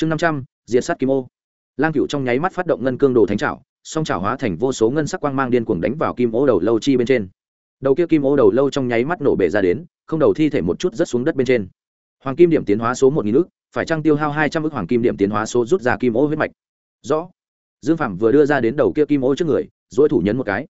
chương năm trăm, diệt sát kim ô. Lang cựu trong nháy mắt phát động ngân cương đồ thánh trảo, song trảo hóa thành vô số ngân sắc quang mang điên cuồng đánh vào kim ô đầu lâu chi bên trên. Đầu kia kim ô đầu lâu trong nháy mắt nổ bể ra đến, không đầu thi thể một chút rớt xuống đất bên trên. Hoàng kim điểm tiến hóa số một nghìn ước phải trăng tiêu hao hai trăm ước hoàng kim điểm tiến hóa số rút ra kim ô huyết mạch? Rõ. Dương phạm vừa đưa ra đến đầu kia kim ô trước người dỗi thủ nhấn một cái.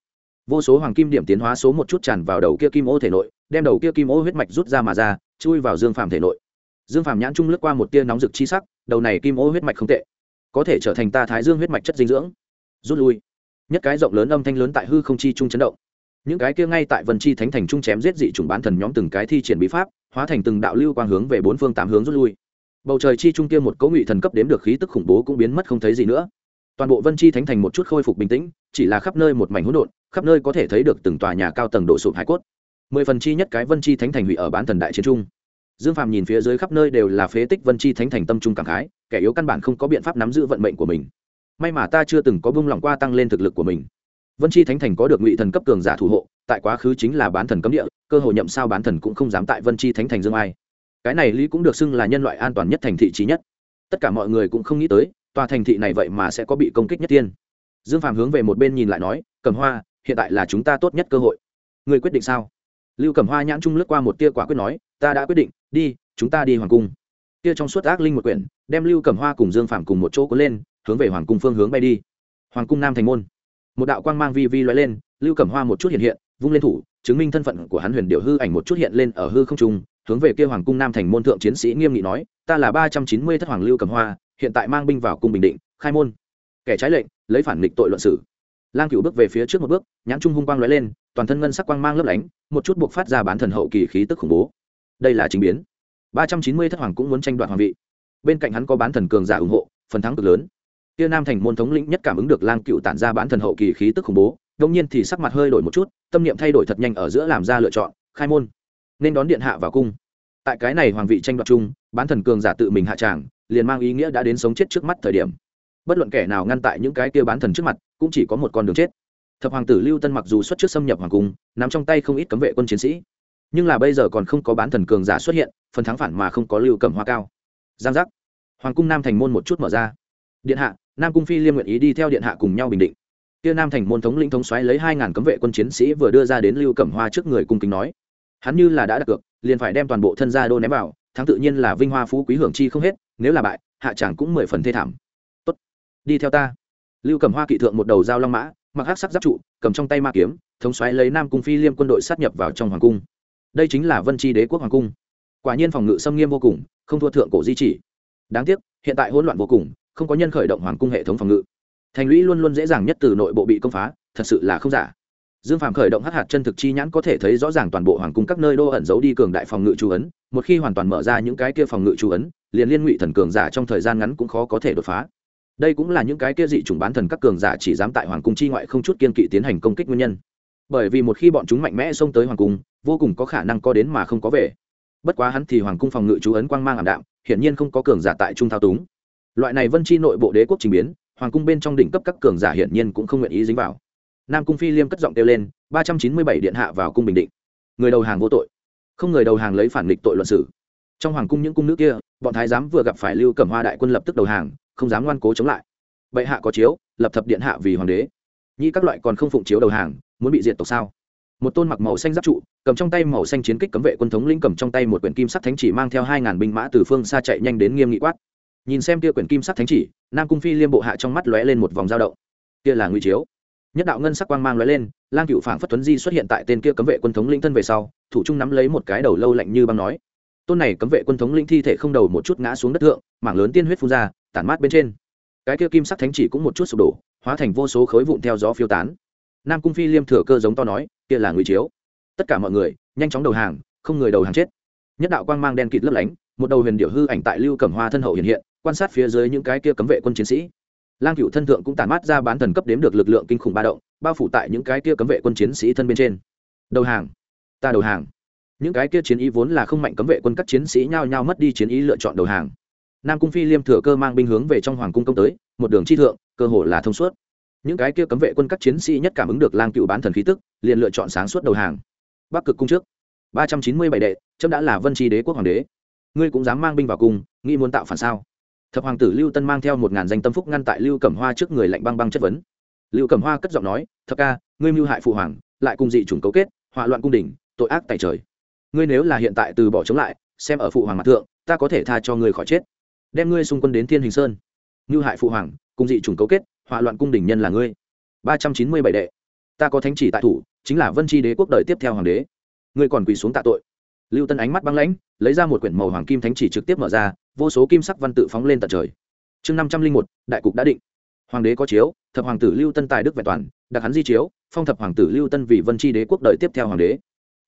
Vô số hoàng kim điểm tiến hóa số một chút tràn vào đầu kia kim ô thể nội, đem đầu kia kim ô huyết mạch rút ra mà ra, chui vào dương phạm thể nội. Dương phạm nhãn trung lướt qua một tia nóng rực chi sắc đầu này kim ô huyết mạch không tệ, có thể trở thành ta thái dương huyết mạch chất dinh dưỡng. Rút lui. Nhất cái rộng lớn âm thanh lớn tại hư không chi trung chấn động. Những cái kia ngay tại vân chi thánh thành trung chém giết dị chủng bán thần nhóm từng cái thi triển bí pháp, hóa thành từng đạo lưu quang hướng về bốn phương tám hướng rút lui. Bầu trời chi trung kia một cấu ngụy thần cấp đếm được khí tức khủng bố cũng biến mất không thấy gì nữa. Toàn bộ vân chi thánh thành một chút khôi phục bình tĩnh, chỉ là khắp nơi một mảnh hỗn độn, khắp nơi có thể thấy được từng tòa nhà cao tầng đổ sụp hải cốt. Mười phần chi nhất cái vân chi thánh thành hủy ở bán thần đại chiến trung dương phàm nhìn phía dưới khắp nơi đều là phế tích vân chi thánh thành tâm trung cảm khái, kẻ yếu căn bản không có biện pháp nắm giữ vận mệnh của mình. May mà ta chưa từng có bung lỏng qua tăng lên thực lực của mình. Vân chi thánh thành có được ngụy thần cấp cường giả thủ hộ, tại quá khứ chính là bán thần cấm địa, cơ hội nhậm sao bán thần cũng không dám tại vân chi thánh thành dương ai. Cái này lý cũng được xưng là nhân loại an toàn nhất thành thị trí nhất. Tất cả mọi người cũng không nghĩ tới, tòa thành thị này vậy mà sẽ có bị công kích nhất tiên. Dương phàm hướng về một bên nhìn lại nói cầm hoa, hiện tại là chúng ta tốt nhất cơ hội. Người quyết định sao? Lưu Cẩm hoa nhãn trung lướt qua một tia quả quyết nói, ta đã quyết định, đi, chúng ta đi hoàng cung. Tia trong suốt ác linh một quyển, đem lưu Cẩm hoa cùng dương phàm cùng một chỗ cuốn lên, hướng về hoàng cung phương hướng bay đi. Hoàng cung nam thành môn. Một đạo quang mang vi vi loay lên, lưu Cẩm hoa một chút hiện hiện, vung lên thủ, chứng minh thân phận của hắn huyền điệu hư ảnh một chút hiện lên ở hư không trung, hướng về kia hoàng cung nam thành môn thượng chiến sĩ nghiêm nghị nói, ta là ba trăm chín mươi thất hoàng lưu Cẩm hoa, hiện tại mang binh vào cung bình định, khai môn. Kẻ trái lệnh, lấy phản nghịch tội luận xử lang cựu bước về phía trước một bước, nhãn trung hung quang lóe lên, toàn thân ngân sắc quang mang lấp lánh, một chút buộc phát ra bán thần hậu kỳ khí tức khủng bố. Đây là chính biến. Ba trăm chín mươi thất hoàng cũng muốn tranh đoạt hoàng vị. Bên cạnh hắn có bán thần cường giả ủng hộ, phần thắng cực lớn. Kia nam thành môn thống lĩnh nhất cảm ứng được lang cựu tản ra bán thần hậu kỳ khí tức khủng bố đông nhiên thì sắc mặt hơi đổi một chút, tâm niệm thay đổi thật nhanh ở giữa làm ra lựa chọn, khai môn. Nên đón điện hạ vào cung. Tại cái này hoàng vị tranh đoạt chung, bán thần cường giả tự mình hạ tràng, liền mang ý nghĩa đã đến sống chết trước mắt thời điểm bất luận kẻ nào ngăn tại những cái kia bán thần trước mặt, cũng chỉ có một con đường chết. Thập hoàng tử lưu tân mặc dù xuất trước xâm nhập hoàng cung nằm trong tay không ít cấm vệ quân chiến sĩ, nhưng là bây giờ còn không có bán thần cường giả xuất hiện, phần thắng phản mà không có lưu cầm hoa cao. Giang giác. Hoàng cung nam thành môn một chút mở ra. Điện hạ, nam cung phi Liêm nguyện ý đi theo điện hạ cùng nhau bình định. Kia nam thành môn thống lĩnh thống xoáy lấy hai ngàn cấm vệ quân chiến sĩ vừa đưa ra đến lưu cẩm hoa trước người cung kính nói. Hắn như là đã đặt cược, liền phải đem toàn bộ thân gia đô ném vào, thắng tự nhiên là vinh hoa phú quý hưởng chi không hết, nếu là bại, hạ chẳng cũng mười phần thê thảm đi theo ta. Lưu cầm hoa kỵ thượng một đầu dao long mã, mặc hắc sắc giáp trụ, cầm trong tay ma kiếm, thống xoáy lấy nam cung phi liêm quân đội sát nhập vào trong hoàng cung. Đây chính là vân tri đế quốc hoàng cung. Quả nhiên phòng ngự xâm nghiêm vô cùng, không thua thượng cổ di chỉ. Đáng tiếc, hiện tại hỗn loạn vô cùng, không có nhân khởi động hoàng cung hệ thống phòng ngự. Thành lũy luôn luôn dễ dàng nhất từ nội bộ bị công phá, thật sự là không giả. Dương Phạm khởi động hắc hạt chân thực chi nhãn có thể thấy rõ ràng toàn bộ hoàng cung các nơi đô ẩn giấu đi cường đại phòng ngự chú ấn, một khi hoàn toàn mở ra những cái kia phòng ngự chú ấn, liền liên ngụy thần cường giả trong thời gian ngắn cũng khó có thể đột phá đây cũng là những cái kia dị chủng bán thần các cường giả chỉ dám tại hoàng cung chi ngoại không chút kiên kỵ tiến hành công kích nguyên nhân. Bởi vì một khi bọn chúng mạnh mẽ xông tới hoàng cung, vô cùng có khả năng có đến mà không có về. Bất quá hắn thì hoàng cung phòng ngự chú ấn quang mang ảm đạm, hiển nhiên không có cường giả tại trung thao túng. Loại này vân chi nội bộ đế quốc trình biến, hoàng cung bên trong đỉnh cấp các cường giả hiển nhiên cũng không nguyện ý dính vào. Nam cung phi liêm cất giọng kêu lên, ba trăm chín mươi bảy điện hạ vào cung bình định. Người đầu hàng vô tội. Không người đầu hàng lấy phản nghịch tội luận xử. Trong hoàng cung những cung nữ kia, bọn thái giám vừa gặp phải lưu cẩm hoa đại quân lập tức đầu hàng không dám ngoan cố chống lại. Bệ hạ có chiếu, lập thập điện hạ vì hoàng đế. Nhi các loại còn không phụng chiếu đầu hàng, muốn bị diệt tộc sao? Một tôn mặc màu xanh giáp trụ, cầm trong tay màu xanh chiến kích cấm vệ quân thống lĩnh cầm trong tay một quyển kim sắc thánh chỉ mang theo hai ngàn binh mã từ phương xa chạy nhanh đến nghiêm nghị quát. Nhìn xem kia quyển kim sắc thánh chỉ, nam cung phi liêm bộ hạ trong mắt lóe lên một vòng dao động. Kia là nguy chiếu. Nhất đạo ngân sắc quang mang lóe lên, lang cựu phảng phất tuấn di xuất hiện tại tên kia cấm vệ quân thống lĩnh thân về sau, thủ trung nắm lấy một cái đầu lâu lạnh như băng nói. Tôn này cấm vệ quân thống lĩnh thi thể không đầu một chút ngã xuống đất thượng, mảng lớn tiên huyết phun ra tản mát bên trên. Cái kia kim sắc thánh chỉ cũng một chút sụp đổ, hóa thành vô số khối vụn theo gió phiêu tán. Nam cung phi liêm thừa cơ giống to nói, kia là nguy chiếu. Tất cả mọi người, nhanh chóng đầu hàng, không người đầu hàng chết. Nhất đạo quang mang đen kịt lấp lánh, một đầu huyền điệu hư ảnh tại lưu cẩm hoa thân hậu hiện hiện, quan sát phía dưới những cái kia cấm vệ quân chiến sĩ. Lang cựu thân thượng cũng tàn mát ra bán thần cấp đếm được lực lượng kinh khủng ba động, bao phủ tại những cái kia cấm vệ quân chiến sĩ thân bên trên. Đầu hàng, ta đầu hàng. Những cái kia chiến ý vốn là không mạnh cấm vệ quân các chiến sĩ nhao nhao mất đi chiến ý lựa chọn đầu hàng nam cung phi liêm thừa cơ mang binh hướng về trong hoàng cung công tới, một đường chi thượng, cơ hồ là thông suốt. Những cái kia cấm vệ quân các chiến sĩ nhất cảm ứng được lang cựu bán thần khí tức, liền lựa chọn sáng suốt đầu hàng. Bắc cực cung trước. Ba trăm chín mươi bảy đệ trâm đã là vân tri đế quốc hoàng đế. Ngươi cũng dám mang binh vào cung, nghĩ muốn tạo phản sao? Thập hoàng tử lưu tân mang theo một ngàn danh tâm phúc ngăn tại lưu cẩm hoa trước người lạnh băng băng chất vấn. Lưu cẩm hoa cất giọng nói, thập ca, ngươi mưu hại phụ hoàng, lại cùng dị chủng cấu kết, hỏa loạn cung đình, tội ác tại trời. Ngươi nếu là hiện tại từ bỏ chống lại, xem ở phụ hoàng mặt thượng, ta có thể tha cho ngươi khỏi chết đem ngươi xung quân đến thiên hình sơn. Mưu hại phụ hoàng, cùng dị chủng cấu kết, hỏa loạn cung đình nhân là ngươi. Ba trăm chín mươi bảy đệ. Ta có thánh chỉ tại thủ, chính là vân tri đế quốc đời tiếp theo hoàng đế. Ngươi còn quỳ xuống tạ tội. Lưu tân ánh mắt băng lãnh, lấy ra một quyển màu hoàng kim thánh chỉ trực tiếp mở ra, vô số kim sắc văn tự phóng lên tận trời. Chương năm trăm linh một, đại cục đã định. Hoàng đế có chiếu, thập hoàng tử lưu tân tài đức vẹn toàn, đặc hắn di chiếu, phong thập hoàng tử lưu tân vì vân tri đế quốc đời tiếp theo hoàng đế.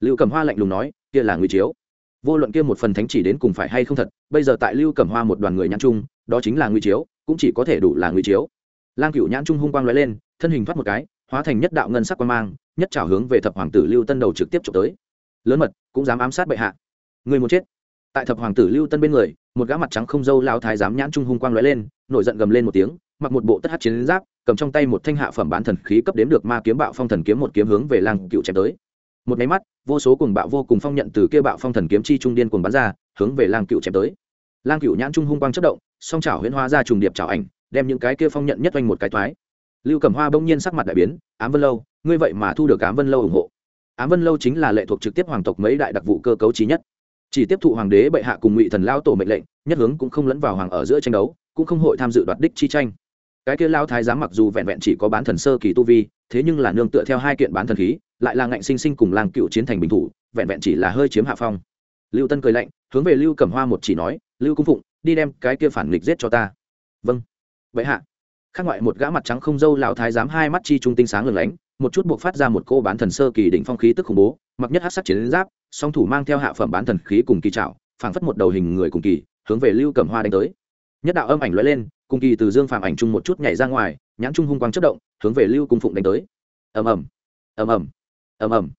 Lưu cẩm hoa lạnh lùng nói, kia là người chiếu vô luận kia một phần thánh chỉ đến cùng phải hay không thật, bây giờ tại lưu cẩm hoa một đoàn người nhãn trung đó chính là nguy chiếu, cũng chỉ có thể đủ là nguy chiếu. Lang cựu nhãn trung hung quang l lên, thân hình thoát một cái, hóa thành nhất đạo ngân sắc quan mang, nhất trào hướng về thập hoàng tử lưu tân đầu trực tiếp trộm tới. Lớn mật, cũng dám ám sát bệ hạ. Người muốn chết. Tại thập hoàng tử lưu tân bên người, một gã mặt trắng không dâu lao thái giám nhãn trung hung quang lóe lên, nổi giận gầm lên một tiếng, mặc một bộ tất hát chiến giáp, cầm trong tay một thanh hạ phẩm bán thần khí cấp đếm được ma kiếm bạo phong thần kiếm một kiếm hướng về lang cựu chém tới một máy mắt, vô số cùng bạo vô cùng phong nhận từ kia bạo phong thần kiếm chi trung điên cuồng bắn ra, hướng về lang cựu chém tới. Lang cựu nhãn trung hung quang chất động, song chảo huyễn hóa ra trùng điệp chảo ảnh, đem những cái kia phong nhận nhất oanh một cái thoái lưu cẩm hoa bỗng nhiên sắc mặt đại biến, ám vân lâu, ngươi vậy mà thu được ám vân lâu ủng hộ. Ám vân lâu chính là lệ thuộc trực tiếp hoàng tộc mấy đại đặc vụ cơ cấu trí nhất. Chỉ tiếp thụ hoàng đế bệ hạ cùng ngụy thần lao tổ mệnh lệnh, nhất hướng cũng không lẫn vào hoàng ở giữa tranh đấu, cũng không hội tham dự đoạt đích chi tranh. Cái kia lao thái giám mặc dù vẹn vẹn chỉ có bán thần sơ kỳ tu vi, thế nhưng là nương tựa theo hai kiện bán thần khí lại là ngạnh sinh sinh cùng lang cựu chiến thành bình thủ, vẹn vẹn chỉ là hơi chiếm hạ phong. Lưu tân cười lạnh, hướng về lưu cẩm hoa một chỉ nói, lưu cung phụng, đi đem cái kia phản nghịch giết cho ta. Vâng. Vậy hạ. Khác ngoại một gã mặt trắng không dâu lão thái giám hai mắt chi trung tinh sáng lừng lánh, một chút buộc phát ra một cô bán thần sơ kỳ đỉnh phong khí tức khủng bố, mặc nhất hát sắc chiến giáp, song thủ mang theo hạ phẩm bán thần khí cùng kỳ trạo phảng phất một đầu hình người cùng kỳ, hướng về lưu cẩm hoa đánh tới. Nhất đạo âm ảnh lóe lên, cùng kỳ từ dương phàm ảnh chung một chút nhảy ra ngoài, nhãn trung hung quang chất động, hướng về lưu cung phụng đánh tới. Ầm ầm. Ầm ầm ầm ầm.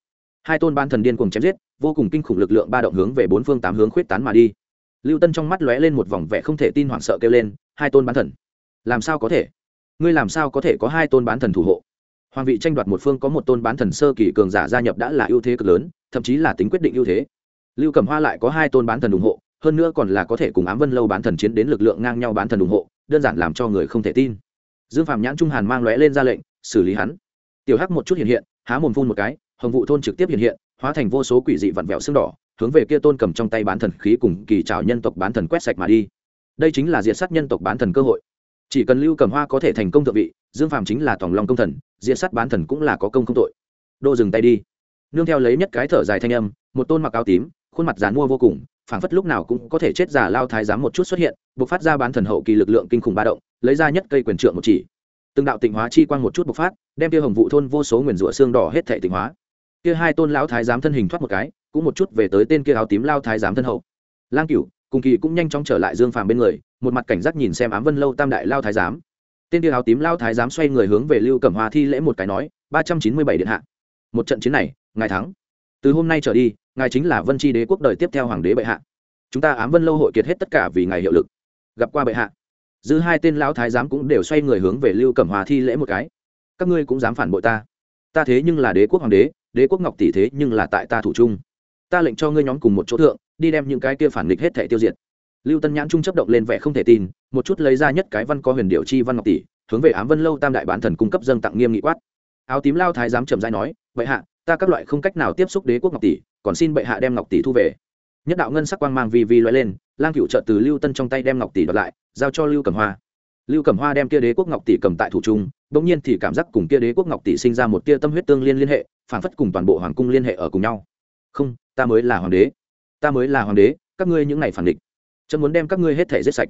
Hai tôn ban thần điên cùng chém giết, vô cùng kinh khủng lực lượng ba động hướng về bốn phương tám hướng khuyết tán mà đi. Lưu tân trong mắt lóe lên một vòng vẻ không thể tin hoảng sợ kêu lên, hai tôn bán thần, làm sao có thể? Ngươi làm sao có thể có hai tôn bán thần thủ hộ? Hoàng vị tranh đoạt một phương có một tôn bán thần sơ kỳ cường giả gia nhập đã là ưu thế cực lớn, thậm chí là tính quyết định ưu thế. Lưu cẩm hoa lại có hai tôn bán thần ủng hộ, hơn nữa còn là có thể cùng ám vân lâu bán thần chiến đến lực lượng ngang nhau bán thần ủng hộ, đơn giản làm cho người không thể tin. Dương phạm nhãn trung hàn mang lóe lên ra lệnh, xử lý hắn. Tiểu hắc một chút hiện hiện, há mồm phun một cái hồng vụ thôn trực tiếp hiện hiện, hóa thành vô số quỷ dị vặn vẹo xương đỏ, hướng về kia tôn cầm trong tay bán thần khí cùng kỳ trào nhân tộc bán thần quét sạch mà đi. Đây chính là diệt sát nhân tộc bán thần cơ hội. Chỉ cần lưu cầm hoa có thể thành công thượng vị, dương phàm chính là tòng long công thần, diệt sát bán thần cũng là có công không tội. Đô dừng tay đi. Nương theo lấy nhất cái thở dài thanh âm, một tôn mặc áo tím, khuôn mặt dán mua vô cùng, phảng phất lúc nào cũng có thể chết giả lao thái giám một chút xuất hiện buộc phát ra bán thần hậu kỳ lực lượng kinh khủng ba động, lấy ra nhất cây quyền trượng một chỉ. Từng đạo tịnh hóa chi quang một chút bộc phát, đem kia hồng vụ thôn vô số nguyền rủa xương đỏ hết thể tịnh hóa kia hai tôn lão thái giám thân hình thoát một cái, cũng một chút về tới tên kia áo tím lao thái giám thân hậu. Lang cửu, cùng kỳ cũng nhanh chóng trở lại dương phàm bên người, một mặt cảnh giác nhìn xem ám vân lâu tam đại lao thái giám. Tên kia áo tím lao thái giám xoay người hướng về lưu cẩm hoa thi lễ một cái nói, ba trăm chín mươi bảy điện hạ. Một trận chiến này, ngài thắng. Từ hôm nay trở đi, ngài chính là vân tri đế quốc đời tiếp theo hoàng đế bệ hạ. Chúng ta ám vân lâu hội kiệt hết tất cả vì ngài hiệu lực. Gặp qua bệ hạ. Dư hai tên lão thái giám cũng đều xoay người hướng về lưu cẩm hòa thi lễ một cái. Các ngươi cũng dám phản bội ta. Ta thế nhưng là đế quốc hoàng đế đế quốc ngọc tỷ thế nhưng là tại ta thủ trung. Ta lệnh cho ngươi nhóm cùng một chỗ thượng, đi đem những cái kia phản nghịch hết thể tiêu diệt. Lưu tân nhãn trung chấp động lên vẻ không thể tin, một chút lấy ra nhất cái văn có huyền điệu chi văn ngọc tỷ, hướng về ám vân lâu tam đại bán thần cung cấp dâng tặng nghiêm nghị quát. Áo tím lao thái giám trầm dai nói vậy hạ, ta các loại không cách nào tiếp xúc đế quốc ngọc tỷ, còn xin bệ hạ đem ngọc tỷ thu về. Nhất đạo ngân sắc quang mang vi vi loại lên, lang cựu trợ từ lưu tân trong tay đem ngọc tỷ đoạt lại, giao cho lưu cẩm hoa. Lưu cẩm hoa đem kia đế quốc ngọc tỷ cầm tại thủ trung bỗng nhiên thì cảm giác cùng kia đế quốc ngọc tỷ sinh ra một tia tâm huyết tương liên liên hệ phản phất cùng toàn bộ hoàng cung liên hệ ở cùng nhau. Không, ta mới là hoàng đế. Ta mới là hoàng đế, các ngươi những ngày phản địch. Chấm muốn đem các ngươi hết thể giết sạch.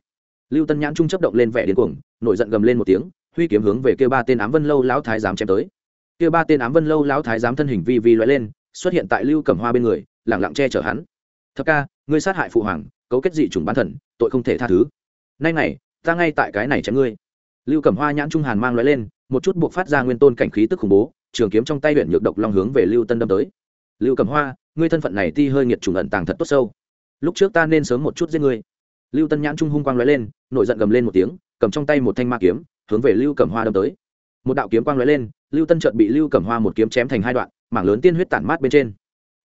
Lưu tân nhãn trung chấp động lên vẻ điên cuồng, nổi giận gầm lên một tiếng, huy kiếm hướng về kia ba tên ám vân lâu lão thái giám chém tới. Kia ba tên ám vân lâu lão thái giám thân hình vi vi loại lên, xuất hiện tại lưu cẩm hoa bên người lẳng lặng che chở hắn. Thập ca, ngươi sát hại phụ hoàng, cấu kết dị chủng bán thần, tội không thể tha thứ. Nay này, ta ngay tại cái này chém ngươi. Lưu cẩm hoa nhãn trung hàn mang loại lên, một chút buộc phát ra nguyên tôn cảnh khí tức khủng bố trường kiếm trong tay huyện nhược độc long hướng về lưu tân đâm tới. Lưu cẩm hoa, ngươi thân phận này ti hơi nghiệt trùng ẩn tàng thật tốt sâu. Lúc trước ta nên sớm một chút giết ngươi. Lưu tân nhãn trung hung quang lóe lên, nổi giận gầm lên một tiếng, cầm trong tay một thanh ma kiếm, hướng về lưu cẩm hoa đâm tới. Một đạo kiếm quang lóe lên, lưu tân trợt bị lưu cẩm hoa một kiếm chém thành hai đoạn, mảng lớn tiên huyết tản mát bên trên.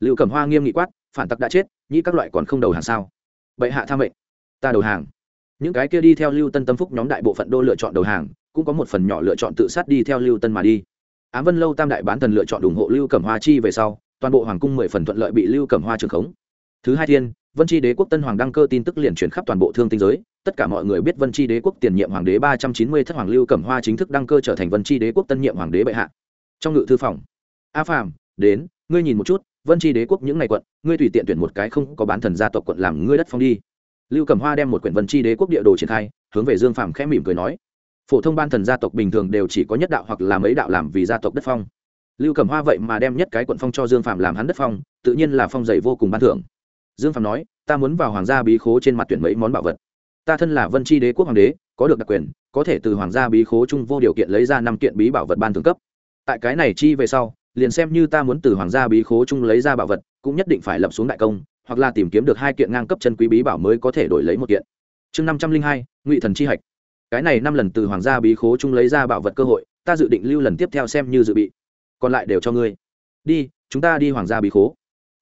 Lưu cẩm hoa nghiêm nghị quát, phản tặc đã chết, nhĩ các loại còn không đầu hàng sao? Bệ hạ tham mệnh, ta đầu hàng. Những cái kia đi theo lưu tân tâm phúc nhóm đại bộ phận đô lựa chọn đầu hàng, cũng có một phần nhỏ lựa chọn tự sát đi theo lưu tân mà đi ám vân lâu tam đại bán thần lựa chọn ủng hộ lưu cẩm hoa chi về sau, toàn bộ hoàng cung mười phần thuận lợi bị lưu cẩm hoa trường khống. Thứ hai thiên, vân Chi đế quốc tân hoàng đăng cơ tin tức liền chuyển khắp toàn bộ thương tinh giới. Tất cả mọi người biết vân Chi đế quốc tiền nhiệm hoàng đế ba trăm chín mươi thất hoàng lưu cẩm hoa chính thức đăng cơ trở thành vân Chi đế quốc tân nhiệm hoàng đế bệ hạ. Trong ngự thư phòng, a phàm, đến, ngươi nhìn một chút, vân Chi đế quốc những ngày quận, ngươi tùy tiện tuyển một cái không có bán thần gia tộc quận làm ngươi đất phong đi. Lưu cẩm hoa đem một quyển vân Chi đế quốc địa đồ triển khai, hướng về dương phàm khẽ mỉm cười nói phổ thông ban thần gia tộc bình thường đều chỉ có nhất đạo hoặc là mấy đạo làm vì gia tộc đất phong. Lưu cẩm hoa vậy mà đem nhất cái quận phong cho dương phạm làm hắn đất phong, tự nhiên là phong dày vô cùng ban thưởng. Dương phạm nói, ta muốn vào hoàng gia bí khố trên mặt tuyển mấy món bảo vật. Ta thân là vân tri đế quốc hoàng đế, có được đặc quyền, có thể từ hoàng gia bí khố chung vô điều kiện lấy ra năm kiện bí bảo vật ban thưởng cấp. Tại cái này chi về sau, liền xem như ta muốn từ hoàng gia bí khố chung lấy ra bảo vật, cũng nhất định phải lập xuống đại công, hoặc là tìm kiếm được hai kiện ngang cấp chân quý bí bảo mới có thể đổi lấy một kiện. Chương năm trăm linh hai, ngụy thần chi hạch cái này năm lần từ hoàng gia bí khố chung lấy ra bảo vật cơ hội, ta dự định lưu lần tiếp theo xem như dự bị. Còn lại đều cho ngươi. Đi, chúng ta đi hoàng gia bí khố.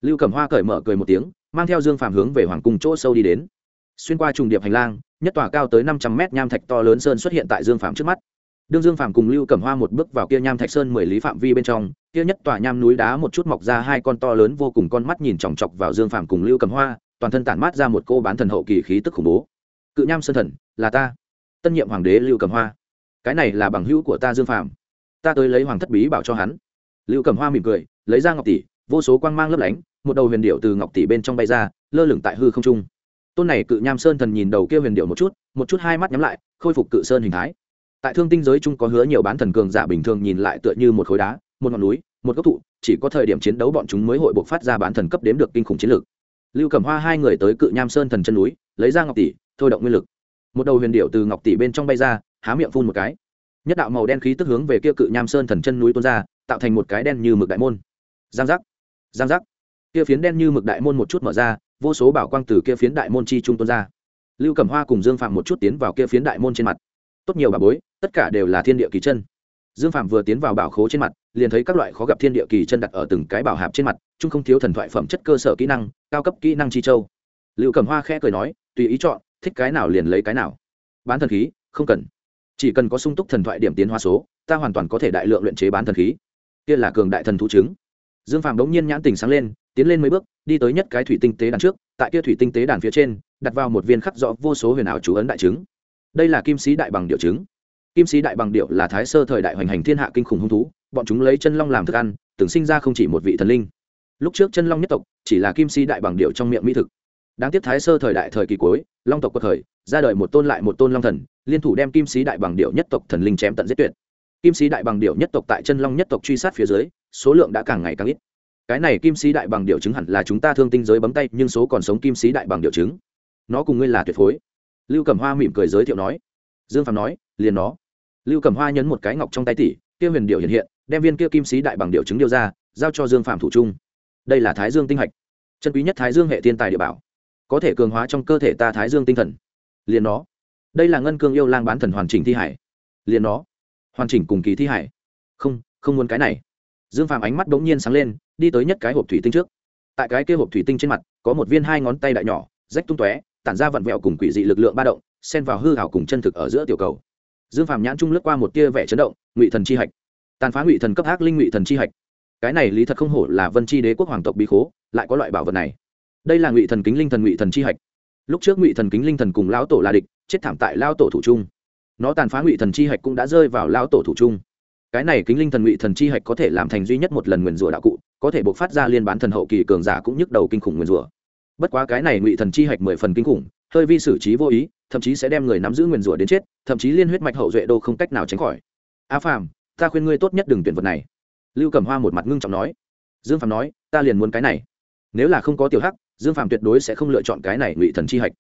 Lưu cẩm hoa cởi mở cười một tiếng, mang theo dương phàm hướng về hoàng cung chỗ sâu đi đến. Xuyên qua trùng điệp hành lang, nhất tòa cao tới năm trăm mét nham thạch to lớn sơn xuất hiện tại dương phàm trước mắt. Đương dương phàm cùng lưu cẩm hoa một bước vào kia nham thạch sơn mười lý phạm vi bên trong, kia nhất tòa nham núi đá một chút mọc ra hai con to lớn vô cùng con mắt nhìn chòng chọc vào dương phàm cùng lưu cẩm hoa, toàn thân tản mát ra một cô bán thần hậu kỳ khí tức khủng bố. Cự nham sơn thần, là ta tân nhiệm hoàng đế lưu cẩm hoa. Cái này là bằng hữu của ta dương phàm. Ta tới lấy hoàng thất bí bảo cho hắn. Lưu cẩm hoa mỉm cười, lấy ra ngọc tỷ, vô số quang mang lấp lánh, một đầu huyền điệu từ ngọc tỷ bên trong bay ra, lơ lửng tại hư không trung. Tôn này cự nham sơn thần nhìn đầu kia huyền điệu một chút một chút hai mắt nhắm lại, khôi phục cự sơn hình thái. Tại thương tinh giới chung có hứa nhiều bán thần cường giả bình thường nhìn lại tựa như một khối đá, một ngọn núi, một gốc thụ, chỉ có thời điểm chiến đấu bọn chúng mới hội buộc phát ra bán thần cấp đếm được kinh khủng chiến lược. Lưu cẩm hoa hai người tới cự nham sơn thần chân núi, lấy ra ngọc tỷ, thôi động nguyên lực một đầu huyền điệu từ ngọc tỷ bên trong bay ra, há miệng phun một cái. Nhất đạo màu đen khí tức hướng về kia cự nham sơn thần chân núi tuôn ra, tạo thành một cái đen như mực đại môn. Giang giác giang giác. Kia phiến đen như mực đại môn một chút mở ra, vô số bảo quang từ kia phiến đại môn chi trung tuôn ra. Lưu cẩm hoa cùng dương phạm một chút tiến vào kia phiến đại môn trên mặt. Tốt nhiều bà bối, tất cả đều là thiên địa kỳ chân. Dương phạm vừa tiến vào bảo khố trên mặt, liền thấy các loại khó gặp thiên địa kỳ chân đặt ở từng cái bảo hạp trên mặt, chung không thiếu thần thoại phẩm chất cơ sở kỹ năng, cao cấp kỹ năng chi châu. Lưu cẩm hoa khẽ cười nói, tùy ý chọn thích cái nào liền lấy cái nào. Bán thần khí, không cần. Chỉ cần có sung túc thần thoại điểm tiến hóa số, ta hoàn toàn có thể đại lượng luyện chế bán thần khí. Kia là cường đại thần thú chứng. Dương phàm đống nhiên nhãn tình sáng lên, tiến lên mấy bước, đi tới nhất cái thủy tinh tế đàn trước, tại kia thủy tinh tế đàn phía trên, đặt vào một viên khắc rõ vô số huyền ảo chú ấn đại chứng. Đây là kim sĩ đại bằng điệu chứng. Kim sĩ đại bằng điệu là thái sơ thời đại hoành hành thiên hạ kinh khủng hung thú, bọn chúng lấy chân long làm thức ăn, từng sinh ra không chỉ một vị thần linh. Lúc trước chân long nhất tộc, chỉ là kim sĩ đại bằng điệu trong miệng mỹ thực đáng tiếc thái sơ thời đại thời kỳ cuối, long tộc quật thời ra đời một tôn lại một tôn long thần, liên thủ đem kim sĩ đại bằng điệu nhất tộc thần linh chém tận giết tuyệt. Kim sĩ đại bằng điệu nhất tộc tại chân long nhất tộc truy sát phía dưới, số lượng đã càng ngày càng ít. Cái này kim sĩ đại bằng điệu chứng hẳn là chúng ta thương tinh giới bấm tay, nhưng số còn sống kim sĩ đại bằng điệu chứng. Nó cùng ngươi là tuyệt phối. Lưu cẩm hoa mỉm cười giới thiệu nói. Dương phạm nói, liền nó. Lưu cẩm hoa nhấn một cái ngọc trong tay tỷ kia huyền điệu hiện hiện, đem viên kia kim sĩ đại bằng điệu chứng điêu ra, giao cho dương phạm thủ trung. Đây là thái dương tinh hạch. Chân quý nhất thái dương hệ thiên tài địa bảo có thể cường hóa trong cơ thể ta thái dương tinh thần. Liền nó. Đây là ngân cương yêu lang bán thần hoàn chỉnh thi hải. Liền nó. Hoàn chỉnh cùng kỳ thi hải. Không không muốn cái này. Dương phàm ánh mắt đ ố n g nhiên sáng lên, đi tới nhất cái hộp thủy tinh trước. Tại cái kia hộp thủy tinh trên mặt, có một viên hai ngón tay đại nhỏ, rách tung tóe, tản ra vặn vẹo cùng quỷ dị lực lượng ba động, xen vào hư hảo cùng chân thực ở giữa tiểu cầu. Dương phàm nhãn trung lướt qua một tia vẻ chấn động, ngụy thần chi hạch. Tàn phá ngụy thần cấp ác linh ngụy thần chi hạch. Cái này lý thật không hổ là vân chi đế quốc hoàng tộc bí khố, lại có loại bảo vật này đây là ngụy thần kính linh thần ngụy thần chi hạch. Lúc trước ngụy thần kính linh thần cùng lão tổ là địch chết thảm tại lao tổ thủ trung. Nó tàn phá ngụy thần chi hạch cũng đã rơi vào lao tổ thủ trung. Cái này kính linh thần ngụy thần chi hạch có thể làm thành duy nhất một lần nguyền rủa đạo cụ, có thể buộc phát ra liên bán thần hậu kỳ cường giả cũng nhức đầu kinh khủng nguyền rủa. Bất quá cái này ngụy thần chi hạch mười phần kinh khủng, hơi vi xử trí vô ý, thậm chí sẽ đem người nắm giữ nguyền rủa đến chết, thậm chí liên huyết mạch hậu duệ đô không cách nào tránh khỏi. A phàm, ta khuyên ngươi tốt nhất đừng tuyển vật này. Lưu cẩm hoa một mặt ngưng trọng nói. Dương phàm nói, ta liền muốn cái này. Nếu là không có tiểu hắc dương phàm tuyệt đối sẽ không lựa chọn cái này ngụy thần chi hạch.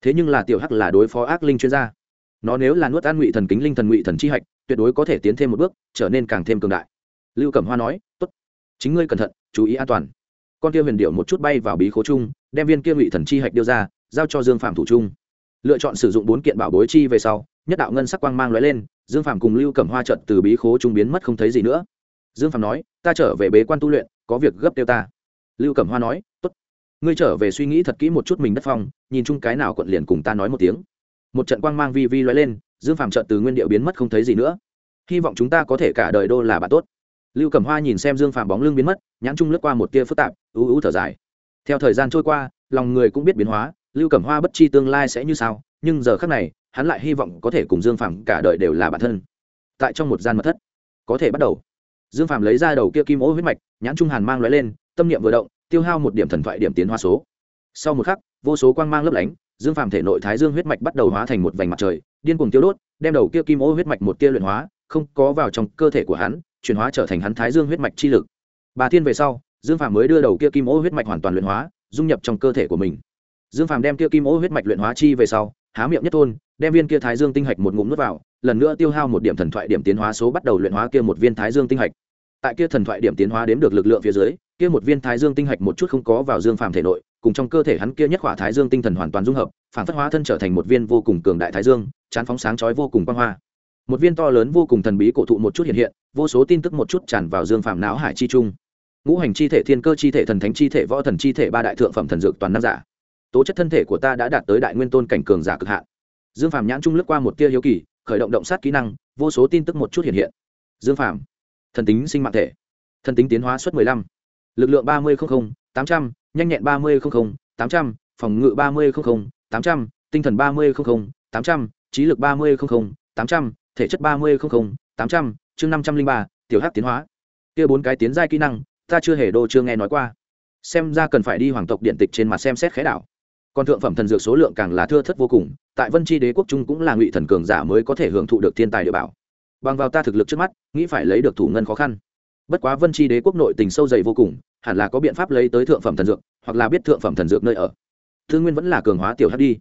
Thế nhưng là tiểu hắc là đối phó ác linh chuyên gia. Nó nếu là nuốt ăn ngụy thần kính linh thần ngụy thần chi hạch, tuyệt đối có thể tiến thêm một bước, trở nên càng thêm cường đại. Lưu cẩm hoa nói, tốt, chính ngươi cẩn thận, chú ý an toàn. Con kia huyền điệu một chút bay vào bí khố chung, đem viên kia ngụy thần chi hạch đưa ra, giao cho dương phạm thủ trung lựa chọn sử dụng bốn kiện bảo bối chi về sau, nhất đạo ngân sắc quang mang lóe lên, dương phạm cùng lưu cẩm hoa trận từ bí khố trung biến mất không thấy gì nữa. Dương phạm nói, ta trở về bế quan tu luyện, có việc gấp tiêu ta. Lưu cẩm hoa nói, tốt ngươi trở về suy nghĩ thật kỹ một chút mình đất phong, nhìn chung cái nào quận liền cùng ta nói một tiếng. Một trận quang mang vi vi loay lên, dương phàm trợn từ nguyên điệu biến mất không thấy gì nữa. Hy vọng chúng ta có thể cả đời đô là bạn tốt. Lưu cẩm hoa nhìn xem dương phàm bóng lưng biến mất, nhãn trung lướt qua một tia phức tạp, ú ú thở dài. Theo thời gian trôi qua, lòng người cũng biết biến hóa, lưu cẩm hoa bất chi tương lai sẽ như sao, nhưng giờ khác này, hắn lại hy vọng có thể cùng dương phàm cả đời đều là bản thân. Tại trong một gian mật thất, có thể bắt đầu. Dương phàm lấy ra đầu kia kim ô huyết mạch, nhãn trung hàn mang l lên, tâm niệm vừa động tiêu hao một điểm thần thoại điểm tiến hóa số. Sau một khắc, vô số quang mang lấp lánh, dương phàm thể nội thái dương huyết mạch bắt đầu hóa thành một vành mặt trời, điên cuồng tiêu đốt, đem đầu kia kim ô huyết mạch một tia luyện hóa, không có vào trong cơ thể của hắn, chuyển hóa trở thành hắn thái dương huyết mạch chi lực. Bà thiên về sau, dương phàm mới đưa đầu kia kim ô huyết mạch hoàn toàn luyện hóa, dung nhập trong cơ thể của mình. Dương phàm đem kia kim ô huyết mạch luyện hóa chi về sau, há miệng nhất thôn, đem viên kia thái dương tinh hạch một ngụm nuốt vào, lần nữa tiêu hao một điểm thần thoại điểm tiến hóa số bắt đầu luyện hóa kia một viên thái dương tinh hạch. Tại kia thần thoại điểm tiến hóa đếm được lực lượng phía dưới kia một viên thái dương tinh hạch một chút không có vào dương phàm thể nội, cùng trong cơ thể hắn kia nhất khỏa thái dương tinh thần hoàn toàn dung hợp, phản phất hóa thân trở thành một viên vô cùng cường đại thái dương, chán phóng sáng chói vô cùng quang hoa. Một viên to lớn vô cùng thần bí cổ thụ một chút hiện hiện, vô số tin tức một chút tràn vào dương phàm não hải chi trung. Ngũ hành chi thể thiên cơ chi thể thần thánh chi thể võ thần chi thể ba đại thượng phẩm thần dược toàn năng giả. Tố chất thân thể của ta đã đạt tới đại nguyên tôn cảnh cường giả cực hạn. Dương phàm nhãn trung lướt qua một tia hiếu kỳ, khởi động động sát kỹ năng, vô số tin tức một chút hiện hiện. Dương phàm, thần tính sinh mạng thể. Thần tính tiến hóa suất mười lăm lực lượng ba mươi tám trăm nhẹn ba mươi tám trăm, phòng ngự ba mươi tám trăm, tinh thần ba mươi tám trăm, trí lực ba mươi tám trăm, thể chất ba mươi tám trăm, chương năm trăm linh ba, tiểu hát tiến hóa. Kia bốn cái tiến giai kỹ năng, ta chưa hề đô chưa nghe nói qua. Xem ra cần phải đi hoàng tộc điện tịch trên mặt xem xét khái đảo. Còn thượng phẩm thần dược số lượng càng là thưa thất vô cùng, tại vân tri đế quốc trung cũng là ngụy thần cường giả mới có thể hưởng thụ được thiên tài địa bảo. Bằng vào ta thực lực trước mắt, nghĩ phải lấy được thủ ngân khó khăn bất quá vân tri đế quốc nội tình sâu dày vô cùng, hẳn là có biện pháp lấy tới thượng phẩm thần dược, hoặc là biết thượng phẩm thần dược nơi ở. Thư nguyên vẫn là cường hóa tiểu hắc đi.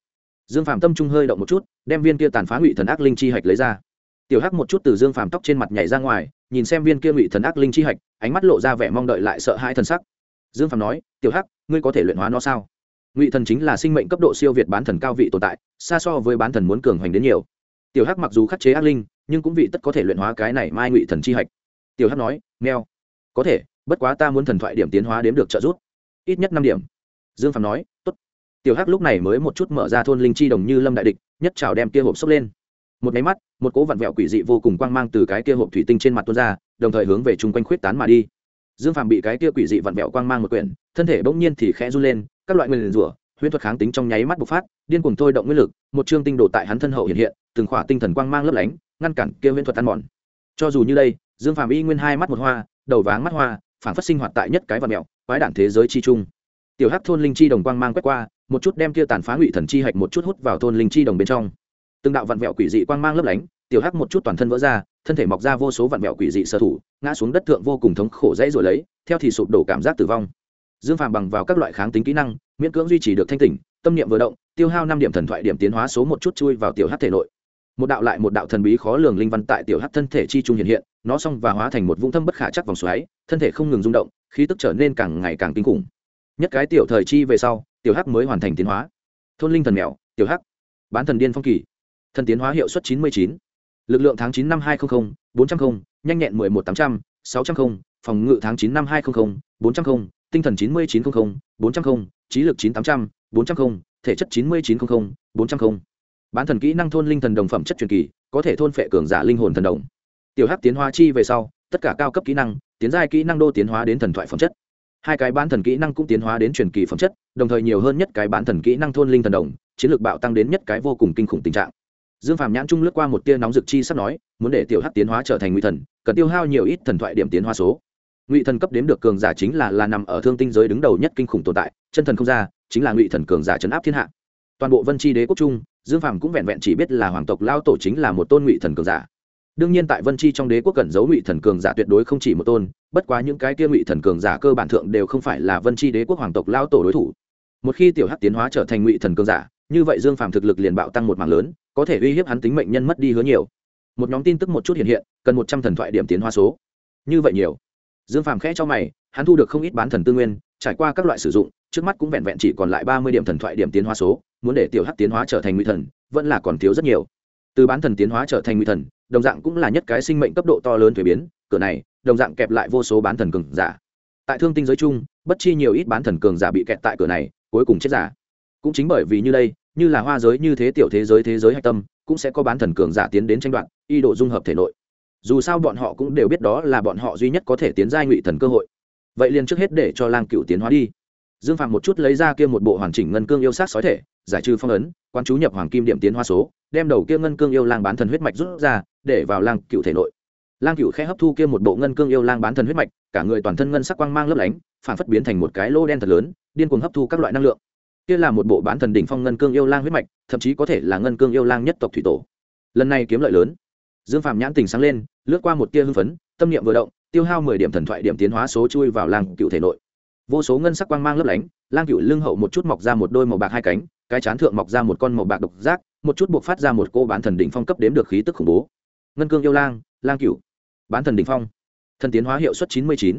Dương phạm tâm trung hơi động một chút, đem viên kia tàn phá ngụy thần ác linh chi hạch lấy ra. Tiểu hắc một chút từ dương phạm tóc trên mặt nhảy ra ngoài, nhìn xem viên kia ngụy thần ác linh chi hạch, ánh mắt lộ ra vẻ mong đợi lại sợ hai thần sắc. Dương phạm nói, tiểu hắc, ngươi có thể luyện hóa nó sao? Ngụy thần chính là sinh mệnh cấp độ siêu việt bán thần cao vị tồn tại, xa so với bán thần muốn cường hoành đến nhiều. Tiểu hắc mặc dù khắc chế ác linh, nhưng cũng vị tất có thể luyện hóa cái này mai ngụy thần chi hạch. Tiểu hắc nói nghèo có thể, bất quá ta muốn thần thoại điểm tiến hóa đếm được trợ giúp. Ít nhất năm điểm. Dương phàm nói, tốt. Tiểu hắc lúc này mới một chút mở ra thôn linh chi đồng như lâm đại địch, nhất trào đem kia hộp xốc lên. Một máy mắt, một cỗ vặn vẹo quỷ dị vô cùng quang mang từ cái kia hộp thủy tinh trên mặt tuôn ra, đồng thời hướng về chung quanh khuyết tán mà đi. Dương phàm bị cái kia quỷ dị vặn vẹo quang mang một quyển, thân thể bỗng nhiên thì khẽ run lên, các loại nguyên rủa, huyễn thuật kháng tính trong nháy mắt bộc phát, điên cuồng thôi động nguyên lực, một chương tinh đồ tại hắn thân hậu hiện hiện, từng khỏa tinh thần quang mang lấp lánh, ngăn cản kia huyễn thuật ăn mòn. Cho dù như đây, dương phàm y nguyên hai mắt một hoa đầu váng mắt hoa phản phát sinh hoạt tại nhất cái và mẹo, quái đản thế giới chi trung. Tiểu hắc thôn linh chi đồng quang mang quét qua, một chút đem kia tàn phá ngụy thần chi hạch một chút hút vào thôn linh chi đồng bên trong. Từng đạo vặn vẹo quỷ dị quang mang lấp lánh, tiểu hắc một chút toàn thân vỡ ra, thân thể mọc ra vô số vặn vẹo quỷ dị sở thủ, ngã xuống đất thượng vô cùng thống khổ dãy rồi lấy, theo thì sụp đổ cảm giác tử vong. Dương phàm bằng vào các loại kháng tính kỹ năng, miễn cưỡng duy trì được thanh tỉnh, tâm niệm vừa động, tiêu hao năm điểm thần thoại điểm tiến hóa số một chút chui vào tiểu hắc thể nội. Một đạo lại một đạo thần bí khó lường linh văn tại tiểu hắc thân thể chi trung hiện hiện nó xong và hóa thành một vũng thâm bất khả chắc vòng xoáy, thân thể không ngừng rung động, khí tức trở nên càng ngày càng kinh khủng. Nhất cái tiểu thời chi về sau, tiểu hắc mới hoàn thành tiến hóa. Thôn linh thần mèo, tiểu hắc. Bán thần điên phong kỳ. Thần tiến hóa hiệu suất chín mươi chín. Lực lượng tháng chín năm hai trăm linh bốn trăm linh nhanh nhẹn mười một tám trăm, sáu trăm linh phòng ngự tháng chín năm hai trăm linh bốn trăm linh tinh thần chín mươi chín trăm linh bốn trăm linh trí lực chín tám trăm, bốn trăm linh thể chất chín mươi chín trăm linh bốn trăm linh bán thần kỹ năng thôn linh thần đồng phẩm chất truyền kỳ, có thể thôn phệ cường giả linh hồn thần đồng tiểu hắc tiến hóa chi về sau, tất cả cao cấp kỹ năng, tiến giai kỹ năng đô tiến hóa đến thần thoại phẩm chất. Hai cái bán thần kỹ năng cũng tiến hóa đến truyền kỳ phẩm chất, đồng thời nhiều hơn nhất cái bán thần kỹ năng thôn linh thần đồng, chiến lược bạo tăng đến nhất cái vô cùng kinh khủng tình trạng. Dương phàm nhãn trung lướt qua một tia nóng dực chi sắp nói, muốn để tiểu hắc tiến hóa trở thành ngụy thần, cần tiêu hao nhiều ít thần thoại điểm tiến hóa số. Ngụy thần cấp đếm được cường giả chính là là nằm ở thương tinh giới đứng đầu nhất kinh khủng tồn tại, chân thần không ra, chính là ngụy thần cường giả chấn áp thiên hạ. Toàn bộ vân tri đế quốc trung, dương phàm cũng vẹn vẹn chỉ biết là hoàng tộc lao tổ chính là một tôn ngụy thần cường giả đương nhiên tại vân tri trong đế quốc cẩn giấu ngụy thần cường giả tuyệt đối không chỉ một tôn, bất quá những cái kia ngụy thần cường giả cơ bản thượng đều không phải là vân tri đế quốc hoàng tộc lao tổ đối thủ. Một khi tiểu hắc tiến hóa trở thành ngụy thần cường giả, như vậy dương phàm thực lực liền bạo tăng một mảng lớn, có thể uy hiếp hắn tính mệnh nhân mất đi hứa nhiều. Một nhóm tin tức một chút hiện hiện, cần một trăm thần thoại điểm tiến hóa số. Như vậy nhiều. Dương phàm khẽ cho mày, hắn thu được không ít bán thần tư nguyên, trải qua các loại sử dụng, trước mắt cũng vẹn vẹn chỉ còn lại ba mươi điểm thần thoại điểm tiến hóa số, muốn để tiểu hắc tiến hóa trở thành ngụy thần, vẫn là còn thiếu rất nhiều. Từ bán thần tiến hóa trở thành ngụy thần đồng dạng cũng là nhất cái sinh mệnh cấp độ to lớn thuế biến, cửa này, đồng dạng kẹp lại vô số bán thần cường giả. Tại thương tinh giới chung, bất chi nhiều ít bán thần cường giả bị kẹt tại cửa này, cuối cùng chết giả. Cũng chính bởi vì như đây, như là hoa giới như thế tiểu thế giới thế giới hạch tâm, cũng sẽ có bán thần cường giả tiến đến tranh đoạt, y độ dung hợp thể nội. Dù sao bọn họ cũng đều biết đó là bọn họ duy nhất có thể tiến giai ngụy thần cơ hội. Vậy liền trước hết để cho lang cựu tiến hóa đi. Dương phạm một chút lấy ra kia một bộ hoàn chỉnh ngân cương yêu sát sói thể, giải trừ phong ấn quan chú nhập hoàng kim điểm tiến hoa số, đem đầu kia ngân cương yêu lang bán thần huyết mạch rút ra để vào lang cựu thể nội. Lang cựu khẽ hấp thu kia một bộ ngân cương yêu lang bán thần huyết mạch, cả người toàn thân ngân sắc quang mang lấp lánh, phản phất biến thành một cái lô đen thật lớn, điên cuồng hấp thu các loại năng lượng. Kia là một bộ bán thần đỉnh phong ngân cương yêu lang huyết mạch, thậm chí có thể là ngân cương yêu lang nhất tộc thủy tổ. Lần này kiếm lợi lớn. Dương phạm nhãn tình sáng lên, lướt qua một tia hưng phấn, tâm niệm vừa động, tiêu hao mười điểm thần thoại điểm tiến hóa số chui vào lang cựu thể nội. Vô số ngân sắc quang mang lấp lánh, lang cựu lưng hậu một chút mọc ra một đôi màu bạc hai cánh, cái chán thượng mọc ra một con màu bạc độc giác, một chút buộc phát ra một cô bán thần đỉnh phong cấp đếm được khí tức khủng bố ngân cương yêu lang lang cựu bán thần đ ỉ n h phong, thần tiến hóa hiệu suất chín mươi chín,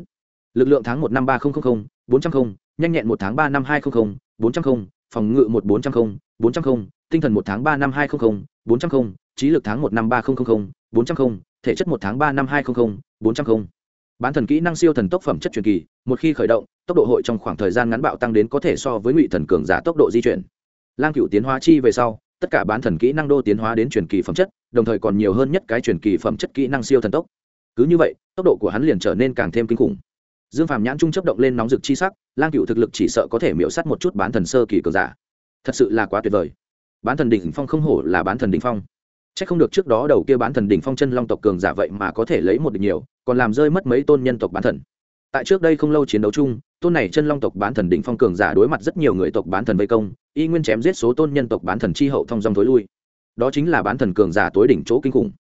lực lượng tháng một năm ba nghìn bốn trăm linh nhanh nhẹn một tháng ba năm hai nghìn bốn trăm linh phòng ngự một bốn trăm linh bốn trăm linh tinh thần một tháng ba năm hai nghìn bốn trăm linh trí lực tháng một năm ba nghìn bốn trăm linh thể chất một tháng ba năm hai nghìn bốn trăm linh bán thần kỹ năng siêu thần tốc phẩm chất truyền kỳ, một khi khởi động, tốc độ hội trong khoảng thời gian ngắn bạo tăng đến có thể so với ngụy thần cường giả tốc độ di chuyển. Lang cựu tiến hóa chi về sau tất cả bán thần kỹ năng đô tiến hóa đến truyền kỳ phẩm chất, đồng thời còn nhiều hơn nhất cái truyền kỳ phẩm chất kỹ năng siêu thần tốc. Cứ như vậy, tốc độ của hắn liền trở nên càng thêm kinh khủng. Dương phàm nhãn trung chấp động lên nóng rực chi sắc, lang cựu thực lực chỉ sợ có thể miễu sắt một chút bán thần sơ kỳ cường giả. Thật sự là quá tuyệt vời. Bán thần đỉnh phong không hổ là bán thần đỉnh phong. C h ắ c không được trước đó đầu kia bán thần đỉnh phong chân long tộc cường giả vậy mà có thể lấy một địch nhiều, còn làm rơi mất mấy tôn nhân tộc bán thần. Tại trước đây không lâu chiến đấu chung tôn này chân long tộc bán thần đỉnh phong cường giả đối mặt rất nhiều người tộc bán thần vây công, y nguyên chém giết số tôn nhân tộc bán thần chi hậu thông dong tối lui. Đó chính là bán thần cường giả tối đỉnh chỗ kinh khủng.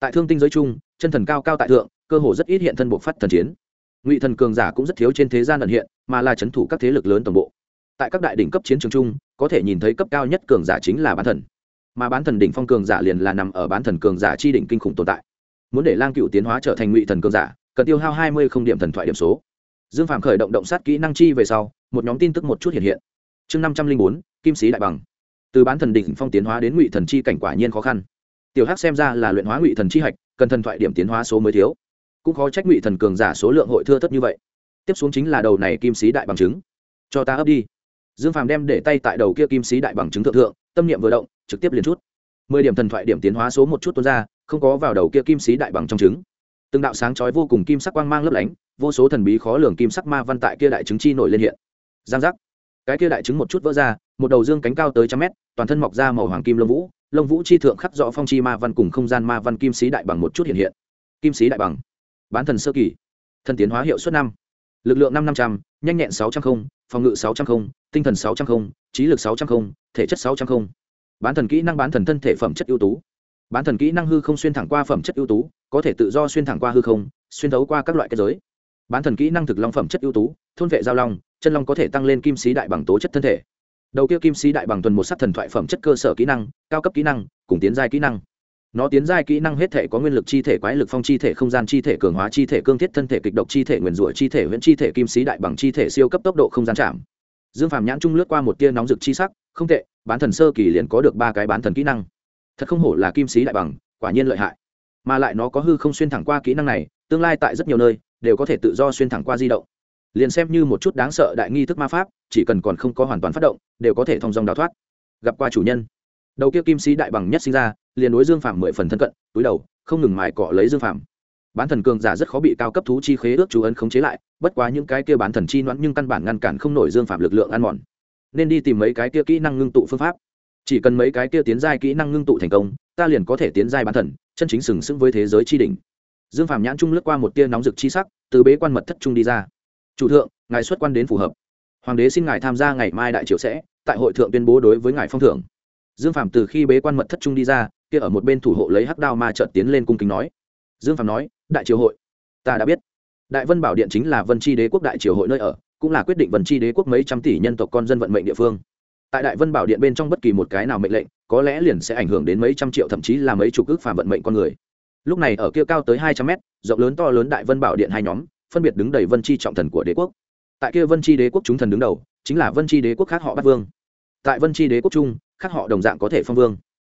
Tại thương tinh giới chung, chân thần cao cao tại thượng, cơ hồ rất ít hiện thân buộc phát thần chiến. Ngụy thần cường giả cũng rất thiếu trên thế gian ẩn hiện, mà là c h ấ n thủ các thế lực lớn toàn bộ. Tại các đại đỉnh cấp chiến trường chung, có thể nhìn thấy cấp cao nhất cường giả chính là bán thần. Mà bán thần đỉnh phong cường giả liền là nằm ở bán thần cường giả chi đỉnh kinh khủng tồn tại. Muốn để lang cựu tiến hóa trở thành ngụy thần cường giả, cần tiêu hao hai mươi không điểm thần thoại điểm số dương phạm khởi động động sát kỹ năng chi về sau, một nhóm tin tức một chút hiện hiện. Chương năm trăm linh bốn, kim sĩ đại bằng. Từ bán thần đỉnh phong tiến hóa đến ngụy thần chi cảnh quả nhiên khó khăn. Tiểu hắc xem ra là luyện hóa ngụy thần chi hạch, cần thần thoại điểm tiến hóa số mới thiếu. Cũng khó trách ngụy thần cường giả số lượng hội thưa thất như vậy. Tiếp xuống chính là đầu này kim sĩ đại bằng chứng. Cho ta ấp đi. Dương phàm đem để tay tại đầu kia kim sĩ đại bằng chứng thượng thượng, tâm niệm vừa động, trực tiếp liền chút. Mười điểm thần thoại điểm tiến hóa số một chút tuôn ra, không có vào đầu kia kim sĩ đại bằng trong trứng từng đạo sáng chói vô cùng kim sắc quang mang lấp lánh, vô số thần bí khó lường kim sắc ma văn tại kia đại trứng chi nổi lên hiện. Giang giác. Cái kia đại trứng một chút vỡ ra, một đầu dương cánh cao tới trăm mét, toàn thân mọc ra màu hoàng kim lông vũ lông vũ chi thượng khắc rõ phong chi ma văn cùng không gian ma văn kim sĩ đại bằng một chút hiện hiện. Kim sĩ đại bằng. Bán thần sơ kỳ. Thần tiến hóa hiệu suất năm. Lực lượng năm năm trăm, nhanh nhẹn sáu trăm không, phòng ngự sáu trăm không, tinh thần sáu trăm không, trí lực sáu trăm không, thể chất sáu trăm không. Bán thần kỹ năng bán thần thân thể phẩm chất ưu tú bán thần kỹ năng hư không xuyên thẳng qua phẩm chất ưu tú, có thể tự do xuyên thẳng qua hư không, xuyên thấu qua các loại kết giới. Bán thần kỹ năng thực long phẩm chất ưu tú, thôn vệ giao long, chân long có thể tăng lên kim sĩ đại bằng tố chất thân thể. Đầu kia kim sĩ đại bằng tuần một sắc thần thoại phẩm chất cơ sở kỹ năng, cao cấp kỹ năng, cùng tiến giai kỹ năng. Nó tiến giai kỹ năng hết thể có nguyên lực chi thể, quái lực phong chi thể, không gian chi thể, cường hóa chi thể, cương thiết thân thể, kịch độc chi thể, nguyền rủa chi thể, huyễn chi thể, kim sĩ đại bằng chi thể, siêu cấp tốc độ không gian chạm. Dương phàm nhãn trung lướt qua một tia nóng rực chi sắc, không tệ, bán thần sơ kỳ liền có được ba cái bán thần kỹ năng thật không hổ là kim sĩ đại bằng, quả nhiên lợi hại. Mà lại nó có hư không xuyên thẳng qua kỹ năng này, tương lai tại rất nhiều nơi, đều có thể tự do xuyên thẳng qua di động. Liền xem như một chút đáng sợ đại nghi thức ma pháp, chỉ cần còn không có hoàn toàn phát động, đều có thể thông dong đào thoát. Gặp qua chủ nhân. Đầu kia kim sĩ đại bằng nhất sinh ra, liền đối dương phạm mười phần thân cận, túi đầu, không ngừng mài cọ lấy dương phạm bán thần cường giả rất khó bị cao cấp thú chi khế ước chú ấn khống chế lại, bất quá những cái kia bán thần chi noãn nhưng căn bản ngăn cản không nổi dương phạm lực lượng ăn mòn. Nên đi tìm mấy cái kia kỹ năng ngưng tụ phương pháp chỉ cần mấy cái kia tiến giai kỹ năng ngưng tụ thành công, ta liền có thể tiến giai bán thần, chân chính sừng sững với thế giới tri đỉnh. Dương phạm nhãn trung lướt qua một tia nóng rực chi sắc, từ bế quan mật thất trung đi ra. Chủ thượng, ngài xuất quan đến phù hợp. Hoàng đế xin ngài tham gia ngày mai đại triều sẽ, tại hội thượng tuyên bố đối với ngài phong thưởng. Dương phạm từ khi bế quan mật thất trung đi ra, kia ở một bên thủ hộ lấy hắc đao ma trợt tiến lên cung kính nói. Dương phạm nói, đại triều hội, ta đã biết. Đại vân bảo điện chính là vân tri đế quốc đại triều hội nơi ở, cũng là quyết định vân tri đế quốc mấy trăm tỷ nhân tộc con dân vận mệnh địa phương tại đại vân bảo điện bên trong bất kỳ một cái nào mệnh lệnh, có lẽ liền sẽ ảnh hưởng đến mấy trăm triệu thậm chí là mấy chục ước phàm vận mệnh con người. Lúc này ở kia cao tới hai trăm mét, rộng lớn to lớn đại vân bảo điện hai nhóm, phân biệt đứng đầy vân chi trọng thần của đế quốc. Tại kia vân chi đế quốc chúng thần đứng đầu, chính là vân chi đế quốc khác họ bắt vương. Tại vân chi đế quốc trung khác họ đồng dạng có thể phong vương.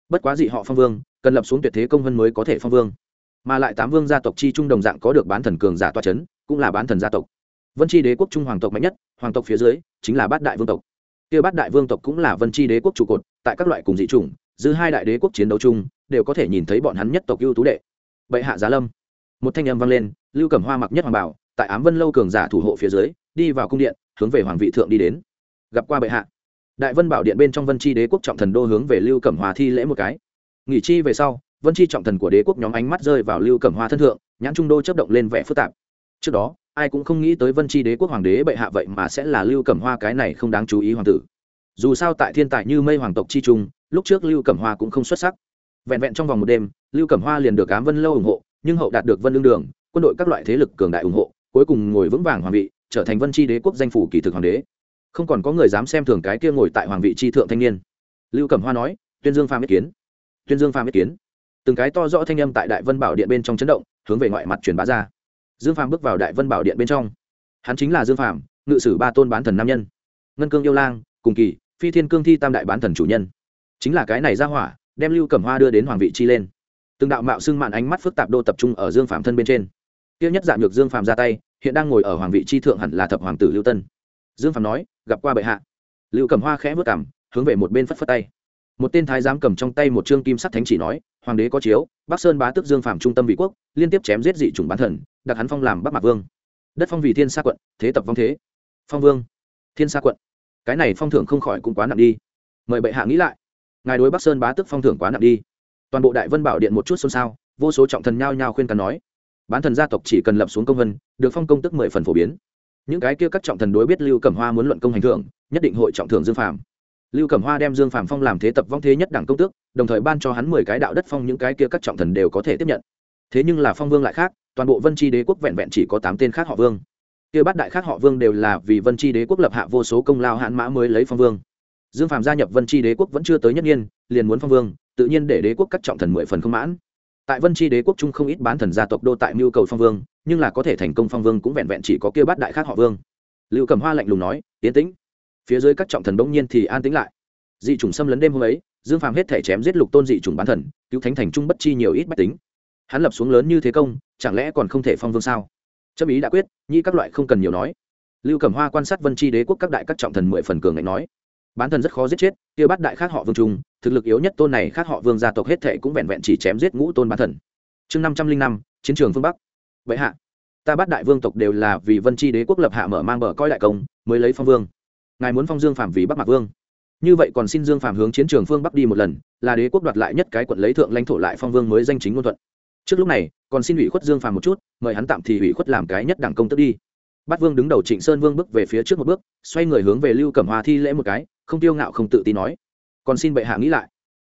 Bất quá dị họ phong vương, cần lập xuống tuyệt thế công vân mới có thể phong vương. Mà lại tám vương gia tộc chi trung đồng dạng có được bán thần cường giả toa c h ấ n cũng là bán thần gia tộc. Vân chi đế quốc trung hoàng tộc mạnh nhất, hoàng tộc phía dưới, chính là bát đại vương tộc kia bát đại vương tộc cũng là vân chi đế quốc trụ cột, tại các loại cùng dị chủng giữ hai đại đế quốc chiến đấu chung, đều có thể nhìn thấy bọn hắn nhất tộc ưu tú đệ. Bệ hạ giá lâm. Một thanh âm vang lên, lưu cẩm hoa mặc nhất hoàng bảo, tại ám vân lâu cường giả thủ hộ phía dưới, đi vào cung điện, hướng về hoàng vị thượng đi đến. Gặp qua bệ hạ. Đại vân bảo điện bên trong vân chi đế quốc trọng thần đô hướng về lưu cẩm hoa thi lễ một cái. Nghỉ chi về sau, vân chi trọng thần của đế quốc nhóm ánh mắt rơi vào lưu cẩm hoa thân thượng, nhãn trung đô chấp động lên vẻ phức tạp. Trước đó ai cũng không nghĩ tới vân chi đế quốc hoàng đế bệ hạ vậy mà sẽ là lưu cẩm hoa cái này không đáng chú ý hoàng tử. Dù sao tại thiên tài như mây hoàng tộc chi trung, lúc trước lưu cẩm hoa cũng không xuất sắc. Vẹn vẹn trong vòng một đêm, lưu cẩm hoa liền được cám vân lâu ủng hộ, nhưng hậu đạt được vân lương đường, quân đội các loại thế lực cường đại ủng hộ, cuối cùng ngồi vững vàng hoàng vị, trở thành vân chi đế quốc danh phủ kỳ thực hoàng đế. Không còn có người dám xem thường cái kia ngồi tại hoàng vị chi thượng thanh niên. Lưu cẩm hoa nói, tuyên dương phàm ý kiến. Tuyên dương phàm ý kiến. Từng cái to rõ thanh âm tại đại vân bảo điện bên trong chấn động, hướng về ngoại mặt truyền bá ra dương phàm bước vào đại vân bảo điện bên trong. Hắn chính là dương phàm, ngự sử ba tôn bán thần nam nhân. Ngân cương yêu lang, cùng kỳ, phi thiên cương thi tam đại bán thần chủ nhân. Chính là cái này ra hỏa, đem lưu cẩm hoa đưa đến hoàng vị chi lên. Từng đạo mạo xưng mạn ánh mắt phức tạp đô tập trung ở dương phàm thân bên trên. Tiêu nhất dạng nhược dương phàm ra tay, hiện đang ngồi ở hoàng vị chi thượng hẳn là thập hoàng tử lưu tân. Dương phàm nói, gặp qua bệ hạ. Lưu cẩm hoa khẽ vớt cảm hướng về một bên phất phất tay. Một tên thái giám cầm trong tay một chương kim sắt thánh chỉ nói hoàng đế có chiếu, bắc sơn bá tước dương phạm trung tâm vị quốc, liên tiếp chém giết dị chủng bán thần đặt hắn phong làm bắc mạc vương. Đất phong vì thiên sa quận, thế tập vong thế. Phong vương, thiên sa quận. Cái này phong thưởng không khỏi cũng quá nặng đi. Mời bệ hạ nghĩ lại. Ngài đối bắc sơn bá tước phong thưởng quá nặng đi. Toàn bộ đại vân bảo điện một chút xôn xao, vô số trọng thần nhao nhao khuyên cắn nói. Bán thần gia tộc chỉ cần lập xuống công vân, được phong công tức mười phần phổ biến. Những cái kia các trọng thần đối biết lưu cẩm hoa muốn luận công hành thưởng, nhất định hội trọng thưởng dương phạm lưu cẩm hoa đem dương phạm phong làm thế tập vong thế nhất đẳng công tước, đồng thời ban cho hắn mười cái đạo đất phong những cái kia các trọng thần đều có thể tiếp nhận. Thế nhưng là phong vương lại khác, toàn bộ vân tri đế quốc vẹn vẹn chỉ có tám tên khác họ vương. Kia bát đại khác họ vương đều là vì vân tri đế quốc lập hạ vô số công lao hãn mã mới lấy phong vương. Dương phạm gia nhập vân tri đế quốc vẫn chưa tới nhất niên, liền muốn phong vương, tự nhiên để đế quốc các trọng thần mười phần không mãn. Tại vân tri đế quốc trung không ít bán thần gia tộc đô tại mưu cầu phong vương, nhưng là có thể thành công phong vương cũng vẹn vẹn chỉ có kia bát đại khác họ vương. Lưu cầm hoa lạnh lùng nói tiến tĩnh phía dưới các trọng thần bỗng nhiên thì an tĩnh lại. Dị chủng xâm lấn đêm hôm ấy, dương phàm hết thể chém giết lục tôn dị chủng bán thần, cứu thánh thành trung bất chi nhiều ít bách tính. Hắn lập xuống lớn như thế công, chẳng lẽ còn không thể phong vương sao? Chấp ý đã quyết nhi các loại không cần nhiều nói. Lưu cẩm hoa quan sát vân tri đế quốc các đại các trọng thần mười phần cường ngạnh nói. Bán thần rất khó giết chết, kia bắt đại khác họ vương trung, thực lực yếu nhất tôn này khác họ vương gia tộc hết thệ cũng vẹn vẹn chỉ chém giết ngũ tôn bán thần. Chương năm trăm linh năm, chiến trường phương bắc. Vậy hạ, ta bắt đại vương tộc đều là vì vân tri đế quốc lập hạ mở mang bờ coi đại công, mới lấy phong vương ngài muốn phong dương phạm vì bắc mạc vương. Như vậy còn xin dương phạm hướng chiến trường phương bắc đi một lần, là đế quốc đoạt lại nhất cái quận lấy thượng lãnh thổ lại phong vương mới danh chính ngôn thuận. Trước lúc này, còn xin ủy khuất dương phạm một chút, mời hắn tạm thì ủy khuất làm cái nhất đẳng công tức đi. Bát vương đứng đầu trịnh sơn vương bước về phía trước một bước, xoay người hướng về lưu cẩm hoa thi lễ một cái, không tiêu ngạo không tự tin nói. Còn xin bệ hạ nghĩ lại.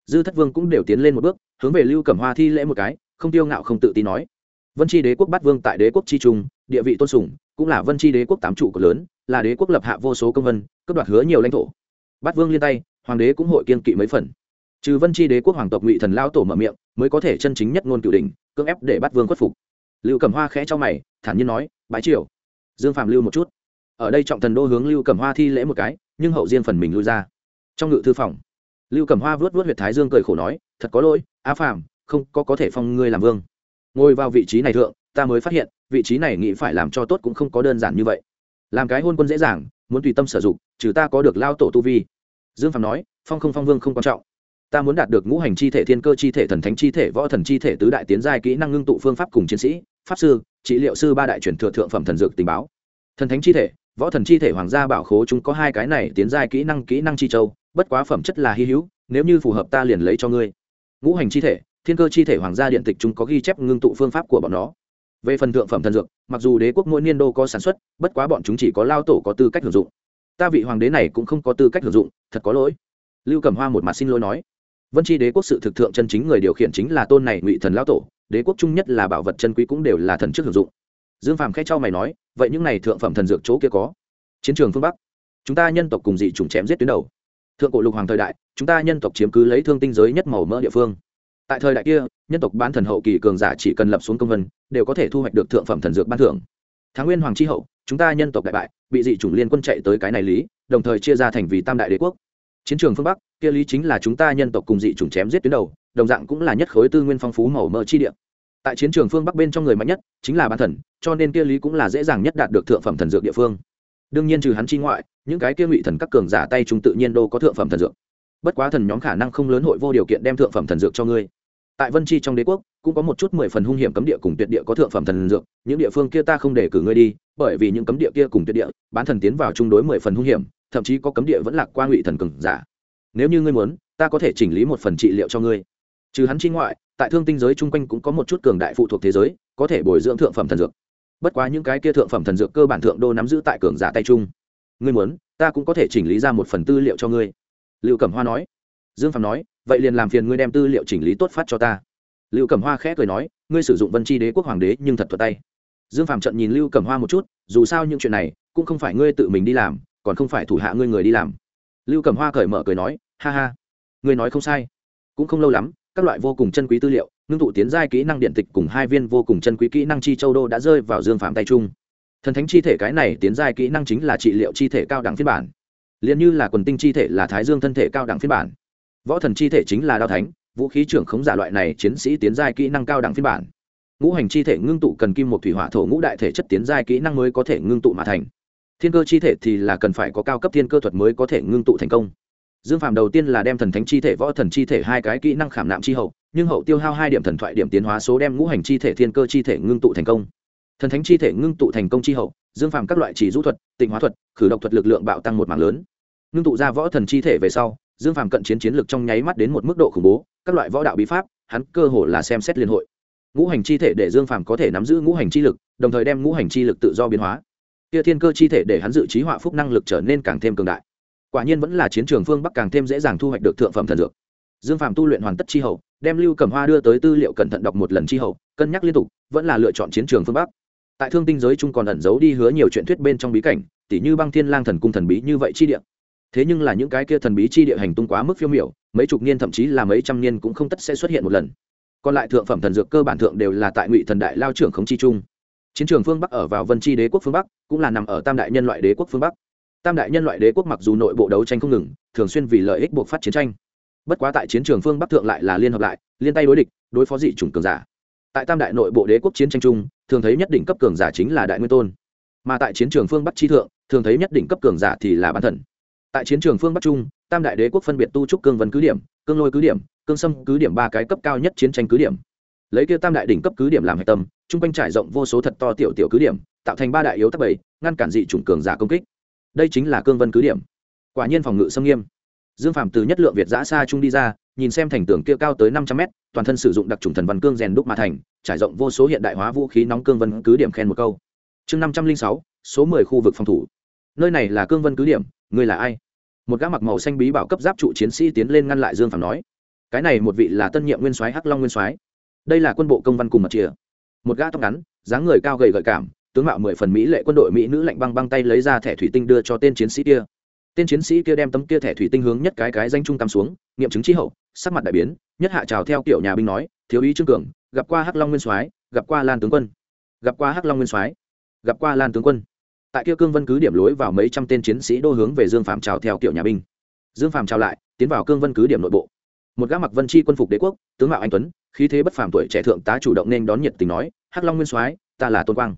Dư thất vương cũng đều tiến lên một bước, hướng về lưu cẩm hoa thi lễ một cái, không tiêu ngạo không tự tin nói vân tri đế quốc bát vương tại đế quốc tri trung, địa vị tôn sùng, cũng là vân tri đế quốc tám trụ cột lớn, là đế quốc lập hạ vô số công vân cấp đoạt hứa nhiều lãnh thổ. Bát vương liên tay, hoàng đế cũng hội kiên kỵ mấy phần. Trừ vân tri đế quốc hoàng tộc ngụy thần lao tổ mở miệng, mới có thể chân chính nhất ngôn cửu đình cưỡng ép để bát vương khuất phục. Lưu cẩm hoa khẽ cho mày, thản nhiên nói, bái triều. Dương phạm lưu một chút. Ở đây trọng thần đô hướng lưu cẩm hoa thi lễ một cái, nhưng hậu riêng phần mình lui ra. Trong ngự thư phòng, lưu cẩm hoa vuốt vuốt huyệt thái dương cười khổ nói, thật có lỗi á phàm, không có có thể phong ngươi làm vương ngồi vào vị trí này thượng, ta mới phát hiện, vị trí này nghĩ phải làm cho tốt cũng không có đơn giản như vậy. Làm cái hôn quân dễ dàng, muốn tùy tâm sử dụng, trừ ta có được lao tổ tu vi. Dương phạm nói, phong không phong vương không quan trọng. Ta muốn đạt được ngũ hành chi thể, thiên cơ chi thể, thần thánh chi thể, võ thần chi thể, tứ đại tiến giai kỹ năng ngưng tụ phương pháp cùng chiến sĩ, pháp sư, trị liệu sư, ba đại truyền thừa thượng phẩm thần dược tình báo. Thần thánh chi thể, võ thần chi thể, hoàng gia bảo khố chúng có hai cái này tiến giai kỹ năng kỹ năng chi châu, bất quá phẩm chất là hy hữu, nếu như phù hợp ta liền lấy cho ngươi. Ngũ hành chi thể thiên cơ chi thể hoàng gia điện tịch chúng có ghi chép ngưng tụ phương pháp của bọn nó. Về phần thượng phẩm thần dược, mặc dù đế quốc mỗi niên đô có sản xuất, bất quá bọn chúng chỉ có lao tổ có tư cách hưởng dụng. Ta vị hoàng đế này cũng không có tư cách hưởng dụng, thật có lỗi. Lưu cẩm hoa một mặt xin lỗi nói. Vân tri đế quốc sự thực thượng chân chính người điều khiển chính là tôn này ngụy thần lao tổ, đế quốc trung nhất là bảo vật chân quý cũng đều là thần trước hưởng dụng. Dương phàm khẽ cho mày nói, vậy những này thượng phẩm thần dược chỗ kia có? Chiến trường phương bắc. Chúng ta nhân tộc cùng dị chủng chém giết tuyến đầu. Thượng cổ lục hoàng thời đại, chúng ta nhân tộc chiếm cứ lấy thương tinh giới nhất màu mỡ địa phương tại thời đại kia, nhân tộc bán thần hậu kỳ cường giả chỉ cần lập xuống công vân, đều có thể thu hoạch được thượng phẩm thần dược ban thưởng. Tháng nguyên hoàng tri hậu, chúng ta nhân tộc đại bại, bị dị chủng liên quân chạy tới cái này lý, đồng thời chia ra thành vì tam đại đế quốc. Chiến trường phương bắc, kia lý chính là chúng ta nhân tộc cùng dị chủng chém giết tuyến đầu, đồng dạng cũng là nhất khối tư nguyên phong phú màu mỡ chi địa. Tại chiến trường phương bắc bên trong người mạnh nhất, chính là bán thần, cho nên kia lý cũng là dễ dàng nhất đạt được thượng phẩm thần dược địa phương. Đương nhiên trừ hắn chi ngoại, những cái kia ngụy thần các cường giả tay chúng tự nhiên đô có thượng phẩm thần dược bất quá thần nhóm khả năng không lớn hội vô điều kiện đem thượng phẩm thần dược cho ngươi. Tại vân chi trong đế quốc, cũng có một chút mười phần hung hiểm cấm địa cùng tuyệt địa có thượng phẩm thần dược, những địa phương kia ta không để cử ngươi đi, bởi vì những cấm địa kia cùng tuyệt địa, bán thần tiến vào chung đối mười phần hung hiểm, thậm chí có cấm địa vẫn lạc qua ngụy thần cường giả. Nếu như ngươi muốn, ta có thể chỉnh lý một phần trị liệu cho ngươi. Trừ hắn chi ngoại, tại thương tinh giới chung quanh cũng có một chút cường đại phụ thuộc thế giới, có thể bồi dưỡng thượng phẩm thần dược. Bất quá những cái kia thượng phẩm thần dược cơ bản thượng đô nắm giữ tại cường giả tay chung. Ngươi muốn, ta cũng có thể chỉnh lý ra một phần tư liệu cho ngươi. Lưu cẩm hoa nói. Dương phạm nói, vậy liền làm phiền ngươi đem tư liệu chỉnh lý tốt phát cho ta. Lưu cẩm hoa khẽ cười nói, ngươi sử dụng vân tri đế quốc hoàng đế nhưng thật thuật tay. Dương phạm trận nhìn lưu cẩm hoa một chút, dù sao những chuyện này, cũng không phải ngươi tự mình đi làm, còn không phải thủ hạ ngươi người đi làm. Lưu cẩm hoa cởi mở cười nói, ha ha, ngươi nói không sai. Cũng không lâu lắm, các loại vô cùng chân quý tư liệu, ngưng tụ tiến giai kỹ năng điện tịch cùng hai viên vô cùng chân quý kỹ năng chi châu đô đã rơi vào dương phạm tay chung. Thần thánh chi thể cái này tiến giai kỹ năng chính là trị liệu chi thể cao đẳng phiên bản liền như là quần tinh chi thể là thái dương thân thể cao đẳng phiên bản. Võ thần chi thể chính là đao thánh, vũ khí trưởng khống giả loại này chiến sĩ tiến giai kỹ năng cao đẳng phiên bản. Ngũ hành chi thể ngưng tụ cần kim một thủy hỏa thổ ngũ đại thể chất tiến giai kỹ năng mới có thể ngưng tụ mà thành. Thiên cơ chi thể thì là cần phải có cao cấp thiên cơ thuật mới có thể ngưng tụ thành công. Dương phạm đầu tiên là đem thần thánh chi thể, võ thần chi thể hai cái kỹ năng khảm nạm chi hậu, nhưng hậu tiêu hao hai điểm thần thoại điểm tiến hóa số đem ngũ hành chi thể, thiên cơ chi thể ngưng tụ thành công. Thần thánh chi thể ngưng tụ thành công chi hậu, dương phạm các loại chỉ rũ thuật, tịnh hóa thuật, khử độc thuật lực lượng bạo tăng một mạng lớn ngưng tụ ra võ thần chi thể về sau, dương phàm cận chiến chiến lực trong nháy mắt đến một mức độ khủng bố, các loại võ đạo bí pháp, hắn cơ hồ là xem xét liên hội. Ngũ hành chi thể để dương phàm có thể nắm giữ ngũ hành chi lực, đồng thời đem ngũ hành chi lực tự do biến hóa. Kia thiên cơ chi thể để hắn dự trí họa phúc năng lực trở nên càng thêm cường đại. Quả nhiên vẫn là chiến trường phương bắc càng thêm dễ dàng thu hoạch được thượng phẩm thần dược. Dương phàm tu luyện hoàn tất chi hậu, đem lưu cẩm hoa đưa tới tư liệu cẩn thận đọc một lần chi hậu, cân nhắc liên tục, vẫn là lựa chọn chiến trường phương bắc. Tại thương tinh giới chung còn ẩn giấu đi hứa nhiều chuyện thuyết bên trong bí cảnh, tỉ như băng thiên lang thần cung thần bí như vậy chi địa thế nhưng là những cái kia thần bí chi địa hành tung quá mức phiêu miểu, mấy chục niên thậm chí là mấy trăm niên cũng không tất sẽ xuất hiện một lần. Còn lại thượng phẩm thần dược cơ bản thượng đều là tại ngụy thần đại lao trưởng khống chi trung. Chiến trường phương bắc ở vào vân chi đế quốc phương bắc, cũng là nằm ở tam đại nhân loại đế quốc phương bắc. Tam đại nhân loại đế quốc mặc dù nội bộ đấu tranh không ngừng, thường xuyên vì lợi ích buộc phát chiến tranh. Bất quá tại chiến trường phương bắc thượng lại là liên hợp lại, liên tay đối địch, đối phó dị chủng cường giả. Tại tam đại nội bộ đế quốc chiến tranh chung, thường thấy nhất định cấp cường giả chính là đại nguyên tôn. Mà tại chiến trường phương bắc chi thượng, thường thấy nhất định cấp cường giả thì là bản thần tại chiến trường phương bắc trung, tam đại đế quốc phân biệt tu trúc cương vân cứ điểm, cương lôi cứ điểm, cương sâm cứ điểm ba cái cấp cao nhất chiến tranh cứ điểm. Lấy kia tam đại đỉnh cấp cứ điểm làm hạch tâm, chung quanh trải rộng vô số thật to tiểu tiểu cứ điểm, tạo thành ba đại yếu tắc bảy, ngăn cản dị chủng cường giả công kích. Đây chính là cương vân cứ điểm. Quả nhiên phòng ngự xâm nghiêm. Dương phạm từ nhất lượng việt giã xa trung đi ra, nhìn xem thành tường kia cao tới năm trăm mét, toàn thân sử dụng đặc trùng thần văn cương rèn đúc mà thành, trải rộng vô số hiện đại hóa vũ khí nóng cương vân cứ điểm khen một câu. Chương năm trăm linh sáu, số mười khu vực phòng thủ. Nơi này là cương vân cứ điểm ngươi là ai? Một gã mặc màu xanh bí bảo cấp giáp trụ chiến sĩ tiến lên ngăn lại dương phàm nói. Cái này một vị là tân nhiệm nguyên soái hắc long nguyên soái. Đây là quân bộ công văn cùng mật chìa. Một gã tóc ngắn, dáng người cao gầy gợi cảm, tướng mạo mười phần mỹ lệ quân đội mỹ nữ lạnh băng băng tay lấy ra thẻ thủy tinh đưa cho tên chiến sĩ kia. Tên chiến sĩ kia đem tấm kia thẻ thủy tinh hướng nhất cái cái danh trung cắm xuống, nghiệm chứng chi hậu, sắc mặt đại biến, nhất hạ trào theo kiểu nhà binh nói, thiếu ý trương cường, gặp qua hắc long nguyên soái, gặp qua lan tướng quân. Gặp qua hắc long nguyên soái, gặp qua lan tướng quân tại kia cương vân cứ điểm lối vào mấy trăm tên chiến sĩ đô hướng về dương phạm trào theo kiểu nhà binh. Dương phạm trào lại, tiến vào cương vân cứ điểm nội bộ. Một gã mặc vân chi quân phục đế quốc, tướng mạo anh tuấn, khí thế bất phàm tuổi trẻ thượng tá chủ động nên đón nhiệt tình nói, hắc long nguyên soái, ta là tôn quang.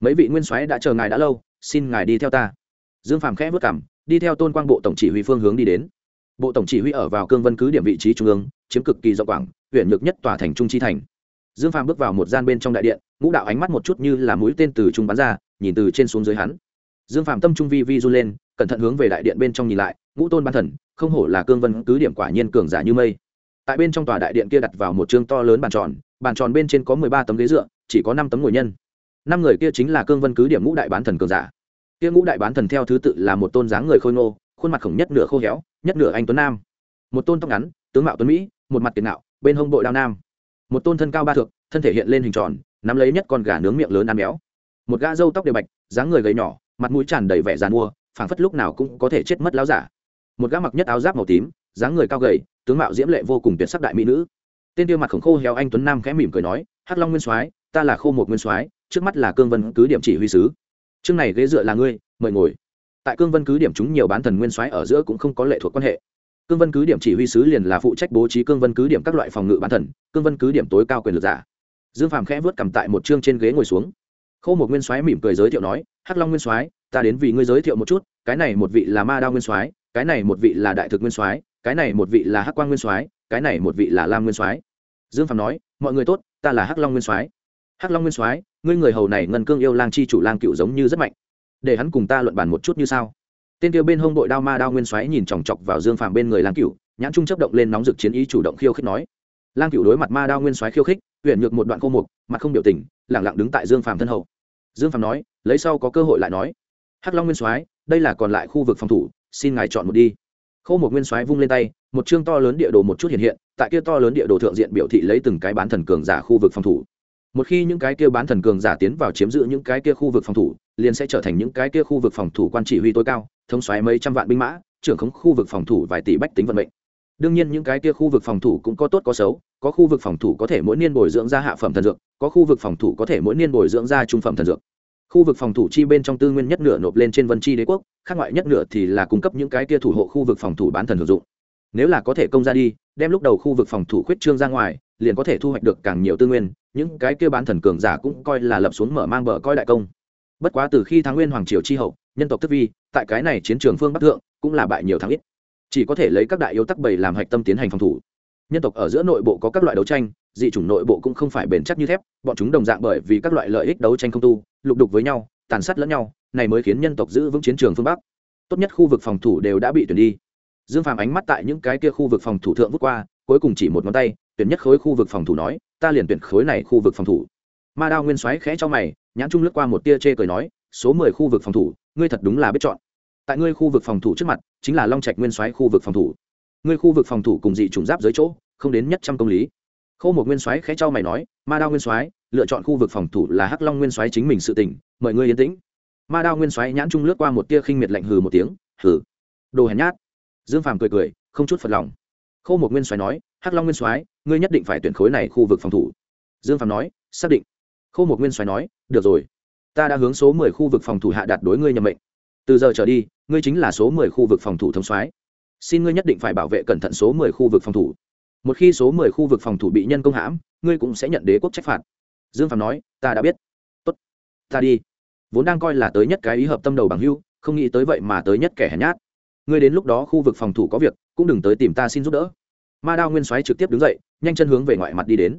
Mấy vị nguyên soái đã chờ ngài đã lâu, xin ngài đi theo ta. Dương phạm khẽ vất cảm, đi theo tôn quang bộ tổng chỉ huy phương hướng đi đến. Bộ tổng chỉ huy ở vào cương vân cứ điểm vị trí trung ương, chiếm cực kỳ rộng quảng huyện nhược nhất tòa thành trung chi thành. Dương phàm bước vào một gian bên trong đại điện, ngũ đạo ánh mắt một chút như là mũi tên từ trung bắn ra nhìn từ trên xuống dưới hắn. Dương Phạm tâm trung vi vi run lên, cẩn thận hướng về đại điện bên trong nhìn lại, ngũ tôn ban thần, không hổ là cương vân cứ điểm quả nhiên cường giả như mây. Tại bên trong tòa đại điện kia đặt vào một chương to lớn bàn tròn bàn tròn bên trên có mười ba tấm ghế dựa, chỉ có năm tấm ngồi nhân. Năm người kia chính là cương vân cứ điểm ngũ đại bán thần cường giả. Kia ngũ đại bán thần theo thứ tự là một tôn dáng người khôi ngô, khuôn mặt khổng nhất nửa khô héo, nhất nửa anh tuấn nam. Một tôn tóc ngắn, tướng mạo tuấn mỹ, một mặt tiền nạo bên hông bội đao nam. Một tôn thân cao ba thượng thân thể hiện lên hình tròn, nắm lấy nhất con gà nướng miệng lớn ăn béo một gã râu tóc đều bạch, dáng người gầy nhỏ, mặt mũi tràn đầy vẻ dàn mua phảng phất lúc nào cũng có thể chết mất láo giả. Một gã mặc nhất áo giáp màu tím, dáng người cao gầy, tướng mạo diễm lệ vô cùng tuyệt sắc đại mỹ nữ. Tên tiêu mặt khổng khô héo anh tuấn nam khẽ mỉm cười nói, hắc long nguyên soái, ta là khô một nguyên soái, trước mắt là cương vân cứ điểm chỉ huy sứ. Chương này ghế dựa là ngươi, mời ngồi. Tại cương vân cứ điểm chúng nhiều bán thần nguyên soái ở giữa cũng không có lệ thuộc quan hệ. Cương vân cứ điểm chỉ huy sứ liền là phụ trách bố trí cương vân cứ điểm các loại phòng ngự bán thần, cương vân cứ điểm tối cao quyền lực giả. Dương phàm khẽ vớt cầm tại một chương trên ghế ngồi xuống khô một nguyên soái mỉm cười giới thiệu nói, hắc long nguyên soái, ta đến vì ngươi giới thiệu một chút, cái này một vị là ma đao nguyên soái, cái này một vị là đại thực nguyên soái, cái này một vị là hắc quang nguyên soái, cái này một vị là lam nguyên soái. Dương phạm nói, mọi người tốt, ta là hắc long nguyên soái. Hắc long nguyên soái, ngươi người hầu này ngân cương yêu lang chi chủ lang cựu giống như rất mạnh. Để hắn cùng ta luận bàn một chút như sao. Tên kia bên hông đội đao ma đao nguyên soái nhìn chòng chọc vào dương phàm bên người lang cựu, nhãn trung chấp động lên nóng rực chiến ý chủ động khiêu khích nói, lang cựu đối mặt ma đao nguyên soái khiêu khích huyện nhược một đoạn khô mục, mặt không biểu tình, lẳng lặng đứng tại dương phàm thân hậu. Dương phàm nói, lấy sau có cơ hội lại nói, hắc long nguyên soái, đây là còn lại khu vực phòng thủ, xin ngài chọn một đi. Khô một nguyên soái vung lên tay, một chương to lớn địa đồ một chút hiện hiện, tại kia to lớn địa đồ thượng diện biểu thị lấy từng cái bán thần cường giả khu vực phòng thủ. Một khi những cái kia bán thần cường giả tiến vào chiếm giữ những cái kia khu vực phòng thủ, liền sẽ trở thành những cái kia khu vực phòng thủ quan chỉ huy tối cao, thống xoáy mấy trăm vạn binh mã, trưởng khống khu vực phòng thủ vài tỷ bách tính vận mệnh đương nhiên những cái kia khu vực phòng thủ cũng có tốt có xấu, có khu vực phòng thủ có thể mỗi niên bồi dưỡng ra hạ phẩm thần dược, có khu vực phòng thủ có thể mỗi niên bồi dưỡng ra trung phẩm thần dược. Khu vực phòng thủ chi bên trong tư nguyên nhất nửa nộp lên trên vân chi đế quốc, khác ngoại nhất nửa thì là cung cấp những cái kia thủ hộ khu vực phòng thủ bán thần hữu dụng. Nếu là có thể công ra đi, đem lúc đầu khu vực phòng thủ khuyết trương ra ngoài, liền có thể thu hoạch được càng nhiều tư nguyên, những cái kia bán thần cường giả cũng coi là lập xuống mở mang bờ coi đại công. Bất quá từ khi thắng nguyên hoàng triều chi hậu, nhân tộc thức vi, tại cái này chiến trường phương bắc thượng, cũng là bại nhiều thắng ít chỉ có thể lấy các đại yếu tắc bầy làm hạch tâm tiến hành phòng thủ. Nhân tộc ở giữa nội bộ có các loại đấu tranh, dị chủng nội bộ cũng không phải bền chắc như thép, bọn chúng đồng dạng bởi vì các loại lợi ích đấu tranh không tu, lục đục với nhau, tàn sát lẫn nhau, này mới khiến nhân tộc giữ vững chiến trường phương bắc. Tốt nhất khu vực phòng thủ đều đã bị tuyển đi. Dương phàm ánh mắt tại những cái kia khu vực phòng thủ thượng vút qua, cuối cùng chỉ một ngón tay, tuyển nhất khối khu vực phòng thủ nói, ta liền tuyển khối này khu vực phòng thủ. Ma đao nguyên xoáy khẽ cho mày, nhãn trung lướt qua một tia chê cười nói, số mười khu vực phòng thủ, ngươi thật đúng là biết chọn tại ngươi khu vực phòng thủ trước mặt, chính là long trạch nguyên Soái khu vực phòng thủ. Ngươi khu vực phòng thủ cùng dị trùng giáp dưới chỗ, không đến nhất trăm công lý. Khâu một nguyên soái khẽ cho mày nói, ma đao nguyên soái, lựa chọn khu vực phòng thủ là hắc long nguyên soái chính mình sự tỉnh mời ngươi yên tĩnh. Ma đao nguyên soái nhãn trung lướt qua một tia khinh miệt lạnh hừ một tiếng, hừ. Đồ hèn nhát. Dương phàm cười cười, không chút phật lòng. Khâu một nguyên soái nói, hắc long nguyên soái, ngươi nhất định phải tuyển khối này khu vực phòng thủ. Dương phàm nói, xác định. Khâu một nguyên soái nói, được rồi. Ta đã hướng số mười khu vực phòng thủ hạ đạt đối ngươi nhầm mệnh từ giờ trở đi, ngươi chính là số mười khu vực phòng thủ thống soái. Xin ngươi nhất định phải bảo vệ cẩn thận số mười khu vực phòng thủ. Một khi số mười khu vực phòng thủ bị nhân công hãm, ngươi cũng sẽ nhận đế quốc trách phạt. Dương phạm nói, ta đã biết. Tốt, ta đi. Vốn đang coi là tới nhất cái ý hợp tâm đầu bằng hưu, không nghĩ tới vậy mà tới nhất kẻ hèn nhát. Ngươi đến lúc đó khu vực phòng thủ có việc, cũng đừng tới tìm ta xin giúp đỡ. Ma đao nguyên soái trực tiếp đứng dậy, nhanh chân hướng về ngoại mặt đi đến.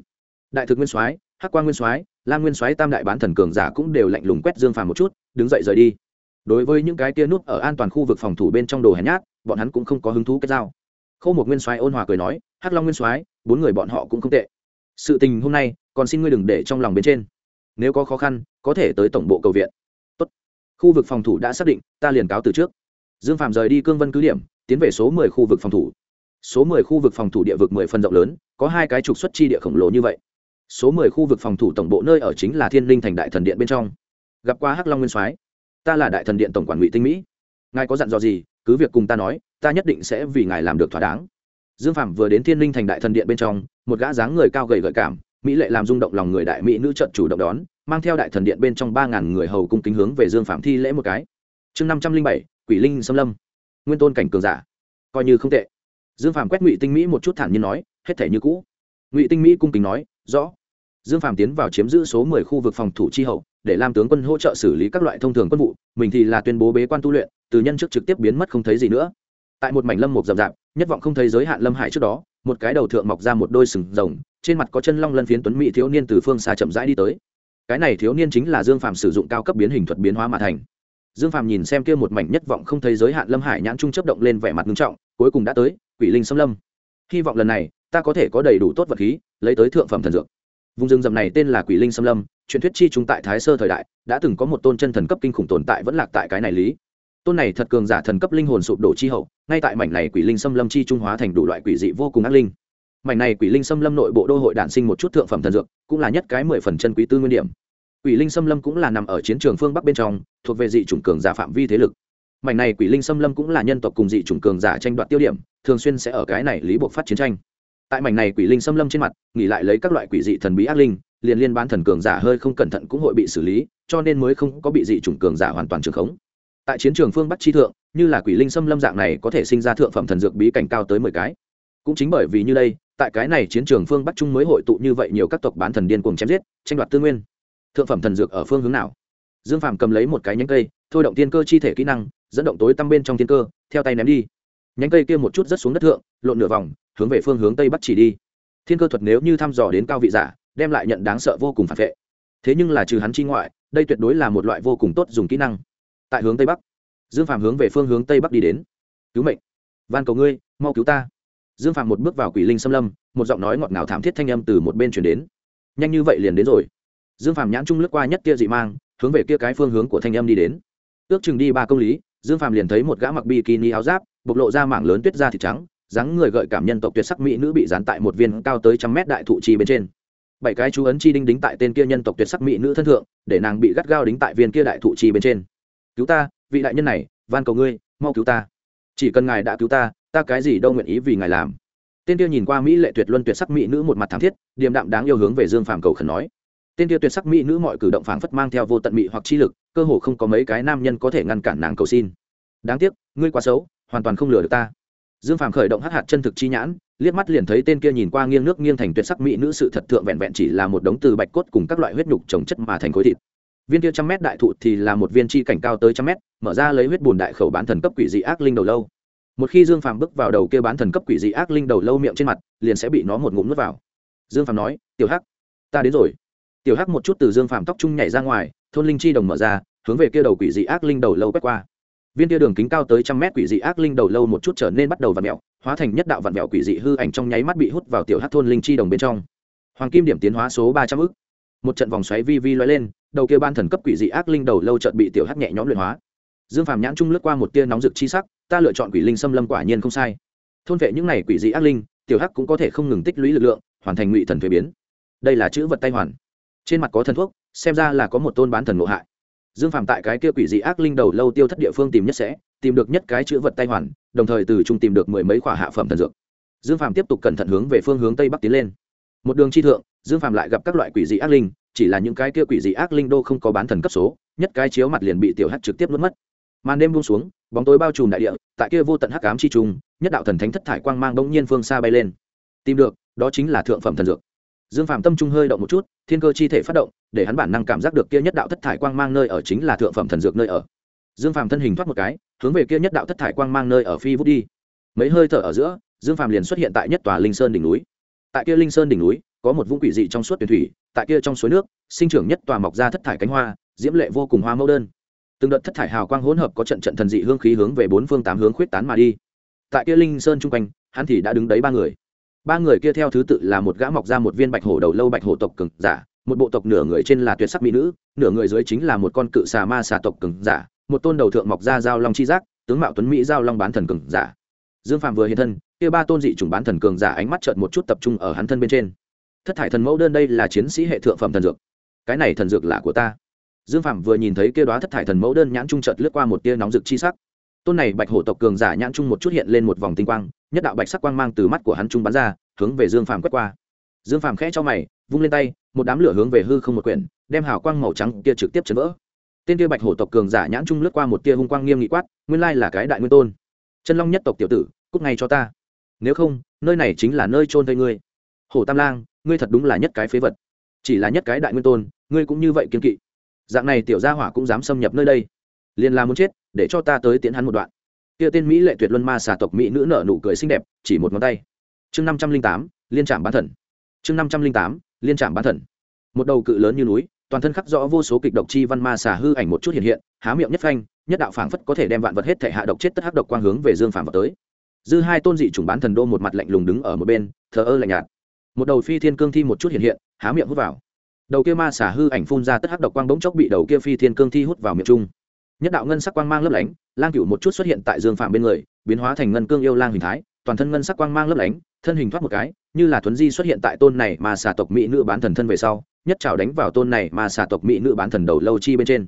Đại thực nguyên soái, hắc quan nguyên soái, lam nguyên soái tam đại bán thần cường giả cũng đều lạnh lùng quét dương phàm một chút, đứng dậy rời đi đối với những cái kia nút ở an toàn khu vực phòng thủ bên trong đồ hèn nhát, bọn hắn cũng không có hứng thú kết giao. Khâu một nguyên soái ôn hòa cười nói, hắc long nguyên soái, bốn người bọn họ cũng không tệ. Sự tình hôm nay, còn xin ngươi đừng để trong lòng bên trên. Nếu có khó khăn, có thể tới tổng bộ cầu viện. Tốt. khu vực phòng thủ đã xác định, ta liền cáo từ trước. Dương phạm rời đi cương vân cứ điểm, tiến về số mười khu vực phòng thủ. Số mười khu vực phòng thủ địa vực mười phần rộng lớn, có hai cái trục xuất chi địa khổng lồ như vậy. Số mười khu vực phòng thủ tổng bộ nơi ở chính là thiên linh thành đại thần điện bên trong. Gặp qua hắc long nguyên soái ta là đại thần điện tổng quản ngụy tinh mỹ. Ngài có dặn dò gì, cứ việc cùng ta nói, ta nhất định sẽ vì ngài làm được thỏa đáng. Dương phạm vừa đến thiên linh thành đại thần điện bên trong, một gã dáng người cao gầy gợi cảm, mỹ lệ làm rung động lòng người đại mỹ nữ trận chủ động đón, mang theo đại thần điện bên trong ba ngàn người hầu cung kính hướng về dương phạm thi lễ một cái. Chương năm trăm linh bảy, quỷ linh xâm lâm. Nguyên tôn cảnh cường giả. Coi như không tệ. Dương phạm quét ngụy tinh mỹ một chút thản nhiên nói, hết thể như cũ. Ngụy tinh mỹ cung kính nói, rõ. Dương phạm tiến vào chiếm giữ số mười khu vực phòng thủ chi hậu để làm tướng quân hỗ trợ xử lý các loại thông thường quân vụ, mình thì là tuyên bố bế quan tu luyện, từ nhân chức trực tiếp biến mất không thấy gì nữa. Tại một mảnh lâm mục rậm rạp, nhất vọng không thấy giới hạn lâm hải trước đó, một cái đầu thượng mọc ra một đôi sừng rồng, trên mặt có chân long lân phiến tuấn mỹ thiếu niên từ phương xa chậm rãi đi tới. Cái này thiếu niên chính là dương phạm sử dụng cao cấp biến hình thuật biến hóa mà thành. Dương phạm nhìn xem kia một mảnh nhất vọng không thấy giới hạn lâm hải nhãn trung chấp động lên vẻ mặt nghiêm trọng, cuối cùng đã tới, quỷ linh xâm lâm. Hy vọng lần này, ta có thể có đầy đủ tốt vật khí, lấy tới thượng phẩm thần dược. Vùng rừng rậm này tên là quỷ linh xâm lâm truyền thuyết chi chúng tại thái sơ thời đại, đã từng có một tôn chân thần cấp kinh khủng tồn tại vẫn lạc tại cái này lý. Tôn này thật cường giả thần cấp linh hồn sụp đổ chi hậu, ngay tại mảnh này quỷ linh xâm lâm chi trung hóa thành đủ loại quỷ dị vô cùng ác linh. Mảnh này quỷ linh xâm lâm nội bộ đô hội đản sinh một chút thượng phẩm thần dược, cũng là nhất cái mười phần chân quý tư nguyên điểm. Quỷ linh xâm lâm cũng là nằm ở chiến trường phương bắc bên trong, thuộc về dị chủng cường giả phạm vi thế lực. Mảnh này quỷ linh xâm lâm cũng là nhân tộc cùng dị chủng cường giả tranh đoạt tiêu điểm, thường xuyên sẽ ở cái này lý buộc phát chiến tranh. Tại mảnh này quỷ linh xâm lâm trên mặt, nghỉ lại lấy các loại quỷ dị thần bí ác linh liền liên bán thần cường giả hơi không cẩn thận cũng hội bị xử lý, cho nên mới không có bị dị chủng cường giả hoàn toàn trường khống. Tại chiến trường phương bắc chi thượng, như là quỷ linh xâm lâm dạng này có thể sinh ra thượng phẩm thần dược bí cảnh cao tới mười cái. Cũng chính bởi vì như đây, tại cái này chiến trường phương bắc trung mới hội tụ như vậy nhiều các tộc bán thần điên cuồng chém giết, tranh đoạt tư nguyên. Thượng phẩm thần dược ở phương hướng nào? Dương phàm cầm lấy một cái nhánh cây, thôi động tiên cơ chi thể kỹ năng, dẫn động tối tăm bên trong tiên cơ, theo tay ném đi. Nhánh cây kia một chút rất xuống đất thượng, lộn nửa vòng, hướng về phương hướng tây bắc chỉ đi. Thiên cơ thuật nếu như thăm dò đến cao vị giả đem lại nhận đáng sợ vô cùng phản vệ. Thế nhưng là trừ hắn chi ngoại, đây tuyệt đối là một loại vô cùng tốt dùng kỹ năng. Tại hướng tây bắc, dương Phạm hướng về phương hướng tây bắc đi đến. Cứu mệnh, van cầu ngươi, mau cứu ta. Dương Phạm một bước vào quỷ linh xâm lâm, một giọng nói ngọt ngào thảm thiết thanh âm từ một bên chuyển đến. Nhanh như vậy liền đến rồi. Dương Phạm nhãn trung lướt qua nhất kia dị mang, hướng về kia cái phương hướng của thanh âm đi đến. Ước chừng đi ba công lý, dương Phạm liền thấy một gã mặc bikini áo giáp, bộc lộ ra mảng lớn tuyết da thịt trắng, dáng người gợi cảm nhân tộc tuyệt sắc mỹ nữ bị dán tại một viên cao tới trăm mét đại thụ chi bên trên bảy cái chú ấn chi đinh đính tại tên kia nhân tộc tuyệt sắc mỹ nữ thân thượng, để nàng bị gắt gao đính tại viên kia đại thụ trì bên trên. Cứu ta, vị đại nhân này, van cầu ngươi, mau cứu ta. Chỉ cần ngài đã cứu ta ta cái gì đâu nguyện ý vì ngài làm. Tên kia nhìn qua mỹ lệ tuyệt luân tuyệt sắc mỹ nữ một mặt thảm thiết, điềm đạm đáng yêu hướng về dương phàm cầu khẩn nói. Tên kia tuyệt sắc mỹ nữ mọi cử động phảng phất mang theo vô tận mỹ hoặc chi lực, cơ hồ không có mấy cái nam nhân có thể ngăn cản nàng cầu xin. Đáng tiếc, ngươi quá xấu, hoàn toàn không lừa được ta dương phàm khởi động hắc hạt chân thực chi nhãn, liếc mắt liền thấy tên kia nhìn qua nghiêng nước nghiêng thành tuyệt sắc mỹ nữ sự thật thượng vẹn vẹn chỉ là một đống từ bạch cốt cùng các loại huyết nhục trồng chất mà thành khối thịt. Viên kia trăm mét đại thụ thì là một viên chi cảnh cao tới trăm mét, mở ra lấy huyết bùn đại khẩu bán thần cấp quỷ dị ác linh đầu lâu. Một khi dương phàm bước vào đầu kia bán thần cấp quỷ dị ác linh đầu lâu miệng trên mặt, liền sẽ bị nó một ngụm nuốt vào. Dương phàm nói, tiểu hắc, ta đến rồi. Tiểu hắc một chút từ dương phàm tóc trung nhảy ra ngoài, thôn linh chi đồng mở ra, hướng về kia đầu quỷ dị ác linh đầu lâu quét qua viên tia đường kính cao tới trăm mét quỷ dị ác linh đầu lâu một chút trở nên bắt đầu vặn mẹo, hóa thành nhất đạo vặn mẹo quỷ dị hư ảnh trong nháy mắt bị hút vào tiểu hắc thôn linh chi đồng bên trong. Hoàng kim điểm tiến hóa số ba trăm ức. Một trận vòng xoáy vi vi loay lên, đầu kia ban thần cấp quỷ dị ác linh đầu lâu trận bị tiểu hắc nhẹ nhõm luyện hóa. Dương phàm nhãn trung lướt qua một tia nóng rực chi sắc, ta lựa chọn quỷ linh xâm lâm quả nhiên không sai. Thôn vệ những này quỷ dị ác linh, tiểu hắc cũng có thể không ngừng tích lũy lực lượng, hoàn thành ngụy thần thuế biến. Đây là chữ vật tay hoàn. Trên mặt có thần thuốc, xem ra là có một tôn bán thần ngộ hại dương phàm tại cái kia quỷ dị ác linh đầu lâu tiêu thất địa phương tìm nhất sẽ, tìm được nhất cái chữ vật tay hoàn, đồng thời từ trung tìm được mười mấy khỏa hạ phẩm thần dược. Dương phàm tiếp tục cẩn thận hướng về phương hướng tây bắc tiến lên. Một đường chi thượng, dương phàm lại gặp các loại quỷ dị ác linh, chỉ là những cái kia quỷ dị ác linh đô không có bán thần cấp số, nhất cái chiếu mặt liền bị tiểu hắc trực tiếp nuốt mất. Màn đêm buông xuống, bóng tối bao trùm đại địa, tại kia vô tận hắc ám chi trùng nhất đạo thần thánh thất thải quang mang bỗng nhiên phương xa bay lên. Tìm được, đó chính là thượng phẩm thần dược dương phạm tâm trung hơi động một chút, thiên cơ chi thể phát động, để hắn bản năng cảm giác được kia nhất đạo thất thải quang mang nơi ở chính là thượng phẩm thần dược nơi ở. Dương phạm thân hình thoát một cái, hướng về kia nhất đạo thất thải quang mang nơi ở phi vút đi. Mấy hơi thở ở giữa, dương phạm liền xuất hiện tại nhất tòa linh sơn đỉnh núi. Tại kia linh sơn đỉnh núi, có một vũng quỷ dị trong suốt tuyển thủy, tại kia trong suối nước, sinh trưởng nhất tòa mọc ra thất thải cánh hoa, diễm lệ vô cùng hoa mẫu đơn. Từng đợt thất thải hào quang hỗn hợp có trận trận thần dị hương khí hướng về bốn phương tám hướng khuyết tán mà đi. Tại kia linh sơn chung quanh, hắn thì đã đứng đấy ba người ba người kia theo thứ tự là một gã mọc ra một viên bạch hổ đầu lâu bạch hổ tộc cường giả, một bộ tộc nửa người trên là tuyệt sắc mỹ nữ, nửa người dưới chính là một con cự xà ma xà tộc cường giả, một tôn đầu thượng mọc ra giao long chi giác, tướng mạo tuấn mỹ giao long bán thần cường giả. Dương phạm vừa hiện thân, kia ba tôn dị chủng bán thần cường giả ánh mắt trợn một chút tập trung ở hắn thân bên trên. Thất thải thần mẫu đơn đây là chiến sĩ hệ thượng phẩm thần dược. Cái này thần dược là của ta. Dương phạm vừa nhìn thấy kia đoá thất thải thần mẫu đơn nhãn trung trợt lướt qua một tia nóng rực chi sắc. Tôn này bạch hổ tộc cường giả nhãn trung một chút hiện lên một vòng tinh quang nhất đạo bạch sắc quang mang từ mắt của hắn trung bắn ra, hướng về dương phàm quét qua. Dương phàm khẽ cho mày, vung lên tay, một đám lửa hướng về hư không một quyển, đem hào quang màu trắng kia trực tiếp chấn vỡ. Tên kia bạch hổ tộc cường giả nhãn trung lướt qua một tia hung quang nghiêm nghị quát, nguyên lai là cái đại nguyên tôn. Chân long nhất tộc tiểu tử cúc ngay cho ta. Nếu không, nơi này chính là nơi trôn thây ngươi. Hổ tam lang, ngươi thật đúng là nhất cái phế vật. Chỉ là nhất cái đại nguyên tôn, ngươi cũng như vậy kiên kỵ. Dạng này tiểu gia hỏa cũng dám xâm nhập nơi đây. Liền là muốn chết, để cho ta tới tiến hắn một đoạn kia tên mỹ lệ tuyệt luân ma xà tộc mỹ nữ nở nụ cười xinh đẹp, chỉ một ngón tay. Chương năm trăm linh tám, liên trạm bán thần. Chương năm trăm linh tám, liên trạm bán thần. Một đầu cự lớn như núi, toàn thân khắc rõ vô số kịch độc chi văn ma xà hư ảnh một chút hiện hiện, há miệng nhất phanh, nhất đạo phảng phất có thể đem vạn vật hết thể hạ độc chết tất hắc độc quang hướng về dương phản vào tới. Dư hai tôn dị chủng bán thần đô một mặt lạnh lùng đứng ở một bên, thờ ơ lạnh nhạt. Một đầu phi thiên cương thi một chút hiện hiện, há miệng hút vào. Đầu kia ma xà hư ảnh phun ra tất hắc độc quang bỗng chốc bị đầu kia phi thiên cương thi hút vào miệng trung. Nhất đạo ngân sắc quang mang lấp lánh lang cựu một chút xuất hiện tại dương phạm bên người, biến hóa thành ngân cương yêu lang hình thái, toàn thân ngân sắc quang mang lấp lánh, thân hình thoát một cái, như là thuấn di xuất hiện tại tôn này mà xà tộc mỹ nữ bán thần thân về sau, nhất trào đánh vào tôn này mà xà tộc mỹ nữ bán thần đầu lâu chi bên trên.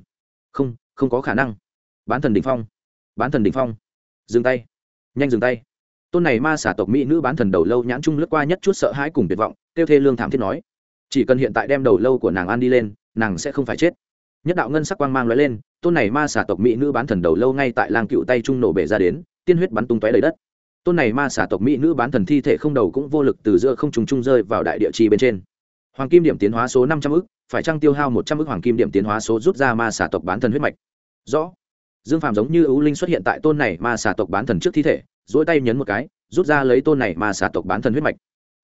Không không có khả năng. Bán thần đ ỉ n h phong. Bán thần đ ỉ n h phong. Dừng tay. Nhanh dừng tay. Tôn này ma xà tộc mỹ nữ bán thần đầu lâu nhãn trung lướt qua nhất chút sợ hãi cùng tuyệt vọng tiêu thê lương thảm thiết nói. Chỉ cần hiện tại đem đầu lâu của nàng ăn đi lên, nàng sẽ không phải chết. Nhất đạo ngân sắc quang mang l lên tôn này ma xà tộc mỹ nữ bán thần đầu lâu ngay tại lang cựu tay trung nổ bể ra đến, tiên huyết bắn tung tóe đầy đất. Tôn này ma xà tộc mỹ nữ bán thần thi thể không đầu cũng vô lực từ giữa không trùng trung rơi vào đại địa chi bên trên. Hoàng kim điểm tiến hóa số năm trăm ức, phải trăng tiêu hao một trăm ước hoàng kim điểm tiến hóa số rút ra ma xà tộc bán thần huyết mạch? Rõ. Dương phàm giống như ưu linh xuất hiện tại tôn này ma xà tộc bán thần trước thi thể dỗi tay nhấn một cái, rút ra lấy tôn này ma xà tộc bán thần huyết mạch.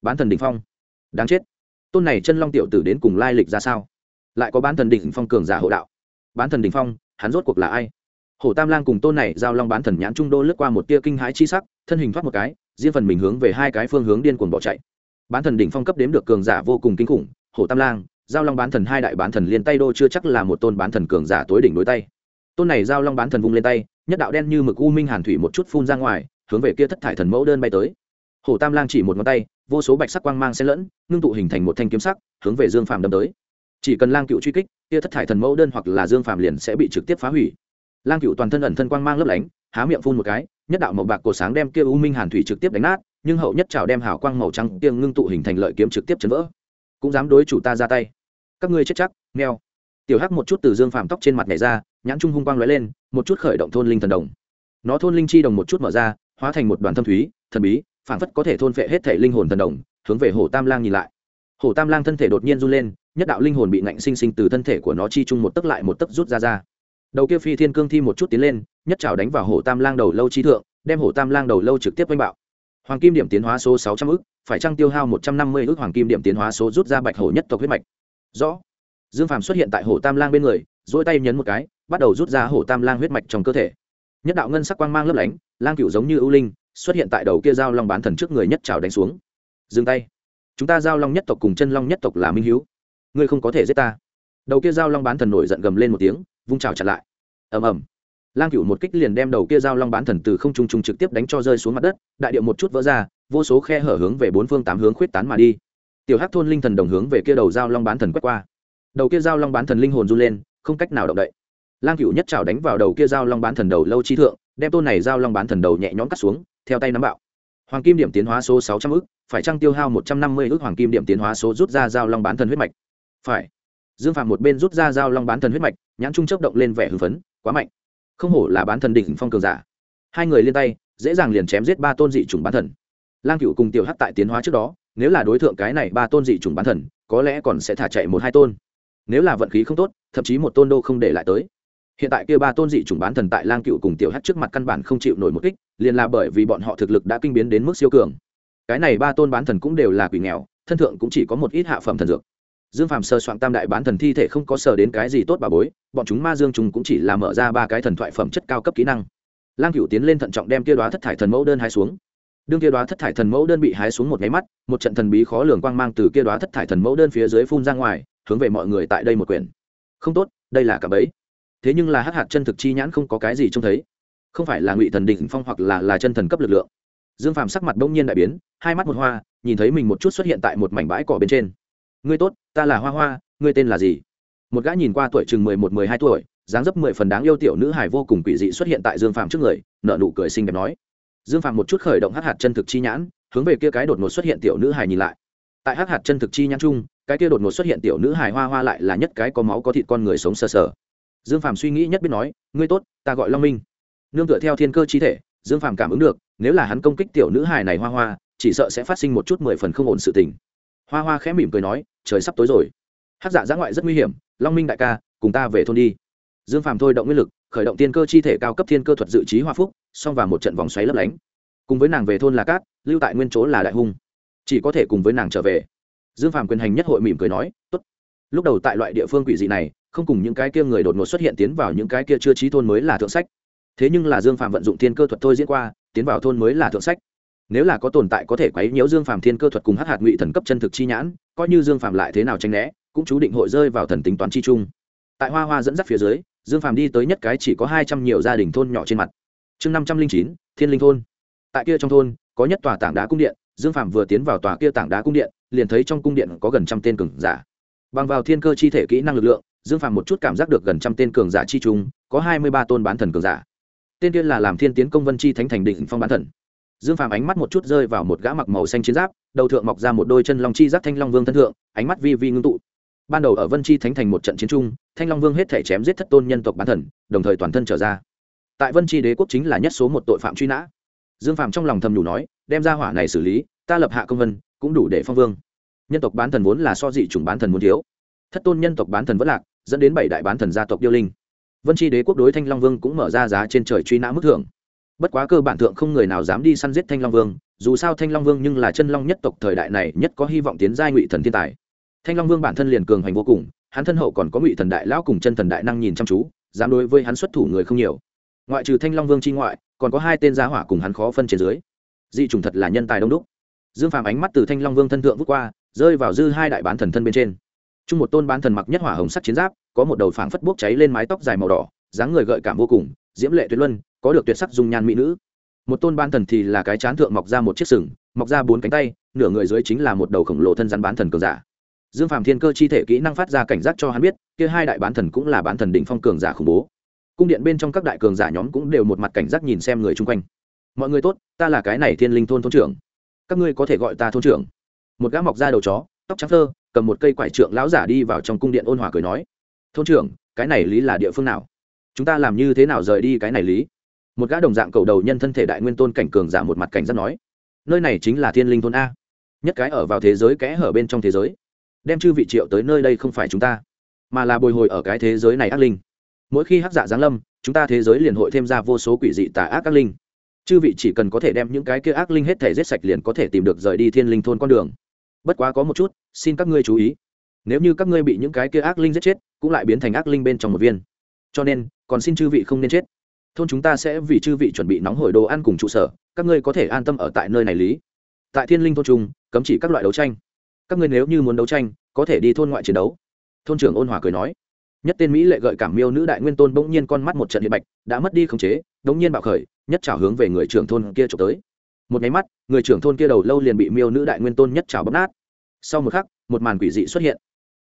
Bán thần đ ỉ n h phong. Đáng chết. Tôn này chân long tiểu tử đến cùng lai lịch ra sao? Lại có bán thần đỉnh phong cường giả hộ đạo bán thần đình phong, hắn rốt cuộc là ai? Hổ tam lang cùng tôn này giao long bán thần nhãn trung đô lướt qua một tia kinh hãi chi sắc, thân hình thoát một cái, riêng phần mình hướng về hai cái phương hướng điên cuồng bỏ chạy. Bán thần đỉnh phong cấp đếm được cường giả vô cùng kinh khủng, hổ tam lang, giao long bán thần hai đại bán thần liên tay đô chưa chắc là một tôn bán thần cường giả tối đỉnh đối tay. Tôn này giao long bán thần vung lên tay, nhất đạo đen như mực u minh hàn thủy một chút phun ra ngoài, hướng về kia thất thải thần mẫu đơn bay tới. Hổ tam lang chỉ một ngón tay, vô số bạch sắc quang mang xen lẫn, ngưng tụ hình thành một thanh kiếm sắc, hướng về dương phàm đâm tới chỉ cần lang cựu truy kích, kia thất thải thần mẫu đơn hoặc là dương phàm liền sẽ bị trực tiếp phá hủy. Lang cựu toàn thân ẩn thân quang mang lấp lánh, há miệng phun một cái, nhất đạo màu bạc cổ sáng đem kia u minh hàn thủy trực tiếp đánh nát, nhưng hậu nhất trào đem hào quang màu trắng tiêng ngưng tụ hình thành lợi kiếm trực tiếp chấn vỡ. Cũng dám đối chủ ta ra tay. Các ngươi chết chắc meo tiểu hắc một chút từ dương phàm tóc trên mặt này ra, nhãn trung hung quang lóe lên, một chút khởi động thôn linh thần đồng. Nó thôn linh chi đồng một chút mở ra, hóa thành một đoàn thâm thúy, thần bí phản phất có thể thôn phệ hết thể linh hồn thần đồng, hướng về hồ tam lang nhìn lại. Hổ tam lang thân thể đột nhiên run lên, nhất đạo linh hồn bị nạnh sinh sinh từ thân thể của nó chi chung một tấc lại một tấc rút ra ra. Đầu kia phi thiên cương thi một chút tiến lên, nhất chảo đánh vào Hổ tam lang đầu lâu chi thượng, đem Hổ tam lang đầu lâu trực tiếp oanh bạo. Hoàng kim điểm tiến hóa số sáu trăm ư c phải trăng tiêu hao một trăm năm mươi ước hoàng kim điểm tiến hóa số rút ra bạch hổ nhất tộc huyết mạch? Rõ. Dương phàm xuất hiện tại Hổ tam lang bên người dỗi tay nhấn một cái, bắt đầu rút ra Hổ tam lang huyết mạch trong cơ thể. Nhất đạo ngân sắc quang mang lấp lánh, lang cựu giống như ưu linh, xuất hiện tại đầu kia giao long bán thần trước người nhất trào đánh xuống. Dừng tay chúng ta giao long nhất tộc cùng chân long nhất tộc là minh hiếu. Ngươi không có thể giết ta. Đầu kia giao long bán thần nổi giận gầm lên một tiếng, vung trào chặt lại. Ầm ầm. Lang cựu một kích liền đem đầu kia giao long bán thần từ không trung trung trực tiếp đánh cho rơi xuống mặt đất, đại điệu một chút vỡ ra, vô số khe hở hướng về bốn phương tám hướng khuyết tán mà đi. Tiểu hắc thôn linh thần đồng hướng về kia đầu giao long bán thần quét qua. Đầu kia giao long bán thần linh hồn run lên, không cách nào động đậy. Lang cựu nhất trào đánh vào đầu kia giao long bán thần đầu lâu chi thượng, đem tôn này giao long bán thần đầu nhẹ nhõm cắt xuống, theo tay nắm bạo hoàng kim điểm tiến hóa số sáu trăm ư c phải trăng tiêu hao một trăm năm mươi ước hoàng kim điểm tiến hóa số rút ra giao long bán thần huyết mạch? Phải. Dương phạm một bên rút ra giao long bán thần huyết mạch, nhãn trung chấp động lên vẻ hưng phấn, quá mạnh. Không hổ là bán thần đỉnh phong cường giả. Hai người liên tay, dễ dàng liền chém giết ba tôn dị chủng bán thần. Lang cựu cùng tiểu hắc tại tiến hóa trước đó, nếu là đối tượng cái này ba tôn dị chủng bán thần, có lẽ còn sẽ thả chạy một hai tôn. Nếu là vận khí không tốt, thậm chí một tôn đô không để lại tới. Hiện tại kia ba tôn dị chủng bán thần tại lang cựu cùng tiểu hắc trước mặt căn bản không chịu nổi một kích liền là bởi vì bọn họ thực lực đã kinh biến đến mức siêu cường. Cái này ba tôn bán thần cũng đều là quỷ nghèo, thân thượng cũng chỉ có một ít hạ phẩm thần dược. Dương phàm sơ soạn tam đại bán thần thi thể không có sờ đến cái gì tốt bà bối, bọn chúng ma dương chúng cũng chỉ là mở ra ba cái thần thoại phẩm chất cao cấp kỹ năng. Lang cựu tiến lên thận trọng đem kia đoá thất thải thần mẫu đơn hái xuống. Đương kia đoá thất thải thần mẫu đơn bị hái xuống một nháy mắt, một trận thần bí khó lường quang mang từ kia đoá thất thải thần mẫu đơn phía dưới phun ra ngoài, hướng về mọi người tại đây một quyển. Không tốt, đây là cả bấy thế nhưng là hắc hạt chân thực chi nhãn không có cái gì trông thấy không phải là ngụy thần đỉnh phong hoặc là là chân thần cấp lực lượng. Dương phàm sắc mặt bỗng nhiên đại biến, hai mắt một hoa, nhìn thấy mình một chút xuất hiện tại một mảnh bãi cỏ bên trên. Ngươi tốt, ta là hoa hoa, ngươi tên là gì? Một gã nhìn qua tuổi chừng mười một, mười hai tuổi, dáng dấp mười phần đáng yêu tiểu nữ hải vô cùng quỷ dị xuất hiện tại dương phàm trước người nợ nụ cười xinh đẹp nói. Dương phàm một chút khởi động hắc hạt chân thực chi nhãn, hướng về kia cái đột ngột xuất hiện tiểu nữ hải nhìn lại. Tại hắc hạt chân thực chi nhãn chung, cái kia đột ngột xuất hiện tiểu nữ hải hoa hoa lại là nhất cái có máu có thịt con người sống sờ sờ. Dương phàm suy nghĩ nhất biết nói, ngươi tốt, ta gọi long minh nương tựa theo thiên cơ chi thể, dương phàm cảm ứng được, nếu là hắn công kích tiểu nữ hài này hoa hoa, chỉ sợ sẽ phát sinh một chút mười phần không ổn sự tình. Hoa hoa khẽ mỉm cười nói, trời sắp tối rồi. Hát giả dạ giã ngoại rất nguy hiểm, long minh đại ca, cùng ta về thôn đi. Dương phàm thôi động nguyên lực, khởi động tiên cơ chi thể cao cấp thiên cơ thuật dự trí hoa phúc, xong vào một trận vòng xoáy lấp lánh. Cùng với nàng về thôn là cát, lưu tại nguyên chỗ là đại hung. Chỉ có thể cùng với nàng trở về. Dương phàm quyền hành nhất hội mỉm cười nói, tốt. Lúc đầu tại loại địa phương quỷ dị này, không cùng những cái kia người đột ngột xuất hiện tiến vào những cái kia chưa trí thôn mới là thượng sách thế nhưng là dương phạm vận dụng thiên cơ thuật thôi diễn qua, tiến vào thôn mới là thượng sách. Nếu là có tồn tại có thể quấy nhiễu dương phạm thiên cơ thuật cùng hát hạt ngụy thần cấp chân thực chi nhãn, coi như dương phạm lại thế nào tranh né, cũng chú định hội rơi vào thần tính toán chi chung. Tại hoa hoa dẫn dắt phía dưới, dương phạm đi tới nhất cái chỉ có hai trăm nhiều gia đình thôn nhỏ trên mặt. Chương năm trăm linh chín, thiên linh thôn. Tại kia trong thôn, có nhất tòa tảng đá cung điện, dương phạm vừa tiến vào tòa kia tảng đá cung điện, liền thấy trong cung điện có gần trăm tên cường giả. Bằng vào thiên cơ chi thể kỹ năng lực lượng, dương phạm một chút cảm giác được gần trăm tên cường giả chi chung, có hai mươi ba tôn bán thần cường giả tên tiên là làm thiên tiến công vân chi thánh thành đỉnh phong bán thần. Dương phàm ánh mắt một chút rơi vào một gã mặc màu xanh chiến giáp, đầu thượng mọc ra một đôi chân long chi giáp thanh long vương thân thượng, ánh mắt vi vi ngưng tụ. Ban đầu ở vân chi thánh thành một trận chiến trung thanh long vương hết thể chém giết thất tôn nhân tộc bán thần, đồng thời toàn thân trở ra. Tại vân chi đế quốc chính là nhất số một tội phạm truy nã. Dương phàm trong lòng thầm đủ nói, đem ra hỏa này xử lý, ta lập hạ công vân, cũng đủ để phong vương. Nhân tộc bán thần vốn là so dị chủng bán thần muốn thiếu. Thất tôn nhân tộc bán thần vẫn lạc, dẫn đến bảy đại bán thần gia tộc điêu linh vân tri đế quốc đối thanh long vương cũng mở ra giá trên trời truy nã mức thưởng. Bất quá cơ bản thượng không người nào dám đi săn giết thanh long vương, dù sao thanh long vương nhưng là chân long nhất tộc thời đại này nhất có hy vọng tiến giai ngụy thần thiên tài. Thanh long vương bản thân liền cường hành vô cùng, hắn thân hậu còn có ngụy thần đại lão cùng chân thần đại năng nhìn chăm chú, dám đối với hắn xuất thủ người không nhiều. Ngoại trừ thanh long vương chi ngoại, còn có hai tên giá hỏa cùng hắn khó phân trên dưới. Dị trùng thật là nhân tài đông đúc. Dương phàm ánh mắt từ thanh long vương thân thượng vút qua, rơi vào dư hai đại bán thần thân bên trên. Chung một tôn bán thần mặc nhất hỏa hồng sắt chiến giáp có một đầu phảng phất bốc cháy lên mái tóc dài màu đỏ, dáng người gợi cảm vô cùng, diễm lệ tuyệt luân, có được tuyệt sắc dung nhan mỹ nữ. Một tôn bán thần thì là cái chán thượng mọc ra một chiếc sừng, mọc ra bốn cánh tay, nửa người dưới chính là một đầu khổng lồ thân rắn bán thần cường giả. Dương phàm thiên cơ chi thể kỹ năng phát ra cảnh giác cho hắn biết, kia hai đại bán thần cũng là bán thần đỉnh phong cường giả khủng bố. Cung điện bên trong các đại cường giả nhóm cũng đều một mặt cảnh giác nhìn xem người chung quanh. Mọi người tốt, ta là cái này thiên linh thôn thôn trưởng. Các ngươi có thể gọi ta thôn trưởng. Một gã mọc ra đầu chó, tóc trắng thơ, cầm một cây quải trượng lão giả đi vào trong cung điện ôn hòa cười nói thôn trưởng, cái này lý là địa phương nào? Chúng ta làm như thế nào rời đi cái này lý? Một gã đồng dạng cầu đầu nhân thân thể đại nguyên tôn cảnh cường giả một mặt cảnh giác nói. Nơi này chính là thiên linh thôn a. Nhất cái ở vào thế giới kẽ hở bên trong thế giới. Đem chư vị triệu tới nơi đây không phải chúng ta, mà là bồi hồi ở cái thế giới này ác linh. Mỗi khi hắc dạ giáng lâm, chúng ta thế giới liền hội thêm ra vô số quỷ dị tà ác ác linh. Chư vị chỉ cần có thể đem những cái kia ác linh hết thể giết sạch liền có thể tìm được rời đi thiên linh thôn con đường. Bất quá có một chút, xin các ngươi chú ý. Nếu như các ngươi bị những cái kia ác linh giết chết cũng lại biến thành ác linh bên trong một viên. Cho nên, còn xin chư vị không nên chết. Thôn chúng ta sẽ vì chư vị chuẩn bị nóng hổi đồ ăn cùng trụ sở, các ngươi có thể an tâm ở tại nơi này lý. Tại thiên linh thôn trung, cấm chỉ các loại đấu tranh. Các ngươi nếu như muốn đấu tranh, có thể đi thôn ngoại chiến đấu. Thôn trưởng ôn hòa cười nói. Nhất tên mỹ lệ gợi cảm miêu nữ đại nguyên tôn bỗng nhiên con mắt một trận hiện bạch, đã mất đi khống chế, bỗng nhiên bạo khởi, nhất trào hướng về người trưởng thôn kia trộm tới. Một nháy mắt, người trưởng thôn kia đầu lâu liền bị miêu nữ đại nguyên tôn nhất trào bóp nát. Sau một khắc, một màn quỷ dị xuất hiện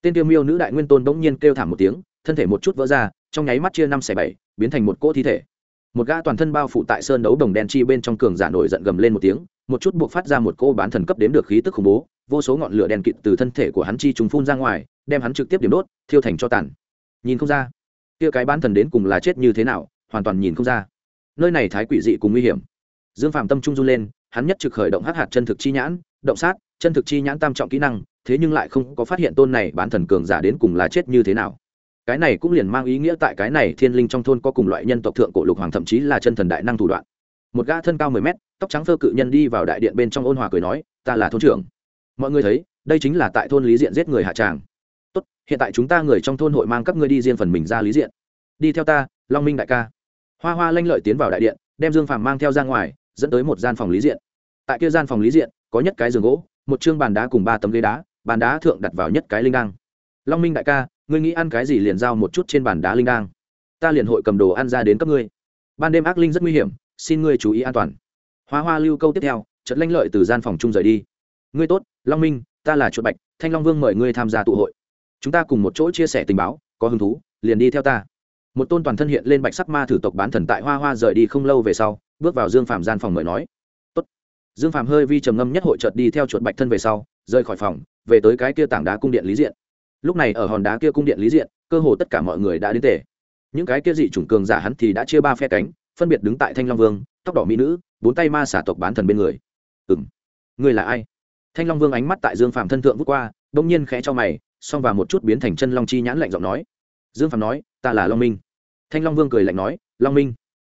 tên tiêu miêu nữ đại nguyên tôn bỗng nhiên kêu thảm một tiếng, thân thể một chút vỡ ra, trong nháy mắt chia năm xẻ bảy, biến thành một cỗ thi thể. Một gã toàn thân bao phủ tại sơn đấu đồng đen chi bên trong cường giả nổi giận gầm lên một tiếng, một chút buộc phát ra một cô bán thần cấp đếm được khí tức khủng bố, vô số ngọn lửa đèn kịt từ thân thể của hắn chi trùng phun ra ngoài, đem hắn trực tiếp điểm đốt, thiêu thành cho tàn. Nhìn không ra, kia cái bán thần đến cùng là chết như thế nào, hoàn toàn nhìn không ra. Nơi này thái quỷ dị cùng nguy hiểm. Dương phạm tâm trung run lên, hắn nhất trực khởi động hắc hạt chân thực chi nhãn, động sát chân thực chi nhãn tam trọng kỹ năng, thế nhưng lại không có phát hiện tôn này bán thần cường giả đến cùng là chết như thế nào. Cái này cũng liền mang ý nghĩa tại cái này thiên linh trong thôn có cùng loại nhân tộc thượng cổ lục hoàng thậm chí là chân thần đại năng thủ đoạn. Một gã thân cao mười mét, tóc trắng phơ cự nhân đi vào đại điện bên trong ôn hòa cười nói, ta là thôn trưởng. Mọi người thấy, đây chính là tại thôn lý diện giết người hạ tràng. Tốt, hiện tại chúng ta người trong thôn hội mang các ngươi đi riêng phần mình ra lý diện. Đi theo ta, long minh đại ca. Hoa hoa lanh lợi tiến vào đại điện, đem dương phàm mang theo ra ngoài, dẫn tới một gian phòng lý diện. Tại kia gian phòng lý diện, có nhất cái giường gỗ một chương bàn đá cùng ba tấm ghế đá, bàn đá thượng đặt vào nhất cái linh đăng. Long minh đại ca, ngươi nghĩ ăn cái gì liền giao một chút trên bàn đá linh đăng. Ta liền hội cầm đồ ăn ra đến cấp ngươi. Ban đêm ác linh rất nguy hiểm, xin ngươi chú ý an toàn. Hoa hoa lưu câu tiếp theo trận lanh lợi từ gian phòng chung rời đi. Ngươi tốt, long minh, ta là chuột bạch, thanh long vương mời ngươi tham gia tụ hội. Chúng ta cùng một chỗ chia sẻ tình báo, có hứng thú, liền đi theo ta. Một tôn toàn thân hiện lên bạch sắc ma thử tộc bán thần tại hoa hoa rời đi không lâu về sau, bước vào dương phạm gian phòng mời nói dương phạm hơi vi trầm ngâm nhất hội chợt đi theo chuột bạch thân về sau, rời khỏi phòng, về tới cái kia tảng đá cung điện lý diện. Lúc này ở hòn đá kia cung điện lý diện, cơ hồ tất cả mọi người đã đến tề. Những cái kia dị chủng cường giả hắn thì đã chia ba phe cánh, phân biệt đứng tại thanh long vương, tóc đỏ mỹ nữ, bốn tay ma xả tộc bán thần bên người. Ừ m người là ai? Thanh long vương ánh mắt tại dương phạm thân thượng vút qua đ ỗ n g nhiên khẽ cho mày xong và một chút biến thành chân long chi nhãn lạnh giọng nói. Dương phạm nói, ta là long minh. Thanh long vương cười lạnh nói, long minh,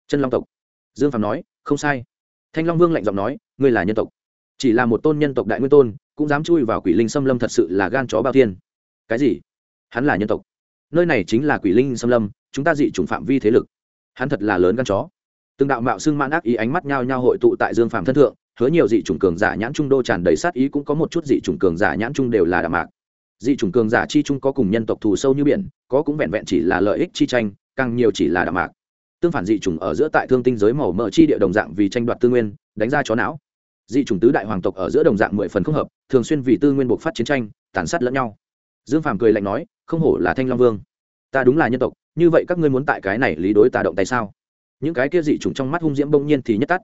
chân long tộc. Dương phạm nói, không sai thanh long vương lạnh giọng nói, ngươi là nhân tộc, chỉ là một tôn nhân tộc đại nguyên tôn, cũng dám chui vào quỷ linh xâm lâm thật sự là gan chó bao thiên. Cái gì? Hắn là nhân tộc? Nơi này chính là quỷ linh xâm lâm, chúng ta dị chủng phạm vi thế lực. Hắn thật là lớn gan chó. Từng đạo mạo xưng mãn ác ý ánh mắt nhao nhao hội tụ tại dương phạm thân thượng, hứa nhiều dị chủng cường giả nhãn trung đô tràn đầy sát ý cũng có một chút dị chủng cường giả nhãn trung đều là đạm mạc. Dị chủng cường giả chi trung có cùng nhân tộc thù sâu như biển, có cũng vẹn vẹn chỉ là lợi ích chi tranh, càng nhiều chỉ là đạm mạc tương phản dị chủng ở giữa tại thương tinh giới màu mỡ chi địa đồng dạng vì tranh đoạt tư nguyên, đánh ra chó não. Dị chủng tứ đại hoàng tộc ở giữa đồng dạng mười phần không hợp, thường xuyên vì tư nguyên buộc phát chiến tranh, tàn sát lẫn nhau. Dương phàm cười lạnh nói, không hổ là thanh long vương. Ta đúng là nhân tộc, như vậy các ngươi muốn tại cái này lý đối ta động tay sao? Những cái kia dị chủng trong mắt hung diễm bỗng nhiên thì nhất tắt.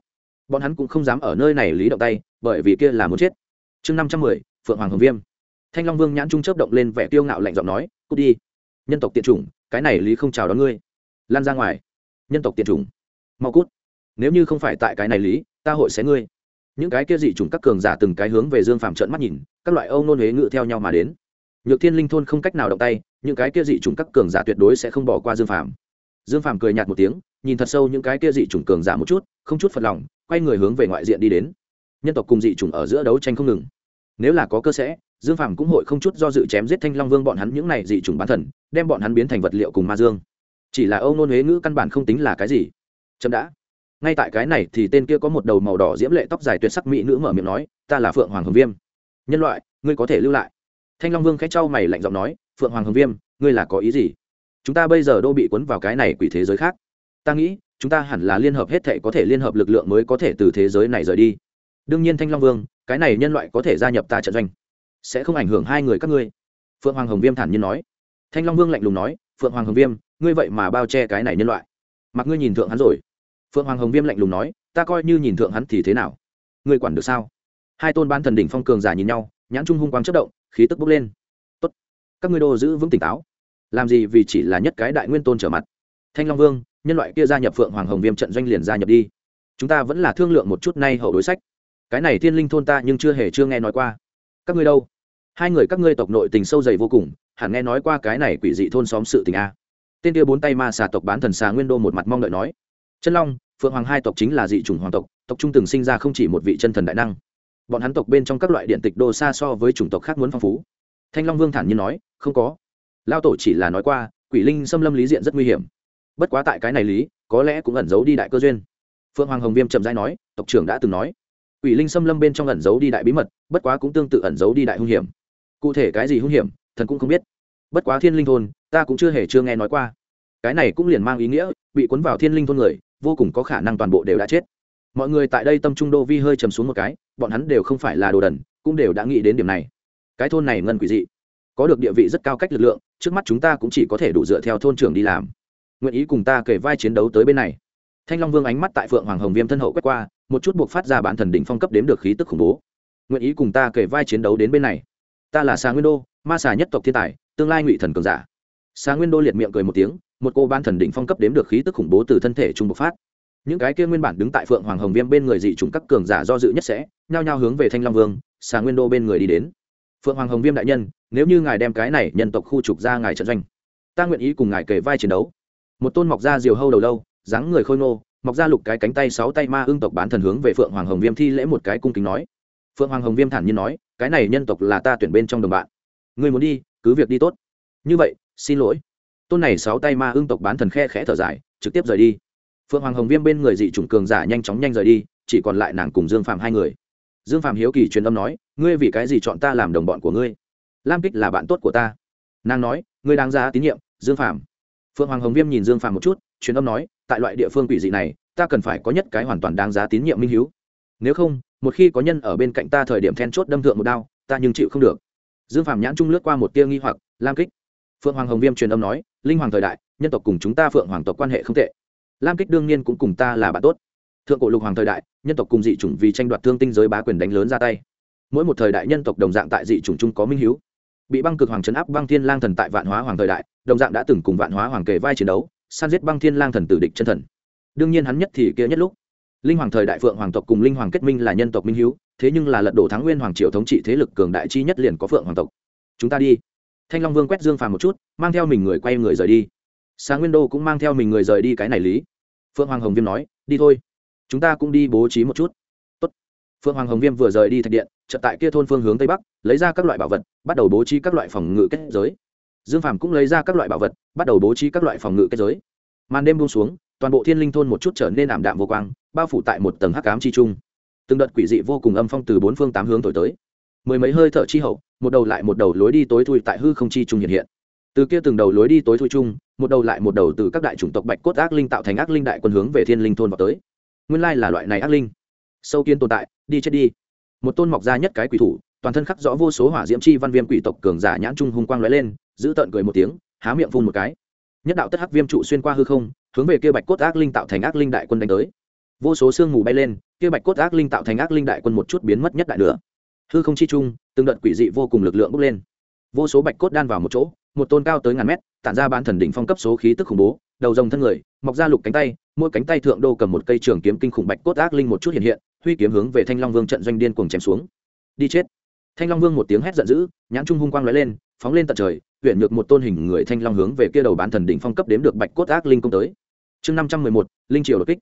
Bọn hắn cũng không dám ở nơi này lý động tay, bởi vì kia là muốn chết. Chương năm trăm mười, phượng hoàng hồng viêm. Thanh long vương nhãn trung chớp động lên vẻ tiêu ngạo lạnh giọng nói, cút đi. Nhân tộc tiện chủng, cái này lý không chào đón ngươi. Lan ra ngoài nhân tộc tiệt chủng. Mau cút. Nếu như không phải tại cái này lý, ta hội sẽ ngươi. Những cái kia dị chủng các cường giả từng cái hướng về dương phàm trợn mắt nhìn, các loại âu nôn huế ngự theo nhau mà đến. Nhược thiên linh thôn không cách nào động tay, những cái kia dị chủng các cường giả tuyệt đối sẽ không bỏ qua dương phàm. Dương phàm cười nhạt một tiếng, nhìn thật sâu những cái kia dị chủng cường giả một chút, không chút phật lòng, quay người hướng về ngoại diện đi đến. Nhân tộc cùng dị chủng ở giữa đấu tranh không ngừng. Nếu là có cơ sẽ, dương phàm cũng hội không chút do dự chém giết thanh long vương bọn hắn những này dị chủng bán thần, đem bọn hắn biến thành vật liệu cùng ma dương chỉ là âu nôn huế ngữ căn bản không tính là cái gì. Chậm đã. Ngay tại cái này thì tên kia có một đầu màu đỏ diễm lệ tóc dài tuyệt sắc mỹ nữ mở miệng nói, ta là phượng hoàng hồng viêm. Nhân loại, ngươi có thể lưu lại. Thanh long vương khẽ trao mày lạnh giọng nói, phượng hoàng hồng viêm, ngươi là có ý gì? Chúng ta bây giờ đô bị cuốn vào cái này quỷ thế giới khác. Ta nghĩ, chúng ta hẳn là liên hợp hết thệ có thể liên hợp lực lượng mới có thể từ thế giới này rời đi. Đương nhiên thanh long vương, cái này nhân loại có thể gia nhập ta trận doanh, sẽ không ảnh hưởng hai người các ngươi. Phượng hoàng hồng viêm thản nhiên nói. Thanh long vương lạnh lùng nói phượng hoàng hồng viêm, ngươi vậy mà bao che cái này nhân loại. Mặc ngươi nhìn thượng hắn rồi. Phượng hoàng hồng viêm lạnh lùng nói, ta coi như nhìn thượng hắn thì thế nào? Ngươi quản được sao? Hai tôn ban thần đỉnh phong cường giả nhìn nhau, nhãn trung hung quang chất động, khí tức bốc lên. Tốt. Các ngươi đô giữ vững tỉnh táo. Làm gì vì chỉ là nhất cái đại nguyên tôn trở mặt? Thanh long vương, nhân loại kia gia nhập phượng hoàng hồng viêm trận doanh liền gia nhập đi. Chúng ta vẫn là thương lượng một chút nay hậu đối sách. Cái này thiên linh thôn ta nhưng chưa hề chưa nghe nói qua. Các ngươi đâu? Hai người các ngươi tộc nội tình sâu dày vô cùng hẳn nghe nói qua cái này quỷ dị thôn xóm sự tình a. Tên kia bốn tay ma xà tộc bán thần xà nguyên đô một mặt mong đợi nói, chân long, phượng hoàng hai tộc chính là dị chủng hoàng tộc tộc trung từng sinh ra không chỉ một vị chân thần đại năng. Bọn hắn tộc bên trong các loại điện tịch đô xa so với chủng tộc khác muốn phong phú. Thanh long vương thản nhiên nói, không có. Lao tổ chỉ là nói qua, quỷ linh xâm lâm lý diện rất nguy hiểm. Bất quá tại cái này lý, có lẽ cũng ẩn giấu đi đại cơ duyên. Phượng hoàng hồng viêm trầm dai nói, tộc trưởng đã từng nói, quỷ linh xâm lâm bên trong ẩn giấu đi đại bí mật, bất quá cũng tương tự ẩn giấu đi đại hung hiểm. Cụ thể cái gì hung hiểm thần cũng không biết. Bất quá thiên linh thôn, ta cũng chưa hề chưa nghe nói qua. Cái này cũng liền mang ý nghĩa, bị cuốn vào thiên linh thôn người, vô cùng có khả năng toàn bộ đều đã chết. Mọi người tại đây tâm trung đô vi hơi trầm xuống một cái, bọn hắn đều không phải là đồ đần, cũng đều đã nghĩ đến điểm này. Cái thôn này ngân quỷ dị, có được địa vị rất cao cách lực lượng, trước mắt chúng ta cũng chỉ có thể đủ dựa theo thôn trưởng đi làm. Nguyện ý cùng ta kể vai chiến đấu tới bên này. Thanh long vương ánh mắt tại phượng hoàng hồng viêm thân hậu quét qua, một chút buộc phát ra bản thần đỉnh phong cấp đếm được khí tức khủng bố. Nguyện ý cùng ta kể vai chiến đấu đến bên này ta là xà nguyên đô, ma xà nhất tộc thiên tài, tương lai ngụy thần cường giả. Xà nguyên đô liệt miệng cười một tiếng, một cô ban thần đỉnh phong cấp đếm được khí tức khủng bố từ thân thể trung bộc phát. Những cái kia nguyên bản đứng tại phượng hoàng hồng viêm bên người dị trùng các cường giả do dự nhất sẽ, nhao nhao hướng về thanh long vương xà nguyên đô bên người đi đến. Phượng hoàng hồng viêm đại nhân, nếu như ngài đem cái này nhân tộc khu trục ra ngài trận doanh, ta nguyện ý cùng ngài kể vai chiến đấu. Một tôn mọc ra diều hâu đầu lâu, dáng người khôi ngô, mọc ra lục cái cánh tay sáu tay ma ương tộc bán thần hướng về phượng hoàng hồng viêm thi lễ một cái cung kính nói phượng hoàng hồng viêm thản nhiên nói, cái này nhân tộc là ta tuyển bên trong đồng bạn. Người muốn đi, cứ việc đi tốt. Như vậy, xin lỗi. Tôn này sáu tay ma ương tộc bán thần khe khẽ thở dài, trực tiếp rời đi. Phượng hoàng hồng viêm bên người dị chủng cường giả nhanh chóng nhanh rời đi, chỉ còn lại nàng cùng dương phạm hai người. Dương phạm hiếu kỳ truyền âm nói, ngươi vì cái gì chọn ta làm đồng bọn của ngươi? Lam kích là bạn tốt của ta. Nàng nói, ngươi đáng giá tín nhiệm, dương phạm phượng hoàng hồng viêm nhìn dương phạm một chút, truyền âm nói, tại loại địa phương quỷ dị này, ta cần phải có nhất cái hoàn toàn đáng giá tín nhiệm minh hiếu. Nếu không một khi có nhân ở bên cạnh ta thời điểm then chốt đâm thượng một đao, ta nhưng chịu không được. Dương phạm nhãn trung lướt qua một tia nghi hoặc, lam kích. Phượng hoàng hồng viêm truyền âm nói, linh hoàng thời đại, nhân tộc cùng chúng ta phượng hoàng tộc quan hệ không tệ. Lam kích đương nhiên cũng cùng ta là bạn tốt. Thượng cổ lục hoàng thời đại, nhân tộc cùng dị chủng vì tranh đoạt thương tinh giới bá quyền đánh lớn ra tay. Mỗi một thời đại nhân tộc đồng dạng tại dị chủng chung có minh hiếu. Bị băng cực hoàng trấn áp băng thiên lang thần tại vạn hóa hoàng thời đại, đồng dạng đã từng cùng vạn hóa hoàng kề vai chiến đấu, san giết băng thiên lang thần tử địch chân thần. Đương nhiên hắn nhất thì kia nhất lúc linh hoàng thời đại phượng hoàng tộc cùng linh hoàng kết minh là nhân tộc minh hiếu, thế nhưng là lật đổ thắng nguyên hoàng triều thống trị thế lực cường đại chi nhất liền có phượng hoàng tộc. Chúng ta đi. Thanh long vương quét dương phàm một chút, mang theo mình người quay người rời đi. Sáng nguyên đô cũng mang theo mình người rời đi cái này lý. Phượng hoàng hồng viêm nói, đi thôi. Chúng ta cũng đi bố trí một chút. Tốt. phượng hoàng hồng viêm vừa rời đi thạch điện, chợt tại kia thôn phương hướng tây bắc, lấy ra các loại bảo vật, bắt đầu bố trí các loại phòng ngự kết giới. Dương phàm cũng lấy ra các loại bảo vật, bắt đầu bố trí các loại phòng ngự kết giới. Màn đêm buông xuống toàn bộ thiên linh thôn một chút trở nên ảm đạm vô quang, bao phủ tại một tầng hắc ám chi trung. Từng đợt quỷ dị vô cùng âm phong từ bốn phương tám hướng thổi tới. Mười mấy hơi thở chi hậu, một đầu lại một đầu lối đi tối thui tại hư không chi trung hiện hiện. Từ kia từng đầu lối đi tối thui chung, một đầu lại một đầu từ các đại chủng tộc bạch cốt ác linh tạo thành ác linh đại quân hướng về thiên linh thôn vào tới. Nguyên lai là loại này ác linh. Sâu kiến tồn tại, đi chết đi. Một tôn mọc ra nhất cái quỷ thủ, toàn thân khắc rõ vô số hỏa diễm chi văn viêm quỷ tộc cường giả nhãn trung hung quang lóe lên, giữ tợn cười một tiếng, há miệng phun một cái. Nhất đạo tất hắc viêm trụ xuyên qua hư không hướng về kia bạch cốt ác linh tạo thành ác linh đại quân đánh tới. Vô số sương mù bay lên, kia bạch cốt ác linh tạo thành ác linh đại quân một chút biến mất nhất đại nữa hư không chi chung từng đợt quỷ dị vô cùng lực lượng bốc lên. Vô số bạch cốt đan vào một chỗ, một tôn cao tới ngàn mét, tản ra bán thần đỉnh phong cấp số khí tức khủng bố, đầu rồng thân người, mọc ra lục cánh tay, mỗi cánh tay thượng đô cầm một cây trường kiếm kinh khủng bạch cốt ác linh một chút hiện hiện, huy kiếm hướng về thanh long vương trận doanh điên cuồng chém xuống. Đi chết. Thanh long vương một tiếng hét giận dữ, nhãn trung hung quang lóe lên, phóng lên tận trời huyện nhược một tôn hình người thanh long hướng về kia đầu bán thần đỉnh phong cấp đếm được bạch cốt ác linh công tới chương năm trăm mười một, linh triều đột kích.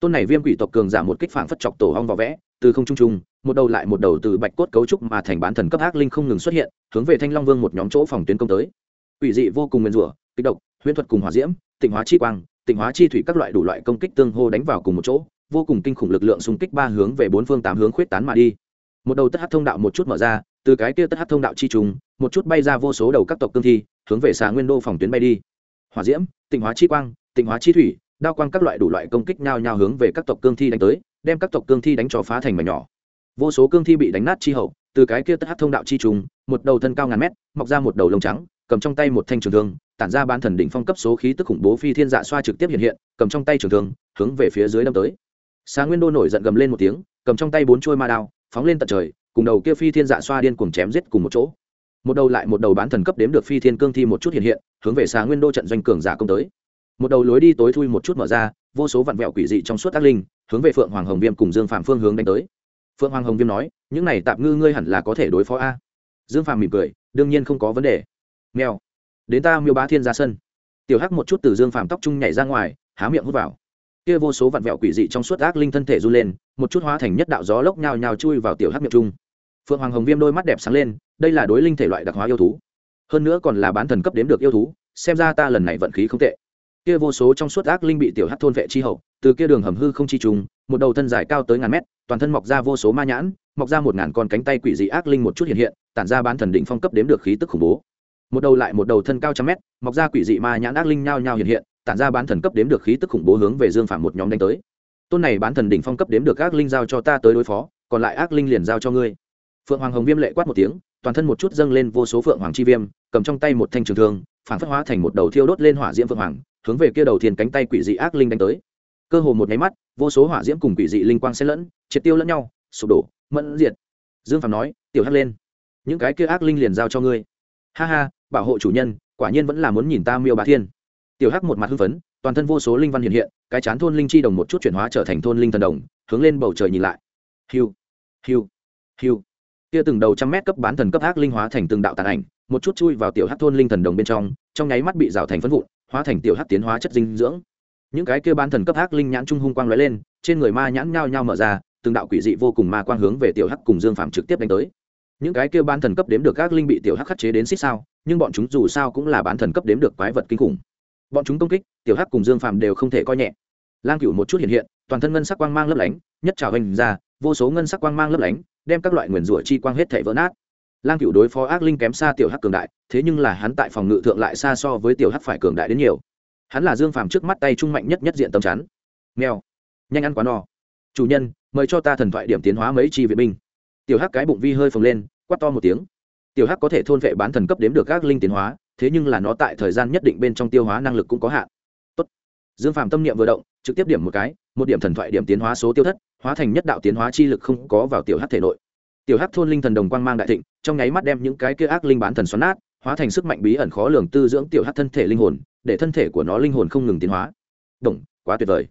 Tôn này viêm quỷ tộc cường giả một kích phản phất chọc tổ hong vào vẽ, từ không trung trung, một đầu lại một đầu từ bạch cốt cấu trúc mà thành bán thần cấp ác linh không ngừng xuất hiện, hướng về thanh long vương một nhóm chỗ phòng tuyến công tới. Quỷ dị vô cùng nguyên rủa, kích độc, huyễn thuật cùng hỏa diễm, tịnh hóa chi quang, tịnh hóa chi thủy các loại đủ loại công kích tương hô đánh vào cùng một chỗ, vô cùng kinh khủng lực lượng xung kích ba hướng về bốn phương tám hướng khuyết tán mà đi. Một đầu tất hát thông đạo một chút mở ra, từ cái kia tất hát thông đạo chi trùng, một chút bay ra vô số đầu các tộc cương thi, hướng về xà nguyên đô phòng tuyến bay đi. Hỏa diễm, tịnh hóa chi quang, tịnh hóa chi thủy đao quang các loại đủ loại công kích nhau nhau hướng về các tộc cương thi đánh tới, đem các tộc cương thi đánh cho phá thành mảnh nhỏ. Vô số cương thi bị đánh nát chi hậu, từ cái kia tất hát thông đạo chi trùng, một đầu thân cao ngàn mét, mọc ra một đầu lông trắng, cầm trong tay một thanh trường thương, tản ra bán thần đỉnh phong cấp số khí tức khủng bố phi thiên dạ xoa trực tiếp hiện hiện, cầm trong tay trường thương, hướng về phía dưới đâm tới. Xà nguyên đô nổi giận gầm lên một tiếng, cầm trong tay bốn chuôi ma đao, phóng lên tận trời, cùng đầu kia phi thiên dạ xoa điên cuồng chém giết cùng một chỗ. Một đầu lại một đầu bán thần cấp đếm được phi thiên cương thi một chút hiện hiện, hướng về xà nguyên đô trận doanh cường giả công tới một đầu lối đi tối thui một chút mở ra, vô số vặn vẹo quỷ dị trong suốt ác linh, hướng về phượng hoàng hồng viêm cùng dương phạm phương hướng đánh tới. Phượng hoàng hồng viêm nói, những này tạm ngư ngươi hẳn là có thể đối phó a. Dương phạm mỉm cười, đương nhiên không có vấn đề. Mèo, đến ta miêu bá thiên ra sân. Tiểu hắc một chút từ dương phạm tóc trung nhảy ra ngoài, há miệng hút vào. Kia vô số vặn vẹo quỷ dị trong suốt ác linh thân thể run lên, một chút hóa thành nhất đạo gió lốc nhào nhào chui vào tiểu hắc miệng trung. Phượng hoàng hồng viêm đôi mắt đẹp sáng lên, đây là đối linh thể loại đặc hóa yêu thú. Hơn nữa còn là bán thần cấp đếm được yêu thú, xem ra ta lần này vận khí không tệ kia vô số trong suốt ác linh bị tiểu hắc thôn vệ chi hậu, từ kia đường hầm hư không chi trùng, một đầu thân dài cao tới ngàn mét, toàn thân mọc ra vô số ma nhãn, mọc ra một ngàn con cánh tay quỷ dị ác linh một chút hiện hiện, tản ra bán thần định phong cấp đếm được khí tức khủng bố. Một đầu lại một đầu thân cao trăm mét, mọc ra quỷ dị ma nhãn ác linh nhao nhao hiện hiện, tản ra bán thần cấp đếm được khí tức khủng bố hướng về dương phạm một nhóm đánh tới. Tôn này bán thần đỉnh phong cấp đếm được ác linh giao cho ta tới đối phó, còn lại ác linh liền giao cho ngươi. Phượng hoàng hồng viêm lệ quát một tiếng, toàn thân một chút dâng lên vô số phượng hoàng chi viêm, cầm trong tay một thanh trường thương, phản phất hóa thành một đầu thiêu đốt lên hỏa diễm phượng hoàng hướng về kia đầu thiên cánh tay quỷ dị ác linh đánh tới. Cơ hồ một nháy mắt, vô số hỏa diễm cùng quỷ dị linh quang xen lẫn, triệt tiêu lẫn nhau, sụp đổ, mẫn diệt. Dương phạm nói, tiểu hắc lên, những cái kia ác linh liền giao cho ngươi. Ha ha, bảo hộ chủ nhân, quả nhiên vẫn là muốn nhìn ta miêu bá thiên. Tiểu hắc một mặt hưng phấn, toàn thân vô số linh văn hiện hiện, cái chán thôn linh chi đồng một chút chuyển hóa trở thành thôn linh thần đồng, hướng lên bầu trời nhìn lại. Hiu hiu hiu. Kia từng đầu trăm mét cấp bán thần cấp ác linh hóa thành từng đạo tàn ảnh, một chút chui vào tiểu hắc thôn linh thần đồng bên trong trong nháy mắt bị rào thành phân vụn hóa thành tiểu hắc tiến hóa chất dinh dưỡng. Những cái kia bán thần cấp hắc linh nhãn trung hung quang lóe lên, trên người ma nhãn nhao nhao mở ra, từng đạo quỷ dị vô cùng ma quang hướng về tiểu hắc cùng dương phạm trực tiếp đánh tới. Những cái kia bán thần cấp đếm được các linh bị tiểu hắc khắc chế đến xích sao, nhưng bọn chúng dù sao cũng là bán thần cấp đếm được quái vật kinh khủng. Bọn chúng công kích, tiểu hắc cùng dương phàm đều không thể coi nhẹ. Lang cửu một chút hiện hiện, toàn thân ngân sắc quang mang lấp lánh, nhất trào hình ra, vô số ngân sắc quang mang lấp lánh, đem các loại nguyền rủa chi quang hết thể vỡ nát lang cựu đối phó ác linh kém xa tiểu hắc cường đại, thế nhưng là hắn tại phòng ngự thượng lại xa so với tiểu hắc phải cường đại đến nhiều. Hắn là dương phàm trước mắt tay trung mạnh nhất nhất diện tầm chắn. Nghèo nhanh ăn quá no. Chủ nhân, mời cho ta thần thoại điểm tiến hóa mấy chi viện binh. Tiểu hắc cái bụng vi hơi phồng lên, quát to một tiếng. Tiểu hắc có thể thôn vệ bán thần cấp đếm được các linh tiến hóa, thế nhưng là nó tại thời gian nhất định bên trong tiêu hóa năng lực cũng có hạn. Tốt. dương phàm tâm niệm vừa động, trực tiếp điểm một cái, một điểm thần thoại điểm tiến hóa số tiêu thất, hóa thành nhất đạo tiến hóa chi lực không có vào tiểu hắc thể nội. Tiểu hắc thôn linh thần đồng quang mang đại thịnh trong nháy mắt đem những cái kia ác linh bán thần xoắn nát, hóa thành sức mạnh bí ẩn khó lường tư dưỡng tiểu hắc thân thể linh hồn, để thân thể của nó linh hồn không ngừng tiến hóa. Đồng quá tuyệt vời.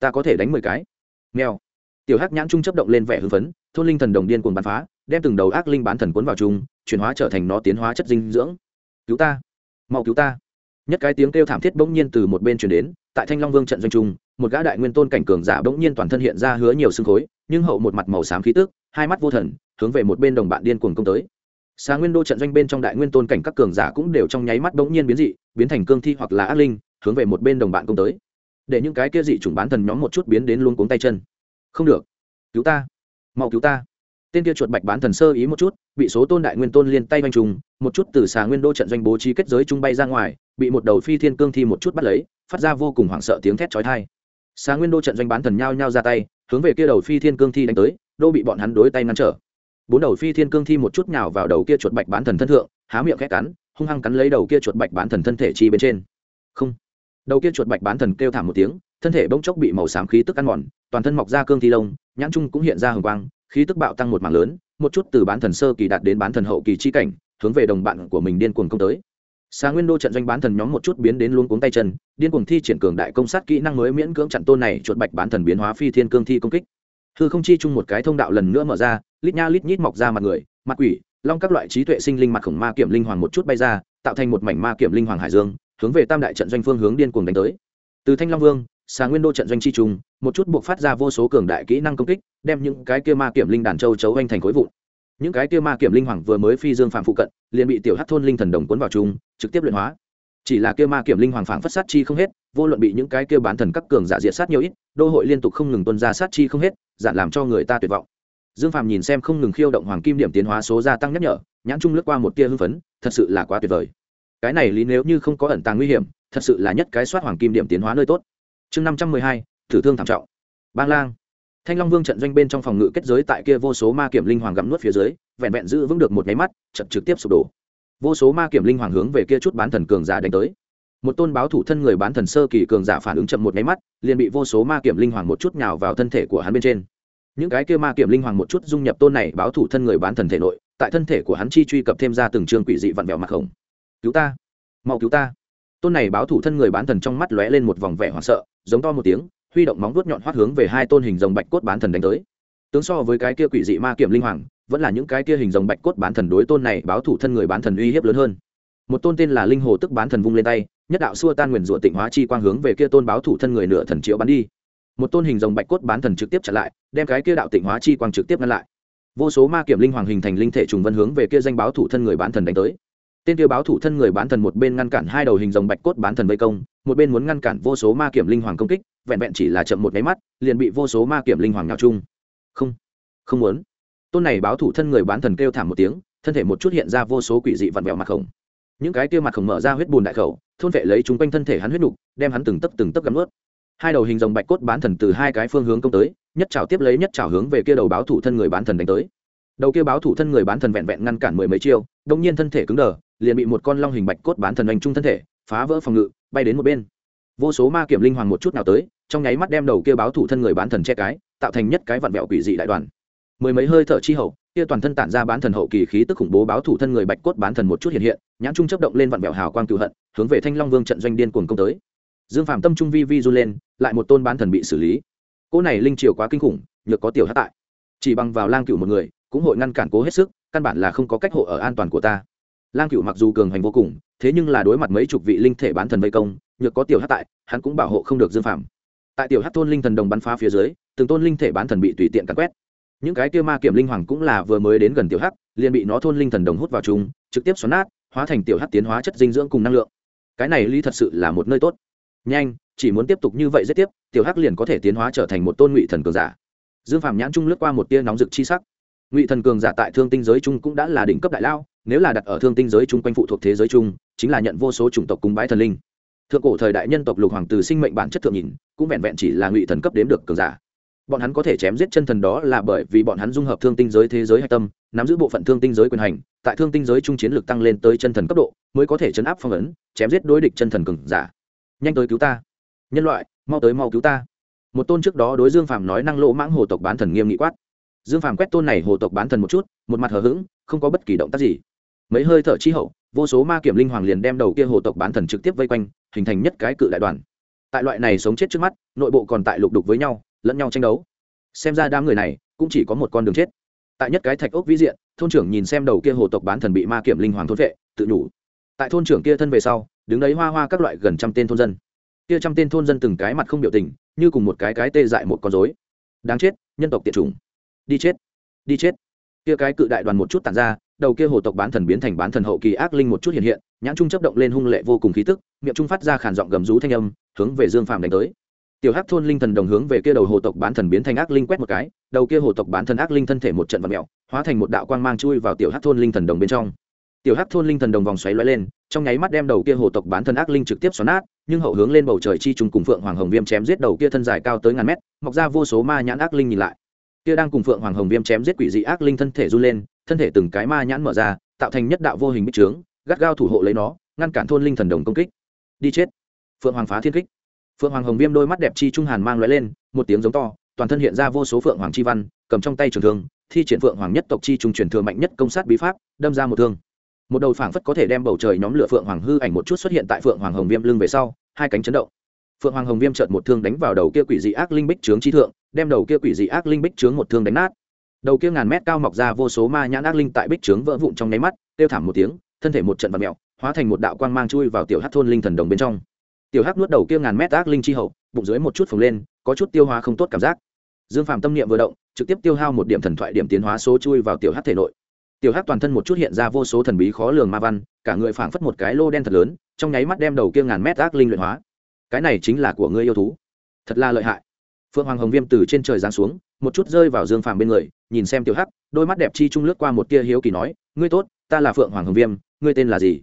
Ta có thể đánh mười cái. Nghèo tiểu hắc nhãn trung chấp động lên vẻ hưng phấn, thôn linh thần đồng điên cuồng bắn phá, đem từng đầu ác linh bán thần cuốn vào chung, chuyển hóa trở thành nó tiến hóa chất dinh dưỡng. Cứu ta. Mau cứu ta. Nhất cái tiếng kêu thảm thiết bỗng nhiên từ một bên chuyển đến, tại thanh long vương trận doanh trung một gã đại nguyên tôn cảnh cường giả bỗng nhiên toàn thân hiện ra hứa nhiều xương khối, nhưng hậu một mặt màu xám khí tức, hai mắt vô thần, hướng về một bên đồng bạn điên cuồng công tới xà nguyên đô trận doanh bên trong đại nguyên tôn cảnh các cường giả cũng đều trong nháy mắt bỗng nhiên biến dị, biến thành cương thi hoặc là ác linh, hướng về một bên đồng bạn công tới. Để những cái kia dị chủng bán thần nhóm một chút biến đến luôn cuống tay chân. Không được. Cứu ta. Mau cứu ta. Tên kia chuột bạch bán thần sơ ý một chút, bị số tôn đại nguyên tôn liên tay vanh trùng, một chút từ xà nguyên đô trận doanh bố trí kết giới trung bay ra ngoài, bị một đầu phi thiên cương thi một chút bắt lấy, phát ra vô cùng hoảng sợ tiếng thét chói tai. Xà nguyên đô trận doanh bán thần nhao nhao ra tay, hướng về kia đầu phi thiên cương thi đánh tới, đô bị bọn hắn đối tay ngăn trở bốn đầu phi thiên cương thi một chút nhào vào đầu kia chuột bạch bán thần thân thượng há miệng khét cắn hung hăng cắn lấy đầu kia chuột bạch bán thần thân thể chi bên trên. Không. Đầu kia chuột bạch bán thần kêu thảm một tiếng thân thể bỗng chốc bị màu xám khí tức ăn mòn toàn thân mọc ra cương thi lông nhãn trung cũng hiện ra hồng quang khí tức bạo tăng một mảng lớn một chút từ bán thần sơ kỳ đạt đến bán thần hậu kỳ chi cảnh hướng về đồng bạn của mình điên cuồng công tới. Sáng Nguyên Đô trận doanh bán thần nhóm một chút biến đến luôn cuống tay chân, điên cuồng thi triển cường đại công sát kỹ năng mới miễn cưỡng chặn tôn này chuột bạch bán thần biến hóa phi thiên cương thi công kích. Hư không chi chung một cái thông đạo lần nữa mở ra, lít nha lít nhít mọc ra mặt người, mặt quỷ, long các loại trí tuệ sinh linh mặt khổng ma kiểm linh hoàng một chút bay ra tạo thành một mảnh ma kiểm linh hoàng hải dương hướng về tam đại trận doanh phương hướng điên cuồng đánh tới. Từ thanh long vương xà nguyên đô trận doanh chi chung, một chút buộc phát ra vô số cường đại kỹ năng công kích đem những cái kia ma kiểm linh đàn châu chấu anh thành khối vụn. Những cái kia ma kiểm linh hoàng vừa mới phi dương phạm phụ cận liền bị tiểu hát thôn linh thần đồng cuốn vào chung trực tiếp luyện hóa. Chỉ là kia ma kiểm linh hoàng phảng phất sát chi không hết vô luận bị những cái kia bán thần các cường giả diệt sát nhiều ít đô hội liên tục không ngừng tuân ra sát chi không hết giản làm cho người ta tuyệt vọng. Dương phàm nhìn xem không ngừng khiêu động hoàng kim điểm tiến hóa số gia tăng nhắc nhở, nhãn trung lướt qua một tia hưng phấn, thật sự là quá tuyệt vời. Cái này lý nếu như không có ẩn tàng nguy hiểm, thật sự là nhất cái soát hoàng kim điểm tiến hóa nơi tốt. Chương năm trăm mười hai, thử thương thảm trọng. Bang lang. Thanh long vương trận doanh bên trong phòng ngự kết giới tại kia vô số ma kiểm linh hoàng gặm nuốt phía dưới, vẹn vẹn giữ vững được một nháy mắt trận trực tiếp sụp đổ. Vô số ma kiểm linh hoàng hướng về kia chút bán thần cường giả đánh tới một tôn báo thủ thân người bán thần sơ kỳ cường giả phản ứng chậm một nháy mắt, liền bị vô số ma kiểm linh hoàng một chút nhào vào thân thể của hắn bên trên. Những cái kia ma kiểm linh hoàng một chút dung nhập tôn này báo thủ thân người bán thần thể nội, tại thân thể của hắn chi truy cập thêm ra từng trường quỷ dị vặn vẹo mặt khổng. Cứu ta! Mau cứu ta! Tôn này báo thủ thân người bán thần trong mắt lóe lên một vòng vẻ hoảng sợ, giống to một tiếng, huy động móng vuốt nhọn hoắt hướng về hai tôn hình rồng bạch cốt bán thần đánh tới. Tướng so với cái kia quỷ dị ma kiểm linh hoàng, vẫn là những cái kia hình rồng bạch cốt bán thần đối tôn này báo thủ thân người bán thần uy hiếp lớn hơn một tôn tên là linh hồ tức bán thần vung lên tay, nhất đạo xua tan nguyền rủa tịnh hóa chi quang hướng về kia tôn báo thủ thân người nửa thần triệu bắn đi. Một tôn hình dòng bạch cốt bán thần trực tiếp chặn lại, đem cái kia đạo tịnh hóa chi quang trực tiếp ngăn lại. Vô số ma kiểm linh hoàng hình thành linh thể trùng vân hướng về kia danh báo thủ thân người bán thần đánh tới. Tên kia báo thủ thân người bán thần một bên ngăn cản hai đầu hình dòng bạch cốt bán thần vây công, một bên muốn ngăn cản vô số ma kiểm linh hoàng công kích, vẹn vẹn chỉ là chậm một máy mắt, liền bị vô số ma kiểm linh hoàng nhào chung. Không không muốn. Tôn này báo thủ thân người bán thần kêu thảm một tiếng, thân thể một chút hiện ra vô số quỷ dị vặn vẹo mặt khổng những cái kia mặt khổng mở ra huyết bùn đại khẩu, thôn vệ lấy chúng quanh thân thể hắn huyết đục đem hắn từng tấc từng tấc gắn ướt hai đầu hình rồng bạch cốt bán thần từ hai cái phương hướng công tới, nhất trào tiếp lấy nhất trào hướng về kia đầu báo thủ thân người bán thần đánh tới. Đầu kia báo thủ thân người bán thần vẹn vẹn ngăn cản mười mấy chiêu đông nhiên thân thể cứng đờ, liền bị một con long hình bạch cốt bán thần đánh trung thân thể, phá vỡ phòng ngự, bay đến một bên. Vô số ma kiểm linh hoàng một chút nào tới, trong nháy mắt đem đầu kia báo thủ thân người bán thần che cái, tạo thành nhất cái vặn vẹo quỷ dị đại đoàn. Mười mấy hơi thở chi hậu kia toàn thân tản ra bán thần hậu kỳ khí tức khủng bố báo thủ thân người bạch cốt bán thần một chút hiện hiện, nhãn trung chấp động lên vạn vẹo hào quang cựu hận, hướng về thanh long vương trận doanh điên cuồng công tới. Dương phạm tâm trung vi vi du lên, lại một tôn bán thần bị xử lý. Cỗ này linh triều quá kinh khủng, nhược có tiểu hát tại. Chỉ bằng vào lang cựu một người, cũng hội ngăn cản cố hết sức, căn bản là không có cách hộ ở an toàn của ta. Lang cựu mặc dù cường hành vô cùng, thế nhưng là đối mặt mấy chục vị linh thể bán thần vây công, nhược có tiểu hát tại, hắn cũng bảo hộ không được dương phạm tại tiểu hát thôn linh thần đồng bắn phá phía dưới, từng tôn linh thể bán thần bị tùy tiện cắn quét những cái kia ma kiểm linh hoàng cũng là vừa mới đến gần tiểu hắc, liền bị nó thôn linh thần đồng hút vào chung, trực tiếp xoắn nát, hóa thành tiểu hắc tiến hóa chất dinh dưỡng cùng năng lượng. Cái này lý thật sự là một nơi tốt. Nhanh, chỉ muốn tiếp tục như vậy giết tiếp, tiểu hắc liền có thể tiến hóa trở thành một tôn ngụy thần cường giả. Dương phạm nhãn trung lướt qua một tia nóng rực chi sắc. Ngụy thần cường giả tại thương tinh giới chung cũng đã là đỉnh cấp đại lao, nếu là đặt ở thương tinh giới chung quanh phụ thuộc thế giới chung, chính là nhận vô số chủng tộc cúng bái thần linh. Thượng cổ thời đại nhân tộc lục hoàng từ sinh mệnh bản chất thượng nhìn, cũng vẹn vẹn chỉ là ngụy thần cấp đếm được cường giả bọn hắn có thể chém giết chân thần đó là bởi vì bọn hắn dung hợp thương tinh giới thế giới hạch tâm, nắm giữ bộ phận thương tinh giới quyền hành, tại thương tinh giới trung chiến lược tăng lên tới chân thần cấp độ, mới có thể chấn áp phong ấn, chém giết đối địch chân thần cường giả. Nhanh tới cứu ta. Nhân loại, mau tới mau cứu ta. Một tôn trước đó đối dương phàm nói năng lỗ mãng hồ tộc bán thần nghiêm nghị quát. Dương phàm quét tôn này hồ tộc bán thần một chút, một mặt hờ hững, không có bất kỳ động tác gì. Mấy hơi thở chi hậu, vô số ma kiểm linh hoàng liền đem đầu kia hồ tộc bán thần trực tiếp vây quanh, hình thành nhất cái cự đại đoàn. Tại loại này sống chết trước mắt, nội bộ còn tại lục đục với nhau lẫn nhau tranh đấu. Xem ra đám người này cũng chỉ có một con đường chết. Tại nhất cái thạch ốc vĩ diện, thôn trưởng nhìn xem đầu kia hồ tộc bán thần bị ma kiểm linh hoàng thôn vệ, tự nhủ. Tại thôn trưởng kia thân về sau, đứng đấy hoa hoa các loại gần trăm tên thôn dân. Kia trăm tên thôn dân từng cái mặt không biểu tình, như cùng một cái cái tê dại một con dối đáng chết, nhân tộc tiệt chủng. Đi chết đi chết. Kia cái cự đại đoàn một chút tàn ra, đầu kia hồ tộc bán thần biến thành bán thần hậu kỳ ác linh một chút hiện hiện, nhãn trung chấp động lên hung lệ vô cùng khí tức, miệng trung phát ra khản giọng gầm rú thanh âm, hướng về dương phàm đánh tới tiểu hắc thôn linh thần đồng hướng về kia đầu hồ tộc bán thần biến thành ác linh quét một cái, đầu kia hồ tộc bán thần ác linh thân thể một trận vật mẹo hóa thành một đạo quang mang chui vào tiểu hắc thôn linh thần đồng bên trong. Tiểu hắc thôn linh thần đồng vòng xoáy lóe lên, trong nháy mắt đem đầu kia hồ tộc bán thần ác linh trực tiếp xoắn nát, nhưng hậu hướng lên bầu trời chi trùng cùng phượng hoàng hồng viêm chém giết đầu kia thân dài cao tới ngàn mét, mọc ra vô số ma nhãn ác linh nhìn lại. Kia đang cùng phượng hoàng hồng viêm chém giết quỷ dị ác linh thân thể run lên, thân thể từng cái ma nhãn mở ra, tạo thành nhất đạo vô hình bích trướng, gắt gao thủ hộ lấy nó, ngăn cản thôn linh thần đồng công kích. Đi chết. Phượng hoàng phá thiên kích phượng hoàng hồng viêm đôi mắt đẹp chi trung hàn mang lóe lên, một tiếng giống to, toàn thân hiện ra vô số phượng hoàng chi văn, cầm trong tay trường thương, thi triển phượng hoàng nhất tộc chi trung truyền thừa mạnh nhất công sát bí pháp, đâm ra một thương. Một đầu phảng phất có thể đem bầu trời nhóm lửa phượng hoàng hư ảnh một chút xuất hiện tại phượng hoàng hồng viêm lưng về sau, hai cánh chấn động. Phượng hoàng hồng viêm trợt một thương đánh vào đầu kia quỷ dị ác linh bích trướng chi thượng, đem đầu kia quỷ dị ác linh bích trướng một thương đánh nát. Đầu kia ngàn mét cao mọc ra vô số ma nhãn ác linh tại bích trướng vỡ vụn trong nháy mắt, kêu thảm một tiếng, thân thể một trận vật mẹo hóa thành một đạo quang mang chui vào tiểu hát thôn linh thần đồng bên trong tiểu Hắc nuốt đầu kia ngàn mét ác linh chi hậu, bụng dưới một chút phồng lên, có chút tiêu hóa không tốt cảm giác. Dương phàm tâm niệm vừa động, trực tiếp tiêu hao một điểm thần thoại điểm tiến hóa số chui vào tiểu hắc thể nội. Tiểu Hắc toàn thân một chút hiện ra vô số thần bí khó lường ma văn, cả người phảng phất một cái lô đen thật lớn, trong nháy mắt đem đầu kia ngàn mét ác linh luyện hóa. Cái này chính là của ngươi yêu thú. Thật là lợi hại. Phượng hoàng hồng viêm từ trên trời giáng xuống, một chút rơi vào dương phàm bên người, nhìn xem tiểu hắc, đôi mắt đẹp chi trung lướt qua một tia hiếu kỳ nói, ngươi tốt, ta là phượng hoàng hồng viêm, ngươi tên là gì?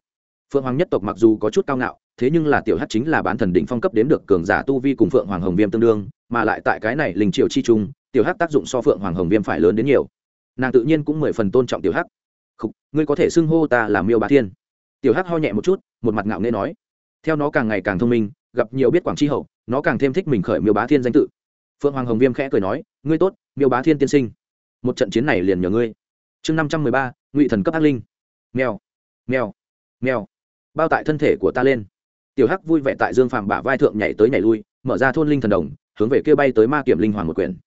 Phượng hoàng nhất tộc mặc dù có chút cao ngạo thế nhưng là tiểu hắc chính là bán thần đỉnh phong cấp đến được cường giả tu vi cùng phượng hoàng hồng viêm tương đương mà lại tại cái này linh triều chi trung tiểu hắc tác dụng so phượng hoàng hồng viêm phải lớn đến nhiều. Nàng tự nhiên cũng mười phần tôn trọng tiểu hắc Khúc, ngươi có thể xưng hô ta là miêu bá thiên. Tiểu hắc ho nhẹ một chút một mặt ngạo nghễ nói. Theo nó càng ngày càng thông minh gặp nhiều biết quảng tri hậu nó càng thêm thích mình khởi miêu bá thiên danh tự. Phượng hoàng hồng viêm khẽ cười nói ngươi tốt miêu bá thiên tiên sinh. Một trận chiến này liền nhờ ngươi. Chương năm trăm mười ba ngụy thần cấp ác linh. Mèo mèo mèo. Bao tại thân thể của ta lên tiểu hắc vui vẻ tại dương phàm bả vai thượng nhảy tới nhảy lui, mở ra thôn linh thần đồng, hướng về kia bay tới ma kiểm linh hoàng một quyển.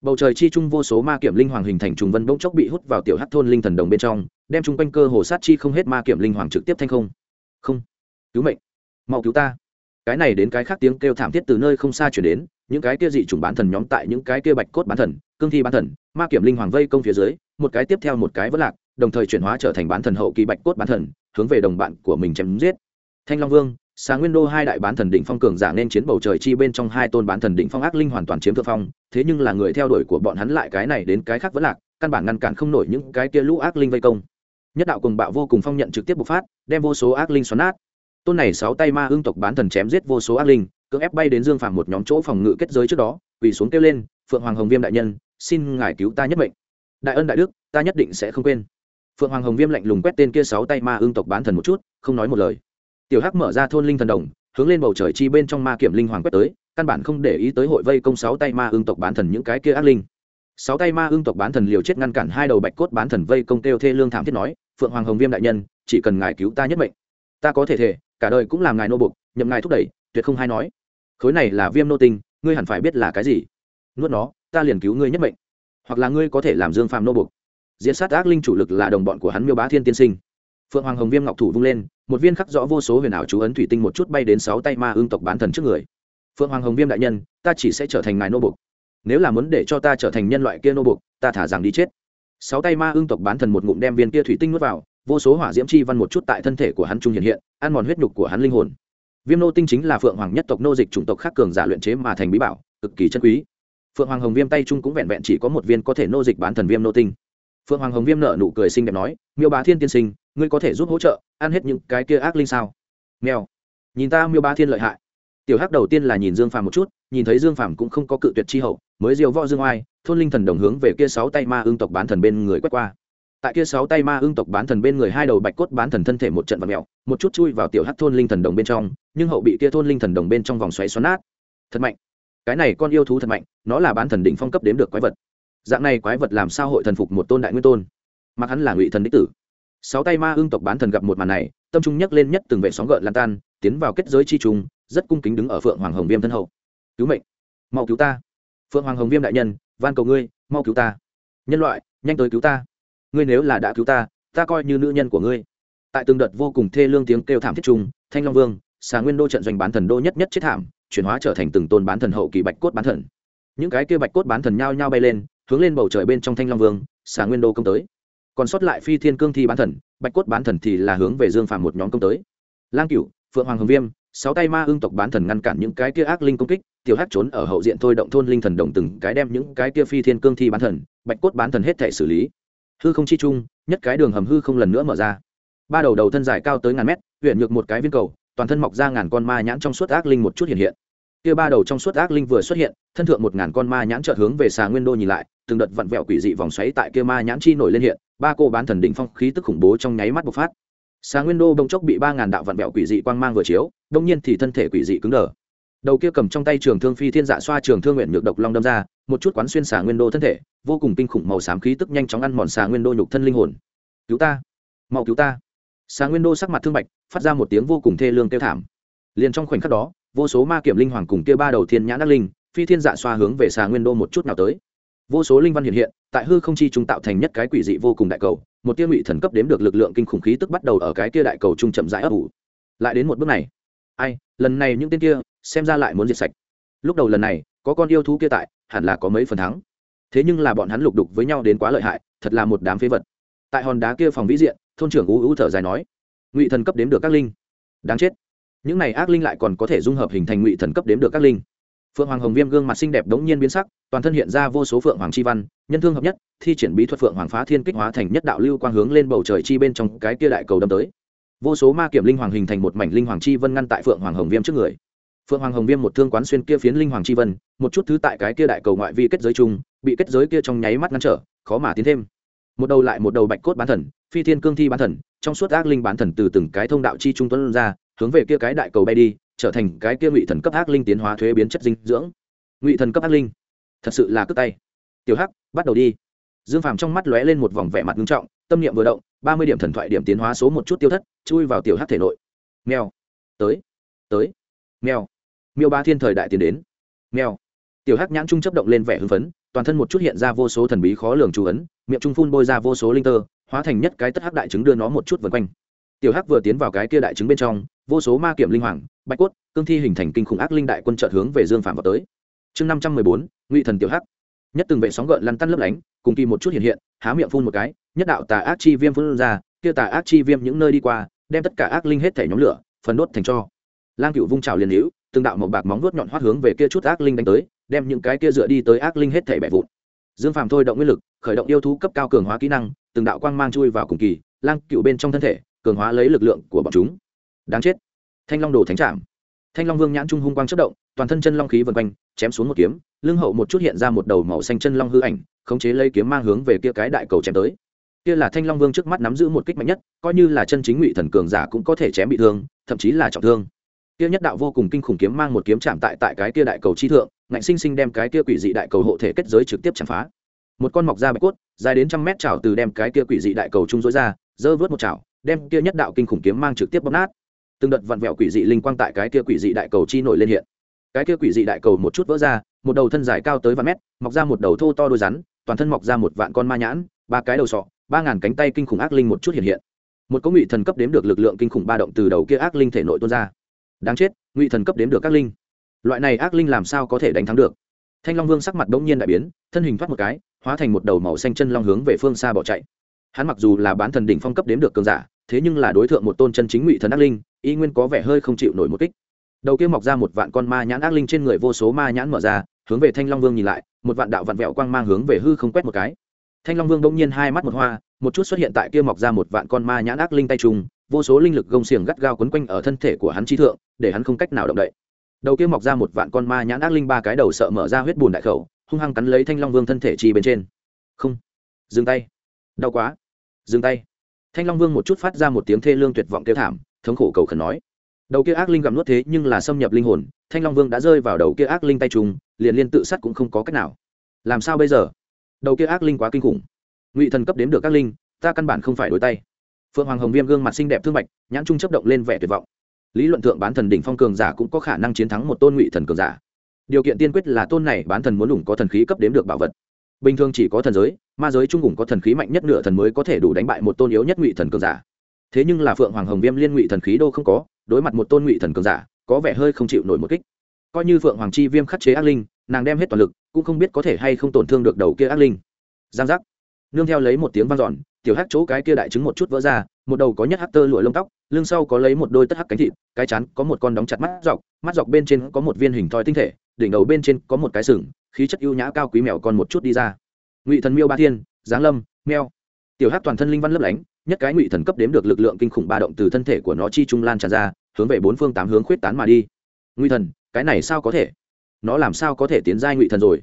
Bầu trời chi chung vô số ma kiểm linh hoàng hình thành trùng vân bỗng chốc bị hút vào tiểu hắc thôn linh thần đồng bên trong, đem chung quanh cơ hồ sát chi không hết ma kiểm linh hoàng trực tiếp thanh không. Không. Cứu mệnh. Mau cứu ta. Cái này đến cái khác tiếng kêu thảm thiết từ nơi không xa chuyển đến, những cái kia dị chủng bán thần nhóm tại những cái kia bạch cốt bán thần, cương thi bán thần, ma kiểm linh hoàng vây công phía dưới, một cái tiếp theo một cái vất lạc, đồng thời chuyển hóa trở thành bán thần hậu kỳ bạch cốt bán thần, hướng về đồng bạn của mình chém giết. Thanh long vương sáng nguyên đô hai đại bán thần đỉnh phong cường giả nên chiến bầu trời chi bên trong hai tôn bán thần đỉnh phong ác linh hoàn toàn chiếm thượng phong, thế nhưng là người theo đuổi của bọn hắn lại cái này đến cái khác vẫn lạc, căn bản ngăn cản không nổi những cái kia lũ ác linh vây công. Nhất đạo cùng bạo vô cùng phong nhận trực tiếp bộc phát, đem vô số ác linh xoắn nát. Tôn này sáu tay ma hương tộc bán thần chém giết vô số ác linh, cưỡng ép bay đến dương phàm một nhóm chỗ phòng ngự kết giới trước đó, quỳ xuống kêu lên, phượng hoàng hồng viêm đại nhân, xin ngài cứu ta nhất mệnh. Đại ân đại đức, ta nhất định sẽ không quên. Phượng hoàng hồng viêm lạnh lùng quét tên kia sáu tay ma ương tộc bán thần một chút, không nói một lời tiểu hắc mở ra thôn linh thần đồng, hướng lên bầu trời chi bên trong ma kiểm linh hoàng quét tới, căn bản không để ý tới hội vây công sáu tay ma ương tộc bán thần những cái kia ác linh. Sáu tay ma ương tộc bán thần liều chết ngăn cản hai đầu bạch cốt bán thần vây công kêu thê lương thảm thiết nói, phượng hoàng hồng viêm đại nhân, chỉ cần ngài cứu ta nhất mệnh, ta có thể thể cả đời cũng làm ngài nô bục nhậm ngài thúc đẩy, tuyệt không hay nói. Khối này là viêm nô tinh, ngươi hẳn phải biết là cái gì. Nuốt nó, ta liền cứu ngươi nhất mệnh. Hoặc là ngươi có thể làm dương phàm nô bục diễn sát ác linh chủ lực là đồng bọn của hắn miêu bá thiên tiên sinh phượng hoàng hồng viêm ngọc thủ vung lên, một viên khắc rõ vô số huyền ảo chú ấn thủy tinh một chút bay đến sáu tay ma ương tộc bán thần trước người. Phượng hoàng hồng viêm đại nhân, ta chỉ sẽ trở thành ngài nô bục. Nếu là muốn để cho ta trở thành nhân loại kia nô bục, ta thả rằng đi chết. Sáu tay ma ương tộc bán thần một ngụm đem viên kia thủy tinh nuốt vào, vô số hỏa diễm chi văn một chút tại thân thể của hắn trung hiện hiện, ăn mòn huyết nhục của hắn linh hồn. Viêm nô tinh chính là phượng hoàng nhất tộc nô dịch chủng tộc khác cường giả luyện chế mà thành bí bảo, cực kỳ chân quý. Phượng hoàng hồng viêm tay trung cũng vẹn vẹn chỉ có một viên có thể nô dịch bán thần viêm nô tinh. Phượng hoàng hồng viêm nợ nụ cười xinh đẹp nói, miêu bá thiên tiên sinh ngươi có thể giúp hỗ trợ, ăn hết những cái kia ác linh sao? Nghèo nhìn ta miêu ba thiên lợi hại. Tiểu hắc đầu tiên là nhìn dương phàm một chút, nhìn thấy dương phàm cũng không có cự tuyệt chi hậu, mới diều võ dương oai, thôn linh thần đồng hướng về kia sáu tay ma ương tộc bán thần bên người quét qua. Tại kia sáu tay ma ương tộc bán thần bên người hai đầu bạch cốt bán thần thân thể một trận và mèo, một chút chui vào tiểu hắc thôn linh thần đồng bên trong, nhưng hậu bị kia thôn linh thần đồng bên trong vòng xoáy xoắn nát. Thật mạnh. Cái này con yêu thú thật mạnh, nó là bán thần đỉnh phong cấp đếm được quái vật. Dạng này quái vật làm sao hội thần phục một tôn đại nguyên tôn? Mặc hắn là ngụy thần đích tử sáu tay ma ương tộc bán thần gặp một màn này, tâm trung nhấc lên nhất từng vệ sóng gợn lan tan, tiến vào kết giới chi trùng rất cung kính đứng ở phượng hoàng hồng viêm thân hậu. Cứu mệnh! Mau cứu ta! Phượng hoàng hồng viêm đại nhân, van cầu ngươi, mau cứu ta! Nhân loại, nhanh tới cứu ta! Ngươi nếu là đã cứu ta ta coi như nữ nhân của ngươi. Tại từng đợt vô cùng thê lương tiếng kêu thảm thiết trung, thanh long vương, xà nguyên đô trận doanh bán thần đô nhất nhất chết thảm, chuyển hóa trở thành từng tôn bán thần hậu kỳ bạch cốt bán thần. Những cái kia bạch cốt bán thần nhao nhao bay lên, hướng lên bầu trời bên trong thanh long vương, xà nguyên đô công tới còn sót lại phi thiên cương thi bán thần, bạch cốt bán thần thì là hướng về dương phàm một nhóm công tới. Lang cửu, phượng hoàng hồng viêm, sáu tay ma ương tộc bán thần ngăn cản những cái kia ác linh công kích, tiểu hát trốn ở hậu diện thôi động thôn linh thần đồng từng cái đem những cái kia phi thiên cương thi bán thần, bạch cốt bán thần hết thể xử lý. Hư không chi chung nhất cái đường hầm hư không lần nữa mở ra. Ba đầu đầu thân dài cao tới ngàn mét huyện nhược một cái viên cầu, toàn thân mọc ra ngàn con ma nhãn trong suốt ác linh một chút hiện hiện kia ba đầu trong suốt ác linh vừa xuất hiện, thân thượng một ngàn con ma nhãn chợt hướng về xà nguyên đô nhìn lại, từng đợt vặn vẹo quỷ dị vòng xoáy tại kia ma nhãn chi nổi lên hiện, ba cô bán thần đỉnh phong khí tức khủng bố trong nháy mắt bộc phát. Xà nguyên đô bỗng chốc bị ba ngàn đạo vặn vẹo quỷ dị quang mang vừa chiếu, đông nhiên thì thân thể quỷ dị cứng đờ. Đầu kia cầm trong tay trường thương phi thiên dạ xoa trường thương nguyện nhược độc long đâm ra, một chút quán xuyên xà nguyên đô thân thể, vô cùng kinh khủng màu xám khí tức nhanh chóng ăn mòn xà nguyên đô nhục thân linh hồn. Cứu ta, mau cứu ta. Xà nguyên đô sắc mặt thương bạch, phát ra một tiếng vô cùng thê lương kêu thảm. Liền trong khoảnh khắc đó vô số ma kiểm linh hoàng cùng kia ba đầu thiên nhãn đắc linh, phi thiên dạ xoa hướng về xà nguyên đô một chút nào tới. Vô số linh văn hiện hiện, tại hư không chi chúng tạo thành nhất cái quỷ dị vô cùng đại cầu, một tiêu ngụy thần cấp đếm được lực lượng kinh khủng khí tức bắt đầu ở cái kia đại cầu trung chậm rãi ấp ủ. Lại đến một bước này, ai, lần này những tên kia, xem ra lại muốn diệt sạch. Lúc đầu lần này, có con yêu thú kia tại, hẳn là có mấy phần thắng. Thế nhưng là bọn hắn lục đục với nhau đến quá lợi hại, thật là một đám phế vật. Tại hòn đá kia phòng vĩ diện, thôn trưởng u u thở dài nói, ngụy thần cấp đếm được các linh. Đáng chết những này ác linh lại còn có thể dung hợp hình thành ngụy thần cấp đếm được các linh. Phượng hoàng hồng viêm gương mặt xinh đẹp đống nhiên biến sắc, toàn thân hiện ra vô số phượng hoàng chi văn, nhân thương hợp nhất, thi triển bí thuật phượng hoàng phá thiên kích hóa thành nhất đạo lưu quang hướng lên bầu trời chi bên trong cái kia đại cầu đâm tới. Vô số ma kiểm linh hoàng hình thành một mảnh linh hoàng chi vân ngăn tại phượng hoàng hồng viêm trước người. Phượng hoàng hồng viêm một thương quán xuyên kia phiến linh hoàng chi vân, một chút thứ tại cái kia đại cầu ngoại vi kết giới chung, bị kết giới kia trong nháy mắt ngăn trở, khó mà tiến thêm. Một đầu lại một đầu bạch cốt bán thần, phi thiên cương thi bán thần, trong suốt ác linh bán thần từ từng cái thông đạo chi trung tuấn ra hướng về kia cái đại cầu bay đi, trở thành cái kia ngụy thần cấp ác linh tiến hóa thuế biến chất dinh dưỡng. Ngụy thần cấp ác linh, thật sự là cướp tay. Tiểu hắc, bắt đầu đi. Dương phàm trong mắt lóe lên một vòng vẻ mặt nghiêm trọng, tâm niệm vừa động, ba mươi điểm thần thoại điểm tiến hóa số một chút tiêu thất, chui vào tiểu hắc thể nội. Mèo. Tới. Tới. Mèo. Miêu ba thiên thời đại tiến đến. Mèo. Tiểu hắc nhãn trung chấp động lên vẻ hưng phấn, toàn thân một chút hiện ra vô số thần bí khó lường chú ấn, miệng trung phun bôi ra vô số linh tơ, hóa thành nhất cái tất hắc đại trứng đưa nó một chút vần quanh. Tiểu hắc vừa tiến vào cái kia đại trứng bên trong vô số ma kiểm linh hoàng, bạch cốt, cương thi hình thành kinh khủng ác linh đại quân trợt hướng về dương phạm vào tới. Chương năm trăm mười bốn, ngụy thần tiểu hắc. Nhất từng vệ sóng gợn lăn tăn lấp lánh, cùng kỳ một chút hiện hiện, há miệng phun một cái, nhất đạo tà ác chi viêm phun ra, kia tà ác chi viêm những nơi đi qua, đem tất cả ác linh hết thể nhóm lửa, phần đốt thành cho. Lang cựu vung trào liền hữu, từng đạo một bạc móng vuốt nhọn hoắt hướng về kia chút ác linh đánh tới, đem những cái kia dựa đi tới ác linh hết thể bẻ vụn. Dương phàm thôi động nguyên lực, khởi động yêu thú cấp cao cường hóa kỹ năng, từng đạo quang mang chui vào cùng kỳ, lang cựu bên trong thân thể, cường hóa lấy lực lượng của bọn chúng đáng chết. Thanh long đồ thánh trạm thanh long vương nhãn trung hung quang chất động, toàn thân chân long khí vần quanh, chém xuống một kiếm, lưng hậu một chút hiện ra một đầu màu xanh chân long hư ảnh, khống chế lấy kiếm mang hướng về kia cái đại cầu chém tới. Kia là thanh long vương trước mắt nắm giữ một kích mạnh nhất, coi như là chân chính ngụy thần cường giả cũng có thể chém bị thương, thậm chí là trọng thương. Kia nhất đạo vô cùng kinh khủng kiếm mang một kiếm chạm tại tại cái kia đại cầu chi thượng, ngạnh sinh sinh đem cái kia quỷ dị đại cầu hộ thể kết giới trực tiếp chạm phá. Một con mọc ra bạch cốt, dài đến trăm mét chảo từ đem cái kia quỷ dị đại cầu trung dối ra, dơ vớt một chảo, đem kia nhất đạo kinh khủng kiếm mang trực tiếp bóp nát từng đợt vặn vẹo quỷ dị linh quang tại cái kia quỷ dị đại cầu chi nổi lên hiện. Cái kia quỷ dị đại cầu một chút vỡ ra, một đầu thân dài cao tới vạn mét, mọc ra một đầu thô to đôi rắn, toàn thân mọc ra một vạn con ma nhãn, ba cái đầu sọ, ba ngàn cánh tay kinh khủng ác linh một chút hiện hiện. Một có ngụy thần cấp đếm được lực lượng kinh khủng ba động từ đầu kia ác linh thể nội tuôn ra. Đáng chết, ngụy thần cấp đếm được ác linh. Loại này ác linh làm sao có thể đánh thắng được? Thanh long vương sắc mặt bỗng nhiên đại biến, thân hình thoát một cái, hóa thành một đầu màu xanh chân long hướng về phương xa bỏ chạy hắn mặc dù là bán thần đỉnh phong cấp đếm được cường giả, thế nhưng là đối tượng một tôn chân chính ngụy thần ác linh, y nguyên có vẻ hơi không chịu nổi một kích. Đầu kia mọc ra một vạn con ma nhãn ác linh trên người vô số ma nhãn mở ra, hướng về thanh long vương nhìn lại, một vạn đạo vạn vẹo quang mang hướng về hư không quét một cái. Thanh long vương bỗng nhiên hai mắt một hoa, một chút xuất hiện tại kia mọc ra một vạn con ma nhãn ác linh tay trùng vô số linh lực gông xiềng gắt gao quấn quanh ở thân thể của hắn chi thượng, để hắn không cách nào động đậy. Đầu kia mọc ra một vạn con ma nhãn ác linh ba cái đầu sợ mở ra huyết bùn đại khẩu, hung hăng cắn lấy thanh long vương thân thể chi bên trên. Không. Dừng tay. Đau quá dừng tay. Thanh long vương một chút phát ra một tiếng thê lương tuyệt vọng kêu thảm, thống khổ cầu khẩn nói. Đầu kia ác linh gặm nuốt thế nhưng là xâm nhập linh hồn, thanh long vương đã rơi vào đầu kia ác linh tay trùng, liền liên tự sát cũng không có cách nào. Làm sao bây giờ? Đầu kia ác linh quá kinh khủng. Ngụy thần cấp đến được ác linh, ta căn bản không phải đối tay. Phượng hoàng hồng viêm gương mặt xinh đẹp thương mạch nhãn trung chấp động lên vẻ tuyệt vọng. Lý luận thượng bán thần đỉnh phong cường giả cũng có khả năng chiến thắng một tôn ngụy thần cường giả. Điều kiện tiên quyết là tôn này bán thần muốn đủng có thần khí cấp đếm được bảo vật. Bình thường chỉ có thần giới ma giới trung ủng có thần khí mạnh nhất nửa thần mới có thể đủ đánh bại một tôn yếu nhất ngụy thần cường giả. Thế nhưng là phượng hoàng hồng viêm liên ngụy thần khí đô không có, đối mặt một tôn ngụy thần cường giả, có vẻ hơi không chịu nổi một kích. Coi như phượng hoàng chi viêm khắc chế ác linh, nàng đem hết toàn lực, cũng không biết có thể hay không tổn thương được đầu kia ác linh. Giang giác. Nương theo lấy một tiếng vang dọn, tiểu hắc chỗ cái kia đại trứng một chút vỡ ra, một đầu có nhất hắc tơ lụa lông tóc, lưng sau có lấy một đôi tất hắc cánh thịt, cái chán có một con đóng chặt mắt dọc mắt dọc bên trên có một viên hình thoi tinh thể, đỉnh đầu bên trên có một cái sừng, khí chất ưu nhã cao quý mèo còn một chút đi ra ngụy thần miêu ba thiên, giáng lâm, meo. Tiểu hắc toàn thân linh văn lấp lánh, nhất cái ngụy thần cấp đếm được lực lượng kinh khủng ba động từ thân thể của nó chi trung lan tràn ra, hướng về bốn phương tám hướng khuyết tán mà đi. Ngụy thần, cái này sao có thể? Nó làm sao có thể tiến giai ngụy thần rồi?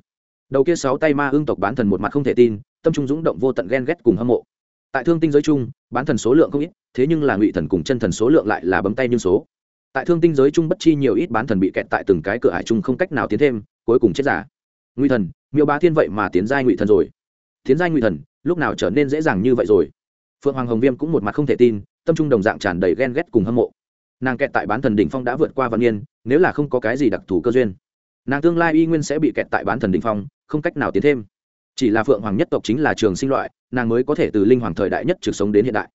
Đầu kia sáu tay ma ương tộc bán thần một mặt không thể tin, tâm trung dũng động vô tận ghen ghét cùng hâm mộ. Tại thương tinh giới chung bán thần số lượng không ít, thế nhưng là ngụy thần cùng chân thần số lượng lại là bấm tay như số. Tại thương tinh giới chung bất chi nhiều ít bán thần bị kẹt tại từng cái cửa hải chung không cách nào tiến thêm, cuối cùng chết giả ngụy thần, miêu ba thiên vậy mà tiến giai ngụy thần rồi. Tiến giai ngụy thần, lúc nào trở nên dễ dàng như vậy rồi? Phượng hoàng hồng viêm cũng một mặt không thể tin, tâm trung đồng dạng tràn đầy ghen ghét cùng hâm mộ. Nàng kẹt tại bán thần đỉnh phong đã vượt qua văn niên, nếu là không có cái gì đặc thù cơ duyên, nàng tương lai y nguyên sẽ bị kẹt tại bán thần đỉnh phong, không cách nào tiến thêm. Chỉ là phượng hoàng nhất tộc chính là trường sinh loại, nàng mới có thể từ linh hoàng thời đại nhất trực sống đến hiện đại.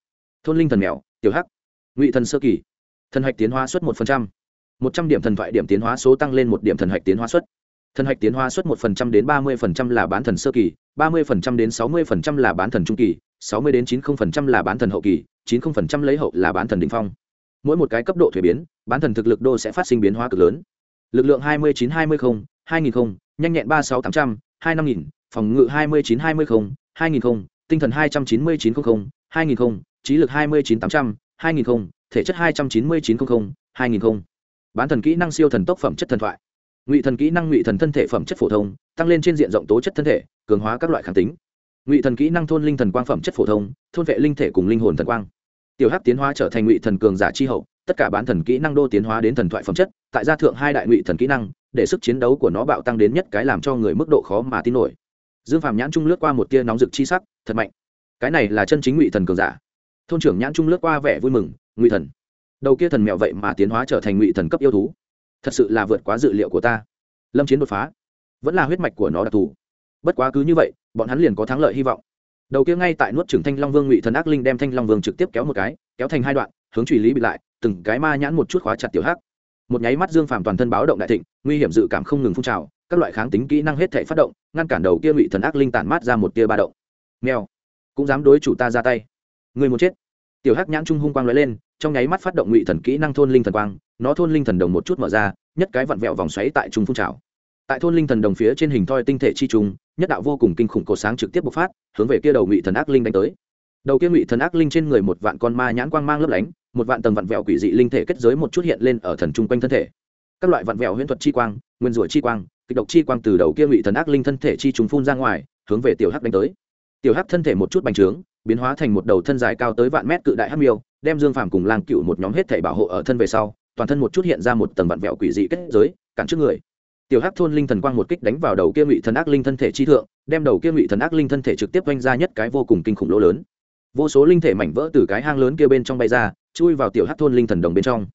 Thôn linh thần mèo, tiểu hắc. Ngụy thần sơ kỳ. Thần hạch tiến hóa suất một phần trăm. Một trăm điểm thần thoại điểm tiến hóa số tăng lên một điểm thần hạch tiến hóa suất thần hạch tiến hóa suất một phần trăm đến ba mươi phần trăm là bán thần sơ kỳ ba mươi phần trăm đến sáu mươi phần trăm là bán thần trung kỳ sáu mươi đến chín mươi phần trăm là bán thần hậu kỳ chín mươi phần trăm lấy hậu là bán thần đỉnh phong. Mỗi một cái cấp độ thuế biến bán thần thực lực đô sẽ phát sinh biến hóa cực lớn. Lực lượng hai mươi chín hai mươi không hai nghìn không nhanh nhẹn ba sáu tám trăm hai năm nghìn phòng ngự hai mươi chín hai mươi không hai nghìn không tinh thần hai trăm chín mươi chín không không, hai nghìn không trí lực hai mươi chín tám trăm hai nghìn không thể chất hai trăm chín mươi chín không không, hai nghìn không. Bán thần kỹ năng siêu thần tốc phẩm chất thần thoại ngụy thần kỹ năng ngụy thần thân thể phẩm chất phổ thông, tăng lên trên diện rộng tố chất thân thể, cường hóa các loại kháng tính. Ngụy thần kỹ năng thôn linh thần quang phẩm chất phổ thông, thôn vệ linh thể cùng linh hồn thần quang. Tiểu hắc tiến hóa trở thành ngụy thần cường giả chi hậu, tất cả bán thần kỹ năng đô tiến hóa đến thần thoại phẩm chất, tại gia thượng hai đại ngụy thần kỹ năng, để sức chiến đấu của nó bạo tăng đến nhất cái làm cho người mức độ khó mà tin nổi. Dương phạm nhãn trung lướt qua một tia nóng rực chi sắc, thật mạnh. Cái này là chân chính ngụy thần cường giả. Thôn trưởng nhãn trung lướt qua vẻ vui mừng, ngụy thần. Đầu kia thần mẹo vậy mà tiến hóa trở thành ngụy thần cấp yêu thú thật sự là vượt quá dự liệu của ta. Lâm chiến đột phá. Vẫn là huyết mạch của nó đặc thù. Bất quá cứ như vậy, bọn hắn liền có thắng lợi hy vọng. Đầu kia ngay tại nuốt trưởng thanh long vương ngụy thần ác linh đem thanh long vương trực tiếp kéo một cái, kéo thành hai đoạn, hướng truy lý bị lại, từng cái ma nhãn một chút khóa chặt tiểu hắc. Một nháy mắt dương phàm toàn thân báo động đại thịnh, nguy hiểm dự cảm không ngừng phun trào, các loại kháng tính kỹ năng hết thể phát động, ngăn cản đầu kia ngụy thần ác linh tản mát ra một tia ba động. Nghèo cũng dám đối chủ ta ra tay. Người muốn chết. Tiểu hắc nhãn trung hung quang lóe lên, trong nháy mắt phát động ngụy thần kỹ năng thôn linh thần quang nó thôn linh thần đồng một chút mở ra, nhất cái vặn vẹo vòng xoáy tại trung phun trào. Tại thôn linh thần đồng phía trên hình thoi tinh thể chi trùng nhất đạo vô cùng kinh khủng cổ sáng trực tiếp bộc phát, hướng về kia đầu ngụy thần ác linh đánh tới. Đầu kia ngụy thần ác linh trên người một vạn con ma nhãn quang mang lấp lánh, một vạn tầng vặn vẹo quỷ dị linh thể kết giới một chút hiện lên ở thần trung quanh thân thể. Các loại vặn vẹo huyễn thuật chi quang, nguyên rủa chi quang, kịch độc chi quang từ đầu kia ngụy thần ác linh thân thể chi trùng phun ra ngoài, hướng về tiểu hắc đánh tới. Tiểu hắc thân thể một chút bành trướng, biến hóa thành một đầu thân dài cao tới vạn mét cự đại hắc miêu, đem dương phàm cùng lang cựu một nhóm hết thể bảo hộ ở thân về sau toàn thân một chút hiện ra một tầng vặn vẹo quỷ dị kết giới, cản trước người. Tiểu hắc thôn linh thần quang một kích đánh vào đầu kia ngụy thần ác linh thân thể chi thượng, đem đầu kia ngụy thần ác linh thân thể trực tiếp oanh ra nhất cái vô cùng kinh khủng lỗ lớn. Vô số linh thể mảnh vỡ từ cái hang lớn kia bên trong bay ra, chui vào tiểu hắc thôn linh thần đồng bên trong.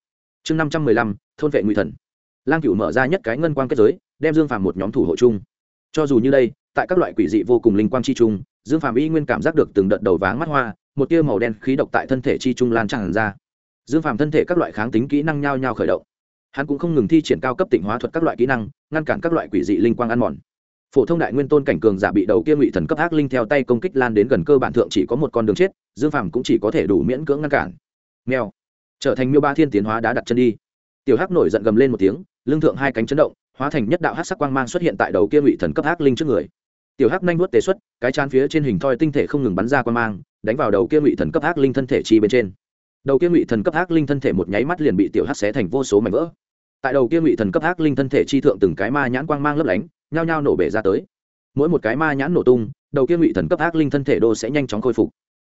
Chương năm trăm mười lăm, thôn vệ ngụy thần. Lang cựu mở ra nhất cái ngân quang kết giới, đem dương phàm một nhóm thủ hộ chung. Cho dù như đây, tại các loại quỷ dị vô cùng linh quang chi chung, dương phàm y nguyên cảm giác được từng đợt đầu váng mắt hoa, một tia màu đen khí độc tại thân thể chi trung lan tràn ra dương phàm thân thể các loại kháng tính kỹ năng nhao nhao khởi động. Hắn cũng không ngừng thi triển cao cấp tỉnh hóa thuật các loại kỹ năng, ngăn cản các loại quỷ dị linh quang ăn mòn. Phổ thông đại nguyên tôn cảnh cường giả bị đầu kia ngụy thần cấp ác linh theo tay công kích lan đến gần cơ bản thượng chỉ có một con đường chết, dương phàm cũng chỉ có thể đủ miễn cưỡng ngăn cản. Nghèo trở thành miêu ba thiên tiến hóa đã đặt chân đi. Tiểu hắc nổi giận gầm lên một tiếng, lưng thượng hai cánh chấn động, hóa thành nhất đạo hát sắc quang mang xuất hiện tại đầu kia ngụy thần cấp ác linh trước người. Tiểu hắc nhanh vuốt tế xuất, cái chán phía trên hình thoi tinh thể không ngừng bắn ra quang mang, đánh vào đầu kia ngụy thần cấp ác linh thân thể chi bên trên đầu kia ngụy thần cấp ác linh thân thể một nháy mắt liền bị tiểu hắc xé thành vô số mảnh vỡ. Tại đầu kia ngụy thần cấp ác linh thân thể chi thượng từng cái ma nhãn quang mang lấp lánh, nhao nhao nổ bể ra tới. Mỗi một cái ma nhãn nổ tung, đầu kia ngụy thần cấp ác linh thân thể đô sẽ nhanh chóng khôi phục.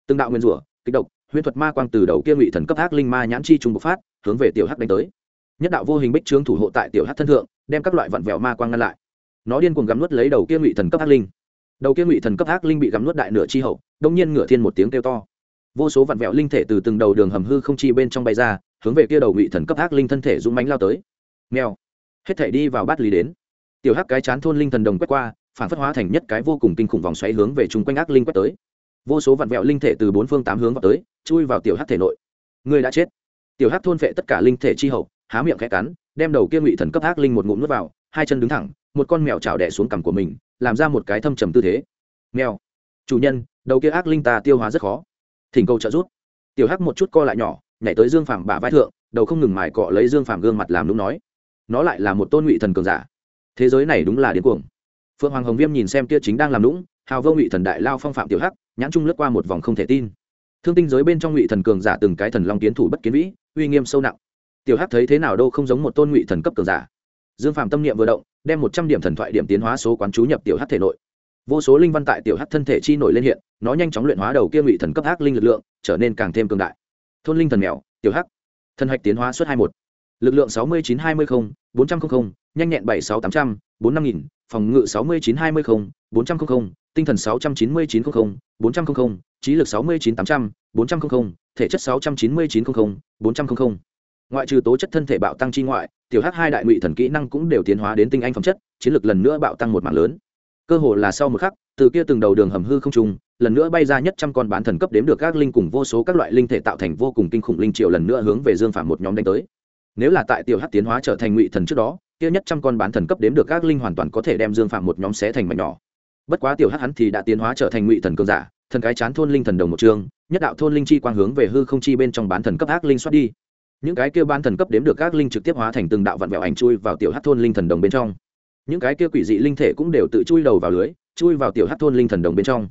Từng đạo nguyên rủa kích độc, huyễn thuật ma quang từ đầu kia ngụy thần cấp ác linh ma nhãn chi trung bộc phát, hướng về tiểu hắc đánh tới. Nhất đạo vô hình bích trướng thủ hộ tại tiểu hắc thân thượng, đem các loại vặn vẹo ma quang ngăn lại. Nó điên cuồng gắm nuốt lấy đầu kia ngụy thần cấp ác linh. Đầu kia ngụy thần cấp ác linh bị gắm nuốt đại nửa chi hậu, đông nhiên ngửa thiên một tiếng kêu to vô số vặn vẹo linh thể từ từng đầu đường hầm hư không chi bên trong bay ra, hướng về kia đầu ngụy thần cấp ác linh thân thể dũng mánh lao tới. Mèo. Hết thể đi vào bát lý đến. Tiểu hắc cái chán thôn linh thần đồng quét qua, phản phất hóa thành nhất cái vô cùng kinh khủng vòng xoáy hướng về chung quanh ác linh quét tới. Vô số vặn vẹo linh thể từ bốn phương tám hướng vào tới, chui vào tiểu hắc thể nội. Người đã chết. Tiểu hắc thôn phệ tất cả linh thể chi hậu, há miệng khẽ cắn, đem đầu kia ngụy thần cấp ác linh một ngụm nuốt vào, hai chân đứng thẳng, một con mèo chảo đẻ xuống cằm của mình, làm ra một cái thâm trầm tư thế. Mèo. Chủ nhân, đầu kia ác linh ta tiêu hóa rất khó thỉnh cầu trợ giúp. Tiểu hắc một chút co lại nhỏ, nhảy tới dương phàm bả vai thượng, đầu không ngừng mài cọ lấy dương phàm gương mặt làm đúng nói, nó lại là một tôn ngụy thần cường giả. Thế giới này đúng là điên cuồng. Phượng hoàng hồng viêm nhìn xem kia chính đang làm lũng hào vô ngụy thần đại lao phong phạm tiểu hắc, nhãn trung lướt qua một vòng không thể tin. Thương tinh giới bên trong ngụy thần cường giả từng cái thần long kiến thủ bất kiến vĩ, uy nghiêm sâu nặng. Tiểu hắc thấy thế nào đâu không giống một tôn ngụy thần cấp cường giả. Dương phạm tâm niệm vừa động, đem một trăm điểm thần thoại điểm tiến hóa số quán chú nhập tiểu hắc thể nội vô số linh văn tại tiểu hắc thân thể chi nổi lên hiện, nó nhanh chóng luyện hóa đầu kia ngụy thần cấp hắc linh lực lượng, trở nên càng thêm cường đại. Thôn linh thần mèo, tiểu hắc. Thần hạch tiến hóa suất hai một. Lực lượng sáu mươi chín hai mươi không, bốn trăm linh nhanh nhẹn bảy sáu tám trăm, bốn năm nghìn, phòng ngự sáu mươi chín hai mươi không, bốn trăm linh tinh thần sáu trăm chín mươi chín không bốn trăm linh trí lực sáu mươi chín tám trăm, bốn trăm linh thể chất sáu trăm chín mươi chín không bốn trăm linh ngoại trừ tố chất thân thể bạo tăng chi ngoại, tiểu hắc hai đại ngụy thần kỹ năng cũng đều tiến hóa đến tinh anh phẩm chất, chiến lược lần nữa bạo tăng một mạng lớn cơ hồ là sau một khắc, từ kia từng đầu đường hầm hư không trùng, lần nữa bay ra nhất trăm con bán thần cấp đếm được các linh cùng vô số các loại linh thể tạo thành vô cùng kinh khủng linh triệu lần nữa hướng về dương phạm một nhóm đánh tới. Nếu là tại tiểu hắc tiến hóa trở thành ngụy thần trước đó, kia nhất trăm con bán thần cấp đếm được các linh hoàn toàn có thể đem dương phạm một nhóm xé thành mảnh nhỏ. Bất quá tiểu hắc hắn thì đã tiến hóa trở thành ngụy thần cường giả, thần cái chán thôn linh thần đồng một chương nhất đạo thôn linh chi quang hướng về hư không chi bên trong bán thần cấp ác linh xoát đi. Những cái kia bán thần cấp đếm được các linh trực tiếp hóa thành từng đạo vặn vẹo ảnh chui vào tiểu hắc thôn linh thần đồng bên trong những cái kia quỷ dị linh thể cũng đều tự chui đầu vào lưới, chui vào tiểu hát thôn linh thần đồng bên trong.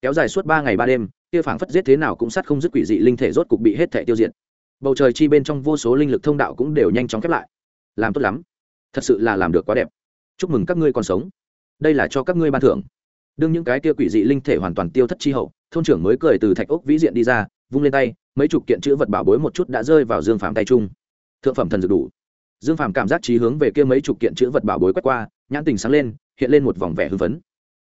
Kéo dài suốt ba ngày ba đêm, kia phảng phất giết thế nào cũng sát không dứt quỷ dị linh thể rốt cục bị hết thể tiêu diệt. Bầu trời chi bên trong vô số linh lực thông đạo cũng đều nhanh chóng khép lại. Làm tốt lắm. Thật sự là làm được quá đẹp. Chúc mừng các ngươi còn sống. Đây là cho các ngươi ban thưởng. Đương những cái kia quỷ dị linh thể hoàn toàn tiêu thất chi hậu, thôn trưởng mới cười từ thạch ốc vĩ diện đi ra, vung lên tay, mấy chục kiện chữ vật bảo bối một chút đã rơi vào dương phàm tay trung thượng phẩm thần dược đủ dương phàm cảm giác trí hướng về kia mấy chục kiện chữ vật bảo bối quét qua, nhãn tình sáng lên, hiện lên một vòng vẻ hưng phấn.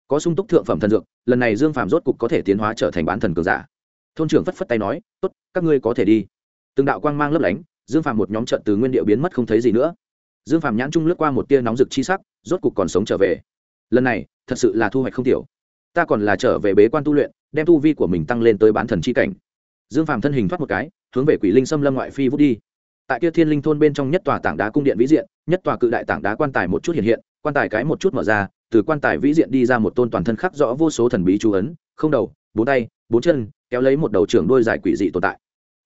Có sung túc thượng phẩm thần dược, lần này dương phàm rốt cục có thể tiến hóa trở thành bán thần cường giả. Thôn trưởng phất phất tay nói, tốt, các ngươi có thể đi. Từng đạo quang mang lấp lánh, dương phàm một nhóm trận từ nguyên điệu biến mất không thấy gì nữa. Dương phàm nhãn trung lướt qua một tia nóng rực chi sắc, rốt cục còn sống trở về. Lần này, thật sự là thu hoạch không tiểu. Ta còn là trở về bế quan tu luyện, đem tu vi của mình tăng lên tới bán thần chi cảnh. Dương phàm thân hình thoát một cái, hướng về quỷ linh xâm lâm ngoại phi vút đi tại kia thiên linh thôn bên trong nhất tòa tảng đá cung điện vĩ diện, nhất tòa cự đại tảng đá quan tài một chút hiện hiện, quan tài cái một chút mở ra, từ quan tài vĩ diện đi ra một tôn toàn thân khắc rõ vô số thần bí chú ấn, không đầu, bốn tay, bốn chân, kéo lấy một đầu trưởng đôi dài quỷ dị tồn tại.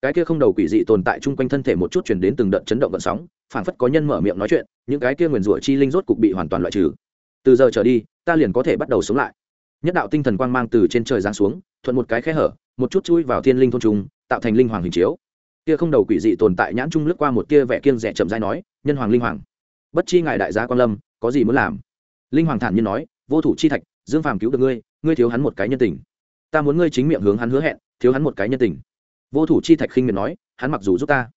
Cái kia không đầu quỷ dị tồn tại chung quanh thân thể một chút chuyển đến từng đợt chấn động vận sóng, phảng phất có nhân mở miệng nói chuyện, những cái kia nguyền rủa chi linh rốt cục bị hoàn toàn loại trừ. Từ giờ trở đi, ta liền có thể bắt đầu sống lại. Nhất đạo tinh thần quang mang từ trên trời giáng xuống, thuận một cái khe hở, một chút chui vào thiên linh thôn trung, tạo thành linh hoàng hình chiếu kia không đầu quỷ dị tồn tại nhãn trung lướt qua một tia vẻ kiên rẻ chậm dai nói, nhân hoàng linh hoàng, bất chi ngài đại gia quan lâm, có gì muốn làm? Linh hoàng thản nhiên nói, vô thủ chi thạch, dương phàm cứu được ngươi ngươi thiếu hắn một cái nhân tình. Ta muốn ngươi chính miệng hướng hắn hứa hẹn, thiếu hắn một cái nhân tình. Vô thủ chi thạch khinh miệt nói, hắn mặc dù giúp ta,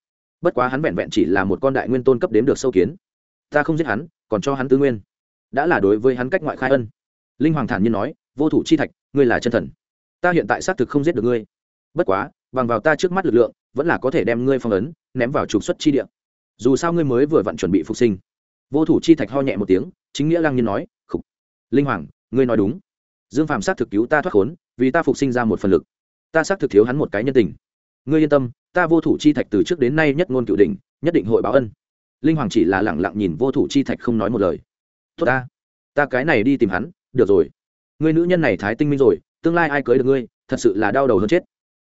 bất quá hắn vẹn vẹn chỉ là một con đại nguyên tôn cấp đếm được sâu kiến. Ta không giết hắn, còn cho hắn tư nguyên. Đã là đối với hắn cách ngoại khai ân. Linh hoàng thản nhiên nói, vô thủ chi thạch, ngươi là chân thần. Ta hiện tại xác thực không giết được ngươi. Bất quá, bằng vào ta trước mắt lực lượng vẫn là có thể đem ngươi phong ấn, ném vào trục xuất chi địa. Dù sao ngươi mới vừa vặn chuẩn bị phục sinh. Vô thủ chi thạch ho nhẹ một tiếng, chính nghĩa lăng nhiên nói, khục, linh hoàng, ngươi nói đúng. Dương phạm xác thực cứu ta thoát khốn, vì ta phục sinh ra một phần lực. Ta xác thực thiếu hắn một cái nhân tình. Ngươi yên tâm, ta vô thủ chi thạch từ trước đến nay nhất ngôn cựu đình nhất định hội báo ân. Linh hoàng chỉ là lẳng lặng nhìn vô thủ chi thạch không nói một lời. Tốt ta ta cái này đi tìm hắn, được rồi. Ngươi nữ nhân này thái tinh minh rồi, tương lai ai cưới được ngươi, thật sự là đau đầu hơn chết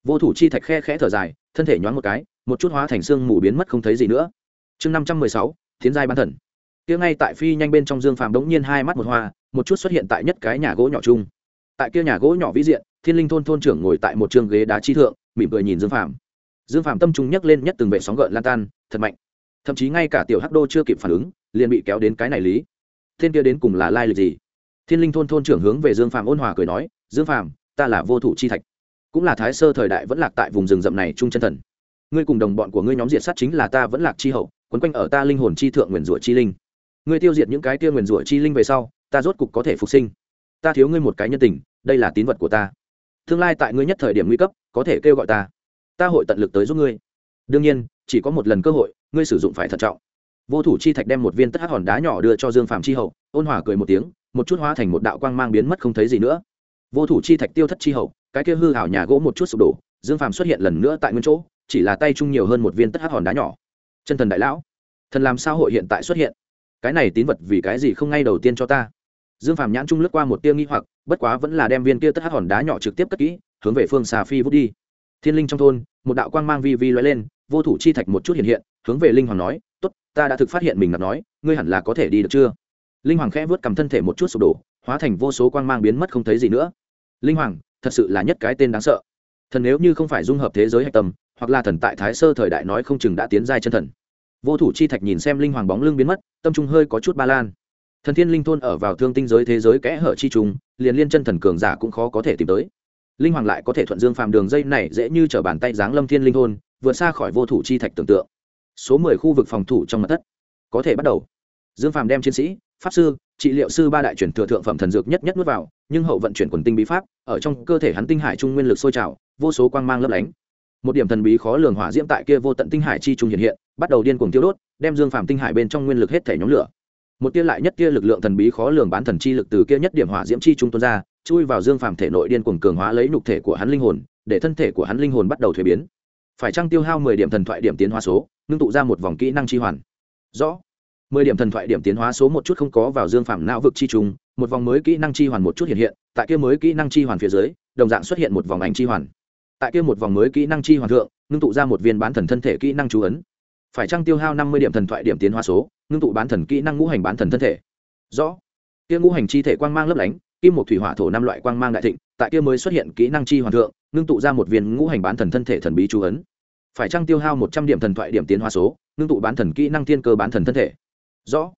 vô thủ chi thạch khe khẽ thở dài, thân thể nhoáng một cái, một chút hóa thành xương mù biến mất không thấy gì nữa. Chương năm trăm mười sáu thiến giai ban thần. Kia ngay tại phi nhanh bên trong dương phàm đống nhiên hai mắt một hoa, một chút xuất hiện tại nhất cái nhà gỗ nhỏ chung. Tại kia nhà gỗ nhỏ vĩ diện, thiên linh thôn thôn trưởng ngồi tại một trường ghế đá chi thượng, mỉm cười nhìn dương phàm. Dương phàm tâm trung nhấc lên nhất từng vệ sóng gợn lan tan, thật mạnh. Thậm chí ngay cả tiểu hắc đô chưa kịp phản ứng, liền bị kéo đến cái này lý. Thiên kia đến cùng là lai lịch gì? Thiên linh thôn thôn trưởng hướng về dương phàm ôn hòa cười nói, dương phàm, ta là vô thủ chi thạch cũng là thái sơ thời đại vẫn lạc tại vùng rừng rậm này trung chân thần. Ngươi cùng đồng bọn của ngươi nhóm diệt sát chính là ta vẫn lạc chi hậu, quấn quanh ở ta linh hồn chi thượng nguyền rủa chi linh. Ngươi tiêu diệt những cái tiêu nguyền rủa chi linh về sau, ta rốt cục có thể phục sinh. Ta thiếu ngươi một cái nhân tình, đây là tín vật của ta. Tương lai tại ngươi nhất thời điểm nguy cấp, có thể kêu gọi ta. Ta hội tận lực tới giúp ngươi. Đương nhiên, chỉ có một lần cơ hội, ngươi sử dụng phải thận trọng. Vô thủ chi thạch đem một viên tất hắc hòn đá nhỏ đưa cho dương phạm chi hậu, ôn hòa cười một tiếng, một chút hóa thành một đạo quang mang biến mất không thấy gì nữa. Vô thủ chi thạch tiêu thất chi hậu cái kia hư hảo nhà gỗ một chút sụp đổ, dương phàm xuất hiện lần nữa tại nguyên chỗ, chỉ là tay chung nhiều hơn một viên tất hát hòn đá nhỏ. Chân thần đại lão, thần làm sao hội hiện tại xuất hiện? Cái này tín vật vì cái gì không ngay đầu tiên cho ta? Dương phàm nhãn trung lướt qua một tia nghi hoặc, bất quá vẫn là đem viên kia tất hát hòn đá nhỏ trực tiếp cất kỹ, hướng về phương xà phi vút đi. Thiên linh trong thôn, một đạo quang mang vi vi lóe lên, vô thủ chi thạch một chút hiện hiện, hướng về linh hoàng nói, tốt, ta đã thực phát hiện mình ngặt nói, ngươi hẳn là có thể đi được chưa? Linh hoàng khẽ vớt cầm thân thể một chút sụp đổ, hóa thành vô số quang mang biến mất không thấy gì nữa. Linh hoàng thật sự là nhất cái tên đáng sợ. Thần nếu như không phải dung hợp thế giới hạch tâm, hoặc là thần tại thái sơ thời đại nói không chừng đã tiến giai chân thần. Vô thủ chi thạch nhìn xem linh hoàng bóng lưng biến mất, tâm trung hơi có chút ba lan. Thần thiên linh thôn ở vào thương tinh giới thế giới kẽ hở chi trùng liền liên chân thần cường giả cũng khó có thể tìm tới. Linh hoàng lại có thể thuận dương phàm đường dây này dễ như t r ở bàn tay giáng lâm thiên linh thôn, vượt xa khỏi vô thủ chi thạch tưởng tượng. Số mười khu vực phòng thủ trong mặt thất. Có thể bắt đầu. Dương phàm đem chiến sĩ, pháp sư trị liệu sư ba đại chuyển thừa thượng phẩm thần dược nhất nhất nuốt vào, nhưng hậu vận chuyển quần tinh bí pháp, ở trong cơ thể hắn tinh hải trung nguyên lực sôi trào, vô số quang mang lấp lánh. Một điểm thần bí khó lường hỏa diễm tại kia vô tận tinh hải chi trung hiện hiện, bắt đầu điên cuồng tiêu đốt, đem dương phàm tinh hải bên trong nguyên lực hết thể nhóm lửa. Một tia lại nhất tia lực lượng thần bí khó lường bán thần chi lực từ kia nhất điểm hỏa diễm chi trung tuôn ra, chui vào dương phàm thể nội điên cuồng cường hóa lấy nhục thể của hắn linh hồn, để thân thể của hắn linh hồn bắt đầu thuế biến. Phải trang tiêu hao mười điểm thần thoại điểm tiến hóa số, ngưng tụ ra một vòng kỹ năng chi hoàn? Rõ mười điểm thần thoại điểm tiến hóa số một chút không có vào dương phàm não vực chi trùng một vòng mới kỹ năng chi hoàn một chút hiện hiện, tại kia mới kỹ năng chi hoàn phía dưới, đồng dạng xuất hiện một vòng ảnh chi hoàn. Tại kia một vòng mới kỹ năng chi hoàn thượng, ngưng tụ ra một viên bán thần thân thể kỹ năng chú ấn. Phải trăng tiêu hao năm mươi điểm thần thoại điểm tiến hóa số, ngưng tụ bán thần kỹ năng ngũ hành bán thần thân thể? Rõ. Kia ngũ hành chi thể quang mang lấp lánh, kim một thủy hỏa thổ năm loại quang mang đại thịnh, tại kia mới xuất hiện kỹ năng chi hoàn thượng, ngưng tụ ra một viên ngũ hành bán thần thân thể thần bí chú ấn. Phải trăng tiêu hao một trăm điểm thần thoại điểm tiến hóa số, ngưng tụ bán thần kỹ năng thiên cơ bán thần thân thể? Rõ.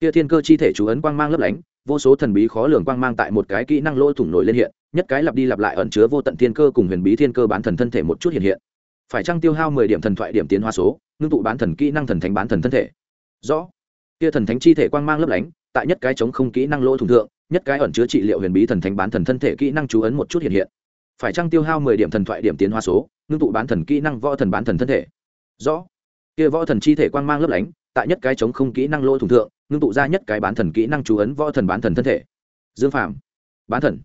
Kia thiên cơ chi thể chú ấn quang mang lấp lánh, vô số thần bí khó lường quang mang tại một cái kỹ năng lỗ thủng nổi lên hiện, nhất cái lặp đi lặp lại ẩn chứa vô tận thiên cơ cùng huyền bí thiên cơ bán thần thân thể một chút hiện hiện. Phải chăng tiêu hao mười điểm thần thoại điểm tiến hóa số, ngưng tụ bán thần kỹ năng thần thánh bán thần thân thể? Rõ. Kia thần thánh chi thể quang mang lấp lánh, tại nhất cái chống không kỹ năng lỗ thủng thượng, nhất cái ẩn chứa trị liệu huyền bí thần thánh bán thần thân thể kỹ năng chú ấn một chút hiện hiện. Phải chăng tiêu hao mười điểm thần thoại điểm tiến hóa số, ngưng tụ bán thần kỹ năng võ thần bán thần thân thể? Rõ. Kia võ thần chi thể quang mang lấp lánh tại nhất cái chống không kỹ năng lỗ thủng thượng, ngưng tụ ra nhất cái bán thần kỹ năng chú ấn võ thần bán thần thân thể. Dương phạm bán thần.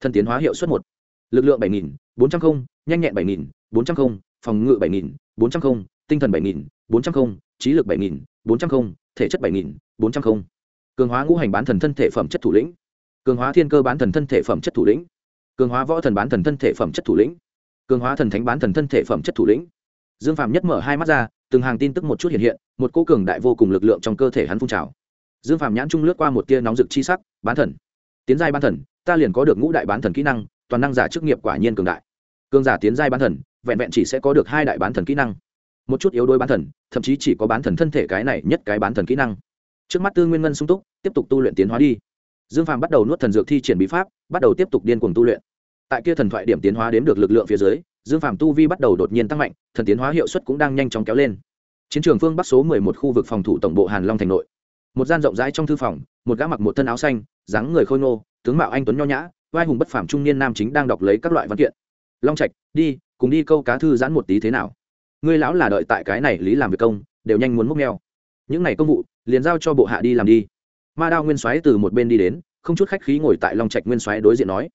Thân tiến hóa hiệu suất một. Lực lượng bảy nghìn, bốn trăm linh nhanh nhẹn bảy nghìn, bốn trăm linh phòng ngự bảy nghìn, bốn trăm linh tinh thần bảy nghìn, bốn trăm linh trí lực bảy nghìn, bốn trăm linh thể chất bảy nghìn, bốn trăm linh cường hóa ngũ hành bán thần thân thể phẩm chất thủ lĩnh. Cường hóa thiên cơ bán thần thân thể phẩm chất thủ lĩnh. Cường hóa võ thần bán thần thân thể phẩm chất thủ lĩnh. Cường hóa thần thánh bán thần thân thể phẩm chất thủ lĩnh. Dương phạm nhất mở hai mắt ra từng hàng tin tức một chút hiện hiện, một cô cường đại vô cùng lực lượng trong cơ thể hắn phun trào. Dương Phàm nhãn trung lướt qua một tia nóng rực chi sắc, bán thần, tiến giai bán thần, ta liền có được ngũ đại bán thần kỹ năng, toàn năng giả chức nghiệp quả nhiên cường đại. Cường giả tiến giai bán thần, vẹn vẹn chỉ sẽ có được hai đại bán thần kỹ năng. Một chút yếu đuối bán thần, thậm chí chỉ có bán thần thân thể cái này nhất cái bán thần kỹ năng. Trước mắt tư nguyên ngân sung túc, tiếp tục tu luyện tiến hóa đi. Dương phàm bắt đầu nuốt thần dược thi triển bí pháp, bắt đầu tiếp tục điên cuồng tu luyện. Tại kia thần thoại điểm tiến hóa đếm được lực lượng phía dưới dương Phạm tu vi bắt đầu đột nhiên tăng mạnh, thần tiến hóa hiệu suất cũng đang nhanh chóng kéo lên. Chiến trường phương bắc số mười một khu vực phòng thủ tổng bộ hàn long thành nội. Một gian rộng rãi trong thư phòng, một gã mặc một thân áo xanh, dáng người khôi ngô, tướng mạo anh tuấn nho nhã, vai hùng bất phàm trung niên nam chính đang đọc lấy các loại văn kiện. Long trạch, đi, cùng đi câu cá thư giãn một tí thế nào? Ngươi lão là đợi tại cái này lý làm việc công, đều nhanh muốn múc neo những này công vụ, liền giao cho bộ hạ đi làm đi. Ma đao nguyên soái từ một bên đi đến, không chút khách khí ngồi tại long trạch nguyên soái đối diện nói.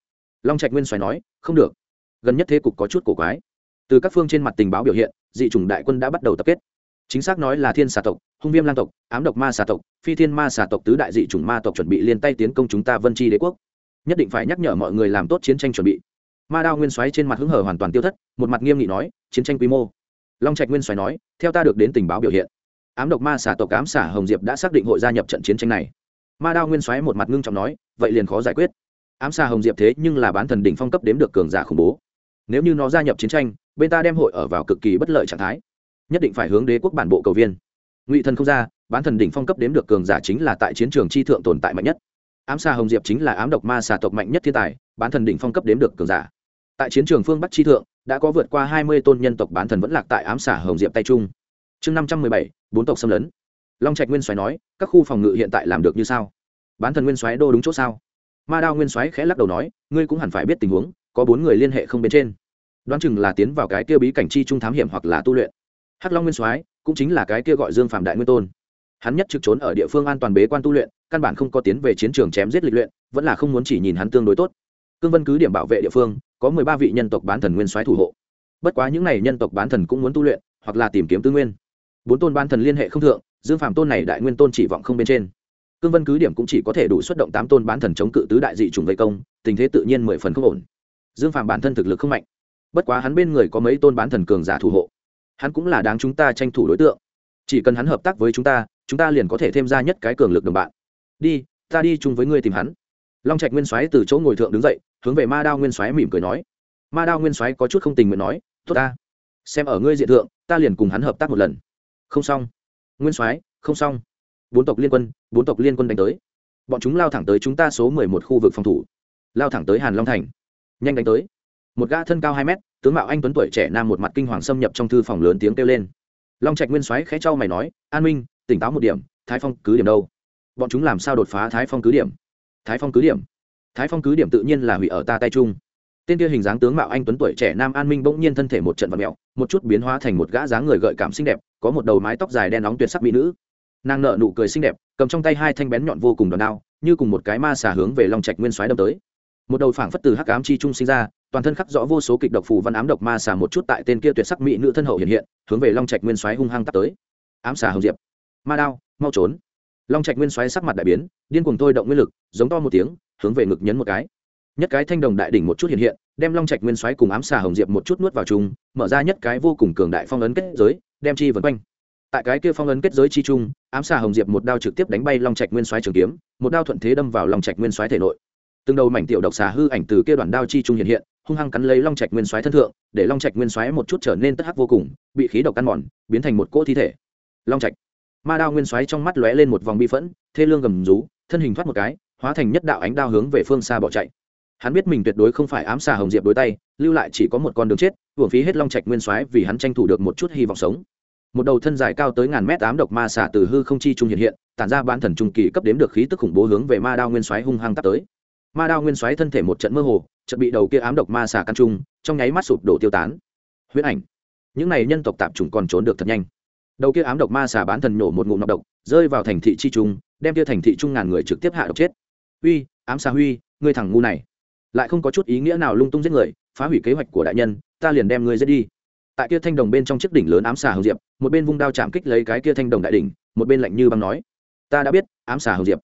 Long trạch nguyên soái nói, không được gần nhất thế cục có chút cổ quái. Từ các phương trên mặt tình báo biểu hiện, dị chủng đại quân đã bắt đầu tập kết. Chính xác nói là thiên xà tộc, hung viêm lang tộc, ám độc ma xà tộc, phi thiên ma xà tộc tứ đại dị chủng ma tộc chuẩn bị liên tay tiến công chúng ta vân tri đế quốc. Nhất định phải nhắc nhở mọi người làm tốt chiến tranh chuẩn bị. Ma đao nguyên soái trên mặt hứng hở hoàn toàn tiêu thất, một mặt nghiêm nghị nói, chiến tranh quy mô. Long trạch nguyên soái nói, theo ta được đến tình báo biểu hiện, ám độc ma xà tộc ám xả hồng diệp đã xác định hội gia nhập trận chiến tranh này. Ma đao nguyên soái một mặt ngưng trọng nói, vậy liền khó giải quyết. Ám xà hồng diệp thế nhưng là bán thần đỉnh phong cấp đếm được cường giả khủng bố nếu như nó gia nhập chiến tranh, bên ta đem hội ở vào cực kỳ bất lợi trạng thái. Nhất định phải hướng đế quốc bản bộ cầu viên. Ngụy thần không ra, bán thần đỉnh phong cấp đếm được cường giả chính là tại chiến trường chi thượng tồn tại mạnh nhất. Ám xa hồng diệp chính là ám độc ma xà tộc mạnh nhất thiên tài, bán thần đỉnh phong cấp đếm được cường giả. Tại chiến trường phương bắc chi thượng, đã có vượt qua hai mươi tôn nhân tộc bán thần vẫn lạc tại ám xà hồng diệp tay trung. Chương năm trăm mười bảy, bốn tộc xâm lấn. Long trạch nguyên soái nói, các khu phòng ngự hiện tại làm được như sao? Bán thần nguyên soái đô đúng chỗ sao? Ma đao nguyên soái khẽ lắc đầu nói, ngươi cũng hẳn phải biết tình huống có bốn người liên hệ không bên trên. Đoán chừng là tiến vào cái kia bí cảnh chi trung thám hiểm hoặc là tu luyện. Hắc long nguyên soái cũng chính là cái kia gọi dương phạm đại nguyên tôn. Hắn nhất trực trốn ở địa phương an toàn bế quan tu luyện, căn bản không có tiến về chiến trường chém giết lịch luyện, vẫn là không muốn chỉ nhìn hắn tương đối tốt. Cương vân cứ điểm bảo vệ địa phương, có mười ba vị nhân tộc bán thần nguyên soái thủ hộ. Bất quá những n à y nhân tộc bán thần cũng muốn tu luyện, hoặc là tìm kiếm tư nguyên. Bốn tôn bán thần liên hệ không thượng, dương phạm tôn này đại nguyên tôn chỉ vọng không bên trên. Cương vân cứ điểm cũng chỉ có thể đủ xuất động tám tôn bán thần chống cự tứ đại dị trùng vây công, tình thế tự nhiên mười phần không ổn dương Phàm bản thân thực lực không mạnh. Bất quá hắn bên người có mấy tôn bán thần cường giả thủ hộ. Hắn cũng là đáng chúng ta tranh thủ đối tượng. Chỉ cần hắn hợp tác với chúng ta chúng ta liền có thể thêm ra nhất cái cường lực đồng bạn. Đi, ta đi chung với ngươi tìm hắn. Long trạch nguyên soái từ chỗ ngồi thượng đứng dậy, hướng về ma đao nguyên soái mỉm cười nói. Ma đao nguyên soái có chút không tình nguyện nói, tốt ta. Xem ở ngươi diện thượng, ta liền cùng hắn hợp tác một lần. Không xong. Nguyên soái, không xong. Bốn tộc liên quân, bốn tộc liên quân đánh tới. Bọn chúng lao thẳng tới chúng ta số mười một khu vực phòng thủ. Lao thẳng tới hàn long thành nhanh đánh tới. Một gã thân cao hai mét, tướng mạo anh tuấn tuổi trẻ nam một mặt kinh hoàng xâm nhập trong thư phòng lớn tiếng kêu lên. Long trạch nguyên soái khẽ trao mày nói, an minh, tỉnh táo một điểm, thái phong cứ điểm đâu? Bọn chúng làm sao đột phá thái phong cứ điểm? Thái phong cứ điểm? Thái phong cứ điểm tự nhiên là hủy ở ta tay trung tên kia hình dáng tướng mạo anh tuấn tuổi trẻ nam an minh bỗng nhiên thân thể một trận vật mẹo một chút biến hóa thành một gã dáng người gợi cảm xinh đẹp, có một đầu mái tóc dài đen nóng tuyệt sắc mỹ nữ. Nàng nợ nụ cười xinh đẹp, cầm trong tay hai thanh bén nhọn vô cùng đòn đao, như cùng một cái ma xà hướng về long trạch nguyên soái đâm tới một đầu phảng phất từ hắc ám chi trung sinh ra, toàn thân khắc rõ vô số kịch độc phù văn ám độc ma xà một chút tại tên kia tuyệt sắc mỹ nữ thân hậu hiện hiện, hướng về long trạch nguyên xoáy hung hăng tắt tới. Ám xà hồng diệp. Ma đao, mau trốn. Long trạch nguyên xoáy sắc mặt đại biến, điên cuồng thôi động nguyên lực, giống to một tiếng, hướng về ngực nhấn một cái. Nhất cái thanh đồng đại đỉnh một chút hiện hiện, đem long trạch nguyên xoáy cùng ám xà hồng diệp một chút nuốt vào chung, mở ra nhất cái vô cùng cường đại phong ấn kết giới, đem chi vần quanh. Tại cái kia phong ấn kết giới chi trung, ám xà hồng diệp một đao trực tiếp đánh bay long trạch nguyên xoáy trường kiếm, một đao thuận thế đâm vào long trạch nguyên xoáy thể nội từng đầu mảnh tiểu độc xà hư ảnh từ kia đoạn đao chi trung hiện hiện, hung hăng cắn lấy long trạch nguyên xoáy thân thượng, để long trạch nguyên xoáy một chút trở nên tất hắc vô cùng, bị khí độc căn mòn, biến thành một cỗ thi thể. Long trạch. Ma đao nguyên xoáy trong mắt lóe lên một vòng bi phẫn, thê lương gầm rú, thân hình thoát một cái, hóa thành nhất đạo ánh đao hướng về phương xa bỏ chạy. Hắn biết mình tuyệt đối không phải ám xà hồng diệp đối tay, lưu lại chỉ có một con đường chết, hưởng phí hết long trạch nguyên soái vì hắn tranh thủ được một chút hy vọng sống. Một đầu thân dài cao tới ngàn mét ám độc ma xà từ hư không chi trung hiện hiện, tản ra bán thần trung kỳ cấp đếm được khí tức khủng bố hướng về ma đao nguyên soái hung hăng tắt tới ma đao nguyên xoáy thân thể một trận mơ hồ, chợt bị đầu kia ám độc ma xà căn trung, trong nháy mắt sụp đổ tiêu tán. Huyết ảnh. Những này nhân tộc tạp chủng còn trốn được thật nhanh. Đầu kia ám độc ma xà bán thần nổ một ngụm nọc độc, rơi vào thành thị chi trung, đem kia thành thị trung ngàn người trực tiếp hạ độc chết. Uy, ám xà huy, ngươi thằng ngu này. Lại không có chút ý nghĩa nào lung tung giết người, phá hủy kế hoạch của đại nhân, ta liền đem ngươi giết đi. Tại kia thanh đồng bên trong chiếc đỉnh lớn ám xà hồng diệp, một bên vung đao chạm kích lấy cái kia thanh đồng đại đỉnh, một bên lạnh như băng nói, ta đã biết, ám xà hồng diệp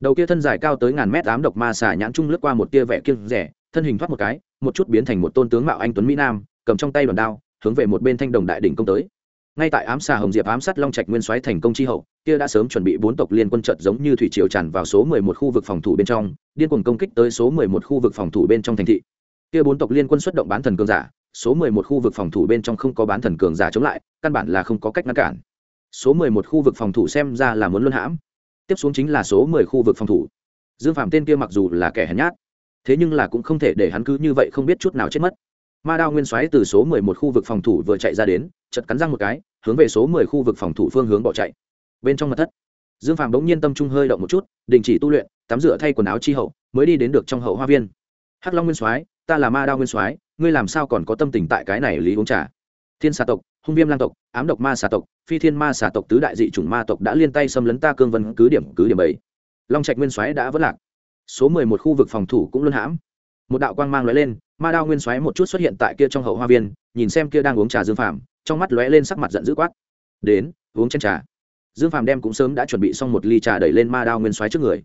đầu kia thân dài cao tới ngàn mét ám độc ma xà nhãn trung lướt qua một tia vẻ kiêng rẻ, thân hình thoát một cái, một chút biến thành một tôn tướng mạo anh tuấn mỹ nam, cầm trong tay đoàn đao, hướng về một bên thanh đồng đại đỉnh công tới. Ngay tại ám xà hồng diệp ám sát long trạch nguyên soái thành công chi hậu, kia đã sớm chuẩn bị bốn tộc liên quân trận giống như thủy triều tràn vào số mười một khu vực phòng thủ bên trong, điên cuồng công kích tới số mười một khu vực phòng thủ bên trong thành thị. Kia bốn tộc liên quân xuất động bán thần cường giả, số mười một khu vực phòng thủ bên trong không có bán thần cường giả chống lại, căn bản là không có cách ngăn cản. Số mười một khu vực phòng thủ xem ra là muốn luân hãm tiếp xuống chính là số mười khu vực phòng thủ. Dương phạm tên kia mặc dù là kẻ hèn nhát, thế nhưng là cũng không thể để hắn cứ như vậy không biết chút nào chết mất. Ma đao nguyên Soái từ số mười một khu vực phòng thủ vừa chạy ra đến chật cắn răng một cái, hướng về số mười khu vực phòng thủ phương hướng bỏ chạy. Bên trong mặt thất, dương phàm bỗng nhiên tâm trung hơi động một chút, đình chỉ tu luyện, tắm rửa thay quần áo chi hậu, mới đi đến được trong hậu hoa viên. Hắc long nguyên soái, ta là ma đao nguyên soái, ngươi làm sao còn có tâm tình tại cái này lý uống trà? Thiên xà tộc hung viêm lang tộc, ám độc ma xà tộc, phi thiên ma xà tộc tứ đại dị chủng ma tộc đã liên tay xâm lấn ta cương vân cứ điểm cứ điểm bảy long trạch nguyên soái đã vất lạc. Số mười một khu vực phòng thủ cũng luân hãm. Một đạo quang mang lóe lên, ma đao nguyên soái một chút xuất hiện tại kia trong hậu hoa viên, nhìn xem kia đang uống trà dương phàm, trong mắt lóe lên sắc mặt giận dữ quát. Đến, uống chén trà. Dương phàm đem cũng sớm đã chuẩn bị xong một ly trà đẩy lên ma đao nguyên soái trước người.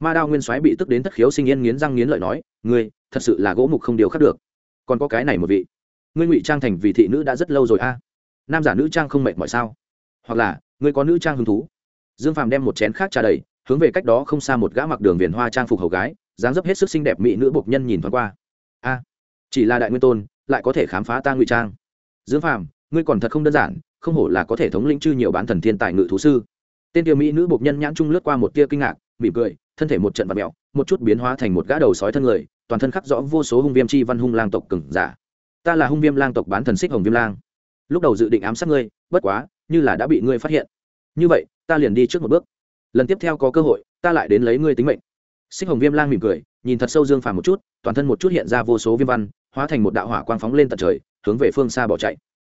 Ma đao nguyên soái bị tức đến thất khiếu sinh yên nghiến răng nghiến lợi nói, ngươi, thật sự là gỗ mục không điều khắc được. Còn có cái này một vị. Ngươi ngụy trang thành vị thị nữ đã rất lâu rồi a nam giả nữ trang không mệt mỏi sao? Hoặc là, ngươi có nữ trang hứng thú? Dương phàm đem một chén khác trà đầy, hướng về cách đó không xa một gã mặc đường viền hoa trang phục hầu gái, dáng dấp hết sức xinh đẹp mỹ nữ bộc nhân nhìn thoáng qua. A, chỉ là đại nguyên tôn, lại có thể khám phá ta ngụy trang. Dương phàm, ngươi còn thật không đơn giản, không hổ là có thể thống lĩnh chư nhiều bán thần thiên tài ngự thú sư. Tên tiêu mỹ nữ bộc nhân nhãn trung lướt qua một tia kinh ngạc, mỉm cười, thân thể một trận vật mẹo một chút biến hóa thành một gã đầu sói thân người, toàn thân khắc rõ vô số hung viêm chi văn hung lang tộc cừng giả. Ta là hung viêm lang tộc bán thần xích hồng viêm lang lúc đầu dự định ám sát ngươi bất quá như là đã bị ngươi phát hiện. Như vậy ta liền đi trước một bước. Lần tiếp theo có cơ hội ta lại đến lấy ngươi tính mệnh. Xích hồng viêm lang mỉm cười nhìn thật sâu dương phàm một chút toàn thân một chút hiện ra vô số viêm văn hóa thành một đạo hỏa quang phóng lên tận trời hướng về phương xa bỏ chạy.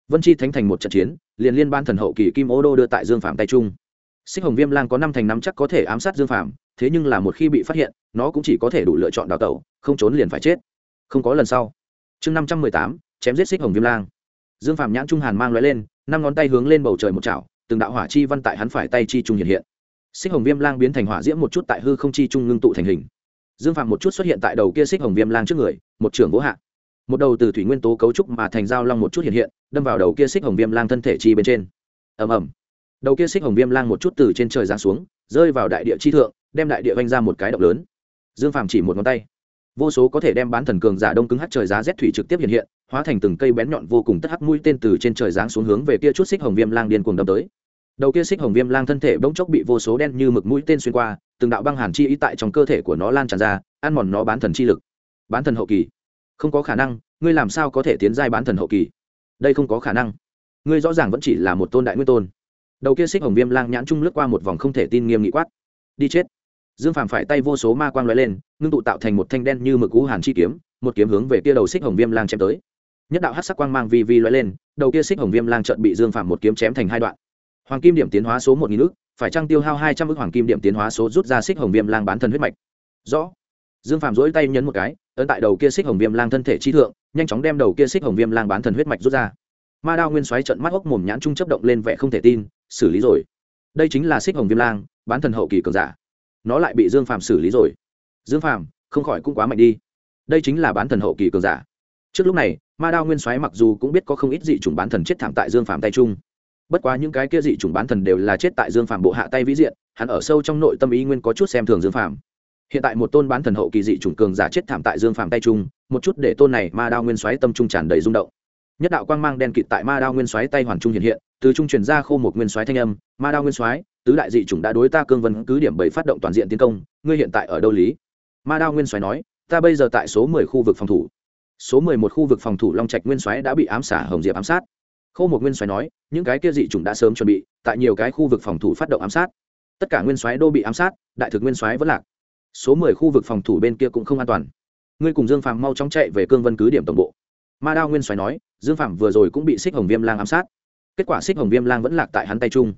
Vân chi thánh thành một trận chiến liền liên ban thần hậu kỳ kim ô đô đưa tại dương phàm tay trung. Xích hồng viêm lang có năm thành năm chắc có thể ám sát dương phàm, thế nhưng là một khi bị phát hiện nó cũng chỉ có thể đủ lựa chọn đào tẩu không trốn liền phải chết. Không có lần sau. Chương năm trăm mười tám chém giết xích hồng viêm lang dương phạm nhãn trung hàn mang loại lên, năm ngón tay hướng lên bầu trời một chảo, từng đạo hỏa chi văn tại hắn phải tay chi trung hiện hiện. Xích hồng viêm lang biến thành hỏa diễm một chút tại hư không chi trung ngưng tụ thành hình. Dương phạm một chút xuất hiện tại đầu kia xích hồng viêm lang trước người, một trưởng vỗ hạ. Một đầu từ thủy nguyên tố cấu trúc mà thành dao long một chút hiện hiện, đâm vào đầu kia xích hồng viêm lang thân thể chi bên trên. Ầm ầm. Đầu kia xích hồng viêm lang một chút từ trên trời giáng xuống, rơi vào đại địa chi thượng, đem đại địa vanh ra một cái động lớn. Dương phàm chỉ một ngón tay. Vô số có thể đem bán thần cường giả đông cứng hắt trời giá rét thủy trực tiếp hiện hiện hóa thành từng cây bén nhọn vô cùng tất hắc mũi tên từ trên trời giáng xuống hướng về kia chút xích hồng viêm lang điên cuồng đâm tới. Đầu kia xích hồng viêm lang thân thể bỗng chốc bị vô số đen như mực mũi tên xuyên qua, từng đạo băng hàn chi ý tại trong cơ thể của nó lan tràn ra, ăn mòn nó bán thần chi lực. Bán thần hậu kỳ. Không có khả năng, ngươi làm sao có thể tiến giai bán thần hậu kỳ? Đây không có khả năng. Ngươi rõ ràng vẫn chỉ là một tôn đại nguyên tôn. Đầu kia xích hồng viêm lang nhãn trung lướt qua một vòng không thể tin nghiêm nghị quát. Đi chết. Dương phàm phải tay vô số ma quang l lên, ngưng tụ tạo thành một thanh đen như mực cú hàn chi kiếm, một kiếm hướng về kia đầu xích hồng viêm lang chém tới nhất đạo hát sắc quang mang vi vi loại lên, đầu kia xích hồng viêm lang trợn bị dương phạm một kiếm chém thành hai đoạn. Hoàng kim điểm tiến hóa số một nghìn ước phải trăng tiêu hao hai trăm ước hoàng kim điểm tiến hóa số rút ra xích hồng viêm lang bán thần huyết mạch? Rõ. Dương phạm dỗi tay nhấn một cái, ấn tại đầu kia xích hồng viêm lang thân thể chi thượng, nhanh chóng đem đầu kia xích hồng viêm lang bán thần huyết mạch rút ra. Ma đao nguyên xoáy trận mắt hốc mồm nhãn trung chấp động lên vẻ không thể tin, xử lý rồi. Đây chính là xích hồng viêm lang, bán thần hậu kỳ cường giả. Nó lại bị dương phạm xử lý rồi. Dương phạm không khỏi cũng quá mạnh đi. Đây chính là bán thần hậu kỳ cường giả. Trước lúc này ma đao nguyên soái mặc dù cũng biết có không ít dị chủng bán thần chết thảm tại dương phạm tay trung bất quá những cái kia dị chủng bán thần đều là chết tại dương phạm bộ hạ tay vĩ diện, hắn ở sâu trong nội tâm ý nguyên có chút xem thường dương phạm hiện tại một tôn bán thần hậu kỳ dị chủng cường giả chết thảm tại dương phạm tay trung một chút để tôn này ma đao nguyên soái tâm trung tràn đầy rung động. Nhất đạo quang mang đen kịt tại ma đao nguyên soái tay hoàn trung hiện hiện, từ trung truyền ra khô một nguyên soái thanh âm, ma đao nguyên soái, tứ đại dị chủng đã đối ta cương vân cứ điểm bảy phát động toàn diện tiến công, ngươi hiện tại ở đâu lý? Ma đao nguyên soái nói, ta bây giờ tại số mười khu vực phòng thủ số mười một khu vực phòng thủ long trạch nguyên soái đã bị ám xả hồng diệp ám sát. Khô một nguyên soái nói, những cái kia dị chủng đã sớm chuẩn bị, tại nhiều cái khu vực phòng thủ phát động ám sát. Tất cả nguyên soái đô bị ám sát, đại thực nguyên soái vẫn lạc. Số mười khu vực phòng thủ bên kia cũng không an toàn. Ngươi cùng dương phạm mau chóng chạy về cương vân cứ điểm tổng bộ. Ma đao nguyên soái nói, dương phạm vừa rồi cũng bị xích hồng viêm lang ám sát. Kết quả xích hồng viêm lang vẫn lạc tại hắn tay trung.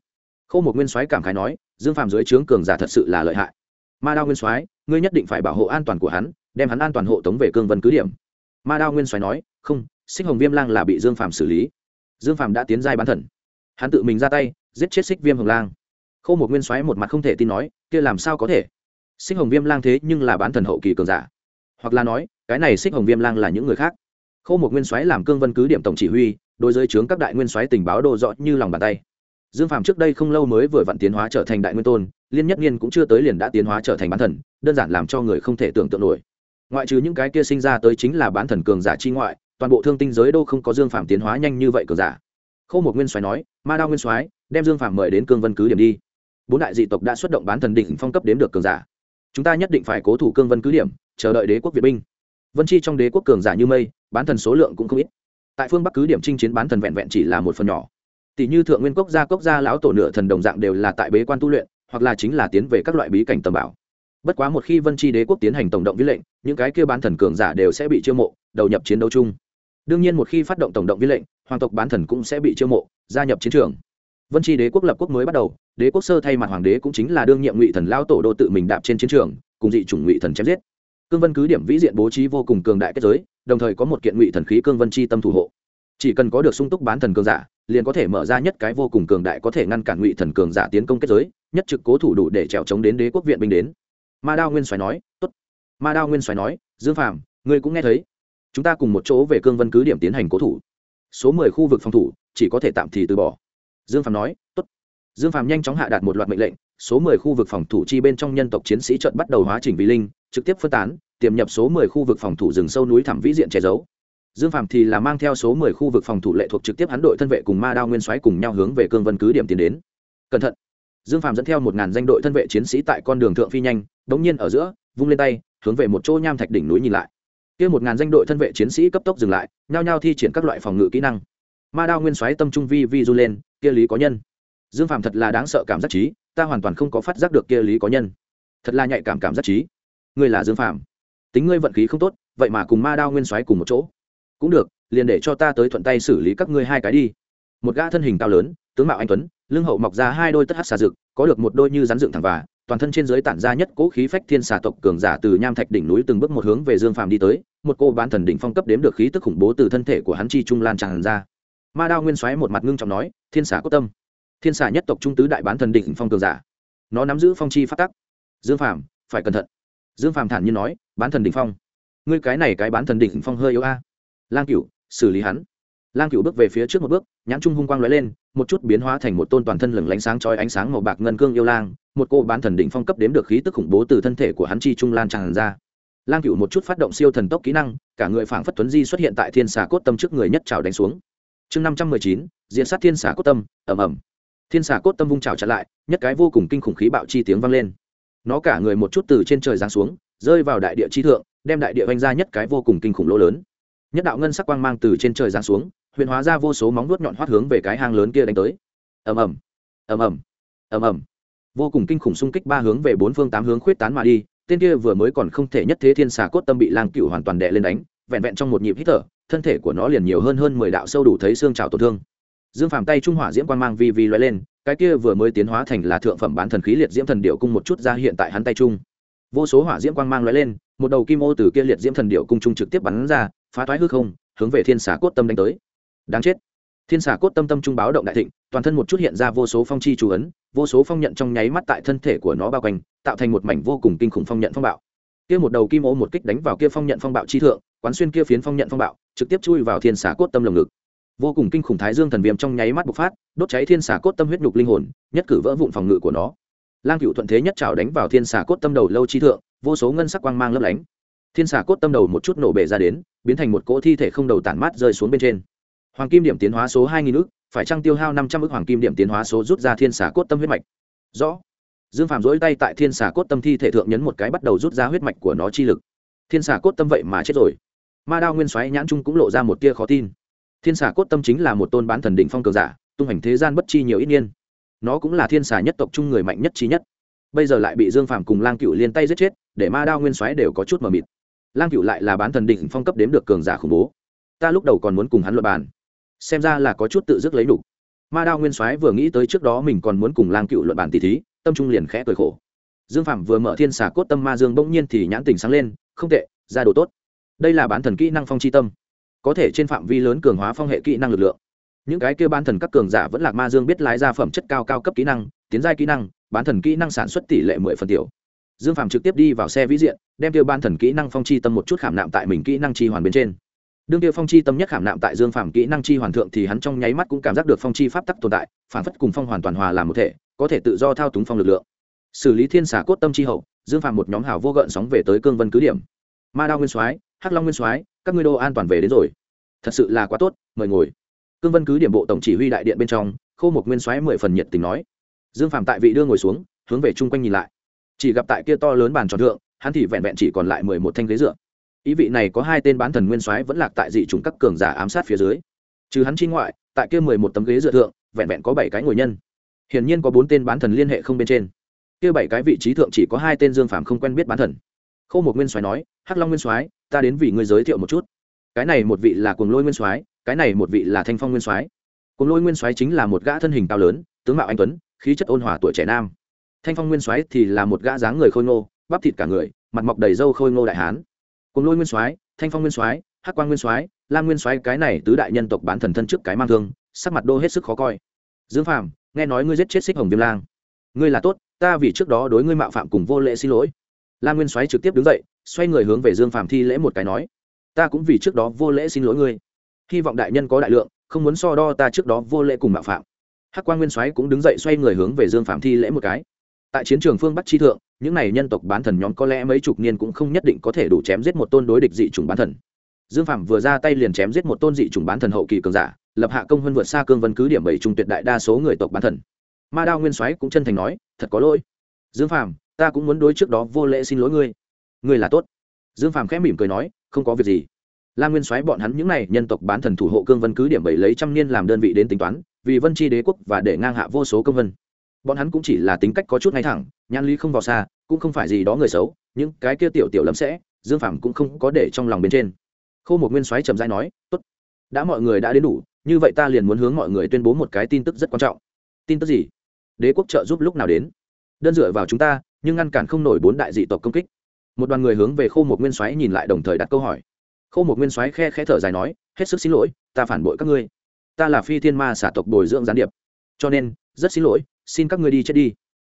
Khâu một nguyên soái cảm khái nói, dương phạm dưới trướng cường giả thật sự là lợi hại. Ma đao nguyên soái, ngươi nhất định phải bảo hộ an toàn của hắn, đem hắn an toàn hộ tống về cương vân cứ điểm ma đao nguyên soái nói, không, xích hồng viêm lang là bị dương phạm xử lý. Dương phạm đã tiến giai bán thần. Hắn tự mình ra tay, giết chết xích viêm hồng lang. Khâu một nguyên soái một mặt không thể tin nói, kia làm sao có thể? Xích hồng viêm lang thế nhưng là bán thần hậu kỳ cường giả. Hoặc là nói, cái này xích hồng viêm lang là những người khác. Khâu một nguyên soái làm cương vân cứ điểm tổng chỉ huy, đối giới trướng các đại nguyên soái tình báo đồ rõ như lòng bàn tay. Dương phạm trước đây không lâu mới vừa vặn tiến hóa trở thành đại nguyên tôn, liên nhất niên cũng chưa tới liền đã tiến hóa trở thành bán thần, đơn giản làm cho người không thể tưởng tượng nổi ngoại trừ những cái kia sinh ra tới chính là bán thần cường giả chi ngoại, toàn bộ thương tinh giới đô không có dương phạm tiến hóa nhanh như vậy cường giả. Khâu một nguyên soái nói, ma đao nguyên soái, đem dương phạm mời đến cương vân cứ điểm đi. Bốn đại dị tộc đã xuất động bán thần đỉnh phong cấp đếm được cường giả. Chúng ta nhất định phải cố thủ cương vân cứ điểm, chờ đợi đế quốc việt binh. Vân chi trong đế quốc cường giả như mây, bán thần số lượng cũng không ít. Tại phương bắc cứ điểm chinh chiến bán thần vẹn vẹn chỉ là một phần nhỏ. Tỷ như thượng nguyên cốc gia cốc gia lão tổ nửa thần đồng dạng đều là tại bế quan tu luyện, hoặc là chính là tiến về các loại bí cảnh tầm bảo bất quá một khi vân chi đế quốc tiến hành tổng động vi lệnh, những cái kia bán thần cường giả đều sẽ bị chiêu mộ, đầu nhập chiến đấu chung. Đương nhiên một khi phát động tổng động vi lệnh, hoàng tộc bán thần cũng sẽ bị chiêu mộ, gia nhập chiến trường. Vân chi đế quốc lập quốc mới bắt đầu, đế quốc sơ thay mặt hoàng đế cũng chính là đương nhiệm ngụy thần lao tổ đô tự mình đạp trên chiến trường, cùng dị chủng ngụy thần chém giết. Cương vân cứ điểm vĩ diện bố trí vô cùng cường đại kết giới, đồng thời có một kiện ngụy thần khí cương vân chi tâm thủ hộ. Chỉ cần có được sung túc bán thần cường giả, liền có thể mở ra nhất cái vô cùng cường đại có thể ngăn cản ngụy thần cường giả tiến công kết giới, nhất trực cố thủ đủ để trèo chống đến đế quốc viện binh đến ma đao nguyên xoài nói, tốt. Ma đao nguyên xoài nói, dương phàm, ngươi cũng nghe thấy. Chúng ta cùng một chỗ về cương vân cứ điểm tiến hành cố thủ. Số mười khu vực phòng thủ, chỉ có thể tạm thì từ bỏ. Dương phàm nói, tốt. Dương phàm nhanh chóng hạ đạt một loạt mệnh lệnh, số mười khu vực phòng thủ chi bên trong nhân tộc chiến sĩ trận bắt đầu hóa chỉnh vi linh, trực tiếp phân tán, tiềm nhập số mười khu vực phòng thủ rừng sâu núi thẳm vĩ diện che giấu. Dương phàm thì là mang theo số mười khu vực phòng thủ lệ thuộc trực tiếp hắn đội thân vệ cùng ma đao nguyên soái cùng nhau hướng về cương vân cứ điểm tiến đến. Cẩn thận dương phàm dẫn theo một ngàn danh đội thân vệ chiến sĩ tại con đường thượng phi nhanh đống nhiên ở giữa, vung lên tay, hướng về một chỗ nham thạch đỉnh núi nhìn lại. Kia một ngàn danh đội thân vệ chiến sĩ cấp tốc dừng lại, nhao nhao thi triển các loại phòng ngự kỹ năng. Ma đao nguyên soái tâm trung vi vi du lên, kia lý có nhân. Dương phàm thật là đáng sợ cảm giác trí, ta hoàn toàn không có phát giác được kia lý có nhân. Thật là nhạy cảm cảm giác trí. Ngươi là dương phàm. Tính ngươi vận khí không tốt, vậy mà cùng ma đao nguyên soái cùng một chỗ. Cũng được, liền để cho ta tới thuận tay xử lý các ngươi hai cái đi. Một gã thân hình cao lớn, tướng mạo anh tuấn lưng hậu mọc ra hai đôi tất hát xà rực, có được một đôi như rắn dựng thẳng và, toàn thân trên dưới tản ra nhất cố khí phách thiên xà tộc cường giả từ nham thạch đỉnh núi từng bước một hướng về dương phàm đi tới, một cô bán thần đỉnh phong cấp đếm được khí tức khủng bố từ thân thể của hắn chi trung lan tràn ra. Ma đao nguyên xoáy một mặt ngưng trọng nói, thiên xà cốt tâm, thiên xà nhất tộc trung tứ đại bán thần đỉnh phong cường giả, nó nắm giữ phong chi phát tắc. Dương phàm, phải cẩn thận. Dương phàm thản nhiên nói, bán thần đỉnh phong, ngươi cái này cái bán thần đỉnh phong hơi yếu a. Lang cửu, xử lý hắn lang cửu bước về phía trước một bước, nhãn trung hung quang lóe lên, một chút biến hóa thành một tôn toàn thân lửng lánh sáng chói ánh sáng màu bạc ngân cương yêu lang, một cô bán thần đỉnh phong cấp đếm được khí tức khủng bố từ thân thể của hắn chi trung lan tràn ra. Lang cửu một chút phát động siêu thần tốc kỹ năng, cả người phảng phất tuấn di xuất hiện tại thiên xà cốt tâm trước người nhất trào đánh xuống. Chương năm trăm mười chín, diện sát thiên xà cốt tâm, ầm ầm. Thiên xà cốt tâm vung trào chặn lại, nhất cái vô cùng kinh khủng khí bạo chi tiếng vang lên. Nó cả người một chút từ trên trời giáng xuống, rơi vào đại địa chi thượng, đem đại địa vanh ra nhất cái vô cùng kinh khủng lỗ lớn. Nhất đạo ngân sắc quang mang từ trên trời giáng xuống huyện hóa ra vô số móng vuốt nhọn hoắt hướng về cái hang lớn kia đánh tới. Ầm ầm ầm ầm ầm ầm. Vô cùng kinh khủng xung kích ba hướng về bốn phương tám hướng khuyết tán mà đi, tên kia vừa mới còn không thể nhất thế thiên xà cốt tâm bị lang cựu hoàn toàn đệ lên đánh, vẹn vẹn trong một nhịp hít thở, thân thể của nó liền nhiều hơn hơn mười đạo sâu đủ thấy xương trào tổn thương. Dương phàm tay trung hỏa diễm quang mang vi vi loay lên, cái kia vừa mới tiến hóa thành là thượng phẩm bán thần khí liệt diễm thần điệu cung một chút ra hiện tại hắn tay trung. Vô số hỏa diễm quang mang lóe lên, một đầu kim ô từ kia liệt diễm thần điệu cung trung trực tiếp bắn ra, phá toái hư không, hướng về thiên xà cốt tâm đánh tới đáng chết. Thiên xà cốt tâm tâm trung báo động đại thịnh, toàn thân một chút hiện ra vô số phong chi chú ấn, vô số phong nhận trong nháy mắt tại thân thể của nó bao quanh, tạo thành một mảnh vô cùng kinh khủng phong nhận phong bạo. Kia một đầu kim ô một kích đánh vào kia phong nhận phong bạo chi thượng, quán xuyên kia phiến phong nhận phong bạo, trực tiếp chui vào thiên xà cốt tâm lồng ngực. Vô cùng kinh khủng thái dương thần viêm trong nháy mắt bộc phát, đốt cháy thiên xà cốt tâm huyết nhục linh hồn, nhất cử vỡ vụn phòng ngự của nó. Lang cựu thuận thế nhất trào đánh vào thiên xà cốt tâm đầu lâu chi thượng, vô số ngân sắc quang mang lấp lánh. Thiên xà cốt tâm đầu một chút nổ bể ra đến, biến thành một cỗ thi thể không đầu tản mát rơi xuống bên trên hoàng kim điểm tiến hóa số hai nghìn ước phải trăng tiêu hao năm trăm ước hoàng kim điểm tiến hóa số rút ra thiên xà cốt tâm huyết mạch? Rõ. Dương phạm dỗi tay tại thiên xà cốt tâm thi thể thượng nhấn một cái bắt đầu rút ra huyết mạch của nó chi lực. Thiên xà cốt tâm vậy mà chết rồi. Ma đao nguyên xoáy nhãn trung cũng lộ ra một tia khó tin. Thiên xà cốt tâm chính là một tôn bán thần đỉnh phong cường giả, tung hành thế gian bất chi nhiều ít niên. Nó cũng là thiên xà nhất tộc trung người mạnh nhất trí nhất. Bây giờ lại bị dương Phạm cùng lang cựu liên tay giết chết, để ma đao nguyên soái đều có chút mờ mịt. Lang cựu lại là bán thần đỉnh phong cấp đếm được cường giả khủng bố. Ta lúc đầu còn muốn cùng hắn luật bàn xem ra là có chút tự dứt lấy đủ. ma đao nguyên soái vừa nghĩ tới trước đó mình còn muốn cùng lang cựu luận bàn tỷ thí, tâm trung liền khẽ cười khổ. Dương phạm vừa mở thiên xà cốt tâm ma dương bỗng nhiên thì nhãn tình sáng lên, không tệ, ra đồ tốt. Đây là bán thần kỹ năng phong c h i tâm. Có thể trên phạm vi lớn cường hóa phong hệ kỹ năng lực lượng. Những cái kia bán thần các cường giả vẫn là ma dương biết lái ra phẩm chất cao cao cấp kỹ năng, tiến giai kỹ năng, bán thần kỹ năng sản xuất tỷ lệ mười phần tiểu. Dương phạm trực tiếp đi vào xe vĩ diện, đem kêu bán thần kỹ năng phong chi tâm một chút khảm nạm tại mình kỹ năng chi hoàn bên trên đương kia phong chi tâm nhất khảm nạm tại dương phạm kỹ năng chi hoàn thượng thì hắn trong nháy mắt cũng cảm giác được phong chi pháp tắc tồn tại, phản phất cùng phong hoàn toàn hòa làm một thể, có thể tự do thao túng phong lực lượng. Xử lý thiên xả cốt tâm chi hậu, dương phạm một nhóm hào vô gợn sóng về tới cương vân cứ điểm. Ma đao nguyên soái, hắc long nguyên soái, các ngươi đô an toàn về đến rồi. Thật sự là quá tốt, mời ngồi. Cương vân cứ điểm bộ tổng chỉ huy đại điện bên trong, khô một nguyên soái mười phần nhiệt tình nói. Dương phạm tại vị đưa ngồi xuống, hướng về chung quanh nhìn lại. Chỉ gặp tại kia to lớn bàn tròn thượng, hắn thì vẹn vẹn chỉ còn lại mười một thanh ghế dựa ý vị này có hai tên bán thần nguyên soái vẫn lạc tại dị chủng các cường giả ám sát phía dưới. Trừ hắn chi ngoại, tại kia mười một tấm ghế dựa thượng, vẹn vẹn có bảy cái ngồi nhân. Hiển nhiên có bốn tên bán thần liên hệ không bên trên. Kia bảy cái vị trí thượng chỉ có hai tên dương phàm không quen biết bán thần. Khâu một nguyên soái nói, hắc long nguyên soái, ta đến vì ngươi giới thiệu một chút. Cái này một vị là cuồng lôi nguyên soái, cái này một vị là thanh phong nguyên soái. Cuồng lôi nguyên soái chính là một gã thân hình cao lớn, tướng mạo anh tuấn, khí chất ôn hòa tuổi trẻ nam. Thanh phong nguyên soái thì là một gã dáng người khôi ngô, bắp thịt cả người, mặt mọc đầy râu khôi ngô đại hán cùng lôi nguyên soái, thanh phong nguyên soái, hắc quang nguyên soái, lam nguyên soái, cái này tứ đại nhân tộc bán thần thân trước cái mang thương, sắc mặt đô hết sức khó coi. Dương phàm, nghe nói ngươi giết chết xích hồng viêm lang. Ngươi là tốt, ta vì trước đó đối ngươi mạo phạm cùng vô lễ xin lỗi. Lam nguyên soái trực tiếp đứng dậy, xoay người hướng về dương phàm thi lễ một cái nói, ta cũng vì trước đó vô lễ xin lỗi ngươi. Hy vọng đại nhân có đại lượng, không muốn so đo ta trước đó vô lễ cùng mạo phạm. Hắc quan nguyên soái cũng đứng dậy xoay người hướng về dương phạm thi lễ một cái. Tại chiến trường phương bắc chi thượng những này nhân tộc bán thần nhóm có lẽ mấy chục niên cũng không nhất định có thể đủ chém giết một tôn đối địch dị chủng bán thần. Dương phạm vừa ra tay liền chém giết một tôn dị chủng bán thần hậu kỳ cường giả, lập hạ công hơn vượt xa cương vân cứ điểm bảy trung tuyệt đại đa số người tộc bán thần. Ma đao nguyên soái cũng chân thành nói, thật có lỗi. Dương phạm ta cũng muốn đối trước đó vô lễ xin lỗi ngươi. Ngươi là tốt. Dương phạm khẽ mỉm cười nói, không có việc gì. La nguyên soái bọn hắn những này nhân tộc bán thần thủ hộ cương vân cứ điểm bảy lấy trăm niên làm đơn vị đến tính toán, vì vân tri đế quốc và để ngang hạ vô số công vân bọn hắn cũng chỉ là tính cách có chút ngay thẳng nhan lý không vào xa, cũng không phải gì đó người xấu, những cái kia tiểu tiểu lắm sẽ, dương phạm cũng không có để trong lòng bên trên. Khô một nguyên soái trầm dai nói, tốt, đã mọi người đã đến đủ, như vậy ta liền muốn hướng mọi người tuyên bố một cái tin tức rất quan trọng. Tin tức gì? Đế quốc trợ giúp lúc nào đến? Đơn dựa vào chúng ta, nhưng ngăn cản không nổi bốn đại dị tộc công kích. Một đoàn người hướng về khô một nguyên soái nhìn lại đồng thời đặt câu hỏi. Khô một nguyên soái khe khẽ thở dài nói, hết sức xin lỗi, ta phản bội các ngươi. Ta là phi thiên ma xả tộc bồi dưỡng gián điệp. Cho nên, rất xin lỗi xin các ngươi đi chết đi.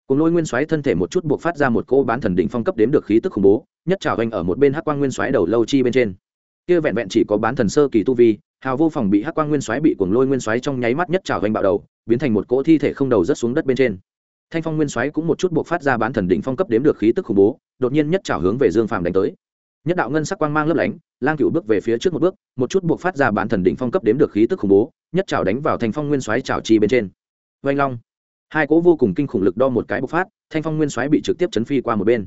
Cùng lôi nguyên soái thân thể một chút buộc phát ra một cô bán thần đỉnh phong cấp đếm được khí tức khủng bố, nhất trào anh ở một bên hắc quang nguyên soái đầu lâu chi bên trên. Kia vẹn vẹn chỉ có bán thần sơ kỳ tu vi, hào vô phòng bị hắc quang nguyên soái bị cuồng lôi nguyên soái trong nháy mắt nhất trào anh bạo đầu, biến thành một cỗ thi thể không đầu rất xuống đất bên trên. Thanh phong nguyên soái cũng một chút buộc phát ra bán thần đỉnh phong cấp đếm được khí tức khủng bố, đột nhiên nhất trào hướng về dương phàm đánh tới. Nhất đạo ngân sắc quang mang lấp lánh, lang cựu bước về phía trước một bước, một chút buộc phát ra bán thần đỉnh phong cấp đếm được khí tức khủng bố, nhất trào đánh vào thanh phong nguyên soái trào chi bên trên. Vanh long hai cỗ vô cùng kinh khủng lực đo một cái bộc phát, thanh phong nguyên soái bị trực tiếp chấn phi qua một bên.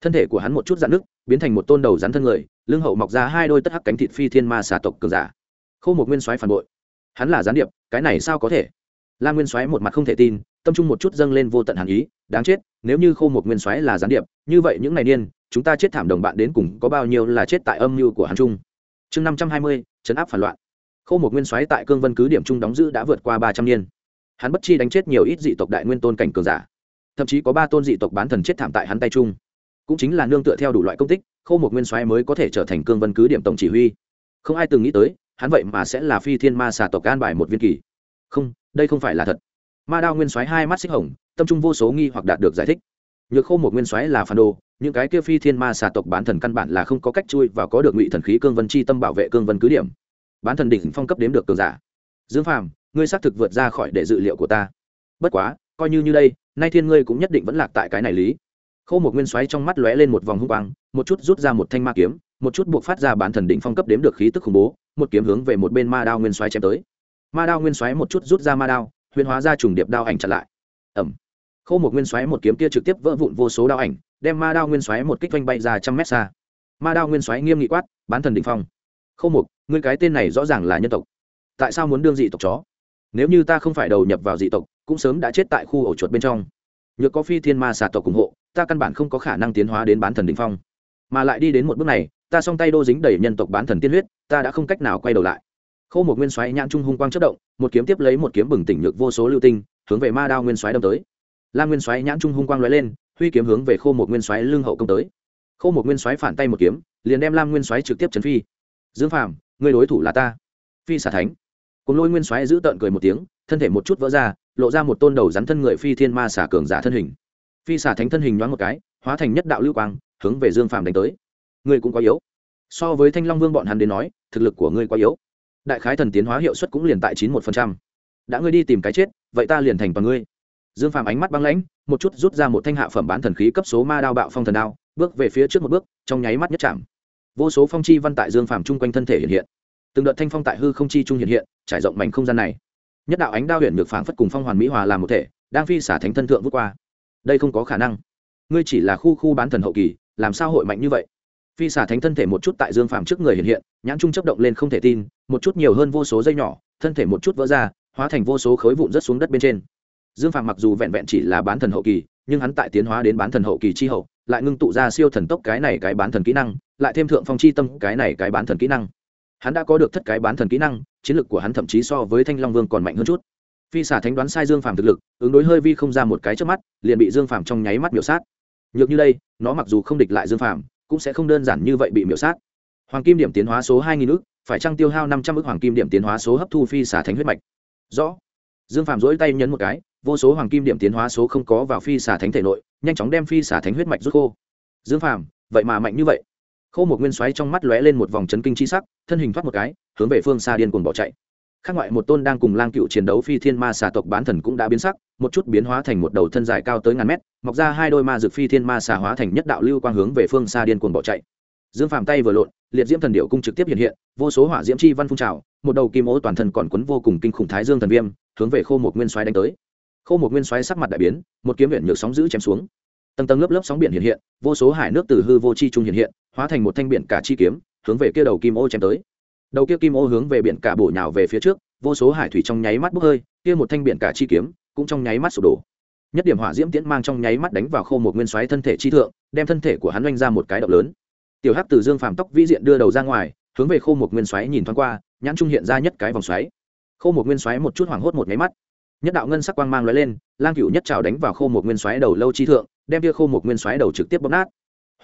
Thân thể của hắn một chút dạn nước biến thành một tôn đầu rắn thân người, lưng hậu mọc ra hai đôi tất hắc cánh thịt phi thiên ma xà tộc cường giả. Khâu một nguyên soái phản bội. Hắn là gián điệp, cái này sao có thể? La nguyên soái một mặt không thể tin, tâm trung một chút dâng lên vô tận hàn ý, đáng chết, nếu như khâu một nguyên soái là gián điệp, như vậy những ngày niên chúng ta chết thảm đồng bạn đến cùng có bao nhiêu là chết tại âm mưu của hắn trung chương năm trăm hai mươi, chấn áp phản loạn. Khâu một nguyên soái tại cương vân cứ điểm trung đóng giữ đã vượt qua ba trăm niên hắn bất chi đánh chết nhiều ít dị tộc đại nguyên tôn cảnh cường giả. Thậm chí có ba tôn dị tộc bán thần chết thảm tại hắn tay trung cũng chính là nương tựa theo đủ loại công tích, khâu một nguyên soái mới có thể trở thành cương vân cứ điểm tổng chỉ huy. Không ai từng nghĩ tới, hắn vậy mà sẽ là phi thiên ma xà tộc an bài một viên kỳ. Không, đây không phải là thật. Ma đao nguyên soái hai mắt xích hồng, tâm trung vô số nghi hoặc đạt được giải thích. Nhược khâu một nguyên soái là phản đồ, những cái kia phi thiên ma xà tộc bán thần căn bản là không có cách chui và có được ngụy thần khí cương vân chi tâm bảo vệ cương vân cứ điểm. Bán thần đỉnh phong cấp đếm được cường giả. Dương phàm ngươi xác thực vượt ra khỏi để dự liệu của ta. Bất quá, coi như như đây, nay thiên ngươi cũng nhất định vẫn lạc tại cái này lý. Khâu một nguyên xoáy trong mắt lóe lên một vòng hung quang, một chút rút ra một thanh ma kiếm, một chút buộc phát ra bản thần đỉnh phong cấp đếm được khí tức khủng bố, một kiếm hướng về một bên ma đao nguyên xoáy chém tới. Ma đao nguyên xoáy một chút rút ra ma đao, huyền hóa ra trùng điệp đao ảnh chặn lại. Ẩm khâu một nguyên xoáy một kiếm kia trực tiếp vỡ vụn vô số đao ảnh, đem ma đao nguyên xoáy một kích vanh bay ra trăm mét xa. Ma đao nguyên xoáy nghiêm nghị quát, bán thần đỉnh phong. Khâu một ngươi cái tên này rõ ràng là nhân tộc. Tại sao muốn đương dị tộc chó? Nếu như ta không phải đầu nhập vào dị tộc, cũng sớm đã chết tại khu ổ chuột bên trong. Nhược có phi thiên ma xà tộc ủng hộ, ta căn bản không có khả năng tiến hóa đến bán thần đỉnh phong. Mà lại đi đến một bước này, ta song tay đô dính đầy nhân tộc bán thần tiên huyết, ta đã không cách nào quay đầu lại. Khô một nguyên xoáy nhãn trung hung quang chất động, một kiếm tiếp lấy một kiếm bừng tỉnh nhược vô số lưu tinh, hướng về ma đao nguyên xoáy đâm tới. La nguyên xoáy nhãn trung hung quang lóe lên, huy kiếm hướng về khô một nguyên xoáy lưng hậu công tới. Khô một nguyên xoáy phản tay một kiếm, liền đem lam nguyên xoáy trực tiếp chấn phi. Dương phàm, người đối thủ là ta. Phi xả thánh cùng lôi nguyên xoáy giữ tợn cười một tiếng, thân thể một chút vỡ ra, lộ ra một tôn đầu rắn thân người phi thiên ma xả cường giả thân hình. Phi xả thánh thân hình nhoáng một cái, hóa thành nhất đạo lưu quang, hướng về dương phàm đánh tới. Ngươi cũng quá yếu. So với thanh long vương bọn hắn đến nói, thực lực của ngươi quá yếu. Đại khái thần tiến hóa hiệu suất cũng liền tại chín một phần trăm. Đã ngươi đi tìm cái chết, vậy ta liền thành toàn ngươi. Dương phàm ánh mắt băng lãnh, một chút rút ra một thanh hạ phẩm bán thần khí cấp số ma đao bạo phong thần đao, bước về phía trước một bước, trong nháy mắt nhất chạm. Vô số phong chi văn tại dương phàm chung quanh thân thể hiện hiện từng đợt thanh phong tại hư không chi trung hiện hiện, trải rộng mảnh không gian này. Nhất đạo ánh đao huyền ngược phảng phất cùng phong hoàn mỹ hòa làm một thể, đang phi xả thánh thân thượng vút qua. Đây không có khả năng. Ngươi chỉ là khu khu bán thần hậu kỳ, làm sao hội mạnh như vậy? Phi xả thánh thân thể một chút tại dương phàm trước người hiện hiện, nhãn trung chấp động lên không thể tin, một chút nhiều hơn vô số dây nhỏ, thân thể một chút vỡ ra, hóa thành vô số khối vụn rớt xuống đất bên trên. Dương phàm mặc dù vẹn vẹn chỉ là bán thần hậu kỳ, nhưng hắn tại tiến hóa đến bán thần hậu kỳ chi hậu, lại ngưng tụ ra siêu thần tốc cái này cái bán thần kỹ năng, lại thêm thượng phong chi tâm cái này cái bán thần kỹ năng hắn đã có được thất cái bán thần kỹ năng, chiến lược của hắn thậm chí so với thanh long vương còn mạnh hơn chút. Phi xả thánh đoán sai dương phàm thực lực, ứng đối hơi vi không ra một cái trước mắt, liền bị dương phàm trong nháy mắt miểu sát. Nhược như đây, nó mặc dù không địch lại dương phàm, cũng sẽ không đơn giản như vậy bị miểu sát. Hoàng kim điểm tiến hóa số hai nghìn ước phải trăng tiêu hao năm trăm ước hoàng kim điểm tiến hóa số hấp thu phi xả thánh huyết mạch? Rõ. Dương phàm dỗi tay nhấn một cái, vô số hoàng kim điểm tiến hóa số không có vào phi xả thánh thể nội, nhanh chóng đem phi xả thánh huyết mạch rút khô. Dương phàm, vậy mà mạnh như vậy khô một nguyên xoáy trong mắt lóe lên một vòng chấn kinh chi sắc, thân hình thoát một cái, hướng về phương xa điên cuồng bỏ chạy. Khác ngoại một tôn đang cùng lang cựu chiến đấu phi thiên ma xà tộc bán thần cũng đã biến sắc, một chút biến hóa thành một đầu thân dài cao tới ngàn mét, mọc ra hai đôi ma dược phi thiên ma xà hóa thành nhất đạo lưu quang hướng về phương xa điên cuồng bỏ chạy. Dương phàm tay vừa lộn, liệt diễm thần điệu cung trực tiếp hiện hiện, vô số hỏa diễm chi văn phun trào, một đầu kim ố toàn thân còn quấn vô cùng kinh khủng thái dương thần viêm, hướng về khô một nguyên xoáy đánh tới. Khô một nguyên xoáy sắc mặt đại biến, một kiếm viện nhược sóng giữ chém xuống. Tầng tầng lớp lớp sóng biển hiện hiện, vô số hải nước từ hư vô chi trung hiện hiện hóa thành một thanh biển cả chi kiếm, hướng về kia đầu kim ô chém tới. Đầu kia kim ô hướng về biển cả bổ nhào về phía trước, vô số hải thủy trong nháy mắt bốc hơi, kia một thanh biển cả chi kiếm cũng trong nháy mắt sụp đổ. Nhất điểm hỏa diễm tiễn mang trong nháy mắt đánh vào khô một nguyên xoáy thân thể chi thượng, đem thân thể của hắn oanh ra một cái động lớn. Tiểu hắc từ dương phàm tóc vĩ diện đưa đầu ra ngoài, hướng về khô một nguyên xoáy nhìn thoáng qua, nhãn trung hiện ra nhất cái vòng xoáy. Khô một nguyên xoáy một chút hoảng hốt một nháy mắt. Nhất đạo ngân sắc quang mang lóe lên, lang cựu nhất trào đánh vào khô một nguyên xoáy đầu lâu chi thượng, đem kia khô một nguyên xoáy đầu trực tiếp bóp nát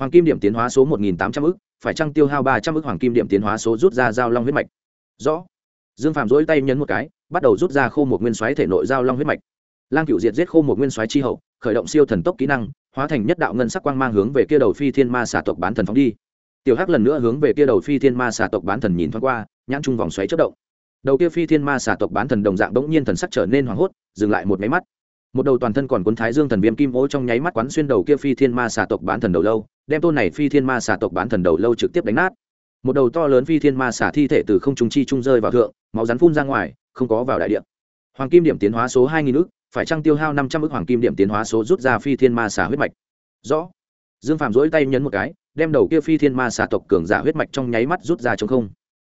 hoàng kim điểm tiến hóa số một nghìn tám trăm ư phải chăng tiêu hao ba trăm ư hoàng kim điểm tiến hóa số rút ra giao long huyết mạch? Rõ. Dương phạm dỗi tay nhấn một cái, bắt đầu rút ra khô một nguyên xoáy thể nội giao long huyết mạch. Lang cựu diệt giết khô một nguyên xoáy chi hậu, khởi động siêu thần tốc kỹ năng, hóa thành nhất đạo ngân sắc quang mang hướng về kia đầu phi thiên ma xà tộc bán thần phóng đi. Tiểu hắc lần nữa hướng về kia đầu phi thiên ma xà tộc bán thần nhìn thoáng qua, nhãn trung vòng xoáy chất động. Đầu kia phi thiên ma xà tộc bán thần đồng dạng bỗng nhiên thần sắc trở nên hoảng hốt, dừng lại một máy mắt một đầu toàn thân còn cuốn thái dương thần viêm kim ố trong nháy mắt quán xuyên đầu kia phi thiên ma xà tộc bán thần đầu lâu, đem tôn này phi thiên ma xà tộc bán thần đầu lâu trực tiếp đánh nát. Một đầu to lớn phi thiên ma xà thi thể từ không trung chi trung rơi vào thượng, máu rắn phun ra ngoài, không có vào đại điện hoàng kim điểm tiến hóa số hai nghìn ước phải trăng tiêu hao năm trăm ước hoàng kim điểm tiến hóa số rút ra phi thiên ma xà huyết mạch? Rõ. Dương phạm dỗi tay nhấn một cái, đem đầu kia phi thiên ma xà tộc cường giả huyết mạch trong nháy mắt rút ra trong không.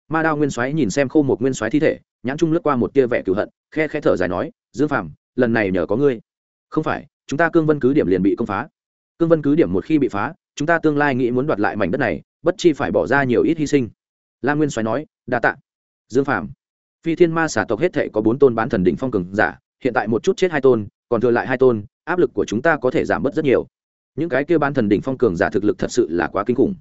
Ma đao nguyên soái nhìn xem khô một nguyên soái thi thể, nhãn trung lướt qua một tia vẻ cửu hận, khe khe thở dài nói, dương phạm lần này nhờ có ngươi. Không phải, chúng ta cương vân cứ điểm liền bị công phá. Cương vân cứ điểm một khi bị phá, chúng ta tương lai nghĩ muốn đoạt lại mảnh đất này, bất chi phải bỏ ra nhiều ít hy sinh. La nguyên soái nói, đa tạ. Dương phạm phi thiên ma xả tộc hết thệ có bốn tôn bán thần đỉnh phong cường giả, hiện tại một chút chết hai tôn, còn thừa lại hai tôn, áp lực của chúng ta có thể giảm bớt rất nhiều. Những cái kia bán thần đỉnh phong cường giả thực lực thật sự là quá kinh khủng.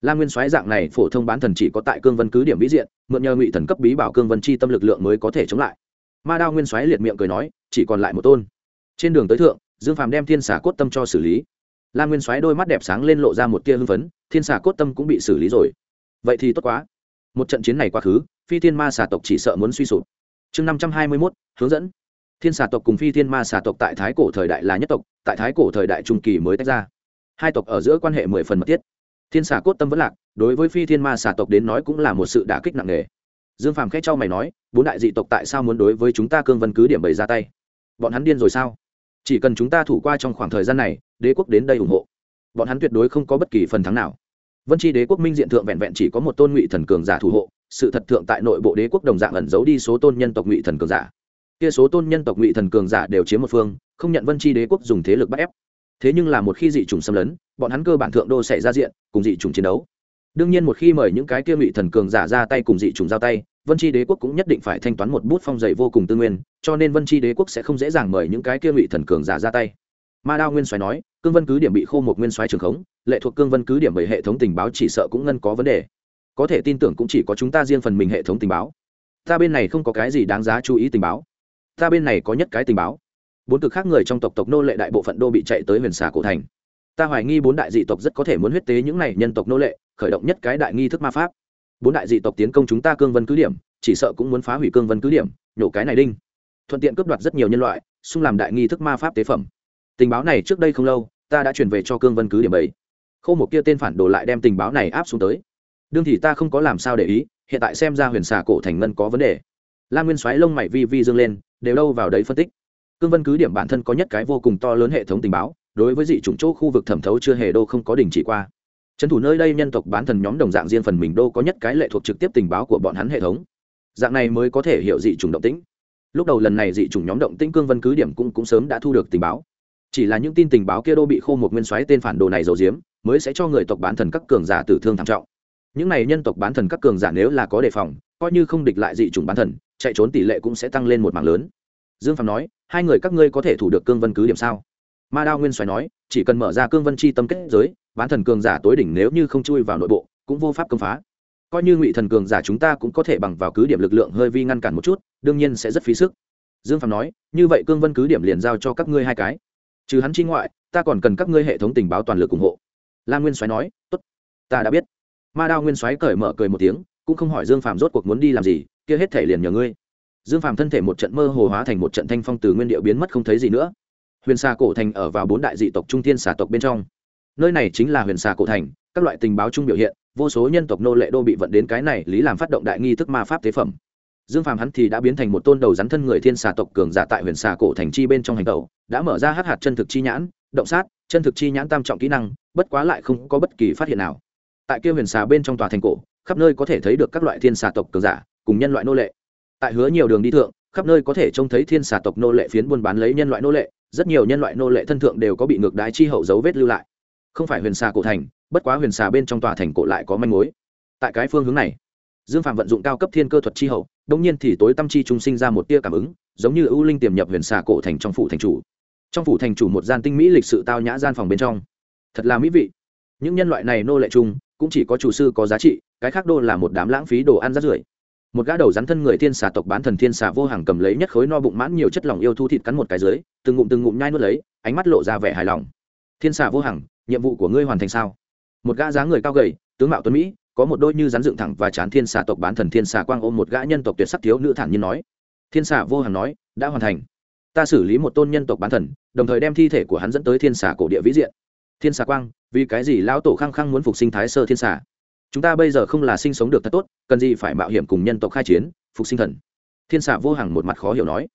La nguyên soái dạng này phổ thông bán thần chỉ có tại cương vân cứ điểm vĩ diện, mượn nhờ ngụy thần cấp bí bảo cương vân chi tâm lực lượng mới có thể chống lại. Ma đao nguyên soái liệt miệng cười nói chỉ còn lại một tôn. Trên đường tới thượng, dương phàm đem thiên xà cốt tâm cho xử lý. Lam nguyên soái đôi mắt đẹp sáng lên lộ ra một tia hưng phấn, thiên xà cốt tâm cũng bị xử lý rồi. Vậy thì tốt quá. Một trận chiến này quá khứ, phi thiên ma xà tộc chỉ sợ muốn suy sụp. Chương năm trăm hai mươi mốt, hướng dẫn. Thiên xà tộc cùng phi thiên ma xà tộc tại thái cổ thời đại là nhất tộc, tại thái cổ thời đại trung kỳ mới tách ra. Hai tộc ở giữa quan hệ mười phần mật thiết. Thiên xà cốt tâm vẫn lạc, đối với phi thiên ma xà tộc đến nói cũng là một sự đả kích nặng nề. Dương phàm khẽ cho mày nói, bốn đại dị tộc tại sao muốn đối với chúng ta cương vân cứ điểm bày ra tay? Bọn hắn điên rồi sao? Chỉ cần chúng ta thủ qua trong khoảng thời gian này, đế quốc đến đây ủng hộ. Bọn hắn tuyệt đối không có bất kỳ phần thắng nào. Vân tri đế quốc minh diện thượng vẹn vẹn chỉ có một tôn ngụy thần cường giả thủ hộ, sự thật thượng tại nội bộ đế quốc đồng dạng ẩn giấu đi số tôn nhân tộc ngụy thần cường giả. Kia số tôn nhân tộc ngụy thần cường giả đều chiếm một phương, không nhận vân tri đế quốc dùng thế lực bắt ép. Thế nhưng là một khi dị trùng xâm lấn, bọn hắn cơ bản thượng đô sẽ ra diện, cùng dị trùng chiến đấu. Đương nhiên một khi mời những cái kia ngụy thần cường giả ra tay cùng dị trùng giao tay vân tri đế quốc cũng nhất định phải thanh toán một bút phong dày vô cùng tư nguyên, cho nên vân tri đế quốc sẽ không dễ dàng mời những cái kia ngụy thần cường giả ra tay. Ma đao nguyên xoáy nói, cương vân cứ điểm bị khô một nguyên xoáy trường khống, lệ thuộc cương vân cứ điểm bởi hệ thống tình báo chỉ sợ cũng ngân có vấn đề. Có thể tin tưởng cũng chỉ có chúng ta riêng phần mình hệ thống tình báo. Ta bên này không có cái gì đáng giá chú ý tình báo. Ta bên này có nhất cái tình báo. Bốn cực khác người trong tộc tộc nô lệ đại bộ phận đô bị chạy tới huyền xà cổ thành. Ta hoài nghi bốn đại dị tộc rất có thể muốn huyết tế những này nhân tộc nô lệ, khởi động nhất cái đại nghi thức ma pháp bốn đại dị tộc tiến công chúng ta cương vân cứ điểm, chỉ sợ cũng muốn phá hủy cương vân cứ điểm, nhổ cái này đinh. Thuận tiện cướp đoạt rất nhiều nhân loại, xung làm đại nghi thức ma pháp tế phẩm. Tình báo này trước đây không lâu, ta đã chuyển về cho cương vân cứ điểm bảy khâu một kia tên phản đồ lại đem tình báo này áp xuống tới. Đương thì ta không có làm sao để ý, hiện tại xem ra huyền xà cổ thành ngân có vấn đề. Lan nguyên xoáy lông mày vi vi dương lên, đều đâu vào đấy phân tích. Cương vân cứ điểm bản thân có nhất cái vô cùng to lớn hệ thống tình báo, đối với dị chủng chỗ khu vực thẩm thấu chưa hề đô không có đình chỉ qua trấn thủ nơi đây nhân tộc bán thần nhóm đồng dạng riêng phần mình đô có nhất cái lệ thuộc trực tiếp tình báo của bọn hắn hệ thống. Dạng này mới có thể hiểu dị chủng động tĩnh. Lúc đầu lần này dị chủng nhóm động tĩnh cương vân cứ điểm cũng cũng sớm đã thu được tình báo. Chỉ là những tin tình báo kia đô bị khô một nguyên soái tên phản đồ này giấu giếm, mới sẽ cho người tộc bán thần các cường giả tử thương thảm trọng. Những này nhân tộc bán thần các cường giả nếu là có đề phòng, coi như không địch lại dị chủng bán thần, chạy trốn tỷ lệ cũng sẽ tăng lên một mảng lớn. Dương phạm nói, hai người các ngươi có thể thủ được cương vân cứ điểm sao? Ma đao nguyên xoáy nói, chỉ cần mở ra cương vân chi tâm kết giới bán thần cường giả tối đỉnh nếu như không chui vào nội bộ, cũng vô pháp công phá. Coi như ngụy thần cường giả chúng ta cũng có thể bằng vào cứ điểm lực lượng hơi vi ngăn cản một chút, đương nhiên sẽ rất phí sức. Dương phạm nói, như vậy cương vân cứ điểm liền giao cho các ngươi hai cái. Trừ hắn chi ngoại, ta còn cần các ngươi hệ thống tình báo toàn lực ủng hộ. La nguyên soái nói, tốt, ta đã biết. Ma đao nguyên soái cởi mở cười một tiếng, cũng không hỏi dương phạm rốt cuộc muốn đi làm gì, kia hết thể liền nhờ ngươi. Dương phạm thân thể một trận mơ hồ hóa thành một trận thanh phong từ nguyên điệu biến mất không thấy gì nữa. Huyền xà cổ thành ở vào bốn đại dị tộc trung thiên xà tộc bên trong nơi này chính là huyền xà cổ thành, các loại tình báo chung biểu hiện, vô số nhân tộc nô lệ đô bị vận đến cái này lý làm phát động đại nghi thức ma pháp tế phẩm. Dương phàm hắn thì đã biến thành một tôn đầu rắn thân người thiên xà tộc cường giả tại huyền xà cổ thành chi bên trong hành tẩu, đã mở ra hát hạt chân thực chi nhãn, động sát, chân thực chi nhãn tam trọng kỹ năng, bất quá lại không có bất kỳ phát hiện nào. Tại kia huyền xà bên trong tòa thành cổ, khắp nơi có thể thấy được các loại thiên xà tộc cường giả, cùng nhân loại nô lệ. Tại hứa nhiều đường đi thượng, khắp nơi có thể trông thấy thiên xà tộc nô lệ phiến buôn bán lấy nhân loại nô lệ, rất nhiều nhân loại nô lệ thân thượng đều có bị ngược đái chi hậu dấu vết lưu lại không phải huyền xà cổ thành, bất quá huyền xà bên trong tòa thành cổ lại có manh mối. Tại cái phương hướng này, dương phạm vận dụng cao cấp thiên cơ thuật chi hậu đông nhiên thì tối tâm chi trung sinh ra một tia cảm ứng, giống như ưu linh tiềm nhập huyền xà cổ thành trong phủ thành chủ. Trong phủ thành chủ một gian tinh mỹ lịch sự tao nhã gian phòng bên trong. Thật là mỹ vị. Những nhân loại này nô lệ chung, cũng chỉ có chủ sư có giá trị, cái khác đô là một đám lãng phí đồ ăn rát rưởi. Một gã đầu rắn thân người thiên xà tộc bán thần thiên xà vô hàng cầm lấy nhất khối no bụng mãn nhiều chất lỏng yêu thu thịt cắn một cái dưới, từng ngụm từng ngụm nhai nuốt lấy, ánh mắt lộ ra vẻ hài lòng. Thiên xà vô hàng nhiệm vụ của ngươi hoàn thành sao? Một gã dáng người cao gầy, tướng mạo tuấn mỹ, có một đôi như rắn dựng thẳng và chán thiên xà tộc bán thần thiên xà quang ôm một gã nhân tộc tuyệt sắc thiếu nữ thản nhiên nói. Thiên xà vô hàng nói, đã hoàn thành. Ta xử lý một tôn nhân tộc bán thần, đồng thời đem thi thể của hắn dẫn tới thiên xà cổ địa vĩ diện. Thiên xà quang, vì cái gì lão tổ khăng khăng muốn phục sinh thái sơ thiên xà? Chúng ta bây giờ không là sinh sống được thật tốt, cần gì phải mạo hiểm cùng nhân tộc khai chiến, phục sinh thần? Thiên xà vô hàng một mặt khó hiểu nói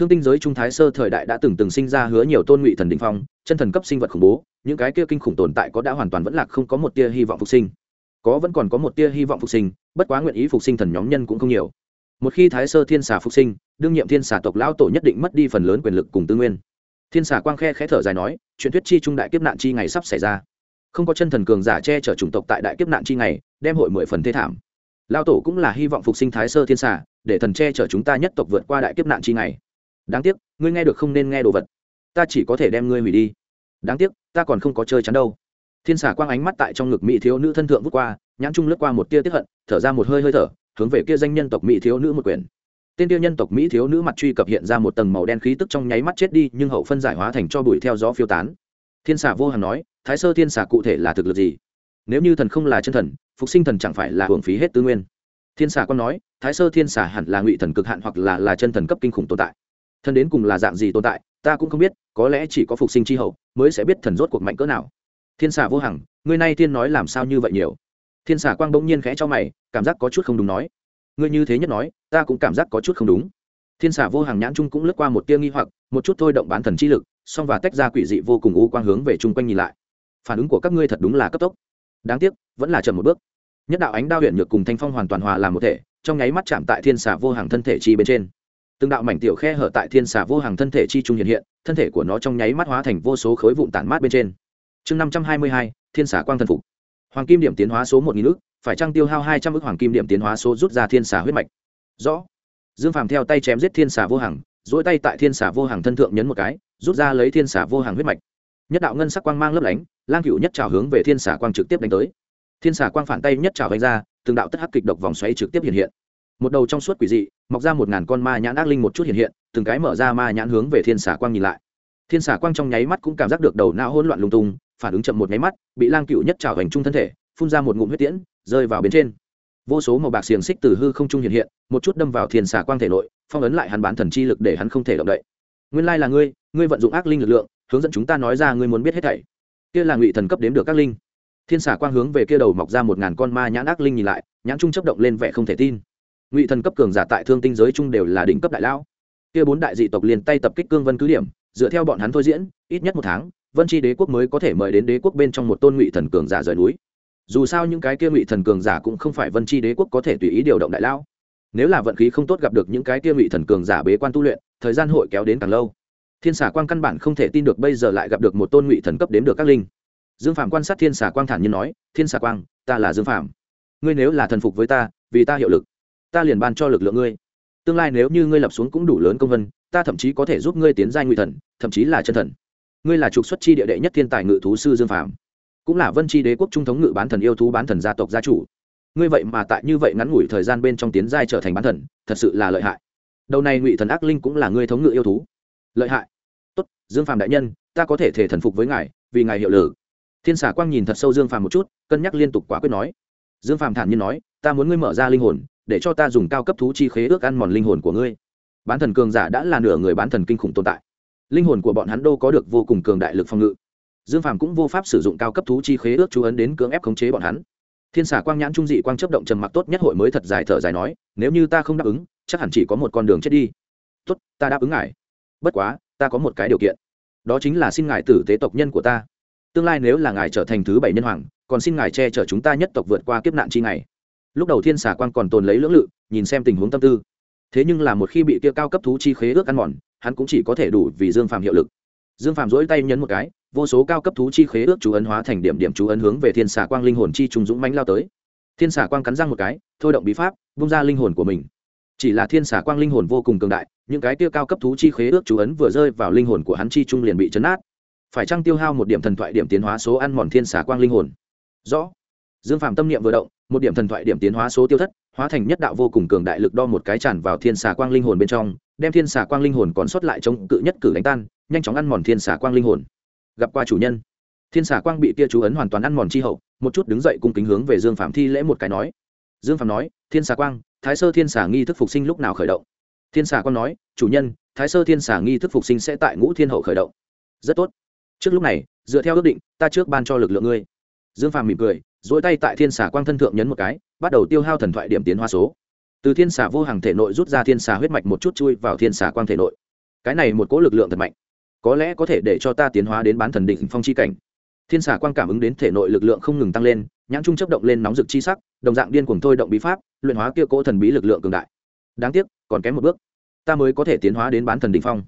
thương tinh giới trung thái sơ thời đại đã từng từng sinh ra hứa nhiều tôn ngụy thần đình phong, chân thần cấp sinh vật khủng bố, những cái kia kinh khủng tồn tại có đã hoàn toàn vẫn lạc không có một tia hy vọng phục sinh. Có vẫn còn có một tia hy vọng phục sinh, bất quá nguyện ý phục sinh thần nhóm nhân cũng không nhiều. Một khi thái sơ thiên xà phục sinh, đương nhiệm thiên xà tộc lão tổ nhất định mất đi phần lớn quyền lực cùng tư nguyên. Thiên xà quang khe khẽ thở dài nói, chuyện thuyết chi trung đại kiếp nạn chi ngày sắp xảy ra. Không có chân thần cường giả che chở chủng tộc tại đại kiếp nạn chi ngày, đem hội mười phần thế thảm. Lao tổ cũng là hy vọng phục sinh thái sơ thiên xà, để thần che chở chúng ta nhất tộc vượt qua đại kiếp nạn chi ngày đáng tiếc, ngươi nghe được không nên nghe đồ vật. Ta chỉ có thể đem ngươi hủy đi. Đáng tiếc, ta còn không có chơi chắn đâu. Thiên xà quang ánh mắt tại trong ngực mỹ thiếu nữ thân thượng vút qua, nhãn trung lướt qua một tia tiếp hận, thở ra một hơi hơi thở, hướng về kia danh nhân tộc mỹ thiếu nữ một quyển. Tên tiêu nhân tộc mỹ thiếu nữ mặt truy cập hiện ra một tầng màu đen khí tức trong nháy mắt chết đi, nhưng hậu phân giải hóa thành cho bụi theo gió phiêu tán. Thiên xà vô hằng nói, thái sơ thiên xà cụ thể là thực lực gì? Nếu như thần không là chân thần, phục sinh thần chẳng phải là hưởng phí hết tư nguyên. Thiên xà con nói, thái sơ thiên xà hẳn là ngụy thần cực hạn hoặc là là chân thần cấp kinh khủng tồn tại thần đến cùng là dạng gì tồn tại, ta cũng không biết, có lẽ chỉ có phục sinh chi hậu mới sẽ biết thần rốt cuộc mạnh cỡ nào. Thiên xà vô hằng, ngươi nay thiên nói làm sao như vậy nhiều? Thiên xà quang bỗng nhiên khẽ cho mày, cảm giác có chút không đúng nói. Ngươi như thế nhất nói, ta cũng cảm giác có chút không đúng. Thiên xà vô hàng nhãn trung cũng lướt qua một tia nghi hoặc, một chút thôi động bán thần chi lực xong và tách ra quỷ dị vô cùng u quang hướng về chung quanh nhìn lại. Phản ứng của các ngươi thật đúng là cấp tốc. Đáng tiếc, vẫn là chậm một bước. Nhất đạo ánh đao huyện nhược cùng thanh phong hoàn toàn hòa làm một thể, trong nháy mắt chạm tại thiên xà vô hàng thân thể chi bên trên từng đạo mảnh tiểu khe hở tại thiên xà vô hàng thân thể chi trung hiện hiện, thân thể của nó trong nháy mắt hóa thành vô số khối vụn tản mát bên trên. Chương năm trăm hai mươi hai, thiên xà quang thần phục. Hoàng kim điểm tiến hóa số một nghìn ước phải trăng tiêu hao hai trăm ước hoàng kim điểm tiến hóa số rút ra thiên xà huyết mạch? Rõ. Dương phàm theo tay chém giết thiên xà vô hàng dỗi tay tại thiên xà vô hàng thân thượng nhấn một cái, rút ra lấy thiên xà vô hàng huyết mạch. Nhất đạo ngân sắc quang mang lấp lánh, lang cựu nhất trào hướng về thiên xà quang trực tiếp đánh tới. Thiên xà quang phản tay nhất trào đánh ra, từng đạo tất hắc kịch độc vòng xoáy trực tiếp hiện hiện một đầu trong suốt quỷ dị, mọc ra một ngàn con ma nhãn ác linh một chút hiện hiện, từng cái mở ra ma nhãn hướng về thiên xà quang nhìn lại. Thiên xà quang trong nháy mắt cũng cảm giác được đầu não hỗn loạn lung tung, phản ứng chậm một nháy mắt, bị lang cựu nhất trào hành trung thân thể, phun ra một ngụm huyết tiễn, rơi vào bên trên. Vô số màu bạc xiềng xích từ hư không trung hiện hiện, một chút đâm vào thiên xà quang thể nội, phong ấn lại hắn bán thần chi lực để hắn không thể động đậy. Nguyên lai là ngươi ngươi vận dụng ác linh lực lượng, hướng dẫn chúng ta nói ra ngươi muốn biết hết thảy. Kia là ngụy thần cấp đếm được các linh. Thiên xà quang hướng về kia đầu mọc ra một ngàn con ma nhãn ác linh nhìn lại, nhãn trung chấp động lên vẻ không thể tin ngụy thần cấp cường giả tại thương tinh giới chung đều là đỉnh cấp đại lão. Kia bốn đại dị tộc liền tay tập kích cương vân cứ điểm, dựa theo bọn hắn thôi diễn, ít nhất một tháng, vân tri đế quốc mới có thể mời đến đế quốc bên trong một tôn ngụy thần cường giả rời núi. Dù sao những cái kia ngụy thần cường giả cũng không phải vân chi đế quốc có thể tùy ý điều động đại lao nếu là vận khí không tốt gặp được những cái kia ngụy thần cường giả bế quan tu luyện, thời gian hội kéo đến càng lâu. Thiên xà quang căn bản không thể tin được bây giờ lại gặp được một tôn ngụy thần cấp đếm được các linh. Dương phạm quan sát thiên xà quang thản nhiên nói, thiên xà quang, ta là dương phạm ngươi nếu là thần phục với ta, vì ta hiệu lực ta liền ban cho lực lượng ngươi. Tương lai nếu như ngươi lập xuống cũng đủ lớn công vân, ta thậm chí có thể giúp ngươi tiến giai ngụy thần, thậm chí là chân thần. Ngươi là trục xuất chi địa đệ nhất thiên tài ngự thú sư dương phạm cũng là vân chi đế quốc trung thống ngự bán thần yêu thú bán thần gia tộc gia chủ. Ngươi vậy mà tại như vậy ngắn ngủi thời gian bên trong tiến giai trở thành bán thần, thật sự là lợi hại. Đầu này ngụy thần ác linh cũng là ngươi thống ngự yêu thú. Lợi hại. Tốt, dương Phạm đại nhân, ta có thể thể thần phục với ngài, vì ngài hiệu lử thiên xà quang nhìn thật sâu dương phàm một chút, cân nhắc liên tục quả quyết nói. Dương phàm thản nhiên nói, ta muốn ngươi mở ra linh hồn để cho ta dùng cao cấp thú chi khế ước ăn mòn linh hồn của ngươi. Bán thần cường giả đã là nửa người bán thần kinh khủng tồn tại. Linh hồn của bọn hắn đô có được vô cùng cường đại lực phòng ngự. Dương phàm cũng vô pháp sử dụng cao cấp thú chi khế ước chú ấn đến cưỡng ép khống chế bọn hắn. Thiên xà quang nhãn trung dị quang chấp động trầm mặc tốt nhất hội mới thật dài thở dài nói, nếu như ta không đáp ứng, chắc hẳn chỉ có một con đường chết đi. Tốt, ta đáp ứng ngài. Bất quá, ta có một cái điều kiện. Đó chính là xin ngài tử tế tộc nhân của ta. Tương lai nếu là ngài trở thành thứ bảy nhân hoàng, còn xin ngài che chở chúng ta nhất tộc vượt qua kiếp nạn chi ngày lúc đầu thiên xà quang còn tồn lấy lưỡng lự, nhìn xem tình huống tâm tư. Thế nhưng là một khi bị kia cao cấp thú chi khế ước ăn mòn, hắn cũng chỉ có thể đủ vì dương phàm hiệu lực. Dương phàm dỗi tay nhấn một cái, vô số cao cấp thú chi khế ước chú ấn hóa thành điểm điểm chú ấn hướng về thiên xà quang linh hồn chi trùng dũng mãnh lao tới. Thiên xà quang cắn răng một cái, thôi động bí pháp bung ra linh hồn của mình. Chỉ là thiên xà quang linh hồn vô cùng cường đại, những cái tiêu cao cấp thú chi khế ước chú ấn vừa rơi vào linh hồn của hắn chi trung liền bị chấn át phải chăng tiêu hao một điểm thần thoại điểm tiến hóa số ăn mòn thiên xà quang linh hồn? Rõ. Dương phạm tâm niệm vừa động một điểm thần thoại điểm tiến hóa số tiêu thất, hóa thành nhất đạo vô cùng cường đại lực đo một cái tràn vào thiên xà quang linh hồn bên trong, đem thiên xà quang linh hồn còn sót lại chống cự nhất cử đánh tan, nhanh chóng ăn mòn thiên xà quang linh hồn. Gặp qua chủ nhân. Thiên xà quang bị kia chú ấn hoàn toàn ăn mòn chi hậu, một chút đứng dậy cung kính hướng về dương phạm thi lễ một cái nói. Dương phạm nói, thiên xà quang, thái sơ thiên xà nghi thức phục sinh lúc nào khởi động? Thiên xà quang nói, chủ nhân, thái sơ thiên xà nghi thức phục sinh sẽ tại ngũ thiên hậu khởi động. Rất tốt. Trước lúc này, dựa theo ước định, ta trước ban cho lực lượng ngươi. Dương phạm mỉm cười dỗi tay tại thiên xà quang thân thượng nhấn một cái, bắt đầu tiêu hao thần thoại điểm tiến hoa số. Từ thiên xà vô hàng thể nội rút ra thiên xà huyết mạch một chút chui vào thiên xà quang thể nội. Cái này một cỗ lực lượng thật mạnh. Có lẽ có thể để cho ta tiến hóa đến bán thần định phong chi cảnh. Thiên xà quang cảm ứng đến thể nội lực lượng không ngừng tăng lên, nhãn trung chấp động lên nóng rực chi sắc, đồng dạng điên cuồng thôi động bí pháp, luyện hóa kia cỗ thần bí lực lượng cường đại. Đáng tiếc, còn kém một bước. Ta mới có thể tiến hóa đến bán thần định phong.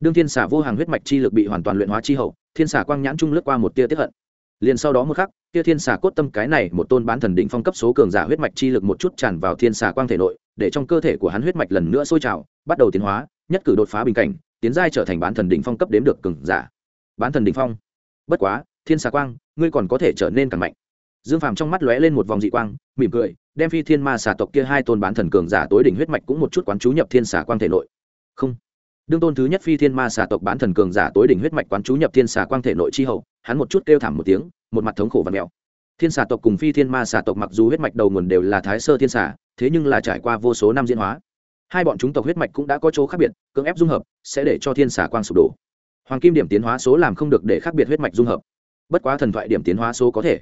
Đương thiên xà vô hàng huyết mạch chi lực bị hoàn toàn luyện hóa chi hậu, thiên xà quang nhãn trung lướt qua một tia tiếp hận liền sau đó một khắc, kia thiên xà cốt tâm cái này một tôn bán thần định phong cấp số cường giả huyết mạch chi lực một chút tràn vào thiên xà quang thể nội, để trong cơ thể của hắn huyết mạch lần nữa sôi trào, bắt đầu tiến hóa, nhất cử đột phá bình cảnh, tiến giai trở thành bán thần đỉnh phong cấp đếm được cường giả. Bán thần đỉnh phong? Bất quá, thiên xà quang, ngươi còn có thể trở nên càng mạnh. Dương phàm trong mắt lóe lên một vòng dị quang, mỉm cười, đem phi thiên ma xà tộc kia hai tôn bán thần cường giả tối đỉnh huyết mạch cũng một chút quán chú nhập thiên xà quang thể nội. Không đương tôn thứ nhất phi thiên ma xà tộc bán thần cường giả tối đỉnh huyết mạch quán chú nhập thiên xà quang thể nội chi hậu, hắn một chút kêu thảm một tiếng, một mặt thống khổ và mèo thiên xà tộc cùng phi thiên ma xà tộc mặc dù huyết mạch đầu nguồn đều là thái sơ thiên xà, thế nhưng là trải qua vô số năm diễn hóa. Hai bọn chúng tộc huyết mạch cũng đã có chỗ khác biệt, cưỡng ép dung hợp, sẽ để cho thiên xà quang sụp đổ. Hoàng kim điểm tiến hóa số làm không được để khác biệt huyết mạch dung hợp. Bất quá thần thoại điểm tiến hóa số có thể.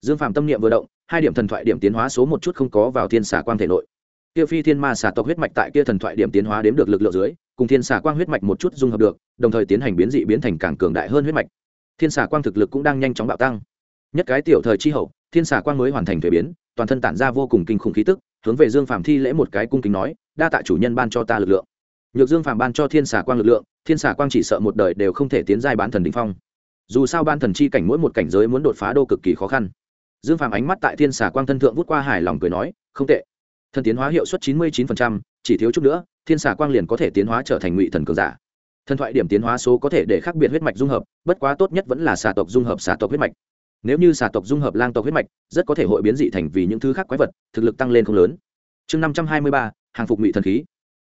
Dương phạm tâm niệm vừa động, hai điểm thần thoại điểm tiến hóa số một chút không có vào thiên xà quang thể nội. Kia phi thiên ma xà tộc huyết mạch tại kia thần thoại điểm tiến hóa đếm được lực lượng dưới cùng thiên xà quang huyết mạch một chút dung hợp được, đồng thời tiến hành biến dị biến thành càng cường đại hơn huyết mạch. Thiên xà quang thực lực cũng đang nhanh chóng bạo tăng. Nhất cái tiểu thời chi hậu, thiên xà quang mới hoàn thành thuế biến, toàn thân tản ra vô cùng kinh khủng khí tức, hướng về dương phạm thi lễ một cái cung kính nói, đa tạ chủ nhân ban cho ta lực lượng. Nhược dương phạm ban cho thiên xà quang lực lượng, thiên xà quang chỉ sợ một đời đều không thể tiến giai bán thần đình phong. Dù sao ban thần chi cảnh mỗi một cảnh giới muốn đột phá đô cực kỳ khó khăn. Dương phạm ánh mắt tại thiên xà quang thân thượng vút qua hài lòng cười nói, không tệ. Thần tiến hóa hiệu suất chín mươi chín chỉ thiếu chút nữa thiên xà quang liền có thể tiến hóa trở thành ngụy thần cường giả. Thần thoại điểm tiến hóa số có thể để khác biệt huyết mạch dung hợp, bất quá tốt nhất vẫn là xà tộc dung hợp xà tộc huyết mạch. Nếu như xà tộc dung hợp lang tộc huyết mạch, rất có thể hội biến dị thành vì những thứ khác quái vật, thực lực tăng lên không lớn. Chương năm trăm hai mươi ba, hàng phục ngụy thần khí.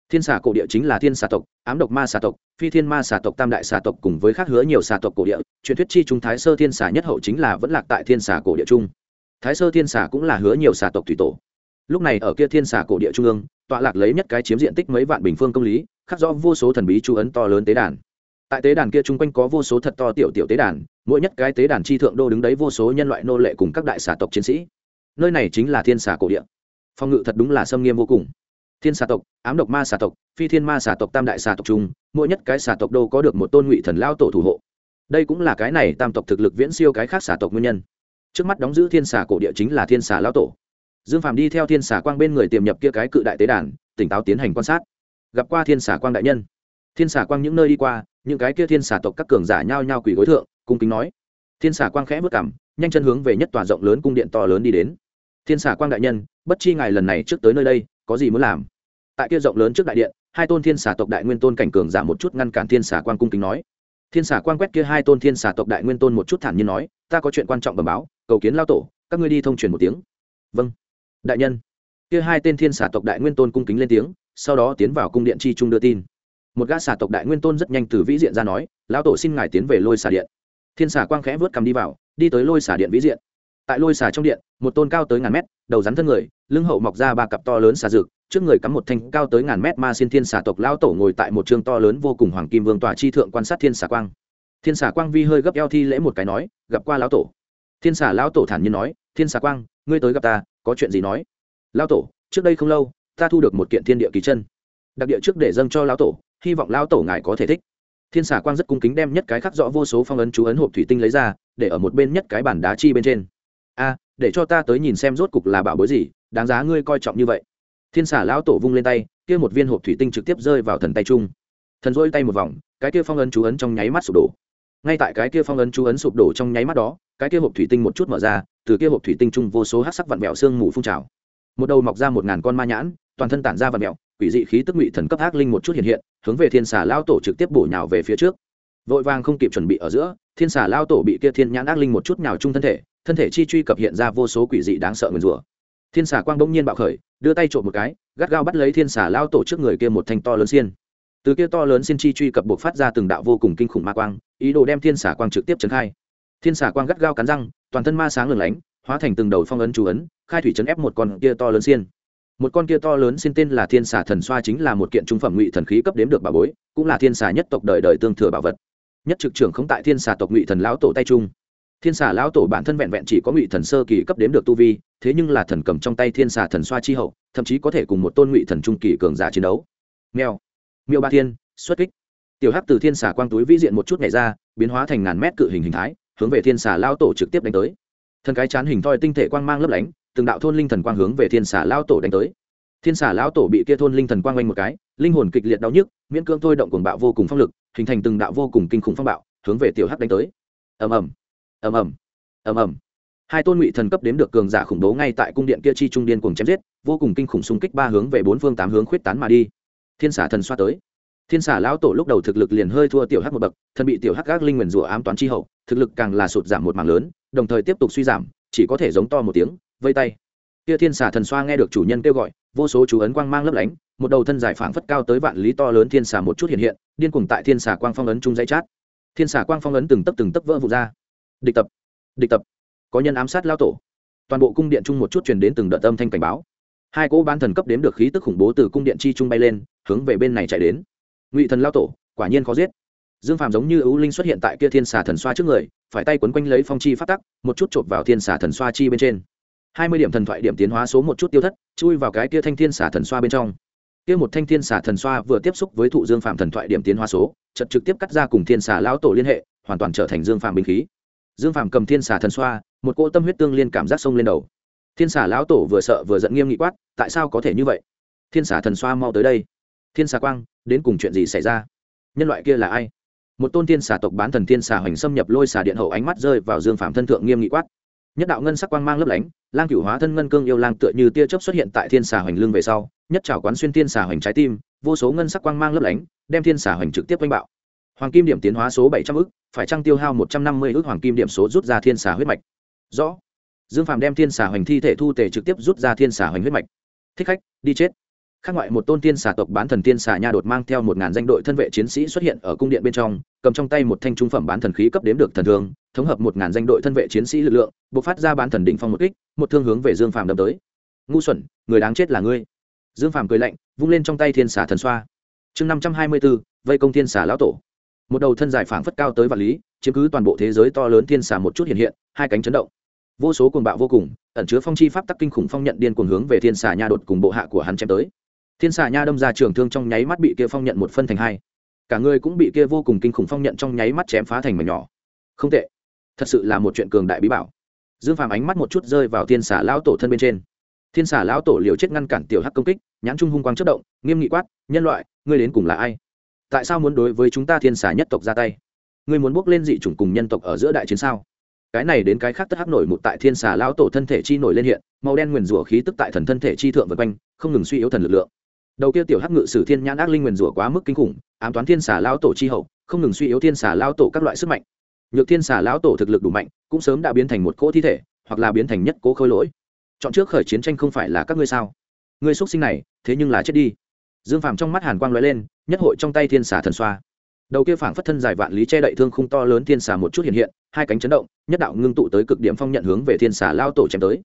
Thiên xà cổ địa chính là thiên xà tộc, ám độc ma xà tộc, phi thiên ma xà tộc, tam đại xà tộc cùng với khác hứa nhiều xà tộc cổ địa. Truyền thuyết chi trung thái sơ thiên xà nhất hậu chính là vẫn lạc tại thiên xà cổ địa trung thái sơ thiên xà cũng là hứa nhiều xà tộc thủy tổ lúc này ở kia thiên xà cổ địa trung ương, tọa lạc lấy nhất cái chiếm diện tích mấy vạn bình phương công lý, khắc rõ vô số thần bí chú ấn to lớn tế đàn. Tại tế đàn kia chung quanh có vô số thật to tiểu tiểu tế đàn, mỗi nhất cái tế đàn chi thượng đô đứng đấy vô số nhân loại nô lệ cùng các đại xà tộc chiến sĩ. Nơi này chính là thiên xà cổ địa. Phong ngự thật đúng là xâm nghiêm vô cùng. Thiên xà tộc, ám độc ma xà tộc, phi thiên ma xà tộc tam đại xà tộc chung, mỗi nhất cái xà tộc đô có được một tôn ngụy thần lao tổ thủ hộ. Đây cũng là cái này tam tộc thực lực viễn siêu cái khác xà tộc nguyên nhân. Trước mắt đóng giữ thiên xà cổ địa chính là thiên xà lao tổ dương phàm đi theo thiên xà quang bên người tiềm nhập kia cái cự đại tế đàn tỉnh táo tiến hành quan sát gặp qua thiên xà quang đại nhân thiên xà quang những nơi đi qua những cái kia thiên xà tộc các cường giả nhao nhao quỳ gối thượng cung kính nói thiên xà quang khẽ vất cảm nhanh chân hướng về nhất tòa rộng lớn cung điện to lớn đi đến thiên xà quang đại nhân bất chi ngài lần này trước tới nơi đây có gì muốn làm tại kia rộng lớn trước đại điện hai tôn thiên xà tộc đại nguyên tôn cảnh cường giả một chút ngăn cản thiên xà quang cung kính nói thiên xà quang quét kia hai tôn thiên xà tộc đại nguyên tôn một chút thản nhiên nói ta có chuyện quan trọng bẩm báo cầu kiến lao tổ các ngươi đi thông truyền một tiếng vâng đại nhân. Kia hai tên thiên xà tộc đại nguyên tôn cung kính lên tiếng, sau đó tiến vào cung điện chi trung đưa tin. Một gã xà tộc đại nguyên tôn rất nhanh từ vĩ diện ra nói, lão tổ xin ngài tiến về lôi xà điện. Thiên xà quang khẽ vớt cầm đi vào, đi tới lôi xà điện vĩ diện. Tại lôi xà trong điện, một tôn cao tới ngàn mét, đầu rắn thân người, lưng hậu mọc ra ba cặp to lớn xà rực trước người cắm một thanh cao tới ngàn mét ma xin thiên xà tộc lão tổ ngồi tại một trường to lớn vô cùng hoàng kim vương tòa chi thượng quan sát thiên xà quang. Thiên xà quang vi hơi gấp eo thi lễ một cái nói, gặp qua lão tổ. Thiên xà lão tổ thản nhiên nói, thiên xà quang, ngươi tới gặp ta có chuyện gì nói. Lão tổ, trước đây không lâu, ta thu được một kiện thiên địa kỳ chân. Đặc địa trước để dâng cho lão tổ, hy vọng lão tổ ngài có thể thích. Thiên xà quang rất cung kính đem nhất cái khắc rõ vô số phong ấn chú ấn hộp thủy tinh lấy ra, để ở một bên nhất cái bản đá chi bên trên. A, để cho ta tới nhìn xem rốt cục là bảo bối gì, đáng giá ngươi coi trọng như vậy. Thiên xà lão tổ vung lên tay, kia một viên hộp thủy tinh trực tiếp rơi vào thần tay trung thần dỗi tay một vòng, cái kia phong ấn chú ấn trong nháy mắt sụp đổ ngay tại cái kia phong ấn chú ấn sụp đổ trong nháy mắt đó, cái kia hộp thủy tinh một chút mở ra, từ kia hộp thủy tinh chung vô số hát sắc vạn mẹo xương mù phun trào. Một đầu mọc ra một ngàn con ma nhãn, toàn thân tản ra vạn mẹo, quỷ dị khí tức ngụy thần cấp ác linh một chút hiện hiện, hướng về thiên xà lao tổ trực tiếp bổ nhào về phía trước. Vội vàng không kịp chuẩn bị ở giữa, thiên xà lao tổ bị kia thiên nhãn ác linh một chút nhào chung thân thể thân thể chi truy cập hiện ra vô số quỷ dị đáng sợ nguyền rủa. Thiên xà quang bỗng nhiên bạo khởi, đưa tay trộm một cái, gắt gao bắt lấy thiên xà lao tổ trước người kia một thanh to lớn xiên. Từ kia to lớn xiên chi truy cập buộc phát ra từng đạo vô cùng kinh khủng ma quang ý đồ đem thiên xà quang trực tiếp trấn khai. Thiên xà quang gắt gao cắn răng, toàn thân ma sáng lừng lánh, hóa thành từng đầu phong ấn chú ấn, khai thủy chấn ép một con kia to lớn xiên. Một con kia to lớn xin tên là thiên xà thần xoa chính là một kiện trung phẩm ngụy thần khí cấp đếm được bà bối, cũng là thiên xà nhất tộc đời đời tương thừa bảo vật. Nhất trực trưởng không tại thiên xà tộc ngụy thần lão tổ tay trung thiên xà lão tổ bản thân vẹn vẹn chỉ có ngụy thần sơ kỳ cấp đếm được tu vi, thế nhưng là thần cầm trong tay thiên xà thần xoa chi hậu, thậm chí có thể cùng một tôn ngụy thần trung kỳ cường giả chiến đấu. Mèo. Miêu ba thiên, xuất kích tiểu hắc từ thiên xà quang túi vĩ diện một chút nhảy ra, biến hóa thành ngàn mét cự hình hình thái, hướng về thiên xà lao tổ trực tiếp đánh tới. Thân cái chán hình thoi tinh thể quang mang lấp lánh, từng đạo thôn linh thần quang hướng về thiên xà lao tổ đánh tới. Thiên xà lao tổ bị kia thôn linh thần quang oanh một cái, linh hồn kịch liệt đau nhức, miễn cưỡng thôi động cuồng bạo vô cùng phong lực, hình thành từng đạo vô cùng kinh khủng phong bạo, hướng về tiểu hắc đánh tới. Ầm ầm ầm ầm ầm ầm. Hai tôn ngụy thần cấp đếm được cường giả khủng bố ngay tại cung điện kia chi trung điên cùng chém giết, vô cùng kinh khủng xung kích ba hướng về bốn phương tám hướng khuyết tán mà đi. Thiên xà thần xoa tới thiên xà lão tổ lúc đầu thực lực liền hơi thua tiểu hắc một bậc, thân bị tiểu hắc gác linh nguyền rủa ám toán chi hậu, thực lực càng là sụt giảm một mảng lớn, đồng thời tiếp tục suy giảm, chỉ có thể giống to một tiếng, vây tay. Kia thiên xà thần xoa nghe được chủ nhân kêu gọi, vô số chú ấn quang mang lấp lánh, một đầu thân dài phảng phất cao tới vạn lý to lớn thiên xà một chút hiện hiện, điên cuồng tại thiên xà quang phong ấn chung dãy chát. Thiên xà quang phong ấn từng tấc từng tấc vỡ vụt ra. Địch tập địch tập. Có nhân ám sát lao tổ. Toàn bộ cung điện chung một chút truyền đến từng đợt âm thanh cảnh báo. Hai cỗ ban thần cấp đếm được khí tức khủng bố từ cung điện chi trung bay lên, hướng về bên này chạy đến ngụy thần lao tổ, quả nhiên khó giết. Dương phàm giống như ưu linh xuất hiện tại kia thiên xà thần xoa trước người, phải tay quấn quanh lấy phong chi phát tắc, một chút chộp vào thiên xà thần xoa chi bên trên. Hai mươi điểm thần thoại điểm tiến hóa số một chút tiêu thất, chui vào cái kia thanh thiên xà thần xoa bên trong. Kia một thanh thiên xà thần xoa vừa tiếp xúc với thụ dương phạm thần thoại điểm tiến hóa số chật trực tiếp cắt ra cùng thiên xà lão tổ liên hệ, hoàn toàn trở thành dương phạm binh khí. Dương phạm cầm thiên xà thần xoa, một cỗ tâm huyết tương liên cảm giác sông lên đầu. Thiên xà lão tổ vừa sợ vừa giận nghiêm nghị quát, tại sao có thể như vậy? Thiên xà thần xoa mau tới đây. Thiên xà quang đến cùng chuyện gì xảy ra? Nhân loại kia là ai? Một tôn thiên xà tộc bán thần thiên xà hoành xâm nhập lôi xà điện hậu ánh mắt rơi vào dương phạm thân thượng nghiêm nghị quát. Nhất đạo ngân sắc quang mang lấp lánh, lang cửu hóa thân ngân cương yêu lang tựa như tia chớp xuất hiện tại thiên xà hoành lưng về sau, nhất trào quán xuyên thiên xà hoành trái tim, vô số ngân sắc quang mang lấp lánh, đem thiên xà hoành trực tiếp quanh bạo. Hoàng kim điểm tiến hóa số bảy trăm ức, phải trăng tiêu hao một trăm năm mươi ức hoàng kim điểm số rút ra thiên xà huyết mạch? Rõ. Dương phạm đem thiên xà hoành thi thể thu tề trực tiếp rút ra thiên xà hoành huyết mạch. Thích khách, đi chết khác ngoại, một tôn tiên xà tộc bán thần tiên xà nha đột mang theo một ngàn danh đội thân vệ chiến sĩ xuất hiện ở cung điện bên trong, cầm trong tay một thanh trung phẩm bán thần khí cấp đếm được thần thương, thống hợp một ngàn danh đội thân vệ chiến sĩ lực lượng buộc phát ra bán thần đỉnh phong một kích, một thương hướng về dương phàm đâm tới. Ngu xuẩn, người đáng chết là ngươi. Dương phàm cười lạnh, vung lên trong tay thiên xà thần xoa. Chương năm trăm hai mươi bốn, vây công thiên xà lão tổ. Một đầu thân dài phảng phất cao tới vật lý, chiếm cứ toàn bộ thế giới to lớn thiên xà một chút hiện hiện, hai cánh chấn động. Vô số cuồng bạo vô cùng, ẩn chứa phong chi pháp tắc kinh khủng phong nhận điên cuồng hướng về thiên xà nha đột cùng bộ hạ của hắn chém tới thiên xà nha đâm ra trường thương trong nháy mắt bị kia phong nhận một phân thành hai. Cả người cũng bị kia vô cùng kinh khủng phong nhận trong nháy mắt chém phá thành mảnh nhỏ. Không tệ. Thật sự là một chuyện cường đại bí bảo. Dương phàm ánh mắt một chút rơi vào thiên xà lão tổ thân bên trên. Thiên xà lão tổ liều chết ngăn cản tiểu hắc công kích, nhãn trung hung quang chất động, nghiêm nghị quát, nhân loại, ngươi đến cùng là ai? Tại sao muốn đối với chúng ta thiên xà nhất tộc ra tay? Ngươi muốn bước lên dị chủng cùng nhân tộc ở giữa đại chiến sao? Cái này đến cái khác tất hắc nổi một tại thiên xà lão tổ thân thể chi nổi lên hiện, màu đen nguyền rủa khí tức tại thần thân thể chi thượng vượt quanh, không ngừng suy yếu thần lực lượng đầu kia tiểu hắc ngự sử thiên nhãn ác linh nguyền rủa quá mức kinh khủng, ám toán thiên xà lão tổ chi hậu, không ngừng suy yếu thiên xà lão tổ các loại sức mạnh. Nhược thiên xà lão tổ thực lực đủ mạnh, cũng sớm đã biến thành một cỗ thi thể, hoặc là biến thành nhất cỗ khôi lỗi. Chọn trước khởi chiến tranh không phải là các ngươi sao? Ngươi xuất sinh này, thế nhưng là chết đi. Dương phàm trong mắt hàn quang lóe lên, nhất hội trong tay thiên xà thần xoa. Đầu kia phảng phất thân dài vạn lý che đậy thương khung to lớn thiên xà một chút hiện hiện, hai cánh chấn động, nhất đạo ngưng tụ tới cực điểm phong nhận hướng về thiên xà lao tổ chém tới.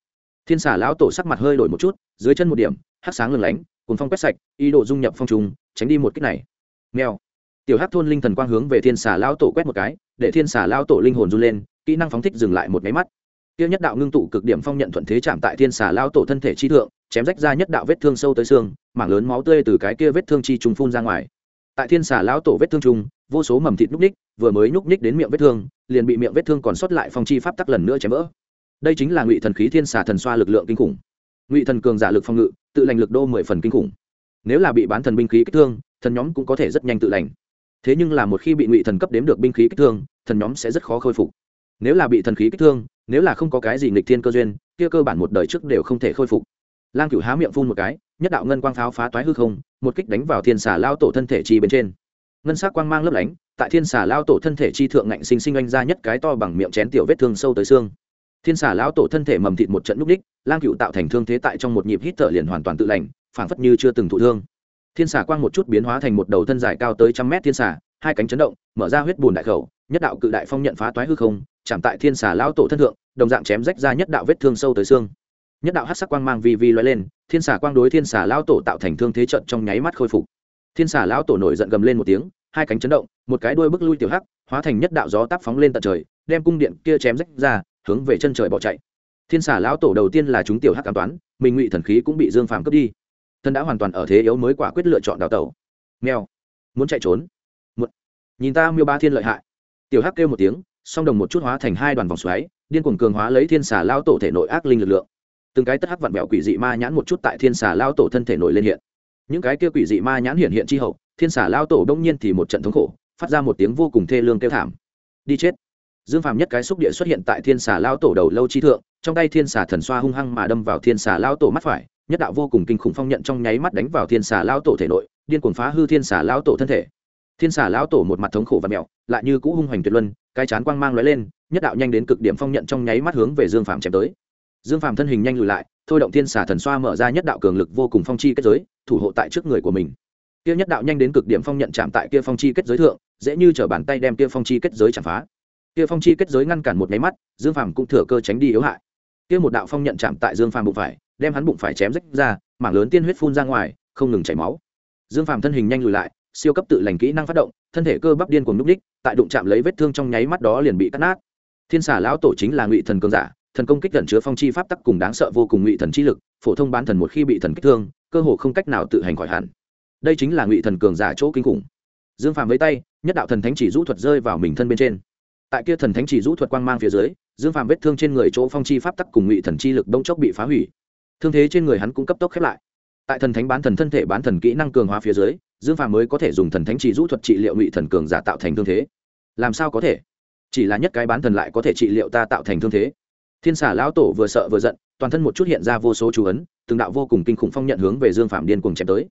Thiên xà lão tổ sắc mặt hơi đổi một chút, dưới chân một điểm, hắc sáng lừng lánh cùng phong quét sạch, ý đồ dung nhập phong trùng, tránh đi một kích này. Mèo. Tiểu hắc thôn linh thần quang hướng về thiên xà lao tổ quét một cái, để thiên xà lao tổ linh hồn run lên, kỹ năng phóng thích dừng lại một máy mắt. Tiêu nhất đạo ngưng tụ cực điểm phong nhận thuận thế chạm tại thiên xà lao tổ thân thể chi thượng, chém rách ra nhất đạo vết thương sâu tới xương, mảng lớn máu tươi từ cái kia vết thương chi trùng phun ra ngoài. Tại thiên xà lao tổ vết thương trùng, vô số mầm thịt nhúc ních vừa mới nhúc ních đến miệng vết thương, liền bị miệng vết thương còn sót lại phong chi pháp tắc lần nữa chém vỡ. Đây chính là ngụy thần khí thiên xà thần xoa lực lượng kinh khủng. Ngụy thần cường giả lực phong ngự tự lành lực đô mười phần kinh khủng. Nếu là bị bán thần binh khí kích thương, thần nhóm cũng có thể rất nhanh tự lành. Thế nhưng là một khi bị ngụy thần cấp đếm được binh khí kích thương, thần nhóm sẽ rất khó khôi phục. Nếu là bị thần khí kích thương, nếu là không có cái gì nghịch thiên cơ duyên, kia cơ bản một đời trước đều không thể khôi phục. Lang cửu há miệng phun một cái, nhất đạo ngân quang pháo phá toái hư không, một kích đánh vào thiên xà lao tổ thân thể chi bên trên. Ngân sắc quang mang lấp lánh, tại thiên xà lao tổ thân thể chi thượng ngạnh sinh sinh anh ra nhất cái to bằng miệng chén tiểu vết thương sâu tới xương. Thiên xà lao tổ thân thể mầm thịt một trận núp đích lang cựu tạo thành thương thế tại trong một nhịp hít thở liền hoàn toàn tự lành, phảng phất như chưa từng thụ thương. Thiên xà quang một chút biến hóa thành một đầu thân dài cao tới trăm mét thiên xà, hai cánh chấn động, mở ra huyết bùn đại khẩu, nhất đạo cự đại phong nhận phá toái hư không, chạm tại thiên xà lão tổ thân thượng, đồng dạng chém rách ra nhất đạo vết thương sâu tới xương. Nhất đạo hát sắc quang mang vi vi loay lên, thiên xà quang đối thiên xà lão tổ tạo thành thương thế trận trong nháy mắt khôi phục. Thiên xà lão tổ nổi giận gầm lên một tiếng, hai cánh chấn động, một cái đuôi bức lui tiểu hắc, hóa thành nhất đạo gió táp phóng lên tận trời, đem cung điện kia chém rách ra, hướng về chân trời bỏ chạy thiên xà lão tổ đầu tiên là chúng tiểu hắc cảm toán, mình ngụy thần khí cũng bị dương phàm cướp đi. Thân đã hoàn toàn ở thế yếu mới quả quyết lựa chọn đào tẩu. Mèo, muốn chạy trốn? Một nhìn ta miêu ba thiên lợi hại. Tiểu hắc kêu một tiếng, song đồng một chút hóa thành hai đoàn vòng xoáy, điên cuồng cường hóa lấy thiên xà lao tổ thể nội ác linh lực lượng. Từng cái tất hắc vặn vẹo quỷ dị ma nhãn một chút tại thiên xà lao tổ thân thể nội lên hiện. Những cái kia quỷ dị ma nhãn hiện hiện chi hậu, thiên xà lao tổ đông nhiên thì một trận thống khổ, phát ra một tiếng vô cùng thê lương kêu thảm. Đi chết dương phàm nhất cái xúc địa xuất hiện tại thiên xà lao tổ đầu lâu chi thượng, trong tay thiên xà thần xoa hung hăng mà đâm vào thiên xà lao tổ mắt phải, nhất đạo vô cùng kinh khủng phong nhận trong nháy mắt đánh vào thiên xà lão tổ thể nội, điên cuồng phá hư thiên xà lão tổ thân thể. Thiên xà lão tổ một mặt thống khổ và mẹo, lại như cũ hung hoành tuyệt luân, cái chán quang mang lóe lên, nhất đạo nhanh đến cực điểm phong nhận trong nháy mắt hướng về dương phàm chém tới. Dương phàm thân hình nhanh lùi lại, thôi động thiên xà thần xoa mở ra nhất đạo cường lực vô cùng phong chi kết giới, thủ hộ tại trước người của mình. Kia nhất đạo nhanh đến cực điểm phong nhận chạm tại kia phong chi kết giới thượng, dễ như chở bàn tay đem kia phong chi kết giới chạm phá kia phong chi kết giới ngăn cản một nháy mắt, dương phàm cũng thừa cơ tránh đi yếu hại. Kia một đạo phong nhận chạm tại dương phàm bụng phải, đem hắn bụng phải chém rách ra, mảng lớn tiên huyết phun ra ngoài, không ngừng chảy máu. Dương phàm thân hình nhanh lùi lại, siêu cấp tự lành kỹ năng phát động, thân thể cơ bắp điên cùng núp đích, tại đụng chạm lấy vết thương trong nháy mắt đó liền bị cắt nát. Thiên xà lão tổ chính là ngụy thần cường giả, thần công kích gần chứa phong chi pháp tắc cùng đáng sợ vô cùng ngụy thần chi lực, phổ thông bán thần một khi bị thần kích thương, cơ hồ không cách nào tự hành khỏi hẳn. Đây chính là ngụy thần cường giả chỗ kinh khủng. Dương phàm với tay, nhất đạo thần thánh chỉ rũ thuật rơi vào mình thân bên trên tại kia thần thánh chỉ rũ thuật quang mang phía dưới, dương phàm vết thương trên người chỗ phong chi pháp tắc cùng ngụy thần chi lực đông chốc bị phá hủy. Thương thế trên người hắn cũng cấp tốc khép lại. Tại thần thánh bán thần thân thể bán thần kỹ năng cường hóa phía dưới, dương phàm mới có thể dùng thần thánh chỉ rũ thuật trị liệu ngụy thần cường giả tạo thành thương thế. Làm sao có thể? Chỉ là nhất cái bán thần lại có thể trị liệu ta tạo thành thương thế. Thiên xà lão tổ vừa sợ vừa giận, toàn thân một chút hiện ra vô số chú ấn, từng đạo vô cùng kinh khủng phong nhận hướng về dương phạm điên cùng chém tới.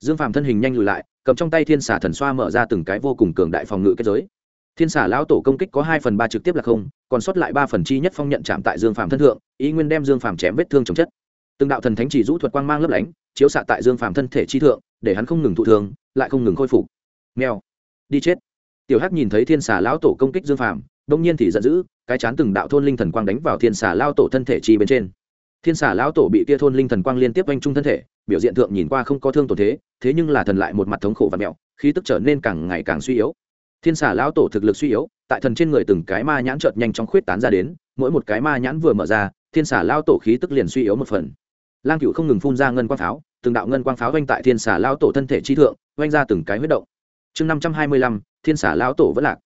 Dương phạm thân hình nhanh lùi lại, cầm trong tay thiên xà thần xoa mở ra từng cái vô cùng cường đại phòng ngự kết giới thiên xà lão tổ công kích có hai phần ba trực tiếp là không, còn sót lại ba phần chi nhất phong nhận chạm tại dương phạm thân thượng, ý nguyên đem dương phạm chém vết thương chồng chất. Từng đạo thần thánh chỉ rũ thuật quang mang lấp lánh, chiếu xạ tại dương phạm thân thể chi thượng, để hắn không ngừng thụ thường lại không ngừng khôi phục. Nghèo đi chết. Tiểu hắc nhìn thấy thiên xà lão tổ công kích dương phạm đông nhiên thì giận dữ, cái chán từng đạo thôn linh thần quang đánh vào thiên xà lao tổ thân thể chi bên trên. Thiên xà lão tổ bị kia thôn linh thần quang liên tiếp oanh trung thân thể, biểu diện thượng nhìn qua không có thương tổn thế thế nhưng là thần lại một mặt thống khổ và mẹo khí tức trở nên càng ngày càng suy yếu thiên xà lão tổ thực lực suy yếu, tại thần trên người từng cái ma nhãn chợt nhanh chóng khuyết tán ra đến, mỗi một cái ma nhãn vừa mở ra, thiên xà lao tổ khí tức liền suy yếu một phần. Lang cựu không ngừng phun ra ngân quang pháo, từng đạo ngân quang pháo oanh tại thiên xà lao tổ thân thể chi thượng oanh ra từng cái huyết động. Chương năm trăm hai mươi lăm, thiên xà lao tổ vẫn lạc.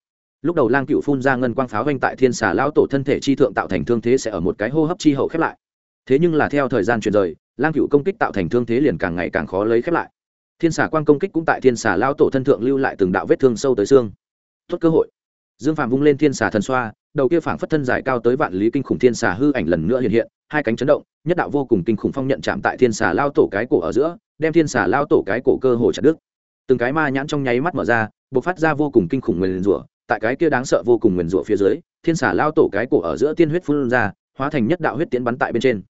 Lúc đầu lang cựu phun ra ngân quang pháo oanh tại thiên xà lao tổ thân thể chi thượng tạo thành thương thế sẽ ở một cái hô hấp chi hậu khép lại. Thế nhưng là theo thời gian chuyển rời, lang cựu công kích tạo thành thương thế liền càng ngày càng khó lấy khép lại. Thiên xà quang công kích cũng tại thiên xà lao tổ thân thượng lưu lại từng đạo vết thương sâu tới xương tốt cơ hội. Dương phàm vung lên thiên xà thần xoa đầu kia phảng phất thân dài cao tới vạn lý kinh khủng thiên xà hư ảnh lần nữa hiện hiện hai cánh chấn động nhất đạo vô cùng kinh khủng phong nhận chạm tại thiên xà lao tổ cái cổ ở giữa đem thiên xà lao tổ cái cổ cơ hồ chặt đứt. Từng cái ma nhãn trong nháy mắt mở ra bộc phát ra vô cùng kinh khủng nguyền rủa tại cái kia đáng sợ vô cùng nguyền rủa phía dưới thiên xà lao tổ cái cổ ở giữa tiên huyết phun ra hóa thành nhất đạo huyết tiến bắn tại bên trên.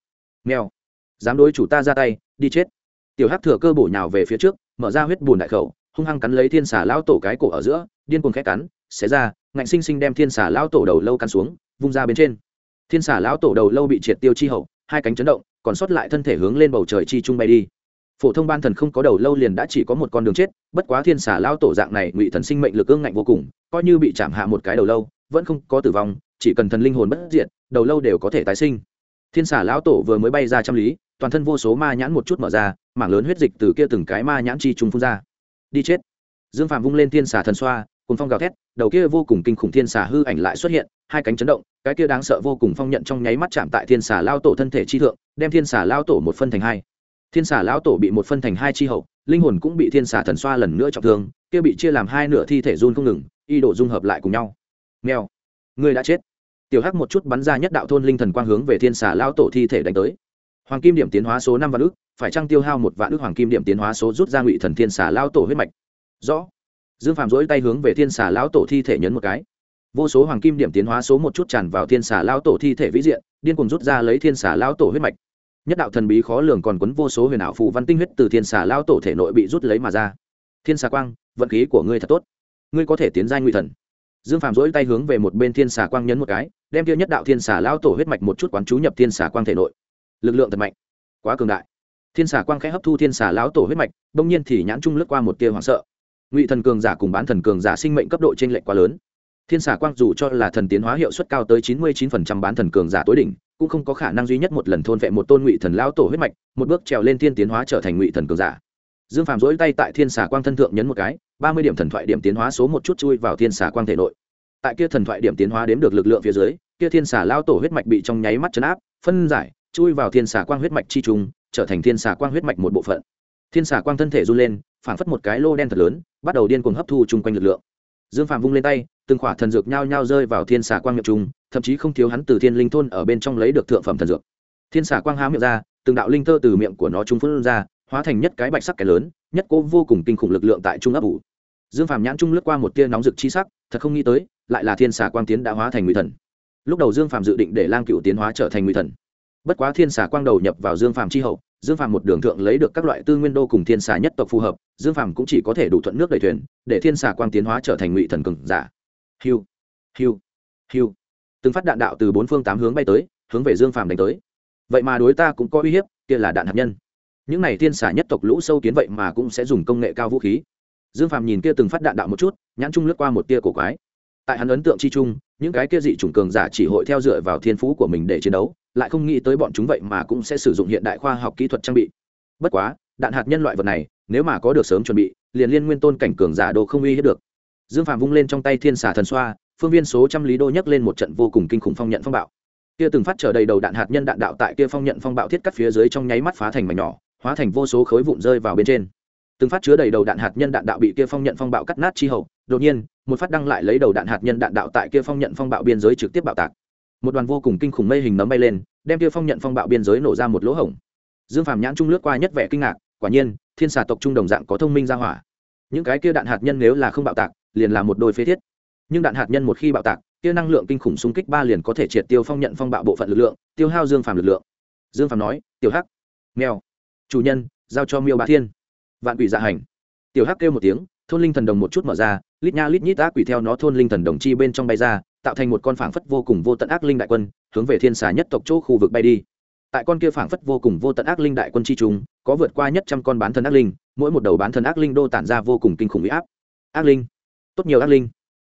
Mèo, dám đối chủ ta ra tay đi chết. Tiểu hắc thừa cơ bổ nhào về phía trước mở ra huyết bùn đại khẩu hung hăng cắn lấy thiên xà lão tổ cái cổ ở giữa, điên cuồng khét cắn, xé ra, ngạnh sinh sinh đem thiên xà lão tổ đầu lâu cắn xuống, vung ra bên trên. Thiên xà lão tổ đầu lâu bị triệt tiêu chi hậu, hai cánh chấn động, còn sót lại thân thể hướng lên bầu trời chi trung bay đi. Phổ thông ban thần không có đầu lâu liền đã chỉ có một con đường chết, bất quá thiên xà lão tổ dạng này ngụy thần sinh mệnh lực ương ngạnh vô cùng, coi như bị chạm hạ một cái đầu lâu, vẫn không có tử vong, chỉ cần thần linh hồn bất diệt, đầu lâu đều có thể tái sinh. Thiên xà lão tổ vừa mới bay ra trăm lý, toàn thân vô số ma nhãn một chút mở ra, mảng lớn huyết dịch từ kia từng cái ma nhãn chi trung phun ra đi chết. Dương phạm vung lên thiên xà thần xoa cùng phong gào thét, đầu kia vô cùng kinh khủng thiên xà hư ảnh lại xuất hiện, hai cánh chấn động, cái kia đáng sợ vô cùng phong nhận trong nháy mắt chạm tại thiên xà lao tổ thân thể chi thượng, đem thiên xà lao tổ một phân thành hai. Thiên xà lão tổ bị một phân thành hai chi hậu, linh hồn cũng bị thiên xà thần xoa lần nữa trọng thương, kia bị chia làm hai nửa thi thể run không ngừng, y đổ dung hợp lại cùng nhau. Nghèo người đã chết. Tiểu hắc một chút bắn ra nhất đạo thôn linh thần quang hướng về thiên xà lao tổ thi thể đánh tới hoàng kim điểm tiến hóa số năm vạn ước phải trăng tiêu hao một vạn ước hoàng kim điểm tiến hóa số rút ra ngụy thần thiên xà lao tổ huyết mạch? Rõ. Dương phạm dỗi tay hướng về thiên xà lao tổ thi thể nhấn một cái. Vô số hoàng kim điểm tiến hóa số một chút tràn vào thiên xà lao tổ thi thể vĩ diện, điên cùng rút ra lấy thiên xà lao tổ huyết mạch. Nhất đạo thần bí khó lường còn quấn vô số huyền ảo phù văn tinh huyết từ thiên xà lao tổ thể nội bị rút lấy mà ra. Thiên xà quang, vận khí của ngươi thật tốt. Ngươi có thể tiến giai ngụy thần. Dương phạm dỗi tay hướng về một bên thiên xà quang nhấn một cái, đem kia nhất đạo thiên xà lao tổ huyết mạch một chút quán chú nhập thiên xà quang thể nội lực lượng thật mạnh, quá cường đại. Thiên xà quang khẽ hấp thu thiên xà lão tổ huyết mạch, bỗng nhiên thì nhãn trung lướt qua một tia hoảng sợ. Ngụy thần cường giả cùng bán thần cường giả sinh mệnh cấp độ t r ê n lệch quá lớn. Thiên xà quang dù cho là thần tiến hóa hiệu suất cao tới chín mươi chín phần trăm bán thần cường giả tối đỉnh, cũng không có khả năng duy nhất một lần thôn vệ một tôn ngụy thần lão tổ huyết mạch, một bước trèo lên thiên tiến hóa trở thành ngụy thần cường giả. Dương phàm dỗi tay tại thiên xà quang thân thượng nhấn một cái, ba mươi điểm thần thoại điểm tiến hóa số một chút chui vào thiên xà quang thể nội. Tại kia thần thoại điểm tiến hóa đếm được lực lượng phía dưới, kia thiên xà lao tổ huyết mạch bị trong nháy mắt chấn áp, phân giải chui vào thiên xà quang huyết mạch chi trùng trở thành thiên xà quang huyết mạch một bộ phận. Thiên xà quang thân thể run lên, phảng phất một cái lô đen thật lớn, bắt đầu điên cuồng hấp thu chung quanh lực lượng. Dương phạm vung lên tay, từng khỏa thần dược nhao nhao rơi vào thiên xà quang miệng trung, thậm chí không thiếu hắn từ thiên linh thôn ở bên trong lấy được thượng phẩm thần dược. Thiên xà quang há miệng ra, từng đạo linh tơ từ miệng của nó trung phun ra, hóa thành nhất cái bạch sắc cái lớn, nhất cố vô cùng kinh khủng lực lượng tại trung ấp ủ. Dương phàm nhãn trung lướt qua một tia nóng rực chi sắc, thật không nghĩ tới, lại là thiên xà quang tiến đã hóa thành nguy thần. Lúc đầu dương phàm dự định để lang cựu tiến hóa trở thành nguy thần bất quá thiên xà quang đầu nhập vào dương phàm chi hậu, dương phàm một đường thượng lấy được các loại tư nguyên đô cùng thiên xà nhất tộc phù hợp, dương phàm cũng chỉ có thể đủ thuận nước đầy thuyền, để thiên xà quang tiến hóa trở thành ngụy thần cường giả. Hiu hiu hiu. Từng phát đạn đạo từ bốn phương tám hướng bay tới, hướng về dương phàm đánh tới. Vậy mà đối ta cũng có uy hiếp, kia là đạn hạt nhân. Những này thiên xà nhất tộc lũ sâu kiến vậy mà cũng sẽ dùng công nghệ cao vũ khí. Dương phàm nhìn kia từng phát đạn đạo một chút, nhãn trung lướt qua một tia cổ quái. Tại hắn ấn tượng chi chung những cái kia dị chủng cường giả chỉ hội theo dựa vào thiên phú của mình để chiến đấu lại không nghĩ tới bọn chúng vậy mà cũng sẽ sử dụng hiện đại khoa học kỹ thuật trang bị. Bất quá, đạn hạt nhân loại vật này, nếu mà có được sớm chuẩn bị, liền liên nguyên tôn cảnh cường giả đồ không uy hiếp được. Dương phàm vung lên trong tay thiên xà thần xoa, phương viên số trăm lý đô nhấc lên một trận vô cùng kinh khủng phong nhận phong bạo. Kia từng phát trở đầy đầu đạn hạt nhân đạn đạo tại kia phong nhận phong bạo thiết cắt phía dưới trong nháy mắt phá thành mảnh nhỏ, hóa thành vô số khối vụn rơi vào bên trên. Từng phát chứa đầy đầu đạn hạt nhân đạn đạo bị kia phong nhận phong bạo cắt nát chi hậu, đột nhiên, một phát đăng lại lấy đầu đạn hạt nhân đạn đạo tại kia phong nhận phong bạo biên giới trực tiếp bạo tạc một đoàn vô cùng kinh khủng mây hình nấm bay lên đem kia phong nhận phong bạo biên giới nổ ra một lỗ hổng. Dương phàm nhãn trung lướt qua nhất vẻ kinh ngạc quả nhiên thiên xà tộc trung đồng dạng có thông minh ra hỏa. Những cái kia đạn hạt nhân nếu là không bạo tạc liền là một đôi phế thiết. Nhưng đạn hạt nhân một khi bạo tạc kia năng lượng kinh khủng xung kích ba liền có thể triệt tiêu phong nhận phong bạo bộ phận lực lượng tiêu hao dương phàm lực lượng. Dương phàm nói tiểu hắc nghèo, chủ nhân giao cho miêu bá thiên. Vạn quỷ dạ hành. Tiểu hắc kêu một tiếng thôn linh thần đồng một chút mở ra lít nha lít nhít ác quỷ theo nó thôn linh thần đồng chi bên trong bay ra tạo thành một con phảng phất vô cùng vô tận ác linh đại quân, hướng về thiên xà nhất tộc chỗ khu vực bay đi. Tại con kia phảng phất vô cùng vô tận ác linh đại quân chi chúng có vượt qua nhất trăm con bán thân ác linh, mỗi một đầu bán thân ác linh đô tản ra vô cùng kinh khủng huy áp. Ác linh. Tốt nhiều ác linh.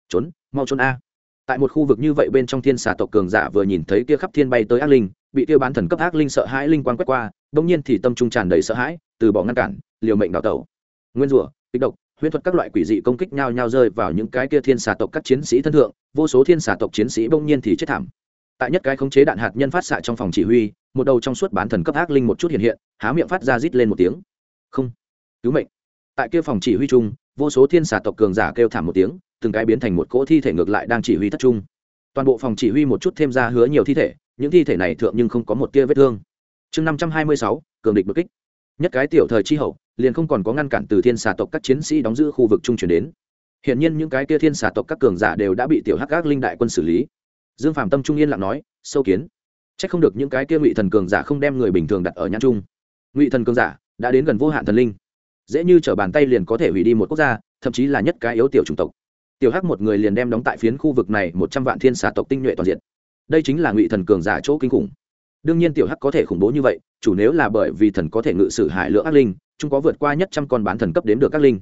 Trốn, mau trốn a. Tại một khu vực như vậy bên trong thiên xà tộc cường giả vừa nhìn thấy kia khắp thiên bay tới ác linh, bị kia bán thần cấp ác linh sợ hãi linh quang quét qua bỗng nhiên thì tâm trung tràn đầy sợ hãi, từ bỏ ngăn cản, liều mệnh đào tẩu. Nguyên rủa, kích độc huyễn thuật các loại quỷ dị công kích nhau nhau rơi vào những cái kia thiên xà tộc các chiến sĩ thân thượng, vô số thiên xà tộc chiến sĩ bỗng nhiên thì chết thảm. Tại nhất cái khống chế đạn hạt nhân phát xạ trong phòng chỉ huy, một đầu trong suốt bán thần cấp ác linh một chút hiện hiện, há miệng phát ra rít lên một tiếng. Không, cứu mệnh. Tại kia phòng chỉ huy chung, vô số thiên xà tộc cường giả kêu thảm một tiếng, từng cái biến thành một cỗ thi thể ngược lại đang chỉ huy thất trung. Toàn bộ phòng chỉ huy một chút thêm ra hứa nhiều thi thể, những thi thể này thượng nhưng không có một tia vết thương. Chương năm trăm hai mươi sáu, cường địch bất kích. Nhất cái tiểu thời chi hậu liền không còn có ngăn cản từ thiên xà tộc các chiến sĩ đóng giữ khu vực trung chuyển đến. Hiện nhiên những cái kia thiên xà tộc các cường giả đều đã bị tiểu hắc các linh đại quân xử lý. Dương phạm tâm trung yên lặng nói, sâu kiến. C h ắ c không được những cái kia ngụy thần cường giả không đem người bình thường đặt ở nhãn trung. Ngụy thần cường giả đã đến gần vô hạn thần linh. Dễ như t r ở bàn tay liền có thể hủy đi một quốc gia, thậm chí là nhất cái yếu tiểu chủng tộc. Tiểu hắc một người liền đem đóng tại phiến khu vực này một trăm vạn thiên xà tộc tinh nhuệ toàn diện. Đây chính là ngụy thần cường giả chỗ kinh khủng. Đương nhiên tiểu hắc có thể khủng bố như vậy, chủ nếu là bởi vì thần có thể ngự sử hải lượng ác linh chúng có vượt qua nhất trăm con bán thần cấp đến được các linh.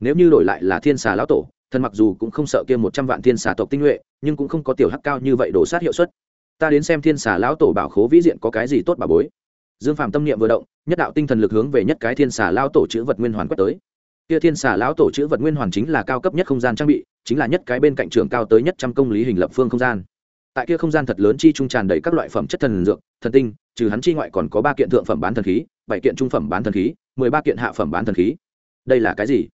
Nếu như đổi lại là thiên xà lão tổ, thần mặc dù cũng không sợ kia một trăm vạn thiên xà tộc tinh nhuệ, nhưng cũng không có tiểu hắc cao như vậy đổ sát hiệu suất. Ta đến xem thiên xà lão tổ bảo khố vĩ diện có cái gì tốt bà bối. Dương phạm tâm niệm vừa động, nhất đạo tinh thần lực hướng về nhất cái thiên xà lão tổ chữ vật nguyên hoàn quét tới. Kia thiên xà lão tổ chữ vật nguyên hoàn chính là cao cấp nhất không gian trang bị, chính là nhất cái bên cạnh trường cao tới nhất trăm công lý hình lập phương không gian. Tại kia không gian thật lớn chi trung tràn đầy các loại phẩm chất thần dược, thần tinh, trừ hắn chi ngoại còn có ba kiện thượng phẩm bán thần khí, bảy kiện trung phẩm bán thần khí mười ba kiện hạ phẩm bán thần khí. Đây là cái gì?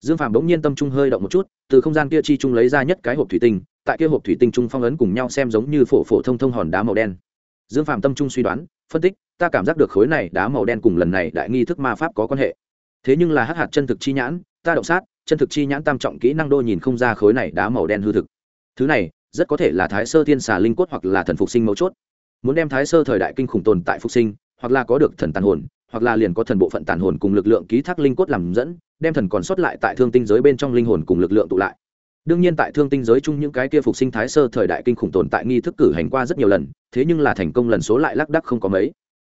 Dương phàm bỗng nhiên tâm trung hơi động một chút, từ không gian kia chi trung lấy ra nhất cái hộp thủy tinh, tại kia hộp thủy tinh trung phong ấn cùng nhau xem giống như phổ phổ thông thông hòn đá màu đen. Dương phàm tâm trung suy đoán, phân tích, ta cảm giác được khối này đá màu đen cùng lần này đại nghi thức ma pháp có quan hệ. Thế nhưng là hắc hạt chân thực chi nhãn, ta động sát, chân thực chi nhãn tam trọng kỹ năng đô nhìn không ra khối này đá màu đen hư thực. Thứ này, rất có thể là thái sơ thiên xà linh cốt hoặc là thần phục sinh mấu chốt. Muốn đem thái sơ thời đại kinh khủng tồn tại phục sinh, hoặc là có được thần tàn hồn hoặc là liền có thần bộ phận tàn hồn cùng lực lượng ký thác linh cốt làm dẫn, đem thần còn sót lại tại thương tinh giới bên trong linh hồn cùng lực lượng tụ lại. Đương nhiên tại thương tinh giới chung những cái kia phục sinh thái sơ thời đại kinh khủng tồn tại nghi thức cử hành qua rất nhiều lần, thế nhưng là thành công lần số lại lác đắc không có mấy.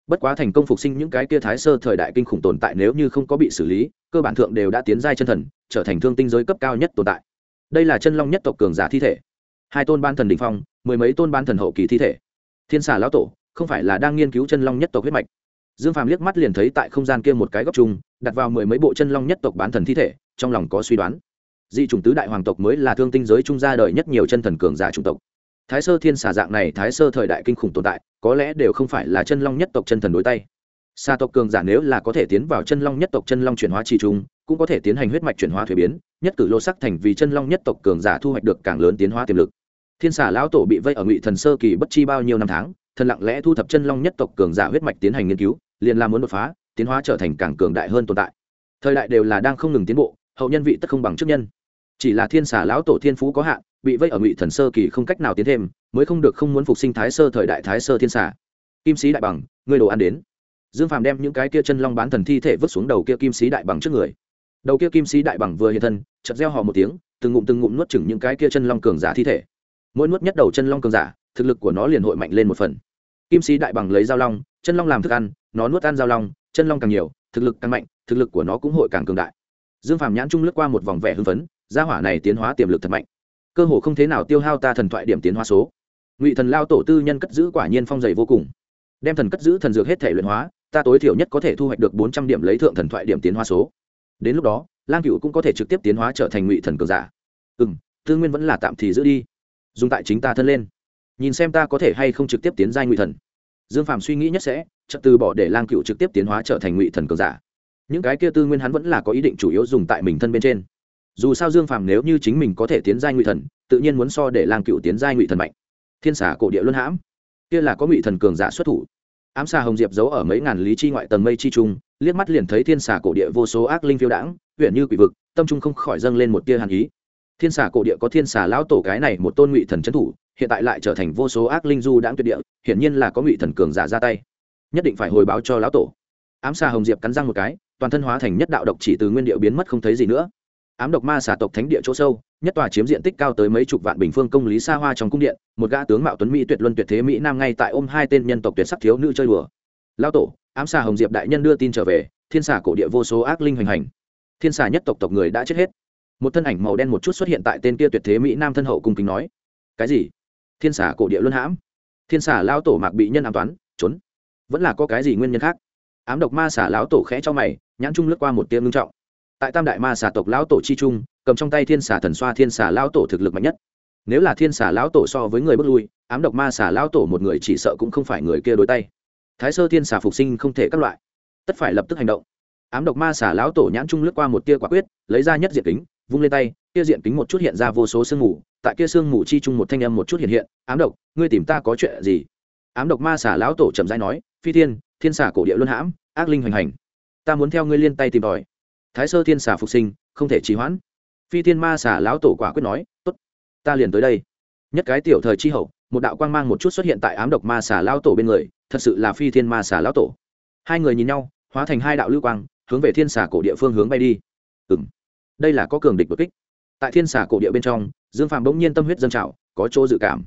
Bất quá thành công phục sinh những cái kia thái sơ thời đại kinh khủng tồn tại nếu như không có bị xử lý, cơ bản thượng đều đã tiến giai chân thần, trở thành thương tinh giới cấp cao nhất tồn tại. Đây là chân long nhất tộc cường giả thi thể. Hai tôn ban thần đỉnh phong, mười mấy tôn ban thần hậu kỳ thi thể. Thiên xà lão tổ, không phải là đang nghiên cứu chân long nhất tộc huyết mạch dương phàm liếc mắt liền thấy tại không gian kia một cái góc chung, đặt vào mười mấy bộ chân long nhất tộc bán thần thi thể, trong lòng có suy đoán. Di chủng tứ đại hoàng tộc mới là thương tinh giới trung gia đời nhất nhiều chân thần cường giả chủng tộc. Thái sơ thiên xà dạng này, thái sơ thời đại kinh khủng tồn tại, có lẽ đều không phải là chân long nhất tộc chân thần đối tay. Xa tộc cường giả nếu là có thể tiến vào chân long nhất tộc chân long chuyển hóa trì trung, cũng có thể tiến hành huyết mạch chuyển hóa thuế biến, nhất cử lô sắc thành vì chân long nhất tộc cường giả thu hoạch được càng lớn tiến hóa tiềm lực. Thiên xà lão tổ bị vây ở ngụy thần sơ kỳ bất chi bao nhiêu năm tháng, thần lặng lẽ thu thập chân long nhất tộc cường giả huyết mạch tiến hành nghiên cứu liền là muốn đột phá, tiến hóa trở thành càng cường đại hơn tồn tại. Thời đại đều là đang không ngừng tiến bộ, hậu nhân vị tất không bằng trước nhân. Chỉ là thiên xà lão tổ thiên phú có hạn, bị vây ở ngụy thần sơ kỳ không cách nào tiến thêm, mới không được không muốn phục sinh thái sơ thời đại thái sơ thiên xà. Kim sĩ đại bằng, ngươi đồ ăn đến. Dương phàm đem những cái kia chân long bán thần thi thể vứt xuống đầu kia kim sĩ đại bằng trước người. Đầu kia kim sĩ đại bằng vừa hiện thân chật reo hò một tiếng, từng ngụm từng ngụm nuốt chừng những cái kia chân long cường giả thi thể. Mỗi nuốt nhất đầu chân long cường giả, thực lực của nó liền hội mạnh lên một phần. Kim sĩ đại bằng lấy dao long chân long làm thức ăn, nó nuốt ăn giao long, chân long càng nhiều, thực lực càng mạnh, thực lực của nó cũng hội càng cường đại. Dương phàm nhãn trung lướt qua một vòng vẻ hưng phấn, gia hỏa này tiến hóa tiềm lực thật mạnh. Cơ hồ không thế nào tiêu hao ta thần thoại điểm tiến hóa số. Ngụy thần lao tổ tư nhân cất giữ quả nhiên phong dày vô cùng. Đem thần cất giữ thần dược hết thể luyện hóa, ta tối thiểu nhất có thể thu hoạch được bốn trăm điểm lấy thượng thần thoại điểm tiến hóa số. Đến lúc đó, lang cựu cũng có thể trực tiếp tiến hóa trở thành ngụy thần cường giả. Ừ m tư nguyên vẫn là tạm thì giữ đi. Dùng tại chính ta thân lên. Nhìn xem ta có thể hay không trực tiếp tiến giai ngụy thần dương Phàm suy nghĩ nhất sẽ trật từ bỏ để lang cựu trực tiếp tiến hóa trở thành ngụy thần cường giả. Những cái kia tư nguyên hắn vẫn là có ý định chủ yếu dùng tại mình thân bên trên. Dù sao dương phàm nếu như chính mình có thể tiến giai ngụy thần, tự nhiên muốn so để lang cựu tiến giai ngụy thần mạnh. Thiên xả cổ địa luân hãm. Kia là có ngụy thần cường giả xuất thủ. Ám xà hồng diệp giấu ở mấy ngàn lý chi ngoại tầng mây chi trung, liếc mắt liền thấy thiên xà cổ địa vô số ác linh phiêu đãng, huyện như quỷ vực, tâm trung không khỏi dâng lên một tia hàn ý. Thiên xà cổ địa có thiên xà lão tổ cái này một tôn ngụy thần trấn thủ hiện tại lại trở thành vô số ác linh du đãng tuyệt địa, hiển nhiên là có ngụy thần cường giả ra tay. Nhất định phải hồi báo cho lão tổ. Ám xà hồng diệp cắn răng một cái, toàn thân hóa thành nhất đạo độc chỉ từ nguyên điệu biến mất không thấy gì nữa. Ám độc ma xà tộc thánh địa chỗ sâu, nhất tòa chiếm diện tích cao tới mấy chục vạn bình phương công lý xa hoa trong cung điện, một gã tướng mạo tuấn mỹ tuyệt luân tuyệt thế mỹ nam ngay tại ôm hai tên nhân tộc tuyệt sắc thiếu nữ chơi đùa. Lao tổ, ám xà hồng diệp đại nhân đưa tin trở về, thiên xà cổ địa vô số ác linh hoành hành. Thiên xà nhất tộc tộc người đã chết hết. Một thân ảnh màu đen một chút xuất hiện tại tên kia tuyệt thế mỹ nam thân hậu cung kính nói, cái gì? Thiên xà cổ địa luân hãm. Thiên xà lao tổ mạc bị nhân ám toán, trốn. Vẫn là có cái gì nguyên nhân khác? Ám độc ma xà lão tổ khẽ cho mày, nhãn trung lướt qua một tiêm ngưng trọng. Tại tam đại ma xà tộc lão tổ chi trung, cầm trong tay thiên xà thần xoa thiên xà lão tổ thực lực mạnh nhất. Nếu là thiên xà lão tổ so với người bước lui, ám độc ma xà lão tổ một người chỉ sợ cũng không phải người kia đối tay. Thái sơ thiên xà phục sinh không thể các loại. Tất phải lập tức hành động. Ám độc ma xà lão tổ nhãn trung lướt qua một tia quả quyết, lấy ra nhất diện kính vung lên tay, kia diện kính một chút hiện ra vô số sương mù, tại kia sương mù chi chung một thanh âm một chút hiện hiện, ám độc, ngươi tìm ta có chuyện gì? Ám độc ma xả lão tổ trầm rãi nói, phi thiên thiên xả cổ địa luân hãm, ác linh hoành hành. Ta muốn theo ngươi liên tay tìm tòi. Thái sơ thiên xả phục sinh, không thể trì hoãn. Phi thiên ma xả lão tổ quả quyết nói, tốt, ta liền tới đây. Nhất cái tiểu thời chi hậu, một đạo quang mang một chút xuất hiện tại ám độc ma xả lão tổ bên người, thật sự là phi thiên ma xả lão tổ. Hai người nhìn nhau, hóa thành hai đạo lưu quang, hướng về thiên xả cổ địa phương hướng bay đi. Ừng đây là có cường địch đột kích. Tại thiên xà cổ địa bên trong, dương phạm bỗng nhiên tâm huyết dân trào, có chỗ dự cảm.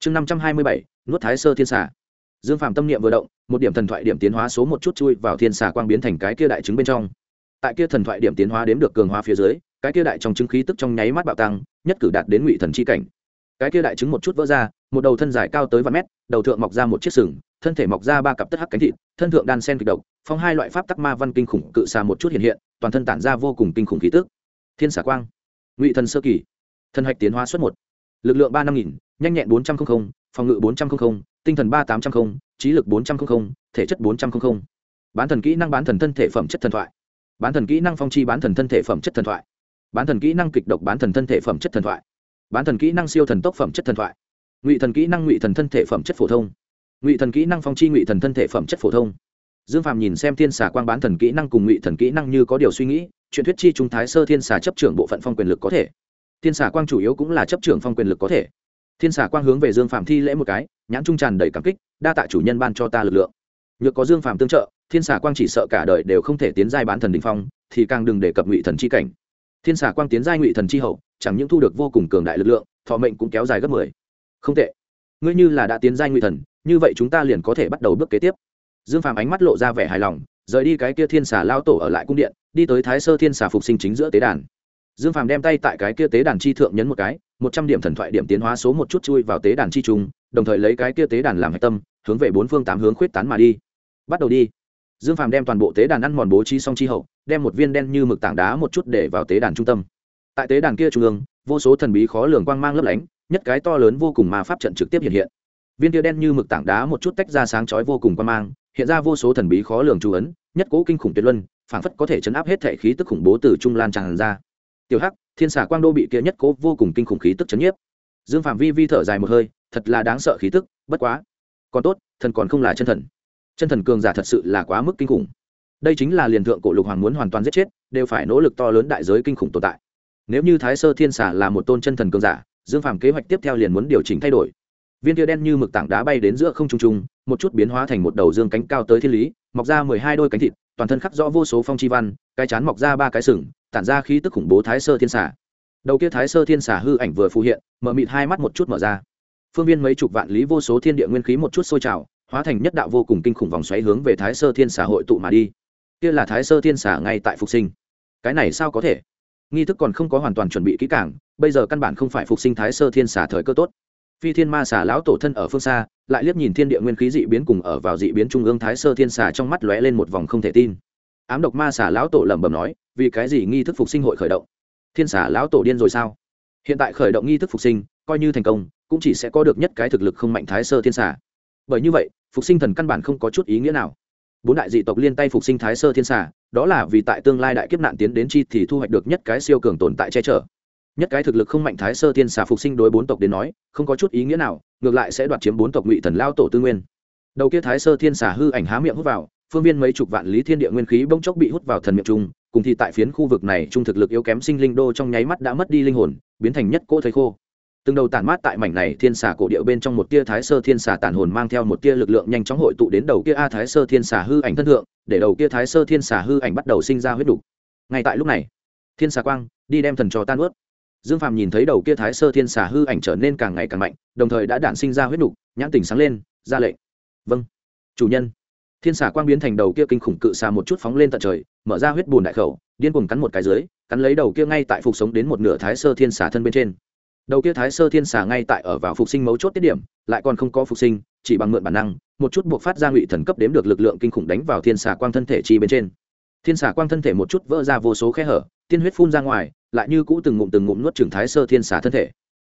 Chương năm trăm hai mươi bảy, nuốt thái sơ thiên xà. Dương phạm tâm niệm vừa động, một điểm thần thoại điểm tiến hóa số một chút chui vào thiên xà quang biến thành cái kia đại trứng bên trong. Tại kia thần thoại điểm tiến hóa đếm được cường hóa phía dưới, cái kia đại trong chứng khí tức trong nháy mắt bạo tăng, nhất cử đạt đến ngụy thần chi cảnh. Cái kia đại trứng một chút vỡ ra, một đầu thân dài cao tới vài mét, đầu thượng mọc ra một chiếc sừng, thân thể mọc ra ba cặp tất hắc cánh thịt, thân thượng đan sen kịch độc, phong hai loại pháp tắc ma văn kinh khủng cự xà một chút hiện hiện, toàn thân tản ra vô cùng kinh khủng khí tức thiên xả quang. Ngụy thần sơ kỳ. Thần hạch tiến hóa suất một. Lực lượng ba năm nghìn, nhanh nhẹn bốn trăm linh phòng ngự bốn trăm linh tinh thần ba tám trăm linh trí lực bốn trăm linh thể chất bốn trăm linh bán thần kỹ năng bán thần thân thể phẩm chất thần thoại. Bán thần kỹ năng phong chi bán thần thân thể phẩm chất thần thoại. Bán thần kỹ năng kịch độc bán thần thân thể phẩm chất thần thoại. Bán thần kỹ năng siêu thần tốc phẩm chất thần thoại. Ngụy thần kỹ năng ngụy thần thân thể phẩm chất phổ thông. Ngụy thần kỹ năng phong chi ngụy thần thân thể phẩm chất phổ thông. Dương phàm nhìn xem thiên xà quang bán thần kỹ năng cùng ngụy thần kỹ năng như có điều suy nghĩ chuyện thuyết chi trung thái sơ thiên xà chấp trưởng bộ phận phong quyền lực có thể. Thiên xà quang chủ yếu cũng là chấp trưởng phong quyền lực có thể. Thiên xà quang hướng về dương phạm thi lễ một cái, nhãn trung tràn đầy cảm kích, đa tạ chủ nhân ban cho ta lực lượng. Nhược có dương phạm tương trợ, thiên xà quang chỉ sợ cả đời đều không thể tiến giai bán thần đình phong, thì càng đừng đề cập ngụy thần chi cảnh. Thiên xà quang tiến giai ngụy thần chi hậu, chẳng những thu được vô cùng cường đại lực lượng, thọ mệnh cũng kéo dài gấp mười. Không tệ. Ngươi như là đã tiến giai ngụy thần, như vậy chúng ta liền có thể bắt đầu bước kế tiếp dương phàm ánh mắt lộ ra vẻ hài lòng rời đi cái kia thiên xà lao tổ ở lại cung điện đi tới thái sơ thiên xà phục sinh chính giữa tế đàn. Dương phàm đem tay tại cái kia tế đàn chi thượng nhấn một cái một trăm điểm thần thoại điểm tiến hóa số một chút chui vào tế đàn chi trung, đồng thời lấy cái kia tế đàn làm hạch tâm hướng về bốn phương tám hướng khuyết tán mà đi. Bắt đầu đi. Dương phàm đem toàn bộ tế đàn ăn mòn bố trí xong chi hậu đem một viên đen như mực tảng đá một chút để vào tế đàn trung tâm. Tại tế đàn kia trung ương vô số thần bí khó lường quang mang lấp lánh nhất cái to lớn vô cùng mà pháp trận trực tiếp hiện hiện. Viên kia đen như mực tảng đá một chút tách ra sáng chói vô cùng quang mang hiện ra vô số thần bí khó lường chú ấn, nhất cố kinh khủng tuyệt luân, phảng phất có thể chấn áp hết thể khí tức khủng bố từ trung lan tràn ra. Tiểu hắc, thiên xà quang đô bị kia nhất cố vô cùng kinh khủng khí tức chấn nhiếp. Dương phạm vi vi thở dài một hơi, thật là đáng sợ khí tức, bất quá. Còn tốt, thần còn không là chân thần. Chân thần cường giả thật sự là quá mức kinh khủng. Đây chính là liền thượng cổ lục hoàng muốn hoàn toàn giết chết, đều phải nỗ lực to lớn đại giới kinh khủng tồn tại. Nếu như thái sơ thiên xà là một tôn chân thần cường giả, dương Phạm kế hoạch tiếp theo liền muốn điều chỉnh thay đổi viên tia đen như mực tảng đá bay đến giữa không trung trung, một chút biến hóa thành một đầu dương cánh cao tới thiên lý, mọc ra mười hai đôi cánh thịt, toàn thân khắc rõ vô số phong chi văn, cái chán mọc ra ba cái sừng, tản ra khí tức khủng bố thái sơ thiên xả đầu kia thái sơ thiên xả hư ảnh vừa phù hiện, mở mịt hai mắt một chút mở ra. Phương viên mấy chục vạn lý vô số thiên địa nguyên khí một chút sôi trào, hóa thành nhất đạo vô cùng kinh khủng vòng xoáy hướng về thái sơ thiên xả hội tụ mà đi. Kia là thái sơ thiên xả ngay tại phục sinh. Cái này sao có thể? Nghi thức còn không có hoàn toàn chuẩn bị kỹ càng, bây giờ căn bản không phải phục sinh thái sơ thiên xả thời cơ tốt phi thiên ma xả lão tổ thân ở phương xa, lại liếc nhìn thiên địa nguyên khí dị biến cùng ở vào dị biến trung ương thái sơ thiên xả trong mắt lóe lên một vòng không thể tin. Ám độc ma xả lão tổ lẩm bẩm nói, vì cái gì nghi thức phục sinh hội khởi động? Thiên xả lão tổ điên rồi sao? Hiện tại khởi động nghi thức phục sinh, coi như thành công, cũng chỉ sẽ có được nhất cái thực lực không mạnh thái sơ thiên xả bởi như vậy, phục sinh thần căn bản không có chút ý nghĩa nào. Bốn đại dị tộc liên tay phục sinh thái sơ thiên xả đó là vì tại tương lai đại kiếp nạn tiến đến chi thì thu hoạch được nhất cái siêu cường tồn tại che chở nhất cái thực lực không mạnh thái sơ thiên xà phục sinh đối bốn tộc đến nói, không có chút ý nghĩa nào, ngược lại sẽ đoạt chiếm bốn tộc ngụy thần lao tổ tư nguyên. Đầu kia thái sơ thiên xà hư ảnh há miệng hút vào, phương viên mấy chục vạn lý thiên địa nguyên khí bỗng chốc bị hút vào thần miệng trung, cùng thì tại phiến khu vực này trung thực lực yếu kém sinh linh đô trong nháy mắt đã mất đi linh hồn, biến thành nhất cỗ thấy khô. Từng đầu tản mát tại mảnh này thiên xà cổ điệu bên trong một tia thái sơ thiên xà tản hồn mang theo một tia lực lượng nhanh chóng hội tụ đến đầu kia a thái sơ thiên xà hư ảnh thân thượng, để đầu kia thái sơ thiên xà hư ảnh bắt đầu sinh ra huyết đủ. ngay tại lúc này, thiên xà quang đi đem thần trò tan ướt dương phàm nhìn thấy đầu kia thái sơ thiên xà hư ảnh trở nên càng ngày càng mạnh, đồng thời đã đản sinh ra huyết đục nhãn tỉnh sáng lên, ra lệnh. Vâng chủ nhân. Thiên xà quang biến thành đầu kia kinh khủng cự xà một chút phóng lên tận trời, mở ra huyết bùn đại khẩu, điên cuồng cắn một cái dưới, cắn lấy đầu kia ngay tại phục sống đến một nửa thái sơ thiên xà thân bên trên. Đầu kia thái sơ thiên xà ngay tại ở vào phục sinh mấu chốt tiết điểm, lại còn không có phục sinh, chỉ bằng mượn bản năng, một chút buộc phát ra ngụy thần cấp đếm được lực lượng kinh khủng đánh vào thiên xà quang thân thể chi bên trên thiên xà quang thân thể một chút vỡ ra vô số khe hở, tiên huyết phun ra ngoài, lại như cũ từng ngụm từng ngụm nuốt trưởng thái sơ thiên xà thân thể.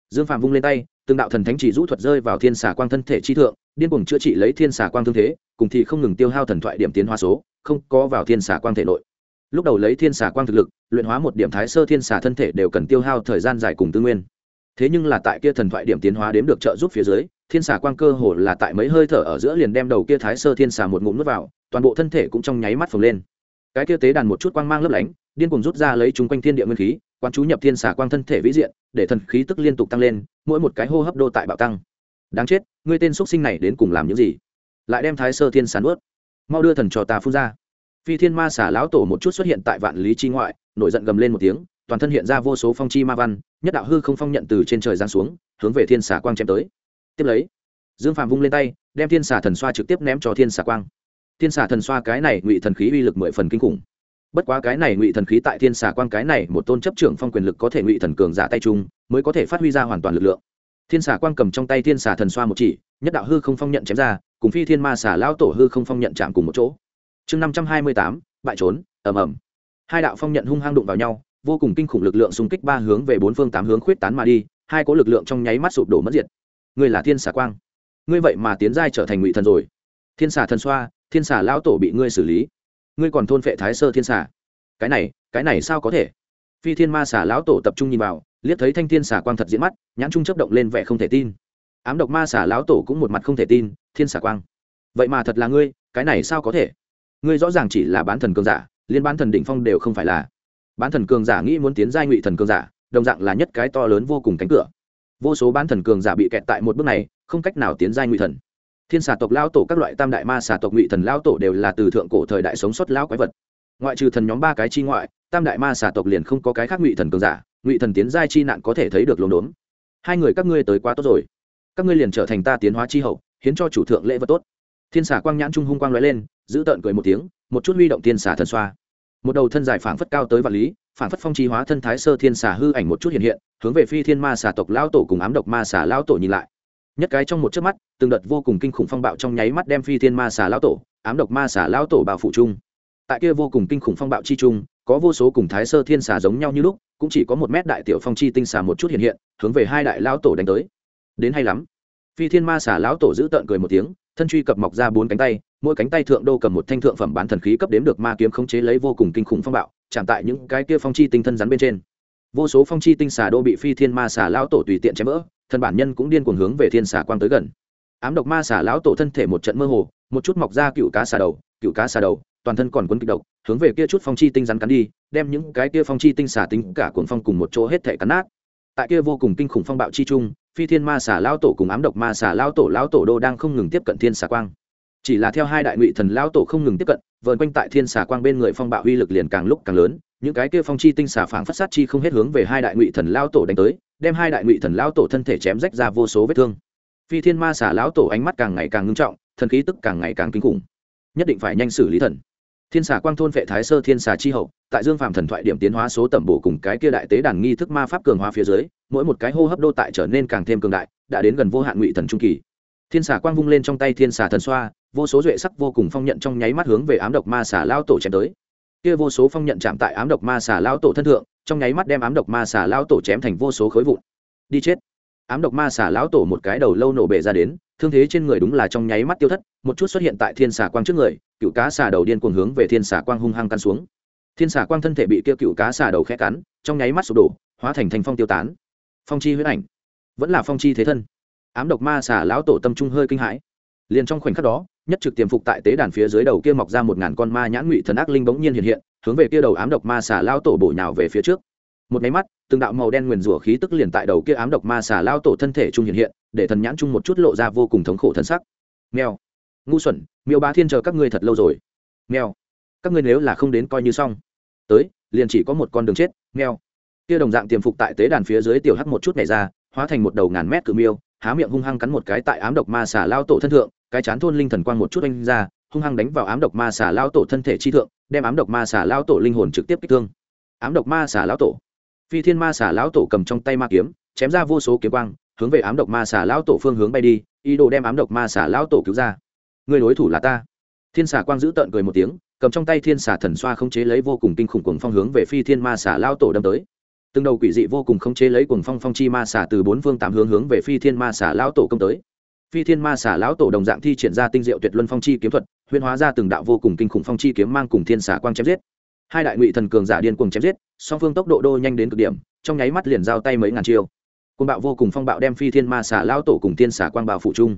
Dương phạm vung lên tay, từng đạo thần thánh chỉ rũ thuật rơi vào thiên xà quang thân thể chi thượng, điên cuồng chữa trị lấy thiên xà quang thương thế, cùng thì không ngừng tiêu hao thần thoại điểm tiến hóa số, không có vào thiên xà quang thể nội. Lúc đầu lấy thiên xà quang thực lực, luyện hóa một điểm thái sơ thiên xà thân thể đều cần tiêu hao thời gian dài cùng tư nguyên. Thế nhưng là tại kia thần thoại điểm tiến hóa đếm được trợ giúp phía dưới, thiên xà quang cơ hồ là tại mấy hơi thở ở giữa liền đem đầu kia thái sơ thiên xà một ngụm nuốt vào, toàn bộ thân thể cũng trong nháy mắt phồng lên cái kia tế đàn một chút quang mang lấp lánh, điên cuồng rút ra lấy chúng quanh thiên địa nguyên khí quan chú nhập thiên xả quang thân thể vĩ diện, để thần khí tức liên tục tăng lên, mỗi một cái hô hấp đô tại bạo tăng. Đáng chết, ngươi tên x sinh này đến cùng làm những gì? Lại đem thái sơ thiên sán ướt mau đưa thần cho ta phun ra. Phi thiên ma xả lão tổ một chút xuất hiện tại vạn lý chi ngoại, nổi giận gầm lên một tiếng, toàn thân hiện ra vô số phong chi ma văn, nhất đạo hư không phong nhận từ trên trời giáng xuống, hướng về thiên xả quang chém tới. Tiếp lấy, dương phạm vung lên tay, đem thiên xả thần xoa trực tiếp ném cho thiên xả quang thiên xà thần xoa cái này ngụy thần khí uy lực mười phần kinh khủng. Bất quá cái này ngụy thần khí tại thiên xà quang cái này một tôn chấp trưởng phong quyền lực có thể ngụy thần cường giả tay trung mới có thể phát huy ra hoàn toàn lực lượng. Thiên xà quang cầm trong tay thiên xà thần xoa một chỉ, nhất đạo hư không phong nhận chém ra, cùng phi thiên ma xà lão tổ hư không phong nhận chạm cùng một chỗ. Chương năm trăm hai mươi tám, bại trốn, ầm ầm. Hai đạo phong nhận hung hăng đụng vào nhau, vô cùng kinh khủng lực lượng xung kích ba hướng về bốn phương tám hướng khuyết tán mà đi, hai có lực lượng trong nháy mắt sụp đổ mất diệt. Ngươi là thiên xà quang. Ngươi vậy mà tiến giai trở thành ngụy thần rồi. Thiên xà thần xoa thiên xà lão tổ bị ngươi xử lý. Ngươi còn thôn phệ thái sơ thiên xà. Cái này cái này sao có thể? Phi thiên ma xà lão tổ tập trung nhìn vào, liếc thấy thanh thiên xà quang thật diễn mắt, nhãn trung chấp động lên vẻ không thể tin. Ám độc ma xà lão tổ cũng một mặt không thể tin, thiên xà quang. Vậy mà thật là ngươi, cái này sao có thể? Ngươi rõ ràng chỉ là bán thần cường giả, liên bán thần đỉnh phong đều không phải là. Bán thần cường giả nghĩ muốn tiến giai ngụy thần cường giả, đồng dạng là nhất cái to lớn vô cùng cánh cửa. Vô số bán thần cường giả bị kẹt tại một bước này, không cách nào tiến giai ngụy thần thiên xà tộc lao tổ các loại tam đại ma xà tộc ngụy thần lao tổ đều là từ thượng cổ thời đại sống sót lao quái vật. Ngoại trừ thần nhóm ba cái chi ngoại, tam đại ma xà tộc liền không có cái khác ngụy thần cường giả, ngụy thần tiến giai chi nạn có thể thấy được lồn đốn. Hai người các ngươi tới quá tốt rồi. Các ngươi liền trở thành ta tiến hóa chi hậu, hiến cho chủ thượng lễ vật tốt. Thiên xà quang nhãn trung hung quang lóe lên, giữ tợn cười một tiếng, một chút huy động thiên xà thần xoa. Một đầu thân dài phảng phất cao tới vạn lý, phảng phất phong trí hóa thân thái sơ thiên xà hư ảnh một chút hiện hiện, hướng về phi thiên ma xà tộc lao tổ cùng ám độc ma xà lao tổ nhìn lại nhất cái trong một chớp mắt, từng đợt vô cùng kinh khủng phong bạo trong nháy mắt đem phi thiên ma xà lão tổ, ám độc ma xà lão tổ bào phủ chung. Tại kia vô cùng kinh khủng phong bạo chi chung, có vô số cùng thái sơ thiên xà giống nhau như lúc, cũng chỉ có một mét đại tiểu phong chi tinh xà một chút hiện hiện, hướng về hai đại lão tổ đánh tới. Đến hay lắm. Phi thiên ma xà lão tổ giữ tợn cười một tiếng, thân truy cập mọc ra bốn cánh tay, mỗi cánh tay thượng đô cầm một thanh thượng phẩm bán thần khí cấp đếm được ma kiếm khống chế lấy vô cùng kinh khủng phong bạo, chạm tại những cái kia phong chi tinh thân rắn bên trên. Vô số phong chi tinh xà đô bị phi thiên ma xà lão tổ tùy tiện chém vỡ thần bản nhân cũng điên cuồng hướng về thiên xà quang tới gần. Ám độc ma xà lão tổ thân thể một trận mơ hồ, một chút mọc ra cựu cá xà đầu, cựu cá xà đầu, toàn thân còn quấn kịch độc, hướng về kia chút phong chi tinh rắn cắn đi, đem những cái kia phong chi tinh xả tính cả cuồng phong cùng một chỗ hết thể cắn nát. Tại kia vô cùng kinh khủng phong bạo chi trung, phi thiên ma xả lão tổ cùng ám độc ma xả lão tổ lão tổ đô đang không ngừng tiếp cận thiên xà quang chỉ là theo hai đại ngụy thần lao tổ không ngừng tiếp cận, vờn quanh tại thiên xà quang bên người phong bạo uy lực liền càng lúc càng lớn, những cái kia phong chi tinh xà phảng phất sát chi không hết hướng về hai đại ngụy thần lao tổ đánh tới, đem hai đại ngụy thần lao tổ thân thể chém rách ra vô số vết thương. Phi thiên ma xà lão tổ ánh mắt càng ngày càng ngưng trọng, thần khí tức càng ngày càng kinh khủng. Nhất định phải nhanh xử lý thần. Thiên xà quang thôn vệ thái sơ thiên xà chi hậu, tại dương phàm thần thoại điểm tiến hóa số tẩm bổ cùng cái kia đại tế đàn nghi thức ma pháp cường hóa phía dưới, mỗi một cái hô hấp đô tại trở nên càng thêm cường đại, đã đến gần vô hạn ngụy thần trung kỳ. Thiên xà quang vung lên trong tay thiên xà thần xoa vô số duệ sắc vô cùng phong nhận trong nháy mắt hướng về ám độc ma xà lao tổ chém tới. Kia vô số phong nhận chạm tại ám độc ma xà lao tổ thân thượng, trong nháy mắt đem ám độc ma xà lao tổ chém thành vô số khối vụn. Đi chết. Ám độc ma xà lão tổ một cái đầu lâu nổ bể ra đến, thương thế trên người đúng là trong nháy mắt tiêu thất, một chút xuất hiện tại thiên xà quang trước người, cựu cá xà đầu điên cuồng hướng về thiên xà quang hung hăng căn xuống. Thiên xà quang thân thể bị kia cựu cá xà đầu khẽ cắn, trong nháy mắt sụp đổ, hóa thành thành phong tiêu tán. Phong chi huyết ảnh. Vẫn là phong chi thế thân. Ám độc ma xà lão tổ tâm trung hơi kinh hãi liền trong khoảnh khắc đó, nhất trực tiềm phục tại tế đàn phía dưới đầu kia mọc ra một ngàn con ma nhãn ngụy thần ác linh bỗng nhiên hiện hiện, hướng về kia đầu ám độc ma xà lao tổ bổ nhào về phía trước. Một máy mắt, từng đạo màu đen nguyền rủa khí tức liền tại đầu kia ám độc ma xà lao tổ thân thể trung hiện hiện, để thần nhãn trung một chút lộ ra vô cùng thống khổ thân sắc. Mèo. Ngu xuẩn, miêu bá thiên chờ các ngươi thật lâu rồi. Mèo. Các ngươi nếu là không đến coi như xong. Tới, liền chỉ có một con đường chết, mèo. Kia đồng dạng tiềm phục tại tế đàn phía dưới tiểu hắc một chút này ra, hóa thành một đầu ngàn mét cự miêu, há miệng hung hăng cắn một cái tại ám độc ma xà lao tổ thân thượng cái chán thôn linh thần quang một chút anh ra, hung hăng đánh vào ám độc ma xà lao tổ thân thể chi thượng, đem ám độc ma xà lao tổ linh hồn trực tiếp kích thương. Ám độc ma xà lao tổ. Phi thiên ma xà lao tổ cầm trong tay ma kiếm, chém ra vô số kiếm quang, hướng về ám độc ma xà lao tổ phương hướng bay đi, ý đồ đem ám độc ma xà lao tổ cứu ra. Người đối thủ là ta. Thiên xà quang giữ tợn cười một tiếng, cầm trong tay thiên xà thần xoa không chế lấy vô cùng kinh khủng cuồng phong hướng về phi thiên ma xà lao tổ đâm tới. Từng đầu quỷ dị vô cùng không chế lấy cuồng phong phong chi ma xà từ bốn phương tám hướng hướng về phi thiên ma xà lao tổ công tới phi thiên ma xà lão tổ đồng dạng thi triển ra tinh diệu tuyệt luân phong chi kiếm thuật huyên hóa ra từng đạo vô cùng kinh khủng phong chi kiếm mang cùng thiên xà quang chém giết. Hai đại ngụy thần cường giả điên cùng chém giết, song phương tốc độ đô nhanh đến cực điểm, trong nháy mắt liền giao tay mấy ngàn chiêu. Côn bạo vô cùng phong bạo đem phi thiên ma xà lão tổ cùng thiên xà quang bạo phụ chung.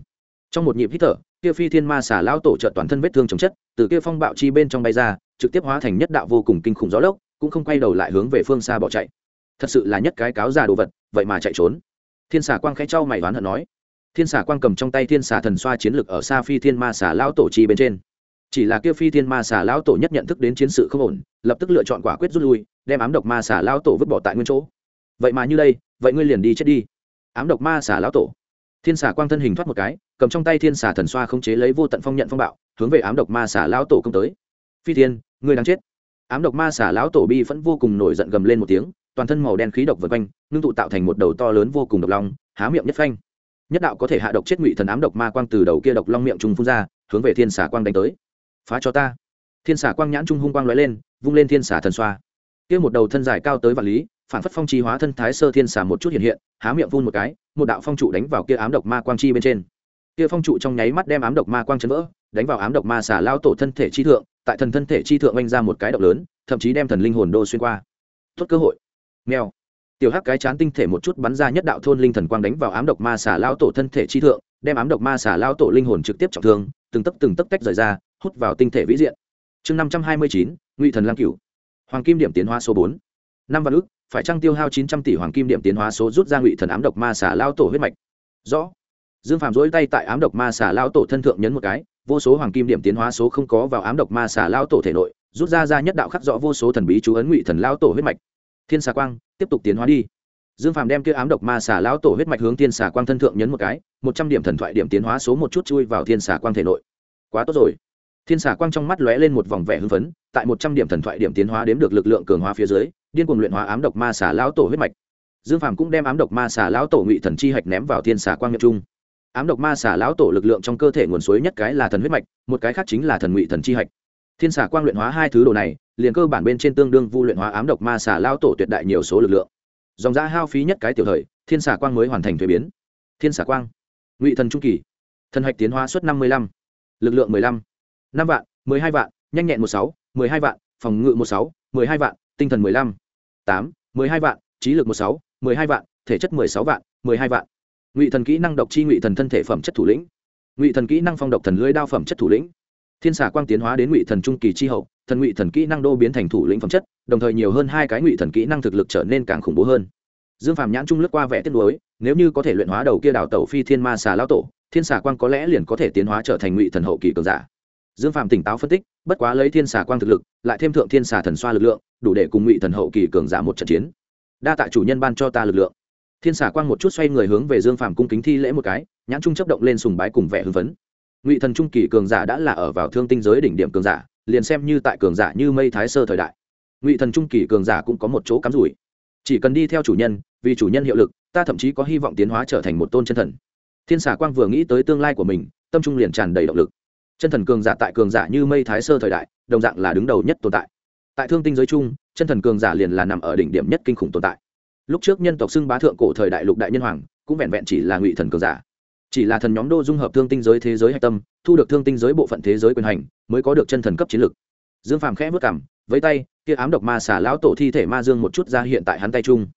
Trong một nhịp hít thở, kia phi thiên ma xà lão tổ trợ toàn thân vết thương chống chất, từ kia phong bạo chi bên trong bay ra, trực tiếp hóa thành nhất đạo vô cùng kinh khủng gió lốc, cũng không quay đầu lại hướng về phương xa bỏ chạy. Thật sự là nhất cái cáo già đồ vật, vậy mà chạy trốn. Thiên xà quang khẽ trao mày đoán hận nói thiên xà quang cầm trong tay thiên xà thần xoa chiến lực ở xa phi thiên ma xà lão tổ chi bên trên. Chỉ là kia phi thiên ma xà lão tổ nhất nhận thức đến chiến sự không ổn, lập tức lựa chọn quả quyết rút lui, đem ám độc ma xà lão tổ vứt bỏ tại nguyên chỗ. Vậy mà như đây, vậy ngươi liền đi chết đi. Ám độc ma xà lão tổ. Thiên xà quang thân hình thoát một cái, cầm trong tay thiên xà thần xoa không chế lấy vô tận phong nhận phong bạo, hướng về ám độc ma xà lão tổ công tới. Phi thiên, ngươi đang chết. Ám độc ma xà lão tổ bi vẫn vô cùng nổi giận gầm lên một tiếng, toàn thân màu đen khí độc vượt quanh, ngưng tụ tạo thành một đầu to lớn vô cùng độc long, há miệng nhất phanh nhất đạo có thể hạ độc chết ngụy thần ám độc ma quang từ đầu kia độc long miệng trùng phun ra, hướng về thiên xà quang đánh tới. Phá cho ta. Thiên xà quang nhãn trung hung quang lóe lên, vung lên thiên xà thần xoa. Kia một đầu thân dài cao tới vạn lý, phản phất phong chi hóa thân thái sơ thiên xà một chút hiện hiện, há miệng vun một cái, một đạo phong trụ đánh vào kia ám độc ma quang chi bên trên. Kia phong trụ trong nháy mắt đem ám độc ma quang chấn vỡ, đánh vào ám độc ma xà lao tổ thân thể chi thượng, tại thần thân thể chi thượng oanh ra một cái độc lớn, thậm chí đem thần linh hồn đô xuyên qua. Tốt cơ hội. Nghèo tiểu hắc cái chán tinh thể một chút bắn ra nhất đạo thôn linh thần quang đánh vào ám độc ma xà lao tổ thân thể chi thượng, đem ám độc ma xà lao tổ linh hồn trực tiếp trọng thương, từng tấc từng tấc tách rời ra, hút vào tinh thể vĩ diện. Chương năm trăm hai mươi chín, ngụy thần lam cửu. Hoàng kim điểm tiến hóa số bốn. Năm vạn ước phải trăng tiêu hao chín trăm tỷ hoàng kim điểm tiến hóa số rút ra ngụy thần ám độc ma xà lao tổ huyết mạch? Rõ. Dương phàm dỗi tay tại ám độc ma xà lao tổ thân thượng nhấn một cái, vô số hoàng kim điểm tiến hóa số không có vào ám độc ma xà lao tổ thể nội, rút ra ra nhất đạo khắc rõ vô số thần bí chú ấn ngụy thần lao tổ huyết mạch thiên xà quang, tiếp tục tiến hóa đi. Dương phàm đem kia ám độc ma xà lão tổ huyết mạch hướng thiên xà quang thân thượng nhấn một cái, một trăm điểm thần thoại điểm tiến hóa số một chút chui vào thiên xà quang thể nội. Quá tốt rồi. Thiên xà quang trong mắt lóe lên một vòng vẻ hưng phấn, tại một trăm điểm thần thoại điểm tiến hóa đếm được lực lượng cường hóa phía dưới, điên cuồng luyện hóa ám độc ma xà lão tổ huyết mạch. Dương phàm cũng đem ám độc ma xà lão tổ ngụy thần chi hạch ném vào thiên xà quang miệng trung. Ám độc ma xà lão tổ lực lượng trong cơ thể nguồn suối nhất cái là thần huyết mạch, một cái khác chính là thần ngụy thần chi hạch thiên xà quang luyện hóa hai thứ đồ này, liền cơ bản bên trên tương đương vu luyện hóa ám độc ma xà lao tổ tuyệt đại nhiều số lực lượng. Dòng giã hao phí nhất cái tiểu thời, thiên xà quang mới hoàn thành thuế biến. Thiên xà quang, ngụy thần trung kỳ, thần hạch tiến hóa suất năm mươi lăm, lực lượng mười lăm, năm vạn, mười hai vạn, nhanh nhẹn một sáu, mười hai vạn, phòng ngự một sáu, mười hai vạn, tinh thần mười lăm, tám, mười hai vạn, trí lực một sáu, mười hai vạn, thể chất mười sáu vạn, mười hai vạn. Ngụy thần kỹ năng độc chi ngụy thần thân thể phẩm chất thủ lĩnh. Ngụy thần kỹ năng phong độc thần lưới đao phẩm chất thủ lĩnh thiên xà quang tiến hóa đến ngụy thần trung kỳ chi hậu, thần ngụy thần kỹ năng đô biến thành thủ lĩnh phẩm chất, đồng thời nhiều hơn hai cái ngụy thần kỹ năng thực lực trở nên càng khủng bố hơn. Dương phạm nhãn trung lướt qua vẻ tiết lối nếu như có thể luyện hóa đầu kia đào tẩu phi thiên ma xà lao tổ, thiên xà quang có lẽ liền có thể tiến hóa trở thành ngụy thần hậu kỳ cường giả. Dương phạm tỉnh táo phân tích, bất quá lấy thiên xà quang thực lực, lại thêm thượng thiên xà thần xoa lực lượng, đủ để cùng ngụy thần hậu kỳ cường giả một trận chiến. Đa tạ chủ nhân ban cho ta lực lượng. Thiên xà quang một chút xoay người hướng về dương phạm cung kính thi lễ một cái, nhãn trung chấp động lên sùng bái cùng vẻ hưng phấn ngụy thần trung kỳ cường giả đã là ở vào thương tinh giới đỉnh điểm cường giả, liền xem như tại cường giả như mây thái sơ thời đại. Ngụy thần trung kỳ cường giả cũng có một chỗ cắm rủi. Chỉ cần đi theo chủ nhân, vì chủ nhân hiệu lực, ta thậm chí có hy vọng tiến hóa trở thành một tôn chân thần. Thiên xà quang vừa nghĩ tới tương lai của mình, tâm trung liền tràn đầy động lực. Chân thần cường giả tại cường giả như mây thái sơ thời đại, đồng dạng là đứng đầu nhất tồn tại. Tại thương tinh giới chung, chân thần cường giả liền là nằm ở đỉnh điểm nhất kinh khủng tồn tại. Lúc trước nhân tộc xưng bá thượng cổ thời đại lục đại nhân hoàng, cũng vẹn vẹn chỉ là ngụy thần cường giả chỉ là thần nhóm đô dung hợp thương tinh giới thế giới hạch tâm, thu được thương tinh giới bộ phận thế giới quyền hành, mới có được chân thần cấp chiến lực. Dương phàm khẽ vất cảm với tay, kia ám độc ma xả lão tổ thi thể ma dương một chút ra hiện tại hắn tay chung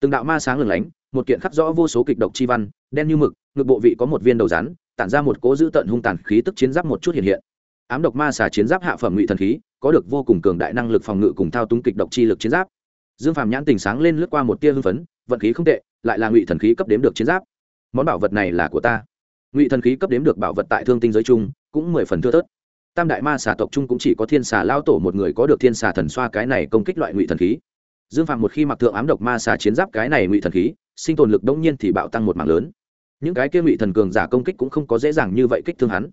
từng đạo ma sáng lửng lánh, một kiện khắc rõ vô số kịch độc chi văn, đen như mực, ngực bộ vị có một viên đầu rắn, tản ra một cố giữ tận hung tàn khí tức chiến giáp một chút hiện hiện. Ám độc ma xả chiến giáp hạ phẩm ngụy thần khí, có được vô cùng cường đại năng lực phòng ngự cùng thao túng kịch độc chi lực chiến giáp. Dương phàm nhãn tình sáng lên lướt qua một tia hưng phấn, vận khí không tệ, lại là ngụy thần khí cấp đếm được chiến giáp món bảo vật này là của ta. Ngụy thần khí cấp đếm được bảo vật tại thương tinh giới chung, cũng mười phần thưa thớt. Tam đại ma xà tộc chung cũng chỉ có thiên xà lao tổ một người có được thiên xà thần xoa cái này công kích loại ngụy thần khí. Dương phạm một khi mặc thượng ám độc ma xà chiến giáp cái này ngụy thần khí, sinh tồn lực đông nhiên thì bạo tăng một mạng lớn. Những cái kia ngụy thần cường giả công kích cũng không có dễ dàng như vậy kích thương hắn.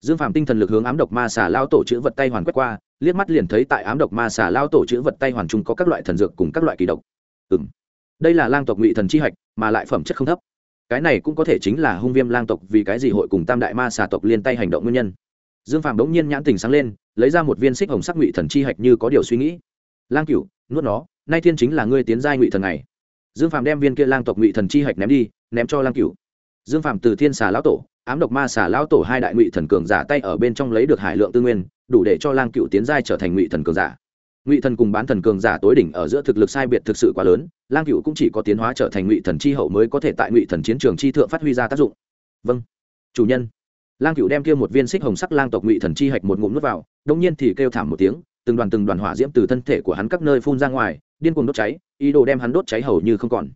Dương phạm tinh thần lực hướng ám độc ma xà lao tổ chữ vật tay hoàn quét qua, liếc mắt liền thấy tại ám độc ma xà lao tổ chữ vật tay hoàn chung có các loại thần dược cùng các loại kỳ độc. Ừ đây là lang tộc ngụy thần chi hạch, mà lại phẩm chất không thấp cái này cũng có thể chính là hung viêm lang tộc vì cái gì hội cùng tam đại ma xà tộc liên tay hành động nguyên nhân. Dương phạm đống nhiên nhãn tình sáng lên, lấy ra một viên xích hồng sắc ngụy thần chi hạch như có điều suy nghĩ. Lang cửu, nuốt nó, nay thiên chính là ngươi tiến giai ngụy thần này. Dương phạm đem viên kia lang tộc ngụy thần chi hạch ném đi, ném cho lang cửu. Dương phạm từ thiên xà lão tổ, ám độc ma xà lão tổ hai đại ngụy thần cường giả tay ở bên trong lấy được hải lượng tư nguyên, đủ để cho lang cựu tiến giai trở thành ngụy thần cường giả ngụy thần cùng bán thần cường giả tối đỉnh ở giữa thực lực sai biệt thực sự quá lớn, lang cựu cũng chỉ có tiến hóa trở thành ngụy thần chi hậu mới có thể tại ngụy thần chiến trường chi thượng phát huy ra tác dụng. Vâng. Chủ nhân. Lang cựu đem kia một viên xích hồng sắc lang tộc ngụy thần chi hạch một ngụm nước vào đông nhiên thì kêu thảm một tiếng, từng đoàn từng đoàn hỏa diễm từ thân thể của hắn các nơi phun ra ngoài, điên cuồng đốt cháy, ý đồ đem hắn đốt cháy hầu như không còn.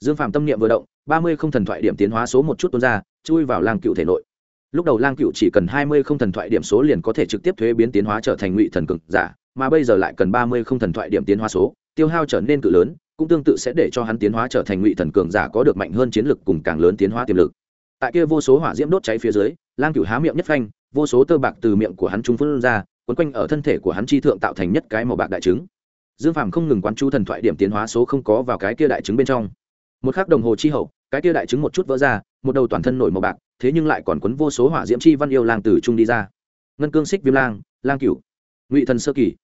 Dương phạm tâm niệm vừa động, ba mươi không thần thoại điểm tiến hóa số một chút tuôn ra, chui vào lang cựu thể nội. Lúc đầu lang cựu chỉ cần hai mươi không thần thoại điểm số liền có thể trực tiếp thuế biến tiến hóa trở thành ngụy thần cực giả mà bây giờ lại cần ba mươi không thần thoại điểm tiến hóa số, tiêu hao trở nên cự lớn, cũng tương tự sẽ để cho hắn tiến hóa trở thành ngụy thần cường giả có được mạnh hơn chiến lực cùng càng lớn tiến hóa tiềm lực. Tại kia vô số hỏa diễm đốt cháy phía dưới, lang cửu há miệng nhất phanh, vô số tơ bạc từ miệng của hắn trung phân ra, quấn quanh ở thân thể của hắn chi thượng tạo thành nhất cái màu bạc đại trứng. Dương phàm không ngừng quán chú thần thoại điểm tiến hóa số không có vào cái kia đại trứng bên trong. Một khắc đồng hồ chi hậu, cái kia đại trứng một chút vỡ ra, một đầu toàn thân nổi màu bạc, thế nhưng lại còn quấn vô số hỏa diễm chi văn yêu lang từ trung đi ra. Ngân cương xích viêm lang lang cửu ngụy thần sơ kỳ.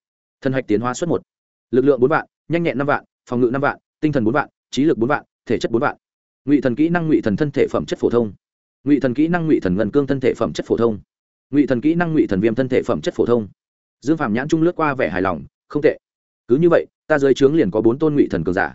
Thần hạch tiến hóa suất một. Lực lượng bốn vạn, nhanh nhẹn năm vạn, phòng ngự năm vạn, tinh thần bốn vạn, trí lực bốn vạn, thể chất bốn vạn. Ngụy thần kỹ năng ngụy thần thân thể phẩm chất phổ thông. Ngụy thần kỹ năng ngụy thần ngân cương thân thể phẩm chất phổ thông. Ngụy thần kỹ năng ngụy thần viêm thân thể phẩm chất phổ thông. Dương phạm nhãn trung lướt qua vẻ hài lòng, không tệ. Cứ như vậy, ta dưới trướng liền có bốn tôn ngụy thần cường giả.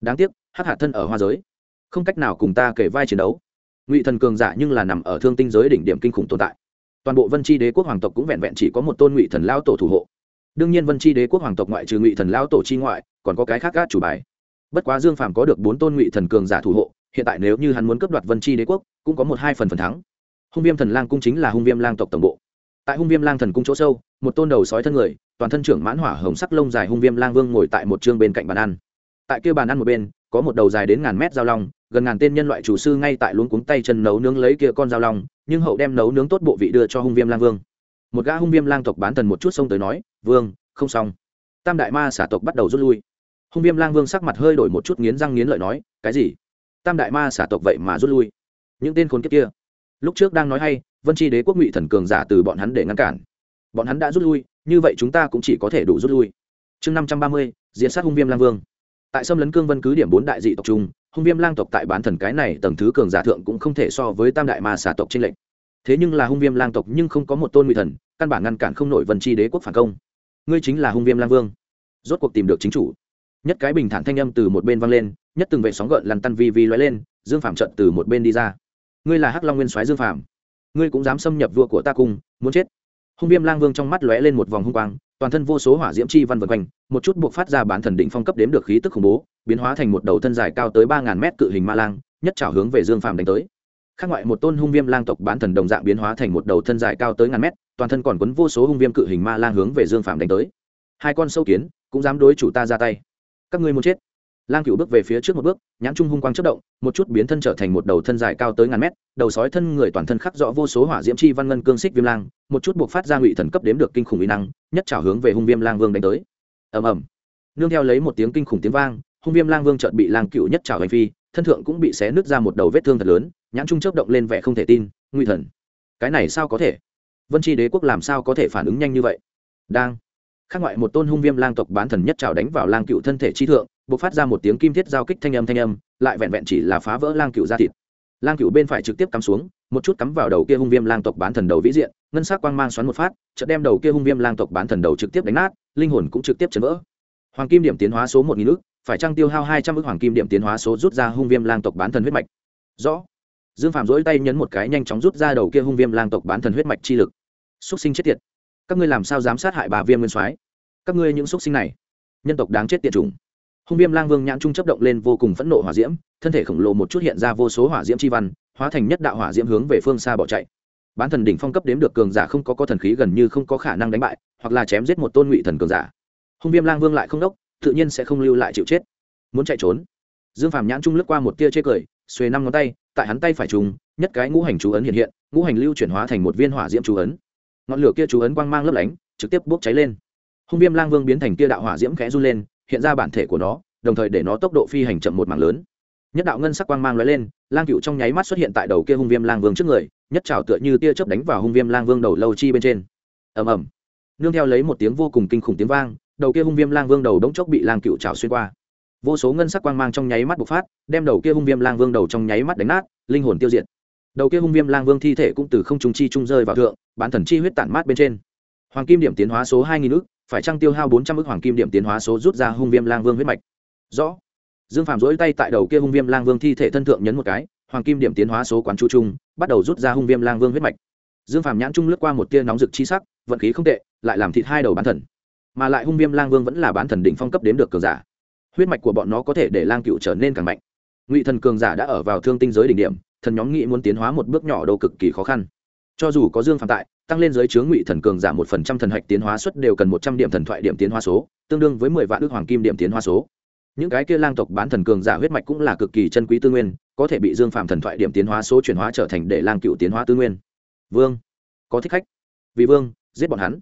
Đáng tiếc, hắc hạ thân ở hoa giới. Không cách nào cùng ta kể vai chiến đấu. Ngụy thần cường giả nhưng là nằm ở thương tinh giới đỉnh điểm kinh khủng tồn tại toàn bộ vân tri đế quốc hoàng tộc cũng vẹn vẹn chỉ có một tôn ngụy thần lao tổ thủ hộ. Đương nhiên vân tri đế quốc hoàng tộc ngoại trừ ngụy thần lao tổ chi ngoại, còn có cái khác gác chủ bài. Bất quá dương phàm có được bốn tôn ngụy thần cường giả thủ hộ, hiện tại nếu như hắn muốn cấp đoạt vân tri đế quốc, cũng có một hai phần phần thắng. Hung viêm thần lang cung chính là hung viêm lang tộc tổng bộ. Tại hung viêm lang thần cung chỗ sâu, một tôn đầu sói thân người, toàn thân trưởng mãn hỏa hồng sắc lông dài hung viêm lang vương ngồi tại một chương bên cạnh bàn ăn. Tại kia bàn ăn một bên, có một đầu dài đến ngàn mét giao long gần ngàn tên nhân loại chủ sư ngay tại luống cuống tay chân nấu nướng lấy kia con dao long, nhưng hậu đem nấu nướng tốt bộ vị đưa cho hung viêm lang vương. Một gã hung viêm lang tộc bán thần một chút xông tới nói, vương, không xong. Tam đại ma xả tộc bắt đầu rút lui. Hung viêm lang vương sắc mặt hơi đổi một chút nghiến răng nghiến lợi nói, cái gì? Tam đại ma xả tộc vậy mà rút lui? Những tên khốn kiếp kia. Lúc trước đang nói hay, vân tri đế quốc ngụy thần cường giả từ bọn hắn để ngăn cản. Bọn hắn đã rút lui, như vậy chúng ta cũng chỉ có thể đủ rút lui. Chương năm trăm ba mươi diễn sát hung viêm lang vương. Tại xâm lấn cương vân cứ điểm bốn đại dị tộc trung hung viêm lang tộc tại bán thần cái này tầng thứ cường giả thượng cũng không thể so với tam đại ma xà tộc trên lệnh thế nhưng là hung viêm lang tộc nhưng không có một tôn ngụy thần, căn bản ngăn cản không nổi vân chi đế quốc phản công. Ngươi chính là hung viêm lang vương. Rốt cuộc tìm được chính chủ. Nhất cái bình thản thanh âm từ một bên vang lên, nhất từng vệ sóng gợn lăn tăn vi vi lóe lên, dương phạm trận từ một bên đi ra. Ngươi là hắc long nguyên soái dương phạm ngươi cũng dám xâm nhập vua của ta cung, muốn chết. Hung viêm lang vương trong mắt lóe lên một vòng hung quang toàn thân vô số hỏa diễm chi văn vật quanh, một chút buộc phát ra bán thần định phong cấp đếm được khí tức khủng bố, biến hóa thành một đầu thân dài cao tới ba ngàn mét cự hình ma lang, nhất trảo hướng về dương phàm đánh tới. Khác ngoại một tôn hung viêm lang tộc bán thần đồng dạng biến hóa thành một đầu thân dài cao tới ngàn mét, toàn thân còn quấn vô số hung viêm cự hình ma lang hướng về dương phàm đánh tới. Hai con sâu kiến, cũng dám đối chủ ta ra tay. Các ngươi muốn chết lang cựu bước về phía trước một bước, nhãn trung hung quang chất động, một chút biến thân trở thành một đầu thân dài cao tới ngàn mét, đầu sói thân người toàn thân khắc rõ vô số hỏa diễm chi văn ngân cương xích viêm lang, một chút buộc phát ra ngụy thần cấp đếm được kinh khủng uy năng, nhất trào hướng về hung viêm lang vương đánh tới. Ầm ầm. Nương theo lấy một tiếng kinh khủng tiếng vang, hung viêm lang vương chợt bị lang cựu nhất trào hành phi, thân thượng cũng bị xé nứt ra một đầu vết thương thật lớn, nhãn trung chớp động lên vẻ không thể tin, ngụy thần, cái này sao có thể? Vân tri đế quốc làm sao có thể phản ứng nhanh như vậy? Đang. Khác ngoại một tôn hung viêm lang tộc bán thần nhất trào đánh vào lang cựu thân thể chi thượng b ộ c phát ra một tiếng kim thiết giao kích thanh âm thanh âm, lại vẹn vẹn chỉ là phá vỡ lang cựu ra thịt. Lang cựu bên phải trực tiếp cắm xuống, một chút cắm vào đầu kia hung viêm lang tộc bán thần đầu vĩ diện, ngân sắc quang mang xoắn một phát, chợt đem đầu kia hung viêm lang tộc bán thần đầu trực tiếp đánh nát, linh hồn cũng trực tiếp chấn vỡ. Hoàng kim điểm tiến hóa số một nghìn ước phải trăng tiêu hao hai trăm ước hoàng kim điểm tiến hóa số rút ra hung viêm lang tộc bán thần huyết mạch? Rõ. Dương phạm dỗi tay nhấn một cái nhanh chóng rút ra đầu kia hung viêm lang tộc bán thần huyết mạch chi lực. Xúc sinh chết tiệt. Các ngươi làm sao dám sát hại bà viêm nguyên soái? Các ngươi những xúc sinh này, nhân tộc đáng chết tiệt chủng hung viêm lang vương nhãn trung chấp động lên vô cùng phẫn nộ hỏa diễm, thân thể khổng lồ một chút hiện ra vô số hỏa diễm chi văn, hóa thành nhất đạo hỏa diễm hướng về phương xa bỏ chạy. Bán thần đỉnh phong cấp đếm được cường giả không có có thần khí gần như không có khả năng đánh bại, hoặc là chém giết một tôn ngụy thần cường giả. Hung viêm lang vương lại không đốc, tự nhiên sẽ không lưu lại chịu chết. Muốn chạy trốn. Dương phàm nhãn trung lướt qua một tia chê cười, xuề năm ngón tay, tại hắn tay phải trùng, nhất cái ngũ hành chú ấn hiện hiện, ngũ hành lưu chuyển hóa thành một viên hỏa diễm chú ấn. Ngọn lửa kia chú ấn quang mang lấp lánh, trực tiếp bốc cháy lên. Hung viêm lang vương biến thành kia đạo hỏa diễm khẽ run lên hiện ra bản thể của nó, đồng thời để nó tốc độ phi hành chậm một mảng lớn. Nhất đạo ngân sắc quang mang lóe lên, lang cựu trong nháy mắt xuất hiện tại đầu kia hung viêm lang vương trước người, nhất trào tựa như tia chớp đánh vào hung viêm lang vương đầu lâu chi bên trên. Ầm ầm. Nương theo lấy một tiếng vô cùng kinh khủng tiếng vang, đầu kia hung viêm lang vương đầu đống chốc bị lang cựu trào xuyên qua. Vô số ngân sắc quang mang trong nháy mắt bộc phát, đem đầu kia hung viêm lang vương đầu trong nháy mắt đánh nát, linh hồn tiêu diệt. Đầu kia hung viêm lang vương thi thể cũng từ không trung chi trung rơi vào thượng, bán thần chi huyết tản mát bên trên. Hoàng kim điểm tiến hóa số hai nghìn ước phải chăng tiêu hao bốn trăm ước hoàng kim điểm tiến hóa số rút ra hung viêm lang vương huyết mạch? Rõ. Dương phạm dỗi tay tại đầu kia hung viêm lang vương thi thể thân thượng nhấn một cái, hoàng kim điểm tiến hóa số quán chu trung bắt đầu rút ra hung viêm lang vương huyết mạch. Dương phạm nhãn trung lướt qua một tia nóng rực chi sắc, vận khí không tệ, lại làm thịt hai đầu bán thần. Mà lại hung viêm lang vương vẫn là bán thần đỉnh phong cấp đến được cường giả. Huyết mạch của bọn nó có thể để lang cựu trở nên càng mạnh. Ngụy thần cường giả đã ở vào thương tinh giới đỉnh điểm, thần nhóm nghị muốn tiến hóa một bước nhỏ đâu cực kỳ khó khăn. Cho dù có dương phạm tại tăng lên giới chướng ngụy thần cường giảm một phần trăm thần hạch tiến hóa suất đều cần một trăm điểm thần thoại điểm tiến hóa số, tương đương với mười vạn ước hoàng kim điểm tiến hóa số. Những cái kia lang tộc bán thần cường giả huyết mạch cũng là cực kỳ chân quý tư nguyên, có thể bị dương phạm thần thoại điểm tiến hóa số chuyển hóa trở thành để lang cựu tiến hóa tư nguyên. Vương, có thích khách. Vì vương, giết bọn hắn.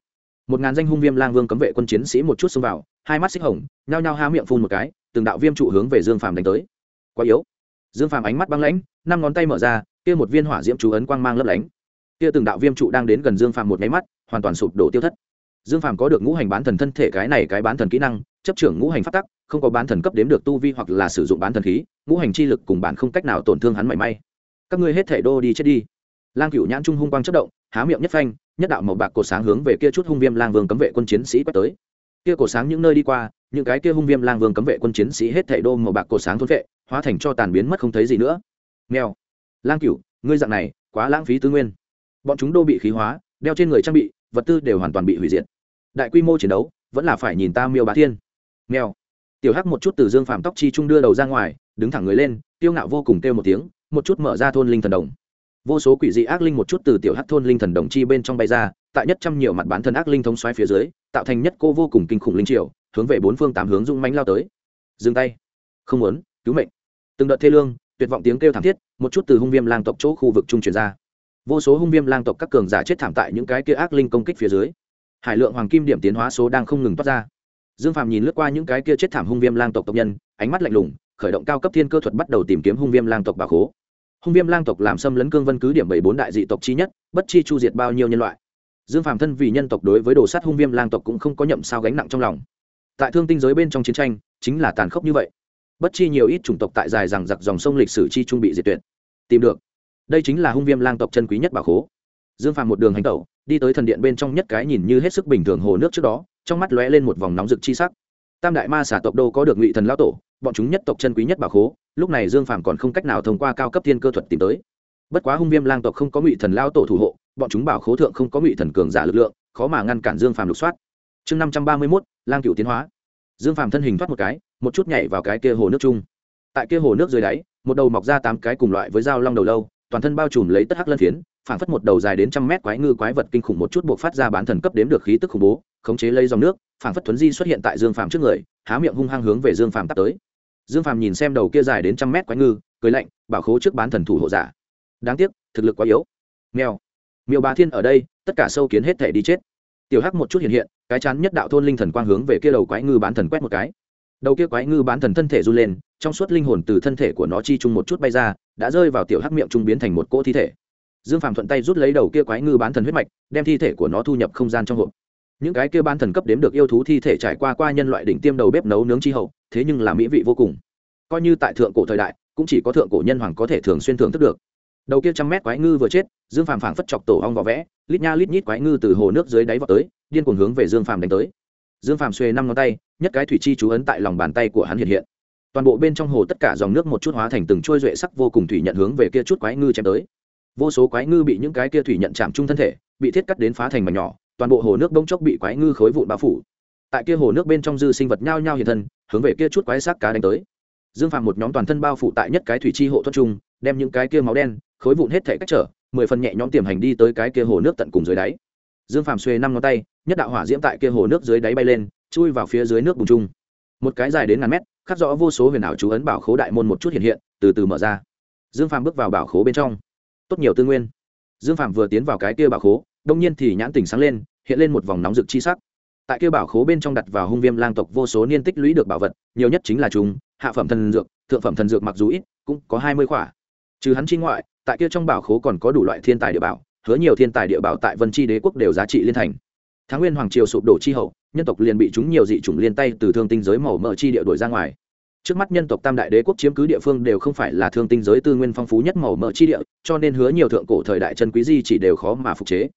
Một ngàn danh hung viêm lang vương cấm vệ quân chiến sĩ một chút xông vào, hai mắt xích hồng, nhao nhao há miệng phun một cái, từng đạo viêm trụ hướng về dương phàm đánh tới. Quá yếu. Dương phàm ánh mắt băng lãnh, năm ngón tay mở ra, kia một viên hỏa diễm chú ấn quang mang lấp lánh kia từng đạo viêm trụ đang đến gần dương phàm một nháy mắt, hoàn toàn sụp đổ tiêu thất. Dương phàm có được ngũ hành bán thần thân thể cái này cái bán thần kỹ năng, chấp trưởng ngũ hành phát tắc, không có bán thần cấp đếm được tu vi hoặc là sử dụng bán thần khí, ngũ hành chi lực cùng bản không cách nào tổn thương hắn mảy may. Các ngươi hết thể đô đi chết đi. Lang cửu nhãn trung hung quang chất động, há miệng nhất phanh, nhất đạo màu bạc cổ sáng hướng về kia chút hung viêm lang vương cấm vệ quân chiến sĩ quét tới. Kia cổ sáng những nơi đi qua, những cái kia hung viêm lang vương cấm vệ quân chiến sĩ hết thảy đô màu bạc cổ sáng thôn vệ, hóa thành cho tàn biến mất không thấy gì nữa. Nghèo lang cửu, ngươi dạng này, quá lãng phí tư nguyên bọn chúng đô bị khí hóa, đeo trên người trang bị, vật tư đều hoàn toàn bị hủy diệt. Đại quy mô chiến đấu, vẫn là phải nhìn ta miêu bá thiên. Nghèo tiểu hắc một chút từ dương phạm tóc chi trung đưa đầu ra ngoài, đứng thẳng người lên tiêu ngạo vô cùng kêu một tiếng, một chút mở ra thôn linh thần đồng. Vô số quỷ dị ác linh một chút từ tiểu hắc thôn linh thần đồng chi bên trong bay ra, tại nhất trăm nhiều mặt bán thân ác linh thống xoáy phía dưới, tạo thành nhất cô vô cùng kinh khủng linh triều, hướng về bốn phương tám hướng rung mánh lao tới. Dừng tay. Không muốn, cứu mệnh. Từng đợt thê lương, tuyệt vọng tiếng kêu thảm thiết, một chút từ hung viêm lang tộc chỗ khu vực trung truyền ra vô số hung viêm lang tộc các cường giả chết thảm tại những cái kia ác linh công kích phía dưới. Hải lượng hoàng kim điểm tiến hóa số đang không ngừng toát ra. Dương phạm nhìn lướt qua những cái kia chết thảm hung viêm lang tộc tộc nhân, ánh mắt lạnh lùng, khởi động cao cấp thiên cơ thuật bắt đầu tìm kiếm hung viêm lang tộc bà khố. Hung viêm lang tộc làm xâm lấn cương vân cứ điểm bảy bốn đại dị tộc chi nhất, bất chi chu diệt bao nhiêu nhân loại. Dương phàm thân vì nhân tộc đối với đồ sát hung viêm lang tộc cũng không có nhậm sao gánh nặng trong lòng. Tại thương tinh giới bên trong chiến tranh, chính là tàn khốc như vậy. Bất chi nhiều ít chủng tộc tại dài rằng giặc dòng sông lịch sử chi trung bị diệt tuyệt. Tìm được đây chính là hung viêm lang tộc chân quý nhất bà khố. Dương phàm một đường hành tẩu, đi tới thần điện bên trong nhất cái nhìn như hết sức bình thường hồ nước trước đó, trong mắt lóe lên một vòng nóng rực chi sắc. Tam đại ma xả tộc đô có được ngụy thần lao tổ, bọn chúng nhất tộc chân quý nhất bà khố, lúc này dương phàm còn không cách nào thông qua cao cấp thiên cơ thuật tìm tới. Bất quá hung viêm lang tộc không có ngụy thần lao tổ thủ hộ, bọn chúng bảo khố thượng không có ngụy thần cường giả lực lượng, khó mà ngăn cản dương phàm lục soát. Chương năm trăm ba mươi mốt, lang cựu tiến hóa. Dương phàm thân hình thoát một cái, một chút nhảy vào cái kia hồ nước chung. Tại kia hồ nước dưới đáy, một đầu mọc ra tám cái cùng loại với dao long đầu lâu toàn thân bao trùm lấy tất hắc lân phiến, phảng phất một đầu dài đến trăm mét quái ngư quái vật kinh khủng một chút buộc phát ra bán thần cấp đếm được khí tức khủng bố, khống chế lấy dòng nước, phảng phất thuấn di xuất hiện tại dương phàm trước người, há miệng hung hăng hướng về dương phàm tắt tới. Dương phàm nhìn xem đầu kia dài đến trăm mét quái ngư, cười lạnh, bảo khố trước bán thần thủ hộ giả. Đáng tiếc, thực lực quá yếu. Nghèo miêu bá thiên ở đây, tất cả sâu kiến hết thể đi chết. Tiểu hắc một chút hiện hiện, cái chán nhất đạo thôn linh thần quang hướng về kia đầu quái ngư bán thần quét một cái. Đầu kia quái ngư bán thần thân thể run lên, trong suốt linh hồn từ thân thể của nó chi chung một chút bay ra đã rơi vào tiểu hắc miệng trung biến thành một cỗ thi thể. Dương phàm thuận tay rút lấy đầu kia quái ngư bán thần huyết mạch, đem thi thể của nó thu nhập không gian trong hộp. Những cái kia bán thần cấp đếm được yêu thú thi thể trải qua qua nhân loại đỉnh tiêm đầu bếp nấu nướng chi hậu, thế nhưng là mỹ vị vô cùng. Coi như tại thượng cổ thời đại, cũng chỉ có thượng cổ nhân hoàng có thể thường xuyên thưởng thức được. Đầu kia trăm mét quái ngư vừa chết, dương phàm phảng phất chọc tổ ong vỏ vẽ, lít nha lít nhít quái ngư từ hồ nước dưới đáy vào tới, điên cuồng hướng về dương phàm đánh tới. Dương phàm xuê năm ngón tay, nhất cái thủy chi chú ấn tại lòng bàn tay của hắn hiện hiện toàn bộ bên trong hồ tất cả dòng nước một chút hóa thành từng trôi duệ sắc vô cùng thủy nhận hướng về kia chút quái ngư chém tới. Vô số quái ngư bị những cái kia thủy nhận chạm chung thân thể bị thiết cắt đến phá thành mảnh nhỏ toàn bộ hồ nước bông chốc bị quái ngư khối vụn bao phủ. Tại kia hồ nước bên trong dư sinh vật nhao nhao hiện thân hướng về kia chút quái sắc cá đánh tới. Dương phàm một nhóm toàn thân bao phủ tại nhất cái thủy chi hộ thoát chung, đem những cái kia máu đen khối vụn hết thể cách trở mười phần nhẹ nhõm tiềm hành đi tới cái kia hồ nước tận cùng dưới đáy. Dương phàm xuê năm ngón tay nhất đạo hỏa diễm tại kia hồ nước dưới đáy bay lên chui vào phía dưới nước bùng chung, một cái dài đến ngàn mét khắc rõ vô số huyền ảo chú ấn bảo khố đại môn một chút hiện hiện, từ từ mở ra. Dương phàm bước vào bảo khố bên trong. Tốt nhiều tư nguyên. Dương phàm vừa tiến vào cái kia bảo khố, đông nhiên thì nhãn tỉnh sáng lên, hiện lên một vòng nóng rực chi sắc. Tại kia bảo khố bên trong đặt vào hung viêm lang tộc vô số niên tích lũy được bảo vật, nhiều nhất chính là chúng hạ phẩm thần dược, thượng phẩm thần dược mặc dù ít, cũng có hai mươi khỏa. Trừ hắn chi ngoại, tại kia trong bảo khố còn có đủ loại thiên tài địa bảo, hứa nhiều thiên tài địa bảo tại vân tri đế quốc đều giá trị liên thành tháng nguyên hoàng triều sụp đổ chi hậu, nhân tộc liền bị chúng nhiều dị chủng liên tay từ thương tinh giới màu mỡ chi địa đổi ra ngoài. Trước mắt nhân tộc tam đại đế quốc chiếm cứ địa phương đều không phải là thương tinh giới tư nguyên phong phú nhất màu mỡ chi địa, cho nên hứa nhiều thượng cổ thời đại chân quý di chỉ đều khó mà phục chế.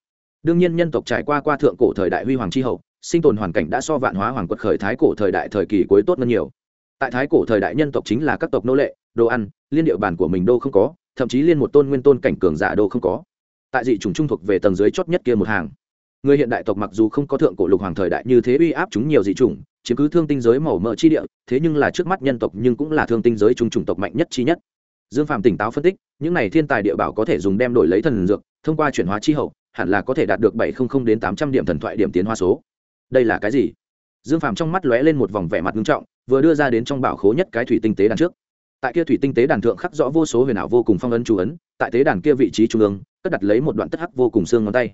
Đương nhiên nhân tộc trải qua qua thượng cổ thời đại huy hoàng chi hậu, sinh tồn hoàn cảnh đã so vạn hóa hoàng quật khởi thái cổ thời đại thời kỳ cuối tốt hơn nhiều. Tại thái cổ thời đại nhân tộc chính là các tộc nô lệ, đồ ăn, liên địa bàn của mình đô không có, thậm chí liên một tôn nguyên tôn cảnh cường giả đô không có. Tại dị chủng trung thuộc về tầng dưới chót nhất kia một hàng người hiện đại tộc mặc dù không có thượng cổ lục hoàng thời đại như thế uy áp chúng nhiều dị chủng, chiếm cứ thương tinh giới màu mỡ chi địa, thế nhưng là trước mắt nhân tộc nhưng cũng là thương tinh giới trung chủng tộc mạnh nhất chi nhất. Dương phạm tỉnh táo phân tích, những này thiên tài địa bảo có thể dùng đem đổi lấy thần dược, thông qua chuyển hóa chi hậu, hẳn là có thể đạt được bảy không không đến tám trăm điểm thần thoại điểm tiến hóa số. Đây là cái gì? Dương phạm trong mắt lóe lên một vòng vẻ mặt nghiêm trọng, vừa đưa ra đến trong bảo khố nhất cái thủy tinh tế đàn trước. Tại kia thủy tinh tế đàn thượng khắc rõ vô số huyền ảo vô cùng phong ấn chú ấn, tại tế đàn kia vị trí trung ương, cất đặt lấy một đoạn tất hắc vô cùng xương ngón tay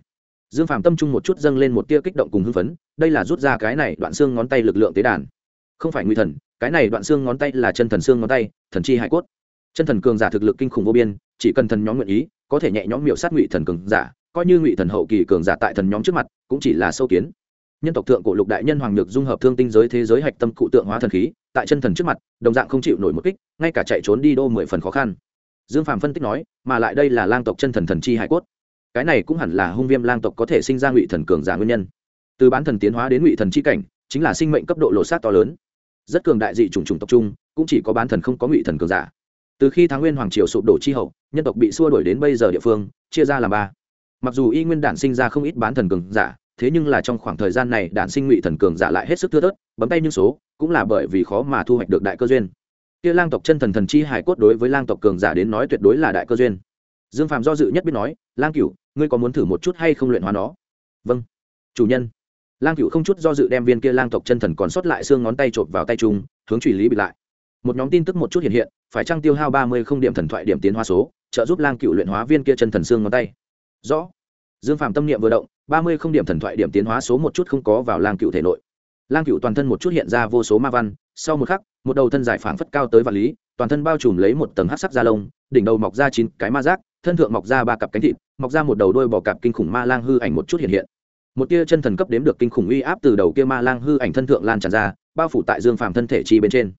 dương phàm tâm trung một chút dâng lên một tia kích động cùng hưng phấn, đây là rút ra cái này đoạn xương ngón tay lực lượng tế đàn. Không phải nguy thần, cái này đoạn xương ngón tay là chân thần xương ngón tay, thần chi hải cốt. Chân thần cường giả thực lực kinh khủng vô biên, chỉ cần thần nhóm nguyện ý, có thể nhẹ nhõm miệu sát ngụy thần cường giả, coi như ngụy thần hậu kỳ cường giả tại thần nhóm trước mặt, cũng chỉ là sâu kiến. Nhân tộc thượng cổ lục đại nhân hoàng nhược dung hợp thương tinh giới thế giới hạch tâm cụ tượng hóa thần khí, tại chân thần trước mặt, đồng dạng không chịu nổi một kích, ngay cả chạy trốn đi đô mười phần khó khăn. Dương phàm phân tích nói, mà lại đây là lang tộc chân thần thần chi hải cốt cái này cũng hẳn là hung viêm lang tộc có thể sinh ra ngụy thần cường giả nguyên nhân. Từ bán thần tiến hóa đến ngụy thần chi cảnh, chính là sinh mệnh cấp độ lộ sát to lớn. Rất cường đại dị chủng chủng tộc chung, cũng chỉ có bán thần không có ngụy thần cường giả. Từ khi tháng nguyên hoàng triều sụp đổ chi hậu, nhân tộc bị xua đuổi đến bây giờ địa phương, chia ra làm ba. Mặc dù y nguyên đản sinh ra không ít bán thần cường giả, thế nhưng là trong khoảng thời gian này đản sinh ngụy thần cường giả lại hết sức thưa thớt, bấm tay như số, cũng là bởi vì khó mà thu hoạch được đại cơ duyên. Kia lang tộc chân thần thần chi hải cốt đối với lang tộc cường giả đến nói tuyệt đối là đại cơ duyên dương phàm do dự nhất biết nói lang Cựu, ngươi có muốn thử một chút hay không luyện hóa nó? Vâng. Chủ nhân. Lang Cựu không chút do dự đem viên kia lang tộc chân thần còn sót lại xương ngón tay chộp vào tay trung hướng truy lý bị lại. Một nhóm tin tức một chút hiện hiện phải trăng tiêu hao ba mươi không điểm thần thoại điểm tiến hóa số trợ giúp lang Cựu luyện hóa viên kia chân thần xương ngón tay? Rõ. Dương Phạm tâm niệm vừa động ba mươi không điểm thần thoại điểm tiến hóa số một chút không có vào lang Cựu thể nội. Lang Cựu toàn thân một chút hiện ra vô số ma văn sau một khắc một đầu thân dài phảng phất cao tới vạn lý toàn thân bao trùm lấy một tầng hát sắc da lông đỉnh đầu mọc ra chín cái ma giác thân thượng mọc ra ba cặp cánh thịt, mọc ra một đầu đôi bò cạp kinh khủng ma lang hư ảnh một chút hiện hiện. Một tia chân thần cấp đếm được kinh khủng uy áp từ đầu kia ma lang hư ảnh thân thượng lan tràn ra, bao phủ tại dương phàm thân thể chi bên trên.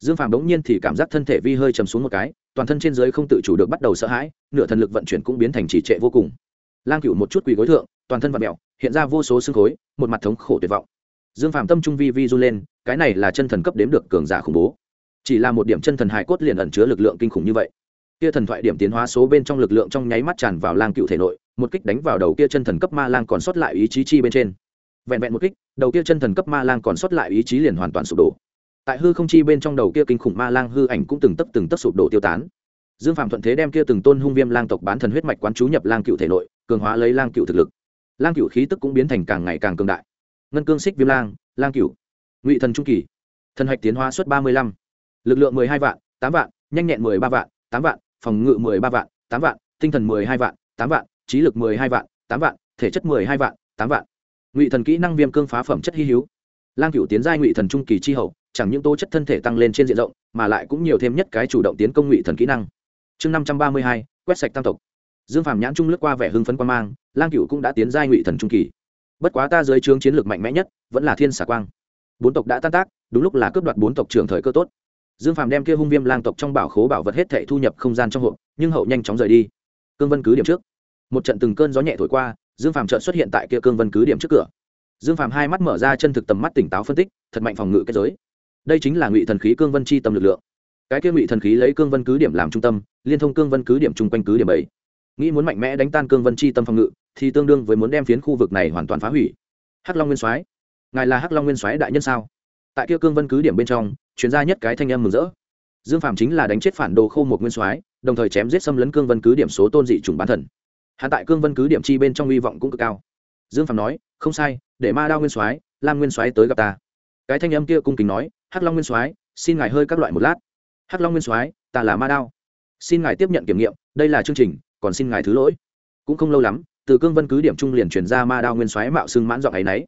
Dương phàm đống nhiên thì cảm giác thân thể vi hơi chầm xuống một cái, toàn thân trên dưới không tự chủ được bắt đầu sợ hãi, nửa thần lực vận chuyển cũng biến thành trì trệ vô cùng. Lang cựu một chút quỳ gối thượng, toàn thân vật mẹo hiện ra vô số xương khối, một mặt thống khổ tuyệt vọng. Dương phàm tâm trung vi vi run lên, cái này là chân thần cấp đếm được cường giả khủng bố. Chỉ là một điểm chân thần hải cốt liền ẩn chứa lực lượng kinh khủng như vậy kia thần thoại điểm tiến hóa số bên trong lực lượng trong nháy mắt tràn vào lang cựu thể nội, một kích đánh vào đầu kia chân thần cấp ma lang còn sót lại ý chí chi bên trên. Vẹn vẹn một kích, đầu kia chân thần cấp ma lang còn sót lại ý chí liền hoàn toàn sụp đổ. Tại hư không chi bên trong đầu kia kinh khủng ma lang hư ảnh cũng từng tấp từng tấp sụp đổ tiêu tán. Dương phạm thuận thế đem kia từng tôn hung viêm lang tộc bán thần huyết mạch quán chú nhập lang cựu thể nội, cường hóa lấy lang cựu thực lực. Lang cựu khí tức cũng biến thành càng ngày càng cường đại. Ngân cương xích viêm lang lang cựu. Ngụy thần trung kỳ. Thần hạch tiến hóa suất ba mươi lăm. Lực lượng mười hai vạn, tám vạn, nhanh nhẹn mười ba vạn, tám vạn phòng ngự mười ba vạn, tám vạn, tinh thần mười hai vạn, tám vạn, trí lực mười hai vạn, tám vạn, thể chất mười hai vạn, tám vạn. Ngụy thần kỹ năng viêm cương phá phẩm chất hy hữu. Lang cựu tiến giai ngụy thần trung kỳ chi hậu, chẳng những tố chất thân thể tăng lên trên diện rộng, mà lại cũng nhiều thêm nhất cái chủ động tiến công ngụy thần kỹ năng. Chương năm trăm ba mươi hai, quét sạch tam tộc. Dương phàm nhãn trung lướt qua vẻ hưng phấn quan mang, lang cựu cũng đã tiến giai ngụy thần trung kỳ. Bất quá ta dưới trướng chiến lược mạnh mẽ nhất, vẫn là thiên xà quang. Bốn tộc đã tan tác, đúng lúc là cướp đoạt bốn tộc trưởng thời cơ tốt dương phàm đem kia hung viêm lang tộc trong bảo khố bảo vật hết thệ thu nhập không gian trong hộp, nhưng hậu nhanh chóng rời đi. Cương vân cứ điểm trước. Một trận từng cơn gió nhẹ thổi qua, dương phàm trợn xuất hiện tại kia cương vân cứ điểm trước cửa. Dương phàm hai mắt mở ra chân thực tầm mắt tỉnh táo phân tích, thật mạnh phòng ngự kết giới. Đây chính là ngụy thần khí cương vân chi tâm lực lượng. Cái kia ngụy thần khí lấy cương vân cứ điểm làm trung tâm, liên thông cương vân cứ điểm chung quanh cứ điểm bảy nghĩ muốn mạnh mẽ đánh tan cương vân chi tâm phòng ngự, thì tương đương với muốn đem phiến khu vực này hoàn toàn phá hủy. Hắc long nguyên soái. Ngài là hắc long nguyên soái đại nhân sao? Tại kia cương vân cứ điểm bên trong chuyên gia nhất cái thanh âm mừng rỡ. Dương phạm chính là đánh chết phản đồ khô một nguyên soái, đồng thời chém giết xâm lấn cương vân cứ điểm số tôn dị chủng bán thần. Hạ tại cương vân cứ điểm chi bên trong hy vọng cũng cực cao. Dương phạm nói, không sai, để ma đao nguyên soái, lam nguyên soái tới gặp ta. Cái thanh âm kia cung kính nói, hắc long nguyên soái, xin ngài hơi các loại một lát. Hắc long nguyên soái, ta là ma đao. Xin ngài tiếp nhận kiểm nghiệm, đây là chương trình, còn xin ngài thứ lỗi. Cũng không lâu lắm, từ cương vân cứ điểm trung liền chuyển ra ma đao nguyên soái mạo xưng mãn giọng ấy nấy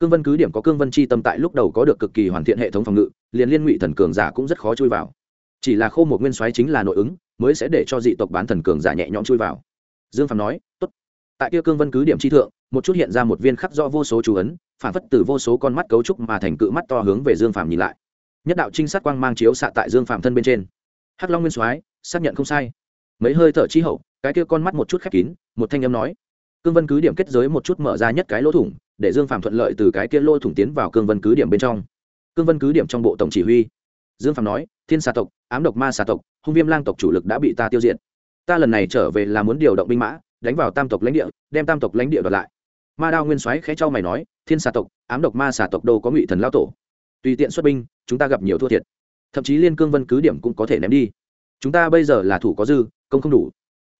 cương vân cứ điểm có cương vân chi tâm tại lúc đầu có được cực kỳ hoàn thiện hệ thống phòng ngự, liền liên ngụy thần cường giả cũng rất khó chui vào. Chỉ là khô một nguyên soái chính là nội ứng, mới sẽ để cho dị tộc bán thần cường giả nhẹ nhõm chui vào. Dương phạm nói, tốt. Tại kia cương vân cứ điểm chi thượng, một chút hiện ra một viên khắc do vô số chú ấn, phản phất từ vô số con mắt cấu trúc mà thành cự mắt to hướng về dương phạm nhìn lại. Nhất đạo trinh sát quang mang chiếu xạ tại dương phạm thân bên trên. Hắc long nguyên soái, xác nhận không sai. Mấy hơi thở chi hậu, cái kia con mắt một chút khép kín, một thanh âm nói. Cương vân cứ điểm kết giới một chút mở ra nhất cái lỗ thủng để dương phạm thuận lợi từ cái kia lôi thủng tiến vào cương vân cứ điểm bên trong. Cương vân cứ điểm trong bộ tổng chỉ huy. Dương phạm nói, thiên xà tộc, ám độc ma xà tộc, hung viêm lang tộc chủ lực đã bị ta tiêu diệt. Ta lần này trở về là muốn điều động binh mã, đánh vào tam tộc lãnh địa, đem tam tộc lãnh địa đoạt lại. Ma đao nguyên soái khẽ cho mày nói, thiên xà tộc, ám độc ma xà tộc đâu có ngụy thần lao tổ? Tùy tiện xuất binh, chúng ta gặp nhiều thua thiệt. Thậm chí liên cương vân cứ điểm cũng có thể ném đi. Chúng ta bây giờ là thủ có dư, công không đủ.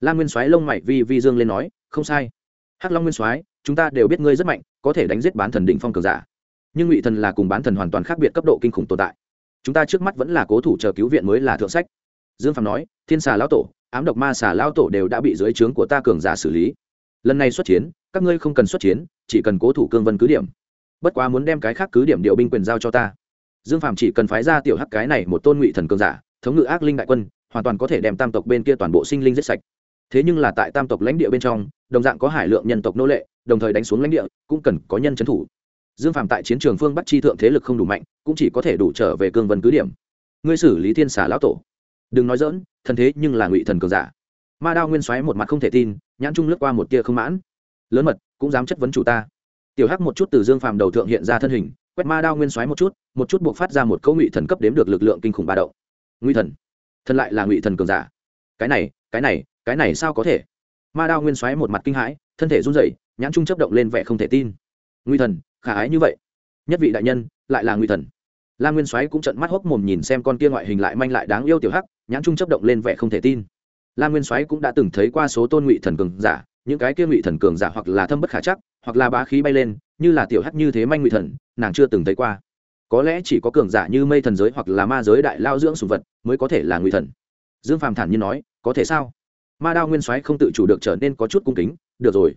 Lan nguyên soái lông mày vi vi dương lên nói, không sai hắc long nguyên soái, chúng ta đều biết ngươi rất mạnh, có thể đánh giết bán thần đỉnh phong cường giả. Nhưng ngụy thần là cùng bán thần hoàn toàn khác biệt cấp độ kinh khủng tồn tại. Chúng ta trước mắt vẫn là cố thủ chờ cứu viện mới là thượng sách. Dương phạm nói, thiên xà lão tổ, ám độc ma xà lão tổ đều đã bị dưới trướng của ta cường giả xử lý. Lần này xuất chiến, các ngươi không cần xuất chiến, chỉ cần cố thủ cương vân cứ điểm. Bất quá muốn đem cái khác cứ điểm điều binh quyền giao cho ta. Dương phạm chỉ cần phái ra tiểu hắc cái này một tôn ngụy thần cường giả, thống ngự ác linh đại quân, hoàn toàn có thể đem tam tộc bên kia toàn bộ sinh linh giết sạch thế nhưng là tại tam tộc lãnh địa bên trong, đồng dạng có hải lượng nhân tộc nô lệ, đồng thời đánh xuống lãnh địa, cũng cần có nhân trấn thủ. Dương phạm tại chiến trường phương bắc chi thượng thế lực không đủ mạnh, cũng chỉ có thể đủ trở về cương vân cứ điểm. Ngươi xử lý thiên xà lão tổ. Đừng nói dỡn thân thế nhưng là ngụy thần cường giả. Ma đao nguyên xoáy một mặt không thể tin, nhãn trung lướt qua một tia không mãn. Lớn mật, cũng dám chất vấn chủ ta. Tiểu hắc một chút từ dương phàm đầu thượng hiện ra thân hình, quét ma đao nguyên xoáy một chút một chút buộc phát ra một câu ngụy thần cấp đếm được lực lượng kinh khủng ba đậu ngụy thần. Thân lại là ngụy thần cường giả. Cái này cái này cái này sao có thể? Ma đao nguyên xoáy một mặt kinh hãi, thân thể run rẩy, nhãn trung chấp động lên vẻ không thể tin. Nguy thần, khả ái như vậy. Nhất vị đại nhân, lại là nguy thần. La nguyên soái cũng trận mắt hốc mồm nhìn xem con kia ngoại hình lại manh lại đáng yêu tiểu hắc, nhãn trung chấp động lên vẻ không thể tin. La nguyên soái cũng đã từng thấy qua số tôn ngụy thần cường giả, những cái kia ngụy thần cường giả hoặc là thâm bất khả chắc, hoặc là bá khí bay lên, như là tiểu hắc như thế manh ngụy thần, nàng chưa từng thấy qua. Có lẽ chỉ có cường giả như mây thần giới hoặc là ma giới đại lao dưỡng sùng vật mới có thể là ngụy thần. Dương phàm thản nhiên nói, có thể sao? Ma đao nguyên soái không tự chủ được trở nên có chút cung kính, được rồi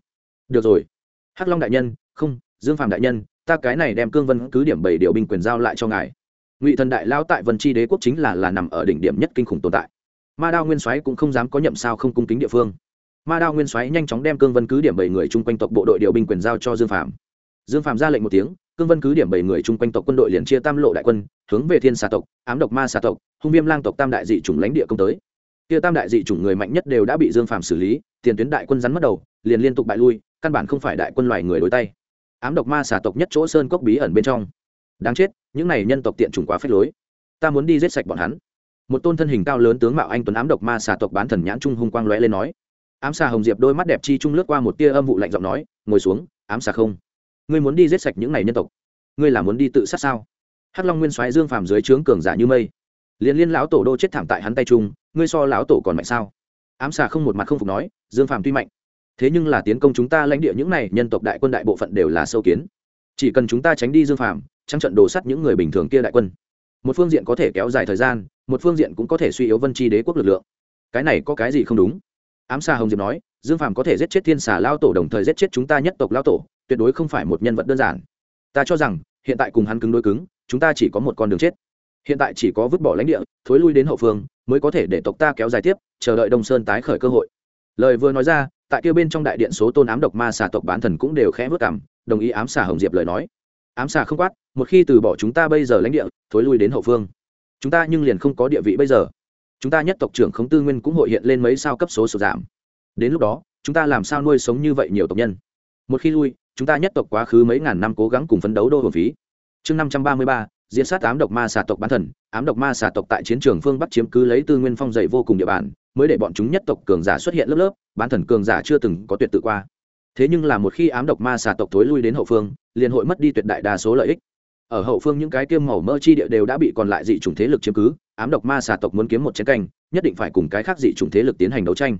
được rồi. Hắc long đại nhân, không, dương phạm đại nhân, ta cái này đem cương vân cứ điểm bảy điều binh quyền giao lại cho ngài. Ngụy thần đại lao tại vân tri đế quốc chính là là nằm ở đỉnh điểm nhất kinh khủng tồn tại. Ma đao nguyên soái cũng không dám có nhậm sao không cung kính địa phương. Ma đao nguyên soái nhanh chóng đem cương vân cứ điểm bảy người chung quanh tộc bộ đội điều binh quyền giao cho dương phạm dương phạm ra lệnh một tiếng, cương vân cứ điểm bảy người chung quanh tộc quân đội liền chia tam lộ đại quân, hướng về thiên xà tộc, ám độc ma xà tộc, hung viêm lang tộc tam đại dị chủng lãnh địa công tới kia tam đại dị chủng người mạnh nhất đều đã bị dương phàm xử lý, tiền tuyến đại quân rắn mất đầu, liền liên tục bại lui, căn bản không phải đại quân loài người đối tay. Ám độc ma xà tộc nhất chỗ sơn cốc bí ẩn bên trong. Đáng chết, những này nhân tộc tiện chủng quá phép lối. Ta muốn đi giết sạch bọn hắn. Một tôn thân hình cao lớn tướng mạo anh tuấn ám độc ma xà tộc bán thần nhãn trung hung quang lóe lên nói. Ám xà hồng diệp đôi mắt đẹp chi trung lướt qua một tia âm vụ lạnh giọng nói, ngồi xuống, ám xà không. Ngươi muốn đi giết sạch những này nhân tộc. Ngươi là muốn đi tự sát sao? Hắc long nguyên soái dương phàm dưới trướng cường giả như mây liên liên lão tổ đô chết thảm tại hắn tay trung, ngươi so lão tổ còn mạnh sao? Ám xà không một mặt không phục nói, dương phàm tuy mạnh, thế nhưng là tiến công chúng ta lãnh địa những này nhân tộc đại quân đại bộ phận đều là sâu kiến. Chỉ cần chúng ta tránh đi dương phàm trăng trận đồ sắt những người bình thường kia đại quân. Một phương diện có thể kéo dài thời gian, một phương diện cũng có thể suy yếu vân tri đế quốc lực lượng. Cái này có cái gì không đúng? Ám xà hồng diệp nói, dương phàm có thể giết chết thiên xà lao tổ đồng thời giết chết chúng ta nhất tộc lao tổ, tuyệt đối không phải một nhân vật đơn giản. Ta cho rằng, hiện tại cùng hắn cứng đối cứng, chúng ta chỉ có một con đường chết hiện tại chỉ có vứt bỏ lãnh địa, thối lui đến hậu phương, mới có thể để tộc ta kéo dài tiếp, chờ đợi đông sơn tái khởi cơ hội. Lời vừa nói ra, tại kia bên trong đại điện số tôn ám độc ma xà tộc bán thần cũng đều khẽ vất cảm, đồng ý ám xà hồng diệp lời nói. Ám xà không quát, một khi từ bỏ chúng ta bây giờ lãnh địa, thối lui đến hậu phương. Chúng ta nhưng liền không có địa vị bây giờ. Chúng ta nhất tộc trưởng khống tư nguyên cũng hội hiện lên mấy sao cấp số sụt giảm. Đến lúc đó, chúng ta làm sao nuôi sống như vậy nhiều tộc nhân? Một khi lui, chúng ta nhất tộc quá khứ mấy ngàn năm cố gắng cùng phấn đấu đô hồn phí. Chương năm trăm ba mươi ba Diệt sát ám độc ma xà tộc bán thần, ám độc ma xà tộc tại chiến trường phương bắc chiếm cứ lấy tư nguyên phong dày vô cùng địa bàn, mới để bọn chúng nhất tộc cường giả xuất hiện lớp lớp, bán thần cường giả chưa từng có tuyệt tự qua. Thế nhưng là một khi ám độc ma xà tộc thối lui đến hậu phương, liền hội mất đi tuyệt đại đa số lợi ích. Ở hậu phương những cái tiêm màu mỡ chi địa đều đã bị còn lại dị chủng thế lực chiếm cứ, ám độc ma xà tộc muốn kiếm một chiến canh, nhất định phải cùng cái khác dị chủng thế lực tiến hành đấu tranh.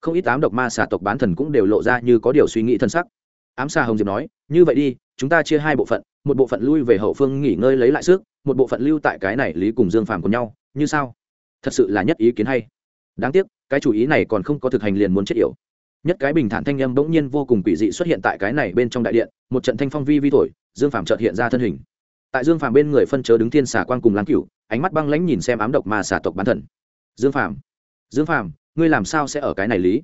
Không ít ám độc ma xà tộc bán thần cũng đều lộ ra như có điều suy nghĩ thân sắc. Ám xà hồng diệp nói, như vậy đi chúng ta chia hai bộ phận, một bộ phận lui về hậu phương nghỉ ngơi lấy lại sức, một bộ phận lưu tại cái này lý cùng dương phàm của nhau, như sao? Thật sự là nhất ý kiến hay. Đáng tiếc, cái chủ ý này còn không có thực hành liền muốn chết yểu. Nhất cái bình thản thanh âm bỗng nhiên vô cùng quỷ dị xuất hiện tại cái này bên trong đại điện, một trận thanh phong vi vi thổi, dương phàm chợt hiện ra thân hình. Tại dương phàm bên người phân chớ đứng thiên xà quan cùng lãng cựu ánh mắt băng lãnh nhìn xem ám độc mà xà tộc bán thần. Dương phàm dương phàm, ngươi làm sao sẽ ở cái này lý?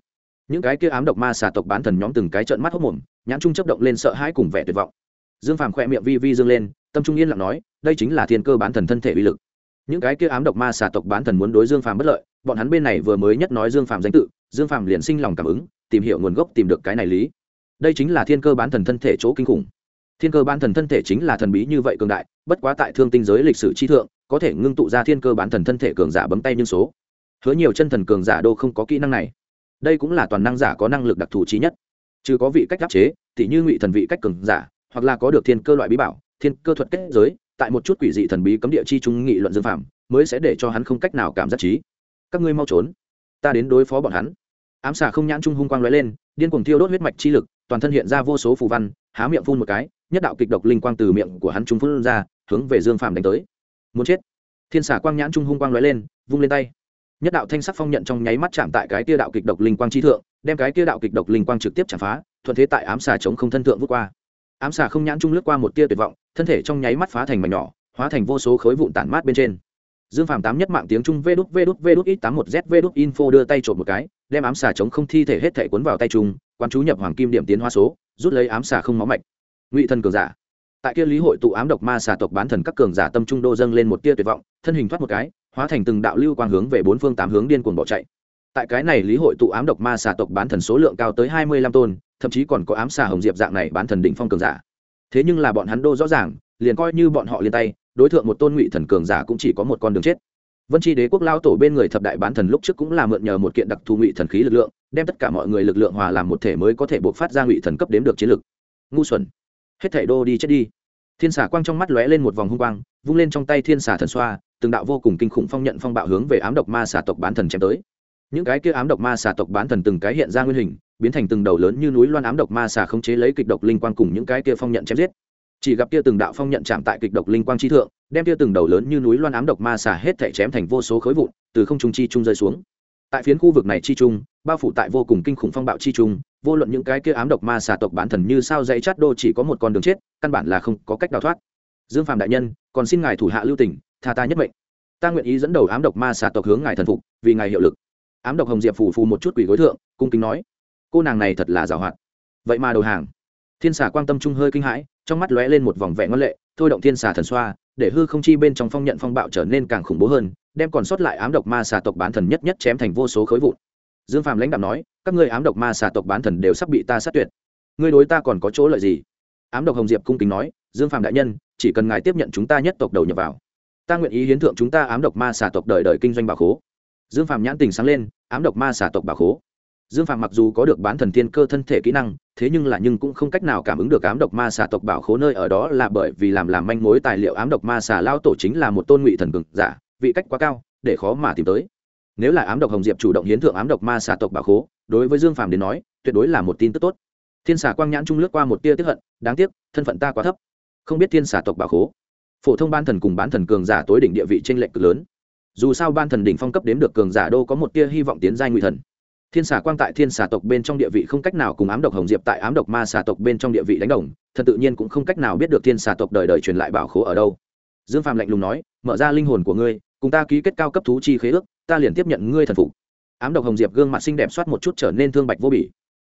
Những cái kia ám độc ma xà tộc bán thần nhóm từng cái trợn mắt hốc mồm, nhãn trung chấp động lên sợ hãi cùng vẻ tuyệt vọng dương phàm khỏe miệng vi vi dương lên, tâm trung yên lặng nói, đây chính là thiên cơ bán thần thân thể uy lực. Những cái kia ám độc ma xà tộc bán thần muốn đối dương phàm bất lợi, bọn hắn bên này vừa mới nhất nói dương phàm danh tự, dương phàm liền sinh lòng cảm ứng, tìm hiểu nguồn gốc tìm được cái này lý. Đây chính là thiên cơ bán thần thân thể chỗ kinh khủng. Thiên cơ bán thần thân thể chính là thần bí như vậy cường đại, bất quá tại thương tinh giới lịch sử chi thượng, có thể ngưng tụ ra thiên cơ bán thần thân thể cường giả bấm tay nhưng số. Hứa nhiều chân thần cường giả đô không có kỹ năng này. Đây cũng là toàn năng giả có năng lực đặc thù trí nhất. Chứ có vị cách áp chế, thì như ngụy thần vị cách cường giả hoặc là có được thiên cơ loại bí bảo, thiên cơ thuật kết giới, tại một chút quỷ dị thần bí cấm địa chi trung nghị luận dương phạm, mới sẽ để cho hắn không cách nào cảm giác trí. Các ngươi mau trốn. Ta đến đối phó bọn hắn. Ám xà không nhãn trung hung quang lóe lên, điên cuồng thiêu đốt huyết mạch chi lực, toàn thân hiện ra vô số phù văn, há miệng phun một cái, nhất đạo kịch độc linh quang từ miệng của hắn trung phun ra, hướng về dương phạm đánh tới. Muốn chết. Thiên xà quang nhãn trung hung quang lóe lên, vung lên tay. Nhất đạo thanh sắc phong nhận trong nháy mắt chạm tại cái tia đạo kịch độc linh quang chi thượng, đem cái tia đạo kịch độc linh quang trực tiếp chạm phá, thuận thế tại ám xà chống không thân thượng vút qua ám xà không nhãn trung lướt qua một tia tuyệt vọng, thân thể trong nháy mắt phá thành mảnh nhỏ, hóa thành vô số khối vụn tản mát bên trên. Dương phàm tám nhất mạng tiếng trung vê đút vê đút vê đút ít tám một z vê đút info đưa tay trộm một cái, đem ám xà chống không thi thể hết thể cuốn vào tay trung, quan chú nhập hoàng kim điểm tiến hoa số, rút lấy ám xà không máu mạch. Ngụy thần cường giả. Tại kia lý hội tụ ám độc ma xà tộc bán thần các cường giả tâm trung đô dâng lên một tia tuyệt vọng, thân hình thoát một cái, hóa thành từng đạo lưu quang hướng về bốn phương tám hướng điên cuồng bỏ chạy. Tại cái này lý hội tụ ám độc ma xà tộc bán thần số lượng cao tới hai mươi lăm tôn thậm chí còn có ám xà hồng diệp dạng này bán thần đỉnh phong cường giả. Thế nhưng là bọn hắn đô rõ ràng, liền coi như bọn họ liên tay, đối tượng một tôn ngụy thần cường giả cũng chỉ có một con đường chết. Vân tri đế quốc lao tổ bên người thập đại bán thần lúc trước cũng là mượn nhờ một kiện đặc thù ngụy thần khí lực lượng, đem tất cả mọi người lực lượng hòa làm một thể mới có thể buộc phát ra ngụy thần cấp đếm được chiến lực. Ngu xuẩn. Hết thảy đô đi chết đi. Thiên xà quang trong mắt lóe lên một vòng hung quang, vung lên trong tay thiên xà thần xoa, từng đạo vô cùng kinh khủng phong nhận phong bạo hướng về ám độc ma xà tộc bán thần chém tới. Những cái kia ám độc ma xà tộc bán thần từng cái hiện ra nguyên hình biến thành từng đầu lớn như núi loan ám độc ma xà không chế lấy kịch độc linh quang cùng những cái kia phong nhận chém giết. Chỉ gặp kia từng đạo phong nhận chạm tại kịch độc linh quang chi thượng, đem kia từng đầu lớn như núi loan ám độc ma xà hết thể chém thành vô số khối vụn, từ không trung chi trung rơi xuống. Tại phiến khu vực này chi trung, bao phủ tại vô cùng kinh khủng phong bạo chi trung, vô luận những cái kia ám độc ma xà tộc bán thần như sao dãy chát đô chỉ có một con đường chết, căn bản là không có cách đào thoát. Dương phạm đại nhân, còn xin ngài thủ hạ lưu tỉnh tha ta nhất mệnh. Ta nguyện ý dẫn đầu ám độc ma xà tộc hướng ngài thần phục, vì ngài hiệu lực. Ám độc hồng diệp phủ phù một chút quỷ gối thượng, cung kính nói cô nàng này thật là giàu hoạt. Vậy mà đầu hàng. Thiên xà quang tâm trung hơi kinh hãi, trong mắt lóe lên một vòng vẻ ngân lệ, thôi động thiên xà thần xoa, để hư không chi bên trong phong nhận phong bạo trở nên càng khủng bố hơn, đem còn sót lại ám độc ma xà tộc bán thần nhất nhất chém thành vô số khối vụn. Dương phàm lãnh đạo nói, các ngươi ám độc ma xà tộc bán thần đều sắp bị ta sát tuyệt. Ngươi đối ta còn có chỗ lợi gì? Ám độc hồng diệp cung kính nói, dương phàm đại nhân, chỉ cần ngài tiếp nhận chúng ta nhất tộc đầu nhập vào, ta nguyện ý hiến thượng chúng ta ám độc ma xà tộc đời đời kinh doanh bảo khố. Dương phạm nhãn tình sáng lên, ám độc ma xà tộc bảo khố dương phạm mặc dù có được bán thần tiên cơ thân thể kỹ năng, thế nhưng là nhưng cũng không cách nào cảm ứng được ám độc ma xà tộc bảo khố nơi ở đó là bởi vì làm làm manh mối tài liệu ám độc ma xà lao tổ chính là một tôn ngụy thần cực giả, vị cách quá cao, để khó mà tìm tới. Nếu là ám độc hồng diệp chủ động hiến thượng ám độc ma xà tộc bảo khố, đối với dương phạm đến nói, tuyệt đối là một tin tức tốt. Thiên xà quang nhãn trung lướt qua một tia tiếp hận, đáng tiếc, thân phận ta quá thấp. Không biết thiên xà tộc bảo khố. Phổ thông ban thần cùng bán thần cường giả tối đỉnh địa vị t r n lệch cực lớn. Dù sao ban thần đỉnh phong cấp đếm được cường giả đô có một tia hy vọng tiến giai ngụy thần thiên xà quang tại thiên xà tộc bên trong địa vị không cách nào cùng ám độc hồng diệp tại ám độc ma xà tộc bên trong địa vị đánh đồng thần tự nhiên cũng không cách nào biết được thiên xà tộc đời đời truyền lại bảo khố ở đâu. Dương phạm lạnh lùng nói, mở ra linh hồn của ngươi, cùng ta ký kết cao cấp thú chi khế ước, ta liền tiếp nhận ngươi thần phục. Ám độc hồng diệp gương mặt xinh đẹp soát một chút trở nên thương bạch vô bỉ.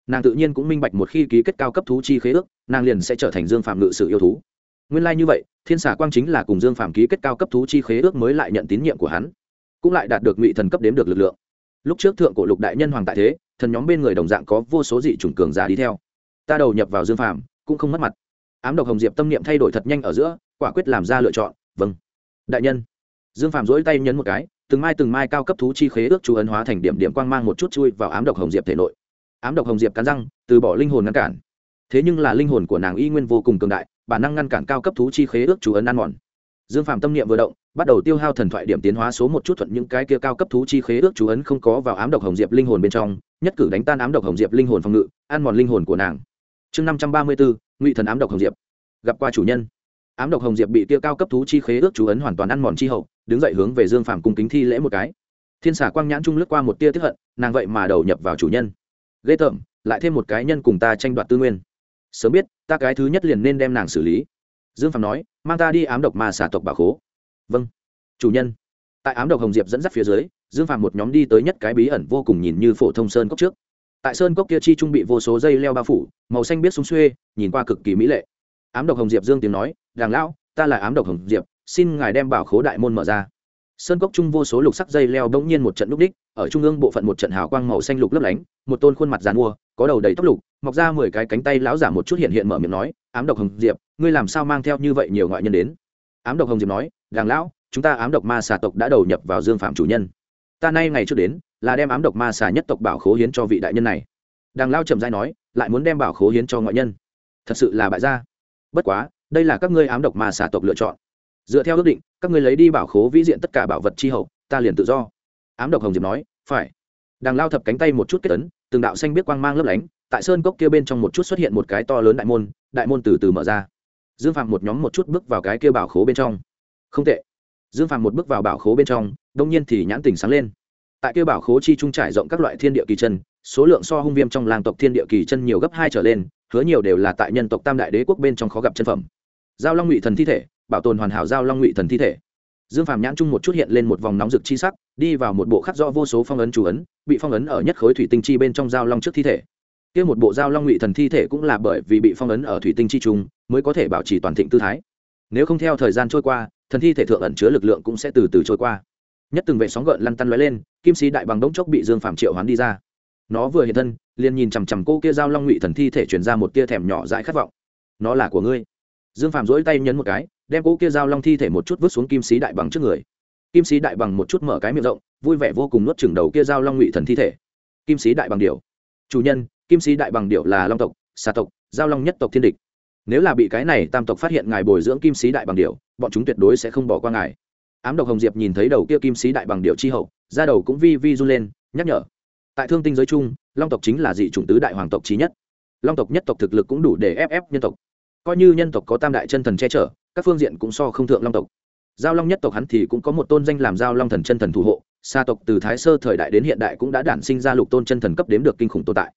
Nàng tự nhiên cũng minh bạch một khi ký kết cao cấp thú chi khế ước, nàng liền sẽ trở thành dương phạm ngự sự yêu thú. Nguyên lai、like、như vậy, thiên xà quang chính là cùng dương phạm ký kết cao cấp thú chi khế ước mới lại nhận tín nhiệm của hắn, cũng lại đạt được ngụy thần cấp đếm được lực lượng lúc trước thượng cổ lục đại nhân hoàng tại thế, thần nhóm bên người đồng dạng có vô số dị chủng cường giả đi theo. Ta đầu nhập vào dương phàm, cũng không mất mặt. Ám độc hồng diệp tâm niệm thay đổi thật nhanh ở giữa, quả quyết làm ra lựa chọn vâng. Đại nhân. Dương phàm dỗi tay nhấn một cái, từng mai từng mai cao cấp thú chi khế ước chú ấn hóa thành điểm điểm quang mang một chút chui vào ám độc hồng diệp thể nội. Ám độc hồng diệp cắn răng, từ bỏ linh hồn ngăn cản. Thế nhưng là linh hồn của nàng y nguyên vô cùng cường đại, bản năng ngăn cản cao cấp thú chi khế ước chú ấn ăn mòn. Dương phàm tâm niệm vừa động bắt đầu tiêu hao thần thoại điểm tiến hóa số một chút thuận những cái kia cao cấp thú chi khế ước chú ấn không có vào ám độc hồng diệp linh hồn bên trong, nhất cử đánh tan ám độc hồng diệp linh hồn phòng ngự, ăn mòn linh hồn của nàng. Chương năm trăm ba mươi bốn, ngụy thần ám độc hồng diệp. Gặp qua chủ nhân. Ám độc hồng diệp bị kia cao cấp thú chi khế ước chú ấn hoàn toàn ăn mòn chi hậu, đứng dậy hướng về dương phạm cung kính thi lễ một cái. Thiên xả quang nhãn trung lướt qua một tia tiếp hận, nàng vậy mà đầu nhập vào chủ nhân. Ghê tởm, lại thêm một cái nhân cùng ta tranh đoạt tư nguyên. Sớm biết, ta cái thứ nhất liền nên đem nàng xử lý. Dương phạm nói, mang ta đi ám độc mà xả tộc bà khố vâng. Chủ nhân. Tại ám độc hồng diệp dẫn dắt phía dưới, dương phạm một nhóm đi tới nhất cái bí ẩn vô cùng nhìn như phổ thông sơn cốc trước. Tại sơn cốc kia chi trung bị vô số dây leo bao phủ, màu xanh biết sung xuê, nhìn qua cực kỳ mỹ lệ. Ám độc hồng diệp dương tiếng nói, đàng lão, ta là ám độc hồng diệp, xin ngài đem bảo khố đại môn mở ra. Sơn cốc chung vô số lục sắc dây leo bỗng nhiên một trận lúc đích ở trung ương bộ phận một trận hào quang màu xanh lục lấp lánh, một tôn khuôn mặt dàn mua có đầu đầy tóc lục, mọc ra mười cái cánh tay lão giả một chút hiện hiện mở miệng nói, ám độc hồng diệp, ngươi làm sao mang theo như vậy nhiều ngoại nhân đến? Ám độc hồng diệp nói gàng lão, chúng ta ám độc ma xà tộc đã đầu nhập vào dương phạm chủ nhân. Ta nay ngày trước đến, là đem ám độc ma xà nhất tộc bảo khố hiến cho vị đại nhân này. Đàng lao chậm dai nói, lại muốn đem bảo khố hiến cho ngoại nhân. Thật sự là bại gia. Bất quá, đây là các ngươi ám độc ma xà tộc lựa chọn. Dựa theo ước định, các ngươi lấy đi bảo khố vĩ diện tất cả bảo vật chi hậu, ta liền tự do. Ám độc hồng diệp nói, phải. Đàng lao thập cánh tay một chút kết tấn từng đạo xanh biết quang mang lấp lánh, tại sơn cốc kia bên trong một chút xuất hiện một cái to lớn đại môn đại môn từ từ mở ra. Dương phạm một nhóm một chút bước vào cái kia bảo khố bên trong không tệ. Dương Phàm một bước vào bảo khố bên trong, đông nhiên thì nhãn tình sáng lên. Tại kia bảo khố chi trung trải rộng các loại thiên địa kỳ chân, số lượng so hung viêm trong làng tộc thiên địa kỳ chân nhiều gấp hai trở lên, hứa nhiều đều là tại nhân tộc tam đại đế quốc bên trong khó gặp chân phẩm. Giao long ngụy thần thi thể, bảo tồn hoàn hảo giao long ngụy thần thi thể. Dương Phàm nhãn chung một chút hiện lên một vòng nóng rực chi sắc, đi vào một bộ khắc do vô số phong ấn chủ ấn, bị phong ấn ở nhất khối thủy tinh chi bên trong giao long trước thi thể. Kia một bộ giao long ngụy thần thi thể cũng là bởi vì bị phong ấn ở thủy tinh chi trung, mới có thể bảo trì toàn thịnh tư thái. Nếu không theo thời gian trôi qua thần thi thể thượng ẩn chứa lực lượng cũng sẽ từ từ trôi qua. Nhất từng vệ sóng gợn lăn tăn lóe lên, kim sĩ đại bằng đống chốc bị dương phạm triệu hoán đi ra. Nó vừa hiện thân, liền nhìn chằm chằm cô kia giao long ngụy thần thi thể chuyển ra một tia thèm nhỏ dãi khát vọng. Nó là của ngươi. Dương phạm dỗi tay nhấn một cái, đem cô kia giao long thi thể một chút vứt xuống kim sĩ đại bằng trước người. Kim sĩ đại bằng một chút mở cái miệng rộng, vui vẻ vô cùng nuốt chừng đầu kia giao long ngụy thần thi thể. Kim sĩ đại bằng điệu chủ nhân, kim sĩ đại bằng điệu là long tộc, xà tộc, giao long nhất tộc thiên địch nếu là bị cái này tam tộc phát hiện ngài bồi dưỡng kim sĩ đại bằng điệu bọn chúng tuyệt đối sẽ không bỏ qua ngài. Ám độc hồng diệp nhìn thấy đầu kia kim sĩ đại bằng điệu chi hậu ra đầu cũng vi vi run lên, nhắc nhở. Tại thương tinh giới chung, long tộc chính là dị chủng tứ đại hoàng tộc trí nhất. Long tộc nhất tộc thực lực cũng đủ để ép ép nhân tộc. Coi như nhân tộc có tam đại chân thần che chở, các phương diện cũng so không thượng long tộc. Giao long nhất tộc hắn thì cũng có một tôn danh làm giao long thần chân thần thủ hộ xa tộc từ thái sơ thời đại đến hiện đại cũng đã đản sinh ra lục tôn chân thần cấp đếm được kinh khủng tồn tại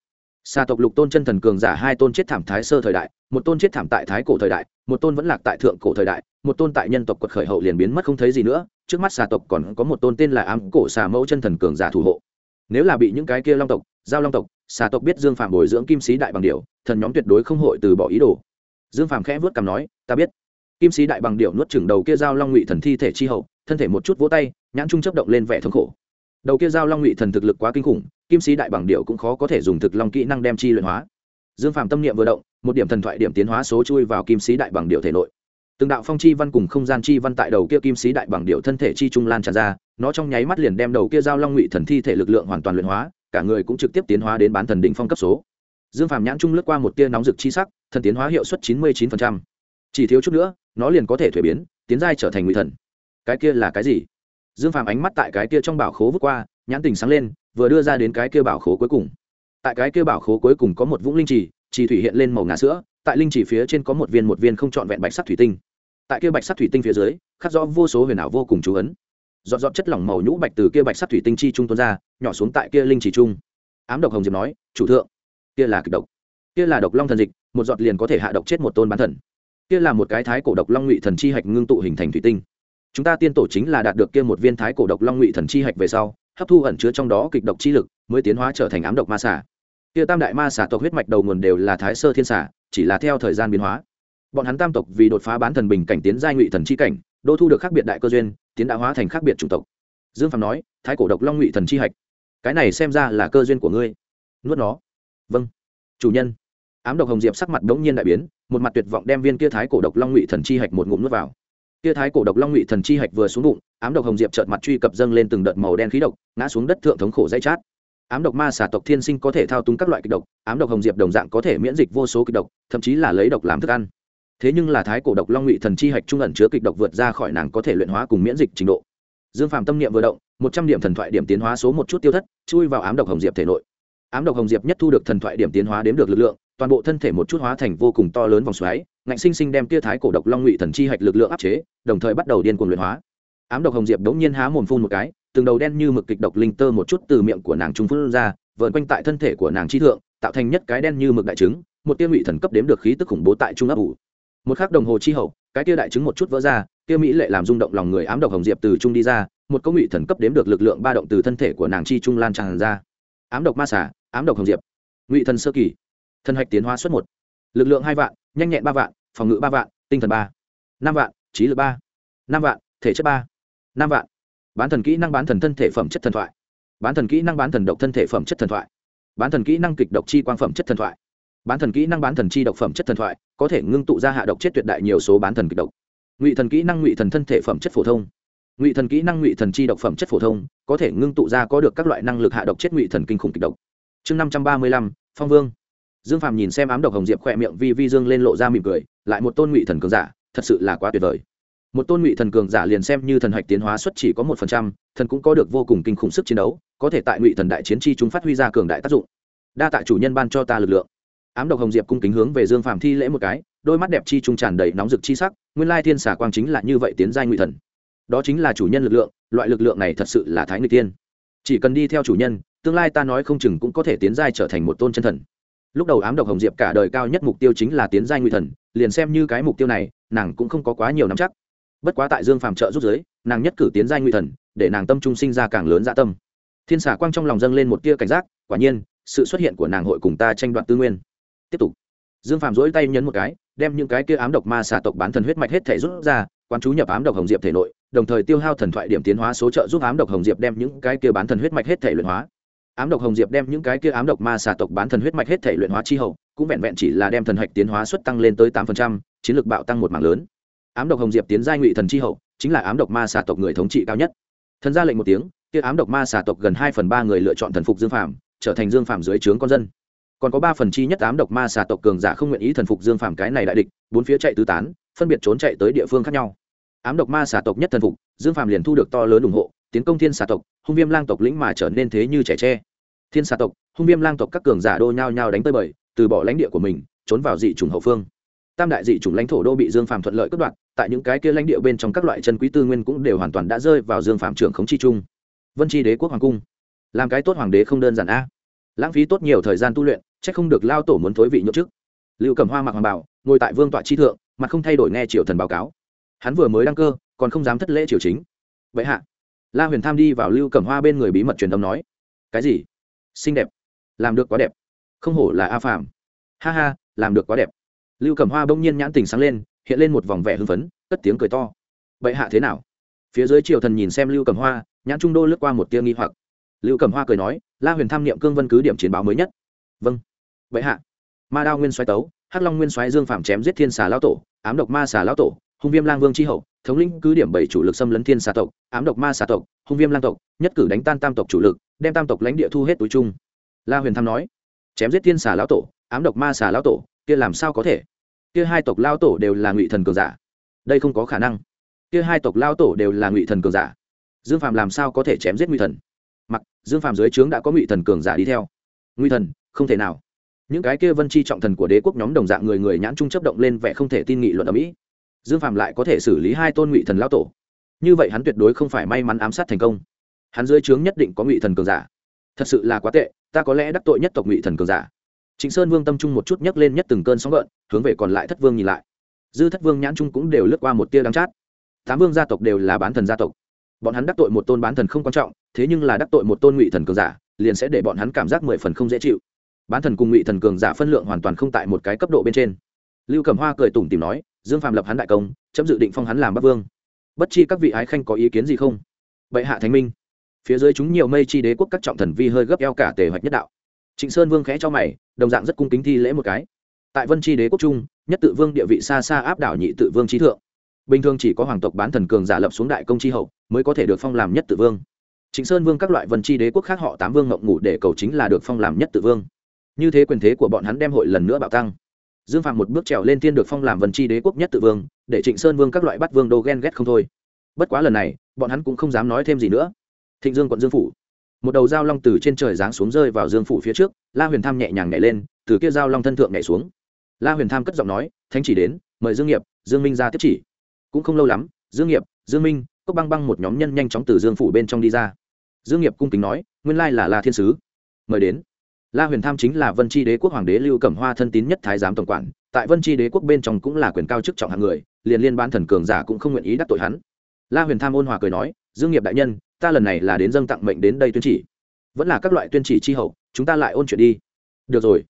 xà tộc lục tôn chân thần cường giả hai tôn chết thảm thái sơ thời đại, một tôn chết thảm tại thái cổ thời đại, một tôn vẫn lạc tại thượng cổ thời đại, một tôn tại nhân tộc quật khởi hậu liền biến mất không thấy gì nữa, trước mắt xà tộc còn có một tôn tên là ám cổ xà mẫu chân thần cường giả thủ hộ. Nếu là bị những cái kia long tộc, giao long tộc xà tộc biết dương phạm bồi dưỡng kim sĩ đại bằng điệu thần nhóm tuyệt đối không hội từ bỏ ý đồ. Dương phạm khẽ vớt cằm nói, ta biết. Kim sĩ đại bằng điệu nuốt chừng đầu kia giao long ngụy thần thi thể chi hậu, thân thể một chút vỗ tay, nhãn trung chấp động lên vẻ thống khổ đầu kia giao long ngụy thần thực lực quá kinh khủng, kim sĩ đại bằng điệu cũng khó có thể dùng thực long kỹ năng đem chi luyện hóa. Dương phạm tâm niệm vừa động, một điểm thần thoại điểm tiến hóa số chui vào kim sĩ đại bằng điệu thể nội. Từng đạo phong chi văn cùng không gian chi văn tại đầu kia kim sĩ đại bằng điệu thân thể chi trung lan tràn ra, nó trong nháy mắt liền đem đầu kia giao long ngụy thần thi thể lực lượng hoàn toàn luyện hóa, cả người cũng trực tiếp tiến hóa đến bán thần đỉnh phong cấp số. Dương phạm nhãn trung lướt qua một tia nóng rực chi sắc, thần tiến hóa hiệu suất chín mươi chín chỉ thiếu chút nữa, nó liền có thể thuế biến, tiến giai trở thành ngụy thần. Cái kia là cái gì? Dương phàm ánh mắt tại cái kia trong bảo khố vút qua, nhãn tình sáng lên, vừa đưa ra đến cái kia bảo khố cuối cùng. Tại cái kia bảo khố cuối cùng có một vũng linh trì trì thủy hiện lên màu ngà sữa, tại linh trì phía trên có một viên một viên không trọn vẹn bạch sắc thủy tinh. Tại kia bạch sắc thủy tinh phía dưới, khắc rõ vô số huyền ảo vô cùng chú ấn. Dọn dọn chất lỏng màu nhũ bạch từ kia bạch sắc thủy tinh chi trung tuôn ra, nhỏ xuống tại kia linh trì trung. Ám độc hồng diệp nói, chủ thượng, kia là kịch độc. Kia là độc long thần dịch, một giọt liền có thể hạ độc chết một tôn bán thần. Kia là một cái thái cổ độc long ngụy thần chi hạch ngưng tụ hình thành thủy tinh chúng ta tiên tổ chính là đạt được kia một viên thái cổ độc long ngụy thần chi hạch về sau, hấp thu ẩn chứa trong đó kịch độc chi lực, mới tiến hóa trở thành ám độc ma xả kia tam đại ma xả tộc huyết mạch đầu nguồn đều là thái sơ thiên xả chỉ là theo thời gian biến hóa. Bọn hắn tam tộc vì đột phá bán thần bình cảnh tiến giai ngụy thần chi cảnh, đô thu được khác biệt đại cơ duyên, tiến đã hóa thành khác biệt chủng tộc. Dương phạm nói, thái cổ độc long ngụy thần chi hạch, cái này xem ra là cơ duyên của ngươi. Nuốt nó. Vâng chủ nhân. Ám độc hồng diệp sắc mặt đ ố n g nhiên đại biến, một mặt tuyệt vọng đem viên kia thái cổ độc long ngụy thần chi hạch một ngụm nuốt vào kia thái cổ độc long ngụy thần chi hạch vừa xuống bụng, ám độc hồng diệp trợt mặt truy cập dâng lên từng đợt màu đen khí độc, ngã xuống đất thượng thống khổ dây chát. Ám độc ma xà tộc thiên sinh có thể thao túng các loại kịch độc, ám độc hồng diệp đồng dạng có thể miễn dịch vô số kịch độc, thậm chí là lấy độc làm thức ăn. Thế nhưng là thái cổ độc long ngụy thần chi hạch trung ẩn chứa kịch độc vượt ra khỏi nàng có thể luyện hóa cùng miễn dịch trình độ. Dương phàm tâm niệm vừa động, một trăm điểm thần thoại điểm tiến hóa số một chút tiêu thất, chui vào ám độc hồng diệp thể nội. Ám độc hồng diệp nhất thu được thần thoại điểm tiến hóa đếm được lực lượng toàn bộ thân thể một chút hóa thành vô cùng to lớn vòng xoáy, ngạnh sinh sinh đem tia thái cổ độc long ngụy thần chi hạch lực lượng áp chế, đồng thời bắt đầu điên cuồng luyện hóa. Ám độc hồng diệp đống nhiên há mồm phun một cái, từng đầu đen như mực kịch độc linh tơ một chút từ miệng của nàng trung phun ra vợn quanh tại thân thể của nàng chi thượng, tạo thành nhất cái đen như mực đại trứng, một tia ngụy thần cấp đếm được khí tức khủng bố tại trung ấp ủ. Một khắc đồng hồ chi hậu, cái tia đại trứng một chút vỡ ra, tia mỹ lệ làm rung động lòng người ám độc hồng diệp từ trung đi ra, một công ngụy thần cấp đếm được lực lượng ba động từ thân thể của nàng chi trung lan tràn ra. Ám độc ma xả ám độc hồng diệp. Ngụy thần sơ kỳ thần hạch tiến hóa suất một. Lực lượng hai vạn, nhanh nhẹn ba vạn, phòng ngự ba vạn, tinh thần ba. Năm vạn, trí lực ba. Năm vạn, thể chất ba. Năm vạn. Bán thần kỹ năng bán thần thân thể phẩm chất thần thoại. Bán thần kỹ năng bán thần độc thân thể phẩm chất thần thoại. Bán thần kỹ năng kịch độc chi quang phẩm chất thần thoại. Bán thần kỹ năng bán thần chi độc phẩm chất thần thoại, có thể ngưng tụ ra hạ độc chết tuyệt đại nhiều số bán thần kịch độc. Ngụy thần kỹ năng ngụy thần thân thể phẩm chất phổ thông. Ngụy thần kỹ năng ngụy thần chi độc phẩm chất phổ thông, có thể ngưng tụ ra có được các loại năng lực hạ độc chết ngụy thần kinh khủng kịch độc. Chương năm trăm ba mươi lăm, phong vương dương phàm nhìn xem ám độc hồng diệp khỏe miệng vi vi dương lên lộ ra mỉm cười, lại một tôn ngụy thần cường giả, thật sự là quá tuyệt vời. Một tôn ngụy thần cường giả liền xem như thần hạch tiến hóa xuất chỉ có một phần trăm, thần cũng có được vô cùng kinh khủng sức chiến đấu, có thể tại ngụy thần đại chiến chi chúng phát huy ra cường đại tác dụng. Đa tạ chủ nhân ban cho ta lực lượng. Ám độc hồng diệp cung kính hướng về dương phàm thi lễ một cái, đôi mắt đẹp chi trung tràn đầy nóng rực chi sắc, nguyên lai thiên xà quang chính là như vậy tiến giai ngụy thần. Đó chính là chủ nhân lực lượng, loại lực lượng này thật sự là thái người tiên. Chỉ cần đi theo chủ nhân, tương lai ta nói không chừng cũng có thể tiến giai trở thành một tôn chân thần lúc đầu ám độc hồng diệp cả đời cao nhất mục tiêu chính là tiến giai ngụy thần, liền xem như cái mục tiêu này, nàng cũng không có quá nhiều nắm chắc. Bất quá tại dương phàm trợ rút giới nàng nhất cử tiến giai ngụy thần, để nàng tâm trung sinh ra càng lớn dạ tâm. Thiên xà quang trong lòng dâng lên một tia cảnh giác, quả nhiên, sự xuất hiện của nàng hội cùng ta tranh đoạt tư nguyên. Tiếp tục. Dương phàm dỗi tay nhấn một cái, đem những cái kia ám độc ma xà tộc bán thần huyết mạch hết thể rút ra quan chú nhập ám độc hồng diệp thể nội, đồng thời tiêu hao thần thoại điểm tiến hóa số trợ giúp ám độc hồng diệp đem những cái kia bán thần huyết mạch hết thể luyện hóa ám độc hồng diệp đem những cái kia ám độc ma xà tộc bán thần huyết mạch hết thể luyện hóa chi hậu cũng vẹn vẹn chỉ là đem thần hạch tiến hóa suất tăng lên tới tám phần trăm chiến lược bạo tăng một mảng lớn. Ám độc hồng diệp tiến giai ngụy thần chi hậu chính là ám độc ma xà tộc người thống trị cao nhất. Thần ra lệnh một tiếng kia ám độc ma xà tộc gần hai phần ba người lựa chọn thần phục dương phạm, trở thành dương phạm dưới trướng con dân. Còn có ba phần chi nhất ám độc ma xà tộc cường giả không nguyện ý thần phục dương phạm cái này đại địch bốn phía chạy tứ tán phân biệt trốn chạy tới địa phương khác nhau. Ám độc ma xà tộc nhất thần phục dương phạm liền thu được to lớn ủng hộ tiến công thiên xà tộc hung viêm lang tộc lĩnh mà trở nên thế như trẻ tre thiên xà tộc, hung viêm lang tộc các cường giả đô nhao nhao đánh tới bời, từ bỏ lãnh địa của mình, trốn vào dị chủng hậu phương. Tam đại dị chủng lãnh thổ đô bị dương phàm thuận lợi cất đoạn tại những cái kia lãnh địa bên trong các loại chân quý tư nguyên cũng đều hoàn toàn đã rơi vào dương phàm trưởng khống chi trung. Vân tri đế quốc hoàng cung. Làm cái tốt hoàng đế không đơn giản a. Lãng phí tốt nhiều thời gian tu luyện c h ắ c không được lao tổ muốn thối vị nhậu trước lưu cầm hoa mặc hoàng bảo ngồi tại vương tọa chi thượng mà không thay đổi nghe triều thần báo cáo. Hắn vừa mới đăng cơ, còn không dám thất lễ triều chính. Vậy hạ, la huyền tham đi vào lưu cầm hoa bên người bí mật truyền âm nói. Cái gì? Xinh đẹp. Làm được quá đẹp. Không hổ là a phàm. Ha ha, làm được quá đẹp. Lưu cầm hoa bỗng nhiên nhãn tình sáng lên, hiện lên một vòng vẻ hưng phấn, cất tiếng cười to. Bệ hạ thế nào? Phía dưới triều thần nhìn xem lưu cầm hoa, nhãn trung đô lướt qua một tia nghi hoặc. Lưu cầm hoa cười nói, la huyền tham niệm cương vân cứ điểm chiến báo mới nhất. Vâng. Bệ hạ. Ma đao nguyên xoáy tấu, hắc long nguyên xoáy dương phạm chém giết thiên xà lão tổ, ám độc ma xà lão tổ, hung viêm lang vương tri hậu, thống lĩnh cứ điểm bảy chủ lực xâm lấn thiên xà tộc, ám độc ma xà tộc, hung viêm lang tộc, nhất cử đánh tan tam tộc chủ lực đem tam tộc lãnh địa thu hết túi chung. La huyền tham nói, chém giết thiên xà lão tổ, ám độc ma xà lão tổ, kia làm sao có thể? Kia hai tộc lao tổ đều là ngụy thần cường giả. Đây không có khả năng. Kia hai tộc lao tổ đều là ngụy thần cường giả. Dương phạm làm sao có thể chém giết ngụy thần? Mặc, dương phạm dưới trướng đã có ngụy thần cường giả đi theo. Ngụy thần, không thể nào. Những cái kia vân chi trọng thần của đế quốc nhóm đồng dạng người người nhãn trung chấp động lên vẻ không thể tin nghị luận ở mỹ. Dương phạm lại có thể xử lý hai tôn ngụy thần lao tổ. Như vậy hắn tuyệt đối không phải may mắn ám sát thành công hắn dưới trướng nhất định có ngụy thần cường giả thật sự là quá tệ ta có lẽ đắc tội nhất tộc ngụy thần cường giả Trịnh Sơn Vương tâm trung một chút nhấc lên nhất từng cơn sóng gợn, hướng về còn lại Thất Vương nhìn lại. Dư Thất Vương nhãn trung cũng đều lướt qua một tia đắng chát. Tám vương gia tộc đều là bán thần gia tộc. Bọn hắn đắc tội một tôn bán thần không quan trọng, thế nhưng là đắc tội một tôn ngụy thần cường giả, liền sẽ để bọn hắn cảm giác mười phần không dễ chịu. Bán thần cùng ngụy thần cường giả phân lượng hoàn toàn không tại một cái cấp độ bên trên. Lưu Cẩm Hoa cười tủm tỉm nói, Dương Phàm lập hắn đại công, chấm dự định phong hắn làm Bắc Vương. Bất chi các vị ái khanh có ý kiến gì không? Bệ hạ thánh minh. Phía dưới chúng nhiều mây chi đế quốc các trọng thần vi hơi gấp eo cả tề hoạch nhất đạo. Trịnh sơn vương khẽ cho mày, đồng dạng rất cung kính thi lễ một cái. Tại vân tri đế quốc trung, nhất tự vương địa vị xa xa áp đảo nhị tự vương trí thượng. Bình thường chỉ có hoàng tộc bán thần cường giả lập xuống đại công tri hậu, mới có thể được phong làm nhất tự vương. Trịnh sơn vương các loại vân tri đế quốc khác họ tám vương ngộng ngủ để cầu chính là được phong làm nhất tự vương. Như thế quyền thế của bọn hắn đem hội lần nữa bạo tăng. Dương phạm một bước trèo lên tiên được phong làm vân tri đế quốc nhất tự vương, để trịnh sơn vương các loại bắt vương đô ghen ghét không thôi. Bất quá lần này, bọn hắn cũng không dám nói thêm gì nữa thịnh dương quận dương phủ. Một đầu dao long từ trên trời giáng xuống rơi vào dương phủ phía trước, la huyền tham nhẹ nhàng nhảy lên, từ kia dao long thân thượng nhảy xuống. La huyền tham cất giọng nói, thánh chỉ đến, mời dương nghiệp, dương minh ra tiếp chỉ. Cũng không lâu lắm, dương nghiệp, dương minh, cốc băng băng một nhóm nhân nhanh chóng từ dương phủ bên trong đi ra. Dương nghiệp cung kính nói, nguyên lai là la thiên sứ. Mời đến. La huyền tham chính là vân tri đế quốc hoàng đế lưu cẩm hoa thân tín nhất thái giám tổng quản, tại vân tri đế quốc bên trong cũng là quyền cao chức trọng hạng người, liền liên ban thần cường giả cũng không nguyện ý đắc tội hắn. La huyền tham ôn hòa cười nói, dương nghiệp đại nhân ta lần này là đến dâng tặng mệnh đến đây tuyên chỉ. Vẫn là các loại tuyên chỉ chi hậu, chúng ta lại ôn chuyện đi. Được rồi.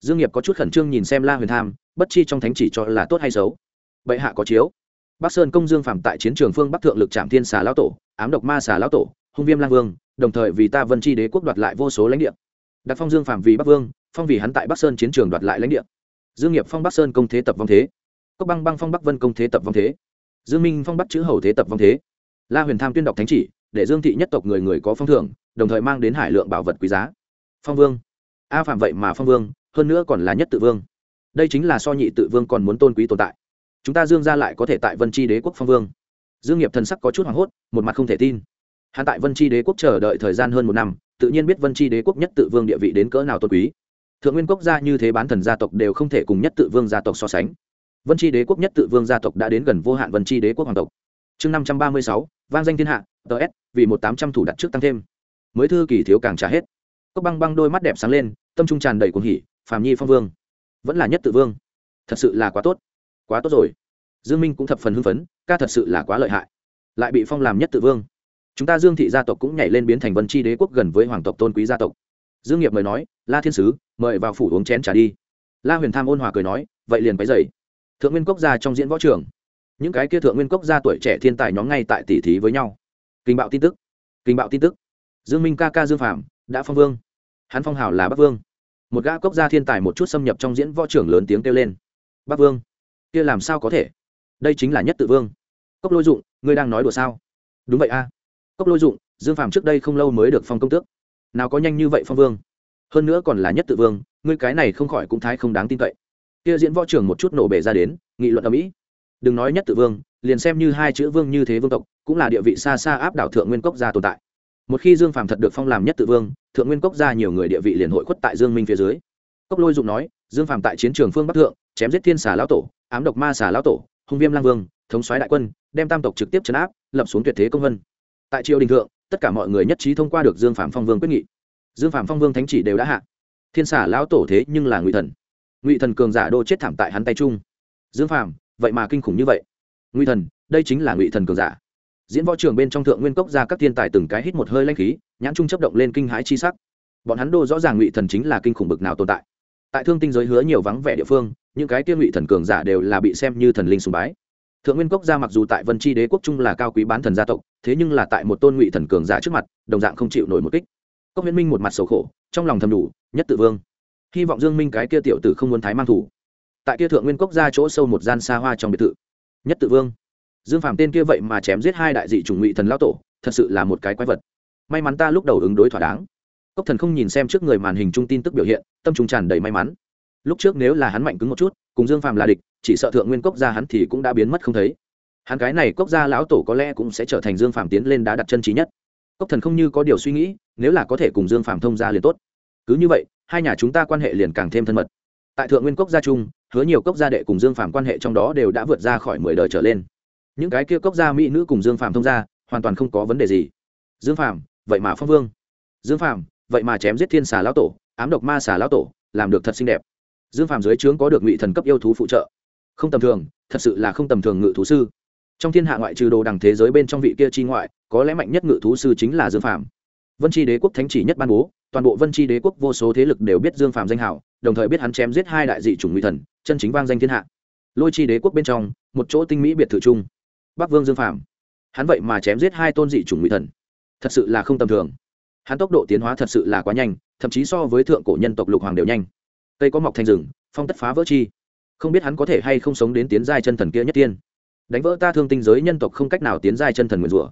Dương nghiệp có chút khẩn trương nhìn xem la huyền tham, bất chi trong thánh chỉ cho là tốt hay xấu. Bệ hạ có chiếu. Bắc sơn công dương phạm tại chiến trường phương bắc thượng lực trạm thiên xà lão tổ, ám độc ma xà lão tổ, hung viêm lang vương, đồng thời vì ta vân chi đế quốc đoạt lại vô số lãnh địa. Đặt phong dương phạm vì bắc vương, phong vì hắn tại bắc sơn chiến trường đoạt lại lãnh địa. Dương nghiệp phong bắc sơn công thế tập vong thế. Cốc băng băng phong bắc vân công thế tập vong thế. Dương minh phong bắc chữ hầu thế tập vong thế. La huyền tham tuyên đọc thánh chỉ để dương thị nhất tộc người người có phong thưởng, đồng thời mang đến hải lượng bảo vật quý giá. Phong vương. A phạm vậy mà phong vương, hơn nữa còn là nhất tự vương. Đây chính là so nhị tự vương còn muốn tôn quý tồn tại. Chúng ta dương ra lại có thể tại vân tri đế quốc phong vương. Dương nghiệp thần sắc có chút hoảng hốt, một mặt không thể tin. Hắn tại vân tri đế quốc chờ đợi thời gian hơn một năm, tự nhiên biết vân tri đế quốc nhất tự vương địa vị đến cỡ nào tôn quý. Thượng nguyên quốc gia như thế bán thần gia tộc đều không thể cùng nhất tự vương gia tộc so sánh. Vân tri đế quốc nhất tự vương gia tộc đã đến gần vô hạn vân tri đế quốc hoàng tộc chương năm trăm ba mươi sáu, vang danh thiên hạ ts vì một tám trăm thủ đặt trước tăng thêm. Mới thư kỳ thiếu càng trả hết. Cốc băng băng đôi mắt đẹp sáng lên, tâm trung tràn đầy cuồng hỉ, phàm nhi phong vương. Vẫn là nhất tự vương. Thật sự là quá tốt. Quá tốt rồi. Dương minh cũng thập phần hưng phấn, ca thật sự là quá lợi hại. Lại bị phong làm nhất tự vương. Chúng ta dương thị gia tộc cũng nhảy lên biến thành vân chi đế quốc gần với hoàng tộc tôn quý gia tộc. Dương nghiệp mời nói, la thiên sứ, mời vào phủ uống chén trà đi. La huyền tham ôn hòa cười nói, vậy liền cái dậy. Thượng nguyên quốc gia trong diễn võ trường những cái kia thượng nguyên cốc gia tuổi trẻ thiên tài nhóm ngay tại tỷ thí với nhau. Kinh bạo tin tức. Kinh bạo tin tức. Dương minh ca ca dương phạm đã phong vương. Hắn phong hào là bắc vương. Một gã cốc gia thiên tài một chút xâm nhập trong diễn võ trưởng lớn tiếng kêu lên. Bắc vương, kia làm sao có thể? Đây chính là nhất tự vương. Cốc lôi dụng, ngươi đang nói đùa sao? Đúng vậy a. Cốc lôi dụng, dương phạm trước đây không lâu mới được phong công tước. Nào có nhanh như vậy phong vương? Hơn nữa còn là nhất tự vương, ngươi cái này không khỏi cũng thái không đáng tin cậy. Kia diễn võ trưởng một chút nổ bể ra đến, nghị luận ở mỹ đừng nói nhất tự vương, liền xem như hai chữ vương như thế vương tộc, cũng là địa vị xa xa áp đảo thượng nguyên cốc gia tồn tại. Một khi dương phàm thật được phong làm nhất tự vương, thượng nguyên cốc gia nhiều người địa vị liền hội khuất tại dương minh phía dưới. Cốc lôi dụng nói, dương phàm tại chiến trường phương bắc thượng, chém giết thiên xà lão tổ, ám độc ma xà lão tổ, hung viêm lang vương, thống soái đại quân, đem tam tộc trực tiếp chấn áp, lập xuống tuyệt thế công vân. Tại triều đình thượng, tất cả mọi người nhất trí thông qua được dương phạm phong vương quyết nghị. Dương phạm phong vương thánh chỉ đều đã hạ. Thiên xà lão tổ thế nhưng là ngụy thần. Ngụy thần cường giả đô chết thảm tại hắn tay trung dương phạm vậy mà kinh khủng như vậy. Ngụy thần, đây chính là ngụy thần cường giả. Diễn võ trường bên trong thượng nguyên cốc ra các thiên tài từng cái hít một hơi lanh khí, nhãn trung chấp động lên kinh hãi chi sắc. Bọn hắn đô rõ ràng ngụy thần chính là kinh khủng bực nào tồn tại. Tại thương tinh giới hứa nhiều vắng vẻ địa phương, những cái tiên ngụy thần cường giả đều là bị xem như thần linh sùng bái. Thượng nguyên cốc gia mặc dù tại vân tri đế quốc trung là cao quý bán thần gia tộc, thế nhưng là tại một tôn ngụy thần cường giả trước mặt, đồng dạng không chịu nổi một kích. Cốc huyễn minh một mặt sầu khổ, trong lòng thầm đủ, nhất tự vương. Hy vọng dương minh cái kia tiểu tử không muốn thái mang thủ tại kia thượng nguyên cốc ra chỗ sâu một gian xa hoa trong biệt thự. Nhất tự vương. Dương phàm tên kia vậy mà chém giết hai đại dị chủng ngụy thần lao tổ, thật sự là một cái quái vật. May mắn ta lúc đầu ứng đối thỏa đáng. Cốc thần không nhìn xem trước người màn hình trung tin tức biểu hiện, tâm trung tràn đầy may mắn. Lúc trước nếu là hắn mạnh cứng một chút, cùng dương phàm là địch, chỉ sợ thượng nguyên cốc gia hắn thì cũng đã biến mất không thấy. Hắn cái này cốc gia lão tổ có lẽ cũng sẽ trở thành dương phàm tiến lên đá đặt chân trí nhất. Cốc thần không như có điều suy nghĩ, nếu là có thể cùng dương phàm thông gia liền tốt. Cứ như vậy, hai nhà chúng ta quan hệ liền càng thêm thân mật. Tại thượng nguyên cốc gia trung hứa nhiều cốc gia đệ cùng dương phàm quan hệ trong đó đều đã vượt ra khỏi mười đời trở lên. Những cái kia cốc gia mỹ nữ cùng dương phàm thông gia, hoàn toàn không có vấn đề gì. Dương phàm, vậy mà phong vương. Dương phàm, vậy mà chém giết thiên xà lão tổ, ám độc ma xà lão tổ, làm được thật xinh đẹp. Dương phàm dưới trướng có được ngụy thần cấp yêu thú phụ trợ. Không tầm thường, thật sự là không tầm thường ngự thú sư. Trong thiên hạ ngoại trừ đồ đằng thế giới bên trong vị kia chi ngoại, có lẽ mạnh nhất ngự thú sư chính là dương phàm. Vân tri đế quốc thánh chỉ nhất ban bố, toàn bộ vân tri đế quốc vô số thế lực đều biết dương phàm danh hảo đồng thời biết hắn chém giết hai đại dị chủng nguy thần, chân chính vang danh thiên hạ. Lôi chi đế quốc bên trong, một chỗ tinh mỹ biệt thự trung bắc vương dương phàm. Hắn vậy mà chém giết hai tôn dị chủng nguy thần. Thật sự là không tầm thường. Hắn tốc độ tiến hóa thật sự là quá nhanh, thậm chí so với thượng cổ nhân tộc lục hoàng đều nhanh. Cây có mọc thành rừng, phong tất phá vỡ chi. Không biết hắn có thể hay không sống đến tiến giai chân thần kia nhất tiên. Đánh vỡ ta thương tinh giới nhân tộc không cách nào tiến giai chân thần nguyền rủa.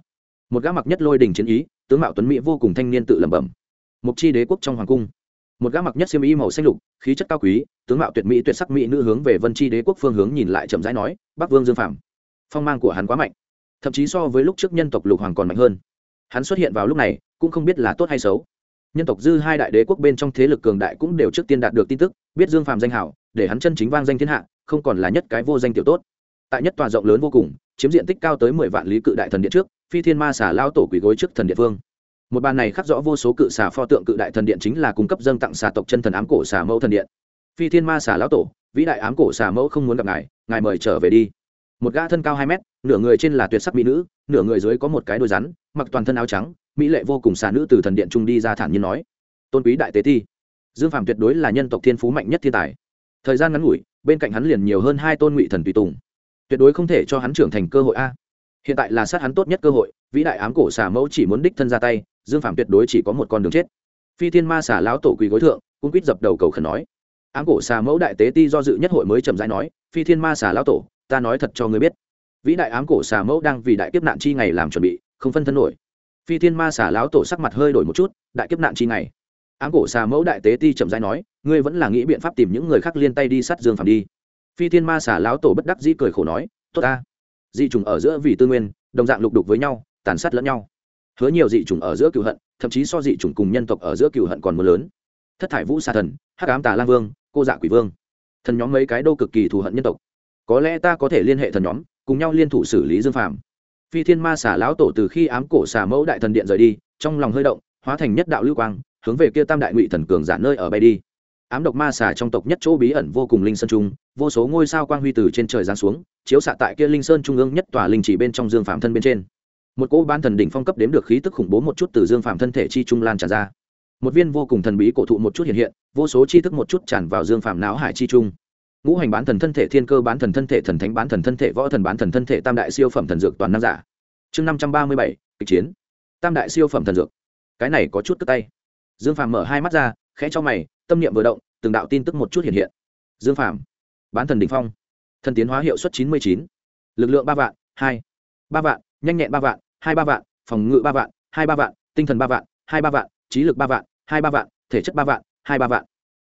Một gã mặc nhất lôi đình chiến ý, tướng mạo tuấn mỹ vô cùng thanh niên tự lẩm bẩm. Mục chi đế quốc trong hoàng cung một gã mặc nhất xiêm y màu xanh lục, khí chất cao quý, tướng mạo tuyệt mỹ tuyệt sắc mỹ nữ hướng về vân tri đế quốc phương hướng nhìn lại chậm rãi nói, bắc vương dương phạm phong mang của hắn quá mạnh, thậm chí so với lúc trước nhân tộc lục hoàng còn mạnh hơn. Hắn xuất hiện vào lúc này, cũng không biết là tốt hay xấu. Nhân tộc dư hai đại đế quốc bên trong thế lực cường đại cũng đều trước tiên đạt được tin tức, biết dương phạm danh hảo, để hắn chân chính vang danh thiên hạ, không còn là nhất cái vô danh tiểu tốt. Tại nhất tòa rộng lớn vô cùng, chiếm diện tích cao tới mười vạn lý cự đại thần điện trước, phi thiên ma xả lao tổ quỷ gối trước thần địa phương một bàn này khắc rõ vô số cự xà pho tượng cự đại thần điện chính là cung cấp dâng tặng xà tộc chân thần ám cổ xà mẫu thần điện. Phi thiên ma xà lão tổ, vĩ đại ám cổ xà mẫu không muốn gặp ngài ngài mời trở về đi. Một gã thân cao hai mét, nửa người trên là tuyệt sắc mỹ nữ, nửa người dưới có một cái đôi rắn, mặc toàn thân áo trắng, mỹ lệ vô cùng xà nữ từ thần điện trung đi ra thản nhiên nói, tôn quý đại tế thi dương phạm tuyệt đối là nhân tộc thiên phú mạnh nhất thiên tài. Thời gian ngắn ngủi, bên cạnh hắn liền nhiều hơn hai tôn ngụy thần tùy tùng. Tuyệt đối không thể cho hắn trưởng thành cơ hội a. Hiện tại là sát hắn tốt nhất cơ hội, vĩ đại ám cổ xà mẫu chỉ muốn đích thân ra tay dương phạm tuyệt đối chỉ có một con đường chết. Phi thiên ma xà lão tổ quỳ gối thượng cũng quýt dập đầu cầu khẩn nói, ám cổ xà mẫu đại tế ti do dự nhất hội mới chậm rãi nói, phi thiên ma xà lão tổ, ta nói thật cho ngươi biết. Vĩ đại ám cổ xà mẫu đang vì đại kiếp nạn chi ngày làm chuẩn bị, không phân thân nổi. Phi thiên ma xà lão tổ sắc mặt hơi đổi một chút, đại kiếp nạn chi ngày. Ám cổ xà mẫu đại tế ti chậm rãi nói, ngươi vẫn là nghĩ biện pháp tìm những người khác liên tay đi sát dương phạm đi. Phi thiên ma xà lão tổ bất đắc dĩ cười khổ nói, tốt ta. Dị trùng ở giữa vì tư nguyên, đồng dạng lục đục với nhau, tàn sát lẫn nhau hứa nhiều dị trùng ở giữa cựu hận, thậm chí so dị trùng cùng nhân tộc ở giữa cựu hận còn mưa lớn. Thất thải vũ xà thần, hắc ám tà lang vương, cô dạ quỷ vương. Thần nhóm mấy cái đô cực kỳ thù hận nhân tộc. Có lẽ ta có thể liên hệ thần nhóm, cùng nhau liên thủ xử lý dương phàm. Phi thiên ma xà lão tổ từ khi ám cổ xà mẫu đại thần điện rời đi, trong lòng hơi động, hóa thành nhất đạo lưu quang, hướng về kia tam đại ngụy thần cường giả nơi ở bay đi. Ám độc ma xà trong tộc nhất chỗ bí ẩn vô cùng linh sơn trung, vô số ngôi sao quang huy từ trên trời giáng xuống, chiếu xạ tại kia linh sơn trung ương nhất tòa linh chỉ bên trong dương phạm thân bên trên một cỗ ban thần đỉnh phong cấp đếm được khí tức khủng bố một chút từ dương phạm thân thể chi trung lan tràn ra. Một viên vô cùng thần bí cổ thụ một chút hiện hiện, vô số chi thức một chút tràn vào dương phạm não hải chi trung. Ngũ hành bán thần thân thể thiên cơ bán thần thân thể thần thánh bán thần thân thể võ thần bán thần thân thể tam đại siêu phẩm thần dược toàn năng giả. Chương năm trăm ba mươi bảy, kịch chiến. Tam đại siêu phẩm thần dược. Cái này có chút tức tay. Dương phàm mở hai mắt ra, khẽ cho mày, tâm niệm vừa động, từng đạo tin tức một chút hiện hiện. Dương phàm, bán thần đ ỉ n h phong. Thần tiến hóa hiệu suất chín mươi chín. Lực lượng ba vạn, hai. Ba vạn nhanh nhẹn ba vạn, hai ba vạn, phòng ngự ba vạn, hai ba vạn, tinh thần ba vạn, hai ba vạn, trí lực ba vạn, hai ba vạn, thể chất ba vạn, hai ba vạn.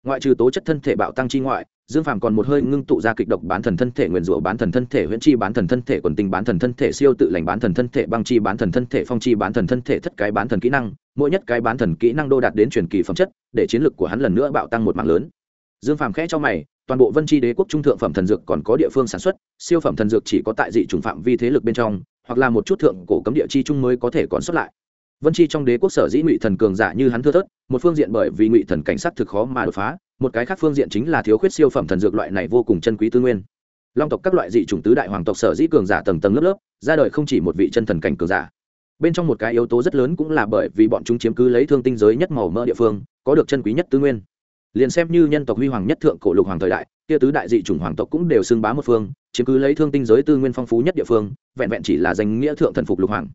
Ngoại trừ tố chất thân thể bạo tăng chi ngoại, dương phàm còn một hơi ngưng tụ ra kịch độc bán thần thân thể nguyền rủa, bán thần thân thể huyễn chi, bán thần thân thể quần tinh, bán thần thân thể siêu tự lành, bán thần thân thể băng chi, bán thần thân thể phong chi, bán thần thân thể thất cái, bán thần kỹ năng. Mỗi nhất cái bán thần kỹ năng đô đạt đến truyền kỳ phẩm chất, để chiến lược của hắn lần nữa bạo tăng một mạng lớn. Dương phàm khẽ cho mày, toàn bộ vân chi đế quốc trung thượng phẩm thần dược còn có địa phương sản xuất, siêu phẩm thần dược chỉ có tại dị chủng phạm vi thế lực bên trong hoặc là một chút thượng cổ cấm địa chi trung mới có thể còn xuất lại. Vân chi trong đế quốc sở dĩ ngụy thần cường giả như hắn thưa thớt, một phương diện bởi vì ngụy thần cảnh sát thực khó mà đột phá, một cái khác phương diện chính là thiếu khuyết siêu phẩm thần dược loại này vô cùng chân quý tư nguyên. Long tộc các loại dị chủng tứ đại hoàng tộc sở dĩ cường giả tầng tầng lớp lớp, ra đời không chỉ một vị chân thần cảnh cường giả. Bên trong một cái yếu tố rất lớn cũng là bởi vì bọn chúng chiếm cứ lấy thương tinh giới nhất màu mỡ địa phương, có được chân quý nhất tư nguyên. Liền xem như nhân tộc huy hoàng nhất thượng cổ lục hoàng thời đại kia tứ đại dị chủng hoàng tộc cũng đều xưng bá một phương, chiếm cứ lấy thương tinh giới tư nguyên phong phú nhất địa phương, vẹn vẹn chỉ là danh nghĩa thượng thần phục lục hoàng.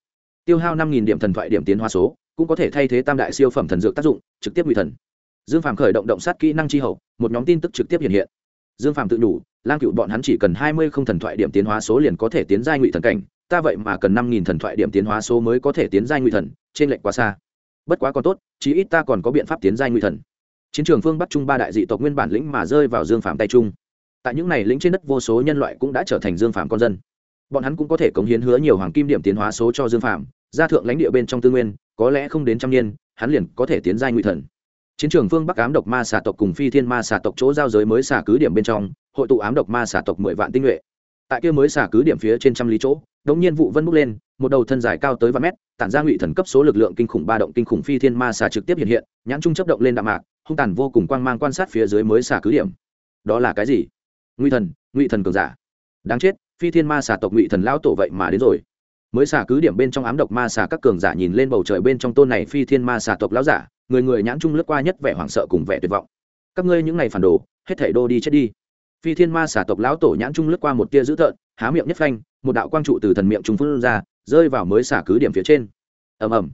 Tiêu hao năm điểm thần thoại điểm tiến hóa số, cũng có thể thay thế tam đại siêu phẩm thần dược tác dụng, trực tiếp nguy thần. Dương phàm khởi động động sát kỹ năng chi hậu, một nhóm tin tức trực tiếp hiện hiện. Dương phàm tự nhủ lang cựu bọn hắn chỉ cần hai mươi không thần thoại điểm tiến hóa số liền có thể tiến giai ngụy thần cảnh, ta vậy mà cần năm nghìn thần thoại điểm tiến hóa số mới có thể tiến giai ngụy thần, trên lệnh quá xa. Bất quá còn tốt, chí ít ta còn có biện pháp tiến giai ngụy thần chiến trường phương bắc trung ba đại dị tộc nguyên bản lĩnh mà rơi vào dương phạm tay trung. Tại những này lĩnh trên đất, vô số nhân loại cũng đã trở thành dương phạm con dân. Bọn hắn cũng có thể cống hiến hứa nhiều hoàng kim điểm tiến hóa số cho dương phạm ra thượng lãnh địa bên trong tư nguyên, có lẽ không đến trăm niên, hắn liền có thể tiến giai ngụy thần. Chiến trường phương bắc ám độc ma xà tộc cùng phi thiên ma xà tộc chỗ giao giới mới xả cứ điểm bên trong, hội tụ ám độc ma xà tộc mười vạn tinh nhuệ. Tại kia mới xả cứ điểm phía trên trăm lý chỗ, đống nhiên vụ vân bốc lên, một đầu thân dài cao tới vạn mét, tản ra ngụy thần cấp số lực lượng kinh khủng ba động kinh khủng phi thiên ma xà trực tiếp hiện hiện, nhãn trung chấp động lên đạm mạc hung tàn vô cùng quang mang quan sát phía dưới mới xả cứ điểm. Đó là cái gì? Ngụy thần ngụy thần cường giả. Đáng chết, phi thiên ma xà tộc ngụy thần lão tổ vậy mà đến rồi. Mới xả cứ điểm bên trong ám độc ma xà các cường giả nhìn lên bầu trời bên trong tôn này phi thiên ma xà tộc lão giả, người người nhãn trung lướt qua nhất vẻ hoảng sợ cùng vẻ tuyệt vọng. Các ngươi những ngày phản đồ, hết thảy đô đi chết đi. Phi thiên ma xà tộc lão tổ nhãn trung lướt qua một tia dữ tợn, há miệng nhất phanh, một đạo quang trụ từ thần miệng trung phun ra, rơi vào mới xả cứ điểm phía trên. Ầm ầm.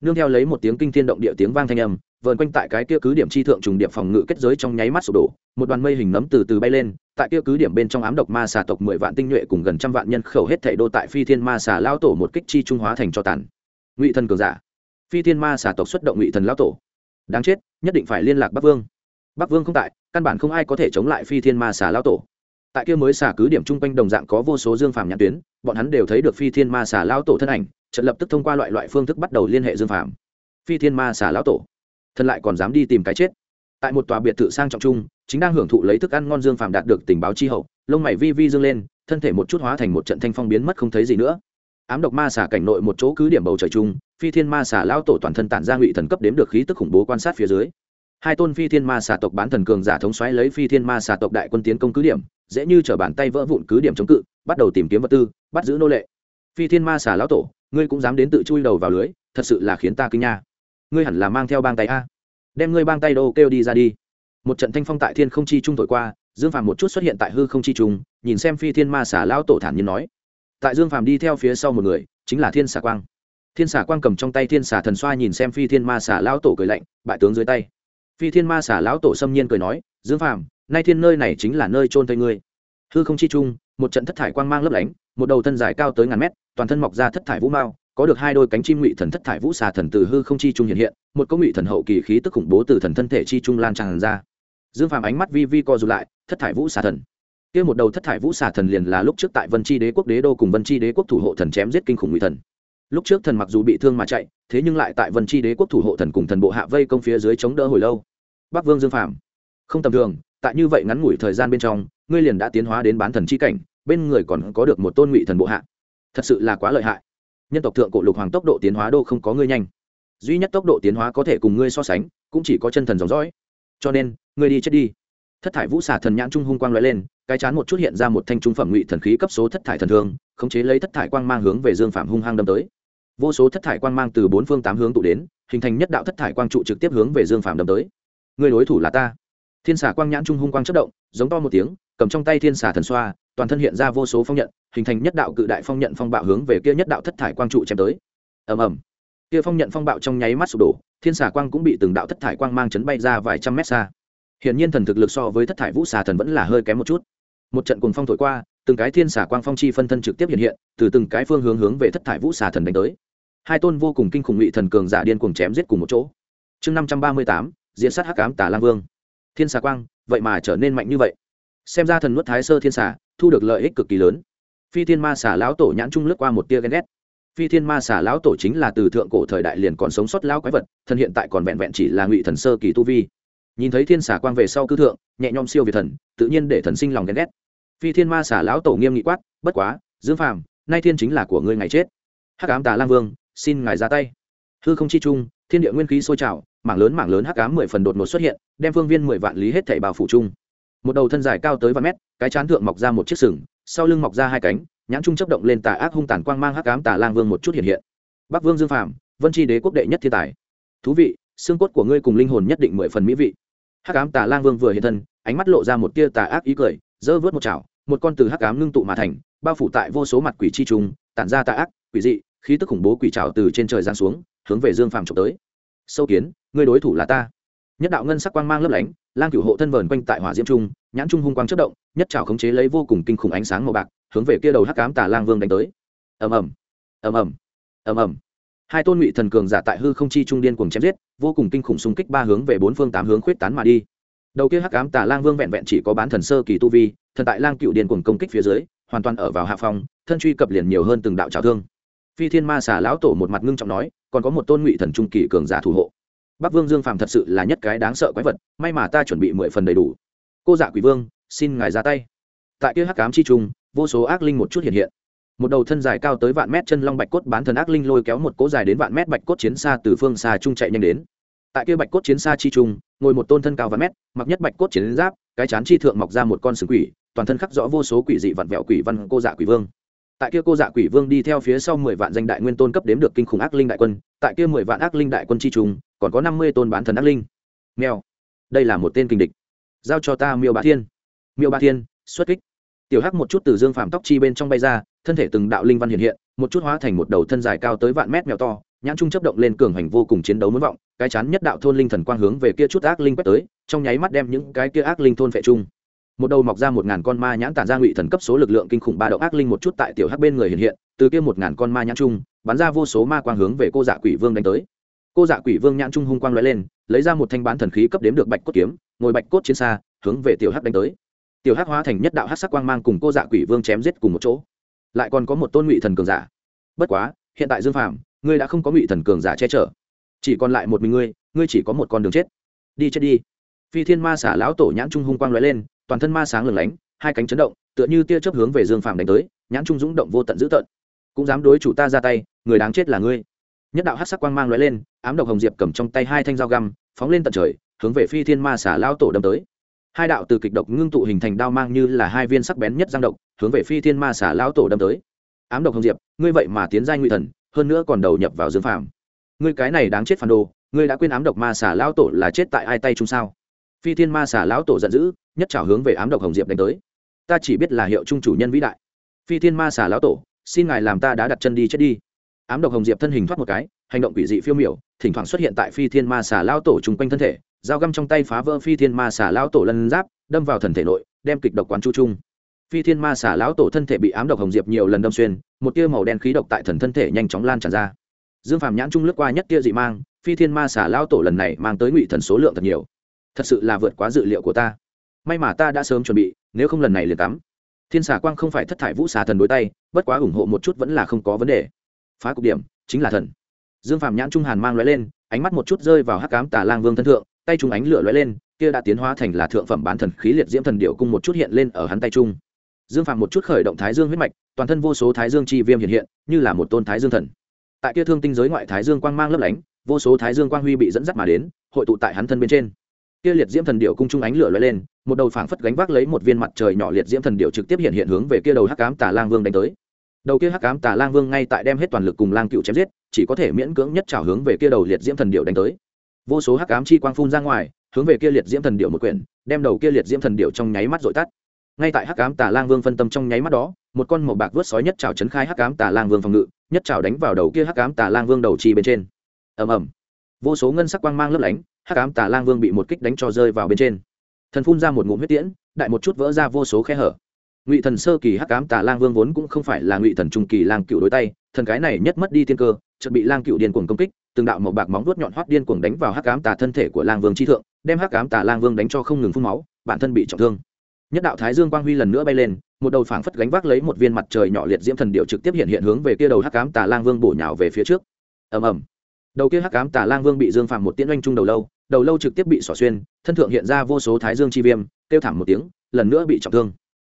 Nương theo lấy một tiếng kinh thiên động địa tiếng vang thanh âm vờn quanh tại cái kia cứ điểm chi thượng trùng điệp phòng ngự kết giới trong nháy mắt sụp đổ, một đoàn mây hình nấm từ từ bay lên, tại kia cứ điểm bên trong ám độc ma xà tộc mười vạn tinh nhuệ cùng gần trăm vạn nhân khẩu hết thảy đô tại phi thiên ma xà lão tổ một kích chi trung hóa thành cho tàn. Ngụy thần cường giả. Phi thiên ma xà tộc xuất động ngụy thần lão tổ. Đáng chết, nhất định phải liên lạc bắc vương. Bắc vương không tại, căn bản không ai có thể chống lại phi thiên ma xà lão tổ. Tại kia mới xà cứ điểm chung quanh đồng dạng có vô số dương phàm nhãn tuyến, bọn hắn đều thấy được phi thiên ma xà lão tổ thân ảnh trận lập tức thông qua loại loại phương thức bắt đầu liên hệ dương phàm. Phi thiên ma xà lão tổ thân lại còn dám đi tìm cái chết. Tại một tòa biệt thự sang trọng trung chính đang hưởng thụ lấy thức ăn ngon dương phàm đạt được tình báo chi hậu, lông mày vi vi dương lên, thân thể một chút hóa thành một trận thanh phong biến mất không thấy gì nữa. Ám độc ma xà cảnh nội một chỗ cứ điểm bầu trời chung, phi thiên ma xà lao tổ toàn thân tản ra ngụy thần cấp đếm được khí tức khủng bố quan sát phía dưới. Hai tôn phi thiên ma xà tộc bán thần cường giả thống xoáy lấy phi thiên ma xà tộc đại quân tiến công cứ điểm, dễ như t bàn tay vỡ vụn cứ điểm chống cự, bắt đầu tìm kiếm vật tư, bắt giữ nô lệ. Phi thiên ma xà lão tổ, ngươi cũng dám đến tự chui đầu vào lưới, thật sự là khiến ta kinh nha ngươi hẳn là mang theo bang tay a. Đem ngươi bang tay đô kêu đi ra đi. Một trận thanh phong tại thiên không chi trung thổi qua, dương phàm một chút xuất hiện tại hư không chi trung, nhìn xem phi thiên ma xả lão tổ thản nhiên nói. Tại dương phàm đi theo phía sau một người, chính là thiên xà quang. Thiên xà quang cầm trong tay thiên xà thần xoa nhìn xem phi thiên ma xà lão tổ cười lạnh, bại tướng dưới tay. Phi thiên ma xà lão tổ xâm nhiên cười nói, dương phàm, nay thiên nơi này chính là nơi trôn thây ngươi. Hư không chi trung, một trận thất thải quang mang lấp lánh, một đầu thân dài cao tới ngàn mét, toàn thân mọc ra thất thải vũ mao có được hai đôi cánh chim ngụy thần thất thải vũ xà thần từ hư không chi trung hiện hiện, một công ngụy thần hậu kỳ khí tức khủng bố từ thần thân thể chi trung lan tràn ra. Dương phàm ánh mắt vi vi co rụt lại, thất thải vũ xà thần. Kia một đầu thất thải vũ xà thần liền là lúc trước tại vân chi đế quốc đế đô cùng vân chi đế quốc thủ hộ thần chém giết kinh khủng ngụy thần. Lúc trước thần mặc dù bị thương mà chạy, thế nhưng lại tại vân chi đế quốc thủ hộ thần cùng thần bộ hạ vây công phía dưới chống đỡ hồi lâu. Bắc vương dương phàm, không tầm thường, tại như vậy ngắn ngủi thời gian bên trong, ngươi liền đã tiến hóa đến bán thần chi cảnh, bên người còn có được một tôn ngụy thần bộ hạ. Thật sự là quá lợi hại nhân tộc thượng cổ lục hoàng tốc độ tiến hóa đô không có ngươi nhanh. Duy nhất tốc độ tiến hóa có thể cùng ngươi so sánh, cũng chỉ có chân thần dòng dõi. Cho nên, ngươi đi chết đi. Thất thải vũ xà thần nhãn trung hung quang l lên, cái chán một chút hiện ra một thanh trung phẩm ngụy thần khí cấp số thất thải thần thương, khống chế lấy thất thải quang mang hướng về dương phạm hung hăng đâm tới. Vô số thất thải quang mang từ bốn phương tám hướng tụ đến, hình thành nhất đạo thất thải quang trụ trực tiếp hướng về dương phạm đâm tới. Người đối thủ là ta. Thiên xà quang nhãn trung hung quang chất động, giống to một tiếng, cầm trong tay thiên xà thần xoa toàn thân hiện ra vô số phong nhận, hình thành nhất đạo cự đại phong nhận phong bạo hướng về kia nhất đạo thất thải quang trụ chém tới. Ầm ầm. Kia phong nhận phong bạo trong nháy mắt sụp đổ, thiên xà quang cũng bị từng đạo thất thải quang mang chấn bay ra vài trăm mét xa. Hiển nhiên thần thực lực so với thất thải vũ xà thần vẫn là hơi kém một chút. Một trận cùng phong thổi qua, từng cái thiên xà quang phong chi phân thân trực tiếp hiện hiện, từ từng cái phương hướng hướng về thất thải vũ xà thần đánh tới. Hai tôn vô cùng kinh khủng ngụy thần cường giả điên cuồng chém giết cùng một chỗ. Chương năm trăm ba mươi tám, diễn sát hắc ám tả lang vương. Thiên xà quang, vậy mà trở nên mạnh như vậy. Xem ra thần nuốt thái sơ thiên xà thu được lợi ích cực kỳ lớn. Phi thiên ma xả lão tổ nhãn trung lướt qua một tia ghen ghét. Phi thiên ma xả lão tổ chính là từ thượng cổ thời đại liền còn sống sót lão quái vật, thân hiện tại còn vẹn vẹn chỉ là ngụy thần sơ kỳ tu vi. Nhìn thấy thiên Xả quang về sau cư thượng, nhẹ nhõm siêu việt thần, tự nhiên để thần sinh lòng ghen ghét. Phi thiên ma xả lão tổ nghiêm nghị quát, bất quá, dương phàm, nay thiên chính là của ngươi ngày chết. Hắc ám tà lang vương, xin ngài ra tay. Hư không chi trung, thiên địa nguyên khí sôi trào, mảng lớn mảng lớn hắc ám mười phần đột ngột xuất hiện, đem phương viên mười vạn lý hết thảy bao phủ chung một đầu thân dài cao tới vài mét, cái chán thượng mọc ra một chiếc sừng, sau lưng mọc ra hai cánh, nhãn trung chấp động lên tà ác hung tàn quang mang hắc ám tà lang vương một chút hiện hiện. Bắc vương dương phàm, vân tri đế quốc đệ nhất thiên tài. Thú vị, xương cốt của ngươi cùng linh hồn nhất định mười phần mỹ vị. Hắc ám tà lang vương vừa hiện thân, ánh mắt lộ ra một tia tà ác ý cười dơ vớt một chảo, một con từ hắc ám ngưng tụ mà thành, bao phủ tại vô số mặt quỷ chi trùng tản ra tà ác, quỷ dị, khí tức khủng bố quỷ trào từ trên trời giáng xuống, hướng về dương phàm trộm tới. Sâu kiến, ngươi đối thủ là ta. Nhất đạo ngân sắc quang mang lấp lánh lang cựu hộ thân vờn quanh tại hỏa diễm trung, nhãn trung hung quang chất động, nhất trào khống chế lấy vô cùng kinh khủng ánh sáng màu bạc, hướng về kia đầu hắc cám tà lang vương đánh tới. Ầm ầm ầm ầm ầm ầm. Hai tôn ngụy thần cường giả tại hư không chi trung điên cùng chém giết, vô cùng kinh khủng xung kích ba hướng về bốn phương tám hướng khuyết tán mà đi. Đầu kia hắc ám tà lang vương vẹn vẹn chỉ có bán thần sơ kỳ tu vi, thần tại lang cựu điên cuồng công kích phía dưới, hoàn toàn ở vào hạ phòng thân truy cập liền nhiều hơn từng đạo trào thương. Phi thiên ma xà lão tổ một mặt ngưng trọng nói, còn có một tôn ngụy thần trung kỳ cường giả thủ hộ bắc vương dương phàm thật sự là nhất cái đáng sợ quái vật, may mà ta chuẩn bị mười phần đầy đủ. Cô dạ quỷ vương, xin ngài ra tay. Tại kia hắc cám chi trung, vô số ác linh một chút hiện hiện. Một đầu thân dài cao tới vạn mét chân long bạch cốt bán thần ác linh lôi kéo một cỗ dài đến vạn mét bạch cốt chiến xa từ phương xa trung chạy nhanh đến. Tại kia bạch cốt chiến xa chi trung, ngồi một tôn thân cao vạn mét, mặc nhất bạch cốt chiến giáp, cái chán chi thượng mọc ra một con sừng quỷ, toàn thân khắc rõ vô số quỷ dị vặn vẹo quỷ văn cô dạ quỷ vương tại kia cô dạ quỷ vương đi theo phía sau mười vạn danh đại nguyên tôn cấp đếm được kinh khủng ác linh đại quân, tại kia mười vạn ác linh đại quân chi trùng còn có năm mươi tôn bán thần ác linh. Mèo. Đây là một tên kình địch. Giao cho ta miêu bá thiên. Miêu bá thiên, xuất kích. Tiểu hắc một chút từ dương phàm tóc chi bên trong bay ra, thân thể từng đạo linh văn hiện hiện, một chút hóa thành một đầu thân dài cao tới vạn mét mèo to, nhãn trung chấp động lên cường hành vô cùng chiến đấu muốn vọng, cái chán nhất đạo thôn linh thần quang hướng về kia chút ác linh quét tới, trong nháy mắt đem những cái kia ác linh thôn vệ chung một đầu mọc ra một ngàn con ma nhãn tản ra ngụy thần cấp số lực lượng kinh khủng ba động ác linh một chút tại tiểu hắc bên người hiện hiện, từ kia một ngàn con ma nhãn trung bắn ra vô số ma quang hướng về cô dạ quỷ vương đánh tới. Cô dạ quỷ vương nhãn trung hung quang lóe lên, lấy ra một thanh bán thần khí cấp đếm được bạch cốt kiếm, ngồi bạch cốt chiến xa, hướng về tiểu hắc đánh tới. Tiểu hắc hóa thành nhất đạo hắc sắc quang mang cùng cô dạ quỷ vương chém giết cùng một chỗ. Lại còn có một tôn ngụy thần cường giả. Bất quá, hiện tại dương phàm, ngươi đã không có ngụy thần cường giả che chở. Chỉ còn lại một mình ngươi ngươi chỉ có một con đường chết. Đi chết đi. Phi thiên ma xả lão tổ nhãn trung hung quang lóe lên toàn thân ma sáng lừng lánh, hai cánh chấn động, tựa như tia chớp hướng về dương phàm đánh tới, nhãn trung dũng động vô tận dữ tợn. Cũng dám đối chủ ta ra tay, người đáng chết là ngươi. Nhất đạo hát sắc quang mang lóe lên, ám độc hồng diệp cầm trong tay hai thanh dao găm, phóng lên tận trời, hướng về phi thiên ma xả lao tổ đâm tới. Hai đạo từ kịch độc ngưng tụ hình thành đao mang như là hai viên sắc bén nhất giang độc, hướng về phi thiên ma xả lao tổ đâm tới. Ám độc hồng diệp, ngươi vậy mà tiến giai ngụy thần, hơn nữa còn đầu nhập vào dương phàm. Ngươi cái này đáng chết phản đồ, ngươi đã quên ám độc ma xả lao tổ là chết tại ai tay chúng sao? Phi thiên ma xả lão tổ giận dữ, nhất trảo hướng về ám độc hồng diệp đánh tới. Ta chỉ biết là hiệu trung chủ nhân vĩ đại. Phi thiên ma xả lão tổ, xin ngài làm ta đã đặt chân đi chết đi. Ám độc hồng diệp thân hình thoát một cái, hành động quỷ dị phiêu miểu, thỉnh thoảng xuất hiện tại phi thiên ma xả lão tổ chung quanh thân thể, dao găm trong tay phá vỡ phi thiên ma xả lão tổ lân giáp, đâm vào thần thể nội, đem kịch độc quán chu trung phi thiên ma xả lão tổ thân thể bị ám độc hồng diệp nhiều lần đâm xuyên, một tia màu đen khí độc tại thần thân thể nhanh chóng lan tràn ra. Dương phàm nhãn trung lướt qua nhất tia dị mang, phi thiên ma xả lão tổ lần này mang tới ngụy thần số lượng thật nhiều thật sự là vượt quá dự liệu của ta. May mà ta đã sớm chuẩn bị, nếu không lần này liền tắm. Thiên xà quang không phải thất thải vũ xà thần đối tay, bất quá ủng hộ một chút vẫn là không có vấn đề. Phá cục điểm, chính là thần. Dương phạm nhãn trung hàn mang lóe lên, ánh mắt một chút rơi vào hắc cám tà lang vương thân thượng, tay trung ánh lửa lóe lên, kia đã tiến hóa thành là thượng phẩm bán thần khí liệt diễm thần điệu cung một chút hiện lên ở hắn tay trung. Dương phạm một chút khởi động thái dương huyết mạch, toàn thân vô số thái dương chi viêm hiện hiện, như là một tôn thái dương thần. Tại kia thương tinh giới ngoại thái dương quang mang lấp lánh, vô số thái dương quang huy bị dẫn dắt mà đến, hội tụ tại hắn thân bên trên kia liệt diễm thần điệu cung trung ánh lửa lóe lên, một đầu phảng phất gánh vác lấy một viên mặt trời nhỏ liệt diễm thần điệu trực tiếp hiện hiện hướng về kia đầu hắc ám tà lang vương đánh tới. Đầu kia hắc ám tà lang vương ngay tại đem hết toàn lực cùng lang cựu chém giết, chỉ có thể miễn cưỡng nhất trào hướng về kia đầu liệt diễm thần điệu đánh tới. Vô số hắc ám chi quang phun ra ngoài, hướng về kia liệt diễm thần điệu một quyển, đem đầu kia liệt diễm thần điệu trong nháy mắt dội tắt. Ngay tại hắc ám tà lang vương phân tâm trong nháy mắt đó, một con màu bạc vớt sói nhất trào chấn khai hắc ám tà lang vương phòng ngự, nhất trào đánh vào đầu kia hắc ám tà lang vương đầu chi bên trên. Ầm ầm. Vô số ngân sắc quang mang lấp lánh hắc ám tà lang vương bị một kích đánh cho rơi vào bên trên. Thần phun ra một ngụm huyết tiễn, đại một chút vỡ ra vô số khe hở. Ngụy thần sơ kỳ hắc ám tà lang vương vốn cũng không phải là ngụy thần trung kỳ lang cựu đối tay, thần cái này nhất mất đi tiên cơ, chợt bị lang cựu điên cuồng công kích, từng đạo màu bạc móng vuốt nhọn hoắt điên cuồng đánh vào hắc ám tà thân thể của lang vương chi thượng, đem hắc ám tà lang vương đánh cho không ngừng phun máu, bản thân bị trọng thương. Nhất đạo thái dương quang huy lần nữa bay lên, một đầu phảng phất gánh vác lấy một viên mặt trời nhỏ liệt diễm thần điệu trực tiếp hiện hiện hướng về kia đầu hắc ám tà lang vương bổ nhào về phía trước. Ầm ầm. Đầu kia hắc ám tà lang vương bị dương phàm một tiễn oanh trung đầu lâu đầu lâu trực tiếp bị xỏ xuyên, thân thượng hiện ra vô số thái dương chi viêm, kêu thảm một tiếng, lần nữa bị trọng thương.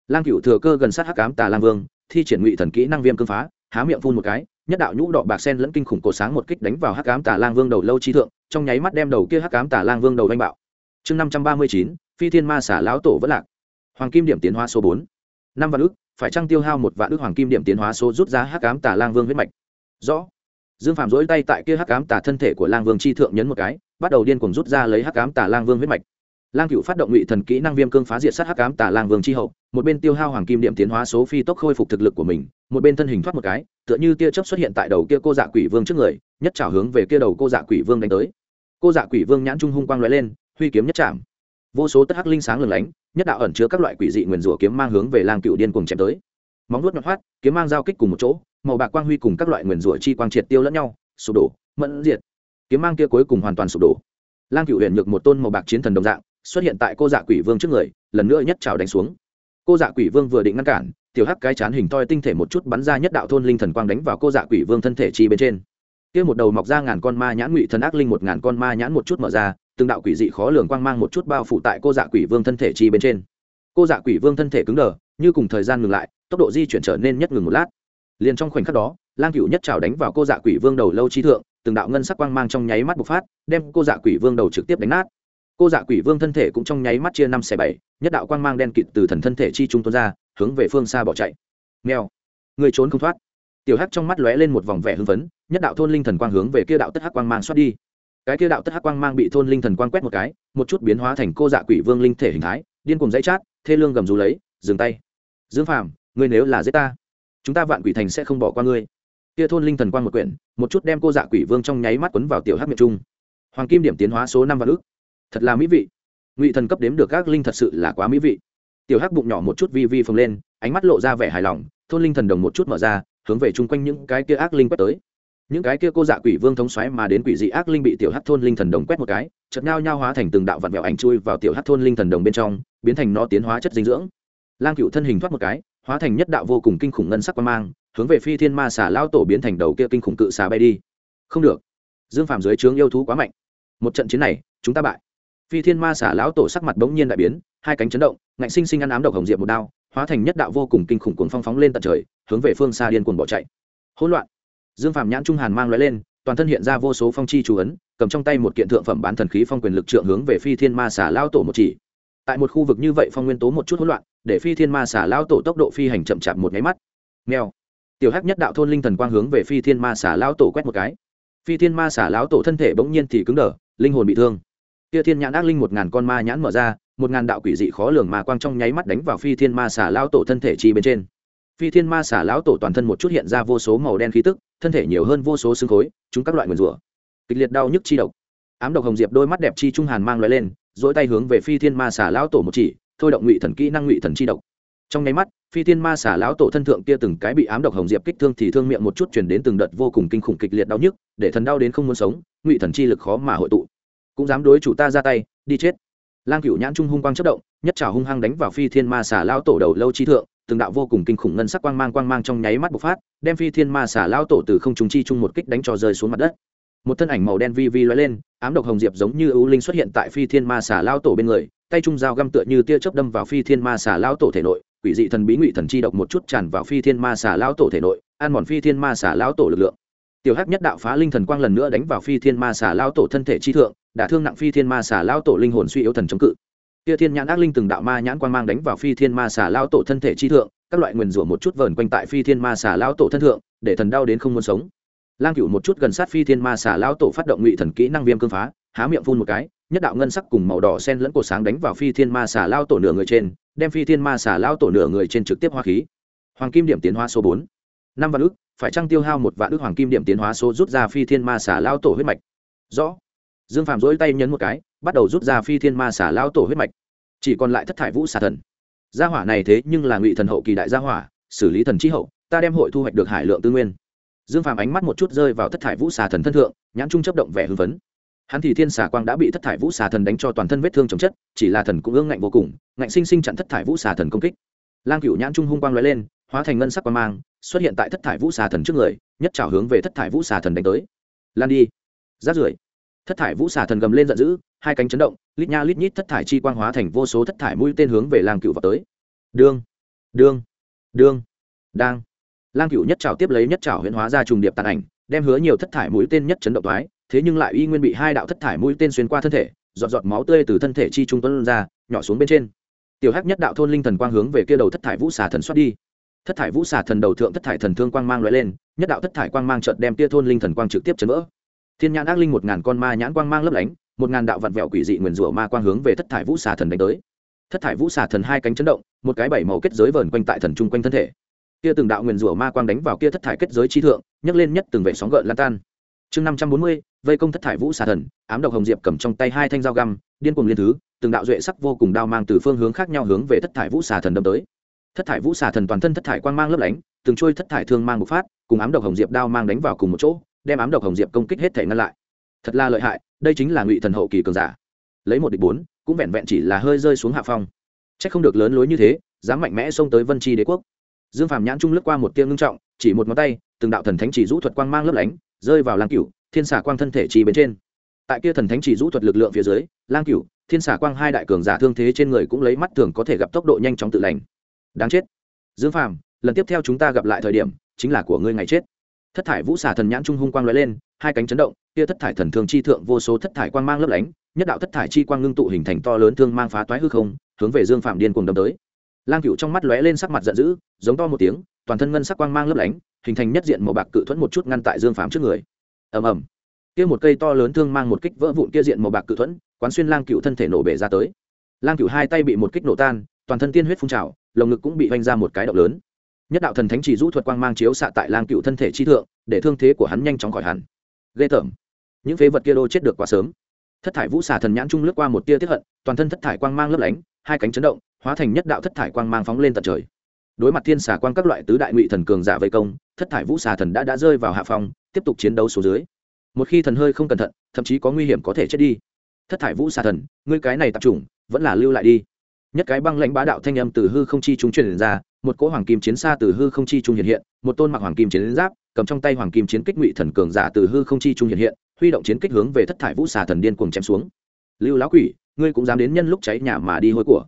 Lang cựu thừa cơ gần sát hắc ám tà lang vương, thi triển ngụy thần kỹ năng viêm cương phá, há miệng phun một cái, nhất đạo nhũ đỏ bạc sen lẫn kinh khủng cổ sáng một kích đánh vào hắc ám tà lang vương đầu lâu chi thượng, trong nháy mắt đem đầu kia hắc ám tà lang vương đầu đánh bạo. Chương năm trăm ba mươi chín, phi thiên ma xả lão tổ vẫn lạc. Hoàng kim điểm tiến hóa số bốn. Năm vạn ước phải trăng tiêu hao một vạn ước hoàng kim điểm tiến hóa số rút ra hắc ám tà lang vương huyết mạch? Rõ. Dương phạm dỗi tay tại kia hắc ám tà thân thể của lang vương chi thượng nhấn một cái bắt đầu điên cuồng rút ra lấy hắc ám tà lang vương huyết mạch. Lang cựu phát động ngụy thần kỹ năng viêm cương phá diệt sát hắc ám tà lang vương chi hậu, một bên tiêu hao hoàng kim điểm tiến hóa số phi tốc khôi phục thực lực của mình, một bên thân hình thoát một cái, tựa như tia chớp xuất hiện tại đầu kia cô dạ quỷ vương trước người, nhất trào hướng về kia đầu cô dạ quỷ vương đánh tới. Cô dạ quỷ vương nhãn trung hung quang lóe lên, huy kiếm nhất chạm vô số tất hắc linh sáng lừng lánh, nhất đạo ẩn chứa các loại quỷ dị nguyền rủa kiếm mang hướng về lang cựu điên cùng chém tới. Móng nuốt nhọn hoắt, kiếm mang giao kích cùng một chỗ, màu bạc quang huy cùng các loại nguyền rủa chi quang triệt tiêu lẫn nhau, sụp đổ, mẫn diệt kiếm mang kia cuối cùng hoàn toàn sụp đổ. Lang cựu huyền nhược một tôn màu bạc chiến thần đồng dạng, xuất hiện tại cô dạ quỷ vương trước người, lần nữa nhất trào đánh xuống. Cô dạ quỷ vương vừa định ngăn cản, tiểu hắc cái chán hình toi tinh thể một chút bắn ra nhất đạo thôn linh thần quang đánh vào cô dạ quỷ vương thân thể chi bên trên. Kia một đầu mọc ra ngàn con ma nhãn ngụy thần ác linh một ngàn con ma nhãn một chút mở ra, từng đạo quỷ dị khó lường quang mang một chút bao phủ tại cô dạ quỷ vương thân thể chi bên trên. Cô dạ quỷ vương thân thể cứng đờ, như cùng thời gian ngừng lại, tốc độ di chuyển trở nên nhất ngừng một lát. Liền trong khoảnh khắc đó, lang cựu nhất trào đánh vào cô dạ quỷ vương đầu lâu chi thượng từng đạo ngân sắc quang mang trong nháy mắt bộc phát đem cô dạ quỷ vương đầu trực tiếp đánh nát. Cô dạ quỷ vương thân thể cũng trong nháy mắt chia năm xẻ bảy nhất đạo quang mang đen kịt từ thần thân thể chi trung tuôn ra hướng về phương xa bỏ chạy. Meo, người trốn không thoát. Tiểu hắc trong mắt lóe lên một vòng vẻ hưng phấn nhất đạo thôn linh thần quang hướng về kia đạo tất hắc quang mang xoát đi. Cái kia đạo tất hắc quang mang bị thôn linh thần quang quét một cái một chút biến hóa thành cô dạ quỷ vương linh thể hình thái điên cùng dãy chát thê lương gầm rú lấy dừng tay. Dương phàm ngươi nếu là giết ta chúng ta vạn quỷ thành sẽ không bỏ qua ngươi kia thôn linh thần quang một quyển, một chút đem cô dạ quỷ vương trong nháy mắt quấn vào tiểu hắc miệng trung. Hoàng kim điểm tiến hóa số năm vạn ước thật là mỹ vị. Ngụy thần cấp đếm được các linh thật sự là quá mỹ vị. Tiểu hắc bụng nhỏ một chút vi vi phồng lên, ánh mắt lộ ra vẻ hài lòng, thôn linh thần đồng một chút mở ra, hướng về chung quanh những cái kia ác linh quét tới. Những cái kia cô dạ quỷ vương thống xoáy mà đến quỷ dị ác linh bị tiểu hắc thôn linh thần đồng quét một cái chật nhao nhao hóa thành từng đạo vặn vẹo ảnh chui vào tiểu hắc thôn linh thần đồng bên trong, biến thành nó tiến hóa chất dinh dưỡng. Lang cựu thân hình thoát một cái, hóa thành nhất đạo vô cùng kinh khủng ngân sắc quan mang hướng về phi thiên ma xà lao tổ biến thành đầu kia kinh khủng cự xà bay đi. Không được. Dương phạm dưới trướng yêu thú quá mạnh. Một trận chiến này, chúng ta bại. Phi thiên ma xà lão tổ sắc mặt bỗng nhiên đại biến, hai cánh chấn động, ngạnh sinh sinh ăn ám độc hồng diệp một đao, hóa thành nhất đạo vô cùng kinh khủng cuồng phong phóng lên tận trời, hướng về phương xa điên cuồng bỏ chạy. Hỗn loạn. Dương phạm nhãn trung hàn mang lóe lên, toàn thân hiện ra vô số phong chi chú ấn, cầm trong tay một kiện thượng phẩm bán thần khí phong quyền lực trượng hướng về phi thiên ma xà lao tổ một chỉ. Tại một khu vực như vậy phong nguyên tố một chút hỗn loạn, để phi thiên ma xà lao tổ tốc độ phi hành chậm chạp một nháy mắt. Nghèo tiểu hắc nhất đạo thôn linh thần quang hướng về phi thiên ma xả lão tổ quét một cái. Phi thiên ma xả lão tổ thân thể bỗng nhiên thì cứng đờ, linh hồn bị thương. Kia thiên nhãn ác linh một ngàn con ma nhãn mở ra, một ngàn đạo quỷ dị khó lường mà quang trong nháy mắt đánh vào phi thiên ma xả lão tổ thân thể chi bên trên. Phi thiên ma xả lão tổ toàn thân một chút hiện ra vô số màu đen khí tức, thân thể nhiều hơn vô số xương khối, chúng các loại nguyền rủa. Kịch liệt đau nhức chi độc. Ám độc hồng diệp đôi mắt đẹp chi trung hàn mang loại lên dỗi tay hướng về phi thiên ma xả lão tổ một chỉ, thôi động ngụy thần kỹ năng ngụy thần chi độc. Trong nháy mắt phi thiên ma xả lão tổ thân thượng kia từng cái bị ám độc hồng diệp kích thương thì thương miệng một chút chuyển đến từng đợt vô cùng kinh khủng kịch liệt đau nhức, để thần đau đến không muốn sống, ngụy thần chi lực khó mà hội tụ. Cũng dám đối chủ ta ra tay, đi chết. Lang cửu nhãn trung hung quang chất động, nhất trào hung hăng đánh vào phi thiên ma xả lão tổ đầu lâu chi thượng, từng đạo vô cùng kinh khủng ngân sắc quang mang quang mang trong nháy mắt bộc phát, đem phi thiên ma xả lão tổ từ không trung chi chung một kích đánh cho rơi xuống mặt đất. Một thân ảnh màu đen vi vi lóe lên, ám độc hồng diệp giống như ưu linh xuất hiện tại phi thiên ma xả lão tổ bên người, tay trung dao găm tựa như tia chớp đâm vào phi thiên ma xà lão tổ thể nội quỷ dị thần bí ngụy thần chi độc một chút tràn vào phi thiên ma xà lão tổ thể nội, ăn mòn phi thiên ma xà lão tổ lực lượng. Tiểu hắc nhất đạo phá linh thần quang lần nữa đánh vào phi thiên ma xà lão tổ thân thể chi thượng đã thương nặng phi thiên ma xà lão tổ linh hồn suy yếu thần chống cự. Kia thiên nhãn ác linh từng đạo ma nhãn quang mang đánh vào phi thiên ma xà lão tổ thân thể chi thượng, các loại nguyền rủa một chút vờn quanh tại phi thiên ma xà lão tổ thân thượng, để thần đau đến không muốn sống. Lang cựu một chút gần sát phi thiên ma xà lão tổ phát động ngụy thần kỹ năng viêm cương phá, há miệng phun một cái, nhất đạo ngân sắc cùng màu đỏ sen lẫn cổ sáng đánh vào phi thiên ma xà lao tổ nửa người trên đem phi thiên ma xà lao tổ nửa người trên trực tiếp hoa khí. Hoàng kim điểm tiến hóa số bốn. Năm vạn ước phải trăng tiêu hao một vạn ước hoàng kim điểm tiến hóa số rút ra phi thiên ma xà lao tổ huyết mạch? Rõ. Dương phạm dỗi tay nhấn một cái, bắt đầu rút ra phi thiên ma xà lao tổ huyết mạch. Chỉ còn lại thất thải vũ xà thần. Gia hỏa này thế nhưng là ngụy thần hậu kỳ đại gia hỏa, xử lý thần trí hậu, ta đem hội thu hoạch được hải lượng tư nguyên. Dương phàm ánh mắt một chút rơi vào thất thải vũ xà thần thân thượng, nhãn trung chấp động vẻ hưng vấn hắn thì thiên xà quang đã bị thất thải vũ xà thần đánh cho toàn thân vết thương chồng chất, chỉ là thần cũng ương ngạnh vô cùng, ngạnh sinh sinh chặn thất thải vũ xà thần công kích. Lang cựu nhãn trung hung quang l lên, hóa thành ngân sắc quang mang, xuất hiện tại thất thải vũ xà thần trước người, nhất trào hướng về thất thải vũ xà thần đánh tới. Lan đi. Rát rưởi. Thất thải vũ xà thần gầm lên giận dữ, hai cánh chấn động, lít nha lít nhít thất thải chi quang hóa thành vô số thất thải mũi tên hướng về lang cựu vào tới. Đương. Đương. Đương. Đang. Lang cựu nhất trào tiếp lấy nhất trào huyễn hóa ra trùng điệp tàn ảnh, đem hứa nhiều thất thải mũi tên nhất chấn động thoái thế nhưng lại y nguyên bị hai đạo thất thải mũi tên xuyên qua thân thể, giọt giọt máu tươi từ thân thể chi trung tuấn ra, nhỏ xuống bên trên. Tiểu hắc nhất đạo thôn linh thần quang hướng về kia đầu thất thải vũ xà thần xoát đi. Thất thải vũ xà thần đầu thượng thất thải thần thương quang mang loại lên, nhất đạo thất thải quang mang trợt đem tia thôn linh thần quang trực tiếp chấn vỡ. Thiên nhãn ác linh một ngàn con ma nhãn quang mang lấp lánh, một ngàn đạo vặn vẹo quỷ dị nguyền rủa ma quang hướng về thất thải vũ xà thần đánh tới. Thất thải vũ xà thần hai cánh chấn động, một cái bảy màu kết giới vờn quanh tại thần trung quanh thân thể. Kia từng đạo nguyền rủa ma quang đánh vào kia thất thải kết giới chi thượng, nhấc lên nhất từng vệ sóng gợn lan tan. Chương năm trăm bốn mươi vây công thất thải vũ xà thần, ám độc hồng diệp cầm trong tay hai thanh dao găm, điên cuồng liên thứ, từng đạo duệ sắc vô cùng đao mang từ phương hướng khác nhau hướng về thất thải vũ xà thần đâm tới. Thất thải vũ xà thần toàn thân thất thải quang mang lấp lánh, từng trôi thất thải thương mang một phát, cùng ám độc hồng diệp đao mang đánh vào cùng một chỗ, đem ám độc hồng diệp công kích hết thể ngăn lại. Thật là lợi hại, đây chính là ngụy thần hậu kỳ cường giả. Lấy một địch bốn, cũng vẹn vẹn chỉ là hơi rơi xuống hạ phong. C c không được lớn lối như thế, dám mạnh mẽ xông tới vân tri đế quốc. Dương phàm nhãn trung lướt qua một tiêng ngưng trọng, chỉ một ngón tay, từng đạo thần thánh chỉ rũ thuật quang mang lấp lánh, rơi vào lang cửu thiên xả quang thân thể trì bên trên. Tại kia thần thánh chỉ rũ thuật lực lượng phía dưới, lang cửu, thiên xả quang hai đại cường giả thương thế trên người cũng lấy mắt thường có thể gặp tốc độ nhanh chóng tự lành. Đáng chết. Dương phàm, lần tiếp theo chúng ta gặp lại thời điểm, chính là của ngươi ngày chết. Thất thải vũ xà thần nhãn trung hung quang l lên, hai cánh chấn động, kia thất thải thần thương chi thượng vô số thất thải quang mang lấp lánh, nhất đạo thất thải chi quang ngưng tụ hình thành to lớn thương mang phá toái hư không, hướng về dương phạm điên cuồng đâm tới. Lang cựu trong mắt lóe lên sắc mặt giận dữ, giống to một tiếng, toàn thân ngân sắc quang mang lấp lánh, hình thành nhất diện màu bạc cự thuẫn một chút ngăn tại dương phạm trước người ầm ầm. Kia một cây to lớn thương mang một kích vỡ vụn kia diện màu bạc cự thuẫn, quán xuyên lang cựu thân thể nổ bể ra tới. Lang cựu hai tay bị một kích nổ tan, toàn thân tiên huyết phun trào, lồng ngực cũng bị vanh ra một cái động lớn. Nhất đạo thần thánh chỉ rũ thuật quang mang chiếu xạ tại lang cựu thân thể chi thượng, để thương thế của hắn nhanh chóng khỏi hẳn. Ghê tởm. Những phế vật kia đô chết được quá sớm. Thất thải vũ xà thần nhãn trung lướt qua một tia tiếp hận, toàn thân thất thải quang mang lấp lánh, hai cánh chấn động, hóa thành nhất đạo thất thải quang mang phóng lên tận trời. Đối mặt thiên xà quang các loại tứ đại ngụy thần cường giả vây công, thất thải vũ xà thần đã đã rơi vào hạ phong tiếp tục chiến đấu số dưới. Một khi thần hơi không cẩn thận, thậm chí có nguy hiểm có thể chết đi. Thất thải vũ xà thần, ngươi cái này tập trung vẫn là lưu lại đi. Nhất cái băng lãnh bá đạo thanh âm từ hư không chi trung truyền ra, một cỗ hoàng kim chiến xa từ hư không chi trung hiện hiện, một tôn mặc hoàng kim chiến giáp, cầm trong tay hoàng kim chiến kích ngụy thần cường giả từ hư không chi trung hiện hiện, huy động chiến kích hướng về thất thải vũ xà thần điên cuồng chém xuống. Lưu lão quỷ, ngươi cũng dám đến nhân lúc cháy nhà mà đi hôi của.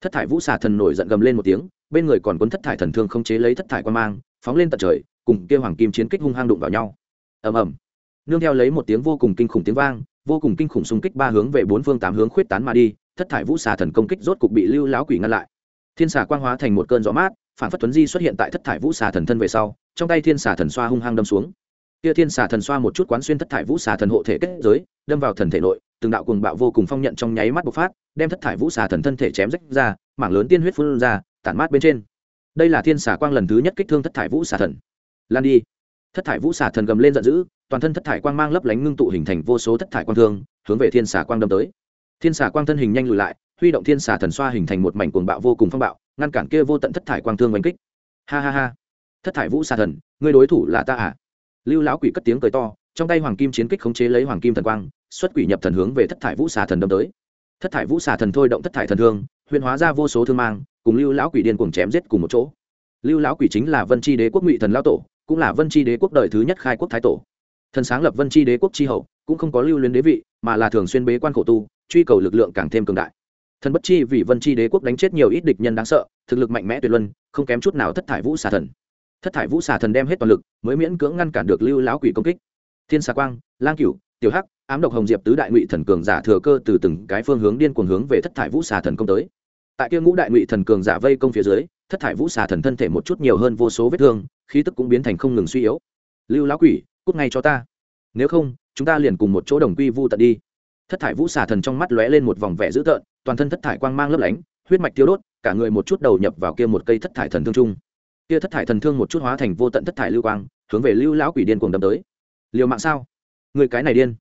Thất thải vũ xà thần nổi giận gầm lên một tiếng, bên người còn cuốn thất thải thần thương không chế lấy thất thải quan mang, phóng lên tận trời, cùng kia hoàng kim chiến kích hung hăng đụng vào nhau ầm ầm. Nương theo lấy một tiếng vô cùng kinh khủng tiếng vang, vô cùng kinh khủng xung kích ba hướng về bốn phương tám hướng khuyết tán mà đi, thất thải vũ xà thần công kích rốt cục bị lưu láo quỷ ngăn lại. Thiên xà quang hóa thành một cơn gió mát, phản phất tuấn di xuất hiện tại thất thải vũ xà thần thân về sau, trong tay thiên xà thần xoa hung hăng đâm xuống. Kia thiên xà thần xoa một chút quán xuyên thất thải vũ xà thần hộ thể kết giới, đâm vào thần thể nội, từng đạo cuồng bạo vô cùng phong nhận trong nháy mắt bộc phát, đem thất thải vũ xà thần thân thể chém rách ra, mảng lớn tiên huyết phun ra, tản mát bên trên. Đây là thiên xà quang lần thứ nhất kích thương thất thải vũ xà thần. Lan đi thất thải vũ xà thần gầm lên giận dữ, toàn thân thất thải quang mang lấp lánh ngưng tụ hình thành vô số thất thải quang thương, hướng về thiên xà quang đâm tới. Thiên xà quang thân hình nhanh lùi lại, huy động thiên xà thần xoa hình thành một mảnh cuồng bạo vô cùng phong bạo, ngăn cản kia vô tận thất thải quang thương oanh kích. Ha ha ha. Thất thải vũ xà thần, ngươi đối thủ là ta à? Lưu lão quỷ cất tiếng cười to, trong tay hoàng kim chiến kích khống chế lấy hoàng kim thần quang, xuất quỷ nhập thần hướng về thất thải vũ xà thần đâm tới. Thất thải vũ xà thần thôi động thất thải thần thương, huyền hóa ra vô số thương mang, cùng lưu lão quỷ điên cuồng chém giết cùng một chỗ. Lưu lão quỷ chính là vân tri đế quốc ngụy thần Lão tổ cũng là vân tri đế quốc đời thứ nhất khai quốc thái tổ. Thần sáng lập vân tri đế quốc tri hậu, cũng không có lưu luyến đế vị, mà là thường xuyên bế quan khổ tu, truy cầu lực lượng càng thêm cường đại. Thần bất chi vì vân tri đế quốc đánh chết nhiều ít địch nhân đáng sợ, thực lực mạnh mẽ tuyệt luân, không kém chút nào thất thải vũ xà thần. Thất thải vũ xà thần đem hết toàn lực, mới miễn cưỡng ngăn cản được lưu lão quỷ công kích. Thiên xà quang, lang cửu, tiểu hắc, ám độc hồng diệp tứ đại ngụy thần cường giả thừa cơ từ từng cái phương hướng điên cuồng hướng về thất thải vũ xà thần công tới. Tại kia ngũ đại ngụy thần cường giả vây công phía dưới, thất thải vũ xà thần thân thể một chút nhiều hơn vô số vết thương khí tức cũng biến thành không ngừng suy yếu. Lưu lão quỷ, cút ngay cho ta. Nếu không, chúng ta liền cùng một chỗ đồng quy vu tận đi. Thất thải vũ xà thần trong mắt lóe lên một vòng vẻ dữ tợn, toàn thân thất thải quang mang lấp lánh, huyết mạch tiêu đốt, cả người một chút đầu nhập vào kia một cây thất thải thần thương trung. Kia thất thải thần thương một chút hóa thành vô tận thất thải lưu quang, hướng về lưu lão quỷ điên cuồng đâm tới. Liều mạng sao? Người cái này điên.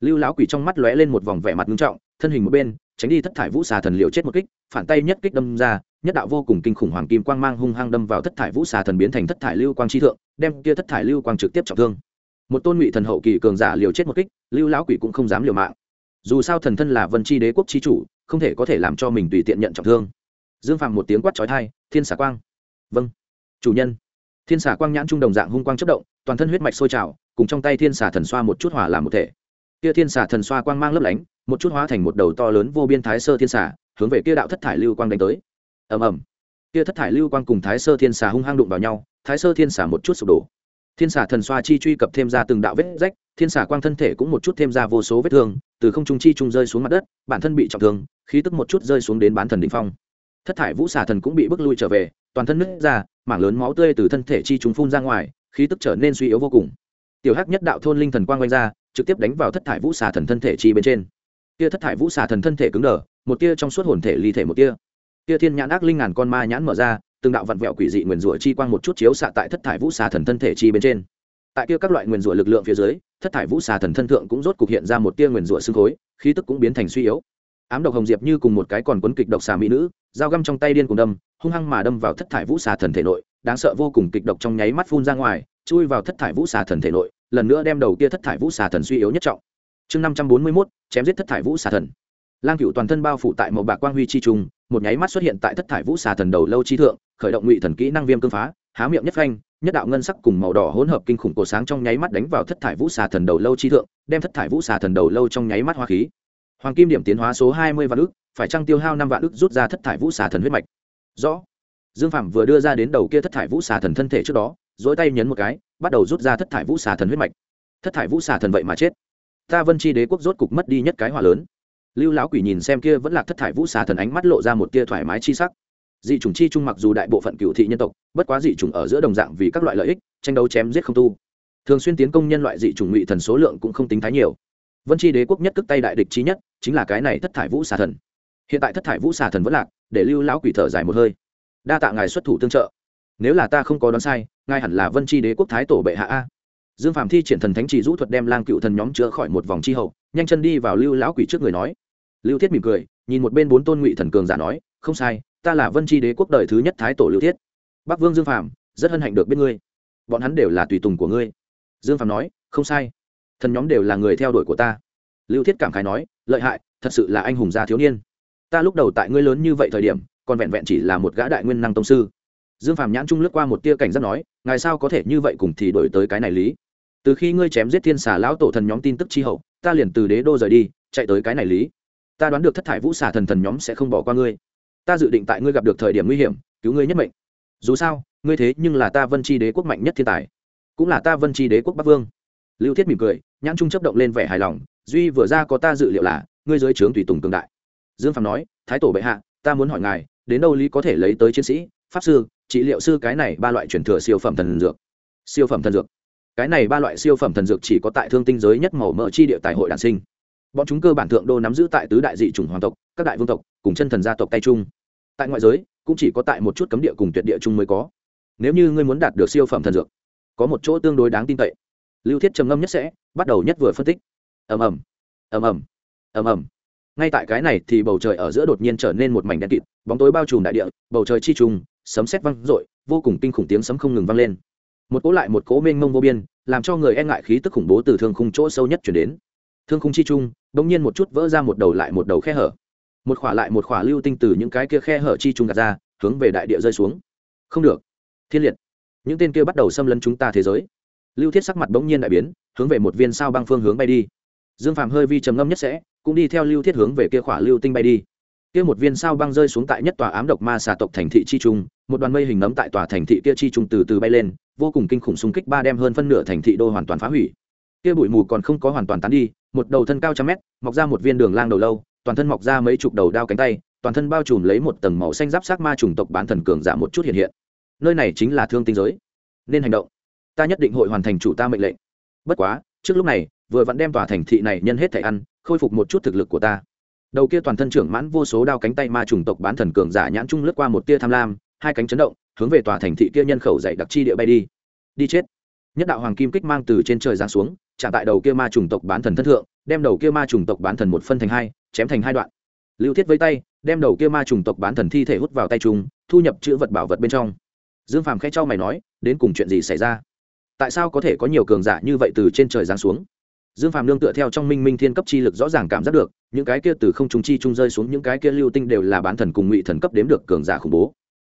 Lưu lão quỷ trong mắt lóe lên một vòng vẻ mặt nghiêm trọng, thân hình một bên tránh đi thất thải vũ xà thần liều chết một kích, phản tay nhất kích đâm ra, nhất đạo vô cùng kinh khủng hoàng kim quang mang hung hăng đâm vào thất thải vũ xà thần biến thành thất thải lưu quang chi thượng, đem kia thất thải lưu quang trực tiếp trọng thương. Một tôn ngụy thần hậu kỳ cường giả liều chết một kích, lưu lão quỷ cũng không dám liều mạng. Dù sao thần thân là vân tri đế quốc chi chủ, không thể có thể làm cho mình tùy tiện nhận trọng thương. Dương phàm một tiếng quát trói thai thiên xà quang! Vâng chủ nhân. Thiên xà quang nhãn trung đồng dạng hung quang chất động, toàn thân huyết mạch sôi trào, cùng trong tay thiên xà thần xoa một chút hỏa làm một thể kia thiên xà thần xoa quang mang lấp lánh, một chút hóa thành một đầu to lớn vô biên thái sơ thiên xà, hướng về kia đạo thất thải lưu quang đánh tới. Ầm ầm. Kia thất thải lưu quang cùng thái sơ thiên xà hung hăng đụng vào nhau, thái sơ thiên xà một chút sụp đổ. Thiên xà thần xoa chi truy cập thêm ra từng đạo vết rách, thiên xà quang thân thể cũng một chút thêm ra vô số vết thương, từ không trung chi trung rơi xuống mặt đất, bản thân bị trọng thương, khí tức một chút rơi xuống đến bán thần đỉnh phong. Thất thải vũ xà thần cũng bị bước lui trở về, toàn thân nứt ra, mảng lớn máu tươi từ thân thể chi chúng phun ra ngoài, khí tức trở nên suy yếu vô cùng. Tiểu hắc nhất đạo thôn linh thần quang quanh ra trực tiếp đánh vào thất thải vũ xà thần thân thể chi bên trên. Tia thất thải vũ xà thần thân thể cứng đờ, một tia trong suốt hồn thể ly thể một tia. Tia thiên nhãn ác linh ngàn con ma nhãn mở ra, từng đạo vặn vẹo quỷ dị nguyền rủa chi quang một chút chiếu xạ tại thất thải vũ xà thần thân thể chi bên trên. Tại kia các loại nguyền rủa lực lượng phía dưới, thất thải vũ xà thần thân thượng cũng rốt cục hiện ra một tia nguyền rủa xương khối, khí tức cũng biến thành suy yếu. Ám độc hồng diệp như cùng một cái còn quấn kịch độc xà mỹ nữ, dao găm trong tay điên cùng đâm, hung hăng mà đâm vào thất thải vũ xà thần thể nội, đáng sợ vô cùng kịch độc trong nháy mắt phun ra ngoài, chui vào thất thải vũ xà thần thể nội lần nữa đem đầu kia thất thải vũ xà thần suy yếu nhất trọng. Chương năm trăm bốn mươi mốt, chém giết thất thải vũ xà thần. Lang cựu toàn thân bao phủ tại màu bạc quang huy chi trung, một nháy mắt xuất hiện tại thất thải vũ xà thần đầu lâu chi thượng, khởi động ngụy thần kỹ năng viêm cương phá, há miệng nhất phanh, nhất đạo ngân sắc cùng màu đỏ hỗn hợp kinh khủng cổ sáng trong nháy mắt đánh vào thất thải vũ xà thần đầu lâu chi thượng, đem thất thải vũ xà thần đầu lâu trong nháy mắt hoa khí. Hoàng kim điểm tiến hóa số hai mươi vạn ức, phải trăng tiêu hao năm vạn ức rút ra thất thải vũ xà thần huyết mạch? Rõ. Dương phạm vừa đưa ra đến đầu kia thất thải vũ xà thần thân thể trước đó dỗi tay nhấn một cái, bắt đầu rút ra thất thải vũ xà thần huyết mạch. Thất thải vũ xà thần vậy mà chết. Ta vân chi đế quốc rốt cục mất đi nhất cái hỏa lớn. Lưu lão quỷ nhìn xem kia vẫn là thất thải vũ xà thần ánh mắt lộ ra một tia thoải mái chi sắc. Dị chủng chi trung mặc dù đại bộ phận cựu thị nhân tộc, bất quá dị chủng ở giữa đồng dạng vì các loại lợi ích, tranh đấu chém giết không tu. Thường xuyên tiến công nhân loại dị chủng ngụy thần số lượng cũng không tính thái nhiều. Vân chi đế quốc nhất cước tay đại địch trí nhất, chính là cái này thất thải vũ xà thần. Hiện tại thất thải vũ xà thần vẫn lạc, để lưu lão quỷ thở dài một hơi. Đa tạ ngài xuất thủ tương trợ. Nếu là ta không có đoán sai ngài hẳn là vân chi đế quốc thái tổ bệ hạ a. Dương phạm thi triển thần thánh chỉ rũ thuật đem lang cựu thần nhóm chữa khỏi một vòng chi hậu, nhanh chân đi vào lưu lão quỷ trước người nói. Lưu thiết mỉm cười, nhìn một bên bốn tôn ngụy thần cường giả nói, không sai, ta là vân chi đế quốc đời thứ nhất thái tổ lưu thiết. Bắc vương dương phạm rất hân hạnh được biết ngươi. Bọn hắn đều là tùy tùng của ngươi. Dương phạm nói, không sai. Thần nhóm đều là người theo đuổi của ta. Lưu thiết cảm khái nói, lợi hại, thật sự là anh hùng gia thiếu niên. Ta lúc đầu tại ngươi lớn như vậy thời điểm, còn vẹn vẹn chỉ là một gã đại nguyên năng tông sư dương phạm nhãn trung lướt qua một tia cảnh giác nói, ngài sao có thể như vậy cùng thì đổi tới cái này lý? Từ khi ngươi chém giết thiên xà lão tổ thần nhóm tin tức chi hậu, ta liền từ đế đô rời đi, chạy tới cái này lý. Ta đoán được thất thải vũ xà thần thần nhóm sẽ không bỏ qua ngươi. Ta dự định tại ngươi gặp được thời điểm nguy hiểm, cứu ngươi nhất mệnh. Dù sao, ngươi thế nhưng là ta vân chi đế quốc mạnh nhất thiên tài, cũng là ta vân chi đế quốc bắc vương. Lưu thiết mỉm cười, nhãn trung chấp động lên vẻ hài lòng, duy vừa ra có ta dự liệu là, ngươi dưới trướng tùy tùng cường đại. Dương phạm nói, thái tổ bệ hạ, ta muốn hỏi ngài, đến đâu lý có thể lấy tới chiến sĩ, pháp sư trị liệu sư cái này ba loại truyền thừa siêu phẩm thần dược. Siêu phẩm thần dược. Cái này ba loại siêu phẩm thần dược chỉ có tại thương tinh giới nhất màu mỡ chi địa tài hội đản sinh. Bọn chúng cơ bản thượng đô nắm giữ tại tứ đại dị chủng hoàng tộc, các đại vương tộc, cùng chân thần gia tộc tay chung tại ngoại giới, cũng chỉ có tại một chút cấm địa cùng tuyệt địa chung mới có. Nếu như ngươi muốn đạt được siêu phẩm thần dược, có một chỗ tương đối đáng tin cậy. Lưu thiết trầm ngâm nhất sẽ, bắt đầu nhất vừa phân tích. Ầm ầm. Ầm ầm. Ầm ầm. Ngay tại cái này thì bầu trời ở giữa đột nhiên trở nên một mảnh đen kịt, bóng tối bao trùm đại địa, bầu trời chi trùng sấm sét vang rội vô cùng kinh khủng tiếng sấm không ngừng vang lên. Một cỗ lại một cỗ mênh mông vô biên, làm cho người e ngại khí tức khủng bố từ thương khung chỗ sâu nhất truyền đến. Thương khung chi trung, bỗng nhiên một chút vỡ ra một đầu lại một đầu khe hở. Một khỏa lại một khỏa lưu tinh từ những cái kia khe hở chi trung gạt ra, hướng về đại địa rơi xuống. Không được. Thiên liệt. Những tên kia bắt đầu xâm lấn chúng ta thế giới. Lưu thiết sắc mặt bỗng nhiên đại biến, hướng về một viên sao băng phương hướng bay đi. Dương phàm hơi vi trầm ngâm nhất sẽ, cũng đi theo lưu thiết hướng về kia khỏa lưu tinh bay đi. Kia một viên sao băng rơi xuống tại nhất tòa ám độc ma xà tộc thành thị chi trung một đoàn mây hình nấm tại tòa thành thị kia chi trung từ từ bay lên, vô cùng kinh khủng xung kích ba đem hơn phân nửa thành thị đô hoàn toàn phá hủy. Kia bụi mù còn không có hoàn toàn tán đi, một đầu thân cao trăm mét, mọc ra một viên đường lang đầu lâu, toàn thân mọc ra mấy chục đầu đao cánh tay, toàn thân bao trùm lấy một tầng màu xanh giáp sát ma chủng tộc bán thần cường giả một chút hiện hiện. Nơi này chính là thương tinh giới. Nên hành động. Ta nhất định hội hoàn thành chủ ta mệnh lệnh. Bất quá, trước lúc này, vừa vẫn đem tòa thành thị này nhân hết thẻ ăn, khôi phục một chút thực lực của ta. Đầu kia toàn thân trưởng mãn vô số đao cánh tay ma chủng tộc bán thần cường giả nhãn trung lướt qua một tia tham lam hai cánh chấn động, hướng về tòa thành thị kia nhân khẩu dạy đặc chi địa bay đi. Đi chết. Nhất đạo hoàng kim kích mang từ trên trời giáng xuống, chạm tại đầu kia ma trùng tộc bán thần thân thượng, đem đầu kia ma trùng tộc bán thần một phân thành hai, chém thành hai đoạn. Lưu thiết với tay, đem đầu kia ma trùng tộc bán thần thi thể hút vào tay chúng thu nhập chữ vật bảo vật bên trong. Dương phàm khẽ cho mày nói, đến cùng chuyện gì xảy ra? Tại sao có thể có nhiều cường giả như vậy từ trên trời giáng xuống? Dương phàm nương tựa theo trong minh minh thiên cấp chi lực rõ ràng cảm giác được, những cái kia từ không trung chi trung rơi xuống, những cái kia lưu tinh đều là bán thần cùng ngụy thần cấp đếm được cường giả khủng bố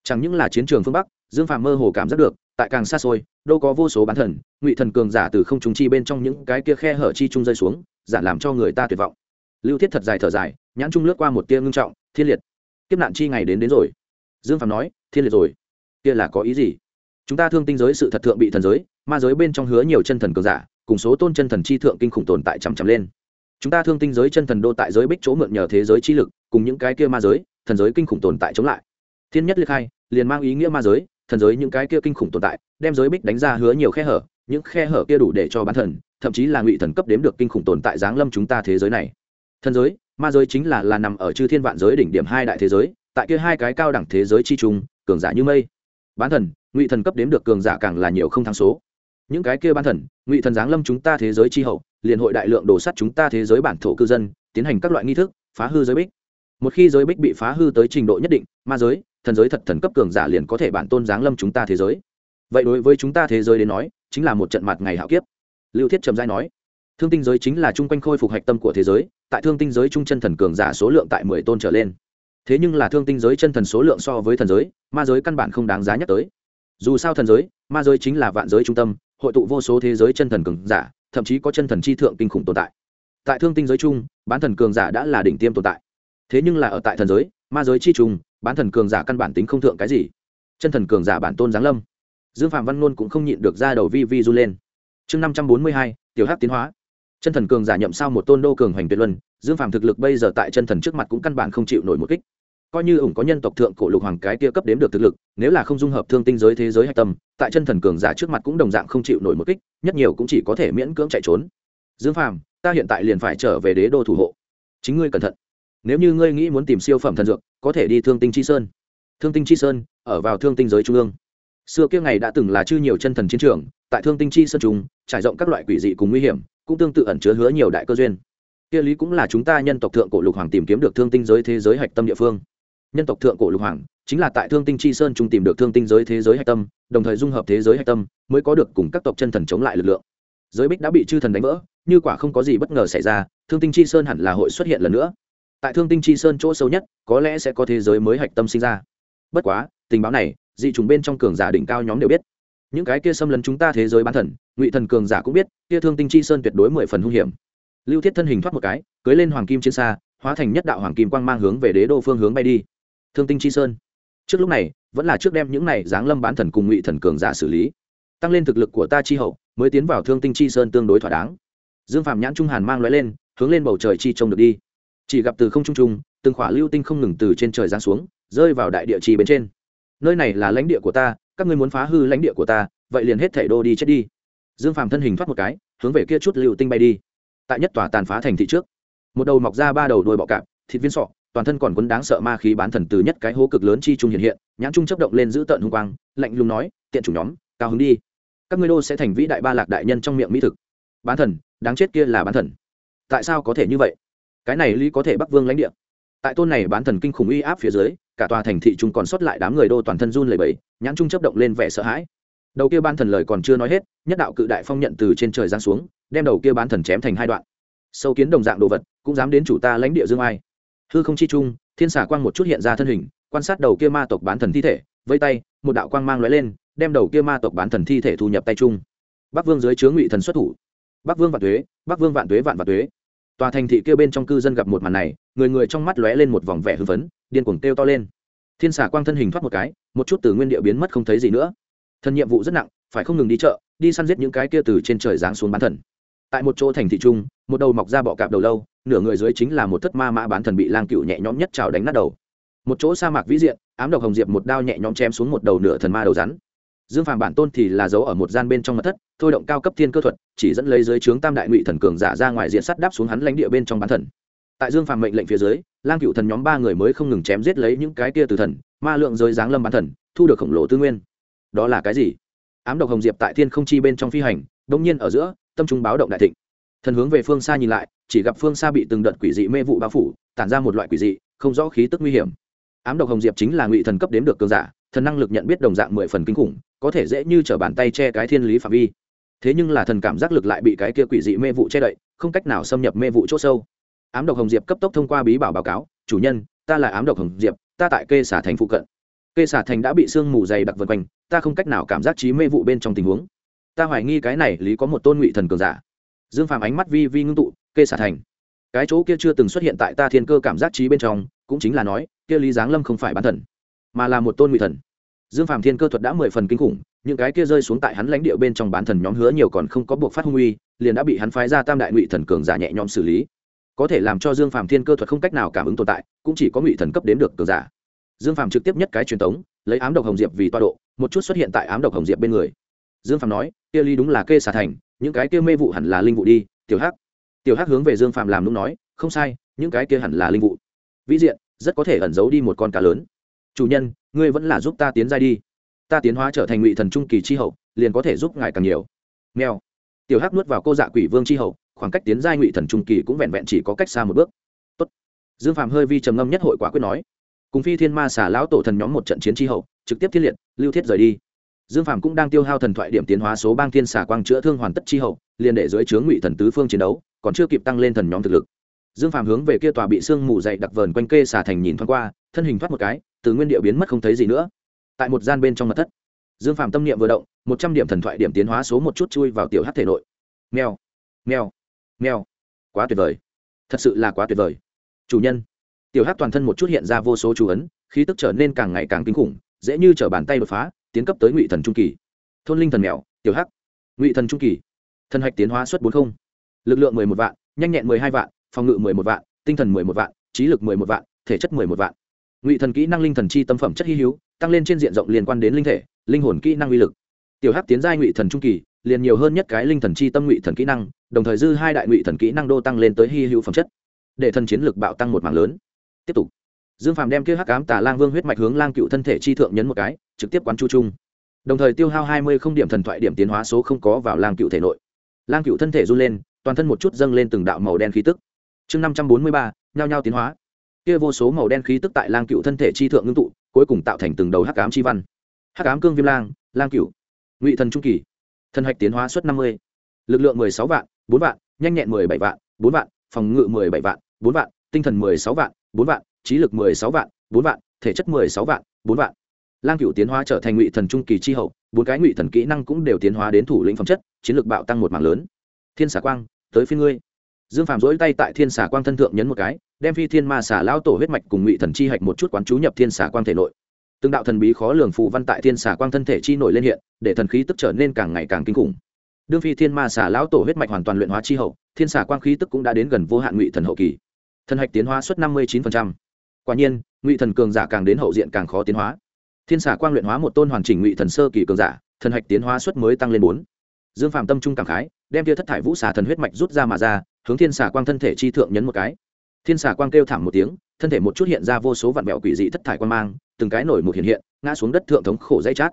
chẳng những là chiến trường phương bắc, dương phàm mơ hồ cảm giác được, tại càng xa xôi, đâu có vô số bán thần, ngụy thần cường giả từ không trung chi bên trong những cái kia khe hở chi trung rơi xuống, giả làm cho người ta tuyệt vọng. Lưu thiết thật dài thở dài, nhãn trung lướt qua một tia ngưng trọng, thiên liệt, kiếp nạn chi ngày đến đến rồi. Dương phàm nói, thiên liệt rồi. Kia là có ý gì? Chúng ta thương tinh giới sự thật thượng bị thần giới, ma giới bên trong hứa nhiều chân thần cường giả, cùng số tôn chân thần chi thượng kinh khủng tồn tại chằm chằm lên. Chúng ta thương tinh giới chân thần đô tại giới bích chỗ mượn nhờ thế giới chi lực, cùng những cái kia ma giới, thần giới kinh khủng tồn tại chống lại. Thiên nhất liệt hai liền mang ý nghĩa ma giới, thần giới những cái kia kinh khủng tồn tại, đem giới bích đánh ra hứa nhiều khe hở, những khe hở kia đủ để cho bán thần, thậm chí là ngụy thần cấp đếm được kinh khủng tồn tại giáng lâm chúng ta thế giới này. Thần giới, ma giới chính là là nằm ở chư thiên vạn giới đỉnh điểm hai đại thế giới, tại kia hai cái cao đẳng thế giới chi trùng cường giả như mây. Bán thần, ngụy thần cấp đếm được cường giả càng là nhiều không thắng số. Những cái kia bán thần, ngụy thần giáng lâm chúng ta thế giới chi hậu, liền hội đại lượng đổ sắt chúng ta thế giới bản thổ cư dân, tiến hành các loại nghi thức, phá hư giới bích một khi giới bích bị phá hư tới trình độ nhất định, ma giới, thần giới thật thần cấp cường giả liền có thể bản tôn giáng lâm chúng ta thế giới. Vậy đối với chúng ta thế giới đến nói, chính là một trận mặt ngày hạo kiếp. Lưu thiết trầm giai nói, thương tinh giới chính là chung quanh khôi phục hạch tâm của thế giới, tại thương tinh giới trung chân thần cường giả số lượng tại mười tôn trở lên. Thế nhưng là thương tinh giới chân thần số lượng so với thần giới, ma giới căn bản không đáng giá nhắc tới. Dù sao thần giới, ma giới chính là vạn giới trung tâm, hội tụ vô số thế giới chân thần cường giả, thậm chí có chân thần chi thượng kinh khủng tồn tại. Tại thương tinh giới chung, bán thần cường giả đã là đỉnh tiêm tồn tại thế nhưng là ở tại thần giới, ma giới chi trùng, bán thần cường giả căn bản tính không thượng cái gì. Chân thần cường giả bản tôn giáng lâm. Dương phạm văn luôn cũng không nhịn được ra đầu vi vi du lên. Chương năm trăm bốn mươi hai, tiểu hát tiến hóa. Chân thần cường giả nhậm sao một tôn đô cường hoành tuyệt luân, dương phạm thực lực bây giờ tại chân thần trước mặt cũng căn bản không chịu nổi một kích. Coi như ủng có nhân tộc thượng cổ lục hoàng cái kia cấp đếm được thực lực, nếu là không dung hợp thương tinh giới thế giới hạch tâm, tại chân thần cường giả trước mặt cũng đồng dạng không chịu nổi một kích, nhất nhiều cũng chỉ có thể miễn cưỡng chạy trốn. Dương phàm, ta hiện tại liền phải trở về đế đô thủ hộ. Chính ngươi cẩn thận nếu như ngươi nghĩ muốn tìm siêu phẩm thần dược, có thể đi thương tinh chi sơn. Thương tinh chi sơn, ở vào thương tinh giới trung ương. Xưa kia ngày đã từng là chư nhiều chân thần chiến trường, tại thương tinh chi sơn chúng, trải rộng các loại quỷ dị cùng nguy hiểm, cũng tương tự ẩn chứa hứa nhiều đại cơ duyên. Kia lý cũng là chúng ta nhân tộc thượng cổ lục hoàng tìm kiếm được thương tinh giới thế giới hạch tâm địa phương. Nhân tộc thượng cổ lục hoàng, chính là tại thương tinh chi sơn trung tìm được thương tinh giới thế giới hạch tâm, đồng thời dung hợp thế giới hạch tâm, mới có được cùng các tộc chân thần chống lại lực lượng. Giới bích đã bị chư thần đánh vỡ, như quả không có gì bất ngờ xảy ra, thương tinh chi sơn hẳn là hội xuất hiện lần nữa tại thương tinh chi sơn chỗ sâu nhất, có lẽ sẽ có thế giới mới hạch tâm sinh ra. Bất quá, tình báo này, dị trùng bên trong cường giả đỉnh cao nhóm đều biết. Những cái kia xâm lấn chúng ta thế giới bán thần, ngụy thần cường giả cũng biết, kia thương tinh chi sơn tuyệt đối mười phần hung hiểm. Lưu thiết thân hình thoát một cái, cưới lên hoàng kim chiến xa, hóa thành nhất đạo hoàng kim quang mang hướng về đế đô phương hướng bay đi. Thương tinh chi sơn. Trước lúc này, vẫn là trước đem những này giáng lâm bán thần cùng ngụy thần cường giả xử lý. Tăng lên thực lực của ta chi hậu, mới tiến vào thương tinh chi sơn tương đối thỏa đáng. Dương phạm nhãn trung hàn mang lóe lên, hướng lên bầu trời chi trông được đi chỉ gặp từ không trung trung, từng khỏa lưu tinh không ngừng từ trên trời giáng xuống, rơi vào đại địa trì bên trên. Nơi này là lãnh địa của ta, các ngươi muốn phá hư lãnh địa của ta, vậy liền hết thảy đô đi chết đi. Dương phàm thân hình thoát một cái, hướng về kia chút lưu tinh bay đi. Tại nhất tòa tàn phá thành thị trước, một đầu mọc ra ba đầu đuôi bọ cạp, thịt viên sọ, toàn thân còn quấn đáng sợ ma khí bán thần từ nhất cái hố cực lớn chi trung hiện hiện, nhãn trung chấp động lên giữ tợn hung quang, lạnh lùng nói, tiện chủ nhóm, cao hứng đi. Các ngươi đô sẽ thành vĩ đại ba lạc đại nhân trong miệng mỹ thực. Bán thần, đáng chết kia là bán thần. Tại sao có thể như vậy? Cái này lý có thể bắc vương lãnh địa. Tại tôn này bán thần kinh khủng uy áp phía dưới, cả tòa thành thị trung còn sót lại đám người đô toàn thân run lẩy bẩy, nhãn trung chấp động lên vẻ sợ hãi. Đầu kia bán thần lời còn chưa nói hết, nhất đạo cự đại phong nhận từ trên trời giáng xuống, đem đầu kia bán thần chém thành hai đoạn. Sâu kiến đồng dạng đồ vật, cũng dám đến chủ ta lãnh địa dương ai. Hư không chi trung, thiên xà quang một chút hiện ra thân hình, quan sát đầu kia ma tộc bán thần thi thể, vây tay, một đạo quang mang lóe lên, đem đầu kia ma tộc bán thần thi thể thu nhập tay trung bắc vương dưới chướng ngụy thần xuất thủ. Bắc vương vạn tuế, bắc vương vạn tuế vạn vạn tuế tòa thành thị kia bên trong cư dân gặp một màn này, người người trong mắt lóe lên một vòng vẻ hưng phấn, điên cuồng kêu to lên. Thiên xà quang thân hình thoát một cái, một chút từ nguyên địa biến mất không thấy gì nữa. Thần nhiệm vụ rất nặng, phải không ngừng đi chợ, đi săn giết những cái kia từ trên trời giáng xuống bán thần. Tại một chỗ thành thị trung một đầu mọc ra bọ cạp đầu lâu, nửa người dưới chính là một thất ma mã bán thần bị lang cựu nhẹ nhõm nhất trào đánh nát đầu. Một chỗ sa mạc vĩ diện, ám độc hồng diệp một đao nhẹ nhõm chém xuống một đầu nửa thần ma đầu rắn. Dương phàm bản tôn thì là giấu ở một gian bên trong mặt thất thôi động cao cấp thiên cơ thuật, chỉ dẫn lấy dưới trướng tam đại ngụy thần cường giả ra ngoài diện sắt đáp xuống hắn lãnh địa bên trong bán thần. Tại dương phàm mệnh lệnh phía dưới, lang cựu thần nhóm ba người mới không ngừng chém giết lấy những cái kia từ thần, ma lượng giới giáng lâm bán thần, thu được khổng lồ tư nguyên. Đó là cái gì? Ám độc hồng diệp tại thiên không chi bên trong phi hành đông nhiên ở giữa, tâm trung báo động đại thịnh. Thần hướng về phương xa nhìn lại, chỉ gặp phương xa bị từng đợt quỷ dị mê vụ bao phủ, tản ra một loại quỷ dị, không rõ khí tức nguy hiểm. Ám độc hồng diệp chính là ngụy thần cấp đếm được cường giả, thần năng lực nhận biết đồng dạng mười phần kinh khủng, có thể dễ như t r ở bàn tay che cái thiên lý phạm vi thế nhưng là thần cảm giác lực lại bị cái kia quỷ dị mê vụ che đậy, không cách nào xâm nhập mê vụ c h ỗ sâu. Ám độc hồng diệp cấp tốc thông qua bí bảo báo cáo, chủ nhân, ta là ám độc hồng diệp, ta tại kê xả thành phụ cận. Kê xả thành đã bị sương mù dày đặc vân quanh, ta không cách nào cảm giác trí mê vụ bên trong tình huống. Ta hoài nghi cái này lý có một tôn ngụy thần cường giả. Dương phàm ánh mắt vi vi ngưng tụ, kê xả thành. Cái chỗ kia chưa từng xuất hiện tại ta thiên cơ cảm giác trí bên trong, cũng chính là nói, kia lý giáng lâm không phải bán thần, mà là một tôn ngụy thần. Dương phàm thiên cơ thuật đã mười phần kinh khủng những cái kia rơi xuống tại hắn lãnh địa bên trong bán thần nhóm hứa nhiều còn không có buộc phát hung uy, liền đã bị hắn phái ra tam đại ngụy thần cường giả nhẹ nhõm xử lý. Có thể làm cho dương phàm thiên cơ thuật không cách nào cảm ứng tồn tại, cũng chỉ có ngụy thần cấp đến được cường giả. Dương phàm trực tiếp nhất cái truyền thống lấy ám độc hồng diệp vì toa độ, một chút xuất hiện tại ám độc hồng diệp bên người. Dương phàm nói, kia ly đúng là kê xà thành, những cái kia mê vụ hẳn là linh vụ đi, tiểu hắc. Tiểu hắc hướng về dương phàm làm lúc nói, không sai, những cái kia hẳn là linh vụ. Vĩ diện, rất có thể ẩn giấu đi một con cá lớn. Chủ nhân, ngươi vẫn là giúp ta tiến ra đi ta tiến hóa trở thành ngụy thần trung kỳ chi hậu, liền có thể giúp ngài càng nhiều. Nghèo tiểu hắc nuốt vào cô dạ quỷ vương c h i hậu, khoảng cách tiến giai ngụy thần trung kỳ cũng vẹn vẹn chỉ có cách xa một bước. Tốt. dương phạm hơi vi trầm ngâm nhất hội quả quyết nói. Cùng phi thiên ma xả lão tổ thần nhóm một trận chiến tri hậu, trực tiếp thiết liệt, lưu thiết rời đi. Dương phạm cũng đang tiêu hao thần thoại điểm tiến hóa số bang thiên xả quang chữa thương hoàn tất tri hậu, liền để dưới chướng ngụy thần tứ phương chiến đấu, còn chưa kịp tăng lên thần nhóm thực lực. Dương phạm hướng về kia tòa bị sương mù dậy đặc vờn quanh kê xả thành nhìn thoáng qua, thân hình thoát một cái, từ nguyên địa biến mất không thấy gì nữa tại một gian bên trong mật thất. Dương phạm tâm niệm vừa động, một trăm điểm thần thoại điểm tiến hóa số một chút chui vào tiểu hát thể nội. Mèo mèo mèo. Quá tuyệt vời. Thật sự là quá tuyệt vời. Chủ nhân. Tiểu hát toàn thân một chút hiện ra vô số chú ấn, khí tức trở nên càng ngày càng kinh khủng, dễ như t r ở bàn tay đột phá, tiến cấp tới ngụy thần trung kỳ. Thôn linh thần mèo, tiểu hắc. Ngụy thần trung kỳ. Thần hạch tiến hóa suất bốn không. Lực lượng mười một vạn, nhanh nhẹn mười hai vạn, phòng ngự mười một vạn, tinh thần mười một vạn, trí lực mười một vạn, thể chất mười một vạn. Ngụy thần kỹ năng linh thần chi tâm phẩm chất hy hữu tăng lên trên diện rộng liên quan đến linh thể, linh hồn kỹ năng uy lực. Tiểu hắc tiến giai ngụy thần trung kỳ, liền nhiều hơn nhất cái linh thần chi tâm ngụy thần kỹ năng, đồng thời dư hai đại ngụy thần kỹ năng đô tăng lên tới hy hữu phẩm chất. Để thần chiến lực bạo tăng một mảng lớn. Tiếp tục. Dương phàm đem kia hắc ám tà lang vương huyết mạch hướng lang cựu thân thể chi thượng nhấn một cái, trực tiếp quán chu trung đồng thời tiêu hao hai mươi không điểm thần thoại điểm tiến hóa số không có vào lang cựu thể nội. Lang cựu thân thể run lên, toàn thân một chút dâng lên từng đạo màu đen khí tức. Chương năm trăm bốn mươi ba, nhao nhao tiến hóa kia vô số màu đen khí tức tại lang cựu thân thể chi thượng ngưng tụ, cuối cùng tạo thành từng đầu hắc ám chi văn. Hắc ám cương viêm lang lang cựu ngụy thần trung kỳ. Thần hạch tiến hóa suất năm mươi. Lực lượng mười sáu vạn, bốn vạn, nhanh nhẹn mười bảy vạn, bốn vạn, phòng ngự mười bảy vạn, bốn vạn, tinh thần mười sáu vạn, bốn vạn, trí lực mười sáu vạn, bốn vạn, thể chất mười sáu vạn, bốn vạn. Lang cựu tiến hóa trở thành ngụy thần trung kỳ chi hậu, bốn cái ngụy thần kỹ năng cũng đều tiến hóa đến thủ lĩnh phẩm chất, chiến lược bạo tăng một mảng lớn. Thiên xả quang, tới phía ngươi dương phàm dỗi tay tại thiên xà quang thân thượng nhấn một cái, đem phi thiên ma xà lão tổ huyết mạch cùng ngụy thần chi hạch một chút quán chú nhập thiên xà quang thể nội. Từng đạo thần bí khó lường phù văn tại thiên xà quang thân thể chi nổi lên hiện, để thần khí tức trở nên càng ngày càng kinh khủng. Đương phi thiên ma xà lão tổ huyết mạch hoàn toàn luyện hóa chi hậu, thiên xà quang khí tức cũng đã đến gần vô hạn ngụy thần hậu kỳ. Thần hạch tiến hóa suất năm mươi chín quả nhiên, ngụy thần cường giả càng đến hậu diện càng khó tiến hóa. Thiên xà quang luyện hóa một tôn hoàn chỉnh ngụy thần sơ kỳ cường giả, thần hạch tiến hóa suất mới tăng lên bốn. Dương phạm tâm trung cảm khái, đem tia thất thải vũ xà thần huyết mạch rút ra mà ra hướng thiên xà quang thân thể chi thượng nhấn một cái. Thiên xà quang kêu thảm một tiếng, thân thể một chút hiện ra vô số vạn mẹo quỷ dị thất thải quang mang, từng cái nổi một hiện hiện, ngã xuống đất thượng thống khổ dây chát.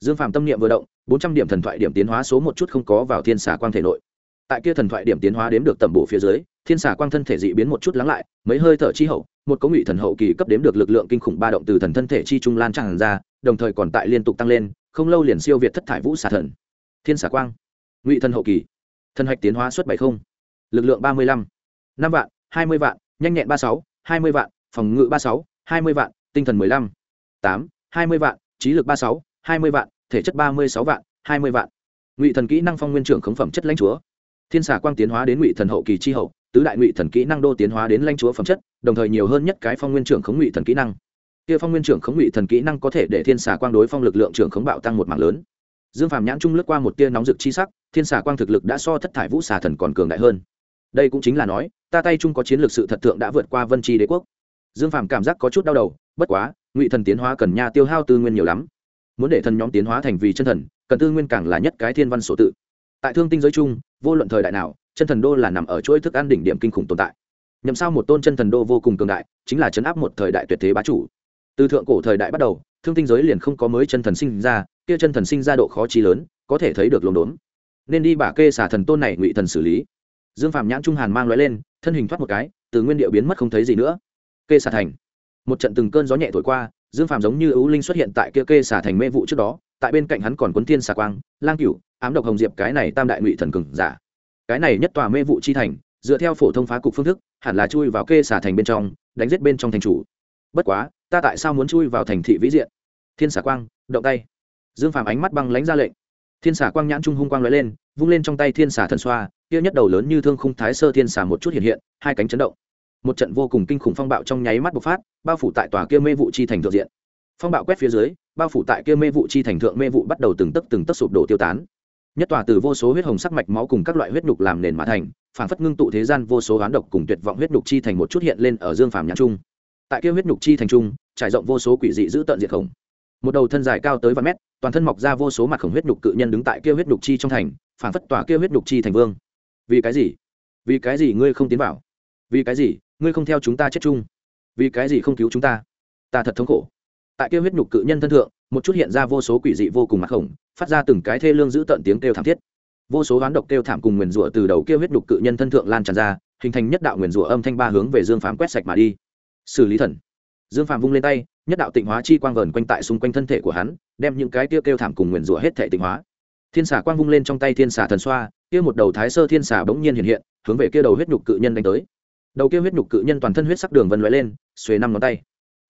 Dương phàm tâm niệm vừa động, bốn trăm điểm thần thoại điểm tiến hóa số một chút không có vào thiên xà quang thể nội. Tại kia thần thoại điểm tiến hóa đếm được tầm bổ phía dưới, thiên xà quang thân thể dị biến một chút lắng lại, mấy hơi thở chi hậu, một có ngụy thần hậu kỳ cấp đếm được lực lượng kinh khủng ba động từ thần thân thể chi trung lan tràn ra, đồng thời còn tại liên tục tăng lên, không lâu liền siêu việt thất thải vũ xà thần. Thiên xà quang, ngụy thần hậu kỳ, thần hạch tiến hóa xuất bảy không lực lượng ba mươi lăm, năm vạn, hai mươi vạn, nhanh nhẹn ba sáu, hai mươi vạn, phòng ngự ba sáu, hai mươi vạn, tinh thần mười lăm, tám, hai mươi vạn, trí lực ba sáu, hai mươi vạn, thể chất ba mươi sáu vạn, hai mươi vạn. Ngụy thần kỹ năng phong nguyên trưởng khống phẩm chất lãnh chúa. Thiên xà quang tiến hóa đến ngụy thần hậu kỳ chi hậu, tứ đại ngụy thần kỹ năng đô tiến hóa đến lãnh chúa phẩm chất, đồng thời nhiều hơn nhất cái phong nguyên trưởng khống ngụy thần kỹ năng. Kia phong nguyên trưởng khống ngụy thần kỹ năng có thể để thiên xà quang đối phong lực lượng trưởng khống bạo tăng một mảng lớn. Dương phàm nhãn trung lướt qua một tia nóng rực chi sắc, thiên xà quang thực lực đã so thất thải vũ xà thần còn cường đại hơn đây cũng chính là nói, ta tay trung có chiến lược sự thật tượng đã vượt qua vân tri đế quốc. Dương phàm cảm giác có chút đau đầu, bất quá, ngụy thần tiến hóa cần nha tiêu hao tư nguyên nhiều lắm. Muốn để thần nhóm tiến hóa thành vì chân thần, cần tư nguyên càng là nhất cái thiên văn sổ tự. Tại thương tinh giới chung, vô luận thời đại nào, chân thần đô là nằm ở chuỗi thức ăn đỉnh điểm kinh khủng tồn tại. Nhằm sao một tôn chân thần đô vô cùng cường đại, chính là chấn áp một thời đại tuyệt thế bá chủ. Từ thượng cổ thời đại bắt đầu, thương tinh giới liền không có mới chân thần sinh ra, kia chân thần sinh ra độ khó trí lớn, có thể thấy được lồn đốn. Nên đi bả kê xả thần tôn này ngụy thần xử lý dương phạm nhãn trung hàn mang loại lên, thân hình thoát một cái, từ nguyên điệu biến mất không thấy gì nữa. Kê xả thành. Một trận từng cơn gió nhẹ thổi qua, dương phạm giống như ưu linh xuất hiện tại kia kê xả thành mê vụ trước đó, tại bên cạnh hắn còn quấn thiên xà quang, lang cửu, ám độc hồng diệp cái này tam đại ngụy thần cường giả. Cái này nhất tòa mê vụ chi thành, dựa theo phổ thông phá cục phương thức, hẳn là chui vào kê xả thành bên trong, đánh giết bên trong thành chủ. Bất quá, ta tại sao muốn chui vào thành thị vĩ diện? Thiên xả quang, động tay. Dương phàm ánh mắt băng lánh ra lệnh. Thiên xả quang nhãn trung hung quang l ó e lên, vung lên trong tay thiên xả thần xoa kia nhất đầu lớn như thương khung thái sơ thiên xà một chút hiện hiện, hai cánh chấn động. Một trận vô cùng kinh khủng phong bạo trong nháy mắt bộc phát, bao phủ tại tòa kia mê vụ chi thành thượng diện. Phong bạo quét phía dưới, bao phủ tại kia mê vụ chi thành thượng mê vụ bắt đầu từng tấc từng tấc sụp đổ tiêu tán. Nhất tòa từ vô số huyết hồng sắc mạch máu cùng các loại huyết nhục làm nền mã thành phản phất ngưng tụ thế gian vô số oán độc cùng tuyệt vọng huyết nhục chi thành một chút hiện lên ở dương phàm nhãn trung. Tại kia huyết nhục chi thành trung, trải rộng vô số quỷ dị giữ tận diệt khổng. Một đầu thân dài cao tới vài mét, toàn thân mọc ra vô số mặt khổng huyết nhục cự nhân đứng tại kia huyết nhục chi trong thành phản phất tòa kia huyết nhục chi thành vương vì cái gì? Vì cái gì ngươi không tiến vào? Vì cái gì ngươi không theo chúng ta chết chung? Vì cái gì không cứu chúng ta? Ta thật thống khổ. Tại kia huyết nhục cự nhân thân thượng, một chút hiện ra vô số quỷ dị vô cùng mặc khổng, phát ra từng cái thê lương giữ tận tiếng kêu thảm thiết. Vô số oán độc kêu thảm cùng nguyền rủa từ đầu kia huyết đục cự nhân thân thượng lan tràn ra, hình thành nhất đạo nguyền rủa âm thanh ba hướng về dương phàm quét sạch mà đi. Xử lý thần. Dương phàm vung lên tay, nhất đạo tịnh hóa chi quang vờn quanh tại xung quanh thân thể của hắn, đem những cái kia kêu thảm cùng nguyền rủa hết thể tịnh hóa. Thiên xà quang vung lên trong tay thiên xà thần xoa kia một đầu thái sơ thiên xà bỗng nhiên hiện hiện, hướng về kia đầu huyết nhục cự nhân đánh tới. Đầu kia huyết nhục cự nhân toàn thân huyết sắc đường vân lóe lên, xuề năm ngón tay.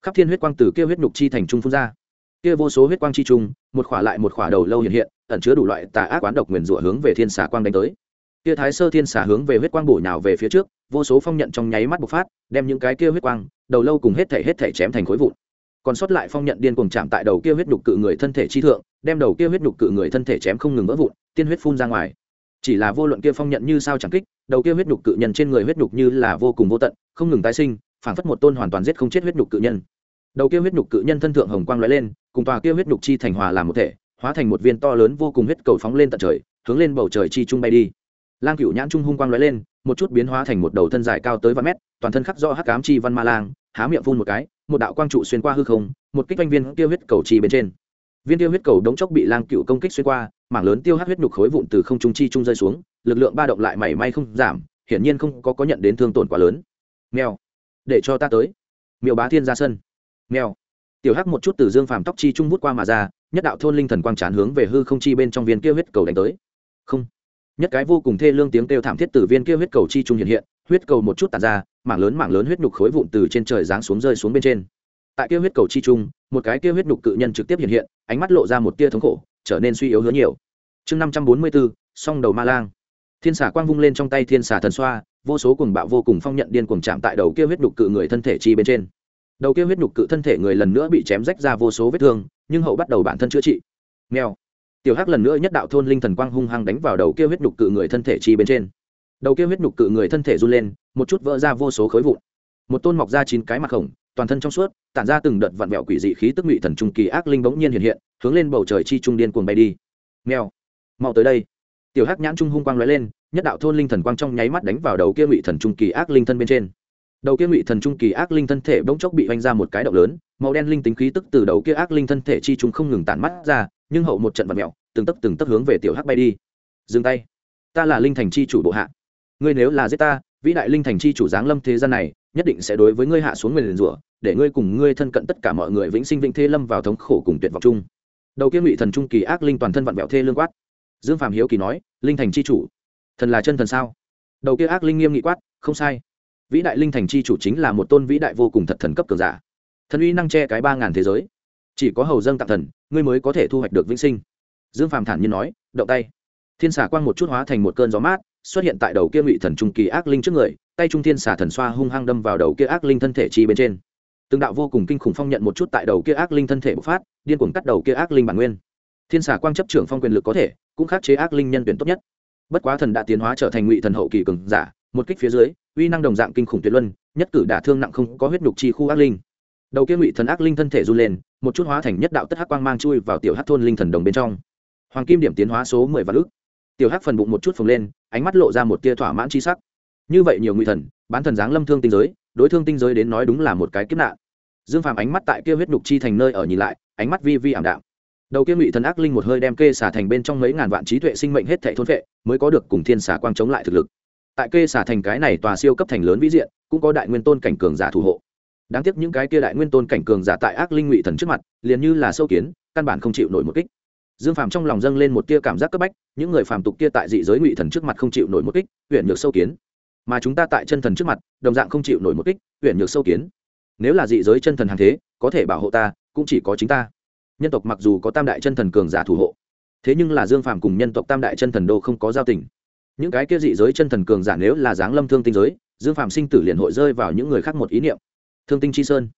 Khắp thiên huyết quang từ kia huyết nhục chi thành trung phun ra. Kia vô số huyết quang chi trung, một khỏa lại một khỏa đầu lâu hiện hiện, ẩn chứa đủ loại tà ác quán độc nguyền rủa hướng về thiên xà quang đánh tới. Kia thái sơ thiên xà hướng về huyết quang bổ nhào về phía trước, vô số phong nhận trong nháy mắt bộc phát, đem những cái kia huyết quang, đầu lâu cùng hết thể hết thể chém thành khối vụn. Còn sót lại phong nhận điên cuồng chạm tại đầu kia huyết nhục cự người thân thể chi thượng, đem đầu kia huyết nhục cự người thân thể chém không ngừng vỡ vụn, tiên huyết phun ra ngoài chỉ là vô luận kia phong nhận như sao chẳng kích, đầu kia huyết nhục cự nhân trên người huyết nhục như là vô cùng vô tận, không ngừng tái sinh phản phất một tôn hoàn toàn giết không chết huyết nhục cự nhân. Đầu kia huyết nhục cự nhân thân thượng hồng quang lóe lên, cùng tòa kia huyết nhục chi thành hòa làm một thể, hóa thành một viên to lớn vô cùng huyết cầu phóng lên tận trời, hướng lên bầu trời chi trung bay đi. Lang cựu nhãn trung hung quang lóe lên, một chút biến hóa thành một đầu thân dài cao tới vài mét, toàn thân khắc do hắc cám chi văn ma lang, há miệng phun một cái, một đạo quang trụ xuyên qua hư không, một kích quanh viên kia huyết cầu chi bên trên viên tiêu huyết cầu đống chốc bị lang cựu công kích xuyên qua, mảng lớn tiêu hắc huyết nhục khối vụn từ không trung chi trung rơi xuống, lực lượng ba động lại mảy may không giảm, hiển nhiên không có có nhận đến thương tổn quá lớn. Mèo, để cho ta tới. Miêu bá thiên ra sân. Mèo, tiểu hắc một chút từ dương phàm tóc chi trung vút qua mà ra, nhất đạo thôn linh thần quang chán hướng về hư không chi bên trong viên kia huyết cầu đánh tới. Không, nhất cái vô cùng thê lương tiếng kêu thảm thiết từ viên kia huyết cầu chi trung hiện hiện, huyết cầu một chút tàn ra, mảng lớn mảng lớn huyết nhục khối vụn từ trên trời giáng xuống rơi xuống bên trên tại kia huyết cầu chi trung, một cái kia huyết nhục cự nhân trực tiếp hiện hiện, ánh mắt lộ ra một tia thống khổ, trở nên suy yếu hứa nhiều. Chương năm trăm bốn mươi bốn song đầu ma lang. Thiên xà quang vung lên trong tay thiên xà thần xoa, vô số cuồng bạo vô cùng phong nhận điên cuồng chạm tại đầu kia huyết nhục cự người thân thể chi bên trên. Đầu kia huyết nhục cự thân thể người lần nữa bị chém rách ra vô số vết thương, nhưng hậu bắt đầu bản thân chữa trị. Nghèo tiểu hắc lần nữa nhất đạo thôn linh thần quang hung hăng đánh vào đầu kia huyết nhục cự người thân thể chi bên trên. Đầu kia huyết nhục cự người thân thể run lên, một chút vỡ ra vô số khối vụn. Một tôn mọc ra chín cái mặt khổng toàn thân trong suốt tản ra từng đợt vặn vẹo quỷ dị khí tức ngụy thần trung kỳ ác linh bỗng nhiên hiện hiện hướng lên bầu trời chi trung điên cuồng bay đi. Mèo, mau tới đây. Tiểu hắc nhãn trung hung quang lóe lên nhất đạo thôn linh thần quang trong nháy mắt đánh vào đầu kia ngụy thần trung kỳ ác linh thân bên trên. Đầu kia ngụy thần trung kỳ ác linh thân thể bỗng chốc bị oanh ra một cái động lớn màu đen linh tính khí tức từ đầu kia ác linh thân thể chi trung không ngừng tản mắt ra nhưng hậu một trận vật mẹo từng tấc từng tấc hướng về tiểu hắc bay đi. Dừng tay. Ta là linh thành chi chủ bộ hạ. Ngươi nếu là giết ta vĩ đại linh thành chi chủ giáng lâm thế gian này nhất định sẽ đối với ngươi hạ xuống nguyền rủa, để ngươi cùng ngươi thân cận tất cả mọi người vĩnh sinh vĩnh thế lâm vào thống khổ cùng tuyệt vọng chung. Đầu kia ngụy thần trung kỳ ác linh toàn thân vặn vẹo thê lương quát. Dương phạm hiếu kỳ nói, linh thành chi chủ, thần là chân thần sao? Đầu kia ác linh nghiêm nghị quát, không sai. Vĩ đại linh thành chi chủ chính là một tôn vĩ đại vô cùng thật thần cấp cường giả. Thần uy năng che cái ba ngàn thế giới. Chỉ có hầu dâng tặng thần, ngươi mới có thể thu hoạch được vĩnh sinh. Dương Phạm thản nhiên nói, động tay. Thiên xà quang một chút hóa thành một cơn gió mát xuất hiện tại đầu kia ngụy thần trung kỳ ác linh trước người, tay trung thiên xà thần xoa hung hăng đâm vào đầu kia ác linh thân thể chi bên trên. Từng đạo vô cùng kinh khủng phong nhận một chút tại đầu kia ác linh thân thể bộc phát, điên cuồng cắt đầu kia ác linh bản nguyên. Thiên xà quang chấp trưởng phong quyền lực có thể, cũng khắc chế ác linh nhân tuyển tốt nhất. Bất quá thần đã tiến hóa trở thành ngụy thần hậu kỳ cường giả, một kích phía dưới, uy năng đồng dạng kinh khủng tuyệt luân, nhất cử đả thương nặng không có huyết nhục chi khu ác linh. Đầu kia ngụy thần ác linh thân thể run lên, một chút hóa thành nhất đạo tất hắc quang mang chui vào tiểu hắc thôn linh thần đồng bên trong. Hoàng kim điểm tiến hóa số mười vạn ước tiểu hắc phần bụng một chút phồng lên, ánh mắt lộ ra một tia thỏa mãn chi sắc. Như vậy nhiều ngụy thần, bán thần dáng lâm thương tinh giới, đối thương tinh giới đến nói đúng là một cái kiếp nạn. Dương phàm ánh mắt tại kia huyết nhục chi thành nơi ở nhìn lại, ánh mắt vi vi ảm đạm. Đầu kia ngụy thần ác linh một hơi đem kê xả thành bên trong mấy ngàn vạn trí tuệ sinh mệnh hết thảy thôn vệ mới có được cùng thiên xả quang chống lại thực lực. Tại kê xả thành cái này tòa siêu cấp thành lớn vĩ diện, cũng có đại nguyên tôn cảnh cường giả thủ hộ. Đáng tiếc những cái kia đại nguyên tôn cảnh cường giả tại ác linh ngụy thần trước mặt, liền như là sâu kiến, căn bản không chịu nổi một kích dương phàm trong lòng dâng lên một tia cảm giác cấp bách, những người phàm tục kia tại dị giới ngụy thần trước mặt không chịu nổi một kích huyện nhược sâu kiến. Mà chúng ta tại chân thần trước mặt, đồng dạng không chịu nổi một kích huyện nhược sâu kiến. Nếu là dị giới chân thần hàng thế, có thể bảo hộ ta, cũng chỉ có chính ta. Nhân tộc mặc dù có tam đại chân thần cường giả thủ hộ, thế nhưng là dương phàm cùng nhân tộc tam đại chân thần đô không có giao tình. Những cái kia dị giới chân thần cường giả nếu là dáng lâm thương tinh giới, dương phàm sinh tử liền hội rơi vào những người khác một ý niệm. Thương tinh chi sơn.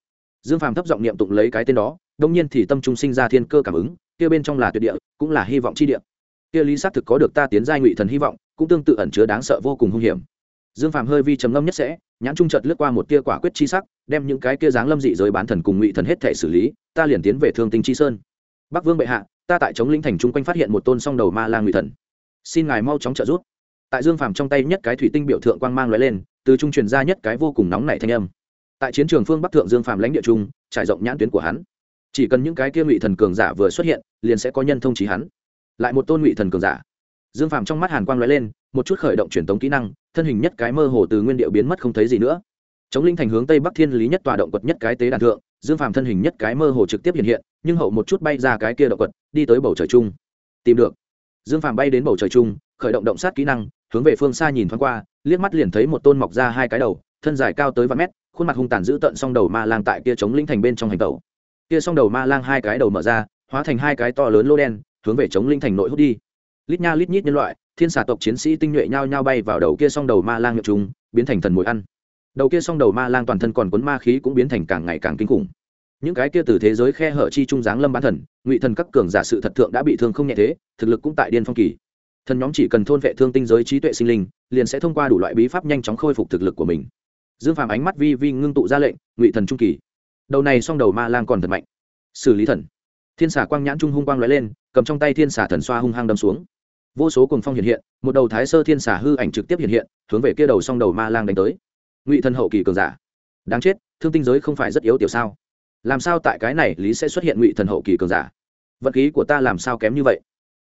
Dương phàm thấp giọng niệm tụng lấy cái tên đó, đông nhiên thì tâm trung sinh ra thiên cơ cảm ứng kia bên trong là tuyệt địa, cũng là hy vọng chi địa. Kia lý xác thực có được ta tiến giai ngụy thần hy vọng, cũng tương tự ẩn chứa đáng sợ vô cùng hung hiểm. Dương phàm hơi vi trầm ngâm nhất sẽ, nhãn trung chợt lướt qua một tia quả quyết chi sắc, đem những cái kia dáng lâm dị giới bán thần cùng ngụy thần hết thể xử lý, ta liền tiến về thương tinh chi sơn. Bắc vương bệ hạ, ta tại chống linh thành chung quanh phát hiện một tôn song đầu ma la ngụy thần. Xin ngài mau chóng trợ giúp. Tại dương phàm trong tay nhất cái thủy tinh biểu thượng quang mang lóe lên, từ trung truyền ra nhất cái vô cùng nóng nảy thanh âm. Tại chiến trường phương bắc thượng dương phàm lãnh địa trung, trải rộng nhãn tuyến của hắn chỉ cần những cái kia ngụy thần cường giả vừa xuất hiện, liền sẽ có nhân thông trí hắn. Lại một tôn ngụy thần cường giả. Dương phạm trong mắt hàn quang lóe lên, một chút khởi động truyền tống kỹ năng, thân hình nhất cái mơ hồ từ nguyên điệu biến mất không thấy gì nữa. Chống linh thành hướng tây bắc thiên lý nhất tòa động quật nhất cái tế đàn thượng, dương phạm thân hình nhất cái mơ hồ trực tiếp hiện hiện, nhưng hậu một chút bay ra cái kia động quật, đi tới bầu trời chung tìm được. Dương phạm bay đến bầu trời chung khởi động động sát kỹ năng, hướng về phương xa nhìn thoáng qua, liếc mắt liền thấy một tôn mọc ra hai cái đầu, thân dài cao tới vài mét, khuôn mặt hung tàn giữ tận song đầu ma lang tại kia chống linh thành bên trong hành tẩu kia song đầu ma lang hai cái đầu mở ra, hóa thành hai cái to lớn lô đen, hướng về chống linh thành nội hút đi. Lít nha lít nhít nhân loại, thiên xà tộc chiến sĩ tinh nhuệ nhao nhao bay vào đầu kia song đầu ma lang miệng trung biến thành thần mồi ăn. Đầu kia song đầu ma lang toàn thân còn cuốn ma khí cũng biến thành càng ngày càng kinh khủng. Những cái kia từ thế giới khe hở chi trung dáng lâm bán thần, ngụy thần các cường giả sự thật thượng đã bị thương không nhẹ thế, thực lực cũng tại điên phong kỳ. Thần nhóm chỉ cần thôn vệ thương tinh giới trí tuệ sinh linh, liền sẽ thông qua đủ loại bí pháp nhanh chóng khôi phục thực lực của mình. Dương phàm ánh mắt vi vi ngưng tụ ra lệnh, ngụy thần trung kỳ đầu này song đầu ma lang còn thật mạnh. Xử lý thần. Thiên xà quang nhãn trung hung quang lóe lên, cầm trong tay thiên xà thần xoa hung hăng đâm xuống. Vô số cùng phong hiện hiện, một đầu thái sơ thiên xà hư ảnh trực tiếp hiện hiện, hướng về kia đầu song đầu ma lang đánh tới. Ngụy thần hậu kỳ cường giả. Đáng chết, thương tinh giới không phải rất yếu tiểu sao? Làm sao tại cái này lý sẽ xuất hiện ngụy thần hậu kỳ cường giả? Vật khí của ta làm sao kém như vậy?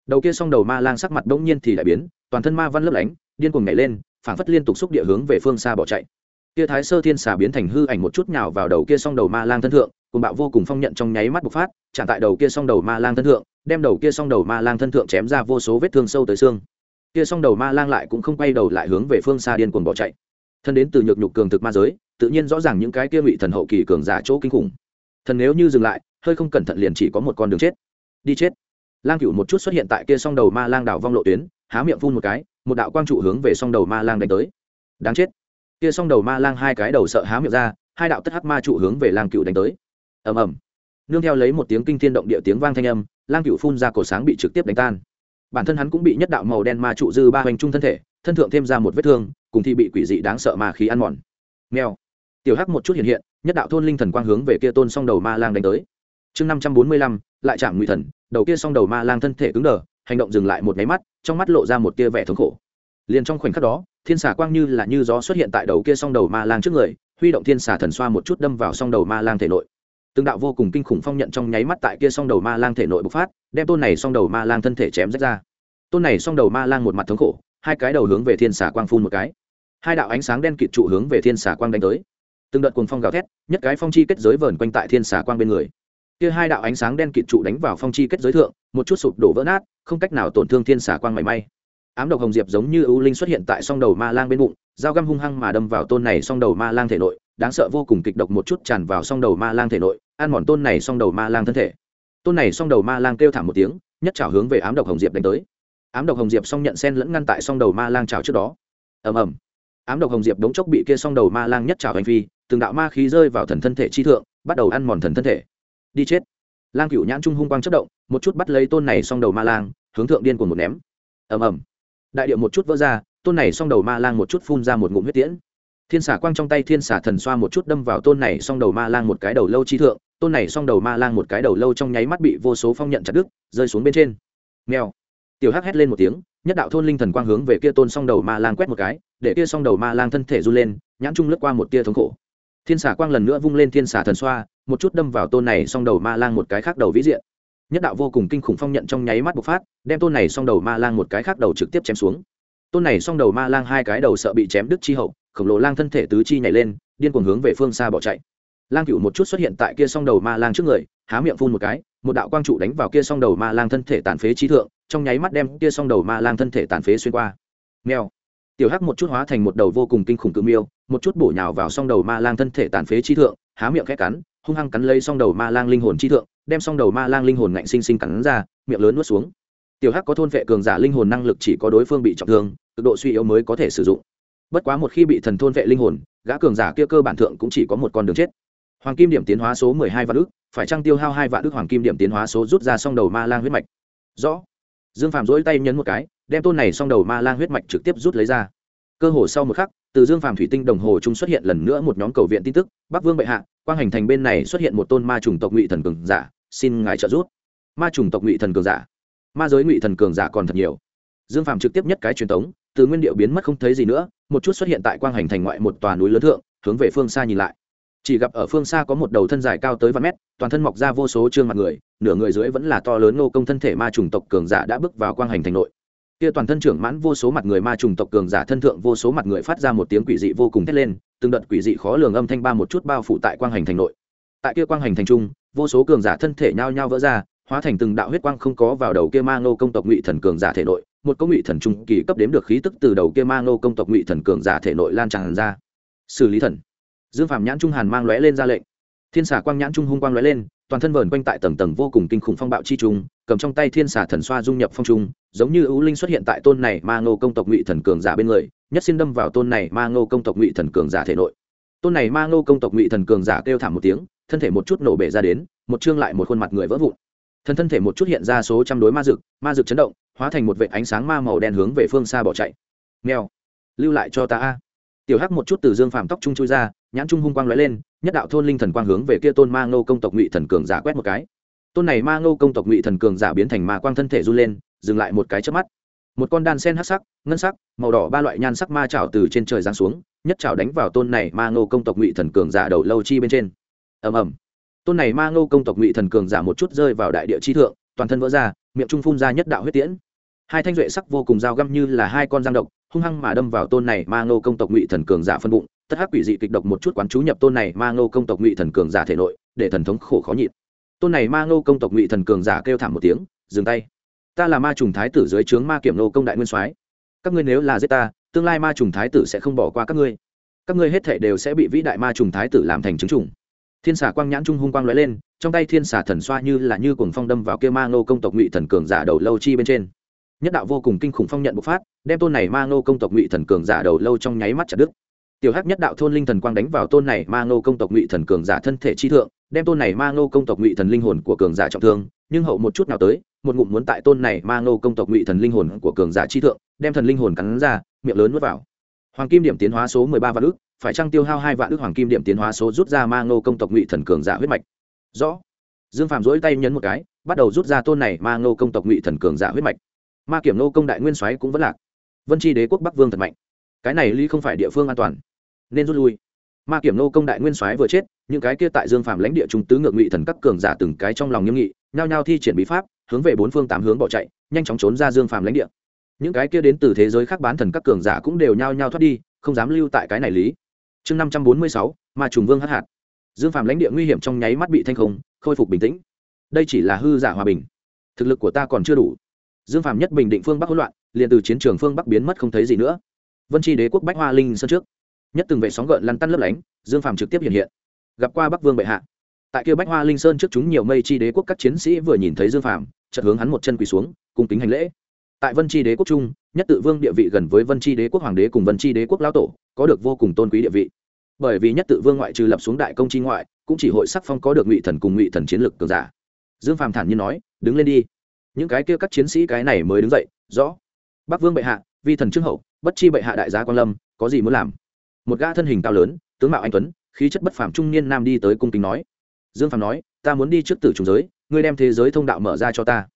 Đầu kia song đầu ma lang sắc mặt đông nhiên thì đại biến, toàn thân ma văn lấp lánh, điên cuồng nhảy lên, phảng phất liên tục xúc địa hướng về phương xa bỏ chạy kia thái sơ thiên xà biến thành hư ảnh một chút nhào vào đầu kia song đầu ma lang thân thượng cùng bạo vô cùng phong nhận trong nháy mắt bộc phát, chạm tại đầu kia song đầu ma lang thân thượng, đem đầu kia song đầu ma lang thân thượng chém ra vô số vết thương sâu tới xương. Kia song đầu ma lang lại cũng không quay đầu lại hướng về phương xa điên cuồng bỏ chạy. Thân đến từ nhược nhục cường thực ma giới, tự nhiên rõ ràng những cái kia ngụy thần hậu kỳ cường giả chỗ kinh khủng. Thần nếu như dừng lại, hơi không cẩn thận liền chỉ có một con đường chết. Đi chết. Lang cựu một chút xuất hiện tại kia song đầu ma lang đảo vong lộ tuyến, há miệng phun một cái, một đạo quang trụ hướng về song đầu ma lang đánh tới. Đáng chết kia song đầu ma lang hai cái đầu sợ há miệng ra, hai đạo tất hắc ma trụ hướng về lang cựu đánh tới. Ầm ầm. Nương theo lấy một tiếng kinh thiên động địa tiếng vang thanh âm, lang cựu phun ra cổ sáng bị trực tiếp đánh tan. Bản thân hắn cũng bị nhất đạo màu đen ma trụ dư ba hoành trung thân thể, thân thượng thêm ra một vết thương, cùng thì bị quỷ dị đáng sợ ma khí ăn mòn. Mèo. Tiểu hắc một chút hiện hiện, nhất đạo thôn linh thần quang hướng về kia tôn song đầu ma lang đánh tới. Chương năm trăm bốn mươi lăm, lại chạm ngụy thần, đầu kia song đầu ma lang thân thể cứng đờ, hành động dừng lại một máy mắt, trong mắt lộ ra một tia vẻ thống khổ. Liền trong khoảnh khắc đó thiên xà quang như là như gió xuất hiện tại đầu kia song đầu ma lang trước người, huy động thiên xà thần xoa một chút đâm vào song đầu ma lang thể nội. Từng đạo vô cùng kinh khủng phong nhận trong nháy mắt tại kia song đầu ma lang thể nội bộc phát, đem tôn này song đầu ma lang thân thể chém rách ra. Tôn này song đầu ma lang một mặt thống khổ, hai cái đầu hướng về thiên xà quang phun một cái. Hai đạo ánh sáng đen kịt trụ hướng về thiên xà quang đánh tới. Từng đợt cuồng phong gào thét, nhất cái phong chi kết giới vờn quanh tại thiên xà quang bên người. Kia hai đạo ánh sáng đen kịt trụ đánh vào phong chi kết giới thượng, một chút sụp đổ vỡ nát, không cách nào tổn thương thiên xà quang mảy may ám độc hồng diệp giống như ưu linh xuất hiện tại song đầu ma lang bên bụng, dao găm hung hăng mà đâm vào tôn này song đầu ma lang thể nội, đáng sợ vô cùng kịch độc một chút tràn vào song đầu ma lang thể nội, ăn mòn tôn này song đầu ma lang thân thể. Tôn này song đầu ma lang kêu thảm một tiếng, nhất trào hướng về ám độc hồng diệp đánh tới. Ám độc hồng diệp song nhận sen lẫn ngăn tại song đầu ma lang trào trước đó. Ầm ầm. Ám độc hồng diệp đống chốc bị kia song đầu ma lang nhất trào hành phi, từng đạo ma khí rơi vào thần thân thể chi thượng, bắt đầu ăn mòn thần thân thể. Đi chết. Lang cựu nhãn trung hung quang chất động, một chút bắt lấy tôn này song đầu ma lang, hướng thượng điên của một ném. Ầm ầm đại điệu một chút vỡ ra, tôn này song đầu ma lang một chút phun ra một ngụm huyết tiễn. Thiên xả quang trong tay thiên xả thần xoa một chút đâm vào tôn này song đầu ma lang một cái đầu lâu chi thượng, tôn này song đầu ma lang một cái đầu lâu trong nháy mắt bị vô số phong nhận chặt đứt, rơi xuống bên trên. Nghèo. Tiểu hắc hét lên một tiếng, nhất đạo thôn linh thần quang hướng về kia tôn song đầu ma lang quét một cái, để kia song đầu ma lang thân thể run lên, nhãn trung lướt qua một tia thống khổ. Thiên xả quang lần nữa vung lên thiên xả thần xoa, một chút đâm vào tôn này song đầu ma lang một cái khác đầu vĩ diện nhất đạo vô cùng kinh khủng phong nhận trong nháy mắt bộc phát, đem tôn này song đầu ma lang một cái khác đầu trực tiếp chém xuống. Tôn này song đầu ma lang hai cái đầu sợ bị chém đứt chi hậu, khổng lồ lang thân thể tứ chi nhảy lên, điên cuồng hướng về phương xa bỏ chạy. Lang cựu một chút xuất hiện tại kia song đầu ma lang trước người, há miệng phun một cái, một đạo quang trụ đánh vào kia song đầu ma lang thân thể tàn phế trí thượng, trong nháy mắt đem kia song đầu ma lang thân thể tàn phế xuyên qua. Nghèo tiểu hắc một chút hóa thành một đầu vô cùng kinh khủng cự miêu, một chút bổ nhào vào song đầu ma lang thân thể tàn phế trí thượng, há miệng khét cắn, hung hăng cắn lấy song đầu ma lang linh hồn chi thượng đem song đầu ma lang linh hồn ngạnh sinh sinh cắn ra, miệng lớn nuốt xuống. Tiểu hắc có thôn vệ cường giả linh hồn năng lực chỉ có đối phương bị trọng thương, cực độ suy yếu mới có thể sử dụng. Bất quá một khi bị thần thôn vệ linh hồn, gã cường giả kia cơ bản thượng cũng chỉ có một con đường chết. Hoàng kim điểm tiến hóa số mười hai vạn ước phải trăng tiêu hao hai vạn ước hoàng kim điểm tiến hóa số rút ra song đầu ma lang huyết mạch? Rõ. Dương phàm dỗi tay nhấn một cái, đem tôn này song đầu ma lang huyết mạch trực tiếp rút lấy ra. Cơ hồ sau một khắc, từ dương phàm thủy tinh đồng hồ trung xuất hiện lần nữa một nhóm cầu viện tin tức, bắc vương bệ hạ quang hành thành bên này xuất hiện một tôn ma trùng tộc ngụy thần cường giả, xin ngài trợ giúp. Ma trùng tộc ngụy thần cường giả. Ma giới ngụy thần cường giả còn thật nhiều. Dương phàm trực tiếp nhất cái truyền thống từ nguyên điệu biến mất không thấy gì nữa, một chút xuất hiện tại quang hành thành ngoại một tòa núi lớn thượng, hướng về phương xa nhìn lại. Chỉ gặp ở phương xa có một đầu thân dài cao tới vài mét, toàn thân mọc ra vô số trương mặt người, nửa người dưới vẫn là to lớn nô công thân thể ma trùng tộc cường giả đã bước vào quang hành thành nội kia toàn thân trưởng mãn vô số mặt người ma trùng tộc cường giả thân thượng vô số mặt người phát ra một tiếng quỷ dị vô cùng thét lên, từng đợt quỷ dị khó lường âm thanh ba một chút bao phủ tại quang hành thành nội. Tại kia quang hành thành trung, vô số cường giả thân thể nhao nhao vỡ ra, hóa thành từng đạo huyết quang không có vào đầu kia ma ngô công tộc ngụy thần cường giả thể nội, một công ngụy thần trung kỳ cấp đếm được khí tức từ đầu kia ma ngô công tộc ngụy thần cường giả thể nội lan tràn ra. Xử lý thần. Dương phạm nhãn trung hàn mang lóe lên ra lệnh. Thiên xà quang nhãn trung hung quang lóe lên toàn thân vờn quanh tại tầng tầng vô cùng kinh khủng phong bạo chi trung, cầm trong tay thiên xà thần xoa dung nhập phong trung, giống như ưu linh xuất hiện tại tôn này ma ngô công tộc ngụy thần cường giả bên người, nhất xin đâm vào tôn này ma ngô công tộc ngụy thần cường giả thể nội. Tôn này ma ngô công tộc ngụy thần cường giả kêu thảm một tiếng, thân thể một chút nổ bể ra đến, một chương lại một khuôn mặt người vỡ vụn. Thân thân thể một chút hiện ra số trăm đối ma dực ma dực chấn động, hóa thành một vệ ánh sáng ma màu đen hướng về phương xa bỏ chạy. Meo lưu lại cho ta a tiểu hắc một chút từ dương phàm tóc trung chui ra, nhãn trung hung quang lóe lên, nhất đạo thôn linh thần quang hướng về kia tôn ma ngô công tộc ngụy thần cường giả quét một cái. Tôn này ma ngô công tộc ngụy thần cường giả biến thành ma quang thân thể run lên, dừng lại một cái trước mắt. Một con đan sen hắc sắc, ngân sắc, màu đỏ ba loại nhan sắc ma trào từ trên trời giáng xuống, nhất trào đánh vào tôn này ma ngô công tộc ngụy thần cường giả đầu lâu chi bên trên. Ầm ầm. Tôn này ma ngô công tộc ngụy thần cường giả một chút rơi vào đại địa chi thượng, toàn thân vỡ ra, miệng trung phun ra nhất đạo huyết tiễn hai thanh duệ sắc vô cùng dao găm như là hai con giang độc, hung hăng mà đâm vào tôn này ma ngô công tộc ngụy thần cường giả phân bụng, tất hắc quỷ dị kịch độc một chút quán chú nhập tôn này ma ngô công tộc ngụy thần cường giả thể nội, để thần thống khổ khó nhịn. Tôn này ma ngô công tộc ngụy thần cường giả kêu thảm một tiếng, dừng tay. Ta là ma trùng thái tử dưới trướng ma kiểm nô công đại nguyên soái. Các ngươi nếu là giết ta, tương lai ma trùng thái tử sẽ không bỏ qua các ngươi. Các ngươi hết thể đều sẽ bị vĩ đại ma trùng thái tử làm thành chứng trùng. Thiên xà quang nhãn trung hung quang lóe lên, trong tay thiên xà thần xoa như là như cuồng phong đâm vào kia ma ngô công tộc ngụy thần cường giả đầu lâu chi bên trên nhất đạo vô cùng kinh khủng phong nhận bộc phát, đem tôn này ma ngô công tộc ngụy thần cường giả đầu lâu trong nháy mắt chặt đứt. Tiểu hắc nhất đạo thôn linh thần quang đánh vào tôn này ma ngô công tộc ngụy thần cường giả thân thể chi thượng, đem tôn này ma ngô công tộc ngụy thần linh hồn của cường giả trọng thương, nhưng hậu một chút nào tới, một ngụm muốn tại tôn này ma ngô công tộc ngụy thần linh hồn của cường giả chi thượng, đem thần linh hồn cắn ra, miệng lớn nuốt vào. Hoàng kim điểm tiến hóa số mười ba vạn ước phải trăng tiêu hao hai vạn ước hoàng kim điểm tiến hóa số rút ra ma ngô công tộc ngụy thần cường giả huyết mạch? Rõ. Dương phạm dỗi tay nhấn một cái, bắt đầu rút ra tôn này ma ngô công tộc ngụy thần cường giả huyết mạch ma kiểm nô công đại nguyên soái cũng vẫn lạc. Vân tri đế quốc bắc vương thật mạnh. Cái này ly không phải địa phương an toàn. Nên rút lui. Ma kiểm nô công đại nguyên soái vừa chết, những cái kia tại dương phạm lãnh địa trung tứ ngược ngụy thần các cường giả từng cái trong lòng nghiêm nghị, nhao nhao thi triển bí pháp, hướng về bốn phương tám hướng bỏ chạy, nhanh chóng trốn ra dương phạm lãnh địa. Những cái kia đến từ thế giới khác bán thần các cường giả cũng đều nhao nhao thoát đi, không dám lưu tại cái này lý. Chương năm trăm bốn mươi sáu, ma trùng vương hắc hạt. Dương phạm lãnh địa nguy hiểm trong nháy mắt bị thanh không, khôi phục bình tĩnh. Đây chỉ là hư giả hòa bình. Thực lực của ta còn chưa đủ dương phạm nhất bình định phương bắc hỗn loạn, liền từ chiến trường phương bắc biến mất không thấy gì nữa. Vân tri đế quốc bách hoa linh sơn trước. Nhất từng vệ sóng gợn lăn tăn lấp lánh, dương phạm trực tiếp hiện hiện. Gặp qua bắc vương bệ hạ. Tại kia bách hoa linh sơn trước chúng nhiều mây chi đế quốc các chiến sĩ vừa nhìn thấy dương phạm chợt hướng hắn một chân quỳ xuống, cung kính hành lễ. Tại vân tri đế quốc trung, nhất tự vương địa vị gần với vân tri đế quốc hoàng đế cùng vân tri đế quốc lão tổ, có được vô cùng tôn quý địa vị. Bởi vì nhất tự vương ngoại trừ lập xuống đại công tri ngoại, cũng chỉ hội sắc phong có được ngụy thần cùng ngụy thần chiến lược cường giả. Dương phàm thản nhiên nói, đứng lên đi những cái kia các chiến sĩ cái này mới đứng dậy, rõ, bắc vương bệ hạ, vi thần trương hậu, bất chi bệ hạ đại gia quan lâm, có gì muốn làm? Một gã thân hình cao lớn, tướng mạo anh tuấn, khí chất bất phàm trung niên nam đi tới cung kính nói. Dương phàm nói, ta muốn đi trước tử trùng giới, ngươi đem thế giới thông đạo mở ra cho ta.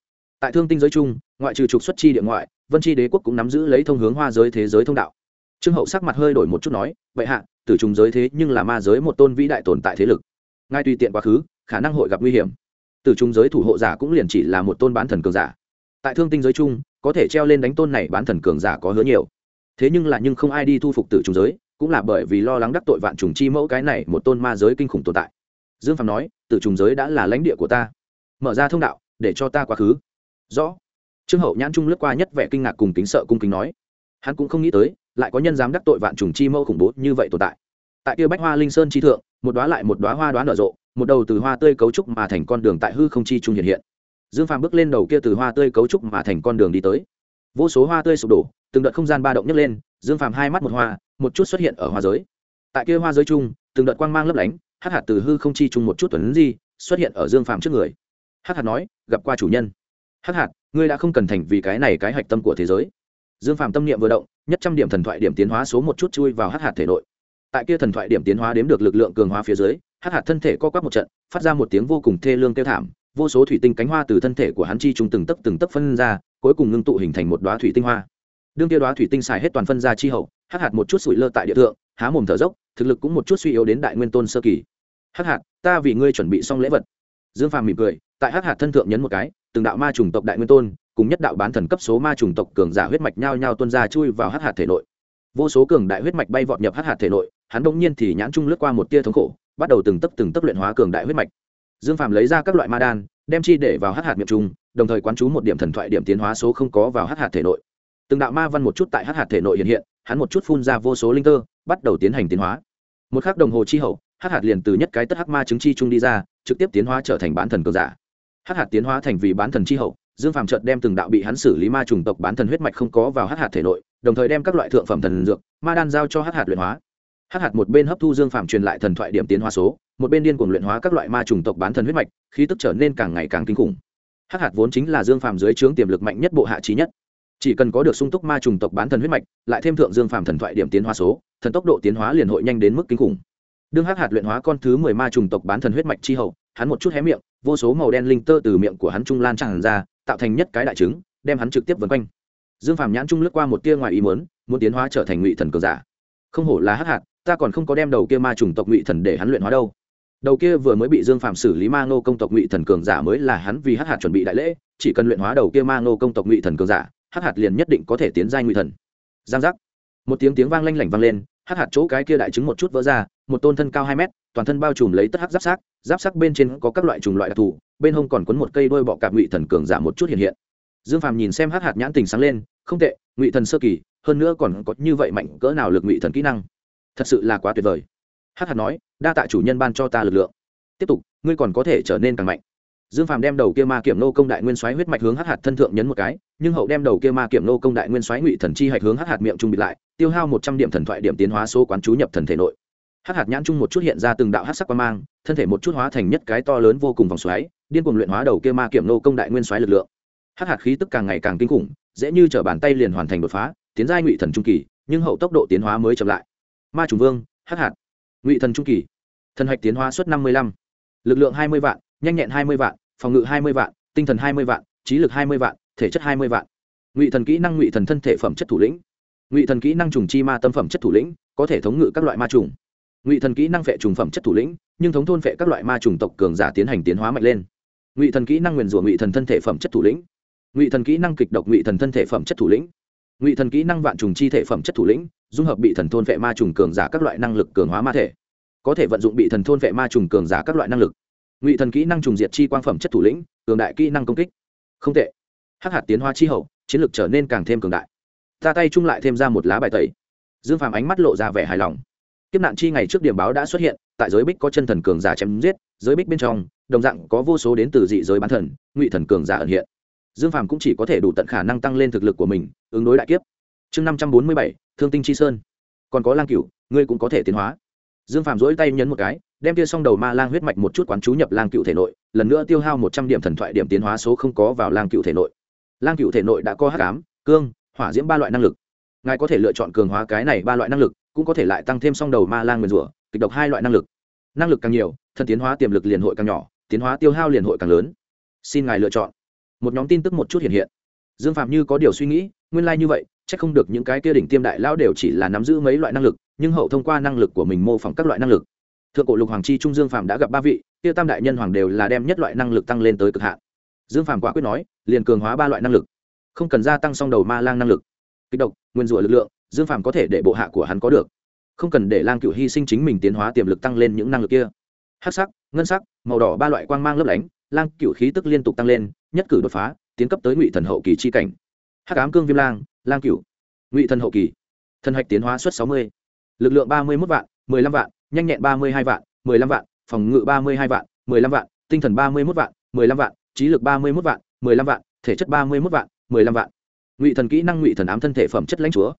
Tại thương tinh giới chung ngoại trừ trục xuất chi địa ngoại, vân chi đế quốc cũng nắm giữ lấy thông hướng hoa giới thế giới thông đạo. Trương hậu sắc mặt hơi đổi một chút nói vậy hạ, tử trùng giới thế nhưng là ma giới một tôn vĩ đại tồn tại thế lực. Ngay tùy tiện quá khứ, khả năng hội gặp nguy hiểm tử trùng giới thủ hộ giả cũng liền chỉ là một tôn bán thần cường giả. Tại thương tinh giới chung, có thể treo lên đánh tôn này bán thần cường giả có hứa nhiều. Thế nhưng là nhưng không ai đi thu phục tử trùng giới, cũng là bởi vì lo lắng đắc tội vạn trùng chi mẫu cái này một tôn ma giới kinh khủng tồn tại. Dương phạm nói tử trùng giới đã là lãnh địa của ta. Mở ra thông đạo, để cho ta quá khứ. Rõ. Trương hậu nhãn trung lướt qua nhất vẻ kinh ngạc cùng kính sợ cung kính nói. Hắn cũng không nghĩ tới, lại có nhân dám đắc tội vạn trùng chi mẫu khủng bố như vậy tồn tại tại kia bách hoa linh sơn chi thượng, một đoá lại một đoá hoa đoá nở rộ, một đầu từ hoa tươi cấu trúc mà thành con đường tại hư không chi trung hiện hiện. Dương phàm bước lên đầu kia từ hoa tươi cấu trúc mà thành con đường đi tới. Vô số hoa tươi sụp đổ, từng đợt không gian ba động nhấc lên, dương phàm hai mắt một hoa, một chút xuất hiện ở hoa giới. Tại kia hoa giới chung từng đợt quang mang lấp lánh, hắc hạt từ hư không chi chung một chút tuấn di, xuất hiện ở dương phàm trước người. Hắc hạt nói, gặp qua chủ nhân. Hắc hạt, ngươi đã không cần thành vì cái này cái hạch tâm của thế giới. Dương phàm tâm niệm vừa động, nhất trăm điểm thần thoại điểm tiến hóa số một chút chui vào hắc hạt thể nội tại kia thần thoại điểm tiến hóa đếm được lực lượng cường hóa phía dưới, hắc hạt thân thể co quắp một trận, phát ra một tiếng vô cùng thê lương kêu thảm, vô số thủy tinh cánh hoa từ thân thể của hắn chi trùng từng tấc từng tấc phân ra, cuối cùng ngưng tụ hình thành một đoá thủy tinh hoa. Đương kia đoá thủy tinh xài hết toàn phân ra chi hậu, hắc hạt một chút sủi lơ tại địa thượng, há mồm thở dốc, thực lực cũng một chút suy yếu đến đại nguyên tôn sơ kỳ. Hắc hạt, ta vì ngươi chuẩn bị xong lễ vật. Dương phàm mỉm cười, tại hắc hạt thân thượng nhấn một cái, từng đạo ma chủng tộc đại nguyên tôn, cùng nhất đạo bán thần cấp số ma trùng tộc cường giả huyết mạch nhao nhao tuôn ra chui vào hắc hạt thể nội. Vô số cường đại huyết mạch bay vọt nhập hắc hạt thể nội hắn bỗng nhiên thì nhãn trung lướt qua một tia thống khổ, bắt đầu từng tấc từng tấc luyện hóa cường đại huyết mạch. Dương phàm lấy ra các loại ma đan, đem chi để vào hắc hạt miệng trung, đồng thời quán chú một điểm thần thoại điểm tiến hóa số không có vào hắc hạt thể nội. Từng đạo ma văn một chút tại hắc hạt thể nội hiện hiện, hắn một chút phun ra vô số linh tơ bắt đầu tiến hành tiến hóa. Một khắc đồng hồ chi hậu, hắc hạt liền từ nhất cái tất hắc ma chứng chi trung đi ra, trực tiếp tiến hóa trở thành bán thần cường giả. Hắc hạt tiến hóa thành vì bán thần chi hậu, dương phàm trợt đem từng đạo bị hắn xử lý ma trùng tộc bán thần huyết mạch không có vào hắc hạt thể nội, đồng thời đem các loại thượng phẩm thần dược, ma đan giao cho hắc hạt luyện hóa hắc hạt một bên hấp thu dương phàm truyền lại thần thoại điểm tiến hóa số, một bên điên cuồng luyện hóa các loại ma trùng tộc bán thần huyết mạch, khí tức trở nên càng ngày càng kinh khủng. Hắc hạt vốn chính là dương phàm dưới trướng tiềm lực mạnh nhất bộ hạ trí nhất. Chỉ cần có được sung túc ma trùng tộc bán thần huyết mạch, lại thêm thượng dương phàm thần thoại điểm tiến hóa số, thần tốc độ tiến hóa liền hội nhanh đến mức kinh khủng. Đương hắc hạt luyện hóa con thứ mười ma trùng tộc bán thần huyết mạch chi hậu, hắn một chút hé miệng, vô số màu đen linh tơ từ miệng của hắn trung lan tràn ra, tạo thành nhất cái đại trứng, đem hắn trực tiếp vân quanh. Dương phàm nhãn trung lướt qua một tia ngoài ý muốn muốn tiến hóa trở thành ngụy thần cường giả. Không hổ là hắc hạt ta còn không có đem đầu kia ma trùng tộc ngụy thần để hắn luyện hóa đâu. Đầu kia vừa mới bị dương phạm xử lý ma ngô công tộc ngụy thần cường giả mới là hắn vì hắc hạt chuẩn bị đại lễ, chỉ cần luyện hóa đầu kia ma ngô công tộc ngụy thần cường giả, hắc hạt liền nhất định có thể tiến giai ngụy thần. Giang giác. Một tiếng tiếng vang lanh lảnh vang lên, hắc hạt chỗ cái kia đại trứng một chút vỡ ra, một tôn thân cao hai mét, toàn thân bao trùm lấy tất hắc giáp sắc giáp sắc bên trên có các loại trùng loại đặc thù, bên hông còn quấn một cây đôi bọ cạp ngụy thần cường giả một chút hiện hiện. Dương phàm nhìn xem hắc hạt nhãn tình sáng lên, không tệ, ngụy thần sơ kỳ, hơn nữa còn có như vậy mạnh cỡ nào lực ngụy thần kỹ năng thật sự là quá tuyệt vời. Hắc hạt nói, đa tạ chủ nhân ban cho ta lực lượng. Tiếp tục, ngươi còn có thể trở nên càng mạnh. Dương phàm đem đầu kia ma kiểm nô công đại nguyên soái huyết mạch hướng hắc hạt thân thượng nhấn một cái, nhưng hậu đem đầu kia ma kiểm nô công đại nguyên soái ngụy thần chi hạch hướng hắc hạt miệng trung bị lại, tiêu hao một trăm điểm thần thoại điểm tiến hóa số quán chú nhập thần thể nội. Hắc hạt nhãn trung một chút hiện ra từng đạo hắc sắc quan mang, thân thể một chút hóa thành nhất cái to lớn vô cùng vòng xoáy, điên cuồng luyện hóa đầu kia ma kiểm nô công đại nguyên soái lực lượng. Hắc hạt khí tức càng ngày càng kinh khủng, dễ như chở bàn tay liền hoàn thành đột phá, tiến giai ngụy thần trung kỳ, nhưng hậu tốc độ tiến hóa mới chậm lại ma trùng vương, hắc hạt, ngụy thần trung kỳ, thần hạch tiến hóa suất năm mươi lăm, lực lượng hai mươi vạn, nhanh nhẹn hai mươi vạn, phòng ngự hai mươi vạn, tinh thần hai mươi vạn, trí lực hai mươi vạn, thể chất hai mươi vạn. Ngụy thần kỹ năng ngụy thần thân thể phẩm chất thủ lĩnh. Ngụy thần kỹ năng trùng chi ma tâm phẩm chất thủ lĩnh, có thể thống ngự các loại ma trùng ngụy thần kỹ năng phệ trùng phẩm chất thủ lĩnh, nhưng thống thôn phệ các loại ma trùng tộc cường giả tiến hành tiến hóa mạnh lên. Ngụy thần kỹ năng nguyền rủa ngụy thần thân thể phẩm chất thủ lĩnh. Ngụy thần kỹ năng kịch độc ngụy thần thân thể phẩm chất thủ lĩnh ngụy thần kỹ năng vạn trùng chi thể phẩm chất thủ lĩnh, dung hợp bị thần thôn vệ ma trùng cường giả các loại năng lực cường hóa ma thể. Có thể vận dụng bị thần thôn vệ ma trùng cường giả các loại năng lực. Ngụy thần kỹ năng trùng diệt chi quang phẩm chất thủ lĩnh, cường đại kỹ năng công kích. Không tệ. Hắc hạt tiến hóa chi hậu, chiến lược trở nên càng thêm cường đại. Ta tay chung lại thêm ra một lá bài tẩy. Dương phàm ánh mắt lộ ra vẻ hài lòng. Kiếp nạn chi ngày trước điểm báo đã xuất hiện, tại giới bích có chân thần cường giả chém giết, giới bích bên trong, đồng dạng có vô số đến từ dị giới bán thần, ngụy thần cường giả ẩn hiện dương phàm cũng chỉ có thể đủ tận khả năng tăng lên thực lực của mình, ứng đối đại kiếp. Chương năm trăm bốn mươi bảy, thương tinh chi sơn. Còn có lang cựu ngươi cũng có thể tiến hóa. Dương phàm dỗi tay nhấn một cái, đem tia song đầu ma lang huyết mạch một chút quán chú nhập lang cựu thể nội, lần nữa tiêu hao một trăm điểm thần thoại điểm tiến hóa số không có vào lang cựu thể nội. Lang cựu thể nội đã có hát cám cương, hỏa diễm ba loại năng lực. Ngài có thể lựa chọn cường hóa cái này ba loại năng lực, cũng có thể lại tăng thêm song đầu ma lang nguyền rủa, kịch độc hai loại năng lực. Năng lực càng nhiều, thần tiến hóa tiềm lực liền hội càng nhỏ, tiến hóa tiêu hao liền hội càng lớn. Xin ngài lựa chọn một nhóm tin tức một chút hiện hiện. Dương phạm như có điều suy nghĩ, nguyên lai、like、như vậy c h ắ c không được những cái kia đỉnh tiêm đại lao đều chỉ là nắm giữ mấy loại năng lực, nhưng hậu thông qua năng lực của mình mô phỏng các loại năng lực. Thượng cổ lục hoàng chi trung dương phạm đã gặp ba vị, kia tam đại nhân hoàng đều là đem nhất loại năng lực tăng lên tới cực hạn. Dương phạm quả quyết nói, liền cường hóa ba loại năng lực. Không cần gia tăng song đầu ma lang năng lực. Kích độc, nguyên rủa lực lượng, dương phạm có thể để bộ hạ của hắn có được. Không cần để lang cựu hy sinh chính mình tiến hóa tiềm lực tăng lên những năng lực kia. Hát sắc, ngân sắc, màu đỏ ba loại quang mang lấp lánh, lang cựu khí tức liên tục tăng lên nhất cử đột phá, tiến cấp tới ngụy thần hậu kỳ chi cảnh. Hắc ám cương viêm lang lang cửu. Ngụy thần hậu kỳ. Thần hạch tiến hóa suất sáu mươi. Lực lượng ba mươi một vạn, mười lăm vạn, nhanh nhẹn ba mươi hai vạn, mười lăm vạn, phòng ngự ba mươi hai vạn, mười lăm vạn, tinh thần ba mươi một vạn, mười lăm vạn, trí lực ba mươi một vạn, mười lăm vạn, thể chất ba mươi một vạn, mười lăm vạn. Ngụy thần kỹ năng, ngụy thần ám thân thể phẩm chất lãnh chúa.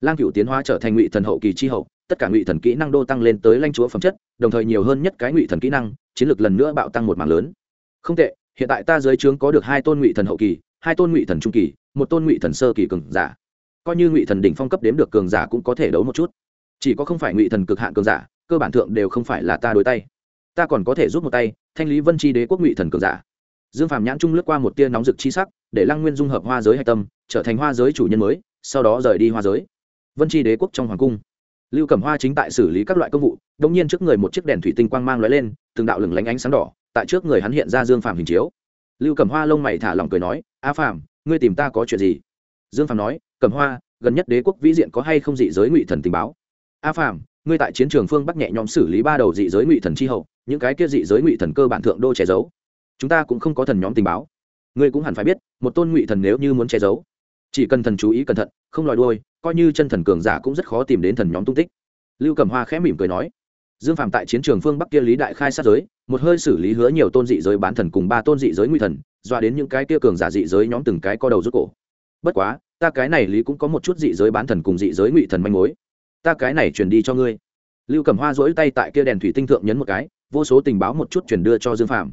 Lang cửu tiến hóa trở thành ngụy thần hậu kỳ chi hậu, tất cả ngụy thần kỹ năng đô tăng lên tới lãnh chúa phẩm chất, đồng thời nhiều hơn nhất cái ngụy thần kỹ năng, chiến lược lần nữa bạo tăng một mảng lớn. Không tệ hiện tại ta dưới trướng có được hai tôn ngụy thần hậu kỳ, hai tôn ngụy thần trung kỳ, một tôn ngụy thần sơ kỳ cường giả. Coi như ngụy thần đỉnh phong cấp đếm được cường giả cũng có thể đấu một chút. Chỉ có không phải ngụy thần cực hạn cường giả, cơ bản thượng đều không phải là ta đối tay. Ta còn có thể rút một tay, thanh lý vân chi đế quốc ngụy thần cường giả. Dương phàm nhãn trung lướt qua một tia nóng rực chi sắc, để lăng nguyên dung hợp hoa giới hạch tâm, trở thành hoa giới chủ nhân mới, sau đó rời đi hoa giới. Vân chi đế quốc trong hoàng cung. Lưu cẩm hoa chính tại xử lý các loại công vụ đ ỗ n g nhiên trước người một chiếc đèn thủy tinh quang mang l ó e lên, từng đạo lửng lánh ánh sáng đỏ tại trước người hắn hiện ra dương phàm hình chiếu. Lưu cẩm hoa lông mày thả lỏng cười nói, a phàm, ngươi tìm ta có chuyện gì? Dương phàm nói cầm hoa, gần nhất đế quốc vĩ diện có hay không dị giới ngụy thần tình báo? A phàm, ngươi tại chiến trường phương bắc nhẹ nhõm xử lý ba đầu dị giới ngụy thần chi hậu, những cái kia dị giới ngụy thần cơ bản thượng đô che giấu. Chúng ta cũng không có thần nhóm tình báo. Ngươi cũng hẳn phải biết, một tôn ngụy thần nếu như muốn che giấu, chỉ cần thần chú ý cẩn thận, không lòi đuôi, coi như chân thần cường giả cũng rất khó tìm đến thần nhóm tung tích. Lưu cầm hoa khẽ mỉm cười nói dương phạm tại chiến trường phương bắc kia lý đại khai sát giới, một hơi xử lý hứa nhiều tôn dị giới bán thần cùng ba tôn dị giới nguy thần, dọa đến những cái kia cường giả dị giới nhóm từng cái co đầu rút cổ. Bất quá, ta cái này lý cũng có một chút dị giới bán thần cùng dị giới ngụy thần manh mối. Ta cái này chuyển đi cho ngươi. Lưu cầm hoa dỗi tay tại kia đèn thủy tinh thượng nhấn một cái, vô số tình báo một chút chuyển đưa cho dương phạm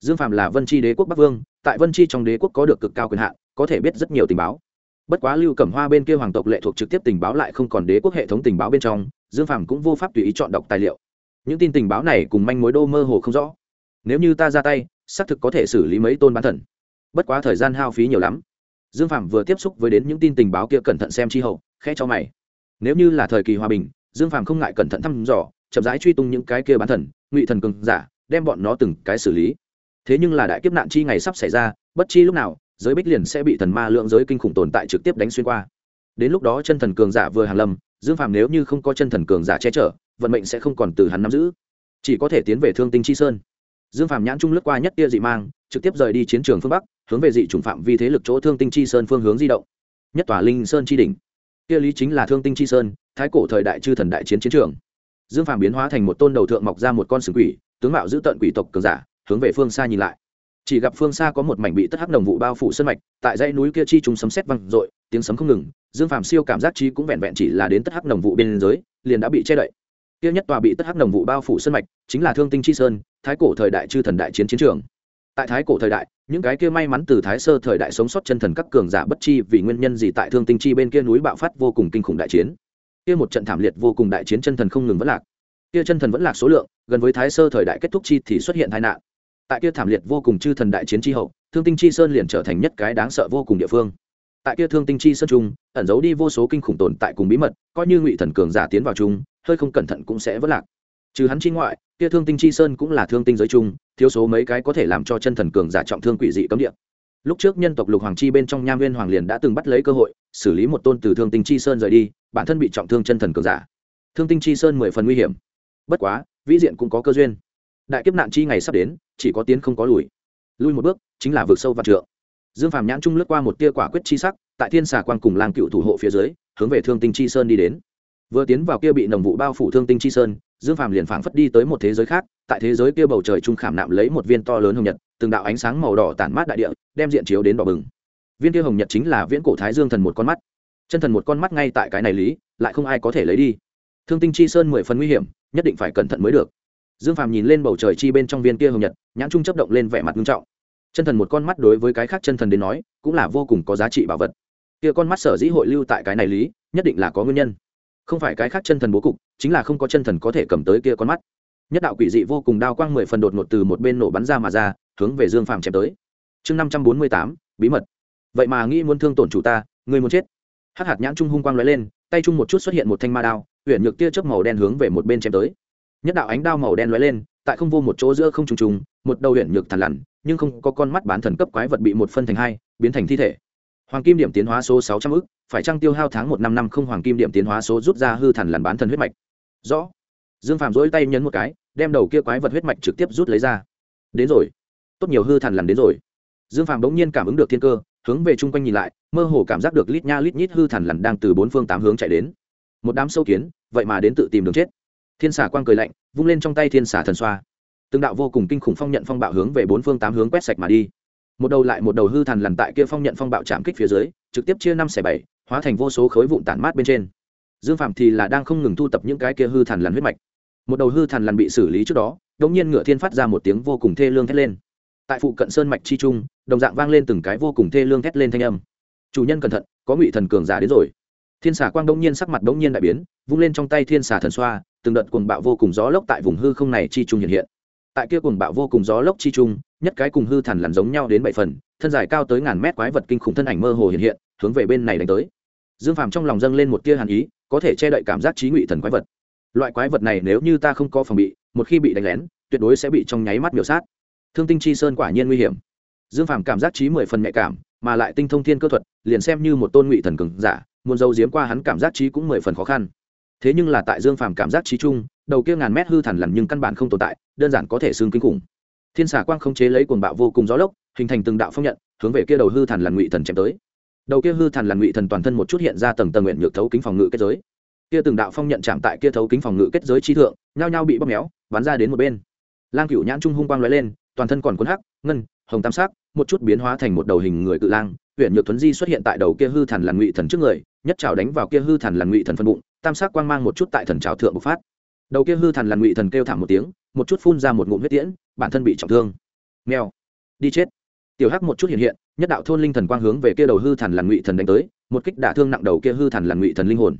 dương phạm là vân tri đế quốc bắc vương, tại vân tri trong đế quốc có được cực cao quyền hạn, có thể biết rất nhiều tình báo. Bất quá lưu cẩm hoa bên kia hoàng tộc lệ thuộc trực tiếp tình báo lại không còn đế quốc hệ thống tình báo bên trong, dương Phạm cũng vô pháp tùy ý chọn đọc tài liệu những tin tình báo này cùng manh mối đô mơ hồ không rõ. Nếu như ta ra tay, xác thực có thể xử lý mấy tôn bán thần. Bất quá thời gian hao phí nhiều lắm. Dương phạm vừa tiếp xúc với đến những tin tình báo kia cẩn thận xem chi hậu, khẽ cho mày. Nếu như là thời kỳ hòa bình, dương phạm không ngại cẩn thận thăm dò, chậm rãi truy tung những cái kia bán thần, ngụy thần cường giả, đem bọn nó từng cái xử lý. Thế nhưng là đại kiếp nạn chi ngày sắp xảy ra, bất chi lúc nào, giới bích liền sẽ bị thần ma lượng giới kinh khủng tồn tại trực tiếp đánh xuyên qua. Đến lúc đó chân thần cường giả vừa hàng lâm, dương phàm nếu như không có chân thần cường giả che chở vận mệnh sẽ không còn từ hắn nắm giữ. Chỉ có thể tiến về thương tinh chi sơn. Dương Phạm nhãn trung lướt qua nhất tia dị mang, trực tiếp rời đi chiến trường phương bắc, hướng về dị chủng phạm vi thế lực chỗ thương tinh chi sơn phương hướng di động. Nhất tòa linh sơn chi đỉnh. Kia lý chính là thương tinh chi sơn, thái cổ thời đại chư thần đại chiến chiến trường. Dương Phạm biến hóa thành một tôn đầu thượng mọc ra một con sừng quỷ, tướng mạo giữ tận quỷ tộc cường giả, hướng về phương xa nhìn lại. Chỉ gặp phương xa có một mảnh bị tất hắc đồng vụ bao phủ sân mạch, tại dãy núi kia chi chúng sấm sét văng rội tiếng sấm không ngừng, dương phàm siêu cảm giác chi cũng vẹn vẹn chỉ là đến tất hắc đồng vụ bên dưới liền đã bị che đậy kia nhất tòa bị tất hắc đồng vụ bao phủ sân mạch, chính là thương tinh chi sơn, thái cổ thời đại chư thần đại chiến chiến trường. Tại thái cổ thời đại, những cái kia may mắn từ thái sơ thời đại sống sót chân thần các cường giả bất chi vì nguyên nhân gì tại thương tinh chi bên kia núi bạo phát vô cùng kinh khủng đại chiến. Kia một trận thảm liệt vô cùng đại chiến chân thần không ngừng vẫn lạc. Kia chân thần vẫn lạc số lượng, gần với thái sơ thời đại kết thúc chi thì xuất hiện tai nạn. Tại kia thảm liệt vô cùng chư thần đại chiến chi hậu, thương tinh chi sơn liền trở thành nhất cái đáng sợ vô cùng địa phương. Tại kia thương tinh chi sơn trung, ẩn giấu đi vô số kinh khủng tồn tại cùng bí mật, coi như ngụy thần cường giả tiến vào chung hơi không cẩn thận cũng sẽ vất lạc. Trừ hắn chi ngoại, kia thương tinh chi sơn cũng là thương tinh giới chung thiếu số mấy cái có thể làm cho chân thần cường giả trọng thương quỷ dị cấm địa. Lúc trước nhân tộc lục hoàng chi bên trong nham viên hoàng liền đã từng bắt lấy cơ hội, xử lý một tôn từ thương tinh chi sơn rời đi, bản thân bị trọng thương chân thần cường giả. Thương tinh chi sơn mười phần nguy hiểm. Bất quá, vĩ diện cũng có cơ duyên. Đại kiếp nạn chi ngày sắp đến, chỉ có tiến không có lùi. Lui một bước, chính là vượt sâu và trượng. Dương phàm nhãn trung lướt qua một tia quả quyết chi sắc, tại thiên xà quan cùng làng cựu thủ hộ phía dưới, hướng về thương tinh chi sơn đi đến vừa tiến vào kia bị nồng vụ bao phủ thương tinh chi sơn, dương phàm liền phảng phất đi tới một thế giới khác, tại thế giới kia bầu trời trung khảm nạm lấy một viên to lớn hồng nhật, từng đạo ánh sáng màu đỏ tản mát đại địa, đem diện chiếu đến đỏ bừng. Viên kia hồng nhật chính là viễn cổ thái dương thần một con mắt. Chân thần một con mắt ngay tại cái này lý, lại không ai có thể lấy đi. Thương tinh chi sơn mười phần nguy hiểm, nhất định phải cẩn thận mới được. Dương phàm nhìn lên bầu trời chi bên trong viên kia hồng nhật, nhãn trung chấp động lên vẻ mặt nghiêm trọng. Chân thần một con mắt đối với cái khác chân thần đến nói, cũng là vô cùng có giá trị bảo vật. Kia con mắt sở dĩ hội lưu tại cái này lý, nhất định là có nguyên nhân không phải cái khác chân thần bố cục, chính là không có chân thần có thể cầm tới kia con mắt. Nhất đạo quỷ dị vô cùng đao quang mười phần đột ngột từ một bên nổ bắn ra mà ra, hướng về dương phàm chém tới. Chương năm trăm bốn mươi tám, bí mật. Vậy mà nghĩ muốn thương tổn chủ ta người muốn chết. Hắc hạt nhãn trung hung quang lóe lên, tay trung một chút xuất hiện một thanh ma đao huyện nhược tia chớp màu đen hướng về một bên chém tới. Nhất đạo ánh đao màu đen lóe lên, tại không vô một chỗ giữa không trùng trùng, một đầu huyện nhược thằn lằn, nhưng không có con mắt bán thần cấp quái vật bị một phân thành hai, biến thành thi thể hoàng kim điểm tiến hóa số sáu trăm ư phải trăng tiêu hao tháng một năm năm không hoàng kim điểm tiến hóa số rút ra hư thần lần bán thần huyết mạch? Rõ. Dương phạm dỗi tay nhấn một cái, đem đầu kia quái vật huyết mạch trực tiếp rút lấy ra. Đến rồi. Tốt nhiều hư thần lằn đến rồi. Dương phạm bỗng nhiên cảm ứng được thiên cơ, hướng về chung quanh nhìn lại, mơ hồ cảm giác được lít nha lít nhít hư thần lần đang từ bốn phương tám hướng chạy đến. Một đám sâu kiến, vậy mà đến tự tìm đường chết. Thiên xà quang cười lạnh, vung lên trong tay thiên xà thần xoa. Từng đạo vô cùng kinh khủng phong nhận phong bạo hướng về bốn phương tám hướng quét sạch mà đi một đầu lại một đầu hư thần lằn tại kia phong nhận phong bạo chạm kích phía dưới, trực tiếp chia năm xẻ bảy, hóa thành vô số khối vụn tản mát bên trên. Dương phạm thì là đang không ngừng thu tập những cái kia hư thần lằn huyết mạch. Một đầu hư thần lằn bị xử lý trước đó đống nhiên ngựa thiên phát ra một tiếng vô cùng thê lương thét lên. Tại phụ cận sơn mạch chi trung, đồng dạng vang lên từng cái vô cùng thê lương thét lên thanh âm. Chủ nhân cẩn thận, có ngụy thần cường giả đến rồi. Thiên xà quang đống nhiên sắc mặt đống nhiên đại biến, vung lên trong tay thiên xà thần xoa, từng đợt cuồng bạo vô cùng gió lốc tại vùng hư không này chi trung hiện hiện. Tại kia cuồng bạo vô cùng gió lốc chi trung nhất cái cùng hư thần lằn giống nhau đến bảy phần, thân dài cao tới ngàn mét quái vật kinh khủng thân ảnh mơ hồ hiện hiện, hướng về bên này đánh tới. Dương phàm trong lòng dâng lên một tia hàn ý, có thể che đậy cảm giác trí ngụy thần quái vật. Loại quái vật này nếu như ta không có phòng bị, một khi bị đánh lén, tuyệt đối sẽ bị trong nháy mắt miểu sát. Thương tinh chi sơn quả nhiên nguy hiểm. Dương phàm cảm giác trí mười phần nhạy cảm, mà lại tinh thông thiên cơ thuật, liền xem như một tôn ngụy thần cường giả, muốn giấu giếm qua hắn cảm giác trí cũng mười phần khó khăn. Thế nhưng là tại dương phàm cảm giác trí chung, đầu kia ngàn mét hư thần lằn nhưng căn bản không tồn tại, đơn giản có thể xương kinh khủng thiên xà quang không chế lấy cuồng bạo vô cùng gió lốc, hình thành từng đạo phong nhận, hướng về kia đầu hư thần lằn ngụy thần chém tới. Đầu kia hư thần lằn ngụy thần toàn thân một chút hiện ra tầng tầng nguyện nhược thấu kính phòng ngự kết giới. Kia từng đạo phong nhận chạm tại kia thấu kính phòng ngự kết giới chi thượng, nhao nhao bị bóp méo, bắn ra đến một bên. Lang cửu nhãn trung hung quang lóe lên, toàn thân còn cuốn hắc, ngân, hồng tam sắc, một chút biến hóa thành một đầu hình người cự lang huyện nhược thuấn di xuất hiện tại đầu kia hư thần làn ngụy thần trước người, nhất trào đánh vào kia hư thần làn ngụy thần phân bụng, tam sắc quang mang một chút tại thần trào thượng bộc phát đầu kia hư thần là ngụy thần kêu thảm một tiếng, một chút phun ra một ngụm huyết tiễn, bản thân bị trọng thương. Nghèo đi chết. Tiểu hắc một chút hiện hiện, nhất đạo thôn linh thần quang hướng về kia đầu hư thần là ngụy thần đánh tới, một kích đả thương nặng đầu kia hư thần là ngụy thần linh hồn.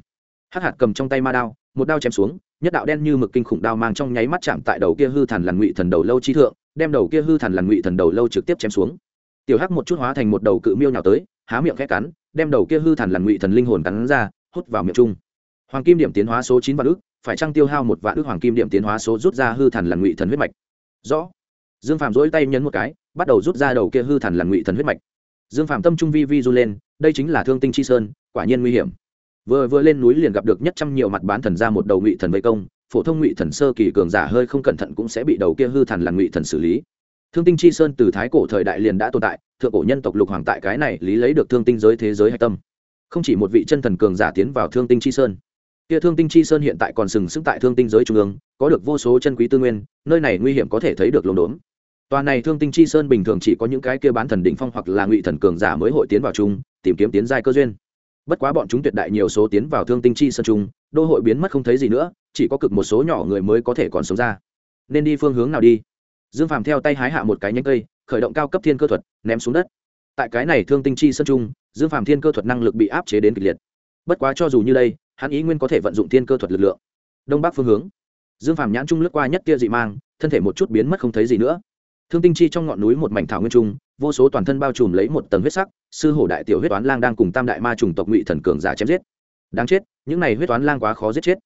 Hắc hạt cầm trong tay ma đao, một đao chém xuống, nhất đạo đen như mực kinh khủng đao mang trong nháy mắt chạm tại đầu kia hư thần là ngụy thần đầu lâu chi thượng, đem đầu kia hư thần là ngụy thần đầu lâu trực tiếp chém xuống. Tiểu hắc một chút hóa thành một đầu cự miêu nhào tới, há miệng khẽ cắn, đem đầu kia hư thần là ngụy thần linh hồn cắn ra, hút vào miệng chung hoàng kim điểm tiến hóa số chín vạn ước phải chăng tiêu hao một vạn ước hoàng kim điểm tiến hóa số rút ra hư thần lần ngụy thần huyết mạch? Rõ. Dương phàm dỗi tay nhấn một cái, bắt đầu rút ra đầu kia hư thần lần ngụy thần huyết mạch. Dương phàm tâm trung vi vi du lên, đây chính là thương tinh chi sơn, quả nhiên nguy hiểm. Vừa vừa lên núi liền gặp được nhất trăm nhiều mặt bán thần ra một đầu ngụy thần vây công, phổ thông ngụy thần sơ kỳ cường giả hơi không cẩn thận cũng sẽ bị đầu kia hư thần là ngụy thần xử lý. Thương tinh chi sơn từ thái cổ thời đại liền đã tồn tại, thượng cổ nhân tộc lục hoàng tại cái này lý lấy được thương tinh giới thế giới hạch tâm. Không chỉ một vị chân thần cường giả tiến vào thương tinh chi sơn kia thương tinh chi sơn hiện tại còn sừng sững tại thương tinh giới trung ương, có được vô số chân quý tư nguyên, nơi này nguy hiểm có thể thấy được lồn đốn Toàn này thương tinh chi sơn bình thường chỉ có những cái kia bán thần đỉnh phong hoặc là ngụy thần cường giả mới hội tiến vào chung, tìm kiếm tiến giai cơ duyên. Bất quá bọn chúng tuyệt đại nhiều số tiến vào thương tinh chi sơn chung, đô hội biến mất không thấy gì nữa, chỉ có cực một số nhỏ người mới có thể còn sống ra. Nên đi phương hướng nào đi? Dương phàm theo tay hái hạ một cái nhánh cây, khởi động cao cấp thiên cơ thuật, ném xuống đất. Tại cái này thương tinh chi sơn trung dương phàm thiên cơ thuật năng lực bị áp chế đến kịch liệt. Bất quá cho dù như đây hắn ý nguyên có thể vận dụng thiên cơ thuật lực lượng. Đông bắc phương hướng. Dương phàm nhãn trung lướt qua nhất kia dị mang, thân thể một chút biến mất không thấy gì nữa. Thương tinh chi trong ngọn núi một mảnh thảo nguyên trung, vô số toàn thân bao trùm lấy một tầng huyết sắc, sư hổ đại tiểu huyết toán lang đang cùng tam đại ma trùng tộc ngụy thần cường giả chém giết. Đáng chết, những này huyết toán lang quá khó giết chết.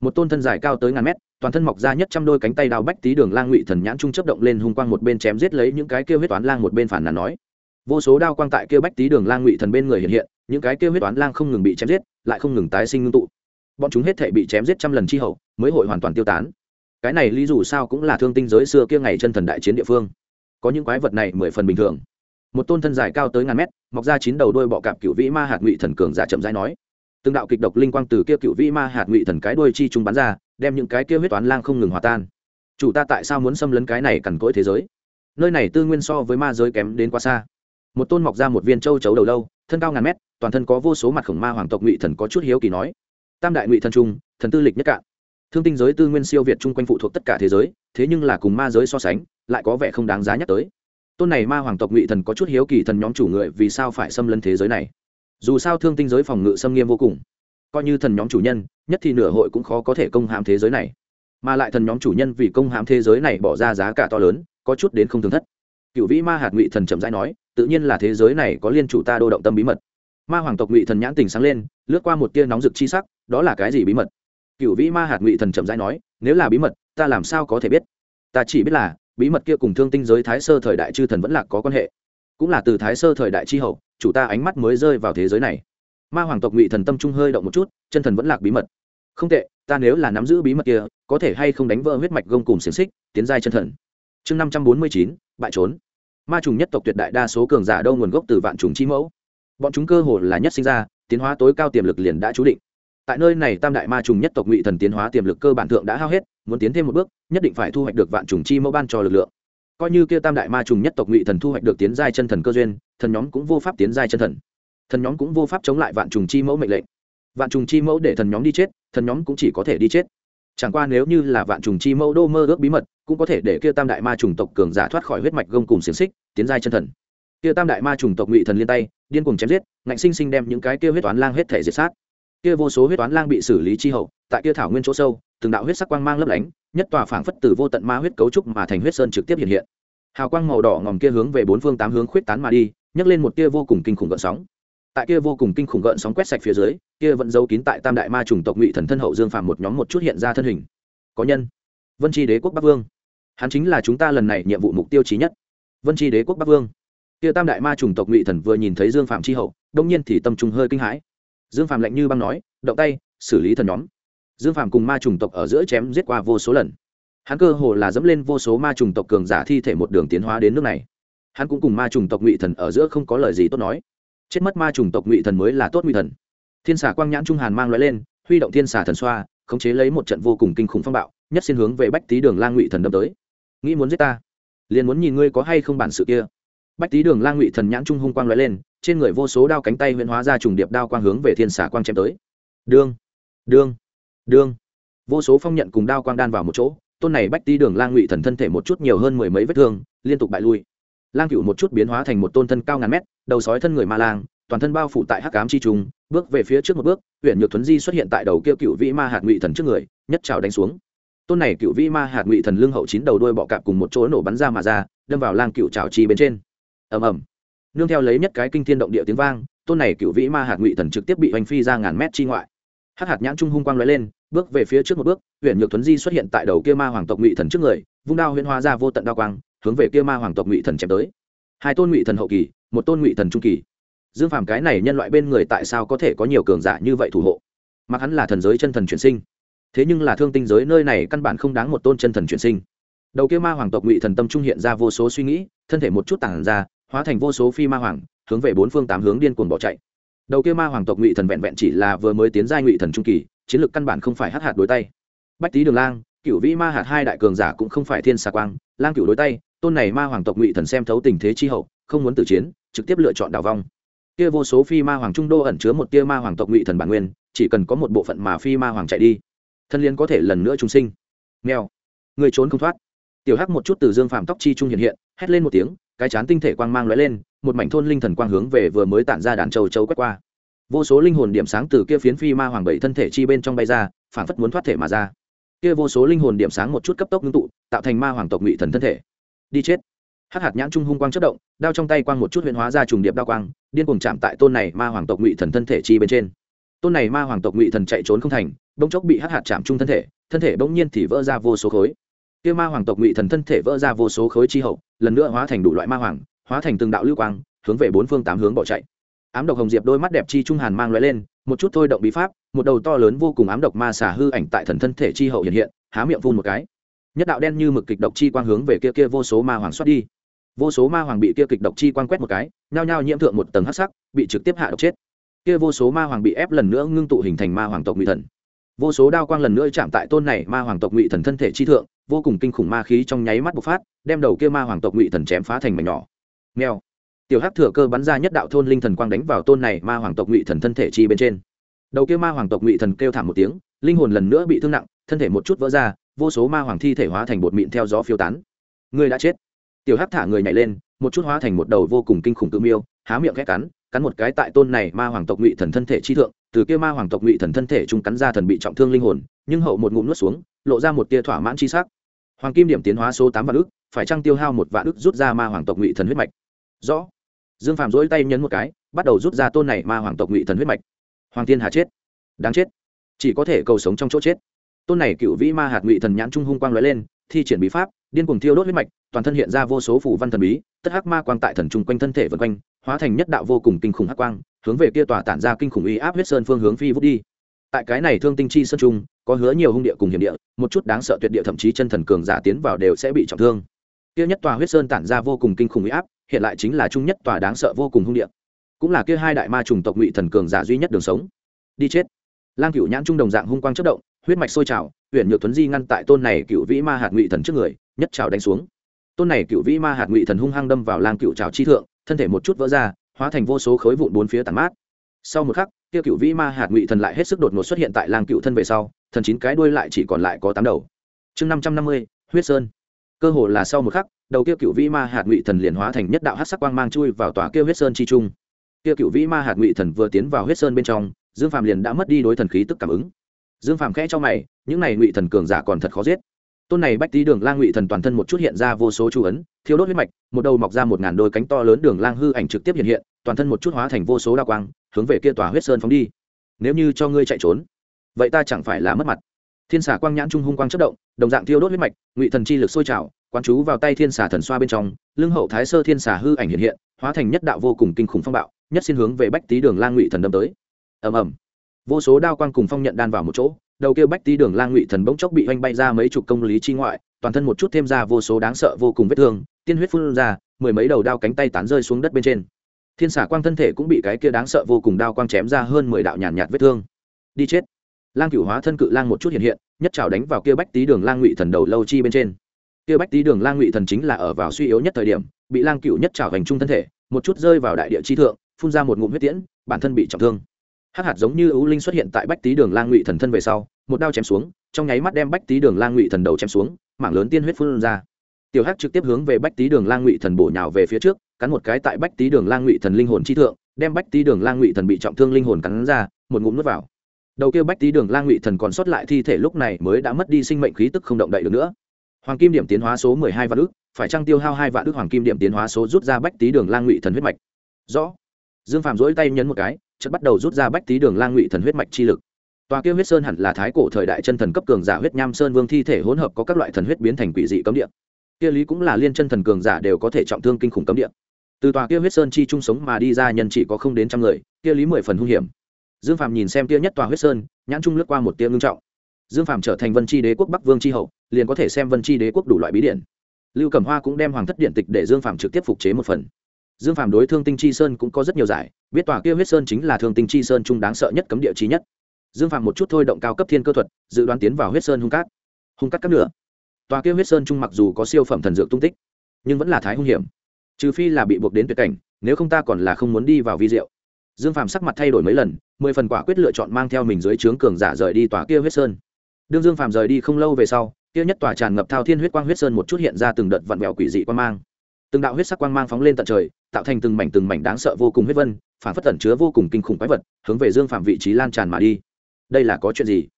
Một tôn thân dài cao tới ngàn mét, toàn thân mọc ra nhất trăm đôi cánh tay đào bách tí đường lang ngụy thần nhãn trung chấp động lên hung quang một bên chém giết lấy những cái kêu huyết toán lang một bên phản nản nói vô số đao quang tại kêu bách tý đường lang ngụy thần bên người hiện hiện, những cái kêu huyết toán lang không ngừng bị chém giết, lại không ngừng tái sinh ngưng tụ. Bọn chúng hết thể bị chém giết trăm lần chi hậu, mới hội hoàn toàn tiêu tán. Cái này lý dù sao cũng là thương tinh giới xưa kia ngày chân thần đại chiến địa phương. Có những quái vật này mười phần bình thường. Một tôn thân dài cao tới ngàn mét, mọc ra chín đầu đôi bọ cạp cựu vĩ ma hạt ngụy thần cường giả chậm rãi nói. Từng đạo kịch độc linh quang từ kia cựu vĩ ma hạt ngụy thần cái đuôi chi trung bắn ra, đem những cái kia huyết toán lang không ngừng hòa tan. Chủ ta tại sao muốn xâm lấn cái này cằn cỗi thế giới? Nơi này tư nguyên so với ma giới kém đến quá xa một tôn mọc ra một viên châu chấu đầu lâu, thân cao ngàn mét, toàn thân có vô số mặt khổng ma hoàng tộc ngụy thần có chút hiếu kỳ nói, tam đại ngụy thần trung thần tư lịch nhất cạn. Thương tinh giới tư nguyên siêu việt chung quanh phụ thuộc tất cả thế giới, thế nhưng là cùng ma giới so sánh, lại có vẻ không đáng giá nhắc tới. Tôn này ma hoàng tộc ngụy thần có chút hiếu kỳ thần nhóm chủ người vì sao phải xâm lấn thế giới này. Dù sao thương tinh giới phòng ngự xâm nghiêm vô cùng, coi như thần nhóm chủ nhân, nhất thì nửa hội cũng khó có thể công hàm thế giới này. Mà lại thần nhóm chủ nhân vì công hàm thế giới này bỏ ra giá cả to lớn, có chút đến không thường thất cựu vĩ ma hạt ngụy thần chậm rãi nói, tự nhiên là thế giới này có liên chủ ta đô động tâm bí mật. Ma hoàng tộc ngụy thần nhãn tình sáng lên, lướt qua một tia nóng rực chi sắc, đó là cái gì bí mật? Cựu vĩ ma hạt ngụy thần chậm rãi nói, nếu là bí mật, ta làm sao có thể biết? Ta chỉ biết là, bí mật kia cùng thương tinh giới thái sơ thời đại chư thần vẫn là có quan hệ. Cũng là từ thái sơ thời đại chi hậu, chủ ta ánh mắt mới rơi vào thế giới này. Ma hoàng tộc ngụy thần tâm trung hơi động một chút, chân thần vẫn lạc bí mật. Không tệ, ta nếu là nắm giữ bí mật kia, có thể hay không đánh vỡ huyết mạch gông cùng xiềng xích, tiến giai chân thần. Chương năm trăm bốn mươi chín bại trốn. Ma trùng nhất tộc tuyệt đại đa số cường giả đâu nguồn gốc từ vạn trùng chi mẫu. Bọn chúng cơ hồ là nhất sinh ra, tiến hóa tối cao tiềm lực liền đã chú định. Tại nơi này tam đại ma trùng nhất tộc ngụy thần tiến hóa tiềm lực cơ bản thượng đã hao hết, muốn tiến thêm một bước, nhất định phải thu hoạch được vạn trùng chi mẫu ban cho lực lượng. Coi như kia tam đại ma trùng nhất tộc ngụy thần thu hoạch được tiến giai chân thần cơ duyên, thần nhóm cũng vô pháp tiến giai chân thần. Thần nhóm cũng vô pháp chống lại vạn trùng chi mẫu mệnh lệnh. Vạn trùng chi mẫu để thần nhóm đi chết, thần nhóm cũng chỉ có thể đi chết chẳng qua nếu như là vạn trùng chi mẫu đô mơ ước bí mật, cũng có thể để kia tam đại ma trùng tộc cường giả thoát khỏi huyết mạch gông cùng xiềng xích, tiến giai chân thần. Kia tam đại ma trùng tộc ngụy thần liên tay, điên cùng chém giết, ngạnh sinh sinh đem những cái kia huyết toán lang hết thể diệt sát. Kia vô số huyết toán lang bị xử lý chi hậu, tại kia thảo nguyên chỗ sâu, từng đạo huyết sắc quang mang lấp lánh, nhất tòa phảng phất từ vô tận ma huyết cấu trúc mà thành huyết sơn trực tiếp hiện hiện. Hào quang màu đỏ ngòm kia hướng về bốn phương tám hướng khuyết tán mà đi, nhấc lên một kia vô cùng kinh khủng gợn sóng. Tại kia vô cùng kinh khủng gợn sóng quét sạch phía dưới kia vẫn giấu kín tại tam đại ma trùng tộc ngụy thần thân hậu dương phàm một nhóm một chút hiện ra thân hình. Có nhân. Vân tri đế quốc bắc vương. Hắn chính là chúng ta lần này nhiệm vụ mục tiêu trí nhất. Vân tri đế quốc bắc vương. Kia tam đại ma trùng tộc ngụy thần vừa nhìn thấy dương phạm chi hậu, đông nhiên thì tâm trùng hơi kinh hãi. Dương phạm lạnh như băng nói, động tay, xử lý thần nhóm. Dương phạm cùng ma trùng tộc ở giữa chém giết qua vô số lần. Hắn cơ hồ là dẫm lên vô số ma trùng tộc cường giả thi thể một đường tiến hóa đến nước này. Hắn cũng cùng ma trùng tộc ngụy thần ở giữa không có lời gì tốt nói. Chết mất ma trùng tộc ngụy thần mới là tốt ngụy thần thiên xà quang nhãn trung hàn mang loại lên, huy động thiên xà thần xoa, khống chế lấy một trận vô cùng kinh khủng phong bạo, nhất xin hướng về bách tý đường lang ngụy thần đâm tới. Nghĩ muốn giết ta? Liền muốn nhìn ngươi có hay không bản sự kia. Bách tý đường lang ngụy thần nhãn trung hung quang loại lên, trên người vô số đao cánh tay huyễn hóa ra trùng điệp đao quang hướng về thiên xà quang chém tới. Đương đương đương. Vô số phong nhận cùng đao quang đan vào một chỗ, tôn này bách tý đường lang ngụy thần thân thể một chút nhiều hơn mười mấy vết thương, liên tục bại lui. Lang cựu một chút biến hóa thành một tôn thân cao ngàn mét, đầu sói thân người ma lang, toàn thân bao phủ tại hắc cám chi trùng bước về phía trước một bước huyện nhược thuấn di xuất hiện tại đầu kia cựu vĩ ma hạt ngụy thần trước người, nhất trào đánh xuống. Tôn này cựu vĩ ma hạt ngụy thần lưng hậu chín đầu đuôi bọ cạp cùng một chỗ nổ bắn ra mà ra, đâm vào lang cựu trào chi bên trên. Ầm ầm. Nương theo lấy nhất cái kinh thiên động địa tiếng vang, tôn này cựu vĩ ma hạt ngụy thần trực tiếp bị hoành phi ra ngàn mét chi ngoại. Hắc hạt nhãn trung hung quang lóe lên, bước về phía trước một bước huyện nhược thuấn di xuất hiện tại đầu kia ma hoàng tộc ngụy thần trước người, vung đao huyễn hóa ra vô tận đao quang, hướng về kia ma hoàng tộc ngụy thần chém tới. Hai tôn ngụy thần hậu kỳ, một tôn ngụy thần trung kỳ dương phàm cái này nhân loại bên người tại sao có thể có nhiều cường giả như vậy thủ hộ? Mặc hắn là thần giới chân thần chuyển sinh. Thế nhưng là thương tinh giới nơi này căn bản không đáng một tôn chân thần chuyển sinh. Đầu kia ma hoàng tộc ngụy thần tâm trung hiện ra vô số suy nghĩ, thân thể một chút tản ra, hóa thành vô số phi ma hoàng, hướng về bốn phương tám hướng điên cuồng bỏ chạy. Đầu kia ma hoàng tộc ngụy thần vẹn vẹn chỉ là vừa mới tiến giai ngụy thần trung kỳ, chiến lược căn bản không phải hắc hạt đối tay. Bách tý đường lang cựu vĩ ma hạt hai đại cường giả cũng không phải thiên xà quang, lang cựu đối tay, tôn này ma hoàng tộc ngụy thần xem thấu tình thế chi hậu, không muốn tử chiến, trực tiếp lựa chọn đào vong kia vô số phi ma hoàng trung đô ẩn chứa một tia ma hoàng tộc ngụy thần bản nguyên, chỉ cần có một bộ phận mà phi ma hoàng chạy đi, thân liên có thể lần nữa trùng sinh. Nghèo. Người trốn không thoát. Tiểu hắc một chút từ dương phạm tóc chi trung hiện hiện, hét lên một tiếng, cái chán tinh thể quang mang lóe lên, một mảnh thôn linh thần quang hướng về vừa mới tản ra đàn châu châu quét qua. Vô số linh hồn điểm sáng từ kia phiến phi ma hoàng bảy thân thể chi bên trong bay ra phản phất muốn thoát thể mà ra. Kia vô số linh hồn điểm sáng một chút cấp tốc ngưng tụ, tạo thành ma hoàng tộc ngụy thần thân thể. Đi chết hắc hạt nhãn trung hung quang chất động, đao trong tay quang một chút huyện hóa ra trùng điệp đao quang, điên cùng chạm tại tôn này ma hoàng tộc ngụy thần thân thể chi bên trên. Tôn này ma hoàng tộc ngụy thần chạy trốn không thành, bỗng chốc bị hắc hạt chạm trung thân thể thân thể bỗng nhiên thì vỡ ra vô số khối. Kia ma hoàng tộc ngụy thần thân thể vỡ ra vô số khối chi hậu, lần nữa hóa thành đủ loại ma hoàng, hóa thành từng đạo lưu quang, hướng về bốn phương tám hướng bỏ chạy. Ám độc hồng diệp đôi mắt đẹp chi trung hàn mang lóe lên, một chút thôi động bí pháp, một đầu to lớn vô cùng ám độc ma xả hư ảnh tại thần thân thể chi hậu hiện hiện, há miệng phun một cái. Nhất đạo đen như mực kịch độc chi quang hướng về kia kia vô số ma hoàng xuất đi vô số ma hoàng bị kia kịch độc chi quang quét một cái, nhao nhao nhiễm thượng một tầng hắc sắc, bị trực tiếp hạ độc chết. Kia vô số ma hoàng bị ép lần nữa ngưng tụ hình thành ma hoàng tộc ngụy thần. Vô số đao quang lần nữa chạm tại tôn này ma hoàng tộc ngụy thần thân thể chi thượng, vô cùng kinh khủng ma khí trong nháy mắt bộc phát, đem đầu kia ma hoàng tộc ngụy thần chém phá thành mảnh nhỏ. Nghèo. Tiểu hắc thừa cơ bắn ra nhất đạo thôn linh thần quang đánh vào tôn này ma hoàng tộc ngụy thần thân thể chi bên trên. Đầu kia ma hoàng tộc ngụy thần kêu thảm một tiếng, linh hồn lần nữa bị thương nặng, thân thể một chút vỡ ra, vô số ma hoàng thi thể hóa thành bột mịn theo gió phiêu tán. Người đã chết tiểu hắc thả người nhảy lên, một chút hóa thành một đầu vô cùng kinh khủng tự miêu, há miệng khét cắn cắn một cái tại tôn này ma hoàng tộc ngụy thần thân thể chi thượng, từ kia ma hoàng tộc ngụy thần thân thể chúng cắn ra thần bị trọng thương linh hồn, nhưng hậu một ngụm nuốt xuống, lộ ra một tia thỏa mãn chi sắc. Hoàng kim điểm tiến hóa số tám vạn ức, phải trăng tiêu hao một vạn ức rút ra ma hoàng tộc ngụy thần huyết mạch? Rõ. Dương phàm dỗi tay nhấn một cái, bắt đầu rút ra tôn này ma hoàng tộc ngụy thần huyết mạch. Hoàng thiên hà chết. Đáng chết. Chỉ có thể cầu sống trong chỗ chết. Tôn này cựu vĩ ma hạt ngụy thần nhãn trung hung quang lóe lên, thi triển bí pháp điên cuồng thiêu đốt huyết mạch, toàn thân hiện ra vô số phủ văn thần bí, tất hắc ma quang tại thần trung quanh thân thể vân quanh, hóa thành nhất đạo vô cùng kinh khủng hắc quang, hướng về kia tòa tản ra kinh khủng uy áp huyết sơn phương hướng phi vút đi. Tại cái này thương tinh chi sơn trung, có hứa nhiều hung địa cùng hiểm địa, một chút đáng sợ tuyệt địa thậm chí chân thần cường giả tiến vào đều sẽ bị trọng thương. Kia nhất tòa huyết sơn tản ra vô cùng kinh khủng uy áp, hiện lại chính là trung nhất tòa đáng sợ vô cùng hung địa. Cũng là kia hai đại ma trùng tộc ngụy thần cường giả duy nhất đường sống. Đi chết. Lang cửu nhãn trung đồng dạng hung quang chất động, huyết mạch sôi trào huyện nhược tuấn di ngăn tại tôn này cựu vĩ ma hạt ngụy thần trước người nhất trào đánh xuống. Tôn này cựu vĩ ma hạt ngụy thần hung hăng đâm vào lang cựu trào chi thượng, thân thể một chút vỡ ra, hóa thành vô số khối vụn bốn phía tàn mát. Sau một khắc, kia cựu vĩ ma hạt ngụy thần lại hết sức đột ngột xuất hiện tại lang cựu thân về sau, thần chín cái đuôi lại chỉ còn lại có tám đầu. Chương năm trăm năm mươi, huyết sơn. Cơ hồ là sau một khắc, đầu kia cựu vĩ ma hạt ngụy thần liền hóa thành nhất đạo hát sắc quang mang chui vào tòa kia huyết sơn chi trung. Kia cựu vĩ ma hạt ngụy thần vừa tiến vào huyết sơn bên trong, dương phàm liền đã mất đi đối thần khí tức cảm ứng. Dương phàm khẽ cho mày, những này ngụy thần cường giả còn thật khó giết tôn này bách tý đường lang ngụy thần toàn thân một chút hiện ra vô số chú ấn thiếu đốt huyết mạch, một đầu mọc ra một ngàn đôi cánh to lớn đường lang hư ảnh trực tiếp hiện hiện, toàn thân một chút hóa thành vô số đa quang, hướng về kia tòa huyết sơn phóng đi. Nếu như cho ngươi chạy trốn, vậy ta chẳng phải là mất mặt. Thiên xà quang nhãn trung hung quang chất động, đồng dạng thiêu đốt huyết mạch, ngụy thần chi lực sôi trào, quán chú vào tay thiên xà thần xoa bên trong, lưng hậu thái sơ thiên xà hư ảnh hiện hiện, hóa thành nhất đạo vô cùng kinh khủng phong bạo, nhất xin hướng về bách tý đường lang ngụy thần đâm tới. Ầm ầm vô số đao quang cùng phong nhận đan vào một chỗ đầu kia bách tý đường lang ngụy thần bỗng chốc bị oanh bay ra mấy chục công lý chi ngoại toàn thân một chút thêm ra vô số đáng sợ vô cùng vết thương tiên huyết phun ra mười mấy đầu đao cánh tay tán rơi xuống đất bên trên. Thiên xà quang thân thể cũng bị cái kia đáng sợ vô cùng đao quang chém ra hơn mười đạo nhàn nhạt, nhạt vết thương. Đi chết. Lang cửu hóa thân cự lang một chút hiện hiện nhất trào đánh vào kia bách tý đường lang ngụy thần đầu lâu chi bên trên. Kia bách tý đường lang ngụy thần chính là ở vào suy yếu nhất thời điểm bị lang cửu nhất trào hành trung thân thể một chút rơi vào đại địa chi thượng phun ra một ngụm huyết tiễn bản thân bị trọng thương hắc hạt giống như ưu linh xuất hiện tại bách tý đường lang ngụy thần thân về sau, một đao chém xuống, trong nháy mắt đem bách tý đường lang ngụy thần đầu chém xuống, mảng lớn tiên huyết phun ra. Tiểu hắc trực tiếp hướng về bách tý đường lang ngụy thần bổ nhào về phía trước, cắn một cái tại bách tý đường lang ngụy thần linh hồn chi thượng, đem bách tý đường lang ngụy thần bị trọng thương linh hồn cắn ra, một ngụm nuốt vào. Đầu kia bách tý đường lang ngụy thần còn sót lại thi thể lúc này mới đã mất đi sinh mệnh khí tức không động đậy được nữa. Hoàng kim điểm tiến hóa số mười hai vạn ước phải trăng tiêu hao hai vạn ước hoàng kim điểm tiến hóa số rút ra bách tý đường lang ngụy thần huyết mạch? Rõ. Dương phạm dỗi tay nhấn một cái chất bắt đầu rút ra bách tí đường lang ngụy thần huyết mạch chi lực. Tòa kia huyết sơn hẳn là thái cổ thời đại chân thần cấp cường giả huyết nham sơn vương thi thể hỗn hợp có các loại thần huyết biến thành quỷ dị cấm địa. Kia lý cũng là liên chân thần cường giả đều có thể trọng thương kinh khủng cấm địa. Từ tòa kia huyết sơn chi chung sống mà đi ra nhân chỉ có không đến trăm người, kia lý mười phần hung hiểm. Dương Phạm nhìn xem kia nhất tòa huyết sơn, nhãn trung lướt qua một tia ngưng trọng. Dương Phạm trở thành vân tri đế quốc bắc vương tri hậu, liền có thể xem vân tri đế quốc đủ loại bí điển. Lưu cẩm hoa cũng đem hoàng thất điện tịch để dương Phạm trực tiếp phục chế một phần dương phàm đối thương tinh chi sơn cũng có rất nhiều giải, biết tòa kia huyết sơn chính là thương tinh chi sơn trung đáng sợ nhất cấm địa trí nhất. Dương phàm một chút thôi động cao cấp thiên cơ thuật, dự đoán tiến vào huyết sơn hung cát. Hung cát cấp nửa. Tòa kia huyết sơn trung mặc dù có siêu phẩm thần dược tung tích, nhưng vẫn là thái hung hiểm. Trừ phi là bị buộc đến tuyệt cảnh, nếu không ta còn là không muốn đi vào vi diệu. Dương phàm sắc mặt thay đổi mấy lần, mười phần quả quyết lựa chọn mang theo mình dưới trướng cường giả rời đi tòa kia huyết sơn. Đương dương phàm rời đi không lâu về sau, kia nhất tòa tràn ngập thao thiên huyết quang huyết sơn một chút hiện ra từng đợt vặn vẹo quỷ dị quang mang từng đạo huyết sắc quang mang phóng lên tận trời, tạo thành từng mảnh từng mảnh đáng sợ vô cùng huyết vân, phản phất tẩn chứa vô cùng kinh khủng quái vật, hướng về dương phạm vị trí lan tràn mà đi. Đây là có chuyện gì?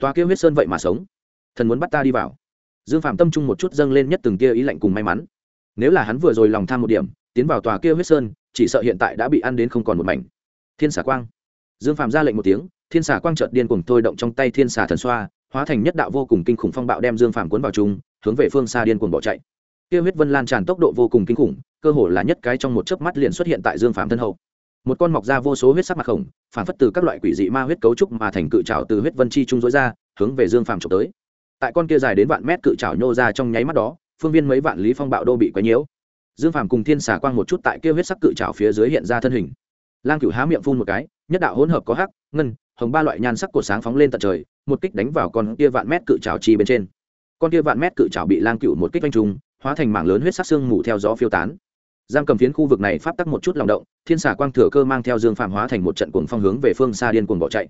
Tòa kia huyết sơn vậy mà sống. Thần muốn bắt ta đi vào. Dương phạm tâm trung một chút dâng lên nhất từng kia ý lạnh cùng may mắn. Nếu là hắn vừa rồi lòng tham một điểm, tiến vào tòa kia huyết sơn, chỉ sợ hiện tại đã bị ăn đến không còn một mảnh. Thiên xà quang. Dương phạm ra lệnh một tiếng, thiên xà quang trợt điên cùng thôi động trong tay thiên xà thần xoa, hóa thành nhất đạo vô cùng kinh khủng phong bạo đem dương phạm cuốn vào chúng hướng về phương xa điên cuồng bỏ chạy kia huyết vân lan tràn tốc độ vô cùng kinh khủng, cơ hồ là nhất cái trong một chớp mắt liền xuất hiện tại dương phạm thân hậu. Một con mọc ra vô số huyết sắc mặt khổng, phản phất từ các loại quỷ dị ma huyết cấu trúc mà thành cự trào từ huyết vân chi trung dối ra, hướng về dương phàm trộm tới. Tại con kia dài đến vạn mét cự trào nhô ra trong nháy mắt đó, phương viên mấy vạn lý phong bạo đô bị quấy nhiễu. Dương phàm cùng thiên xà quang một chút tại kia huyết sắc cự trào phía dưới hiện ra thân hình. Lang cửu há miệng phun một cái, nhất đạo hỗn hợp có hắc, ngân, hồng ba loại nhan sắc của sáng phóng lên tận trời, một kích đánh vào con kia vạn mét cự trào chi bên trên. Con kia vạn mét cự trào bị lang cửu một kích vanh trùng hóa thành mảng lớn huyết sắc xương mù theo gió phiêu tán. Giam cầm phiến khu vực này pháp tắc một chút lòng động, thiên xà quang thừa cơ mang theo dương phạm hóa thành một trận cuồng phong hướng về phương xa điên cuồng bỏ chạy.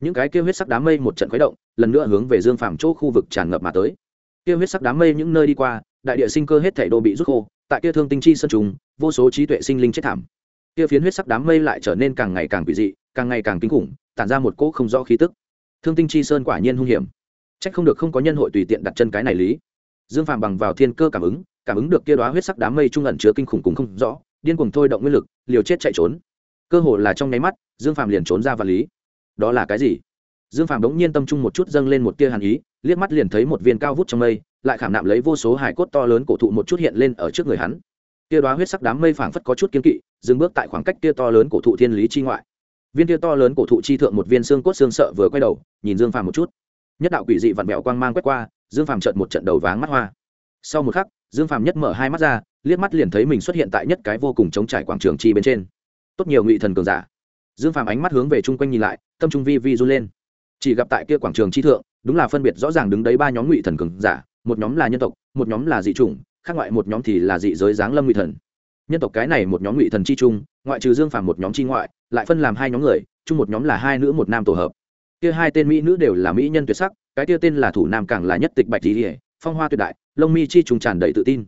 Những cái kia huyết sắc đám mây một trận khuấy động, lần nữa hướng về dương phạm chỗ khu vực tràn ngập mà tới. Kia huyết sắc đám mây những nơi đi qua, đại địa sinh cơ hết thể đô bị rút khô, tại kia thương tinh chi sân trùng, vô số trí tuệ sinh linh chết thảm. Kia phiến huyết sắc đám mây lại trở nên càng ngày càng quỷ dị, càng ngày càng kinh khủng, tản ra một cỗ không rõ khí tức. Thương tinh chi sơn quả nhiên hung hiểm. Trách không được không có nhân hội tùy tiện đặt chân cái này lý dương Phàm bằng vào thiên cơ cảm ứng cảm ứng được kia đóa huyết sắc đám mây trung ẩn chứa kinh khủng cùng không rõ, điên cuồng thôi động nguyên lực, liều chết chạy trốn. Cơ hồ là trong nháy mắt, dương phàm liền trốn ra vật lý. Đó là cái gì? Dương phàm đống nhiên tâm trung một chút dâng lên một tia hàn ý, liếc mắt liền thấy một viên cao vút trong mây, lại khảm nạm lấy vô số hải cốt to lớn cổ thụ một chút hiện lên ở trước người hắn. Kia đóa huyết sắc đám mây phảng phất có chút kiên kỵ, dừng bước tại khoảng cách kia to lớn cổ thụ thiên lý chi ngoại. Viên kia to lớn cổ thụ chi thượng một viên xương cốt xương sợ vừa quay đầu, nhìn dương phàm một chút. Nhất đạo quỷ dị vặn mẹo quang mang quét qua dương phàm trợn một trận đầu váng mắt hoa. Sau một khắc, dương phàm nhất mở hai mắt ra, liếc mắt liền thấy mình xuất hiện tại nhất cái vô cùng chống trải quảng trường chi bên trên. Tốt nhiều ngụy thần cường giả. Dương phàm ánh mắt hướng về chung quanh nhìn lại, tâm trung vi vi run lên. Chỉ gặp tại kia quảng trường chi thượng, đúng là phân biệt rõ ràng đứng đấy ba nhóm ngụy thần cường giả, một nhóm là nhân tộc, một nhóm là dị chủng, khác ngoại một nhóm thì là dị giới giáng lâm ngụy thần. Nhân tộc cái này một nhóm ngụy thần chi trung ngoại trừ dương phàm một nhóm chi ngoại, lại phân làm hai nhóm người, chung một nhóm là hai nữ một nam tổ hợp. Kia hai tên mỹ nữ đều là mỹ nhân tuyệt sắc cái kia tên là thủ nam càng là nhất tịch bạch tỉ phong hoa tuyệt đại lông mi chi trùng tràn đầy tự tin.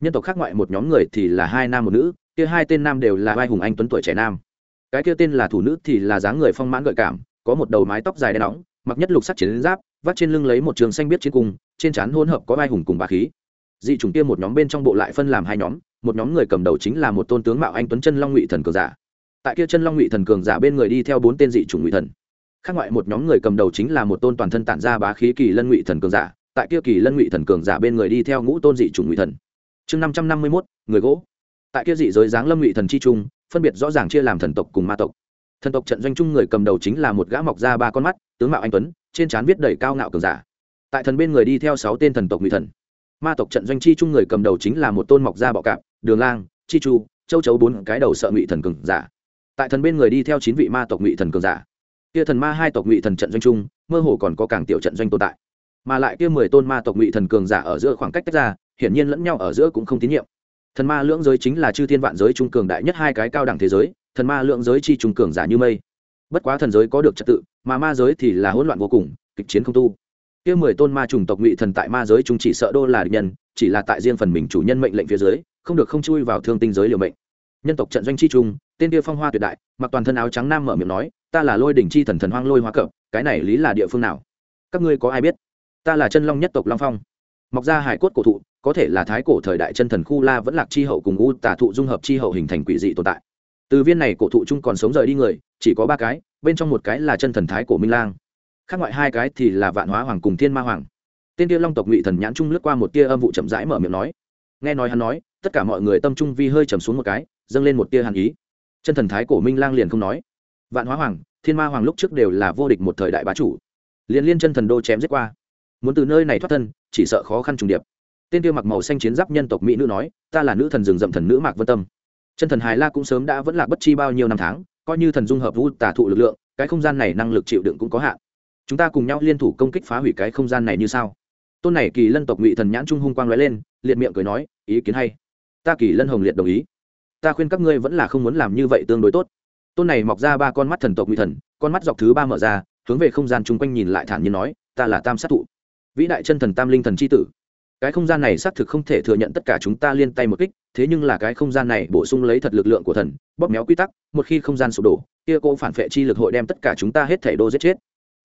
Nhân tộc khác ngoại một nhóm người thì là hai nam một nữ kia hai tên nam đều là vai hùng anh tuấn tuổi trẻ nam. Cái kia tên là thủ nữ thì là dáng người phong mãn gợi cảm có một đầu mái tóc dài đen nóng mặc nhất lục sắc chiến giáp vắt trên lưng lấy một trường xanh biết chiến cung, trên trán hỗn hợp có vai hùng cùng bà khí. Dị chủng kia một nhóm bên trong bộ lại phân làm hai nhóm một nhóm người cầm đầu chính là một tôn tướng mạo anh tuấn chân long ngụy thần cường giả. Tại kia chân long ngụy thần cường giả bên người đi theo bốn tên dị chủng ngụy thần khác ngoại một nhóm người cầm đầu chính là một tôn toàn thân tản ra bá khí kỳ lân ngụy thần cường giả, tại kia kỳ lân ngụy thần cường giả bên người đi theo ngũ tôn dị chủng ngụy thần. Chương năm trăm năm mươi mốt, người gỗ. Tại kia dị giới giáng lâm ngụy thần chi trung, phân biệt rõ ràng chia làm thần tộc cùng ma tộc. Thần tộc trận doanh chung người cầm đầu chính là một gã mọc ra ba con mắt, tướng mạo anh tuấn, trên trán viết đầy cao ngạo cường giả. Tại thần bên người đi theo sáu tên thần tộc ngụy thần. Ma tộc trận doanh chi chung người cầm đầu chính là một tôn mọc da bọ cạp, đường lang, chi chu, châu chấu bốn cái đầu sợ ngụy thần cường giả. Tại thần bên người đi theo chín vị ma tộc ngụy thần cường giả kia thần ma hai tộc ngụy thần trận doanh chung, mơ hồ còn có càng tiểu trận doanh tồn tại. Mà lại kia mười tôn ma tộc ngụy thần cường giả ở giữa khoảng cách tách ra, hiển nhiên lẫn nhau ở giữa cũng không tín nhiệm. Thần ma lưỡng giới chính là chư thiên vạn giới trung cường đại nhất hai cái cao đẳng thế giới, thần ma lưỡng giới chi trung cường giả như mây. Bất quá thần giới có được trật tự, mà ma giới thì là hỗn loạn vô cùng, kịch chiến không tu. Kia mười tôn ma trùng tộc ngụy thần tại ma giới chúng chỉ sợ đô là địch nhân, chỉ là tại riêng phần mình chủ nhân mệnh lệnh phía dưới, không được không chui vào thương tinh giới liều mệnh. Nhân tộc trận doanh chi trung, tên kia phong hoa tuyệt đại, mặc toàn thân áo trắng nam mở miệng nói ta là lôi đỉnh chi thần thần hoang lôi hóa cập cái này lý là địa phương nào? Các ngươi có ai biết? Ta là chân long nhất tộc long phong. Mọc ra hải cốt cổ thụ, có thể là thái cổ thời đại chân thần khu la vẫn lạc chi hậu cùng u tả thụ dung hợp chi hậu hình thành quỷ dị tồn tại. Từ viên này cổ thụ chung còn sống rời đi người, chỉ có ba cái, bên trong một cái là chân thần thái cổ minh lang. Khác ngoại hai cái thì là vạn hóa hoàng cùng thiên ma hoàng. Tên tia long tộc ngụy thần nhãn trung lướt qua một tia âm vụ chậm rãi mở miệng nói. Nghe nói hắn nói, tất cả mọi người tâm trung vi hơi trầm xuống một cái, dâng lên một tia hàn ý. Chân thần thái cổ minh lang liền không nói vạn hóa hoàng, thiên ma hoàng lúc trước đều là vô địch một thời đại bá chủ. Liền liên chân thần đô chém giết qua. Muốn từ nơi này thoát thân, chỉ sợ khó khăn trùng điệp. Tên kia mặc màu xanh chiến giáp nhân tộc mỹ nữ nói, ta là nữ thần rừng rậm thần nữ mạc vân tâm. Chân thần hài la cũng sớm đã vẫn là bất chi bao nhiêu năm tháng, coi như thần dung hợp vũ tả thụ lực lượng, cái không gian này năng lực chịu đựng cũng có hạn. Chúng ta cùng nhau liên thủ công kích phá hủy cái không gian này như sao? Tôn này kỳ lân tộc ngụy thần nhãn trung hung quang lóe lên, liệt miệng cười nói, ý kiến hay. Ta kỳ lân hồng liệt đồng ý. Ta khuyên các ngươi vẫn là không muốn làm như vậy tương đối tốt tôn này mọc ra ba con mắt thần tộc nguy thần, con mắt dọc thứ ba mở ra, hướng về không gian chung quanh nhìn lại thản nhiên nói, ta là tam sát thụ, vĩ đại chân thần tam linh thần c h i tử. Cái không gian này xác thực không thể thừa nhận tất cả chúng ta liên tay một kích, thế nhưng là cái không gian này bổ sung lấy thật lực lượng của thần, bóp méo quy tắc, một khi không gian sụp đổ, kia cô phản vệ chi lực hội đem tất cả chúng ta hết thể đô giết chết.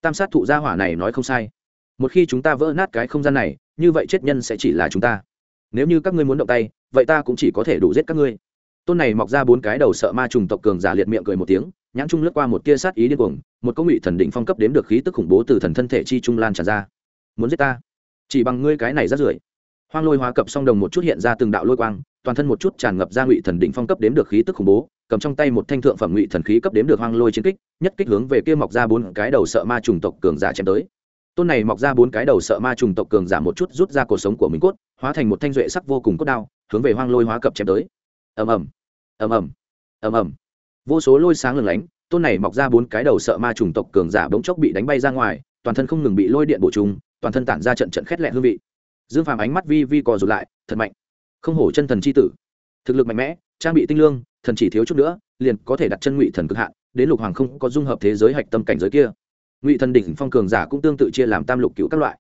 Tam sát thụ gia hỏa này nói không sai. Một khi chúng ta vỡ nát cái không gian này, như vậy chết nhân sẽ chỉ là chúng ta. Nếu như các ngươi muốn động tay, vậy ta cũng chỉ có thể đủ giết các ngươi tôn này mọc ra bốn cái đầu sợ ma trùng tộc cường giả liệt miệng cười một tiếng, nhãn trung lướt qua một tia sát ý điên cuồng, một công vị thần định phong cấp đếm được khí tức khủng bố từ thần thân thể chi trung lan tràn ra. Muốn giết ta? Chỉ bằng ngươi cái này rất rưởi. Hoang lôi hóa cập song đồng một chút hiện ra từng đạo lôi quang, toàn thân một chút tràn ngập ra ngụy thần định phong cấp đếm được khí tức khủng bố, cầm trong tay một thanh thượng phẩm ngụy thần khí cấp đếm được hoang lôi chiến kích, nhất kích hướng về kia mọc ra bốn cái đầu sợ ma trùng tộc cường giả chém tới. Tôn này mọc ra bốn cái đầu sợ ma trùng tộc cường giả một chút rút ra cuộc sống của mình cốt, hóa thành một thanh duệ sắc vô cùng cốt đao, hướng về hoang lôi hóa cập chém tới ầm ầm ầm ầm ầm ầm. Vô số lôi sáng lừng lánh, tôn này mọc ra bốn cái đầu sợ ma trùng tộc cường giả bỗng chốc bị đánh bay ra ngoài, toàn thân không ngừng bị lôi điện bổ trùng, toàn thân tản ra trận trận khét lẹ hương vị. Dương phàm ánh mắt vi vi cò rụt lại, thật mạnh. Không hổ chân thần c h i tử. Thực lực mạnh mẽ, trang bị tinh lương, thần chỉ thiếu chút nữa, liền có thể đặt chân ngụy thần cực hạn, đến lục hoàng không có dung hợp thế giới hạch tâm cảnh giới kia. Ngụy thần đỉnh phong cường giả cũng tương tự chia làm tam lục cựu các loại.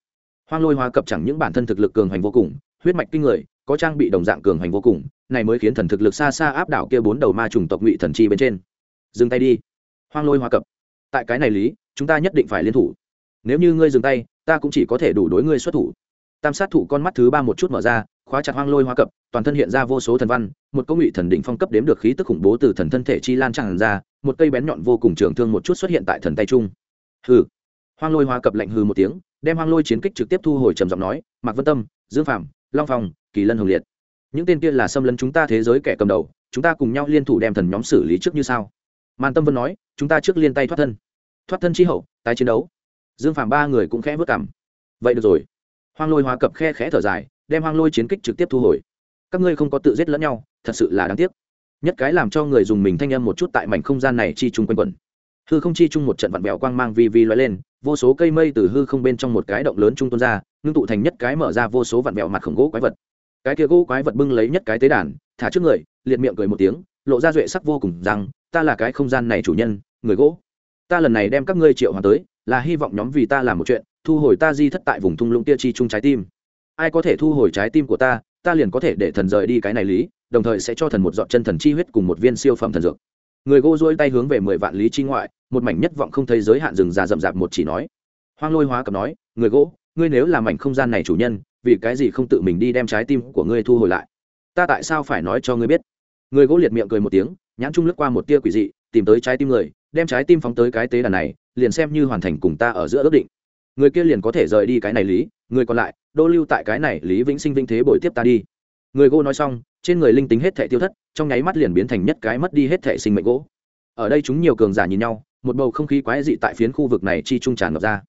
Hoang lôi hoa cập chẳng những bản thân thực lực cường hành vô cùng, huyết mạch kinh người, có trang bị đồng dạng cường hành vô cùng này mới khiến thần thực lực xa xa áp đảo kia bốn đầu ma trùng tộc ngụy thần chi bên trên. Dừng tay đi, hoang lôi hoa cập. Tại cái này lý, chúng ta nhất định phải liên thủ. Nếu như ngươi dừng tay, ta cũng chỉ có thể đủ đối ngươi xuất thủ. Tam sát thủ con mắt thứ ba một chút mở ra, khóa chặt hoang lôi hoa cập, toàn thân hiện ra vô số thần văn, một công ngụy thần đỉnh phong cấp đếm được khí tức khủng bố từ thần thân thể chi lan tràn ra, một cây bén nhọn vô cùng trường thương một chút xuất hiện tại thần tay trung. Hừ. Hoang lôi hoa cập lạnh hừ một tiếng, đem hoang lôi chiến kích trực tiếp thu hồi trầm giọng nói, mạc vân tâm, dương phạm long phong, kỳ lân hồng liệt những tên kia là xâm lấn chúng ta thế giới kẻ cầm đầu, chúng ta cùng nhau liên thủ đem thần nhóm xử lý trước như sao? Màn tâm vân nói, chúng ta trước liên tay thoát thân. Thoát thân chi hậu, tái chiến đấu. Dương Phàm ba người cũng khẽ vớt cảm. Vậy được rồi. Hoang lôi hóa cập khe khẽ thở dài, đem hoang lôi chiến kích trực tiếp thu hồi. Các ngươi không có tự giết lẫn nhau, thật sự là đáng tiếc. Nhất cái làm cho người dùng mình thanh âm một chút tại mảnh không gian này chi chung quanh quẩn. Hư không chi chung một trận vặn vẹo quang mang vi vi loay lên, vô số cây mây từ hư không bên trong một cái động lớn trung tuôn ra, ngưng tụ thành nhất cái mở ra vô số vặn vẹo mặt khổng gỗ quái vật cái kia gỗ quái vật bưng lấy nhất cái tế đàn, thả trước người, liệt miệng cười một tiếng, lộ ra duệ sắc vô cùng rằng, ta là cái không gian này chủ nhân, người gỗ. Ta lần này đem các ngươi triệu hoàng tới, là hy vọng nhóm vì ta làm một chuyện, thu hồi ta di thất tại vùng thung lũng tia chi chung trái tim. Ai có thể thu hồi trái tim của ta ta liền có thể để thần rời đi cái này lý, đồng thời sẽ cho thần một dọn chân thần chi huyết cùng một viên siêu phẩm thần dược. Người gô dỗi tay hướng về mười vạn lý chi ngoại, một mảnh nhất vọng không thấy giới hạn rừng già rậm rạp một chỉ nói. Hoang lôi hóa cầm nói, người gỗ, ngươi nếu là mảnh không gian này chủ nhân vì cái gì không tự mình đi đem trái tim của ngươi thu hồi lại? Ta tại sao phải nói cho ngươi biết? Người gỗ liệt miệng cười một tiếng, nhãn trung lướt qua một tia quỷ dị, tìm tới trái tim người, đem trái tim phóng tới cái tế đàn này, liền xem như hoàn thành cùng ta ở giữa ước định. Người kia liền có thể rời đi cái này lý, người còn lại, đô lưu tại cái này lý vĩnh sinh vinh thế bồi tiếp ta đi. Người gỗ nói xong, trên người linh tính hết thể tiêu thất, trong nháy mắt liền biến thành nhất cái mất đi hết thể sinh mệnh gỗ. Ở đây chúng nhiều cường giả nhìn nhau, một bầu không khí quái dị tại phiến khu vực này chi trung tràn ngập ra.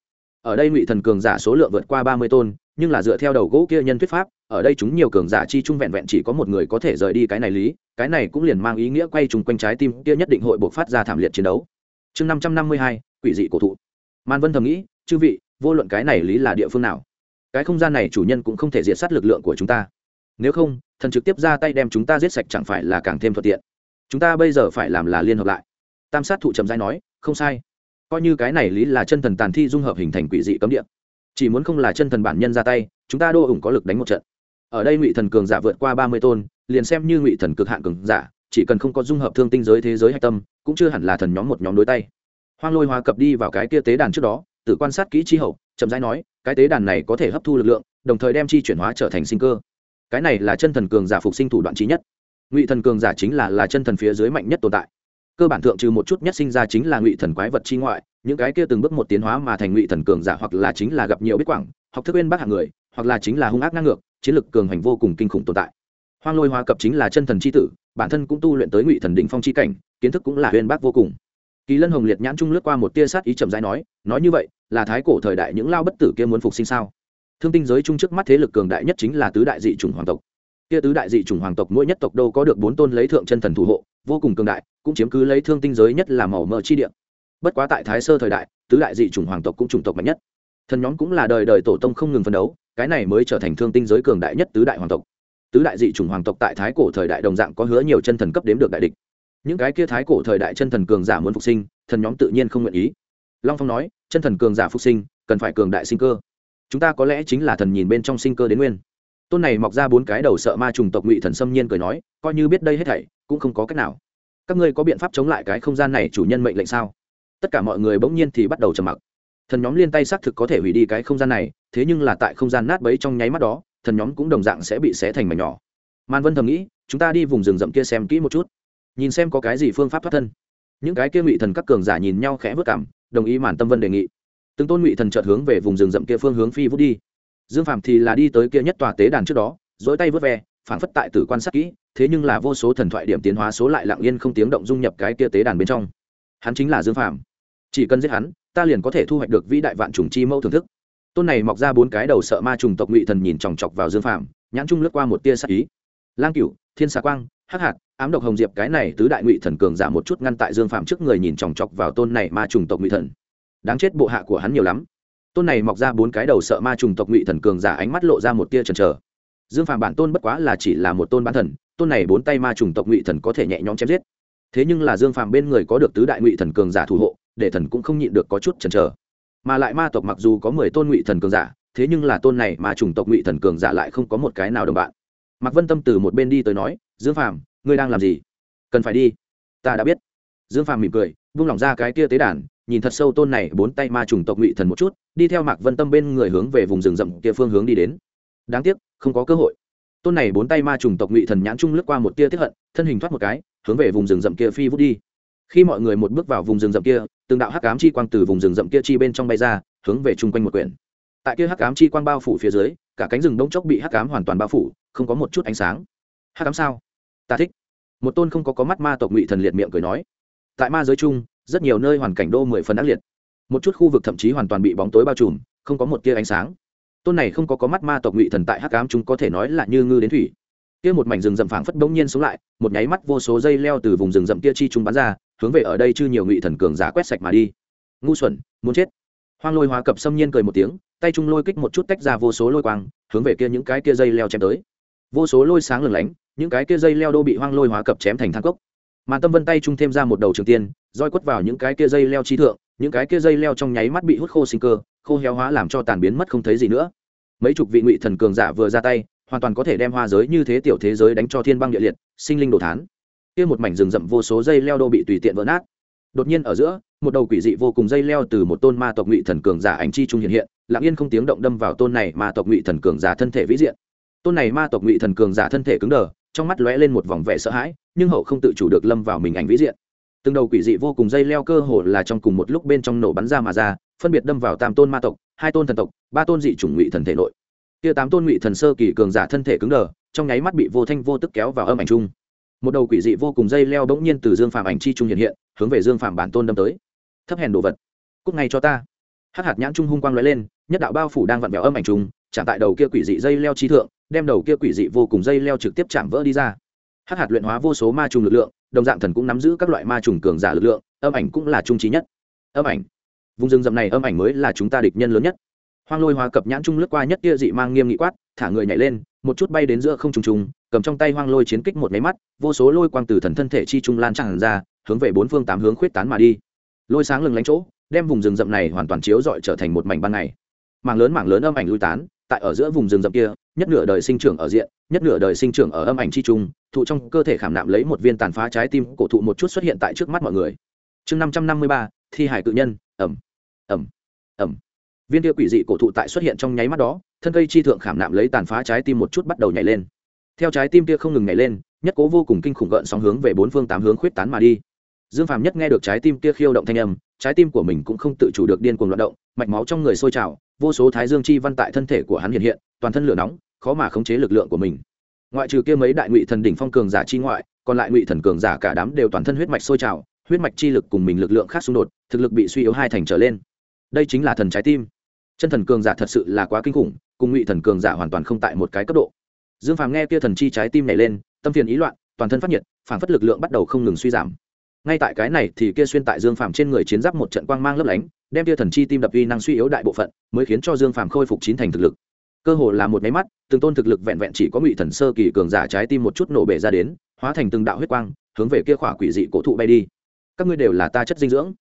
Ở đây ngụy thần cường giả số lượng vượt qua ba mươi tôn nhưng là dựa theo đầu gỗ kia nhân thuyết pháp, ở đây chúng nhiều cường giả chi trung vẹn vẹn chỉ có một người có thể rời đi cái này lý, cái này cũng liền mang ý nghĩa quay trùng quanh trái tim kia nhất định hội buộc phát ra thảm liệt chiến đấu. Chương năm trăm năm mươi hai, quỷ dị cổ thụ. Man vân thầm nghĩ, chư vị, vô luận cái này lý là địa phương nào, cái không gian này chủ nhân cũng không thể diệt sát lực lượng của chúng ta. Nếu không, thần trực tiếp ra tay đem chúng ta giết sạch chẳng phải là càng thêm thuận tiện. Chúng ta bây giờ phải làm là liên hợp lại. Tam sát thụ trầm giai nói, không sai. Coi như cái này lý là chân thần tàn thi dung hợp hình thành quỷ dị cấm địa chỉ muốn không là chân thần bản nhân ra tay, chúng ta đô ủng có lực đánh một trận. Ở đây ngụy thần cường giả vượt qua ba mươi tôn, liền xem như ngụy thần cực hạn cường giả, chỉ cần không có dung hợp thương tinh giới thế giới hạch tâm, cũng chưa hẳn là thần nhóm một nhóm đối tay. Hoang lôi hoa cập đi vào cái kia tế đàn trước đó, tự quan sát kỹ chi hậu, chậm rãi nói, cái tế đàn này có thể hấp thu lực lượng, đồng thời đem chi chuyển hóa trở thành sinh cơ. Cái này là chân thần cường giả phục sinh thủ đoạn trí nhất. Ngụy thần cường giả chính là là chân thần phía dưới mạnh nhất tồn tại cơ bản thượng trừ một chút nhất sinh ra chính là ngụy thần quái vật chi ngoại, những cái kia từng bước một tiến hóa mà thành ngụy thần cường giả hoặc là chính là gặp nhiều biết quảng, học thức bên bác hạng người, hoặc là chính là hung ác ngang ngược, chiến lực cường hành vô cùng kinh khủng tồn tại. Hoang lôi hoa cập chính là chân thần c h i tử, bản thân cũng tu luyện tới ngụy thần đỉnh phong c h i cảnh, kiến thức cũng là huyền bác vô cùng. Kỳ lân hồng liệt nhãn trung lướt qua một tia sát ý chậm rãi nói nói như vậy, là thái cổ thời đại những lao bất tử kia muốn phục sinh sao? Thương tinh giới chung trước mắt thế lực cường đại nhất chính là tứ đại dị chủng hoàng tộc. Kia tứ đại dị chủng hoàng tộc mỗi nhất tộc đâu có được bốn tôn lấy thượng chân thần thủ hộ vô cùng cường đại, cũng chiếm cứ lấy thương tinh giới nhất là màu mỡ chi địa. Bất quá tại thái sơ thời đại, tứ đại dị chủng hoàng tộc cũng chủng tộc mạnh nhất. Thần nhóm cũng là đời đời tổ tông không ngừng phấn đấu, cái này mới trở thành thương tinh giới cường đại nhất tứ đại hoàng tộc. Tứ đại dị chủng hoàng tộc tại thái cổ thời đại đồng dạng có hứa nhiều chân thần cấp đếm được đại địch. Những cái kia thái cổ thời đại chân thần cường giả muốn phục sinh, thần nhóm tự nhiên không nguyện ý. Long phong nói, chân thần cường giả phục sinh, cần phải cường đại sinh cơ. Chúng ta có lẽ chính là thần nhìn bên trong sinh cơ đến nguyên. Tôn này mọc ra bốn cái đầu sợ ma trùng tộc ngụy thần xâm nhiên cười nói, coi như biết đây hết thảy cũng không có cách nào. Các ngươi có biện pháp chống lại cái không gian này chủ nhân mệnh lệnh sao? Tất cả mọi người bỗng nhiên thì bắt đầu trầm mặc. Thần nhóm liên tay xác thực có thể hủy đi cái không gian này, thế nhưng là tại không gian nát bấy trong nháy mắt đó, thần nhóm cũng đồng dạng sẽ bị xé thành mảnh nhỏ. Man vân thầm nghĩ, chúng ta đi vùng rừng rậm kia xem kỹ một chút. Nhìn xem có cái gì phương pháp thoát thân. Những cái kia ngụy thần các cường giả nhìn nhau khẽ vất cảm, đồng ý màn tâm vân đề nghị. Từng tôn ngụy thần chợt hướng về vùng rừng rậm kia phương hướng phi vút đi. Dương phạm thì là đi tới kia nhất tòa tế đàn trước đó dỗi tay vớt ve phảng phất tại tử quan sát kỹ, thế nhưng là vô số thần thoại điểm tiến hóa số lại lặng yên không tiếng động dung nhập cái kia tế đàn bên trong. Hắn chính là dương phạm chỉ cần giết hắn, ta liền có thể thu hoạch được vĩ đại vạn trùng chi mẫu thưởng thức. Tôn này mọc ra bốn cái đầu sợ ma trùng tộc ngụy thần nhìn chòng chọc vào dương phạm nhãn trung lướt qua một tia sắc ý. Lang cửu, thiên xà quang, hắc hạt, ám độc hồng diệp cái này tứ đại ngụy thần cường giả một chút ngăn tại dương phạm trước người nhìn chòng chọc vào tôn này ma trùng tộc ngụy thần. Đáng chết bộ hạ của hắn nhiều lắm. Tôn này mọc ra bốn cái đầu sợ ma trùng tộc ngụy thần cường giả ánh mắt lộ ra một tia chần chờ dương phạm bản tôn bất quá là chỉ là một tôn bán thần, tôn này bốn tay ma trùng tộc ngụy thần có thể nhẹ nhõm chém giết. Thế nhưng là dương phạm bên người có được tứ đại ngụy thần cường giả thủ hộ, để thần cũng không nhịn được có chút chần chờ. Mà lại ma tộc mặc dù có mười tôn ngụy thần cường giả, thế nhưng là tôn này mà chủng tộc ngụy thần cường giả lại không có một cái nào đồng bạn. Mạc vân tâm từ một bên đi tới nói, dương phàm, ngươi đang làm gì? Cần phải đi. Ta đã biết. Dương phàm mỉm cười, vung lỏng ra cái kia tế đàn, nhìn thật sâu tôn này bốn tay ma chủng tộc ngụy thần một chút, đi theo mạc vân tâm bên người hướng về vùng rừng rậm kia phương hướng đi đến đáng tiếc, không có cơ hội. Tôn này bốn tay ma trùng tộc ngụy thần nhãn trung lướt qua một tia tiếp hận, thân hình thoát một cái, hướng về vùng rừng rậm kia phi vút đi. Khi mọi người một bước vào vùng rừng rậm kia, từng đạo hắc ám chi quang từ vùng rừng rậm kia chi bên trong bay ra, hướng về chung quanh một quyển. Tại kia hắc ám chi quang bao phủ phía dưới, cả cánh rừng đông chốc bị hắc ám hoàn toàn bao phủ, không có một chút ánh sáng. Hắc ám sao? Ta thích. Một tôn không có có mắt ma tộc ngụy thần liệt miệng cười nói. Tại ma giới chung, rất nhiều nơi hoàn cảnh đô mười phần ác liệt. Một chút khu vực thậm chí hoàn toàn bị bóng tối bao trùm, không có một tia ánh sáng tôn này không có có mắt ma tộc ngụy thần tại hắc ám chúng có thể nói là như ngư đến thủy. Kia một mảnh rừng rậm phảng phất bỗng nhiên sống lại, một nháy mắt vô số dây leo từ vùng rừng rậm kia chi chúng bắn ra, hướng về ở đây chư nhiều ngụy thần cường giả quét sạch mà đi. Ngu xuẩn, muốn chết. Hoang lôi hóa cập xâm nhiên cười một tiếng, tay trung lôi kích một chút tách ra vô số lôi quang, hướng về kia những cái kia dây leo chém tới. Vô số lôi sáng lửng lánh, những cái kia dây leo đô bị hoang lôi hóa cập chém thành thang cốc. Mà tâm vân tay trung thêm ra một đầu trường tiên, roi quất vào những cái kia dây leo chi thượng, những cái kia dây leo trong nháy mắt bị hút khô sinh cơ khô héo hóa làm cho tàn biến mất không thấy gì nữa. Mấy chục vị ngụy thần cường giả vừa ra tay, hoàn toàn có thể đem hoa giới như thế tiểu thế giới đánh cho thiên băng địa liệt, sinh linh đồ thán. Kia một mảnh rừng rậm vô số dây leo đô bị tùy tiện vỡ nát. Đột nhiên ở giữa, một đầu quỷ dị vô cùng dây leo từ một tôn ma tộc ngụy thần cường giả ảnh chi trung hiện hiện, lặng yên không tiếng động đâm vào tôn này ma tộc ngụy thần cường giả thân thể vĩ diện. Tôn này ma tộc ngụy thần cường giả thân thể cứng đờ, trong mắt lóe lên một vòng vẻ sợ hãi, nhưng hậu không tự chủ được lâm vào mình ảnh vĩ diện. Từng đầu quỷ dị vô cùng dây leo cơ hồ là trong cùng một lúc bên trong nổ bắn ra mà ra phân biệt đâm vào tam tôn ma tộc, hai tôn thần tộc, ba tôn dị chủng ngụy thần thể nội. Kia tám tôn ngụy thần sơ kỳ cường giả thân thể cứng đờ, trong nháy mắt bị vô thanh vô tức kéo vào âm ảnh chung. Một đầu quỷ dị vô cùng dây leo bỗng nhiên từ dương phàm ảnh chi trung hiện hiện, hướng về dương phàm bản tôn đâm tới. Thấp hèn đồ vật. Cúc ngay cho ta. Hắc hạt nhãn trung hung quang lóe lên, nhất đạo bao phủ đang vặn vẹo âm ảnh trung chạm tại đầu kia quỷ dị dây leo chi thượng, đem đầu kia quỷ dị vô cùng dây leo trực tiếp chạm vỡ đi ra. Hắc hạt luyện hóa vô số ma trùng lực lượng, đồng dạng thần cũng nắm giữ các loại ma trùng cường giả lực lượng, âm ảnh cũng là trung trí nhất. Âm ảnh vùng rừng rậm này âm ảnh mới là chúng ta địch nhân lớn nhất. Hoang lôi hóa cập nhãn trung lướt qua nhất kia dị mang nghiêm nghị quát, thả người nhảy lên, một chút bay đến giữa không trùng trùng cầm trong tay hoang lôi chiến kích một máy mắt, vô số lôi quang từ thần thân thể chi trung lan tràn ra, hướng về bốn phương tám hướng khuyết tán mà đi. Lôi sáng lừng lánh chỗ, đem vùng rừng rậm này hoàn toàn chiếu rọi trở thành một mảnh ban ngày. Mảng lớn mảng lớn âm ảnh lui tán, tại ở giữa vùng rừng rậm kia, nhất nửa đời sinh trưởng ở diện, nhất nửa đời sinh trưởng ở âm ảnh chi trung, thụ trong cơ thể khảm nạm lấy một viên tàn phá trái tim, cổ thụ một chút xuất hiện tại trước mắt mọi người. Chương năm trăm năm mươi ba, thi hải cự nhân, ẩm ẩm ẩm. Viên kia quỷ dị cổ thụ tại xuất hiện trong nháy mắt đó, thân cây chi thượng khảm nạm lấy tàn phá trái tim một chút bắt đầu nhảy lên. Theo trái tim kia không ngừng nhảy lên, nhất cố vô cùng kinh khủng gợn sóng hướng về bốn phương tám hướng khuyết tán mà đi. Dương phàm nhất nghe được trái tim kia khiêu động thanh âm, trái tim của mình cũng không tự chủ được điên cuồng loạt động, mạch máu trong người sôi trào, vô số thái dương chi văn tại thân thể của hắn hiện hiện, toàn thân lửa nóng, khó mà khống chế lực lượng của mình. Ngoại trừ kia mấy đại ngụy thần đỉnh phong cường giả chi ngoại, còn lại ngụy thần cường giả cả đám đều toàn thân huyết mạch sôi trào, huyết mạch chi lực cùng mình lực lượng khác xung đột, thực lực bị suy yếu hai thành trở lên đây chính là thần trái tim. Chân thần cường giả thật sự là quá kinh khủng, cùng ngụy thần cường giả hoàn toàn không tại một cái cấp độ. Dương phàm nghe kia thần chi trái tim này lên, tâm phiền ý loạn, toàn thân phát nhiệt, phản phất lực lượng bắt đầu không ngừng suy giảm. Ngay tại cái này thì kia xuyên tại dương phàm trên người chiến giáp một trận quang mang lấp lánh, đem kia thần chi tim đập uy năng suy yếu đại bộ phận, mới khiến cho dương phàm khôi phục chín thành thực lực. Cơ hồ là một máy mắt, từng tôn thực lực vẹn vẹn chỉ có ngụy thần sơ kỳ cường giả trái tim một chút nổ bể ra đến, hóa thành từng đạo huyết quang, hướng về kia khỏa quỷ dị cổ thụ bay đi. Các ngươi đều là ta chất dinh dưỡng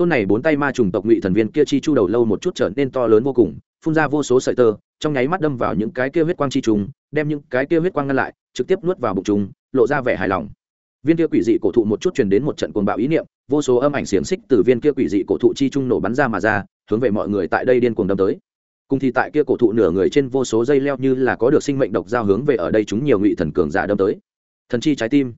tôn này bốn tay ma trùng tộc ngụy thần viên kia chi chu đầu lâu một chút trở nên to lớn vô cùng, phun ra vô số sợi tơ, trong nháy mắt đâm vào những cái kia huyết quang chi trùng, đem những cái kia huyết quang ngăn lại, trực tiếp nuốt vào bụng trùng, lộ ra vẻ hài lòng. Viên kia quỷ dị cổ thụ một chút truyền đến một trận cuồng bạo ý niệm, vô số âm ảnh xiềng xích từ viên kia quỷ dị cổ thụ chi trung nổ bắn ra mà ra, hướng về mọi người tại đây điên cuồng đâm tới. Cùng thì tại kia cổ thụ nửa người trên vô số dây leo như là có được sinh mệnh độc giao hướng về ở đây chúng nhiều ngụy thần cường giả đâm tới. Thần chi trái tim.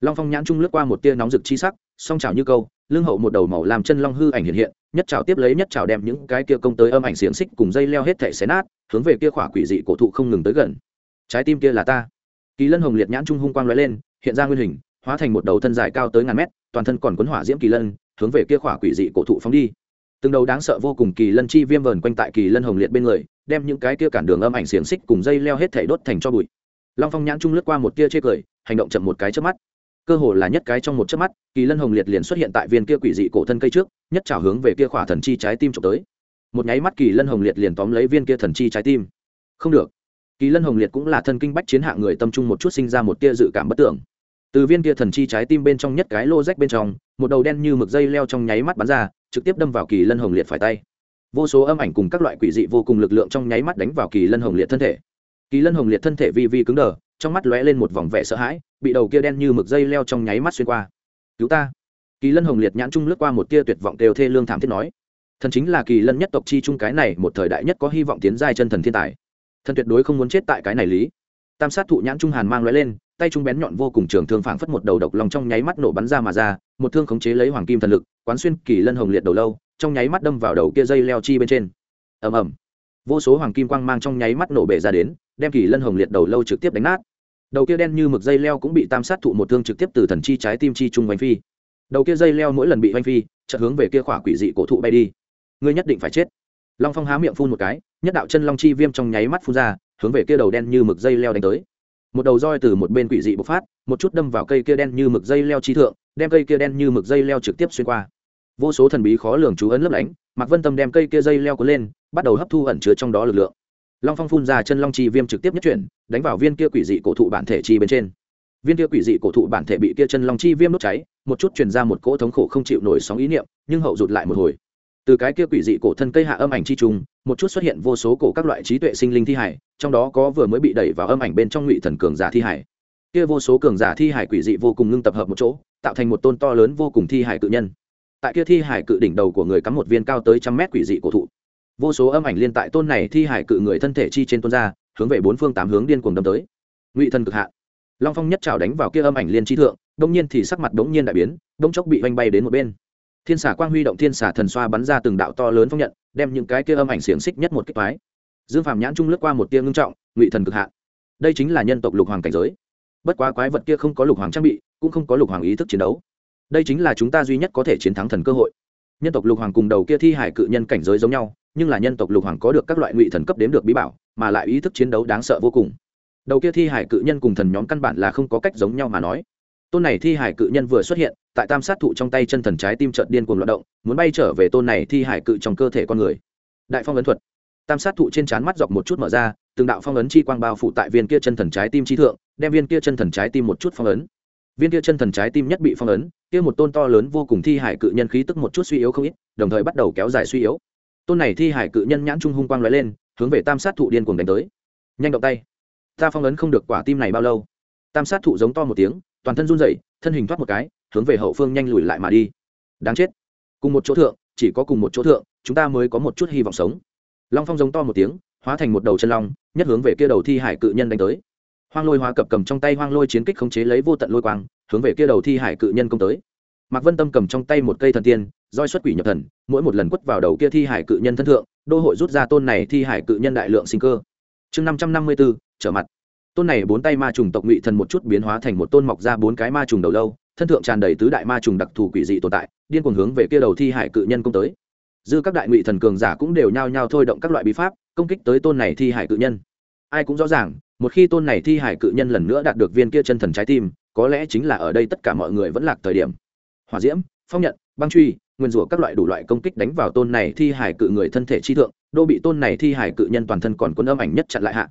Long phong nhãn trung lướt qua một tia nóng rực chi sắc song trào như câu, lưng hậu một đầu màu làm chân long hư ảnh hiện hiện, nhất trào tiếp lấy nhất trào đem những cái kia công tới âm ảnh xiềng xích cùng dây leo hết thể xé nát, hướng về kia khỏa quỷ dị cổ thụ không ngừng tới gần. Trái tim kia là ta. Kỳ lân hồng liệt nhãn trung hung quang lóe lên, hiện ra nguyên hình, hóa thành một đầu thân dài cao tới ngàn mét, toàn thân còn cuốn hỏa diễm kỳ lân, hướng về kia khỏa quỷ dị cổ thụ phóng đi. Từng đầu đáng sợ vô cùng kỳ lân chi viêm vờn quanh tại kỳ lân hồng liệt bên người, đem những cái kia cản đường âm ảnh xiềng xích cùng dây leo hết thể đốt thành cho bụi. Long phong nhãn trung lướt qua một tia chê cười, hành động chậm một cái trước mắt cơ hồ là nhất cái trong một chớp mắt, kỳ lân hồng liệt liền xuất hiện tại viên kia quỷ dị cổ thân cây trước, nhất trào hướng về kia khỏa thần chi trái tim trộm tới. Một nháy mắt kỳ lân hồng liệt liền tóm lấy viên kia thần chi trái tim. Không được. Kỳ lân hồng liệt cũng là thân kinh bách chiến hạng người tâm trung một chút sinh ra một tia dự cảm bất tưởng. Từ viên kia thần chi trái tim bên trong nhất cái lô rách bên trong, một đầu đen như mực dây leo trong nháy mắt bắn ra, trực tiếp đâm vào kỳ lân hồng liệt phải tay. Vô số âm ảnh cùng các loại quỷ dị vô cùng lực lượng trong nháy mắt đánh vào kỳ lân hồng liệt thân thể. Kỳ lân hồng liệt thân thể vi vi cứng đờ trong mắt lóe lên một vòng vẻ sợ hãi, bị đầu kia đen như mực dây leo trong nháy mắt xuyên qua. Cứu ta. Kỳ lân hồng liệt nhãn trung lướt qua một tia tuyệt vọng đều thê lương thảm thiết nói. Thần chính là kỳ lân nhất tộc chi trung cái này, một thời đại nhất có hy vọng tiến giai chân thần thiên tài. Thần tuyệt đối không muốn chết tại cái này lý. Tam sát thụ nhãn trung hàn mang lóe lên, tay trung bén nhọn vô cùng trường thương phảng phất một đầu độc lòng trong nháy mắt nổ bắn ra mà ra, một thương khống chế lấy hoàng kim thần lực, quán xuyên kỳ lân hồng liệt đầu lâu, trong nháy mắt đâm vào đầu kia dây leo chi bên trên. Ầm ầm vô số hoàng kim quang mang trong nháy mắt nổ bể ra đến, đem kỳ lân hồng liệt đầu lâu trực tiếp đánh nát. Đầu kia đen như mực dây leo cũng bị tam sát thụ một thương trực tiếp từ thần chi trái tim chi trung oanh phi. Đầu kia dây leo mỗi lần bị oanh phi, chợt hướng về kia khỏa quỷ dị cổ thụ bay đi. Ngươi nhất định phải chết. Long phong há miệng phun một cái, nhất đạo chân long chi viêm trong nháy mắt phun ra, hướng về kia đầu đen như mực dây leo đánh tới. Một đầu roi từ một bên quỷ dị bộc phát, một chút đâm vào cây kia đen như mực dây leo chi thượng, đem cây kia đen như mực dây leo trực tiếp xuyên qua. Vô số thần bí khó lường chú ấn lấp lánh mạc vân tâm đem cây kia dây leo cuốn lên, bắt đầu hấp thu ẩn chứa trong đó lực lượng. Long phong phun ra chân long chi viêm trực tiếp nhất chuyển, đánh vào viên kia quỷ dị cổ thụ bản thể chi bên trên. Viên kia quỷ dị cổ thụ bản thể bị kia chân long chi viêm đốt cháy, một chút truyền ra một cỗ thống khổ không chịu nổi sóng ý niệm, nhưng hậu rụt lại một hồi. Từ cái kia quỷ dị cổ thân cây hạ âm ảnh chi trùng, một chút xuất hiện vô số cổ các loại trí tuệ sinh linh thi hải, trong đó có vừa mới bị đẩy vào âm ảnh bên trong ngụy thần cường giả thi hải. Kia vô số cường giả thi hải quỷ dị vô cùng ngưng tập hợp một chỗ, tạo thành một tôn to lớn vô cùng thi hải cự nhân tại kia thi hải cự đỉnh đầu của người cắm một viên cao tới trăm mét quỷ dị cổ thụ. Vô số âm ảnh liên tại tôn này thi hải cự người thân thể chi trên tôn ra, hướng về bốn phương tám hướng điên cuồng đâm tới. Ngụy thần cực hạ. Long phong nhất trào đánh vào kia âm ảnh liên chi thượng, đông nhiên thì sắc mặt đống nhiên đại biến, đông chốc bị oanh bay đến một bên. Thiên xà quang huy động thiên xà thần xoa bắn ra từng đạo to lớn phong nhận, đem những cái kia âm ảnh xiềng xích nhất một kích thoái dương phàm nhãn trung lướt qua một tia ngưng trọng, ngụy thần cực hạ. đây chính là nhân tộc lục hoàng cảnh giới. Bất quá quái vật kia không có lục hoàng trang bị, cũng không có lục hoàng ý thức chiến đấu đây chính là chúng ta duy nhất có thể chiến thắng thần cơ hội. Nhân tộc lục hoàng cùng đầu kia thi hải cự nhân cảnh giới giống nhau, nhưng là nhân tộc lục hoàng có được các loại ngụy thần cấp đếm được bí bảo, mà lại ý thức chiến đấu đáng sợ vô cùng. Đầu kia thi hải cự nhân cùng thần nhóm căn bản là không có cách giống nhau mà nói. Tôn này thi hải cự nhân vừa xuất hiện, tại tam sát thụ trong tay chân thần trái tim trợn điên cuồng loạt động, muốn bay trở về tôn này thi hải cự trong cơ thể con người. Đại phong ấn thuật. Tam sát thụ trên trán mắt dọc một chút mở ra, từng đạo phong ấn chi quang bao phủ tại viên kia chân thần trái tim chi thượng, đem viên kia chân thần trái tim một chút phong ấn viên kia chân thần trái tim nhất bị phong ấn, kia một tôn to lớn vô cùng thi hải cự nhân khí tức một chút suy yếu không ít, đồng thời bắt đầu kéo dài suy yếu. Tôn này thi hải cự nhân nhãn trung hung quang lóe lên, hướng về tam sát thụ điên cuồng đánh tới. Nhanh động tay. Ta phong ấn không được quả tim này bao lâu? Tam sát thụ giống to một tiếng, toàn thân run rẩy, thân hình thoát một cái, hướng về hậu phương nhanh lùi lại mà đi. Đáng chết. Cùng một chỗ thượng, chỉ có cùng một chỗ thượng, chúng ta mới có một chút hy vọng sống. Long phong giống to một tiếng, hóa thành một đầu chân long, nhất hướng về kia đầu thi hải cự nhân đánh tới hoang lôi hóa cập cầm trong tay hoang lôi chiến kích khống chế lấy vô tận lôi quang, hướng về kia đầu thi hải cự nhân công tới. Mạc vân tâm cầm trong tay một cây thần tiên, roi xuất quỷ nhập thần, mỗi một lần quất vào đầu kia thi hải cự nhân thân thượng, đô hội rút ra tôn này thi hải cự nhân đại lượng sinh cơ. Chương năm trăm năm mươi bốn trở mặt. Tôn này bốn tay ma trùng tộc ngụy thần một chút biến hóa thành một tôn mọc ra bốn cái ma trùng đầu lâu, thân thượng tràn đầy tứ đại ma trùng đặc thù quỷ dị tồn tại, điên cuồng hướng về kia đầu thi hải cự nhân công tới. Dư các đại ngụy thần cường giả cũng đều nhao nhao thôi động các loại bí pháp, công kích tới tôn này thi hải cự nhân. Ai cũng rõ ràng một khi tôn này thi hải cự nhân lần nữa đạt được viên kia chân thần trái tim, có lẽ chính là ở đây tất cả mọi người vẫn lạc thời điểm. Hòa diễm, phong nhận, băng truy, nguyên rủa các loại đủ loại công kích đánh vào tôn này thi hải cự người thân thể chi thượng, đô bị tôn này thi hải cự nhân toàn thân còn quân âm ảnh nhất chặn lại hạ.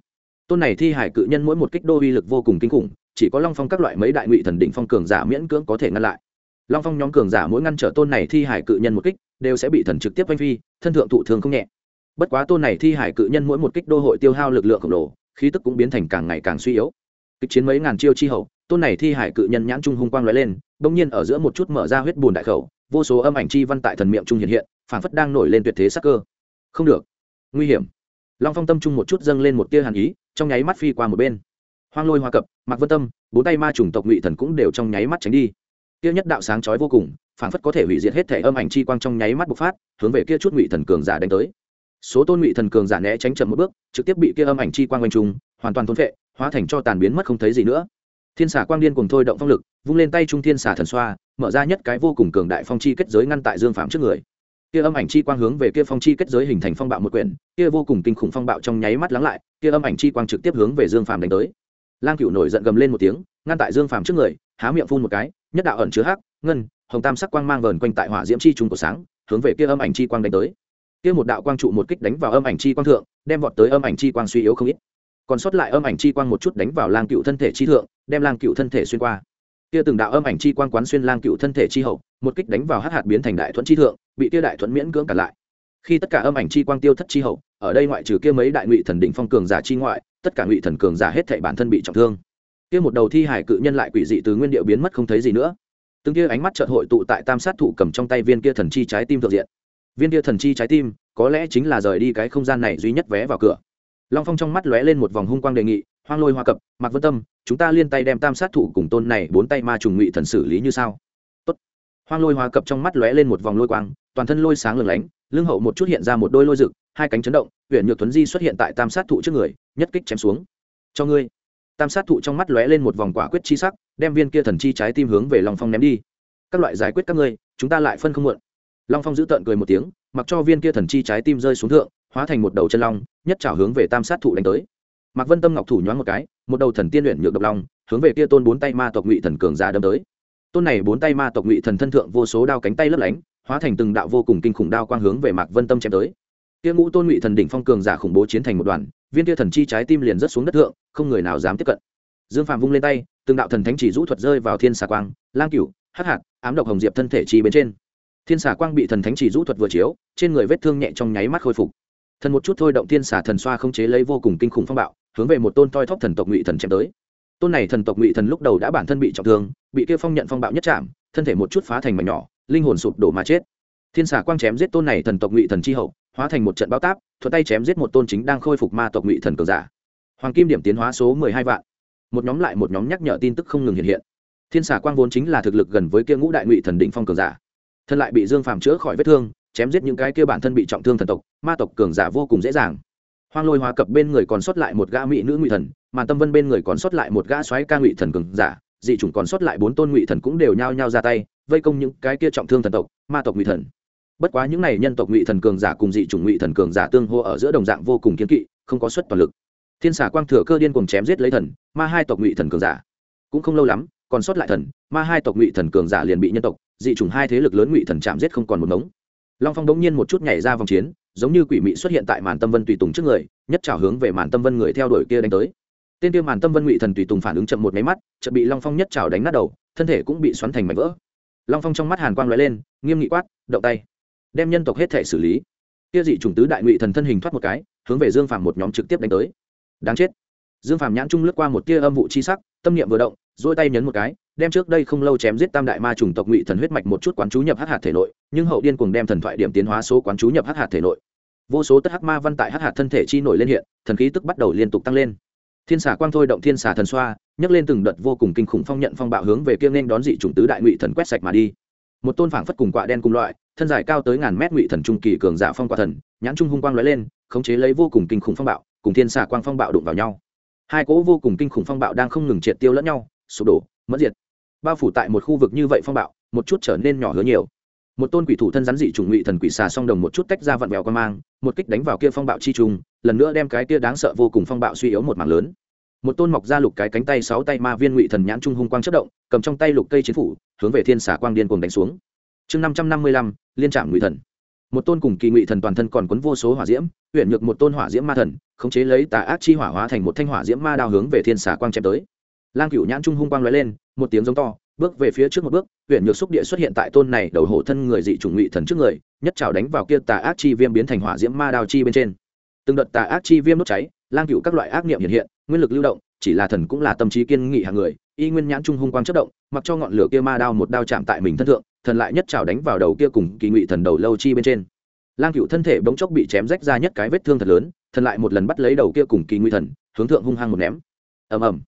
Tôn này thi hải cự nhân mỗi một kích đô uy lực vô cùng kinh khủng, chỉ có long phong các loại mấy đại ngụy thần đỉnh phong cường giả miễn cưỡng có thể ngăn lại. Long phong nhóm cường giả mỗi ngăn trở tôn này thi hải cự nhân một kích, đều sẽ bị thần trực tiếp oanh phi, thân thượng thụ thường không nhẹ. Bất quá tôn này thi hải cự nhân mỗi một kích đô hội tiêu hao lực lượng khổng lồ khí tức cũng biến thành càng ngày càng suy yếu. Kịch chiến mấy ngàn chiêu chi hậu, tôn này thi hải cự nhân nhãn trung hung quang lóe lên, bỗng nhiên ở giữa một chút mở ra huyết bùn đại khẩu, vô số âm ảnh chi văn tại thần miệng trung hiện hiện, phảng phất đang nổi lên tuyệt thế sắc cơ. Không được. Nguy hiểm. Long phong tâm trung một chút dâng lên một tia hàn ý, trong nháy mắt phi qua một bên. Hoang lôi hoa cập mặc vân tâm, bốn tay ma chủng tộc ngụy thần cũng đều trong nháy mắt tránh đi. Kia nhất đạo sáng chói vô cùng, phảng phất có thể hủy diệt hết thể âm ảnh chi quang trong nháy mắt bộc phát, hướng về kia chút ngụy thần cường giả đánh tới số tôn ngụy thần cường giả né tránh chậm một bước, trực tiếp bị kia âm ảnh chi quang quanh trung hoàn toàn thôn phệ, hóa thành cho tàn biến mất không thấy gì nữa. Thiên xà quang điên cùng thôi động phong lực, vung lên tay trung thiên xà thần xoa, mở ra nhất cái vô cùng cường đại phong chi kết giới ngăn tại dương phạm trước người. Kia âm ảnh chi quang hướng về kia phong chi kết giới hình thành phong bạo một quyển, kia vô cùng kinh khủng phong bạo trong nháy mắt lắng lại, kia âm ảnh chi quang trực tiếp hướng về dương phàm đánh tới. Lang cựu nổi giận gầm lên một tiếng, ngăn tại dương phàm trước người, há miệng phun một cái, nhất đạo ẩn chứa hắc, ngân, hồng tam sắc quang mang vờn quanh tại hỏa diễm chi trung của sáng, hướng về kia âm ảnh chi quang đánh tới kia một đạo quang trụ một kích đánh vào âm ảnh chi quang thượng, đem vọt tới âm ảnh chi quang suy yếu không ít. Còn sót lại âm ảnh chi quang một chút đánh vào lang cựu thân thể chi thượng, đem lang cựu thân thể xuyên qua. Kia từng đạo âm ảnh chi quang quán xuyên lang cựu thân thể chi hậu, một kích đánh vào hắc hạt biến thành đại thuẫn chi thượng, bị kia đại thuẫn miễn cưỡng cản lại. Khi tất cả âm ảnh chi quang tiêu thất chi hậu, ở đây ngoại trừ kia mấy đại ngụy thần đỉnh phong cường giả chi ngoại, tất cả ngụy thần cường giả hết thảy bản thân bị trọng thương. Kia một đầu thi hải cự nhân lại quỷ dị từ nguyên điệu biến mất không thấy gì nữa. Từng kia ánh mắt chợt hội tụ tại tam sát thủ cầm trong tay viên kia thần chi trái tim thượng diện viên kia thần chi trái tim, có lẽ chính là rời đi cái không gian này duy nhất vé vào cửa. Long phong trong mắt lóe lên một vòng hung quang đề nghị, hoang lôi hoa cập, mạc vân tâm, chúng ta liên tay đem tam sát thủ cùng tôn này bốn tay ma trùng ngụy thần xử lý như sao? Tốt. hoang lôi hoa cập trong mắt lóe lên một vòng lôi quang, toàn thân lôi sáng lừng lánh, lưng hậu một chút hiện ra một đôi lôi rực, hai cánh chấn động huyện nhược Thuấn di xuất hiện tại tam sát thụ trước người, nhất kích chém xuống. Cho ngươi. Tam sát thụ trong mắt lóe lên một vòng quả quyết chi sắc, đem viên kia thần chi trái tim hướng về long phong ném đi. Các loại giải quyết các ngươi, chúng ta lại phân không muộn long phong giữ tợn cười một tiếng, mặc cho viên kia thần chi trái tim rơi xuống thượng, hóa thành một đầu chân long, nhất trào hướng về tam sát thụ đánh tới. Mạc vân tâm ngọc thủ nhoáng một cái, một đầu thần tiên luyện nhược độc long, hướng về kia tôn bốn tay ma tộc ngụy thần cường giả đâm tới. Tôn này bốn tay ma tộc ngụy thần thân thượng vô số đao cánh tay lấp lánh, hóa thành từng đạo vô cùng kinh khủng đao quang hướng về mạc vân tâm chém tới. Kia ngũ tôn ngụy thần đỉnh phong cường giả khủng bố chiến thành một đoàn, viên kia thần chi trái tim liền rớt xuống đất thượng, không người nào dám tiếp cận. Dương phạm vung lên tay, từng đạo thần thánh chỉ rũ thuật rơi vào thiên xà quang, lang cửu, hắc hạt, ám độc hồng diệp thân thể chi bên trên thiên xà quang bị thần thánh chỉ rũ thuật vừa chiếu, trên người vết thương nhẹ trong nháy mắt khôi phục. Thần một chút thôi động thiên xà thần xoa không chế lấy vô cùng kinh khủng phong bạo, hướng về một tôn toi thóp thần tộc ngụy thần chém tới. Tôn này thần tộc ngụy thần lúc đầu đã bản thân bị trọng thương, bị kia phong nhận phong bạo nhất chạm, thân thể một chút phá thành mảnh nhỏ, linh hồn sụp đổ mà chết. Thiên xà quang chém giết tôn này thần tộc ngụy thần chi hậu, hóa thành một trận bao táp thuật tay chém giết một tôn chính đang khôi phục ma tộc ngụy thần cường giả. Hoàng kim điểm tiến hóa số mười hai vạn. Một nhóm lại một nhóm nhắc nhở tin tức không ngừng hiện hiện. Thiên xà quang vốn chính là thực lực gần với kia ngũ đại ngụy thần định phong cường giả thân lại bị dương phàm chữa khỏi vết thương, chém giết những cái kia bản thân bị trọng thương thần tộc, ma tộc cường giả vô cùng dễ dàng. Hoang lôi hóa cập bên người còn sót lại một gã mỹ nữ ngụy thần, mà tâm vân bên người còn sót lại một gã xoáy ca ngụy thần cường giả, dị chủng còn sót lại bốn tôn ngụy thần cũng đều nhao nhao ra tay, vây công những cái kia trọng thương thần tộc, ma tộc ngụy thần. Bất quá những này nhân tộc ngụy thần cường giả cùng dị chủng ngụy thần cường giả tương hô ở giữa đồng dạng vô cùng kiến kỵ, không có suất toàn lực. Thiên xà quang thừa cơ điên cùng chém giết lấy thần, ma hai tộc ngụy thần cường giả. Cũng không lâu lắm còn sót lại thần, ma hai tộc ngụy thần cường giả liền bị nhân tộc, dị chủng hai thế lực lớn ngụy thần chạm giết không còn một mống long phong đống nhiên một chút nhảy ra vòng chiến, giống như quỷ mị xuất hiện tại màn tâm vân tùy tùng trước người, nhất trào hướng về màn tâm vân người theo đuổi kia đánh tới. Tên kia màn tâm vân ngụy thần tùy tùng phản ứng chậm một máy mắt, chợt bị long phong nhất trào đánh nát đầu, thân thể cũng bị xoắn thành mảnh vỡ. Long phong trong mắt hàn quang lóe lên, nghiêm nghị quát, động tay, đem nhân tộc hết thể xử lý. Kia dị chủng tứ đại ngụy thần thân hình thoát một cái, hướng về dương phàm một nhóm trực tiếp đánh tới. Đáng chết. Dương phàm nhãn trung lướt qua một tia âm vụ chi sắc, tâm niệm vừa động dỗi tay nhấn một cái, đem trước đây không lâu chém giết tam đại ma trùng tộc ngụy thần huyết mạch một chút quán chú nhập hắc hạt thể nội, nhưng hậu điên cùng đem thần thoại điểm tiến hóa số quán chú nhập hắc hạt thể nội. Vô số tất hắc ma văn tại hắc hạt thân thể chi nổi lên hiện, thần khí tức bắt đầu liên tục tăng lên. Thiên xà quang thôi động thiên xà thần xoa, nhấc lên từng đợt vô cùng kinh khủng phong nhận phong bạo hướng về kia nên đón dị chủng tứ đại ngụy thần quét sạch mà đi. Một tôn phảng phất cùng quạ đen cùng loại, thân dài cao tới ngàn mét ngụy thần trung kỳ cường giả phong quạ thần, nhãn trung hung quang lóe lên, khống chế lấy vô cùng kinh khủng phong bạo, cùng thiên xà quang phong bạo đụng vào nhau. Hai cỗ vô cùng kinh khủng phong bạo đang không ngừng triệt tiêu lẫn nhau sụp đổ, mất diệt. Bao phủ tại một khu vực như vậy phong bạo, một chút trở nên nhỏ hứa nhiều. Một tôn quỷ thủ thân rắn dị chủng ngụy thần quỷ xà song đồng một chút tách ra vặn vẹo quan mang, một kích đánh vào kia phong bạo chi trùng, lần nữa đem cái kia đáng sợ vô cùng phong bạo suy yếu một mảng lớn. Một tôn mọc ra lục cái cánh tay sáu tay ma viên ngụy thần nhãn trung hung quang chất động, cầm trong tay lục cây chiến phủ, hướng về thiên xà quang điên cuồng đánh xuống. Chương năm trăm năm mươi lăm, liên trạm ngụy thần. Một tôn cùng kỳ ngụy thần toàn thân còn quấn vô số hỏa diễm huyện nhược một tôn hỏa diễm ma thần, khống chế lấy tà ác chi hỏa hóa thành một thanh hỏa diễm ma đao hướng về thiên xà quang chém tới lang cựu nhãn trung hung quang lóe lên, một tiếng giống to, bước về phía trước một bước huyện nhược xúc địa xuất hiện tại tôn này đầu hổ thân người dị chủng ngụy thần trước người, nhất trào đánh vào kia tà ác chi viêm biến thành hỏa diễm ma đao chi bên trên. Từng đợt tà ác chi viêm đốt cháy, lang cựu các loại ác niệm hiện hiện, nguyên lực lưu động, chỉ là thần cũng là tâm trí kiên nghị hàng người, y nguyên nhãn trung hung quang chất động, mặc cho ngọn lửa kia ma đao một đao chạm tại mình thân thượng, thần lại nhất trào đánh vào đầu kia cùng kỳ ngụy thần đầu lâu chi bên trên. Lang cựu thân thể bỗng chốc bị chém rách ra nhất cái vết thương thật lớn, thần lại một lần bắt lấy đầu kia cùng kỳ ngụy thần, hướng thượng hung hăng một ném. Ầm ầm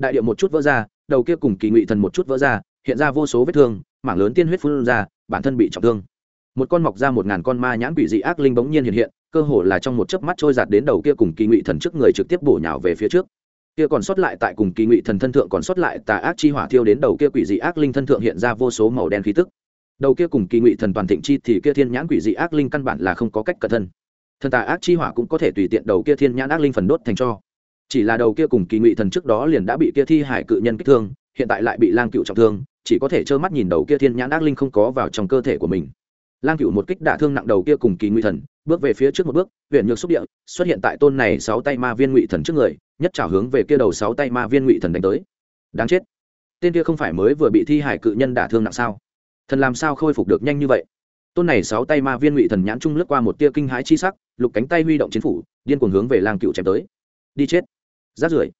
đại điệu một chút vỡ ra, đầu kia cùng kỳ ngụy thần một chút vỡ ra, hiện ra vô số vết thương, mảng lớn tiên huyết phun ra, bản thân bị trọng thương. Một con mọc ra một ngàn con ma nhãn quỷ dị ác linh bỗng nhiên hiện hiện, cơ hồ là trong một chớp mắt trôi giạt đến đầu kia cùng kỳ ngụy thần trước người trực tiếp bổ nhào về phía trước. Kia còn sót lại tại cùng kỳ ngụy thần thân thượng còn sót lại tà ác chi hỏa thiêu đến đầu kia quỷ dị ác linh thân thượng hiện ra vô số màu đen khí tức. Đầu kia cùng kỳ ngụy thần toàn thịnh chi thì kia thiên nhãn quỷ dị ác linh căn bản là không có cách cẩn thân. Thần tà ác chi hỏa cũng có thể tùy tiện đầu kia thiên nhãn ác linh phần đốt thành cho chỉ là đầu kia cùng kỳ ngụy thần trước đó liền đã bị kia thi hải cự nhân kích thương, hiện tại lại bị lang cựu trọng thương, chỉ có thể trơ mắt nhìn đầu kia thiên nhãn ác linh không có vào trong cơ thể của mình. Lang cựu một kích đả thương nặng đầu kia cùng kỳ ngụy thần, bước về phía trước một bước huyện nhược xúc địa, xuất hiện tại tôn này sáu tay ma viên ngụy thần trước người, nhất trào hướng về kia đầu sáu tay ma viên ngụy thần đánh tới. Đáng chết. Tên kia không phải mới vừa bị thi hải cự nhân đả thương nặng sao? Thần làm sao khôi phục được nhanh như vậy? Tôn này sáu tay ma viên ngụy thần nhãn trung lướt qua một tia kinh hãi chi sắc, lục cánh tay huy động chiến phủ, điên cuồng hướng về lang cựu chém tới. Đi chết rát rưởi.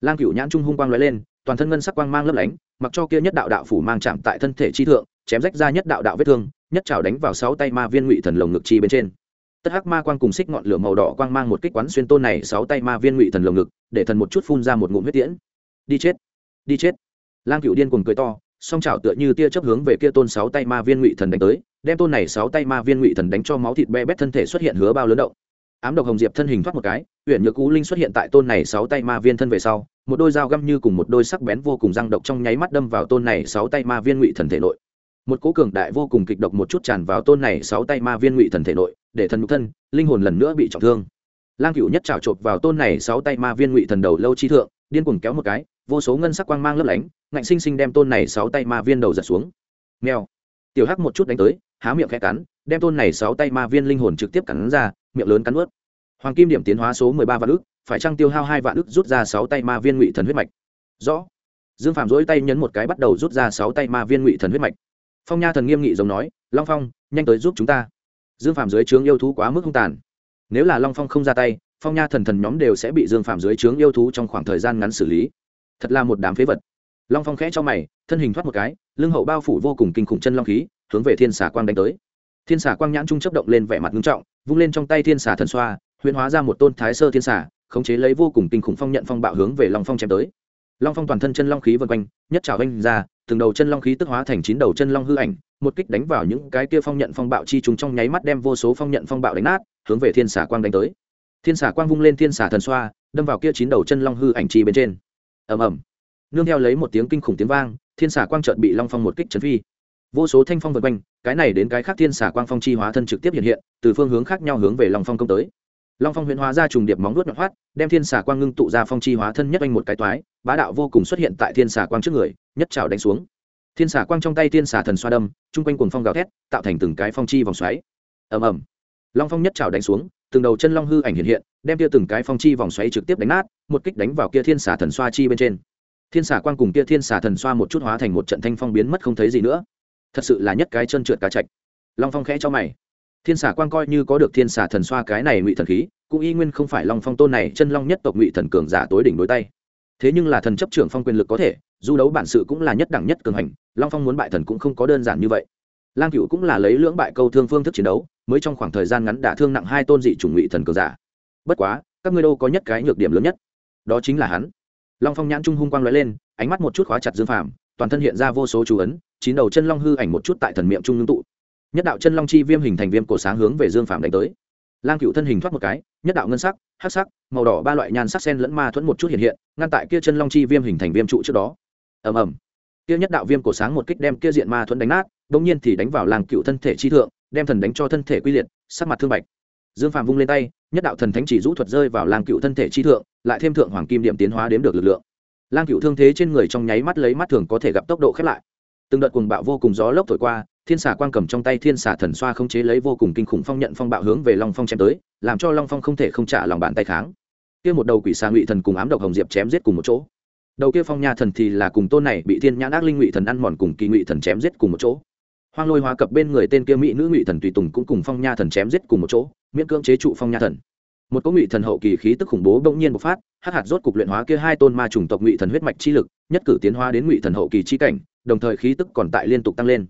Lang cựu nhãn trung hung quang lóe lên, toàn thân ngân sắc quang mang lấp lánh, mặc cho kia nhất đạo đạo phủ mang chạm tại thân thể chi thượng, chém rách ra nhất đạo đạo vết thương, nhất trào đánh vào sáu tay ma viên ngụy thần lồng ngực chi bên trên. Tất hắc ma quang cùng xích ngọn lửa màu đỏ quang mang một kích quán xuyên tôn này sáu tay ma viên ngụy thần lồng ngực, để thần một chút phun ra một ngụm huyết tiễn. Đi chết đi chết. Lang cựu điên cuồng cười to, song chảo tựa như tia chớp hướng về kia tôn sáu tay ma viên ngụy thần đánh tới, đem tôn này sáu tay ma viên ngụy thần đánh cho máu thịt be bét thân thể xuất hiện hứa bao lớn động. Ám độc hồng diệp thân hình thoát một cái huyện nhược cú linh xuất hiện tại tôn này sáu tay ma viên thân về sau, một đôi dao găm như cùng một đôi sắc bén vô cùng răng độc trong nháy mắt đâm vào tôn này sáu tay ma viên ngụy thần thể nội. Một cố cường đại vô cùng kịch độc một chút tràn vào tôn này sáu tay ma viên ngụy thần thể nội, để thần nhục thân, linh hồn lần nữa bị trọng thương. Lang cựu nhất trào chộp vào tôn này sáu tay ma viên ngụy thần đầu lâu chi thượng, điên cuồng kéo một cái, vô số ngân sắc quang mang lấp lánh, ngạnh sinh sinh đem tôn này sáu tay ma viên đầu giật xuống. Mèo. Tiểu hắc một chút đánh tới, há miệng khẽ cắn, đem tôn này sáu tay ma viên linh hồn trực tiếp cắn ra, miệng lớn cắn ướt hoàng kim điểm tiến hóa số mười ba vạn ức, phải trăng tiêu hao hai vạn ức rút ra sáu tay ma viên ngụy thần huyết mạch? Rõ. Dương phạm dỗi tay nhấn một cái bắt đầu rút ra sáu tay ma viên ngụy thần huyết mạch. Phong nha thần nghiêm nghị giống nói, long phong, nhanh tới giúp chúng ta. Dương phạm dưới trướng yêu thú quá mức không tàn. Nếu là long phong không ra tay, phong nha thần thần nhóm đều sẽ bị dương phạm dưới trướng yêu thú trong khoảng thời gian ngắn xử lý. Thật là một đám phế vật. Long phong khẽ cho mày, thân hình thoát một cái, lưng hậu bao phủ vô cùng kinh khủng chân long khí, hướng về thiên xà quang đánh tới. Thiên xà quang nhãn trung chấp động lên vẻ mặt ngưng trọng, vung lên trong tay thiên xà thần xoa huyễn hóa ra một tôn thái sơ thiên xà, khống chế lấy vô cùng kinh khủng phong nhận phong bạo hướng về long phong chém tới. Long phong toàn thân chân long khí vân quanh, nhất trào anh ra, từng đầu chân long khí tức hóa thành chín đầu chân long hư ảnh, một kích đánh vào những cái kia phong nhận phong bạo chi chúng trong nháy mắt đem vô số phong nhận phong bạo đánh nát, hướng về thiên xà quang đánh tới. Thiên xà quang vung lên thiên xà thần xoa, đâm vào kia chín đầu chân long hư ảnh chi bên trên. Ầm ầm. Nương theo lấy một tiếng kinh khủng tiếng vang, thiên xà quang chợt bị long phong một kích chấn phi. Vô số thanh phong vân quanh, cái này đến cái khác thiên xà quang phong chi hóa thân trực tiếp hiện hiện, từ phương hướng khác nhau hướng về long phong công tới long phong huyễn hóa ra trùng điệp móng vuốt nhọn hoắt, đem thiên xà quang ngưng tụ ra phong chi hóa thân nhất anh một cái toái, bá đạo vô cùng xuất hiện tại thiên xà quang trước người, nhất trào đánh xuống. Thiên xà quang trong tay thiên xà thần xoa đâm, chung quanh cuồng phong gào thét, tạo thành từng cái phong chi vòng xoáy. Ầm ầm. Long phong nhất trào đánh xuống, từng đầu chân long hư ảnh hiện hiện, đem kia từng cái phong chi vòng xoáy trực tiếp đánh nát, một kích đánh vào kia thiên xà thần xoa chi bên trên. Thiên xà quang cùng kia thiên xà thần xoa một chút hóa thành một trận thanh phong biến mất không thấy gì nữa. Thật sự là nhất cái chân trượt cá chạch long phong khẽ cho mày thiên xà quang coi như có được thiên xà thần xoa cái này ngụy thần khí, cũng y nguyên không phải long phong tôn này chân long nhất tộc ngụy thần cường giả tối đỉnh đối tay. Thế nhưng là thần chấp trưởng phong quyền lực có thể, du đấu bản sự cũng là nhất đẳng nhất cường hành, long phong muốn bại thần cũng không có đơn giản như vậy. Lang cựu cũng là lấy lưỡng bại câu thương phương thức chiến đấu, mới trong khoảng thời gian ngắn đả thương nặng hai tôn dị chủng ngụy thần cường giả. Bất quá, các ngươi đâu có nhất cái nhược điểm lớn nhất. Đó chính là hắn. Long phong nhãn trung hung quang lóe lên, ánh mắt một chút khóa chặt dương phàm, toàn thân hiện ra vô số chú ấn, chín đầu chân long hư ảnh một chút tại thần miệng trung ngưng tụ nhất đạo chân long chi viêm hình thành viêm cổ sáng hướng về dương phàm đánh tới. Lang cựu thân hình thoát một cái, nhất đạo ngân sắc, hắc sắc, màu đỏ ba loại nhan sắc sen lẫn ma thuẫn một chút hiện hiện, ngăn tại kia chân long chi viêm hình thành viêm trụ trước đó. Ầm ầm. Kia nhất đạo viêm cổ sáng một kích đem kia diện ma thuẫn đánh nát bỗng nhiên thì đánh vào lang cựu thân thể chi thượng, đem thần đánh cho thân thể quy liệt, sắc mặt thương bạch. Dương phàm vung lên tay, nhất đạo thần thánh chỉ rũ thuật rơi vào lang cựu thân thể chi thượng, lại thêm thượng hoàng kim điểm tiến hóa đếm được lực lượng. Lang cựu thương thế trên người trong nháy mắt lấy mắt thường có thể gặp tốc độ khép lại. Từng đợt cuồng bạo vô cùng gió lốc thổi qua thiên xà quang cầm trong tay thiên xà thần xoa không chế lấy vô cùng kinh khủng phong nhận phong bạo hướng về long phong chém tới, làm cho long phong không thể không trả lòng bàn tay kháng. Kia một đầu quỷ xà ngụy thần cùng ám độc hồng diệp chém giết cùng một chỗ. Đầu kia phong nha thần thì là cùng tôn này bị thiên nhãn ác linh ngụy thần ăn mòn cùng kỳ ngụy thần chém giết cùng một chỗ. Hoang lôi hóa cập bên người tên kia mỹ nữ ngụy thần tùy tùng cũng cùng phong nha thần chém giết cùng một chỗ, miễn cưỡng chế trụ phong nha thần. Một cỗ ngụy thần hậu kỳ khí tức khủng bố bỗng nhiên bộc phát, hắc hạt rốt cục luyện hóa kia hai tôn ma chủng tộc ngụy thần huyết mạch chi lực, nhất cử tiến hóa đến ngụy thần hậu kỳ chi cảnh, đồng thời khí tức còn tại liên tục tăng lên.